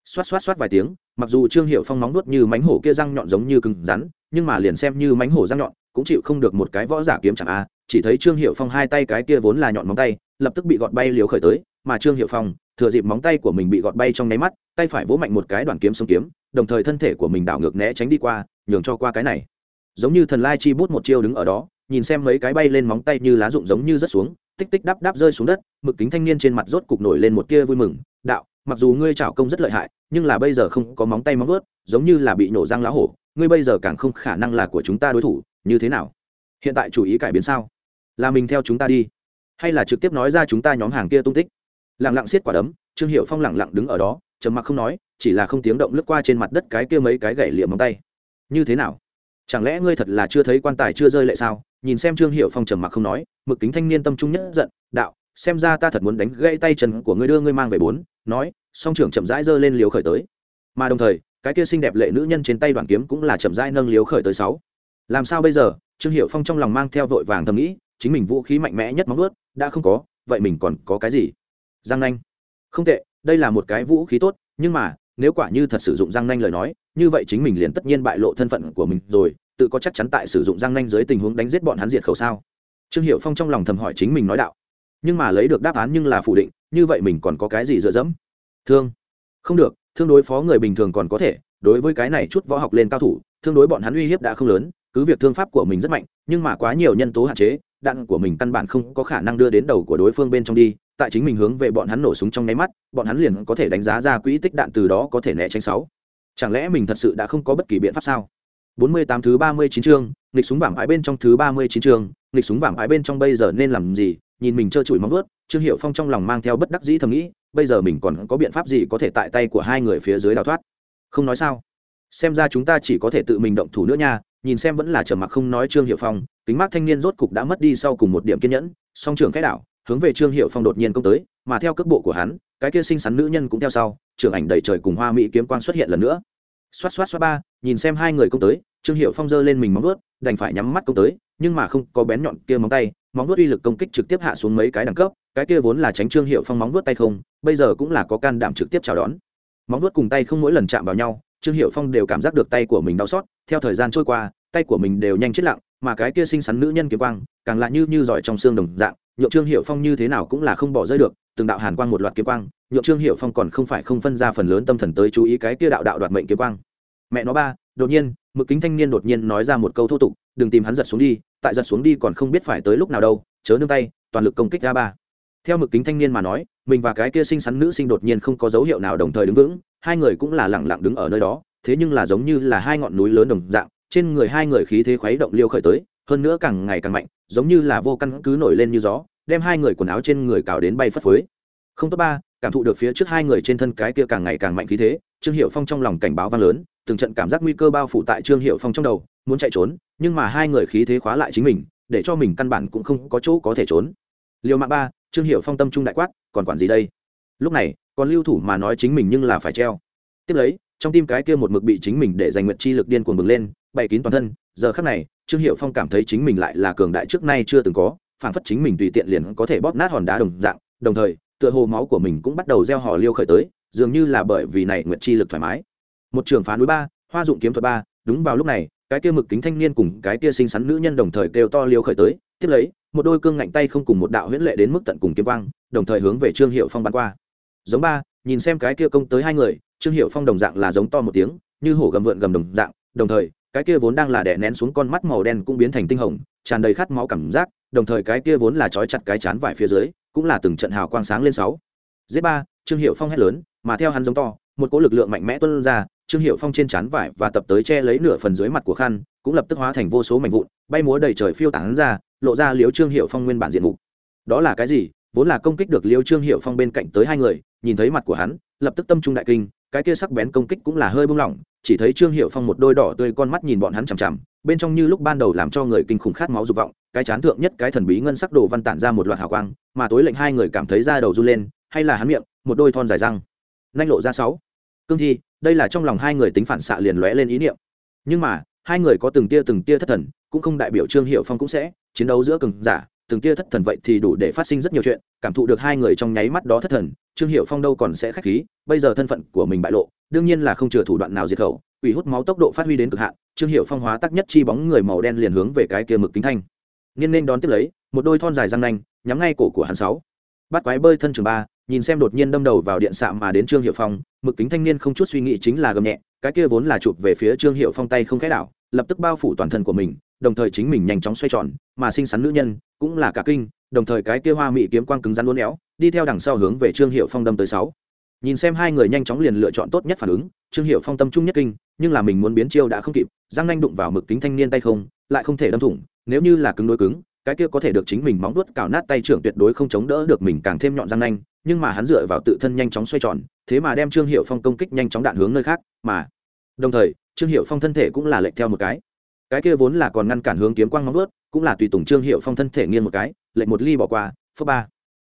Xoát xoát xoát vài tiếng, mặc dù trương hiệu phong móng nuốt như mánh hổ kia răng nhọn giống như cứng rắn, nhưng mà liền xem như mánh hổ răng nhọn, cũng chịu không được một cái võ giả kiếm chẳng a, chỉ thấy trương hiệu phong hai tay cái kia vốn là nhọn móng tay, lập tức bị gọt bay liều khởi tới, mà trương hiệu phong, thừa dịp móng tay của mình bị gọt bay trong nháy mắt, tay phải vỗ mạnh một cái đoàn kiếm xuống kiếm, đồng thời thân thể của mình đảo ngược né tránh đi qua nhường cho qua cái này. Giống như thần lai chi bút một chiêu đứng ở đó, nhìn xem mấy cái bay lên móng tay như lá rụng giống như rất xuống, tích tích đắp đắp rơi xuống đất, mực kính thanh niên trên mặt rốt cục nổi lên một tia vui mừng, đạo, mặc dù ngươi trảo công rất lợi hại, nhưng là bây giờ không có móng tay móng vớt giống như là bị nổ răng lá hổ, ngươi bây giờ càng không khả năng là của chúng ta đối thủ, như thế nào? Hiện tại chủ ý cải biến sao? Là mình theo chúng ta đi, hay là trực tiếp nói ra chúng ta nhóm hàng kia tung tích? Lẳng lặng xiết quả đấm, trương hiệu phong lẳng lặng đứng ở đó, trầm mặc không nói, chỉ là không tiếng động lướt qua trên mặt đất cái kia mấy cái gậy liệm móng tay như thế nào? Chẳng lẽ ngươi thật là chưa thấy quan tài chưa rơi lệ sao? Nhìn xem trương hiệu phong trầm mặc không nói, mực kính thanh niên tâm trung nhất giận, đạo, xem ra ta thật muốn đánh gãy tay chân của ngươi đưa ngươi mang về bốn. Nói, song trưởng chậm rãi giơ lên liều khởi tới. Mà đồng thời, cái kia xinh đẹp lệ nữ nhân trên tay đoàn kiếm cũng là chậm rãi nâng liều khởi tới sáu. Làm sao bây giờ? Trương hiệu phong trong lòng mang theo vội vàng thầm nghĩ, chính mình vũ khí mạnh mẽ nhất móng ướt đã không có, vậy mình còn có cái gì? Giang nanh. Không tệ, đây là một cái vũ khí tốt, nhưng mà nếu quả như thật sử dụng giang nanh lời nói, như vậy chính mình liền tất nhiên bại lộ thân phận của mình rồi, tự có chắc chắn tại sử dụng răng nanh dưới tình huống đánh giết bọn hắn diệt khẩu sao? Trương hiệu phong trong lòng thầm hỏi chính mình nói đạo. Nhưng mà lấy được đáp án nhưng là phủ định, như vậy mình còn có cái gì dựa dẫm? Thương. Không được, thương đối phó người bình thường còn có thể, đối với cái này chút võ học lên cao thủ, thương đối bọn hắn uy hiếp đã không lớn, cứ việc thương pháp của mình rất mạnh, nhưng mà quá nhiều nhân tố hạn chế, đạn của mình căn bản không có khả năng đưa đến đầu của đối phương bên trong đi tại chính mình hướng về bọn hắn nổ súng trong nháy mắt, bọn hắn liền có thể đánh giá ra quỹ tích đạn từ đó có thể né tránh sáu. Chẳng lẽ mình thật sự đã không có bất kỳ biện pháp sao? 48 thứ 39 chương, nghịch súng vàng ái bên trong thứ 39 chương, nghịch súng vàng ái bên trong bây giờ nên làm gì? Nhìn mình trơ trụi móng vuốt, trương Hiểu phong trong lòng mang theo bất đắc dĩ thầm nghĩ, bây giờ mình còn có biện pháp gì có thể tại tay của hai người phía dưới đào thoát? Không nói sao. Xem ra chúng ta chỉ có thể tự mình động thủ nữa nha, nhìn xem vẫn là trầm mặc không nói trương Hiểu phong, kính mắt thanh niên rốt cục đã mất đi sau cùng một điểm kiên nhẫn, song trưởng cái đảo hướng về trương hiệu phong đột nhiên công tới, mà theo cước bộ của hắn, cái kia xinh xắn nữ nhân cũng theo sau trường ảnh đầy trời cùng hoa mỹ kiếm quang xuất hiện lần nữa. Xoát xoát xoát ba, nhìn xem hai người công tới, trương hiệu phong giơ lên mình móng vuốt, đành phải nhắm mắt công tới, nhưng mà không có bén nhọn kia móng tay, móng vuốt uy lực công kích trực tiếp hạ xuống mấy cái đẳng cấp, cái kia vốn là tránh trương hiệu phong móng vuốt tay không, bây giờ cũng là có can đảm trực tiếp chào đón. Móng vuốt cùng tay không mỗi lần chạm vào nhau, trương hiệu phong đều cảm giác được tay của mình đau xót, theo thời gian trôi qua, tay của mình đều nhanh chết lặng, mà cái kia xinh xắn nữ nhân kiếm quang, càng lạ như như giỏi trong xương đồng dạng nhượng trương hiệu phong như thế nào cũng là không bỏ rơi được, từng đạo hàn quang một loạt kiếm quang, nhượng trương hiệu phong còn không phải không phân ra phần lớn tâm thần tới chú ý cái kia đạo đạo đoạt mệnh kiếm quang. Mẹ nó ba, đột nhiên, mực kính thanh niên đột nhiên nói ra một câu thô tục, đừng tìm hắn giật xuống đi, tại giật xuống đi còn không biết phải tới lúc nào đâu, chớ nương tay, toàn lực công kích ra ba. Theo mực kính thanh niên mà nói, mình và cái kia xinh xắn nữ sinh đột nhiên không có dấu hiệu nào đồng thời đứng vững, hai người cũng là lẳng lặng đứng ở nơi đó, thế nhưng là giống như là hai ngọn núi lớn đồng dạng, trên người hai người khí thế khuấy động liêu khởi tới hơn nữa càng ngày càng mạnh, giống như là vô căn cứ nổi lên như gió, đem hai người quần áo trên người cào đến bay phất phới. Không tốt ba, cảm thụ được phía trước hai người trên thân cái kia càng ngày càng mạnh khí thế, trương hiệu phong trong lòng cảnh báo vang lớn, từng trận cảm giác nguy cơ bao phủ tại trương hiệu phong trong đầu, muốn chạy trốn, nhưng mà hai người khí thế khóa lại chính mình, để cho mình căn bản cũng không có chỗ có thể trốn. Liều mạng ba, trương hiệu phong tâm trung đại quát, còn quản gì đây? Lúc này, còn lưu thủ mà nói chính mình nhưng là phải treo. Tiếp lấy, trong tim cái kia một mực bị chính mình để giành nguyện chi lực điên cuồng bừng lên, bày kín toàn thân, giờ khắc này trương hiệu phong cảm thấy chính mình lại là cường đại trước nay chưa từng có phản phất chính mình tùy tiện liền có thể bóp nát hòn đá đồng dạng, đồng thời, tựa hồ máu của mình cũng bắt đầu gieo hò liêu khởi tới, dường như là bởi vì này nguyện chi lực thoải mái. Một trường phá núi ba, hoa dụng kiếm thuật ba, đúng vào lúc này, cái kia mực kính thanh niên cùng cái kia xinh xắn nữ nhân đồng thời kêu to liêu khởi tới, tiếp lấy, một đôi cương ngạnh tay không cùng một đạo huyễn lệ đến mức tận cùng kiếm quang, đồng thời hướng về trương hiệu phong bắn qua. Giống ba, nhìn xem cái kia công tới hai người, trương hiệu phong đồng dạng là giống to một tiếng, như hổ gầm vượn gầm đồng dạng, đồng thời cái kia vốn đang là đè nén xuống con mắt màu đen cũng biến thành tinh hồng, tràn đầy khát máu cảm giác, đồng thời cái kia vốn là trói chặt cái chán vải phía dưới, cũng là từng trận hào quang sáng lên sáu. Giết ba, trương hiệu phong hét lớn, mà theo hắn giống to, một cỗ lực lượng mạnh mẽ tuôn ra, trương hiệu phong trên chán vải và tập tới che lấy nửa phần dưới mặt của khăn, cũng lập tức hóa thành vô số mảnh vụn, bay múa đầy trời phiêu tán ra, lộ ra liếu trương hiệu phong nguyên bản diện mục. Đó là cái gì? Vốn là công kích được liêu trương hiệu phong bên cạnh tới hai người, nhìn thấy mặt của hắn, lập tức tâm trung đại kinh, cái kia sắc bén công kích cũng là hơi buông lỏng chỉ thấy trương hiệu phong một đôi đỏ tươi con mắt nhìn bọn hắn chằm chằm, bên trong như lúc ban đầu làm cho người kinh khủng khát máu dục vọng, cái chán thượng nhất cái thần bí ngân sắc đồ văn tản ra một loạt hào quang, mà tối lệnh hai người cảm thấy da đầu run lên, hay là hắn miệng, một đôi thon dài răng. Nanh lộ ra sáu. Cương thi, đây là trong lòng hai người tính phản xạ liền lóe lên ý niệm. Nhưng mà, hai người có từng tia từng tia thất thần, cũng không đại biểu trương hiệu phong cũng sẽ chiến đấu giữa cường giả, từng tia thất thần vậy thì đủ để phát sinh rất nhiều chuyện, cảm thụ được hai người trong nháy mắt đó thất thần trương hiệu phong đâu còn sẽ khách khí, bây giờ thân phận của mình bại lộ, đương nhiên là không chừa thủ đoạn nào diệt khẩu, quỷ hút máu tốc độ phát huy đến cực hạn, trương hiệu phong hóa tắc nhất chi bóng người màu đen liền hướng về cái kia mực kính thanh. Niên nên đón tiếp lấy, một đôi thon dài răng nanh, nhắm ngay cổ của hắn sáu. Bắt quái bơi thân trường ba, nhìn xem đột nhiên đâm đầu vào điện xạ mà đến trương hiệu phong, mực kính thanh niên không chút suy nghĩ chính là gầm nhẹ, cái kia vốn là chụp về phía trương hiệu phong tay không khẽ đảo, lập tức bao phủ toàn thân của mình, đồng thời chính mình nhanh chóng xoay tròn, mà xinh xắn nữ nhân cũng là cả kinh, đồng thời cái kia hoa mỹ kiếm quang cứng rắn uốn éo đi theo đằng sau hướng về trương hiệu phong đâm tới sáu. Nhìn xem hai người nhanh chóng liền lựa chọn tốt nhất phản ứng, trương hiệu phong tâm trung nhất kinh, nhưng là mình muốn biến chiêu đã không kịp, răng nhanh đụng vào mực kính thanh niên tay không, lại không thể đâm thủng, nếu như là cứng đối cứng, cái kia có thể được chính mình móng vuốt cào nát tay trưởng tuyệt đối không chống đỡ được mình càng thêm nhọn răng nanh, nhưng mà hắn dựa vào tự thân nhanh chóng xoay tròn, thế mà đem trương hiệu phong công kích nhanh chóng đạn hướng nơi khác, mà đồng thời, trương hiệu phong thân thể cũng là lệch theo một cái. Cái kia vốn là còn ngăn cản hướng kiếm quang móng vuốt, cũng là tùy tùng trương hiệu phong thân thể nghiêng một cái, lệch một ly bỏ qua phước ba.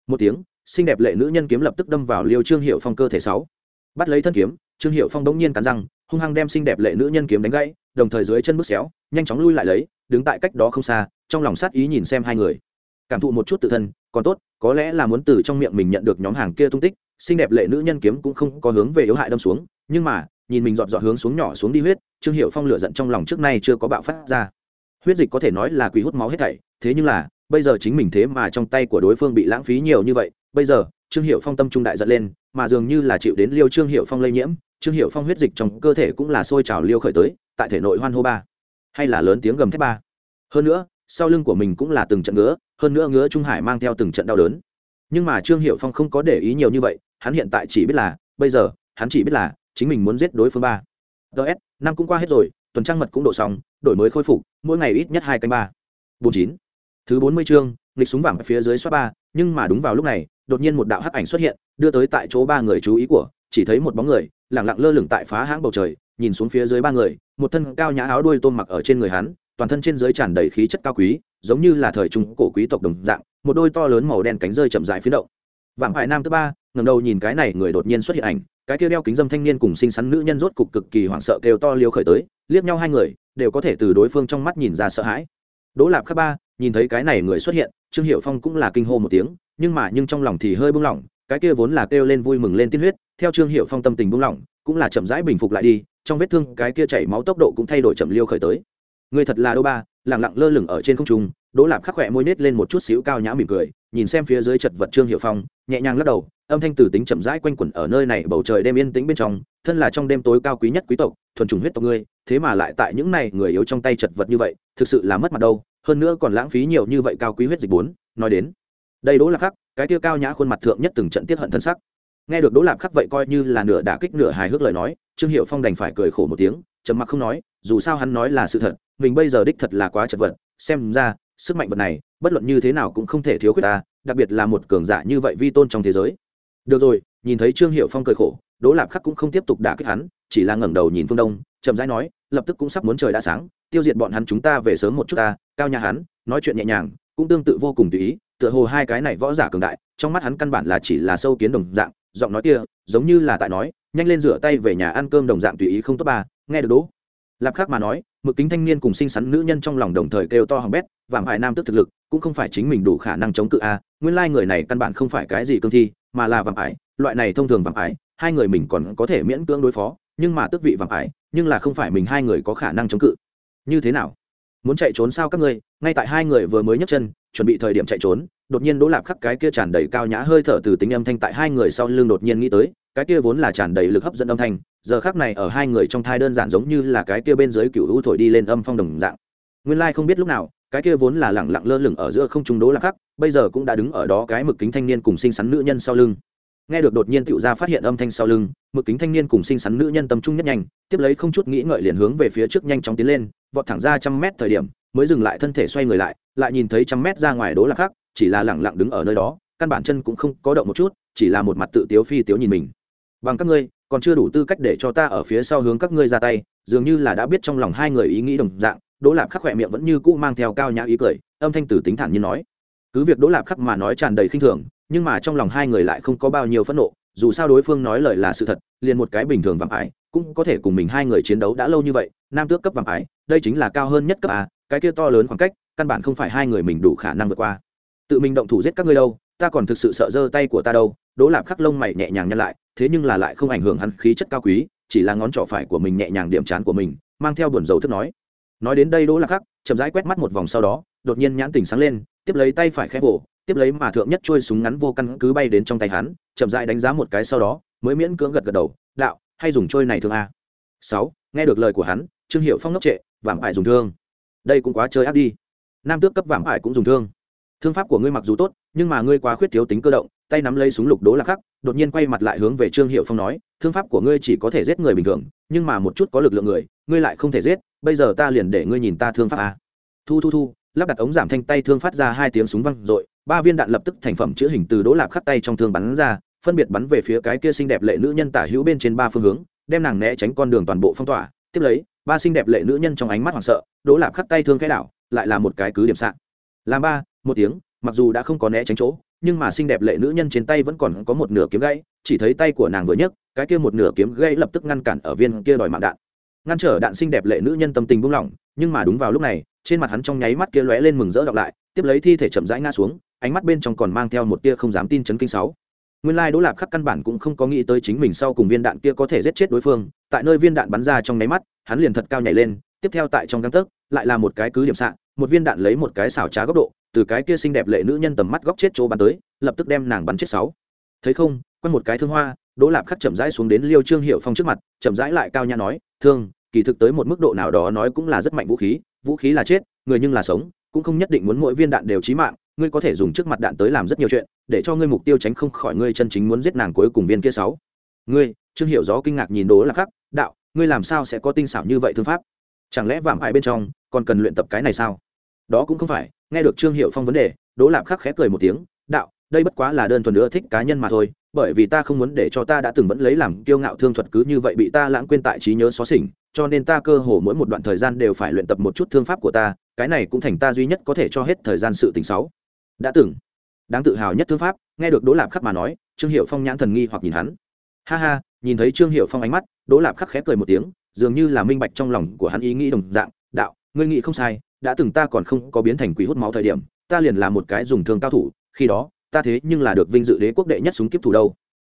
Một tiếng xinh đẹp lệ nữ nhân kiếm lập tức đâm vào liêu trương hiệu phong cơ thể sáu. Bắt lấy thân kiếm, trương hiệu phong đống nhiên cắn răng, hung hăng đem xinh đẹp lệ nữ nhân kiếm đánh gãy, đồng thời dưới chân bước xéo, nhanh chóng lui lại lấy, đứng tại cách đó không xa, trong lòng sát ý nhìn xem hai người. Cảm thụ một chút tự thân, còn tốt, có lẽ là muốn từ trong miệng mình nhận được nhóm hàng kia tung tích, xinh đẹp lệ nữ nhân kiếm cũng không có hướng về yếu hại đâm xuống, nhưng mà, nhìn mình dọn dọn hướng xuống nhỏ xuống đi huyết, trương hiệu phong lửa giận trong lòng trước nay chưa có bạo phát ra. Huyết dịch có thể nói là quỷ hút máu hết thảy thế nhưng là, bây giờ chính mình thế mà trong tay của đối phương bị lãng phí nhiều như vậy, bây giờ, trương hiệu phong tâm trung đại giận lên, mà dường như là chịu đến liêu trương hiệu phong lây nhiễm, trương hiệu phong huyết dịch trong cơ thể cũng là sôi trào liêu khởi tới, tại thể nội hoan hô ba, hay là lớn tiếng gầm thép ba. Hơn nữa, sau lưng của mình cũng là từng trận ngứa, hơn nữa ngứa trung hải mang theo từng trận đau đớn. Nhưng mà trương hiệu phong không có để ý nhiều như vậy, hắn hiện tại chỉ biết là, bây giờ, hắn chỉ biết là, chính mình muốn giết đối phương ba. Ts năm cũng qua hết rồi, tuần trăng mật cũng độ xong, đổi mới khôi phục, mỗi ngày ít nhất hai canh ba. Bốn chín thứ bốn mươi chương, nghịch súng vàng phía dưới xoát ba nhưng mà đúng vào lúc này, đột nhiên một đạo hắc ảnh xuất hiện, đưa tới tại chỗ ba người chú ý của, chỉ thấy một bóng người, lẳng lặng lơ lửng tại phá hãng bầu trời, nhìn xuống phía dưới ba người, một thân cao nhã áo đuôi tôm mặc ở trên người hắn, toàn thân trên dưới tràn đầy khí chất cao quý, giống như là thời trung cổ quý tộc đồng dạng, một đôi to lớn màu đen cánh rơi chậm rãi phía động. Vạm hải nam thứ ba ngầm đầu nhìn cái này người đột nhiên xuất hiện ảnh, cái kia đeo kính dâm thanh niên cùng xinh xắn nữ nhân rốt cục cực kỳ hoảng sợ kêu to liêu khởi tới, liếc nhau hai người, đều có thể từ đối phương trong mắt nhìn ra sợ hãi. Đỗ lạp khắc ba nhìn thấy cái này người xuất hiện, trương hiệu phong cũng là kinh hô một tiếng, nhưng mà nhưng trong lòng thì hơi buông lỏng, cái kia vốn là kêu lên vui mừng lên tiên huyết, theo trương hiệu phong tâm tình buông lỏng, cũng là chậm rãi bình phục lại đi, trong vết thương cái kia chảy máu tốc độ cũng thay đổi chậm liêu khởi tới. Người thật là đô ba lẳng lặng lơ lửng ở trên không trung, đỗ lạp khắc khỏe môi nết lên một chút xíu cao nhã mỉm cười, nhìn xem phía dưới chật vật trương hiệu phong, nhẹ nhàng lắc đầu, âm thanh tử tính chậm rãi quanh quẩn ở nơi này, bầu trời đêm yên tĩnh bên trong, thân là trong đêm tối cao quý nhất quý tộc, thuần trùng huyết tộc ngươi, thế mà lại tại những này người yếu trong tay chật vật như vậy, thực sự là mất mặt đâu hơn nữa còn lãng phí nhiều như vậy cao quý huyết dịch bốn, nói đến. Đây đỗ lạc khắc, cái tiêu cao nhã khuôn mặt thượng nhất từng trận tiết hận thân sắc. Nghe được đỗ lạc khắc vậy coi như là nửa đả kích nửa hài hước lời nói, trương hiệu phong đành phải cười khổ một tiếng, trầm mặc không nói, dù sao hắn nói là sự thật, mình bây giờ đích thật là quá chật vật, xem ra, sức mạnh vật này, bất luận như thế nào cũng không thể thiếu khuyết ta, đặc biệt là một cường giả như vậy vi tôn trong thế giới. Được rồi, nhìn thấy trương hiệu phong cười khổ, đỗ lạp khắc cũng không tiếp tục đả kích hắn, chỉ là ngẩng đầu nhìn phương đông chậm rãi nói, lập tức cũng sắp muốn trời đã sáng, tiêu diệt bọn hắn chúng ta về sớm một chút ta, cao nhà hắn, nói chuyện nhẹ nhàng, cũng tương tự vô cùng tùy ý, tựa hồ hai cái này võ giả cường đại, trong mắt hắn căn bản là chỉ là sâu kiến đồng dạng, giọng nói kia, giống như là tại nói, nhanh lên rửa tay về nhà ăn cơm đồng dạng tùy ý không tốt ba, nghe được đố. Lạp khác mà nói, mực kính thanh niên cùng xinh xắn nữ nhân trong lòng đồng thời kêu to hỏng bét vàng hải nam tức thực lực, cũng không phải chính mình đủ khả năng chống cự a, nguyên lai người này căn bản không phải cái gì cương thi, mà là vàng ải loại này thông thường vàng ải hai người mình còn có thể miễn cưỡng đối phó nhưng mà tước vị vàng ải nhưng là không phải mình hai người có khả năng chống cự. Như thế nào? Muốn chạy trốn sao các ngươi? Ngay tại hai người vừa mới nhấc chân, chuẩn bị thời điểm chạy trốn, đột nhiên đỗ lạp khắc cái kia tràn đầy cao nhã hơi thở từ tính âm thanh tại hai người sau lưng đột nhiên nghĩ tới, cái kia vốn là tràn đầy lực hấp dẫn âm thanh, giờ khác này ở hai người trong thai đơn giản giống như là cái kia bên dưới cựu hữu thổi đi lên âm phong đồng dạng. Nguyên lai không biết lúc nào, cái kia vốn là lẳng lặng lơ lửng ở giữa không trung đố lạc khắc, bây giờ cũng đã đứng ở đó cái mực kính thanh niên cùng xinh xắn nữ nhân sau lưng nghe được đột nhiên tựu ra phát hiện âm thanh sau lưng mực kính thanh niên cùng xinh xắn nữ nhân tâm trung nhất nhanh, tiếp lấy không chút nghĩ ngợi liền hướng về phía trước nhanh chóng tiến lên, vọt thẳng ra trăm mét thời điểm, mới dừng lại thân thể xoay người lại lại nhìn thấy trăm mét ra ngoài đố lạc khắc, chỉ là lẳng lặng đứng ở nơi đó, căn bản chân cũng không có động một chút, chỉ là một mặt tự tiếu phi tiếu nhìn mình. Bằng các ngươi, còn chưa đủ tư cách để cho ta ở phía sau hướng các ngươi ra tay, dường như là đã biết trong lòng hai người ý nghĩ đồng dạng. Đỗ lạp khắc khỏe miệng vẫn như cũ mang theo cao nhã ý cười, âm thanh tử tính thản như nói. Cứ việc đỗ lạp khắc mà nói tràn đầy khinh thường nhưng mà trong lòng hai người lại không có bao nhiêu phẫn nộ, dù sao đối phương nói lời là sự thật, liền một cái bình thường vàng ải cũng có thể cùng mình hai người chiến đấu đã lâu như vậy, nam tước cấp vàng ải đây chính là cao hơn nhất cấp a, cái kia to lớn khoảng cách, căn bản không phải hai người mình đủ khả năng vượt qua. Tự mình động thủ giết các ngươi đâu, ta còn thực sự sợ giơ tay của ta đâu, đỗ lạp khắc lông mày nhẹ nhàng nhăn lại, thế nhưng là lại không ảnh hưởng hắn khí chất cao quý, chỉ là ngón trỏ phải của mình nhẹ nhàng điểm chán của mình, mang theo buồn dầu thức nói. Nói đến đây đỗ lạc khắc chậm rãi quét mắt một vòng sau đó, đột nhiên nhãn tình sáng lên, tiếp lấy tay phải khẽ vỗ tiếp lấy mà thượng nhất trôi súng ngắn vô căn cứ bay đến trong tay hắn, chậm rãi đánh giá một cái sau đó, mới miễn cưỡng gật gật đầu, đạo, hay dùng trôi này thương a. Sáu, nghe được lời của hắn, trương hiệu phong ngốc trệ, vảm ải dùng thương. Đây cũng quá chơi áp đi. Nam tước cấp vảm ải cũng dùng thương. Thương pháp của ngươi mặc dù tốt, nhưng mà ngươi quá khuyết thiếu tính cơ động, tay nắm lấy súng lục đố lạc khắc, đột nhiên quay mặt lại hướng về trương hiệu phong nói, thương pháp của ngươi chỉ có thể giết người bình thường, nhưng mà một chút có lực lượng người, ngươi lại không thể giết, bây giờ ta liền để ngươi nhìn ta thương pháp a. Thu thu thu, lắp đặt ống giảm thanh tay thương phát ra hai tiếng súng văng r ba viên đạn lập tức thành phẩm chữa hình từ đỗ lạp khắc tay trong thương bắn ra, phân biệt bắn về phía cái kia xinh đẹp lệ nữ nhân tả hữu bên trên ba phương hướng, đem nàng né tránh con đường toàn bộ phong tỏa. Tiếp lấy, ba xinh đẹp lệ nữ nhân trong ánh mắt hoảng sợ, đỗ lạp khắc tay thương khẽ đảo, lại là một cái cứ điểm sạn. Làm ba, một tiếng, mặc dù đã không có né tránh chỗ, nhưng mà xinh đẹp lệ nữ nhân trên tay vẫn còn có một nửa kiếm gãy, chỉ thấy tay của nàng vừa nhấc, cái kia một nửa kiếm gãy lập tức ngăn cản ở viên kia đòi mạng đạn. Ngăn trở đạn xinh đẹp lệ nữ nhân tâm tình buông lỏng, nhưng mà đúng vào lúc này, trên mặt hắn trong nháy mắt kia lóe lên mừng rỡ đọc lại, tiếp lấy thi thể chậm rãi ngã xuống ánh mắt bên trong còn mang theo một tia không dám tin chấn kinh sáu. Nguyên lai đỗ lạp khắc căn bản cũng không có nghĩ tới chính mình sau cùng viên đạn kia có thể giết chết đối phương, tại nơi viên đạn bắn ra trong nháy mắt, hắn liền thật cao nhảy lên, tiếp theo tại trong găng tấc, lại là một cái cứ điểm xạ, một viên đạn lấy một cái xảo trá góc độ, từ cái kia xinh đẹp lệ nữ nhân tầm mắt góc chết chỗ bắn tới, lập tức đem nàng bắn chết sáu. Thấy không, quanh một cái thương hoa, đỗ lạp khắc chậm rãi xuống đến liêu trương hiệu phong trước mặt, chậm rãi lại cao nha nói, thương, kỳ thực tới một mức độ nào đó nói cũng là rất mạnh vũ khí vũ khí là chết, người nhưng là sống cũng không nhất định muốn mỗi viên đạn đều chí mạng, ngươi có thể dùng trước mặt đạn tới làm rất nhiều chuyện, để cho ngươi mục tiêu tránh không khỏi ngươi chân chính muốn giết nàng cuối cùng viên kia sáu. Ngươi, trương hiểu gió kinh ngạc nhìn đố là khắc đạo, ngươi làm sao sẽ có tinh xảo như vậy thương pháp? Chẳng lẽ vạm hại bên trong còn cần luyện tập cái này sao? Đó cũng không phải, nghe được trương hiệu phong vấn đề, đỗ lạp khắc khẽ cười một tiếng, đạo, đây bất quá là đơn thuần nữa thích cá nhân mà thôi bởi vì ta không muốn để cho ta đã từng vẫn lấy làm kiêu ngạo thương thuật cứ như vậy bị ta lãng quên tại trí nhớ xóa xỉnh, cho nên ta cơ hồ mỗi một đoạn thời gian đều phải luyện tập một chút thương pháp của ta, cái này cũng thành ta duy nhất có thể cho hết thời gian sự tình xấu. Đã từng, đáng tự hào nhất thương pháp, nghe được đỗ lạp khắc mà nói, trương hiệu phong nhãn thần nghi hoặc nhìn hắn. Ha ha, nhìn thấy trương hiệu phong ánh mắt, đỗ lạp khắc khẽ cười một tiếng, dường như là minh bạch trong lòng của hắn ý nghĩ đồng dạng, đạo, ngươi nghĩ không sai, đã từng ta còn không có biến thành quỷ hút máu thời điểm, ta liền là một cái dùng thương cao thủ, khi đó ta thế nhưng là được vinh dự đế quốc đệ nhất súng kiếp thủ đâu.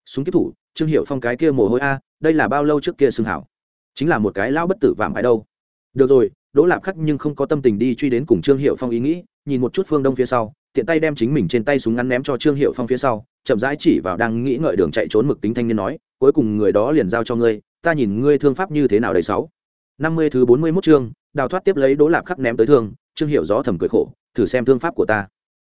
Súng kiếp thủ, trương hiệu phong cái kia mồ hôi a, đây là bao lâu trước kia xưng hảo? Chính là một cái lao bất tử vạm ải đâu. Được rồi, đỗ lạp khắc nhưng không có tâm tình đi truy đến cùng trương hiệu phong ý nghĩ, nhìn một chút phương đông phía sau, tiện tay đem chính mình trên tay súng ngắn ném cho trương hiệu phong phía sau, chậm rãi chỉ vào đang nghĩ ngợi đường chạy trốn mực tính thanh niên nói, cuối cùng người đó liền giao cho ngươi, ta nhìn ngươi thương pháp như thế nào đấy sáu. Năm mươi thứ bốn mươi mốt chương, đào thoát tiếp lấy đỗ lạp khắc ném tới thương, trương hiệu gió thầm cười khổ, thử xem thương pháp của ta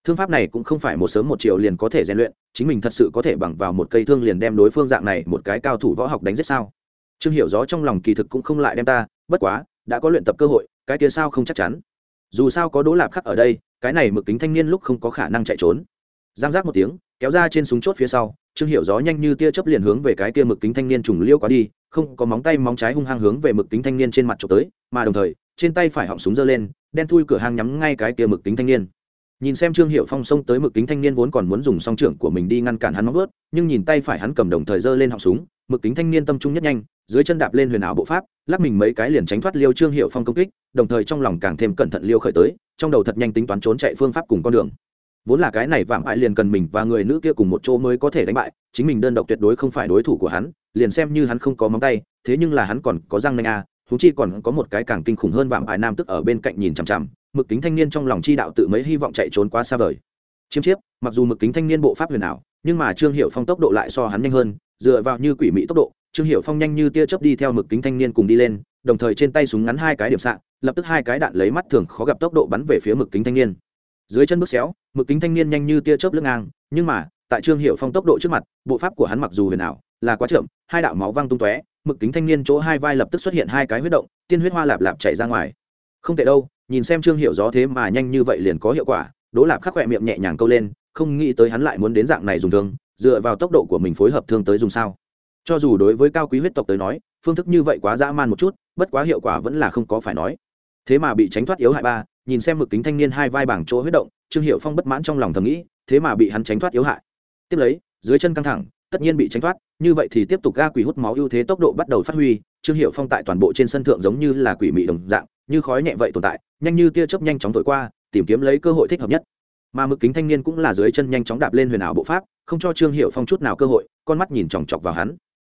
thương pháp này cũng không phải một sớm một chiều liền có thể rèn luyện, chính mình thật sự có thể bằng vào một cây thương liền đem đối phương dạng này một cái cao thủ võ học đánh giết sao? Trương Hiểu gió trong lòng kỳ thực cũng không lại đem ta, bất quá, đã có luyện tập cơ hội, cái kia sao không chắc chắn. Dù sao có đỗ lạp khắc ở đây, cái này mực kính thanh niên lúc không có khả năng chạy trốn. Giang giác một tiếng, kéo ra trên súng chốt phía sau, trương Hiểu gió nhanh như tia chớp liền hướng về cái kia mực kính thanh niên trùng liêu quá đi, không có móng tay móng trái hung hăng hướng về mực kính thanh niên trên mặt trộm tới, mà đồng thời, trên tay phải họng súng giơ lên, đen thui cửa hang nhắm ngay cái kia mực kính thanh niên nhìn xem trương hiệu phong xông tới mực kính thanh niên vốn còn muốn dùng song trưởng của mình đi ngăn cản hắn móng vớt nhưng nhìn tay phải hắn cầm đồng thời giơ lên họng súng mực kính thanh niên tâm trung nhất nhanh dưới chân đạp lên huyền ảo bộ pháp lắc mình mấy cái liền tránh thoát liêu trương hiệu phong công kích đồng thời trong lòng càng thêm cẩn thận liêu khởi tới trong đầu thật nhanh tính toán trốn chạy phương pháp cùng con đường. Vốn là cái này vạm bại liền cần mình và người nữ kia cùng một chỗ mới có thể đánh bại chính mình đơn độc tuyệt đối không phải đối thủ của hắn liền xem như hắn không có móng tay thế nhưng là hắn còn có răng nanh a à, thú chi còn có một cái càng kinh khủng hơn vạm bại nam tức ở bên cạnh nhìn chằm chằm mực kính thanh niên trong lòng chi đạo tự mấy hy vọng chạy trốn quá xa vời. Chiêm chiếp, mặc dù mực kính thanh niên bộ pháp huyền ảo, nhưng mà trương hiệu phong tốc độ lại so hắn nhanh hơn, dựa vào như quỷ mỹ tốc độ, trương hiệu phong nhanh như tia chớp đi theo mực kính thanh niên cùng đi lên, đồng thời trên tay súng ngắn hai cái điểm xạ, lập tức hai cái đạn lấy mắt thường khó gặp tốc độ bắn về phía mực kính thanh niên. Dưới chân bước xéo, mực kính thanh niên nhanh như tia chớp lưng ngang, nhưng mà, tại trương hiệu phong tốc độ trước mặt, bộ pháp của hắn mặc dù huyền ảo, là quá chậm, hai đạo máu văng tung tóe, mực kính thanh niên chỗ hai vai lập tức xuất hiện hai cái huyết động, tiên huyết hoa lạp lạp chảy ra ngoài. Không tệ đâu nhìn xem trương hiệu gió thế mà nhanh như vậy liền có hiệu quả, đỗ lạp khắc khỏe miệng nhẹ nhàng câu lên, không nghĩ tới hắn lại muốn đến dạng này dùng thương, dựa vào tốc độ của mình phối hợp thương tới dùng sao. Cho dù đối với cao quý huyết tộc tới nói, phương thức như vậy quá dã man một chút, bất quá hiệu quả vẫn là không có phải nói. Thế mà bị tránh thoát yếu hại ba, nhìn xem mực kính thanh niên hai vai bảng chỗ huyết động, trương hiệu phong bất mãn trong lòng thầm nghĩ, thế mà bị hắn tránh thoát yếu hại. Tiếp lấy, dưới chân căng thẳng, tất nhiên bị tránh thoát, như vậy thì tiếp tục ga quỷ hút máu ưu thế tốc độ bắt đầu phát huy, trương hiệu phong tại toàn bộ trên sân thượng giống như là quỷ mị đồng dạng như khói nhẹ vậy tồn tại, nhanh như tia chớp nhanh chóng thổi qua, tìm kiếm lấy cơ hội thích hợp nhất. Mà mực kính thanh niên cũng là dưới chân nhanh chóng đạp lên huyền ảo bộ pháp, không cho trương hiệu phong chút nào cơ hội, con mắt nhìn chòng chọc vào hắn.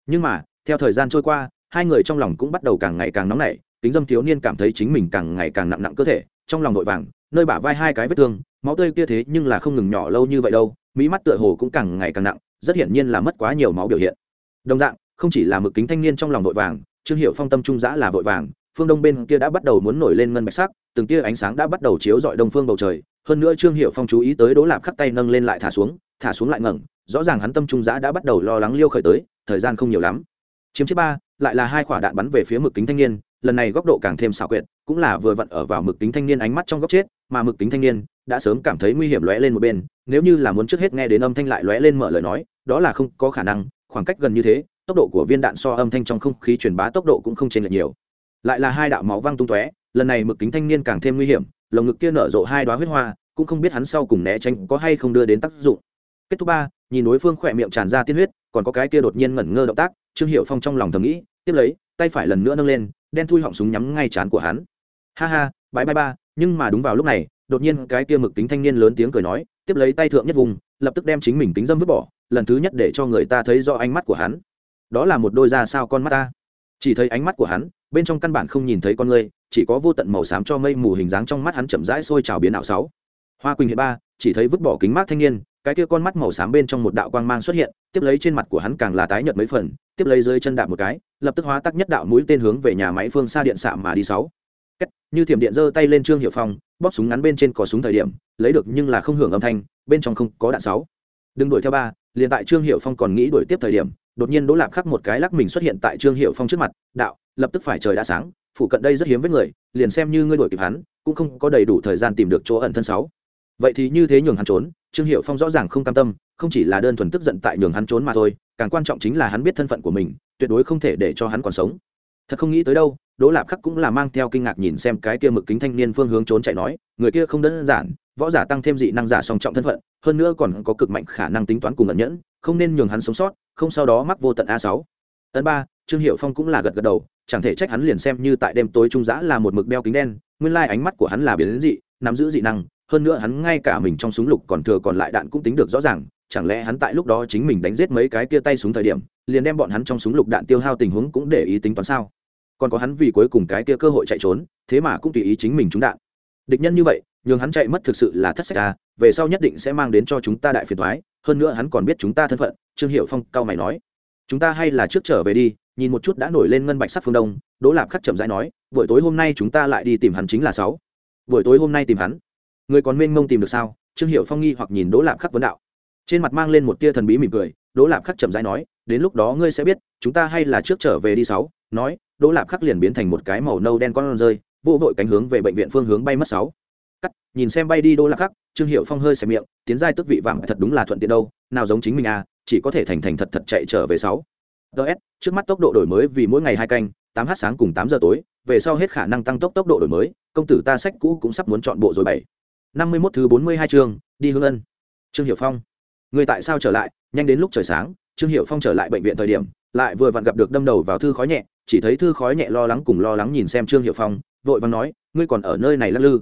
Nhưng mà, theo thời gian trôi qua, hai người trong lòng cũng bắt đầu càng ngày càng nóng nảy, kính dâm thiếu niên cảm thấy chính mình càng ngày càng nặng nặng cơ thể, trong lòng vội vàng, nơi bả vai hai cái vết thương, máu tươi kia thế nhưng là không ngừng nhỏ lâu như vậy đâu, mỹ mắt tựa hồ cũng càng ngày càng nặng, rất hiển nhiên là mất quá nhiều máu biểu hiện. Đồng dạng, không chỉ là mực kính thanh niên trong lòng vội vàng, trương hiệu phong tâm trung giã là vội vàng phương đông bên kia đã bắt đầu muốn nổi lên ngân bạch sắc, từng tia ánh sáng đã bắt đầu chiếu dọi đông phương bầu trời. Hơn nữa trương hiệu phong chú ý tới đỗ lạp khắc tay nâng lên lại thả xuống thả xuống lại ngẩng, rõ ràng hắn tâm trung giã đã bắt đầu lo lắng liêu khởi tới, thời gian không nhiều lắm. Chiếm chiếc ba, lại là hai quả đạn bắn về phía mực kính thanh niên, lần này góc độ càng thêm xảo quyệt, cũng là vừa vặn ở vào mực kính thanh niên ánh mắt trong góc chết, mà mực kính thanh niên đã sớm cảm thấy nguy hiểm lóe lên một bên, nếu như là muốn trước hết nghe đến âm thanh lại lóe lên mở lời nói, đó là không có khả năng, khoảng cách gần như thế, tốc độ của viên đạn so âm thanh trong không khí truyền bá tốc độ cũng không chênh lệch nhiều lại là hai đạo máu văng tung tóe, lần này mực kính thanh niên càng thêm nguy hiểm, lồng ngực kia nở rộ hai đoá huyết hoa, cũng không biết hắn sau cùng né tránh có hay không đưa đến tác dụng. Kết thúc ba, nhìn đối phương khỏe miệng tràn ra tiên huyết, còn có cái kia đột nhiên ngẩn ngơ động tác, trương hiệu phong trong lòng thầm nghĩ, tiếp lấy, tay phải lần nữa nâng lên, đen thui họng súng nhắm ngay chán của hắn. Ha ha, bãi bãi ba, nhưng mà đúng vào lúc này, đột nhiên cái kia mực kính thanh niên lớn tiếng cười nói, tiếp lấy tay thượng nhất vùng, lập tức đem chính mình kính dâm vứt bỏ, lần thứ nhất để cho người ta thấy do ánh mắt của hắn. Đó là một đôi da sao con mắt ta. Chỉ thấy ánh mắt của hắn bên trong căn bản không nhìn thấy con người chỉ có vô tận màu xám cho mây mù hình dáng trong mắt hắn chậm rãi sôi trào biến ảo sáu. Hoa quỳnh hiện ba chỉ thấy vứt bỏ kính mát thanh niên cái kia con mắt màu xám bên trong một đạo quang mang xuất hiện tiếp lấy trên mặt của hắn càng là tái nhợt mấy phần tiếp lấy dưới chân đạp một cái lập tức hóa tắc nhất đạo mũi tên hướng về nhà máy phương xa điện xạ mà đi sáu. Cách, như thiểm điện giơ tay lên trương hiệu phong bóp súng ngắn bên trên cò súng thời điểm lấy được nhưng là không hưởng âm thanh bên trong không có đạn sáu. Đừng đuổi theo ba liền tại trương hiệu phong còn nghĩ đuổi tiếp thời điểm đột nhiên đỗ lạp khắc một cái lắc mình xuất hiện tại trương hiệu phong trước mặt đạo lập tức phải trời đã sáng phụ cận đây rất hiếm với người, liền xem như ngươi đuổi kịp hắn, cũng không có đầy đủ thời gian tìm được chỗ ẩn thân sáu. Vậy thì như thế nhường hắn trốn, trương hiệu phong rõ ràng không cam tâm, không chỉ là đơn thuần tức giận tại nhường hắn trốn mà thôi, càng quan trọng chính là hắn biết thân phận của mình, tuyệt đối không thể để cho hắn còn sống. Thật không nghĩ tới đâu, đỗ lạp khắc cũng là mang theo kinh ngạc nhìn xem cái kia mực kính thanh niên phương hướng trốn chạy nói, người kia không đơn giản, võ giả tăng thêm dị năng giả song trọng thân phận, hơn nữa còn có cực mạnh khả năng tính toán cùng ẩn nhẫn, không nên nhường hắn sống sót, không sau đó mắc vô tận a sáu. Ấn ba, trương hiệu phong cũng là gật gật đầu chẳng thể trách hắn liền xem như tại đêm tối trung giã là một mực đeo kính đen, nguyên lai ánh mắt của hắn là biến dị, nắm giữ dị năng, hơn nữa hắn ngay cả mình trong súng lục còn thừa còn lại đạn cũng tính được rõ ràng, chẳng lẽ hắn tại lúc đó chính mình đánh giết mấy cái kia tay súng thời điểm, liền đem bọn hắn trong súng lục đạn tiêu hao tình huống cũng để ý tính toán sao còn có hắn vì cuối cùng cái kia cơ hội chạy trốn, thế mà cũng tùy ý chính mình trúng đạn địch nhân như vậy, nhường hắn chạy mất thực sự là thất sách à? về sau nhất định sẽ mang đến cho chúng ta đại phiền thoái hơn nữa hắn còn biết chúng ta thân phận, trương hiệu phong cao mày nói chúng ta hay là trước trở về đi nhìn một chút đã nổi lên ngân bạch sắc phương đông, đỗ lạp khắc chậm rãi nói, buổi tối hôm nay chúng ta lại đi tìm hắn chính là sáu. Buổi tối hôm nay tìm hắn? Người còn mênh mông tìm được sao? Trương hiệu phong nghi hoặc nhìn đỗ lạp khắc vấn đạo. Trên mặt mang lên một tia thần bí mỉm cười, đỗ lạp khắc chậm rãi nói, đến lúc đó ngươi sẽ biết, chúng ta hay là trước trở về đi sáu. Nói, đỗ lạp khắc liền biến thành một cái màu nâu đen con rơi vô vội cánh hướng về bệnh viện phương hướng bay mất sáu. Cắt, nhìn xem bay đi đỗ lạp khắc, trương hiệu phong hơi xẻ miệng, tiến giai tức vị vàng thật đúng là thuận tiện đâu, nào giống chính mình à chỉ có thể thành thành thật thật chạy trở về sáu ts trước mắt tốc độ đổi mới vì mỗi ngày hai canh, tám h sáng cùng tám giờ tối, về sau hết khả năng tăng tốc tốc độ đổi mới, công tử ta sách cũ cũng sắp muốn chọn bộ rồi bảy. Năm mươi mốt thứ bốn mươi hai chương, đi hương ân. Trương hiệu phong. Người tại sao trở lại? Nhanh đến lúc trời sáng, trương hiệu phong trở lại bệnh viện thời điểm, lại vừa vặn gặp được đâm đầu vào thư khói nhẹ, chỉ thấy thư khói nhẹ lo lắng cùng lo lắng nhìn xem trương hiệu phong, vội vàng nói, ngươi còn ở nơi này lắc lư?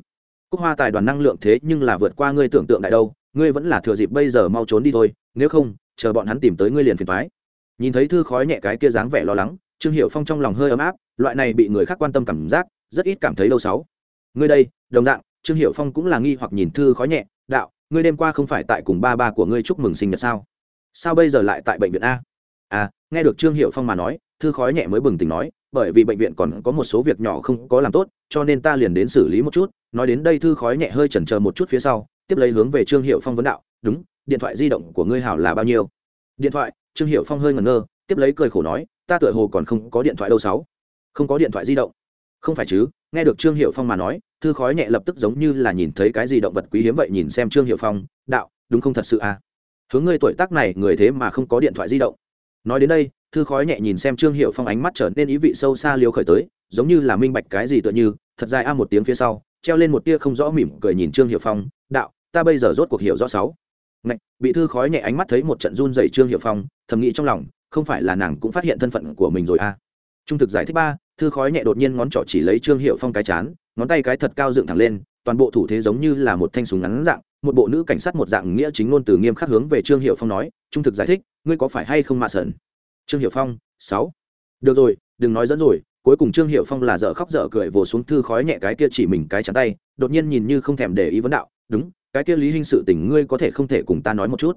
Cúc hoa tài đoàn năng lượng thế nhưng là vượt qua ngươi tưởng tượng đại đâu, ngươi vẫn là thừa dịp bây giờ mau trốn đi thôi, nếu không, chờ bọn hắn tìm tới ngươi liền phiền thoái nhìn thấy thư khói nhẹ cái kia dáng vẻ lo lắng, trương hiệu phong trong lòng hơi ấm áp, loại này bị người khác quan tâm cảm giác, rất ít cảm thấy lâu sáu. Ngươi đây, đồng dạng, trương hiệu phong cũng là nghi hoặc nhìn thư khói nhẹ, đạo, ngươi đêm qua không phải tại cùng ba ba của ngươi chúc mừng sinh nhật sao? Sao bây giờ lại tại bệnh viện a? À nghe được trương hiệu phong mà nói, thư khói nhẹ mới bừng tỉnh nói, bởi vì bệnh viện còn có một số việc nhỏ không có làm tốt, cho nên ta liền đến xử lý một chút. Nói đến đây thư khói nhẹ hơi chần chờ một chút phía sau, tiếp lấy hướng về trương hiệu phong vấn đạo, đúng, điện thoại di động của ngươi hảo là bao nhiêu? Điện thoại trương hiệu phong hơi ngẩn ngơ, tiếp lấy cười khổ nói, ta tựa hồ còn không có điện thoại đâu sáu. Không có điện thoại di động? Không phải chứ, nghe được trương hiệu phong mà nói, thư khói nhẹ lập tức giống như là nhìn thấy cái gì động vật quý hiếm vậy nhìn xem trương hiệu phong, đạo, đúng không thật sự à? Hướng ngươi tuổi tác này, người thế mà không có điện thoại di động. Nói đến đây, thư khói nhẹ nhìn xem trương hiệu phong ánh mắt trở nên ý vị sâu xa liều khởi tới, giống như là minh bạch cái gì tựa như, thật dài a một tiếng phía sau, treo lên một tia không rõ mỉm cười nhìn trương hiệu phong, đạo, ta bây giờ rốt cuộc hiểu rõ sáu. Ngạch, bị thư khói nhẹ ánh mắt thấy một trận run rẩy trương hiểu phong thầm nghĩ trong lòng không phải là nàng cũng phát hiện thân phận của mình rồi à? Trung thực giải thích ba thư khói nhẹ đột nhiên ngón trỏ chỉ lấy trương hiểu phong cái chán ngón tay cái thật cao dựng thẳng lên toàn bộ thủ thế giống như là một thanh súng ngắn dạng một bộ nữ cảnh sát một dạng nghĩa chính ngôn từ nghiêm khắc hướng về trương hiểu phong nói trung thực giải thích ngươi có phải hay không mạ sợn trương hiểu phong sáu. Được rồi đừng nói dẫn rồi. Cuối cùng trương hiểu phong là dở khóc dở cười vồ xuống thư khói nhẹ cái kia chỉ mình cái chán tay đột nhiên nhìn như không thèm để ý vấn đạo đúng cái kia lý hình sự tình ngươi có thể không thể cùng ta nói một chút?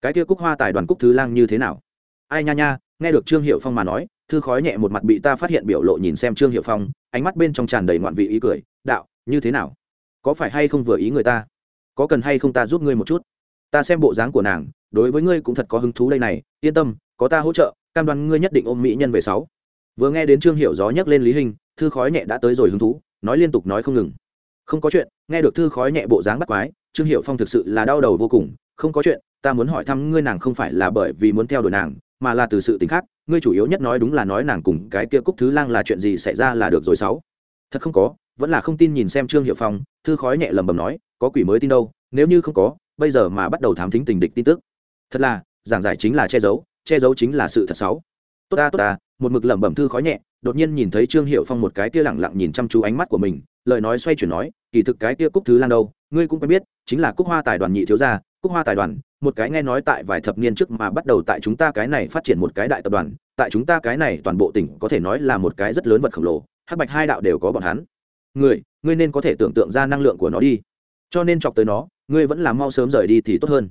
Cái kia cúc hoa tài đoàn cúc thứ lang như thế nào? Ai nha nha, nghe được trương hiệu phong mà nói, thư khói nhẹ một mặt bị ta phát hiện biểu lộ nhìn xem trương hiệu phong, ánh mắt bên trong tràn đầy ngoạn vị ý cười, đạo, như thế nào? Có phải hay không vừa ý người ta? Có cần hay không ta giúp ngươi một chút? Ta xem bộ dáng của nàng, đối với ngươi cũng thật có hứng thú đây này, yên tâm, có ta hỗ trợ, cam đoan ngươi nhất định ôm mỹ nhân về sáu. Vừa nghe đến trương hiệu gió nhắc lên lý hình, thư khói nhẹ đã tới rồi hứng thú, nói liên tục nói không ngừng. Không có chuyện, nghe được thư khói nhẹ bộ dáng bắt quái trương hiệu phong thực sự là đau đầu vô cùng, không có chuyện, ta muốn hỏi thăm ngươi nàng không phải là bởi vì muốn theo đuổi nàng, mà là từ sự t khác, ngươi chủ yếu nhất nói đúng là nói nàng cùng cái kia cúc thứ lang là chuyện gì xảy ra là được rồi sáu. Thật không có, vẫn là không tin nhìn xem trương hiệu phong. Thư khói nhẹ lầm bầm nói, có quỷ mới tin đâu, nếu như không có, bây giờ mà bắt đầu thám thính tình địch tin tức. Thật là, giảng giải chính là che giấu che giấu chính là sự thật sáu. tốt ta tốt ta. Một mực lẩm bẩm thư khói nhẹ, đột nhiên nhìn thấy trương hiệu phong một cái kia lẳng lặng nhìn chăm chú ánh mắt của mình, lời nói xoay chuyển nói, kỳ thực cái kia cúc thứ lan đâu ngươi cũng quen biết, chính là cúc hoa tài đoàn nhị thiếu gia, cúc hoa tài đoàn, một cái nghe nói tại vài thập niên trước mà bắt đầu tại chúng ta cái này phát triển một cái đại tập đoàn, tại chúng ta cái này toàn bộ tỉnh có thể nói là một cái rất lớn vật khổng lồ, hắc bạch hai đạo đều có bọn hắn. Người ngươi nên có thể tưởng tượng ra năng lượng của nó đi. Cho nên chọc tới nó, ngươi vẫn là mau sớm rời đi thì tốt hơn.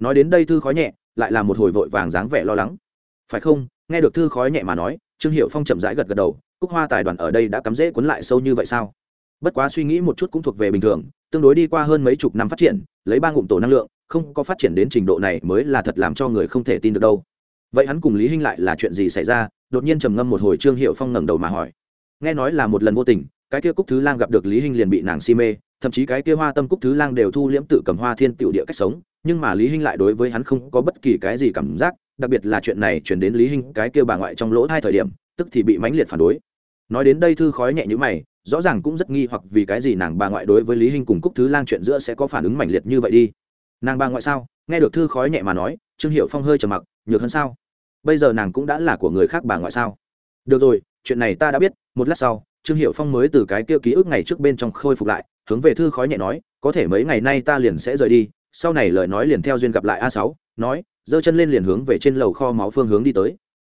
Nói đến đây thư khói nhẹ, lại là một hồi vội vàng dáng vẻ lo lắng. Phải không? Nghe được thư khói nhẹ mà nói, trương hiệu phong chậm rãi gật gật đầu, cúc hoa tài đoàn ở đây đã cắm rễ cuốn lại sâu như vậy sao? Bất quá suy nghĩ một chút cũng thuộc về bình thường tương đối đi qua hơn mấy chục năm phát triển, lấy ba ngụm tổ năng lượng, không có phát triển đến trình độ này mới là thật làm cho người không thể tin được đâu. Vậy hắn cùng lý hinh lại là chuyện gì xảy ra? Đột nhiên trầm ngâm một hồi trương hiệu phong ngẩng đầu mà hỏi. Nghe nói là một lần vô tình, cái kia cúc thứ lang gặp được lý hinh liền bị nàng si mê, thậm chí cái kia hoa tâm cúc thứ lang đều thu liễm tự cầm hoa thiên tiểu địa cách sống, nhưng mà lý hinh lại đối với hắn không có bất kỳ cái gì cảm giác, đặc biệt là chuyện này chuyển đến lý hinh cái kia bà ngoại trong lỗ hai thời điểm, tức thì bị mãnh liệt phản đối. Nói đến đây thư khói nhẹ nhữ mày rõ ràng cũng rất nghi hoặc vì cái gì nàng bà ngoại đối với lý hinh cùng cúc thứ lang chuyện giữa sẽ có phản ứng mãnh liệt như vậy đi. Nàng bà ngoại sao? Nghe được thư khói nhẹ mà nói, trương hiệu phong hơi trầm mặc, nhược hơn sao? Bây giờ nàng cũng đã là của người khác bà ngoại sao? Được rồi, chuyện này ta đã biết, một lát sau, trương hiệu phong mới từ cái kia ký ức ngày trước bên trong khôi phục lại, hướng về thư khói nhẹ nói, có thể mấy ngày nay ta liền sẽ rời đi, sau này lời nói liền theo duyên gặp lại a sáu, nói, giơ chân lên liền hướng về trên lầu kho máu phương hướng đi tới.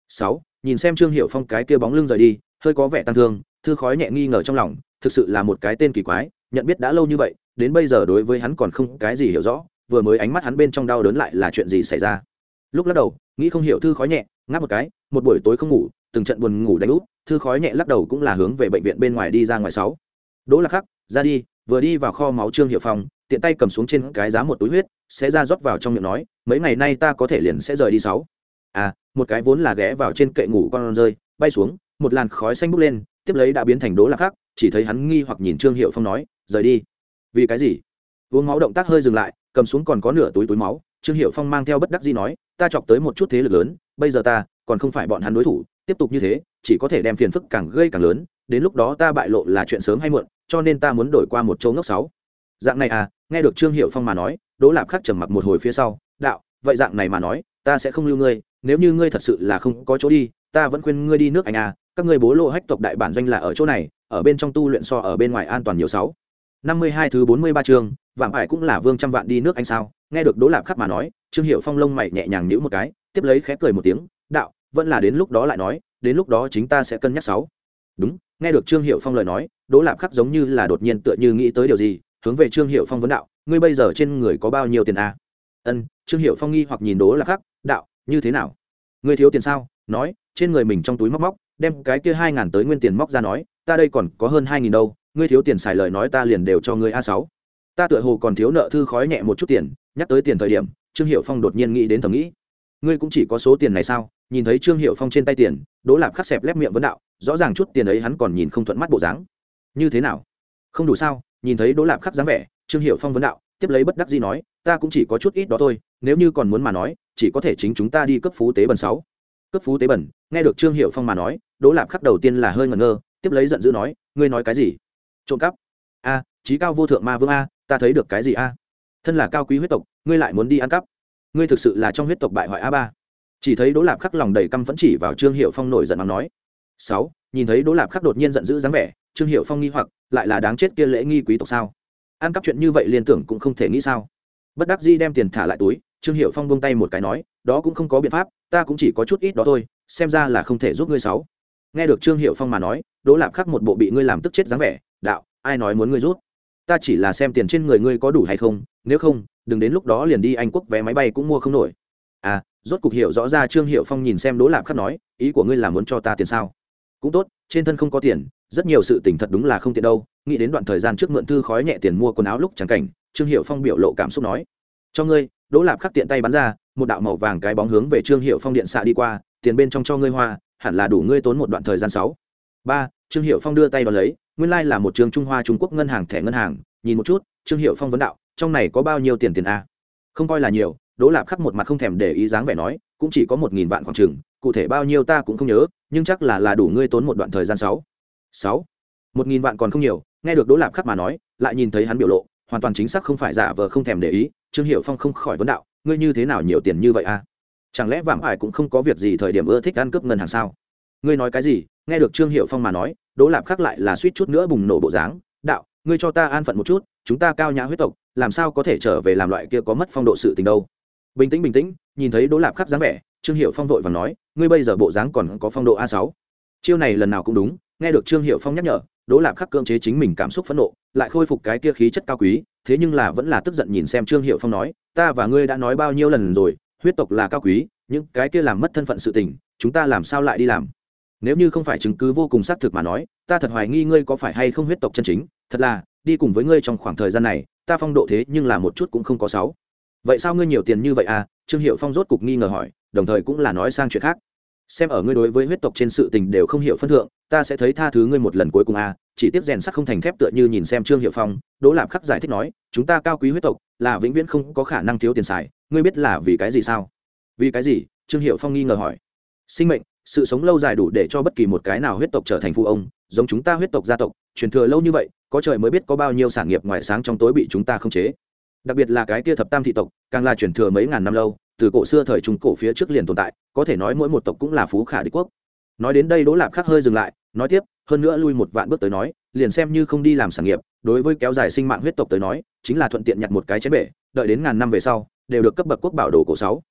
Sáu, nhìn xem trương hiệu phong cái kia bóng lưng rời đi, hơi có vẻ tăng thương thư khói nhẹ nghi ngờ trong lòng, thực sự là một cái tên kỳ quái, nhận biết đã lâu như vậy, đến bây giờ đối với hắn còn không cái gì hiểu rõ, vừa mới ánh mắt hắn bên trong đau đớn lại là chuyện gì xảy ra. Lúc lắc đầu, nghĩ không hiểu thư khói nhẹ, ngáp một cái, một buổi tối không ngủ, từng trận buồn ngủ đánh úp, thư khói nhẹ lắc đầu cũng là hướng về bệnh viện bên ngoài đi ra ngoài sáu. Đỗ lạc khắc ra đi, vừa đi vào kho máu trương hiệu phong, tiện tay cầm xuống trên cái giá một túi huyết sẽ ra rót vào trong miệng nói, mấy ngày nay ta có thể liền sẽ rời đi sáu. À một cái vốn là ghé vào trên kệ ngủ con rơi, bay xuống, một làn khói xanh bốc lên tiếp lấy đã biến thành đố lạc khắc, chỉ thấy hắn nghi hoặc nhìn trương hiệu phong nói, rời đi. Vì cái gì? Uống máu động tác hơi dừng lại, cầm xuống còn có nửa túi túi máu, trương hiệu phong mang theo bất đắc gì nói, ta chọc tới một chút thế lực lớn, bây giờ ta còn không phải bọn hắn đối thủ, tiếp tục như thế, chỉ có thể đem phiền phức càng gây càng lớn, đến lúc đó ta bại lộ là chuyện sớm hay muộn, cho nên ta muốn đổi qua một châu ngốc sáu. Dạng này à nghe được trương hiệu phong mà nói, đỗ lạp khắc trầm mặc một hồi phía sau, đạo, vậy dạng này mà nói, ta sẽ không lưu ngươi, nếu như ngươi thật sự là không có chỗ đi, ta vẫn khuyên ngươi đi nước anh à các ngươi bố lộ hách tộc đại bản doanh là ở chỗ này, ở bên trong tu luyện so ở bên ngoài an toàn nhiều sáu. Năm mươi hai thứ bốn mươi ba chương, vạm ải cũng là vương trăm vạn đi nước anh sao? Nghe được đỗ lạp khắc mà nói, trương hiệu phong lông mày nhẹ nhàng nhữ một cái, tiếp lấy khẽ cười một tiếng, đạo, vẫn là đến lúc đó lại nói, đến lúc đó chính ta sẽ cân nhắc sáu. Đúng. Nghe được trương hiệu phong lời nói, đỗ lạp khắc giống như là đột nhiên tựa như nghĩ tới điều gì, hướng về trương hiệu phong vấn đạo, ngươi bây giờ trên người có bao nhiêu tiền à? Ân, trương hiệu phong nghi hoặc nhìn đỗ lạp khắc, đạo, như thế nào? Ngươi thiếu tiền sao? Nói, trên người mình trong túi móc móc đem cái kia hai ngàn tới nguyên tiền móc ra nói, ta đây còn có hơn hai nghìn đâu, ngươi thiếu tiền xài lời nói ta liền đều cho ngươi a sáu. Ta tựa hồ còn thiếu nợ thư khói nhẹ một chút tiền, nhắc tới tiền thời điểm, trương hiệu phong đột nhiên nghĩ đến thầm nghĩ. Ngươi cũng chỉ có số tiền này sao? Nhìn thấy trương hiệu phong trên tay tiền, đỗ lạp khắc xẹp lép miệng vấn đạo, rõ ràng chút tiền ấy hắn còn nhìn không thuận mắt bộ dáng. Như thế nào? Không đủ sao? Nhìn thấy đỗ lạp khắc dáng vẻ, trương hiệu phong vấn đạo, tiếp lấy bất đắc gì nói, ta cũng chỉ có chút ít đó thôi, nếu như còn muốn mà nói, chỉ có thể chính chúng ta đi cấp phú tế bần sáu. Cấp phú tế bần? Nghe được trương hiệu phong mà nói đỗ lạp khắc đầu tiên là hơi ngẩn ngơ tiếp lấy giận dữ nói ngươi nói cái gì trộm cắp a trí cao vô thượng ma vương a ta thấy được cái gì a thân là cao quý huyết tộc ngươi lại muốn đi ăn cắp ngươi thực sự là trong huyết tộc bại hoại a ba chỉ thấy đỗ lạp khắc lòng đầy căm vẫn chỉ vào trương hiệu phong nổi giận mắng nói sáu nhìn thấy đỗ lạp khắc đột nhiên giận dữ dáng vẻ trương hiệu phong nghi hoặc lại là đáng chết kia lễ nghi quý tộc sao ăn cắp chuyện như vậy liên tưởng cũng không thể nghĩ sao bất đắc di đem tiền thả lại túi trương hiệu phong bông tay một cái nói đó cũng không có biện pháp ta cũng chỉ có chút ít đó thôi xem ra là không thể giúp ngươi sáu. Nghe được trương hiệu phong mà nói, đỗ lạp khắc một bộ bị ngươi làm tức chết dáng vẻ, đạo, ai nói muốn ngươi rút? Ta chỉ là xem tiền trên người ngươi có đủ hay không, nếu không, đừng đến lúc đó liền đi anh quốc vé máy bay cũng mua không nổi. À rốt cục hiểu rõ ra trương hiệu phong nhìn xem đỗ lạp khắc nói, ý của ngươi là muốn cho ta tiền sao? Cũng tốt, trên thân không có tiền, rất nhiều sự tình thật đúng là không tiện đâu, nghĩ đến đoạn thời gian trước mượn thư khói nhẹ tiền mua quần áo lúc chẳng cảnh, trương hiệu phong biểu lộ cảm xúc nói, cho ngươi. Đỗ lạp khắc tiện tay bắn ra một đạo màu vàng cái bóng hướng về trương hiệu phong điện xạ đi qua, tiền bên trong cho ngươi hoa, hẳn là đủ ngươi tốn một đoạn thời gian sáu. Ba, trương hiệu phong đưa tay vào lấy, nguyên lai、like、là một trường trung hoa trung quốc ngân hàng thẻ ngân hàng, nhìn một chút, trương hiệu phong vấn đạo, trong này có bao nhiêu tiền tiền a? Không coi là nhiều, đỗ lạp khắc một mặt không thèm để ý dáng vẻ nói, cũng chỉ có một nghìn vạn khoảng trường cụ thể bao nhiêu ta cũng không nhớ, nhưng chắc là là đủ ngươi tốn một đoạn thời gian sáu. Sáu. Một nghìn vạn còn không nhiều, nghe được đỗ lạp khắc mà nói, lại nhìn thấy hắn biểu lộ, hoàn toàn chính xác không phải giả vờ không thèm để ý, trương hiệu phong không khỏi vấn đạo ngươi như thế nào nhiều tiền như vậy a chẳng lẽ vạm ải cũng không có việc gì thời điểm ưa thích ăn cướp ngân hàng sao? Ngươi nói cái gì? Nghe được trương hiệu phong mà nói, đỗ lạp khắc lại là suýt chút nữa bùng nổ bộ dáng. Đạo, ngươi cho ta an phận một chút, chúng ta cao nhã huyết tộc, làm sao có thể trở về làm loại kia có mất phong độ sự tình đâu? Bình tĩnh bình tĩnh, nhìn thấy đỗ lạp khắc dáng vẻ, trương hiệu phong vội và nói, ngươi bây giờ bộ dáng còn có phong độ a sáu. Chiêu này lần nào cũng đúng, nghe được trương hiệu phong nhắc nhở, đỗ lạp khắc cưỡng chế chính mình cảm xúc phẫn nộ, lại khôi phục cái kia khí chất cao quý, thế nhưng là vẫn là tức giận nhìn xem trương hiệu phong nói ta và ngươi đã nói bao nhiêu lần rồi, huyết tộc là cao quý, những cái kia làm mất thân phận sự tình, chúng ta làm sao lại đi làm? Nếu như không phải chứng cứ vô cùng xác thực mà nói, ta thật hoài nghi ngươi có phải hay không huyết tộc chân chính. Thật là, đi cùng với ngươi trong khoảng thời gian này, ta phong độ thế nhưng là một chút cũng không có sáu. Vậy sao ngươi nhiều tiền như vậy à? Trương hiệu phong rốt cục nghi ngờ hỏi, đồng thời cũng là nói sang chuyện khác. Xem ở ngươi đối với huyết tộc trên sự tình đều không hiểu phân thượng, ta sẽ thấy tha thứ ngươi một lần cuối cùng à. Chỉ tiếp rèn sắt không thành thép tựa như nhìn xem trương hiệu phong, đỗ lạp khắc giải thích nói chúng ta cao quý huyết tộc, là vĩnh viễn không có khả năng thiếu tiền xài, ngươi biết là vì cái gì sao? Vì cái gì? Trương hiệu phong nghi ngờ hỏi. Sinh mệnh, sự sống lâu dài đủ để cho bất kỳ một cái nào huyết tộc trở thành phụ ông, giống chúng ta huyết tộc gia tộc, truyền thừa lâu như vậy, có trời mới biết có bao nhiêu sản nghiệp ngoài sáng trong tối bị chúng ta không chế. Đặc biệt là cái kia thập tam thị tộc, càng là truyền thừa mấy ngàn năm lâu, từ cổ xưa thời trung cổ phía trước liền tồn tại, có thể nói mỗi một tộc cũng là phú khả đế quốc. Nói đến đây đỗ lạp khắc hơi dừng lại, nói tiếp, hơn nữa lui một vạn bước tới nói, liền xem như không đi làm sản nghiệp đối với kéo dài sinh mạng huyết tộc tới nói chính là thuận tiện nhặt một cái chén bể đợi đến ngàn năm về sau đều được cấp bậc quốc bảo đồ cổ sáu.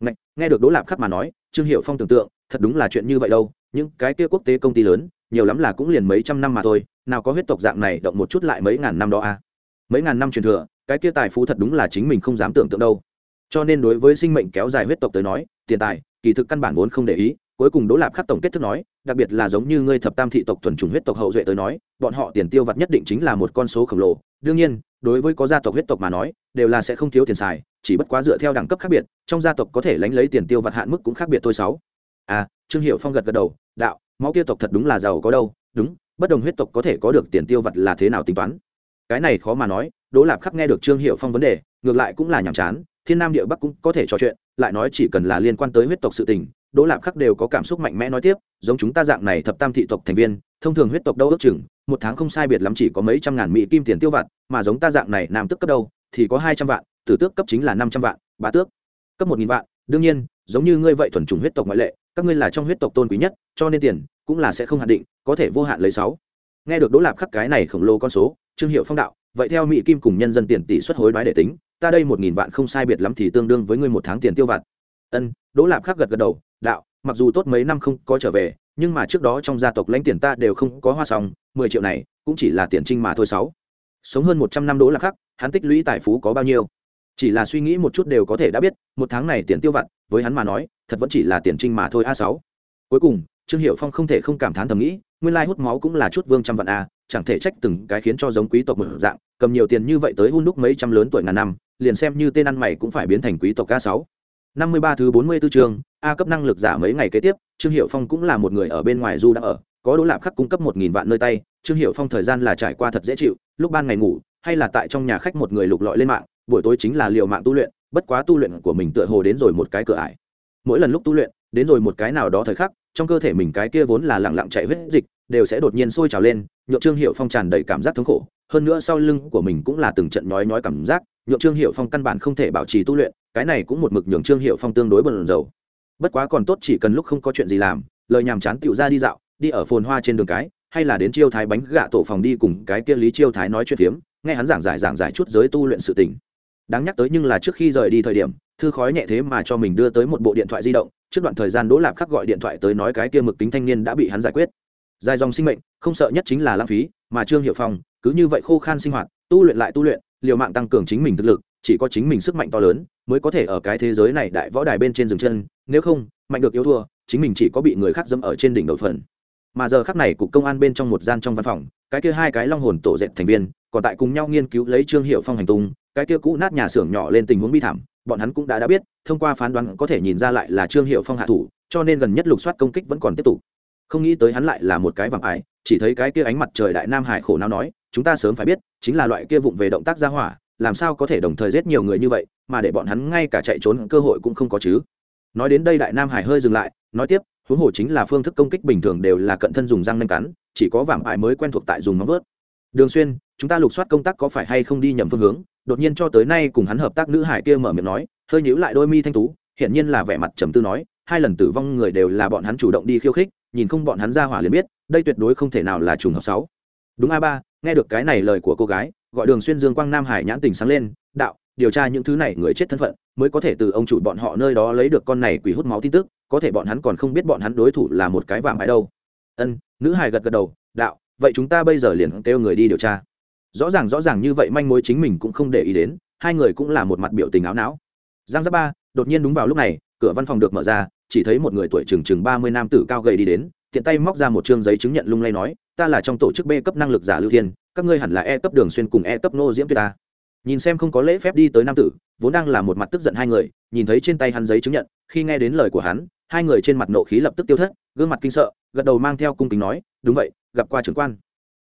Nghe, nghe được đỗ lạp khắc mà nói trương hiệu phong tưởng tượng thật đúng là chuyện như vậy đâu những cái kia quốc tế công ty lớn nhiều lắm là cũng liền mấy trăm năm mà thôi nào có huyết tộc dạng này động một chút lại mấy ngàn năm đó à? Mấy ngàn năm truyền thừa cái kia tài phú thật đúng là chính mình không dám tưởng tượng đâu. Cho nên đối với sinh mệnh kéo dài huyết tộc tới nói tiền tài kỳ thực căn bản vốn không để ý cuối cùng đỗ lạp khắc tổng kết thức nói, đặc biệt là giống như ngươi thập tam thị tộc thuần trùng huyết tộc hậu duệ tới nói, bọn họ tiền tiêu vặt nhất định chính là một con số khổng lồ. Đương nhiên, đối với có gia tộc huyết tộc mà nói, đều là sẽ không thiếu tiền xài, chỉ bất quá dựa theo đẳng cấp khác biệt, trong gia tộc có thể lánh lấy tiền tiêu vặt hạn mức cũng khác biệt thôi sáu. À trương hiệu phong gật gật đầu, đạo, máu kia tộc thật đúng là giàu có đâu, đúng, bất đồng huyết tộc có thể có được tiền tiêu vặt là thế nào tính toán? Cái này khó mà nói, đỗ lạp khắc nghe được trương hiệu phong vấn đề, ngược lại cũng là nhàm chán, thiên nam địa bắc cũng có thể trò chuyện, lại nói chỉ cần là liên quan tới huyết tộc sự tình đỗ lạp khắc đều có cảm xúc mạnh mẽ nói tiếp, giống chúng ta dạng này thập tam thị tộc thành viên, thông thường huyết tộc đâu ước chừng, một tháng không sai biệt lắm chỉ có mấy trăm ngàn mỹ kim tiền tiêu vặt, mà giống ta dạng này nam tức cấp đâu, thì có hai trăm vạn, tử tước cấp chính là năm trăm vạn, bá tước cấp một nghìn vạn. Đương nhiên, giống như ngươi vậy thuần chủng huyết tộc ngoại lệ, các ngươi là trong huyết tộc tôn quý nhất, cho nên tiền cũng là sẽ không hạn định, có thể vô hạn lấy sáu. Nghe được đỗ lạp khắc cái này khổng lồ con số, trương hiệu phong đạo, vậy theo mỹ kim cùng nhân dân tiền tỷ suất hối đoái để tính, ta đây một nghìn vạn không sai biệt lắm thì tương đương với ngươi một tháng tiền tiêu vặt. Ân, đỗ lạp khắc gật gật đầu đạo, mặc dù tốt mấy năm không có trở về, nhưng mà trước đó trong gia tộc lãnh tiền ta đều không có hoa xong, mười triệu này cũng chỉ là tiền trinh mà thôi sáu. Sống hơn một trăm năm đỗ là khắc, hắn tích lũy tài phú có bao nhiêu? Chỉ là suy nghĩ một chút đều có thể đã biết, một tháng này tiền tiêu vặt, với hắn mà nói, thật vẫn chỉ là tiền trinh mà thôi a sáu. Cuối cùng, trương hiệu phong không thể không cảm thán thầm nghĩ, nguyên lai hút máu cũng là chút vương trăm vạn a, chẳng thể trách từng cái khiến cho giống quý tộc một dạng, cầm nhiều tiền như vậy tới hun đúc mấy trăm lớn tuổi ngàn năm, liền xem như tên ăn mày cũng phải biến thành quý tộc a sáu năm mươi ba thứ bốn mươi 44 chương, a cấp năng lực giả mấy ngày kế tiếp, trương hiệu phong cũng là một người ở bên ngoài du đã ở, có đỗ lạp khắc cung cấp một nghìn vạn nơi tay, trương hiệu phong thời gian là trải qua thật dễ chịu, lúc ban ngày ngủ, hay là tại trong nhà khách một người lục lọi lên mạng, buổi tối chính là liệu mạng tu luyện, bất quá tu luyện của mình tựa hồ đến rồi một cái cửa ải. Mỗi lần lúc tu luyện, đến rồi một cái nào đó thời khắc, trong cơ thể mình cái kia vốn là lặng lặng chạy huyết dịch, đều sẽ đột nhiên sôi trào lên, nhượng trương hiệu phong tràn đầy cảm giác thống khổ. Hơn nữa sau lưng của mình cũng là từng trận nhói nhói cảm giác, nhượng trương hiệu phong căn bản không thể bảo trì tu luyện cái này cũng một mực nhường trương hiệu phong tương đối bận rầu bất quá còn tốt chỉ cần lúc không có chuyện gì làm, lời nhàm chán tựu ra đi dạo, đi ở phồn hoa trên đường cái, hay là đến chiêu thái bánh gạ tổ phòng đi cùng cái kia lý chiêu thái nói chuyện phiếm, nghe hắn giảng giải giảng giải chút giới tu luyện sự tình. Đáng nhắc tới nhưng là trước khi rời đi thời điểm, thư khói nhẹ thế mà cho mình đưa tới một bộ điện thoại di động, trước đoạn thời gian đỗ lạp khắc gọi điện thoại tới nói cái kia mực tính thanh niên đã bị hắn giải quyết. Dài dòng sinh mệnh, không sợ nhất chính là lãng phí, mà trương hiệu phong, cứ như vậy khô khan sinh hoạt, tu luyện lại tu luyện, liều mạng tăng cường chính mình thực lực, chỉ có chính mình sức mạnh to lớn mới có thể ở cái thế giới này đại võ đài bên trên rừng chân, nếu không, mạnh được yếu thua, chính mình chỉ có bị người khác dẫm ở trên đỉnh đầu phần. Mà giờ khắc này cục công an bên trong một gian trong văn phòng, cái kia hai cái long hồn tổ dệt thành viên, còn tại cùng nhau nghiên cứu lấy trương hiệu phong hành tung, cái kia cũ nát nhà xưởng nhỏ lên tình huống bi thảm, bọn hắn cũng đã đã biết, thông qua phán đoán có thể nhìn ra lại là trương hiệu phong hạ thủ, cho nên gần nhất lục soát công kích vẫn còn tiếp tục. Không nghĩ tới hắn lại là một cái vàng ải chỉ thấy cái kia ánh mặt trời đại nam hải khổ nào nói, chúng ta sớm phải biết, chính là loại kia vụng về động tác gia hỏa làm sao có thể đồng thời giết nhiều người như vậy, mà để bọn hắn ngay cả chạy trốn cơ hội cũng không có chứ? Nói đến đây đại nam hải hơi dừng lại, nói tiếp, huống hồ chính là phương thức công kích bình thường đều là cận thân dùng răng nanh cắn, chỉ có vảm ải mới quen thuộc tại dùng móng vớt đường xuyên, chúng ta lục soát công tác có phải hay không đi nhầm phương hướng? Đột nhiên cho tới nay cùng hắn hợp tác nữ hải kia mở miệng nói, hơi nhíu lại đôi mi thanh tú, hiển nhiên là vẻ mặt trầm tư nói, hai lần tử vong người đều là bọn hắn chủ động đi khiêu khích, nhìn không bọn hắn ra hỏa liền biết, đây tuyệt đối không thể nào là trùng hợp sáu. Đúng a ba, nghe được cái này lời của cô gái gọi đường xuyên dương quang nam hải nhãn tình sáng lên, đạo, điều tra những thứ này người chết thân phận, mới có thể từ ông chủ bọn họ nơi đó lấy được con này quỷ hút máu tin tức, có thể bọn hắn còn không biết bọn hắn đối thủ là một cái vàng ai đâu. Ân, nữ hải gật gật đầu, đạo, vậy chúng ta bây giờ liền kêu người đi điều tra. Rõ ràng rõ ràng như vậy manh mối chính mình cũng không để ý đến, hai người cũng là một mặt biểu tình áo não. Giang giáp ba, đột nhiên đúng vào lúc này, cửa văn phòng được mở ra, chỉ thấy một người tuổi chừng chừng ba mươi nam tử cao gầy đi đến, tiện tay móc ra một chương giấy chứng nhận lung lay nói, ta là trong tổ chức b cấp năng lực giả lưu thiên các ngươi hẳn là e cấp đường xuyên cùng e cấp nô diễm tuyệt ta. Nhìn xem không có lễ phép đi tới nam tử, vốn đang là một mặt tức giận hai người, nhìn thấy trên tay hắn giấy chứng nhận, khi nghe đến lời của hắn, hai người trên mặt nộ khí lập tức tiêu thất, gương mặt kinh sợ, gật đầu mang theo cung kính nói, đúng vậy, gặp qua trưởng quan.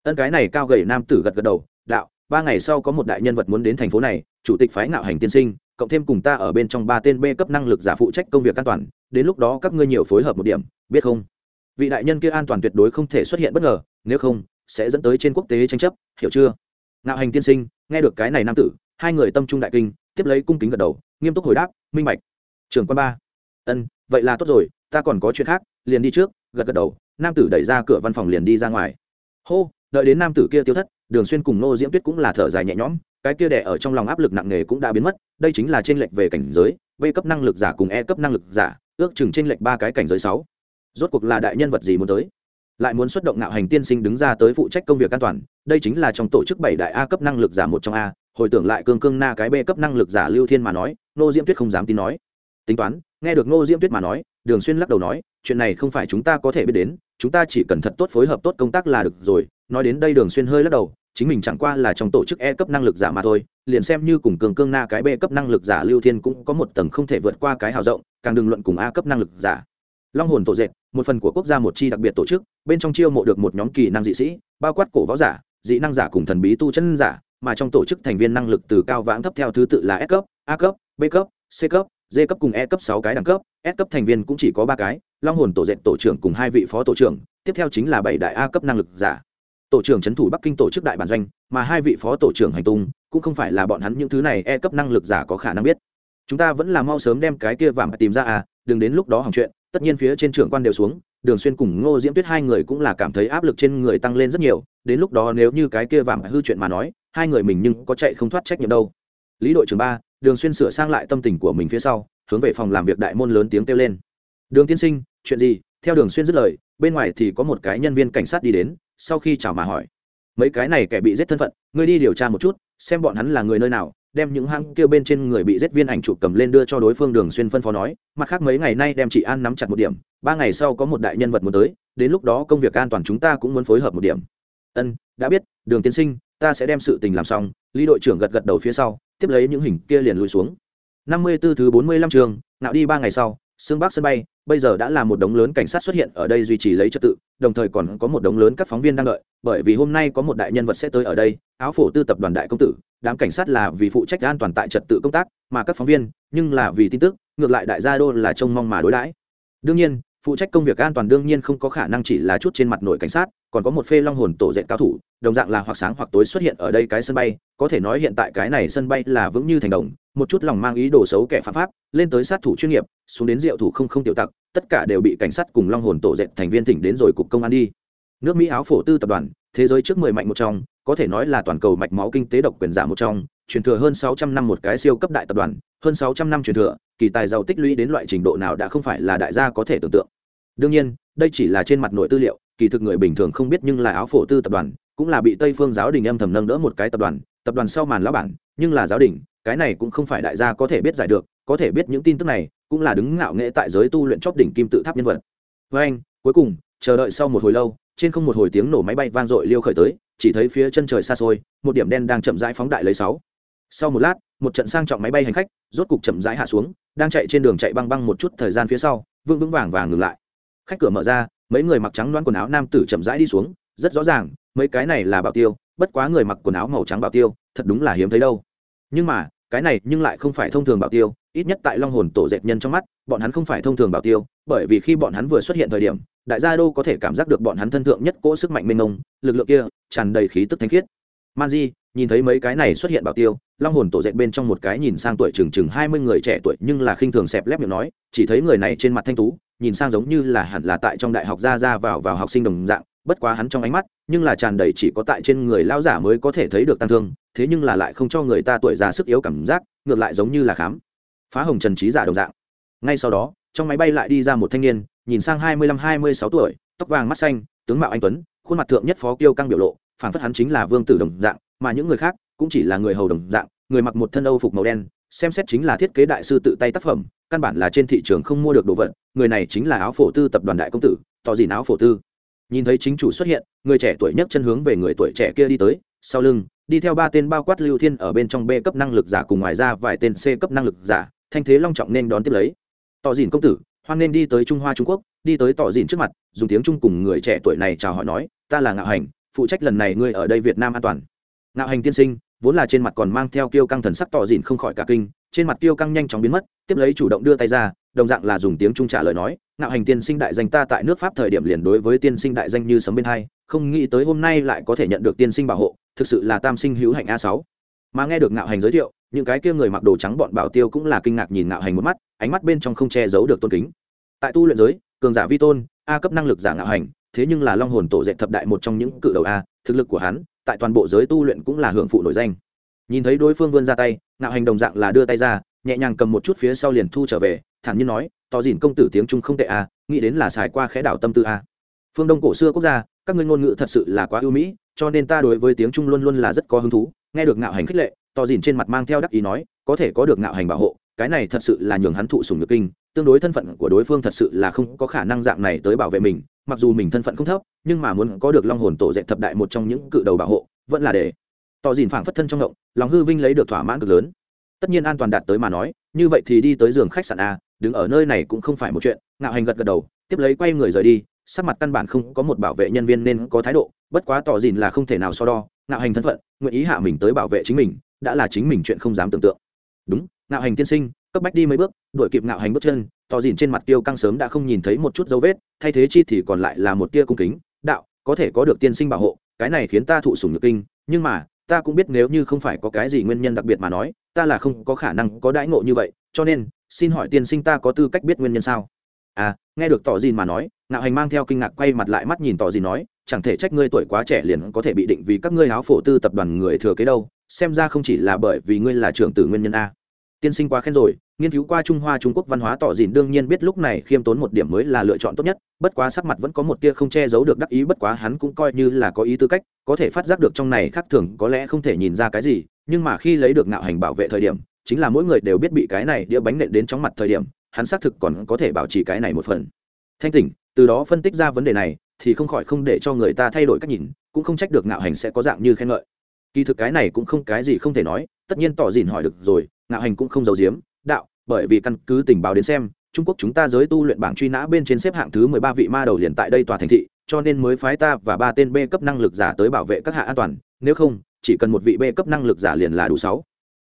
Ân cái này cao gầy nam tử gật gật đầu, đạo, ba ngày sau có một đại nhân vật muốn đến thành phố này, chủ tịch phái ngạo hành tiên sinh, cộng thêm cùng ta ở bên trong ba tên b cấp năng lực giả phụ trách công việc an toàn, đến lúc đó các ngươi nhiều phối hợp một điểm, biết không? Vị đại nhân kia an toàn tuyệt đối không thể xuất hiện bất ngờ, nếu không sẽ dẫn tới trên quốc tế tranh chấp, hiểu chưa? Ngạo hành tiên sinh, nghe được cái này nam tử, hai người tâm trung đại kinh, tiếp lấy cung kính gật đầu, nghiêm túc hồi đáp, minh bạch. Trưởng quan ba. Ân, vậy là tốt rồi, ta còn có chuyện khác, liền đi trước. Gật gật đầu, nam tử đẩy ra cửa văn phòng liền đi ra ngoài. Hô, đợi đến nam tử kia tiêu thất, đường xuyên cùng nô diễm tuyết cũng là thở dài nhẹ nhõm, cái kia đẻ ở trong lòng áp lực nặng nề cũng đã biến mất, đây chính là t r ê n lệch về cảnh giới, v cấp năng lực giả cùng e cấp năng lực giả, ước chừng t r ê n lệch ba cái cảnh giới sáu. Rốt cuộc là đại nhân vật gì muốn tới? Lại muốn xuất động nạo hành tiên sinh đứng ra tới phụ trách công việc an toàn, đây chính là trong tổ chức bảy đại a cấp năng lực giả một trong a, hồi tưởng lại cương cương na cái b cấp năng lực giả lưu thiên mà nói nô diễm tuyết không dám tin nói. Tính toán, nghe được nô diễm tuyết mà nói, đường xuyên lắc đầu nói, chuyện này không phải chúng ta có thể biết đến, chúng ta chỉ cần thật tốt phối hợp tốt công tác là được rồi, nói đến đây đường xuyên hơi lắc đầu, chính mình chẳng qua là trong tổ chức e cấp năng lực giả mà thôi, liền xem như cùng cường cương na cái b cấp năng lực giả lưu thiên cũng có một tầng không thể vượt qua cái hào rộng, càng đừng luận cùng a cấp năng lực giả. Long hồn tổ dệt một phần của quốc gia một chi đặc biệt tổ chức, bên trong chiêu mộ được một nhóm kỳ năng dị sĩ, bao quát cổ võ giả, dị năng giả cùng thần bí tu chân giả, mà trong tổ chức thành viên năng lực từ cao vãng thấp theo thứ tự là s cấp, a cấp, b cấp, c cấp, d cấp cùng e cấp sáu cái đẳng cấp. S cấp thành viên cũng chỉ có ba cái, long hồn tổ dệt tổ trưởng cùng hai vị phó tổ trưởng, tiếp theo chính là bảy đại a cấp năng lực giả. Tổ trưởng trấn thủ bắc kinh tổ chức đại bản doanh, mà hai vị phó tổ trưởng hành tung, cũng không phải là bọn hắn những thứ này e cấp năng lực giả có khả năng biết. Chúng ta vẫn là mau sớm đem cái kia vàng tìm ra à đừng đến lúc đó hỏng chuyện tất nhiên phía trên trưởng quan đều xuống, đường xuyên cùng ngô diễm tuyết hai người cũng là cảm thấy áp lực trên người tăng lên rất nhiều, đến lúc đó nếu như cái kia vàng hư chuyện mà nói, hai người mình nhưng có chạy không thoát trách nhiệm đâu. Lý đội trưởng ba, đường xuyên sửa sang lại tâm tình của mình phía sau, hướng về phòng làm việc đại môn lớn tiếng kêu lên. Đường tiên sinh, chuyện gì? Theo đường xuyên dứt lời, bên ngoài thì có một cái nhân viên cảnh sát đi đến, sau khi chào mà hỏi. Mấy cái này kẻ bị giết thân phận, ngươi đi điều tra một chút, xem bọn hắn là người nơi nào đem những hang kêu bên trên người bị giết viên ảnh chụp cầm lên đưa cho đối phương đường xuyên phân phó nói, mặt khác mấy ngày nay đem chị an nắm chặt một điểm, ba ngày sau có một đại nhân vật muốn tới, đến lúc đó công việc an toàn chúng ta cũng muốn phối hợp một điểm. Ân, đã biết, đường tiên sinh, ta sẽ đem sự tình làm xong. Lý đội trưởng gật gật đầu phía sau, tiếp lấy những hình kia liền lùi xuống. Năm mươi 54 thứ bốn mươi lăm trường nạo đi ba ngày sau xương bắc sân bay bây giờ đã là một đống lớn cảnh sát xuất hiện ở đây duy trì lấy trật tự, đồng thời còn có một đống lớn các phóng viên đang đợi, bởi vì hôm nay có một đại nhân vật sẽ tới ở đây, áo phổ tư tập đoàn đại công tử, đám cảnh sát là vì phụ trách an toàn tại trật tự công tác mà các phóng viên, nhưng là vì tin tức, ngược lại đại gia đô là trông mong mà đối đãi. Đương nhiên phụ trách công việc an toàn đương nhiên không có khả năng chỉ là chút trên mặt nội cảnh sát, còn có một phê long hồn tổ dệt cao thủ, đồng dạng là hoặc sáng hoặc tối xuất hiện ở đây cái sân bay, có thể nói hiện tại cái này sân bay là vững như thành đồng, một chút lòng mang ý đồ xấu kẻ phạm pháp, lên tới sát thủ chuyên nghiệp, xuống đến rượu thủ không không tiểu tặc, tất cả đều bị cảnh sát cùng long hồn tổ dệt thành viên tỉnh đến rồi cục công an đi. Nước mỹ áo phổ tư tập đoàn, thế giới trước mười mạnh một trong, có thể nói là toàn cầu mạch máu kinh tế độc quyền giả một trong truyền thừa hơn sáu trăm năm một cái siêu cấp đại tập đoàn, hơn sáu trăm năm truyền thừa, kỳ tài giàu tích lũy đến loại trình độ nào đã không phải là đại gia có thể tưởng tượng. Đương nhiên, đây chỉ là trên mặt nội tư liệu, kỳ thực người bình thường không biết nhưng là áo phổ tư tập đoàn, cũng là bị tây phương giáo đình âm thầm nâng đỡ một cái tập đoàn tập đoàn sau màn lão bản, nhưng là giáo đình, cái này cũng không phải đại gia có thể biết giải được, có thể biết những tin tức này, cũng là đứng ngạo nghệ tại giới tu luyện chóp đỉnh kim tự tháp nhân vật. Với anh, cuối cùng, chờ đợi sau một hồi lâu, trên không một hồi tiếng nổ máy bay vang dội liêu khởi tới, chỉ thấy phía chân trời xa xôi, một điểm đen đang chậm rãi phóng đại lấy sáu sau một lát, một trận sang trọng máy bay hành khách rốt cục chậm rãi hạ xuống, đang chạy trên đường chạy băng băng một chút thời gian phía sau, vững vững vàng vàng ngừng lại. Khách cửa mở ra, mấy người mặc trắng đoán quần áo nam tử chậm rãi đi xuống, rất rõ ràng, mấy cái này là bảo tiêu, bất quá người mặc quần áo màu trắng bảo tiêu, thật đúng là hiếm thấy đâu. Nhưng mà, cái này nhưng lại không phải thông thường bảo tiêu, ít nhất tại long hồn tổ dệt nhân trong mắt, bọn hắn không phải thông thường bảo tiêu, bởi vì khi bọn hắn vừa xuất hiện thời điểm, đại gia đô có thể cảm giác được bọn hắn thân thượng nhất cỗ sức mạnh mênh mông, lực lượng kia tràn đầy khí tức thanh khiết. Man di nhìn thấy mấy cái này xuất hiện bảo tiêu, long hồn tổ dệt bên trong một cái nhìn sang tuổi chừng chừng hai mươi người trẻ tuổi nhưng là khinh thường xẹp lép miệng nói, chỉ thấy người này trên mặt thanh tú, nhìn sang giống như là hẳn là tại trong đại học ra ra vào vào học sinh đồng dạng, bất quá hắn trong ánh mắt, nhưng là tràn đầy chỉ có tại trên người lao giả mới có thể thấy được tăng thương, thế nhưng là lại không cho người ta tuổi già sức yếu cảm giác, ngược lại giống như là khám. Phá hồng trần trí giả đồng dạng. Ngay sau đó, trong máy bay lại đi ra một thanh niên, nhìn sang hai mươi lăm, hai mươi sáu tuổi, tóc vàng mắt xanh, tướng mạo anh tuấn, khuôn mặt thượng nhất phó kiêu căng biểu lộ, phản phất hắn chính là vương tử đồng dạng mà những người khác cũng chỉ là người hầu đồng dạng, người mặc một thân âu phục màu đen, xem xét chính là thiết kế đại sư tự tay tác phẩm, căn bản là trên thị trường không mua được đồ vật, người này chính là áo phổ tư tập đoàn đại công tử, tỏ gì áo phổ tư. Nhìn thấy chính chủ xuất hiện, người trẻ tuổi nhất chân hướng về người tuổi trẻ kia đi tới, sau lưng, đi theo ba tên bao quát lưu thiên ở bên trong b cấp năng lực giả cùng ngoài ra vài tên c cấp năng lực giả, thanh thế long trọng nên đón tiếp lấy. Tỏ dìn công tử, hoan nên đi tới trung hoa trung quốc, đi tới tỏ dìn trước mặt, dùng tiếng trung cùng người trẻ tuổi này chào hỏi nói, ta là ngạo hành, phụ trách lần này ngươi ở đây việt nam an toàn ngạo hành tiên sinh, vốn là trên mặt còn mang theo kiêu căng thần sắc tỏ dịn không khỏi cả kinh, trên mặt kiêu căng nhanh chóng biến mất, tiếp lấy chủ động đưa tay ra, đồng dạng là dùng tiếng trung trả lời nói, ngạo hành tiên sinh đại danh ta tại nước pháp thời điểm liền đối với tiên sinh đại danh như sấm bên hai, không nghĩ tới hôm nay lại có thể nhận được tiên sinh bảo hộ, thực sự là tam sinh hữu hạnh a sáu. Mà nghe được ngạo hành giới thiệu, những cái kia người mặc đồ trắng bọn bảo tiêu cũng là kinh ngạc nhìn ngạo hành một mắt, ánh mắt bên trong không che giấu được tôn kính. Tại tu luyện giới, cường giả vi tôn, a cấp năng lực giả ngạo hành, thế nhưng là long hồn tổ dệt thập đại một trong những cự đầu a, thực lực của hắn tại toàn bộ giới tu luyện cũng là hưởng phụ nổi danh nhìn thấy đối phương vươn ra tay, ngạo hành đồng dạng là đưa tay ra, nhẹ nhàng cầm một chút phía sau liền thu trở về, thản nhiên nói tỏ dìn công tử tiếng trung không tệ à? nghĩ đến là xài qua khẽ đảo tâm tư a phương đông cổ xưa quốc gia, các ngươi ngôn ngữ thật sự là quá ưu mỹ, cho nên ta đối với tiếng trung luôn luôn là rất có hứng thú nghe được ngạo hành khích lệ tỏ dìn trên mặt mang theo đắc ý nói, có thể có được ngạo hành bảo hộ, cái này thật sự là nhường hắn thụ sùng nhược kinh, tương đối thân phận của đối phương thật sự là không có khả năng dạng này tới bảo vệ mình mặc dù mình thân phận không thấp, nhưng mà muốn có được long hồn tổ dệt thập đại một trong những cự đầu bảo hộ, vẫn là để. Tỏ dìn phảng phất thân trong động, lòng hư vinh lấy được thỏa mãn cực lớn. Tất nhiên an toàn đạt tới mà nói, như vậy thì đi tới giường khách sạn a, đứng ở nơi này cũng không phải một chuyện, ngạo hành gật gật đầu, tiếp lấy quay người rời đi, sắc mặt căn bản không có một bảo vệ nhân viên nên có thái độ, bất quá tỏ dìn là không thể nào so đo, ngạo hành thân phận, nguyện ý hạ mình tới bảo vệ chính mình, đã là chính mình chuyện không dám tưởng tượng. Đúng, ngạo hành tiên sinh, cấp bách đi mấy bước, đuổi kịp ngạo hành bước chân tỏ dìn trên mặt tiêu căng sớm đã không nhìn thấy một chút dấu vết, thay thế chi thì còn lại là một tia cung kính, đạo, có thể có được tiên sinh bảo hộ, cái này khiến ta thụ sủng nhược kinh, nhưng mà, ta cũng biết nếu như không phải có cái gì nguyên nhân đặc biệt mà nói, ta là không có khả năng có đãi ngộ như vậy, cho nên, xin hỏi tiên sinh ta có tư cách biết nguyên nhân sao? À nghe được tỏ dìn mà nói, ngạo hành mang theo kinh ngạc quay mặt lại mắt nhìn tỏ dìn nói, chẳng thể trách ngươi tuổi quá trẻ liền có thể bị định vì các ngươi áo phổ tư tập đoàn người thừa kế đâu, xem ra không chỉ là bởi vì ngươi là trưởng tử nguyên nhân a. Tiên sinh quá khen rồi nghiên cứu qua trung hoa trung quốc văn hóa tỏ dìn đương nhiên biết lúc này khiêm tốn một điểm mới là lựa chọn tốt nhất, bất quá sắc mặt vẫn có một tia không che giấu được đắc ý, bất quá hắn cũng coi như là có ý tư cách, có thể phát giác được trong này khác thường, có lẽ không thể nhìn ra cái gì, nhưng mà khi lấy được ngạo hành bảo vệ thời điểm, chính là mỗi người đều biết bị cái này đĩa bánh nện đến trong mặt thời điểm, hắn xác thực còn có thể bảo trì cái này một phần. Thanh tỉnh từ đó phân tích ra vấn đề này, thì không khỏi không để cho người ta thay đổi cách nhìn, cũng không trách được ngạo hành sẽ có dạng như khen ngợi. Kỳ thực cái này cũng không cái gì không thể nói, tất nhiên tỏ dìn hỏi được rồi, ngạo hành cũng không giấu giếm đạo, bởi vì căn cứ tình báo đến xem, trung quốc chúng ta giới tu luyện bảng truy nã bên trên xếp hạng thứ mười ba vị ma đầu liền tại đây tòa thành thị, cho nên mới phái ta và ba tên b cấp năng lực giả tới bảo vệ các hạ an toàn, nếu không, chỉ cần một vị b cấp năng lực giả liền là đủ sáu.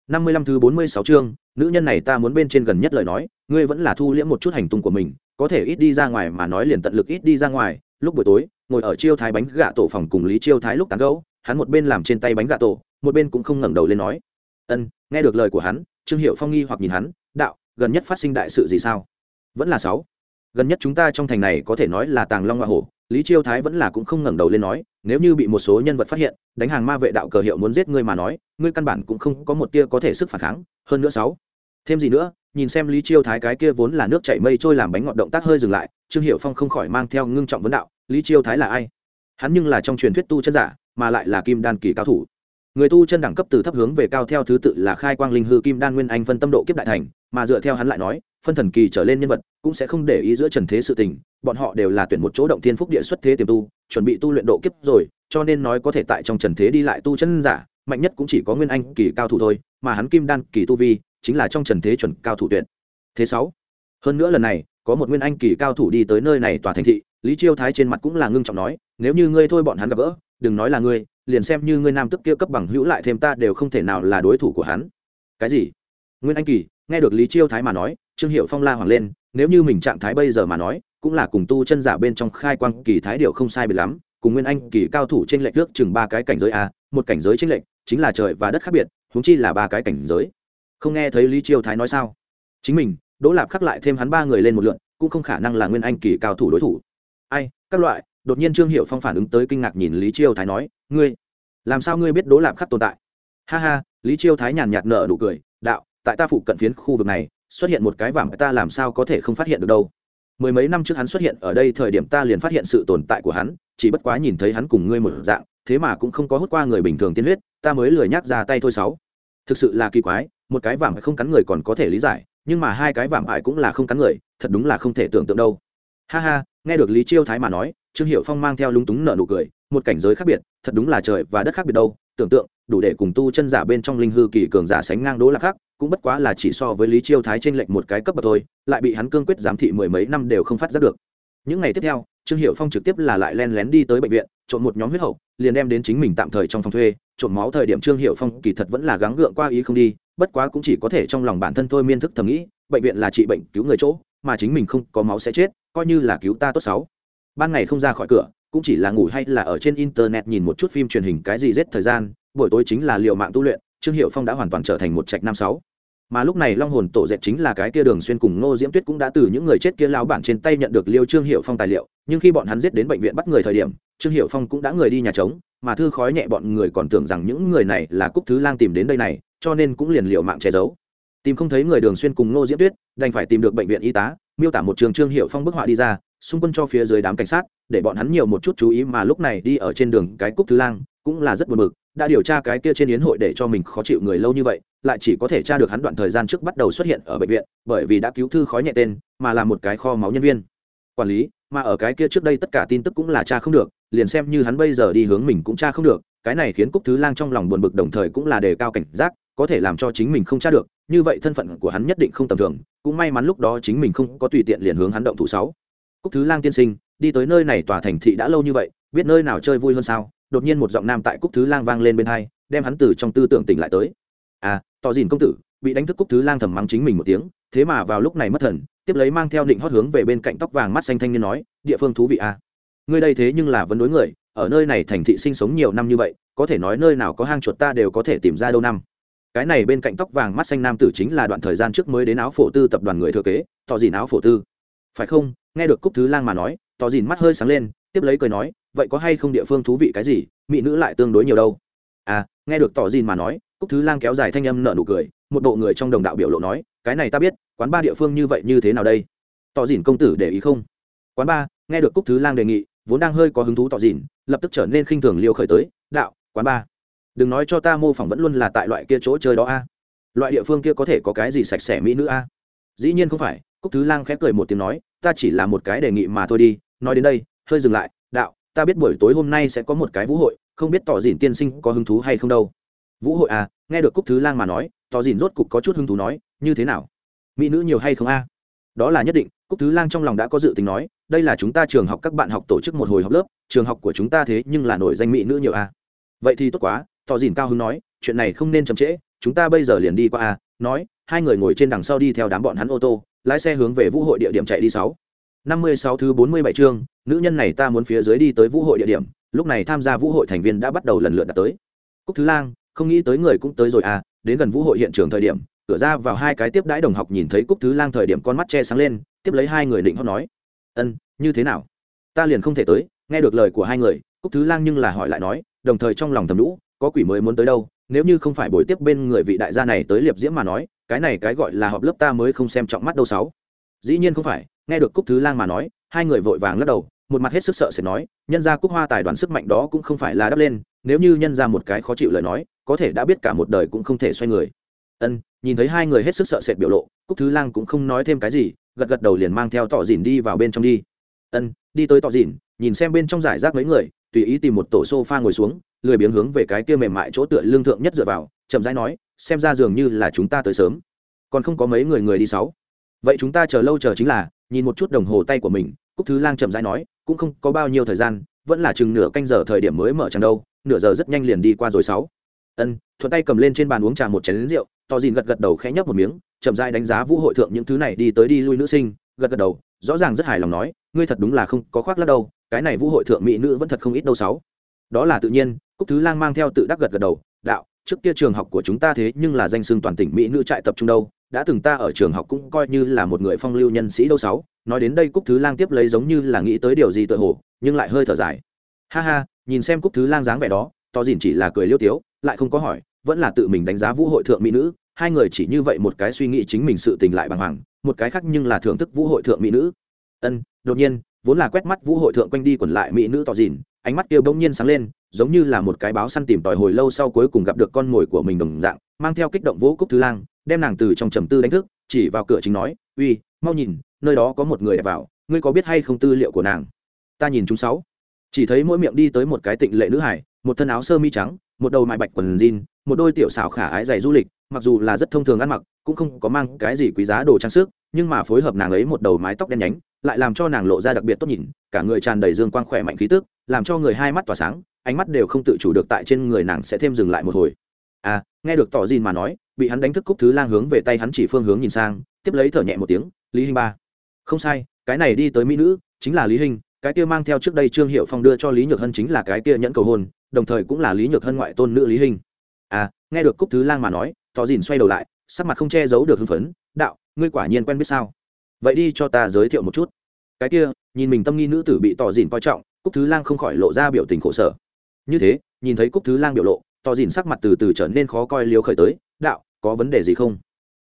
Năm mươi lăm thứ bốn mươi sáu chương, nữ nhân này ta muốn bên trên gần nhất lời nói, ngươi vẫn là thu liễm một chút hành tung của mình, có thể ít đi ra ngoài mà nói liền tận lực ít đi ra ngoài. Lúc buổi tối, ngồi ở chiêu thái bánh gạ tổ phòng cùng lý chiêu thái lúc tán gẫu, hắn một bên làm trên tay bánh gạ tổ, một bên cũng không ngẩng đầu lên nói, ân, nghe được lời của hắn trương hiệu phong nghi hoặc nhìn hắn, đạo, gần nhất phát sinh đại sự gì sao? Vẫn là sáu. Gần nhất chúng ta trong thành này có thể nói là tàng long hoa hổ, lý chiêu thái vẫn là cũng không ngẩng đầu lên nói, nếu như bị một số nhân vật phát hiện, đánh hàng ma vệ đạo cờ hiệu muốn giết ngươi mà nói, ngươi căn bản cũng không có một tia có thể sức phản kháng. Hơn nữa sáu. Thêm gì nữa, nhìn xem lý chiêu thái cái kia vốn là nước chảy mây trôi làm bánh ngọt động tác hơi dừng lại, trương hiệu phong không khỏi mang theo ngưng trọng vấn đạo, lý chiêu thái là ai? Hắn nhưng là trong truyền thuyết tu chân giả, mà lại là kim đan kỳ cao thủ người tu chân đẳng cấp từ thấp hướng về cao theo thứ tự là khai quang linh hư kim đan nguyên anh phân tâm độ kiếp đại thành, mà dựa theo hắn lại nói, phân thần kỳ trở lên nhân vật cũng sẽ không để ý giữa trần thế sự tình, bọn họ đều là tuyển một chỗ động thiên phúc địa xuất thế tiềm tu, chuẩn bị tu luyện độ kiếp rồi, cho nên nói có thể tại trong trần thế đi lại tu chân giả, mạnh nhất cũng chỉ có nguyên anh kỳ cao thủ thôi, mà hắn kim đan kỳ tu vi chính là trong trần thế chuẩn cao thủ tuyển thế sáu, hơn nữa lần này, có một nguyên anh kỳ cao thủ đi tới nơi này tòa thành thị, lý chiêu thái trên mặt cũng là ngưng trọng nói, nếu như ngươi thôi, bọn hắn gặp gỡ, đừng nói là ngươi liền xem như ngươi nam tức kia cấp bằng hữu lại thêm ta đều không thể nào là đối thủ của hắn. Cái gì? Nguyên anh kỳ, nghe được lý chiêu thái mà nói, trương hiệu phong la hoàng lên, nếu như mình trạng thái bây giờ mà nói, cũng là cùng tu chân giả bên trong khai quang kỳ thái điệu không sai biệt lắm, cùng nguyên anh kỳ cao thủ trên lệnh trước chừng ba cái cảnh giới a, một cảnh giới trên lệnh chính là trời và đất khác biệt, huống chi là ba cái cảnh giới. Không nghe thấy lý chiêu thái nói sao? Chính mình, đỗ lạp khắc lại thêm hắn ba người lên một lượn, cũng không khả năng là nguyên anh kỳ cao thủ đối thủ. Ai, các loại đột nhiên trương hiệu phong phản ứng tới kinh ngạc nhìn lý chiêu thái nói, ngươi, làm sao ngươi biết đỗ lạp khắc tồn tại? Ha ha, lý chiêu thái nhàn nhạt nở nụ cười, đạo, tại ta phụ cận phiến khu vực này, xuất hiện một cái vàng ta làm sao có thể không phát hiện được đâu? Mười mấy năm trước hắn xuất hiện ở đây thời điểm ta liền phát hiện sự tồn tại của hắn, chỉ bất quá nhìn thấy hắn cùng ngươi một dạng, thế mà cũng không có hút qua người bình thường tiên huyết, ta mới lười nhác ra tay thôi sáu. Thực sự là kỳ quái, một cái vàng không cắn người còn có thể lý giải, nhưng mà hai cái vàng ải cũng là không cắn người, thật đúng là không thể tưởng tượng đâu. Ha ha, nghe được lý chiêu thái mà nói trương hiệu phong mang theo lúng túng nợ nụ cười, một cảnh giới khác biệt, thật đúng là trời và đất khác biệt đâu, tưởng tượng, đủ để cùng tu chân giả bên trong linh hư kỳ cường giả sánh ngang đố là khác, cũng bất quá là chỉ so với lý chiêu thái trên lệnh một cái cấp bậc thôi, lại bị hắn cương quyết giám thị mười mấy năm đều không phát giác được. Những ngày tiếp theo, trương hiệu phong trực tiếp là lại len lén đi tới bệnh viện trộn một nhóm huyết hậu, liền đem đến chính mình tạm thời trong phòng thuê trộn máu thời điểm trương hiệu phong kỳ thật vẫn là gắng gượng qua ý không đi, bất quá cũng chỉ có thể trong lòng bản thân thôi miên thức thầm nghĩ, bệnh viện là trị bệnh cứu người chỗ, mà chính mình không có máu sẽ chết, coi như là cứu ta tốt sáu ban ngày không ra khỏi cửa, cũng chỉ là ngủ hay là ở trên internet nhìn một chút phim truyền hình cái gì rết thời gian, buổi tối chính là liệu mạng tu luyện, trương hiệu phong đã hoàn toàn trở thành một trạch năm sáu. Mà lúc này long hồn tổ dệt chính là cái kia đường xuyên cùng ngô diễm tuyết cũng đã từ những người chết kia lao bản trên tay nhận được liêu trương hiệu phong tài liệu, nhưng khi bọn hắn giết đến bệnh viện bắt người thời điểm, trương hiệu phong cũng đã người đi nhà trống, mà thư khói nhẹ bọn người còn tưởng rằng những người này là cúc thứ lang tìm đến đây này, cho nên cũng liền liệu mạng che giấu. Tìm không thấy người đường xuyên cùng ngô diễm tuyết, đành phải tìm được bệnh viện y tá, miêu tả một trường trương hiệu phong bức họa đi ra xung quân cho phía dưới đám cảnh sát, để bọn hắn nhiều một chút chú ý mà lúc này đi ở trên đường cái cúc thứ lang cũng là rất buồn bực, đã điều tra cái kia trên yến hội để cho mình khó chịu người lâu như vậy, lại chỉ có thể tra được hắn đoạn thời gian trước bắt đầu xuất hiện ở bệnh viện, bởi vì đã cứu thư khói nhẹ tên, mà là một cái kho máu nhân viên. Quản lý, mà ở cái kia trước đây tất cả tin tức cũng là cha không được, liền xem như hắn bây giờ đi hướng mình cũng cha không được, cái này khiến cúc thứ lang trong lòng buồn bực đồng thời cũng là đề cao cảnh giác, có thể làm cho chính mình không tra được, như vậy thân phận của hắn nhất định không tầm thường, cũng may mắn lúc đó chính mình không có tùy tiện liền hướng hắn động thủ sáu cúc thứ lang tiên sinh, đi tới nơi này tòa thành thị đã lâu như vậy, biết nơi nào chơi vui hơn sao? Đột nhiên một giọng nam tại cúc thứ lang vang lên bên hai, đem hắn từ trong tư tưởng tỉnh lại tới. À tỏ dìn công tử, bị đánh thức cúc thứ lang thầm mắng chính mình một tiếng, thế mà vào lúc này mất thần, tiếp lấy mang theo định hót hướng về bên cạnh tóc vàng mắt xanh thanh niên nói, địa phương thú vị à? Ngươi đây thế nhưng là vấn đối người, ở nơi này thành thị sinh sống nhiều năm như vậy, có thể nói nơi nào có hang chuột ta đều có thể tìm ra đâu năm. Cái này bên cạnh tóc vàng mắt xanh nam tử chính là đoạn thời gian trước mới đến áo phổ tư tập đoàn người thừa kế, tỏ dìn áo phổ tư. Phải không? Nghe được cúc thứ lang mà nói, tỏ dìn mắt hơi sáng lên, tiếp lấy cười nói, vậy có hay không địa phương thú vị cái gì? Mỹ nữ lại tương đối nhiều đâu. À nghe được tỏ dìn mà nói, cúc thứ lang kéo dài thanh âm nợ nụ cười, một bộ người trong đồng đạo biểu lộ nói, cái này ta biết, quán ba địa phương như vậy như thế nào đây? Tỏ dìn công tử để ý không? Quán ba, nghe được cúc thứ lang đề nghị, vốn đang hơi có hứng thú tỏ dìn, lập tức trở nên khinh thường liêu khởi tới, đạo, quán ba, đừng nói cho ta mô phỏng vẫn luôn là tại loại kia chỗ chơi đó a. Loại địa phương kia có thể có cái gì sạch sẽ mỹ nữ a? Dĩ nhiên không phải, cúc thứ lang khẽ cười một tiếng nói ta chỉ là một cái đề nghị mà thôi đi, nói đến đây, hơi dừng lại, đạo, ta biết buổi tối hôm nay sẽ có một cái vũ hội, không biết tỏ dìn tiên sinh có hứng thú hay không đâu. Vũ hội à nghe được cúc thứ lang mà nói, tỏ dìn rốt cục có chút hứng thú nói, như thế nào? Mỹ nữ nhiều hay không a? Đó là nhất định, cúc thứ lang trong lòng đã có dự tính nói, đây là chúng ta trường học các bạn học tổ chức một hồi học lớp, trường học của chúng ta thế nhưng là nổi danh mỹ nữ nhiều a. Vậy thì tốt quá, tỏ dìn cao hứng nói, chuyện này không nên chậm trễ, chúng ta bây giờ liền đi qua a, nói, hai người ngồi trên đằng sau đi theo đám bọn hắn ô tô lái xe hướng về vũ hội địa điểm chạy đi sáu. Năm mươi sáu thứ bốn mươi bảy chương, nữ nhân này ta muốn phía dưới đi tới vũ hội địa điểm, lúc này tham gia vũ hội thành viên đã bắt đầu lần lượt đặt tới. Cúc thứ lang, không nghĩ tới người cũng tới rồi à đến gần vũ hội hiện trường thời điểm, cửa ra vào hai cái tiếp đãi đồng học nhìn thấy cúc thứ lang thời điểm con mắt che sáng lên, tiếp lấy hai người định hót nói. Ân, như thế nào? Ta liền không thể tới, nghe được lời của hai người, cúc thứ lang nhưng là hỏi lại nói, đồng thời trong lòng thầm lũ, có quỷ mới muốn tới đâu, nếu như không phải buổi tiếp bên người vị đại gia này tới liệp diễm mà nói cái này cái gọi là họp lớp ta mới không xem trọng mắt đâu sáu. Dĩ nhiên không phải, nghe được cúc thứ lang mà nói, hai người vội vàng lắc đầu, một mặt hết sức sợ sẽ nói, nhân ra cúc hoa tài đoàn sức mạnh đó cũng không phải là đắp lên, nếu như nhân ra một cái khó chịu lời nói, có thể đã biết cả một đời cũng không thể xoay người. Ân, nhìn thấy hai người hết sức sợ sệt biểu lộ, cúc thứ lang cũng không nói thêm cái gì, gật gật đầu liền mang theo tỏ dìn đi vào bên trong đi. Ân, đi tới tỏ dìn, nhìn xem bên trong giải rác mấy người, tùy ý tìm một tổ sofa ngồi xuống, lười biếng hướng về cái kia mềm mại chỗ tựa lương thượng nhất dựa vào, chậm rãi nói xem ra dường như là chúng ta tới sớm. Còn không có mấy người người đi sáu. Vậy chúng ta chờ lâu chờ chính là, nhìn một chút đồng hồ tay của mình, cúc thứ lang chậm rãi nói, cũng không có bao nhiêu thời gian, vẫn là chừng nửa canh giờ thời điểm mới mở chẳng đâu, nửa giờ rất nhanh liền đi qua rồi sáu. Ân, thuận tay cầm lên trên bàn uống trà một chén rượu, to dìn gật gật đầu khẽ nhấp một miếng, chậm rãi đánh giá vũ hội thượng những thứ này đi tới đi lui nữ sinh, gật gật đầu, rõ ràng rất hài lòng nói, ngươi thật đúng là không có khoác lắc đâu, cái này vũ hội thượng mỹ nữ vẫn thật không ít đâu sáu. Đó là tự nhiên, cúc thứ lang mang theo tự đắc gật gật đầu, đạo trước kia trường học của chúng ta thế nhưng là danh xưng toàn tỉnh mỹ nữ trại tập trung đâu, đã từng ta ở trường học cũng coi như là một người phong lưu nhân sĩ đâu sáu. Nói đến đây cúc thứ lang tiếp lấy giống như là nghĩ tới điều gì tự hồ, nhưng lại hơi thở dài. Ha ha, nhìn xem cúc thứ lang dáng vẻ đó, to dìn chỉ là cười liêu tiếu, lại không có hỏi, vẫn là tự mình đánh giá vũ hội thượng mỹ nữ. Hai người chỉ như vậy một cái suy nghĩ chính mình sự tình lại bằng hoàng, một cái khác nhưng là thưởng thức vũ hội thượng mỹ nữ. Ân, đột nhiên vốn là quét mắt vũ hội thượng quanh đi quẩn lại mỹ nữ tỏ dìn ánh mắt kia bỗng nhiên sáng lên, giống như là một cái báo săn tìm tòi hồi lâu sau cuối cùng gặp được con mồi của mình đồng dạng, mang theo kích động vũ cúc thứ lang, đem nàng từ trong trầm tư đánh thức, chỉ vào cửa chính nói, uy, mau nhìn, nơi đó có một người đẹp vào, ngươi có biết hay không tư liệu của nàng? Ta nhìn chúng sáu. Chỉ thấy mỗi miệng đi tới một cái tịnh lệ nữ hải, một thân áo sơ mi trắng, một đầu mại bạch quần jean, một đôi tiểu xảo khả ái giày du lịch, mặc dù là rất thông thường ăn mặc, cũng không có mang cái gì quý giá đồ trang sức, nhưng mà phối hợp nàng ấy một đầu mái tóc đen nhánh lại làm cho nàng lộ ra đặc biệt tốt nhìn, cả người tràn đầy dương quang khỏe mạnh khí tức, làm cho người hai mắt tỏa sáng, ánh mắt đều không tự chủ được tại trên người nàng sẽ thêm dừng lại một hồi. À nghe được tỏ gìn mà nói, bị hắn đánh thức cúc thứ lang hướng về tay hắn chỉ phương hướng nhìn sang, tiếp lấy thở nhẹ một tiếng, lý hình ba. Không sai, cái này đi tới mỹ nữ, chính là lý hình cái kia mang theo trước đây trương hiệu phong đưa cho lý nhược hân chính là cái kia nhẫn cầu hôn, đồng thời cũng là lý nhược hân ngoại tôn nữ lý hình à nghe được cúc thứ lang mà nói, tỏ dìn xoay đầu lại, sắc mặt không che giấu được hưng phấn, đạo, ngươi quả nhiên quen biết sao? Vậy đi cho ta giới thiệu một chút cái kia, nhìn mình tâm nghi nữ tử bị tỏ dìn coi trọng, cúc thứ lang không khỏi lộ ra biểu tình khổ sở như thế, nhìn thấy cúc thứ lang biểu lộ, tỏ dìn sắc mặt từ từ trở nên khó coi liều khởi tới, đạo, có vấn đề gì không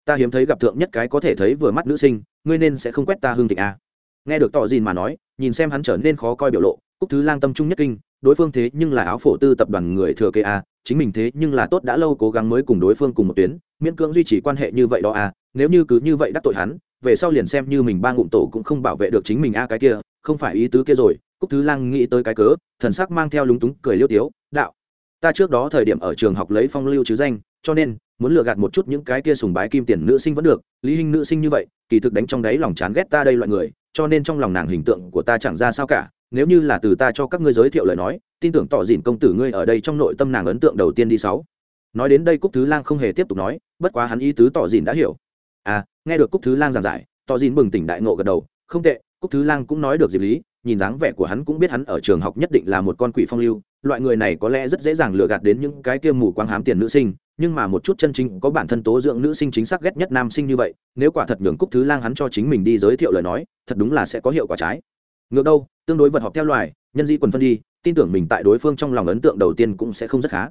ta hiếm thấy gặp thượng nhất cái có thể thấy vừa mắt nữ sinh, ngươi nên sẽ không quét ta hương thịnh à. nghe được tỏ dìn mà nói, nhìn xem hắn trở nên khó coi biểu lộ, cúc thứ lang tâm trung nhất kinh, đối phương thế nhưng là áo phổ tư tập đoàn người thừa kế a chính mình thế nhưng là tốt đã lâu cố gắng mới cùng đối phương cùng một tuyến, miễn cưỡng duy trì quan hệ như vậy đó à? nếu như cứ như vậy đắc tội hắn về sau liền xem như mình ba ngụm tổ cũng không bảo vệ được chính mình a cái kia, không phải ý tứ kia rồi, cúc thứ lang nghĩ tới cái cớ, thần sắc mang theo lúng túng, cười liêu tiếu, đạo, ta trước đó thời điểm ở trường học lấy phong lưu chứ danh, cho nên, muốn lừa gạt một chút những cái kia sùng bái kim tiền nữ sinh vẫn được, lý hình nữ sinh như vậy, kỳ thực đánh trong đáy lòng chán ghét ta đây loại người, cho nên trong lòng nàng hình tượng của ta chẳng ra sao cả, nếu như là từ ta cho các ngươi giới thiệu lời nói, tin tưởng tỏ dìn công tử ngươi ở đây trong nội tâm nàng ấn tượng đầu tiên đi sáu. Nói đến đây cúc thứ lang không hề tiếp tục nói, bất quá hắn ý tứ tỏ dìn đã hiểu à nghe được cúc thứ lang giảng giải, tỏ dìn bừng tỉnh đại ngộ gật đầu. Không tệ, cúc thứ lang cũng nói được diệp lý, nhìn dáng vẻ của hắn cũng biết hắn ở trường học nhất định là một con quỷ phong lưu. Loại người này có lẽ rất dễ dàng lừa gạt đến những cái kia mù quáng hám tiền nữ sinh, nhưng mà một chút chân chính có bản thân tố dưỡng nữ sinh chính xác ghét nhất nam sinh như vậy, nếu quả thật nhường cúc thứ lang hắn cho chính mình đi giới thiệu lời nói, thật đúng là sẽ có hiệu quả trái. Ngược đâu, tương đối vật họp theo loài, nhân di quần phân đi, tin tưởng mình tại đối phương trong lòng ấn tượng đầu tiên cũng sẽ không rất khá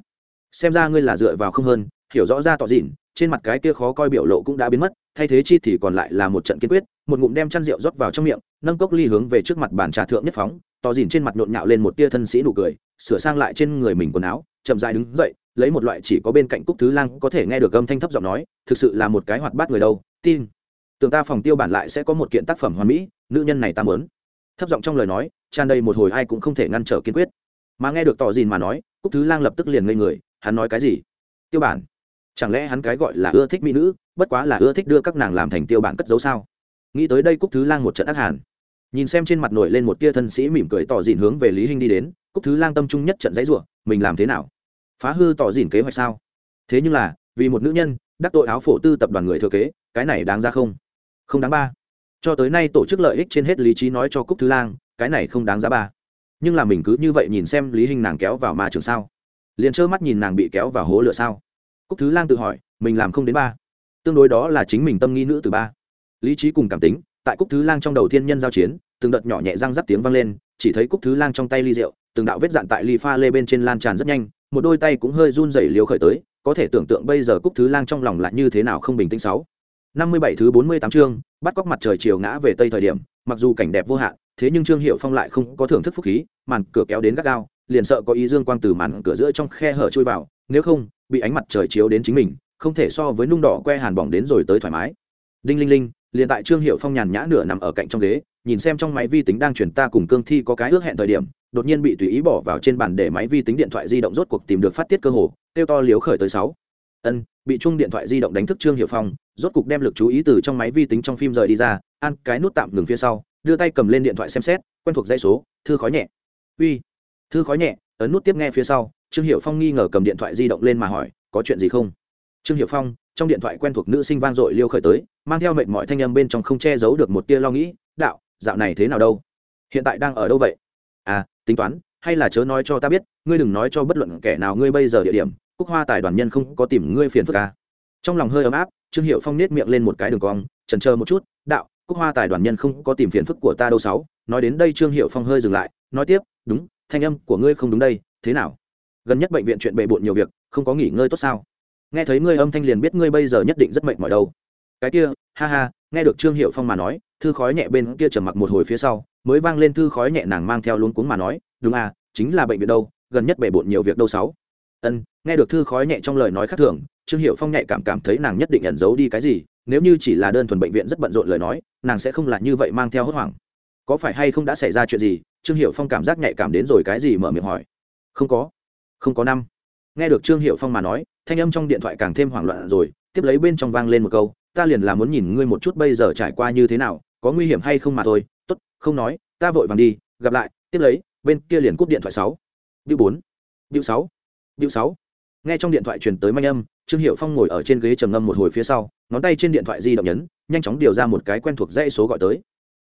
xem ra ngươi là dựa vào không hơn, hiểu rõ ra tỏ dịn, trên mặt cái kia khó coi biểu lộ cũng đã biến mất, thay thế chi thì còn lại là một trận kiên quyết, một ngụm đem chăn rượu rót vào trong miệng, nâng cốc ly hướng về trước mặt bàn trà thượng nhất phóng, tỏ dìn trên mặt nhộn nhạo lên một tia thân sĩ nụ cười, sửa sang lại trên người mình quần áo, chậm dài đứng dậy, lấy một loại chỉ có bên cạnh cúc thứ lang có thể nghe được âm thanh thấp giọng nói, thực sự là một cái hoạt bát người đâu, tin. Tưởng ta phòng tiêu bản lại sẽ có một kiện tác phẩm hoàn mỹ, nữ nhân này ta muốn. Thấp giọng trong lời nói, tràn đầy một hồi ai cũng không thể ngăn trở kiên quyết. Mà nghe được tỏ dìn mà nói, cúc thứ lang lập tức liền ngây người hắn nói cái gì? Tiêu bản. Chẳng lẽ hắn cái gọi là ưa thích mỹ nữ, bất quá là ưa thích đưa các nàng làm thành tiêu bản cất dấu sao? Nghĩ tới đây cúc thứ lang một trận ác hàn. Nhìn xem trên mặt nổi lên một tia thân sĩ mỉm cười tỏ dìn hướng về lý hinh đi đến, cúc thứ lang tâm trung nhất trận dãy ruộng mình làm thế nào? Phá hư tỏ dìn kế hoạch sao? Thế nhưng là, vì một nữ nhân, đắc tội áo phổ tư tập đoàn người thừa kế, cái này đáng ra không? Không đáng ba. Cho tới nay tổ chức lợi ích trên hết lý trí nói cho cúc thứ lang, cái này không đáng giá ba. Nhưng là mình cứ như vậy nhìn xem lý hình nàng kéo vào ma trường sao? Liền trơ mắt nhìn nàng bị kéo vào hố lửa sao? Cúc thứ lang tự hỏi, mình làm không đến ba. Tương đối đó là chính mình tâm nghi nữ từ ba. Lý trí cùng cảm tính, tại cúc thứ lang trong đầu thiên nhân giao chiến, từng đợt nhỏ nhẹ răng rắc tiếng vang lên, chỉ thấy cúc thứ lang trong tay ly rượu, từng đạo vết dạn tại ly pha lê bên trên lan tràn rất nhanh, một đôi tay cũng hơi run rẩy liều khởi tới, có thể tưởng tượng bây giờ cúc thứ lang trong lòng lại như thế nào không bình tĩnh sáu. Năm mươi bảy thứ bốn mươi tám chương, bắt cóc mặt trời chiều ngã về tây thời điểm, mặc dù cảnh đẹp vô hạn, thế nhưng trương hiệu phong lại không có thưởng thức phúc khí, màn cửa kéo đến gắt gao liền sợ có ý dương quang từ màn cửa giữa trong khe hở chui vào, nếu không, bị ánh mặt trời chiếu đến chính mình, không thể so với nung đỏ que hàn bỏng đến rồi tới thoải mái. Đinh linh linh, liền tại trương hiệu phong nhàn nhã nửa nằm ở cạnh trong ghế, nhìn xem trong máy vi tính đang chuyển ta cùng cương thi có cái ước hẹn thời điểm, đột nhiên bị tùy ý bỏ vào trên bàn để máy vi tính điện thoại di động rốt cuộc tìm được phát tiết cơ hồ, kêu to liếu khởi tới sáu. Ân, bị chung điện thoại di động đánh thức trương hiệu phong, rốt cuộc đem lực chú ý từ trong máy vi tính trong phim rời đi ra, ăn cái nút tạm ngừng phía sau, đưa tay cầm lên điện thoại xem xét, quen thuộc dây số, thư khói nhẹ. Uy thư khói nhẹ, ấn nút tiếp nghe phía sau, trương hiệu phong nghi ngờ cầm điện thoại di động lên mà hỏi, có chuyện gì không? Trương hiệu phong, trong điện thoại quen thuộc nữ sinh vang dội liêu khởi tới, mang theo mệnh mọi thanh âm bên trong không che giấu được một tia lo nghĩ, đạo, dạo này thế nào đâu? Hiện tại đang ở đâu vậy? À tính toán, hay là chớ nói cho ta biết, ngươi đừng nói cho bất luận kẻ nào ngươi bây giờ địa điểm, cúc hoa tài đoàn nhân không có tìm ngươi phiền phức à. trong lòng hơi ấm áp, trương hiệu phong nết miệng lên một cái đường cong trần chờ một chút, đạo, cúc hoa tài đoàn nhân không có tìm phiền phức của ta đâu sáu. Nói đến đây trương hiệu phong hơi dừng lại, nói tiếp, đúng thanh âm của ngươi không đúng đây, thế nào? Gần nhất bệnh viện chuyện bề bộn nhiều việc, không có nghỉ ngơi tốt sao? Nghe thấy ngươi âm thanh liền biết ngươi bây giờ nhất định rất mệt mỏi đâu. Cái kia, ha ha, nghe được trương hiệu phong mà nói, thư khói nhẹ bên kia trầm mặc một hồi phía sau, mới vang lên thư khói nhẹ nàng mang theo luống cuống mà nói, đúng à chính là bệnh viện đâu, gần nhất bề bộn nhiều việc đâu sáu. Ân, nghe được thư khói nhẹ trong lời nói khác thường, trương hiệu phong nhẹ cảm cảm thấy nàng nhất định ẩn giấu đi cái gì, nếu như chỉ là đơn thuần bệnh viện rất bận rộn lời nói, nàng sẽ không là như vậy mang theo hốt hoảng. Có phải hay không đã xảy ra chuyện gì trương hiệu phong cảm giác nhạy cảm đến rồi cái gì mở miệng hỏi. Không có. Không có năm. Nghe được trương hiệu phong mà nói, thanh âm trong điện thoại càng thêm hoảng loạn rồi, tiếp lấy bên trong vang lên một câu, ta liền là muốn nhìn ngươi một chút bây giờ trải qua như thế nào, có nguy hiểm hay không mà thôi, tốt, không nói, ta vội vàng đi, gặp lại. Tiếp lấy, bên kia liền cúp điện thoại sáu. Điệu bốn. Điệu sáu. Điệu sáu. Nghe trong điện thoại truyền tới manh âm, trương hiệu phong ngồi ở trên ghế trầm ngâm một hồi phía sau, ngón tay trên điện thoại di động nhấn, nhanh chóng điều ra một cái quen thuộc dãy số gọi tới.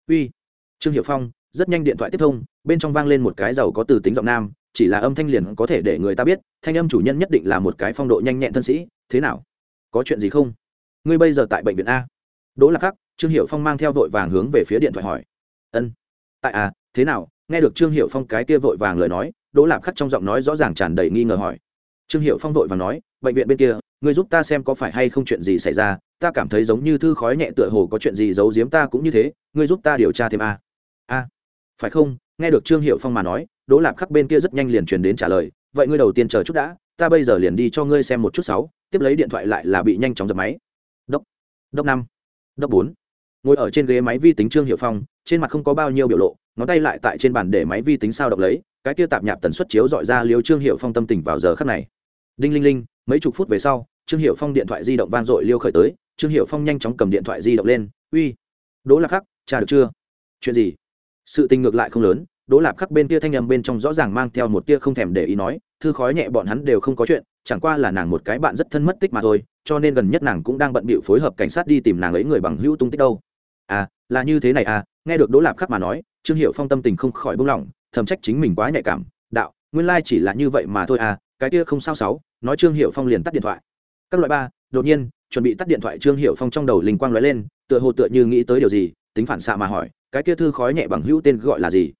Uy. Trương hiệu phong rất nhanh điện thoại tiếp thông, bên trong vang lên một cái giàu có từ tính giọng nam, chỉ là âm thanh liền có thể để người ta biết, thanh âm chủ nhân nhất định là một cái phong độ nhanh nhẹn thân sĩ, thế nào? Có chuyện gì không? Ngươi bây giờ tại bệnh viện a? Đỗ lạc khắc trương hiệu phong mang theo vội vàng hướng về phía điện thoại hỏi. Ân, tại à thế nào? Nghe được trương hiệu phong cái kia vội vàng lời nói, đỗ lạc khắc trong giọng nói rõ ràng tràn đầy nghi ngờ hỏi. Trương hiệu phong vội vàng nói, bệnh viện bên kia, ngươi giúp ta xem có phải hay không chuyện gì xảy ra, ta cảm thấy giống như thư khói nhẹ tựa hồ có chuyện gì giấu giếm ta cũng như thế, ngươi giúp ta điều tra thêm a a phải không? Nghe được trương hiệu phong mà nói, đỗ lạp khắc bên kia rất nhanh liền truyền đến trả lời, vậy ngươi đầu tiên chờ chút đã, ta bây giờ liền đi cho ngươi xem một chút sáu, tiếp lấy điện thoại lại là bị nhanh chóng dập máy. Đốc đốc năm, đốc bốn. Ngồi ở trên ghế máy vi tính trương hiệu phong, trên mặt không có bao nhiêu biểu lộ, ngón tay lại tại trên bàn để máy vi tính sao đọc lấy, cái kia tạp nhạp tần suất chiếu dọi ra liều trương hiệu phong tâm tình vào giờ khắc này. Đinh linh linh, mấy chục phút về sau, trương hiệu phong điện thoại di động vang dội liêu khởi tới, trương hiệu phong nhanh chóng cầm điện thoại di động lên, uy, đỗ lạc khắc trả được chưa? Chuyện gì? Sự tình ngược lại không lớn, đỗ lạp khắc bên kia thanh âm bên trong rõ ràng mang theo một tia không thèm để ý nói, thư khói nhẹ bọn hắn đều không có chuyện, chẳng qua là nàng một cái bạn rất thân mất tích mà thôi, cho nên gần nhất nàng cũng đang bận bịu phối hợp cảnh sát đi tìm nàng ấy người bằng hữu tung tích đâu. À là như thế này à nghe được đỗ lạp khắc mà nói, trương hiệu phong tâm tình không khỏi buông lỏng, thầm trách chính mình quá nhạy cảm, đạo, nguyên lai chỉ là như vậy mà thôi à cái kia không sao sáu, nói trương hiệu phong liền tắt điện thoại. Các loại ba, đột nhiên, chuẩn bị tắt điện thoại trương hiệu phong trong đầu linh quang lóe lên, tựa hồ tựa như nghĩ tới điều gì, tính phản xạ mà hỏi cái kia thư khói nhẹ bằng hữu tên gọi là gì?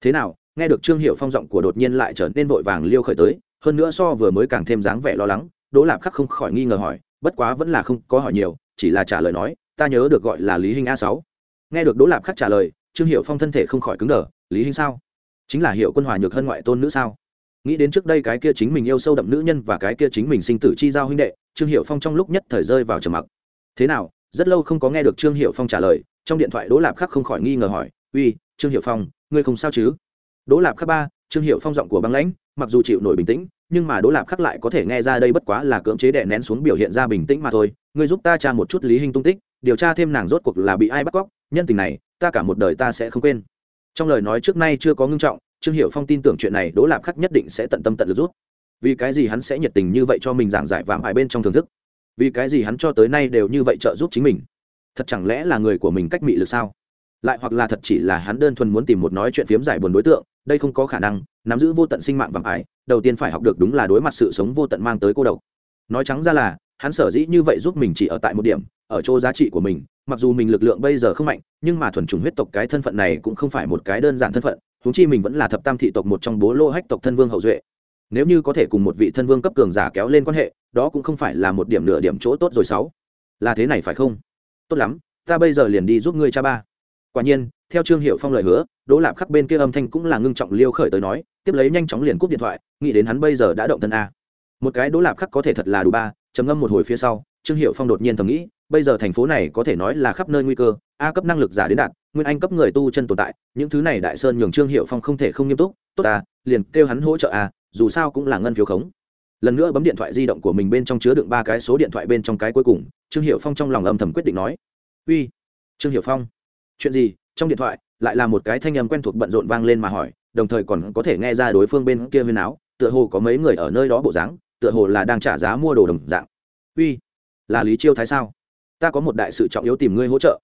Thế nào, nghe được trương hiệu phong giọng của đột nhiên lại trở nên vội vàng liêu khởi tới, hơn nữa so vừa mới càng thêm dáng vẻ lo lắng, đỗ lạp khắc không khỏi nghi ngờ hỏi, bất quá vẫn là không có hỏi nhiều, chỉ là trả lời nói, ta nhớ được gọi là lý hình a sáu. Nghe được đỗ lạp khắc trả lời, trương hiệu phong thân thể không khỏi cứng đờ, lý hình sao? Chính là hiệu quân hòa nhược hơn ngoại tôn nữ sao? Nghĩ đến trước đây cái kia chính mình yêu sâu đậm nữ nhân và cái kia chính mình sinh tử chi giao huynh đệ, trương hiệu phong trong lúc nhất thời rơi vào trầm mặc. Thế nào? Rất lâu không có nghe được trương hiệu phong trả lời trong điện thoại đỗ lạp khắc không khỏi nghi ngờ hỏi, uy, trương hiệu phong, ngươi không sao chứ? Đỗ lạp khắc ba, trương hiệu phong giọng của băng lãnh, mặc dù chịu nổi bình tĩnh, nhưng mà đỗ lạp khắc lại có thể nghe ra đây bất quá là cưỡng chế đè nén xuống biểu hiện ra bình tĩnh mà thôi. Ngươi giúp ta tra một chút lý hình tung tích, điều tra thêm nàng rốt cuộc là bị ai bắt cóc, nhân tình này, ta cả một đời ta sẽ không quên. Trong lời nói trước nay chưa có ngưng trọng, trương hiệu phong tin tưởng chuyện này đỗ lạp khắc nhất định sẽ tận tâm tận lực rút vì cái gì hắn sẽ nhiệt tình như vậy cho mình giảng giải vàng bài bên trong thưởng thức? Vì cái gì hắn cho tới nay đều như vậy trợ giúp chính mình? Thật chẳng lẽ là người của mình cách mị lực sao? Lại hoặc là thật chỉ là hắn đơn thuần muốn tìm một nói chuyện phiếm giải buồn đối tượng, đây không có khả năng, nắm giữ vô tận sinh mạng vàng ải, đầu tiên phải học được đúng là đối mặt sự sống vô tận mang tới cô độc. Nói trắng ra là, hắn sở dĩ như vậy giúp mình chỉ ở tại một điểm, ở chỗ giá trị của mình, mặc dù mình lực lượng bây giờ không mạnh, nhưng mà thuần chủng huyết tộc cái thân phận này cũng không phải một cái đơn giản thân phận húng chi mình vẫn là thập tam thị tộc một trong bố lô hách tộc thân vương hậu duệ. Nếu như có thể cùng một vị thân vương cấp cường giả kéo lên quan hệ, đó cũng không phải là một điểm nửa điểm chỗ tốt rồi sáu. Là thế này phải không? Tốt lắm, ta bây giờ liền đi giúp ngươi cha ba. Quả nhiên, theo trương hiệu phong lời hứa, đỗ lạp khắc bên kia âm thanh cũng là ngưng trọng liêu khởi tới nói, tiếp lấy nhanh chóng liền cúp điện thoại, nghĩ đến hắn bây giờ đã động thân a. Một cái đỗ lạp khắc có thể thật là đủ ba, trầm ngâm một hồi phía sau, trương hiệu phong đột nhiên thầm nghĩ, bây giờ thành phố này có thể nói là khắp nơi nguy cơ, a cấp năng lực giả đến đạt, nguyên anh cấp người tu chân tồn tại, những thứ này đại sơn nhường trương hiệu phong không thể không nghiêm túc, tốt ta, liền kêu hắn hỗ trợ a, dù sao cũng là ngân phiếu khống lần nữa bấm điện thoại di động của mình bên trong chứa đựng ba cái số điện thoại bên trong cái cuối cùng, trương hiệu phong trong lòng âm thầm quyết định nói. Uy, trương hiệu phong, chuyện gì? Trong điện thoại, lại là một cái thanh âm quen thuộc bận rộn vang lên mà hỏi, đồng thời còn có thể nghe ra đối phương bên kia huyên áo, tựa hồ có mấy người ở nơi đó bộ dáng, tựa hồ là đang trả giá mua đồ đồng dạng. Uy, là lý chiêu thái sao? Ta có một đại sự trọng yếu tìm ngươi hỗ trợ.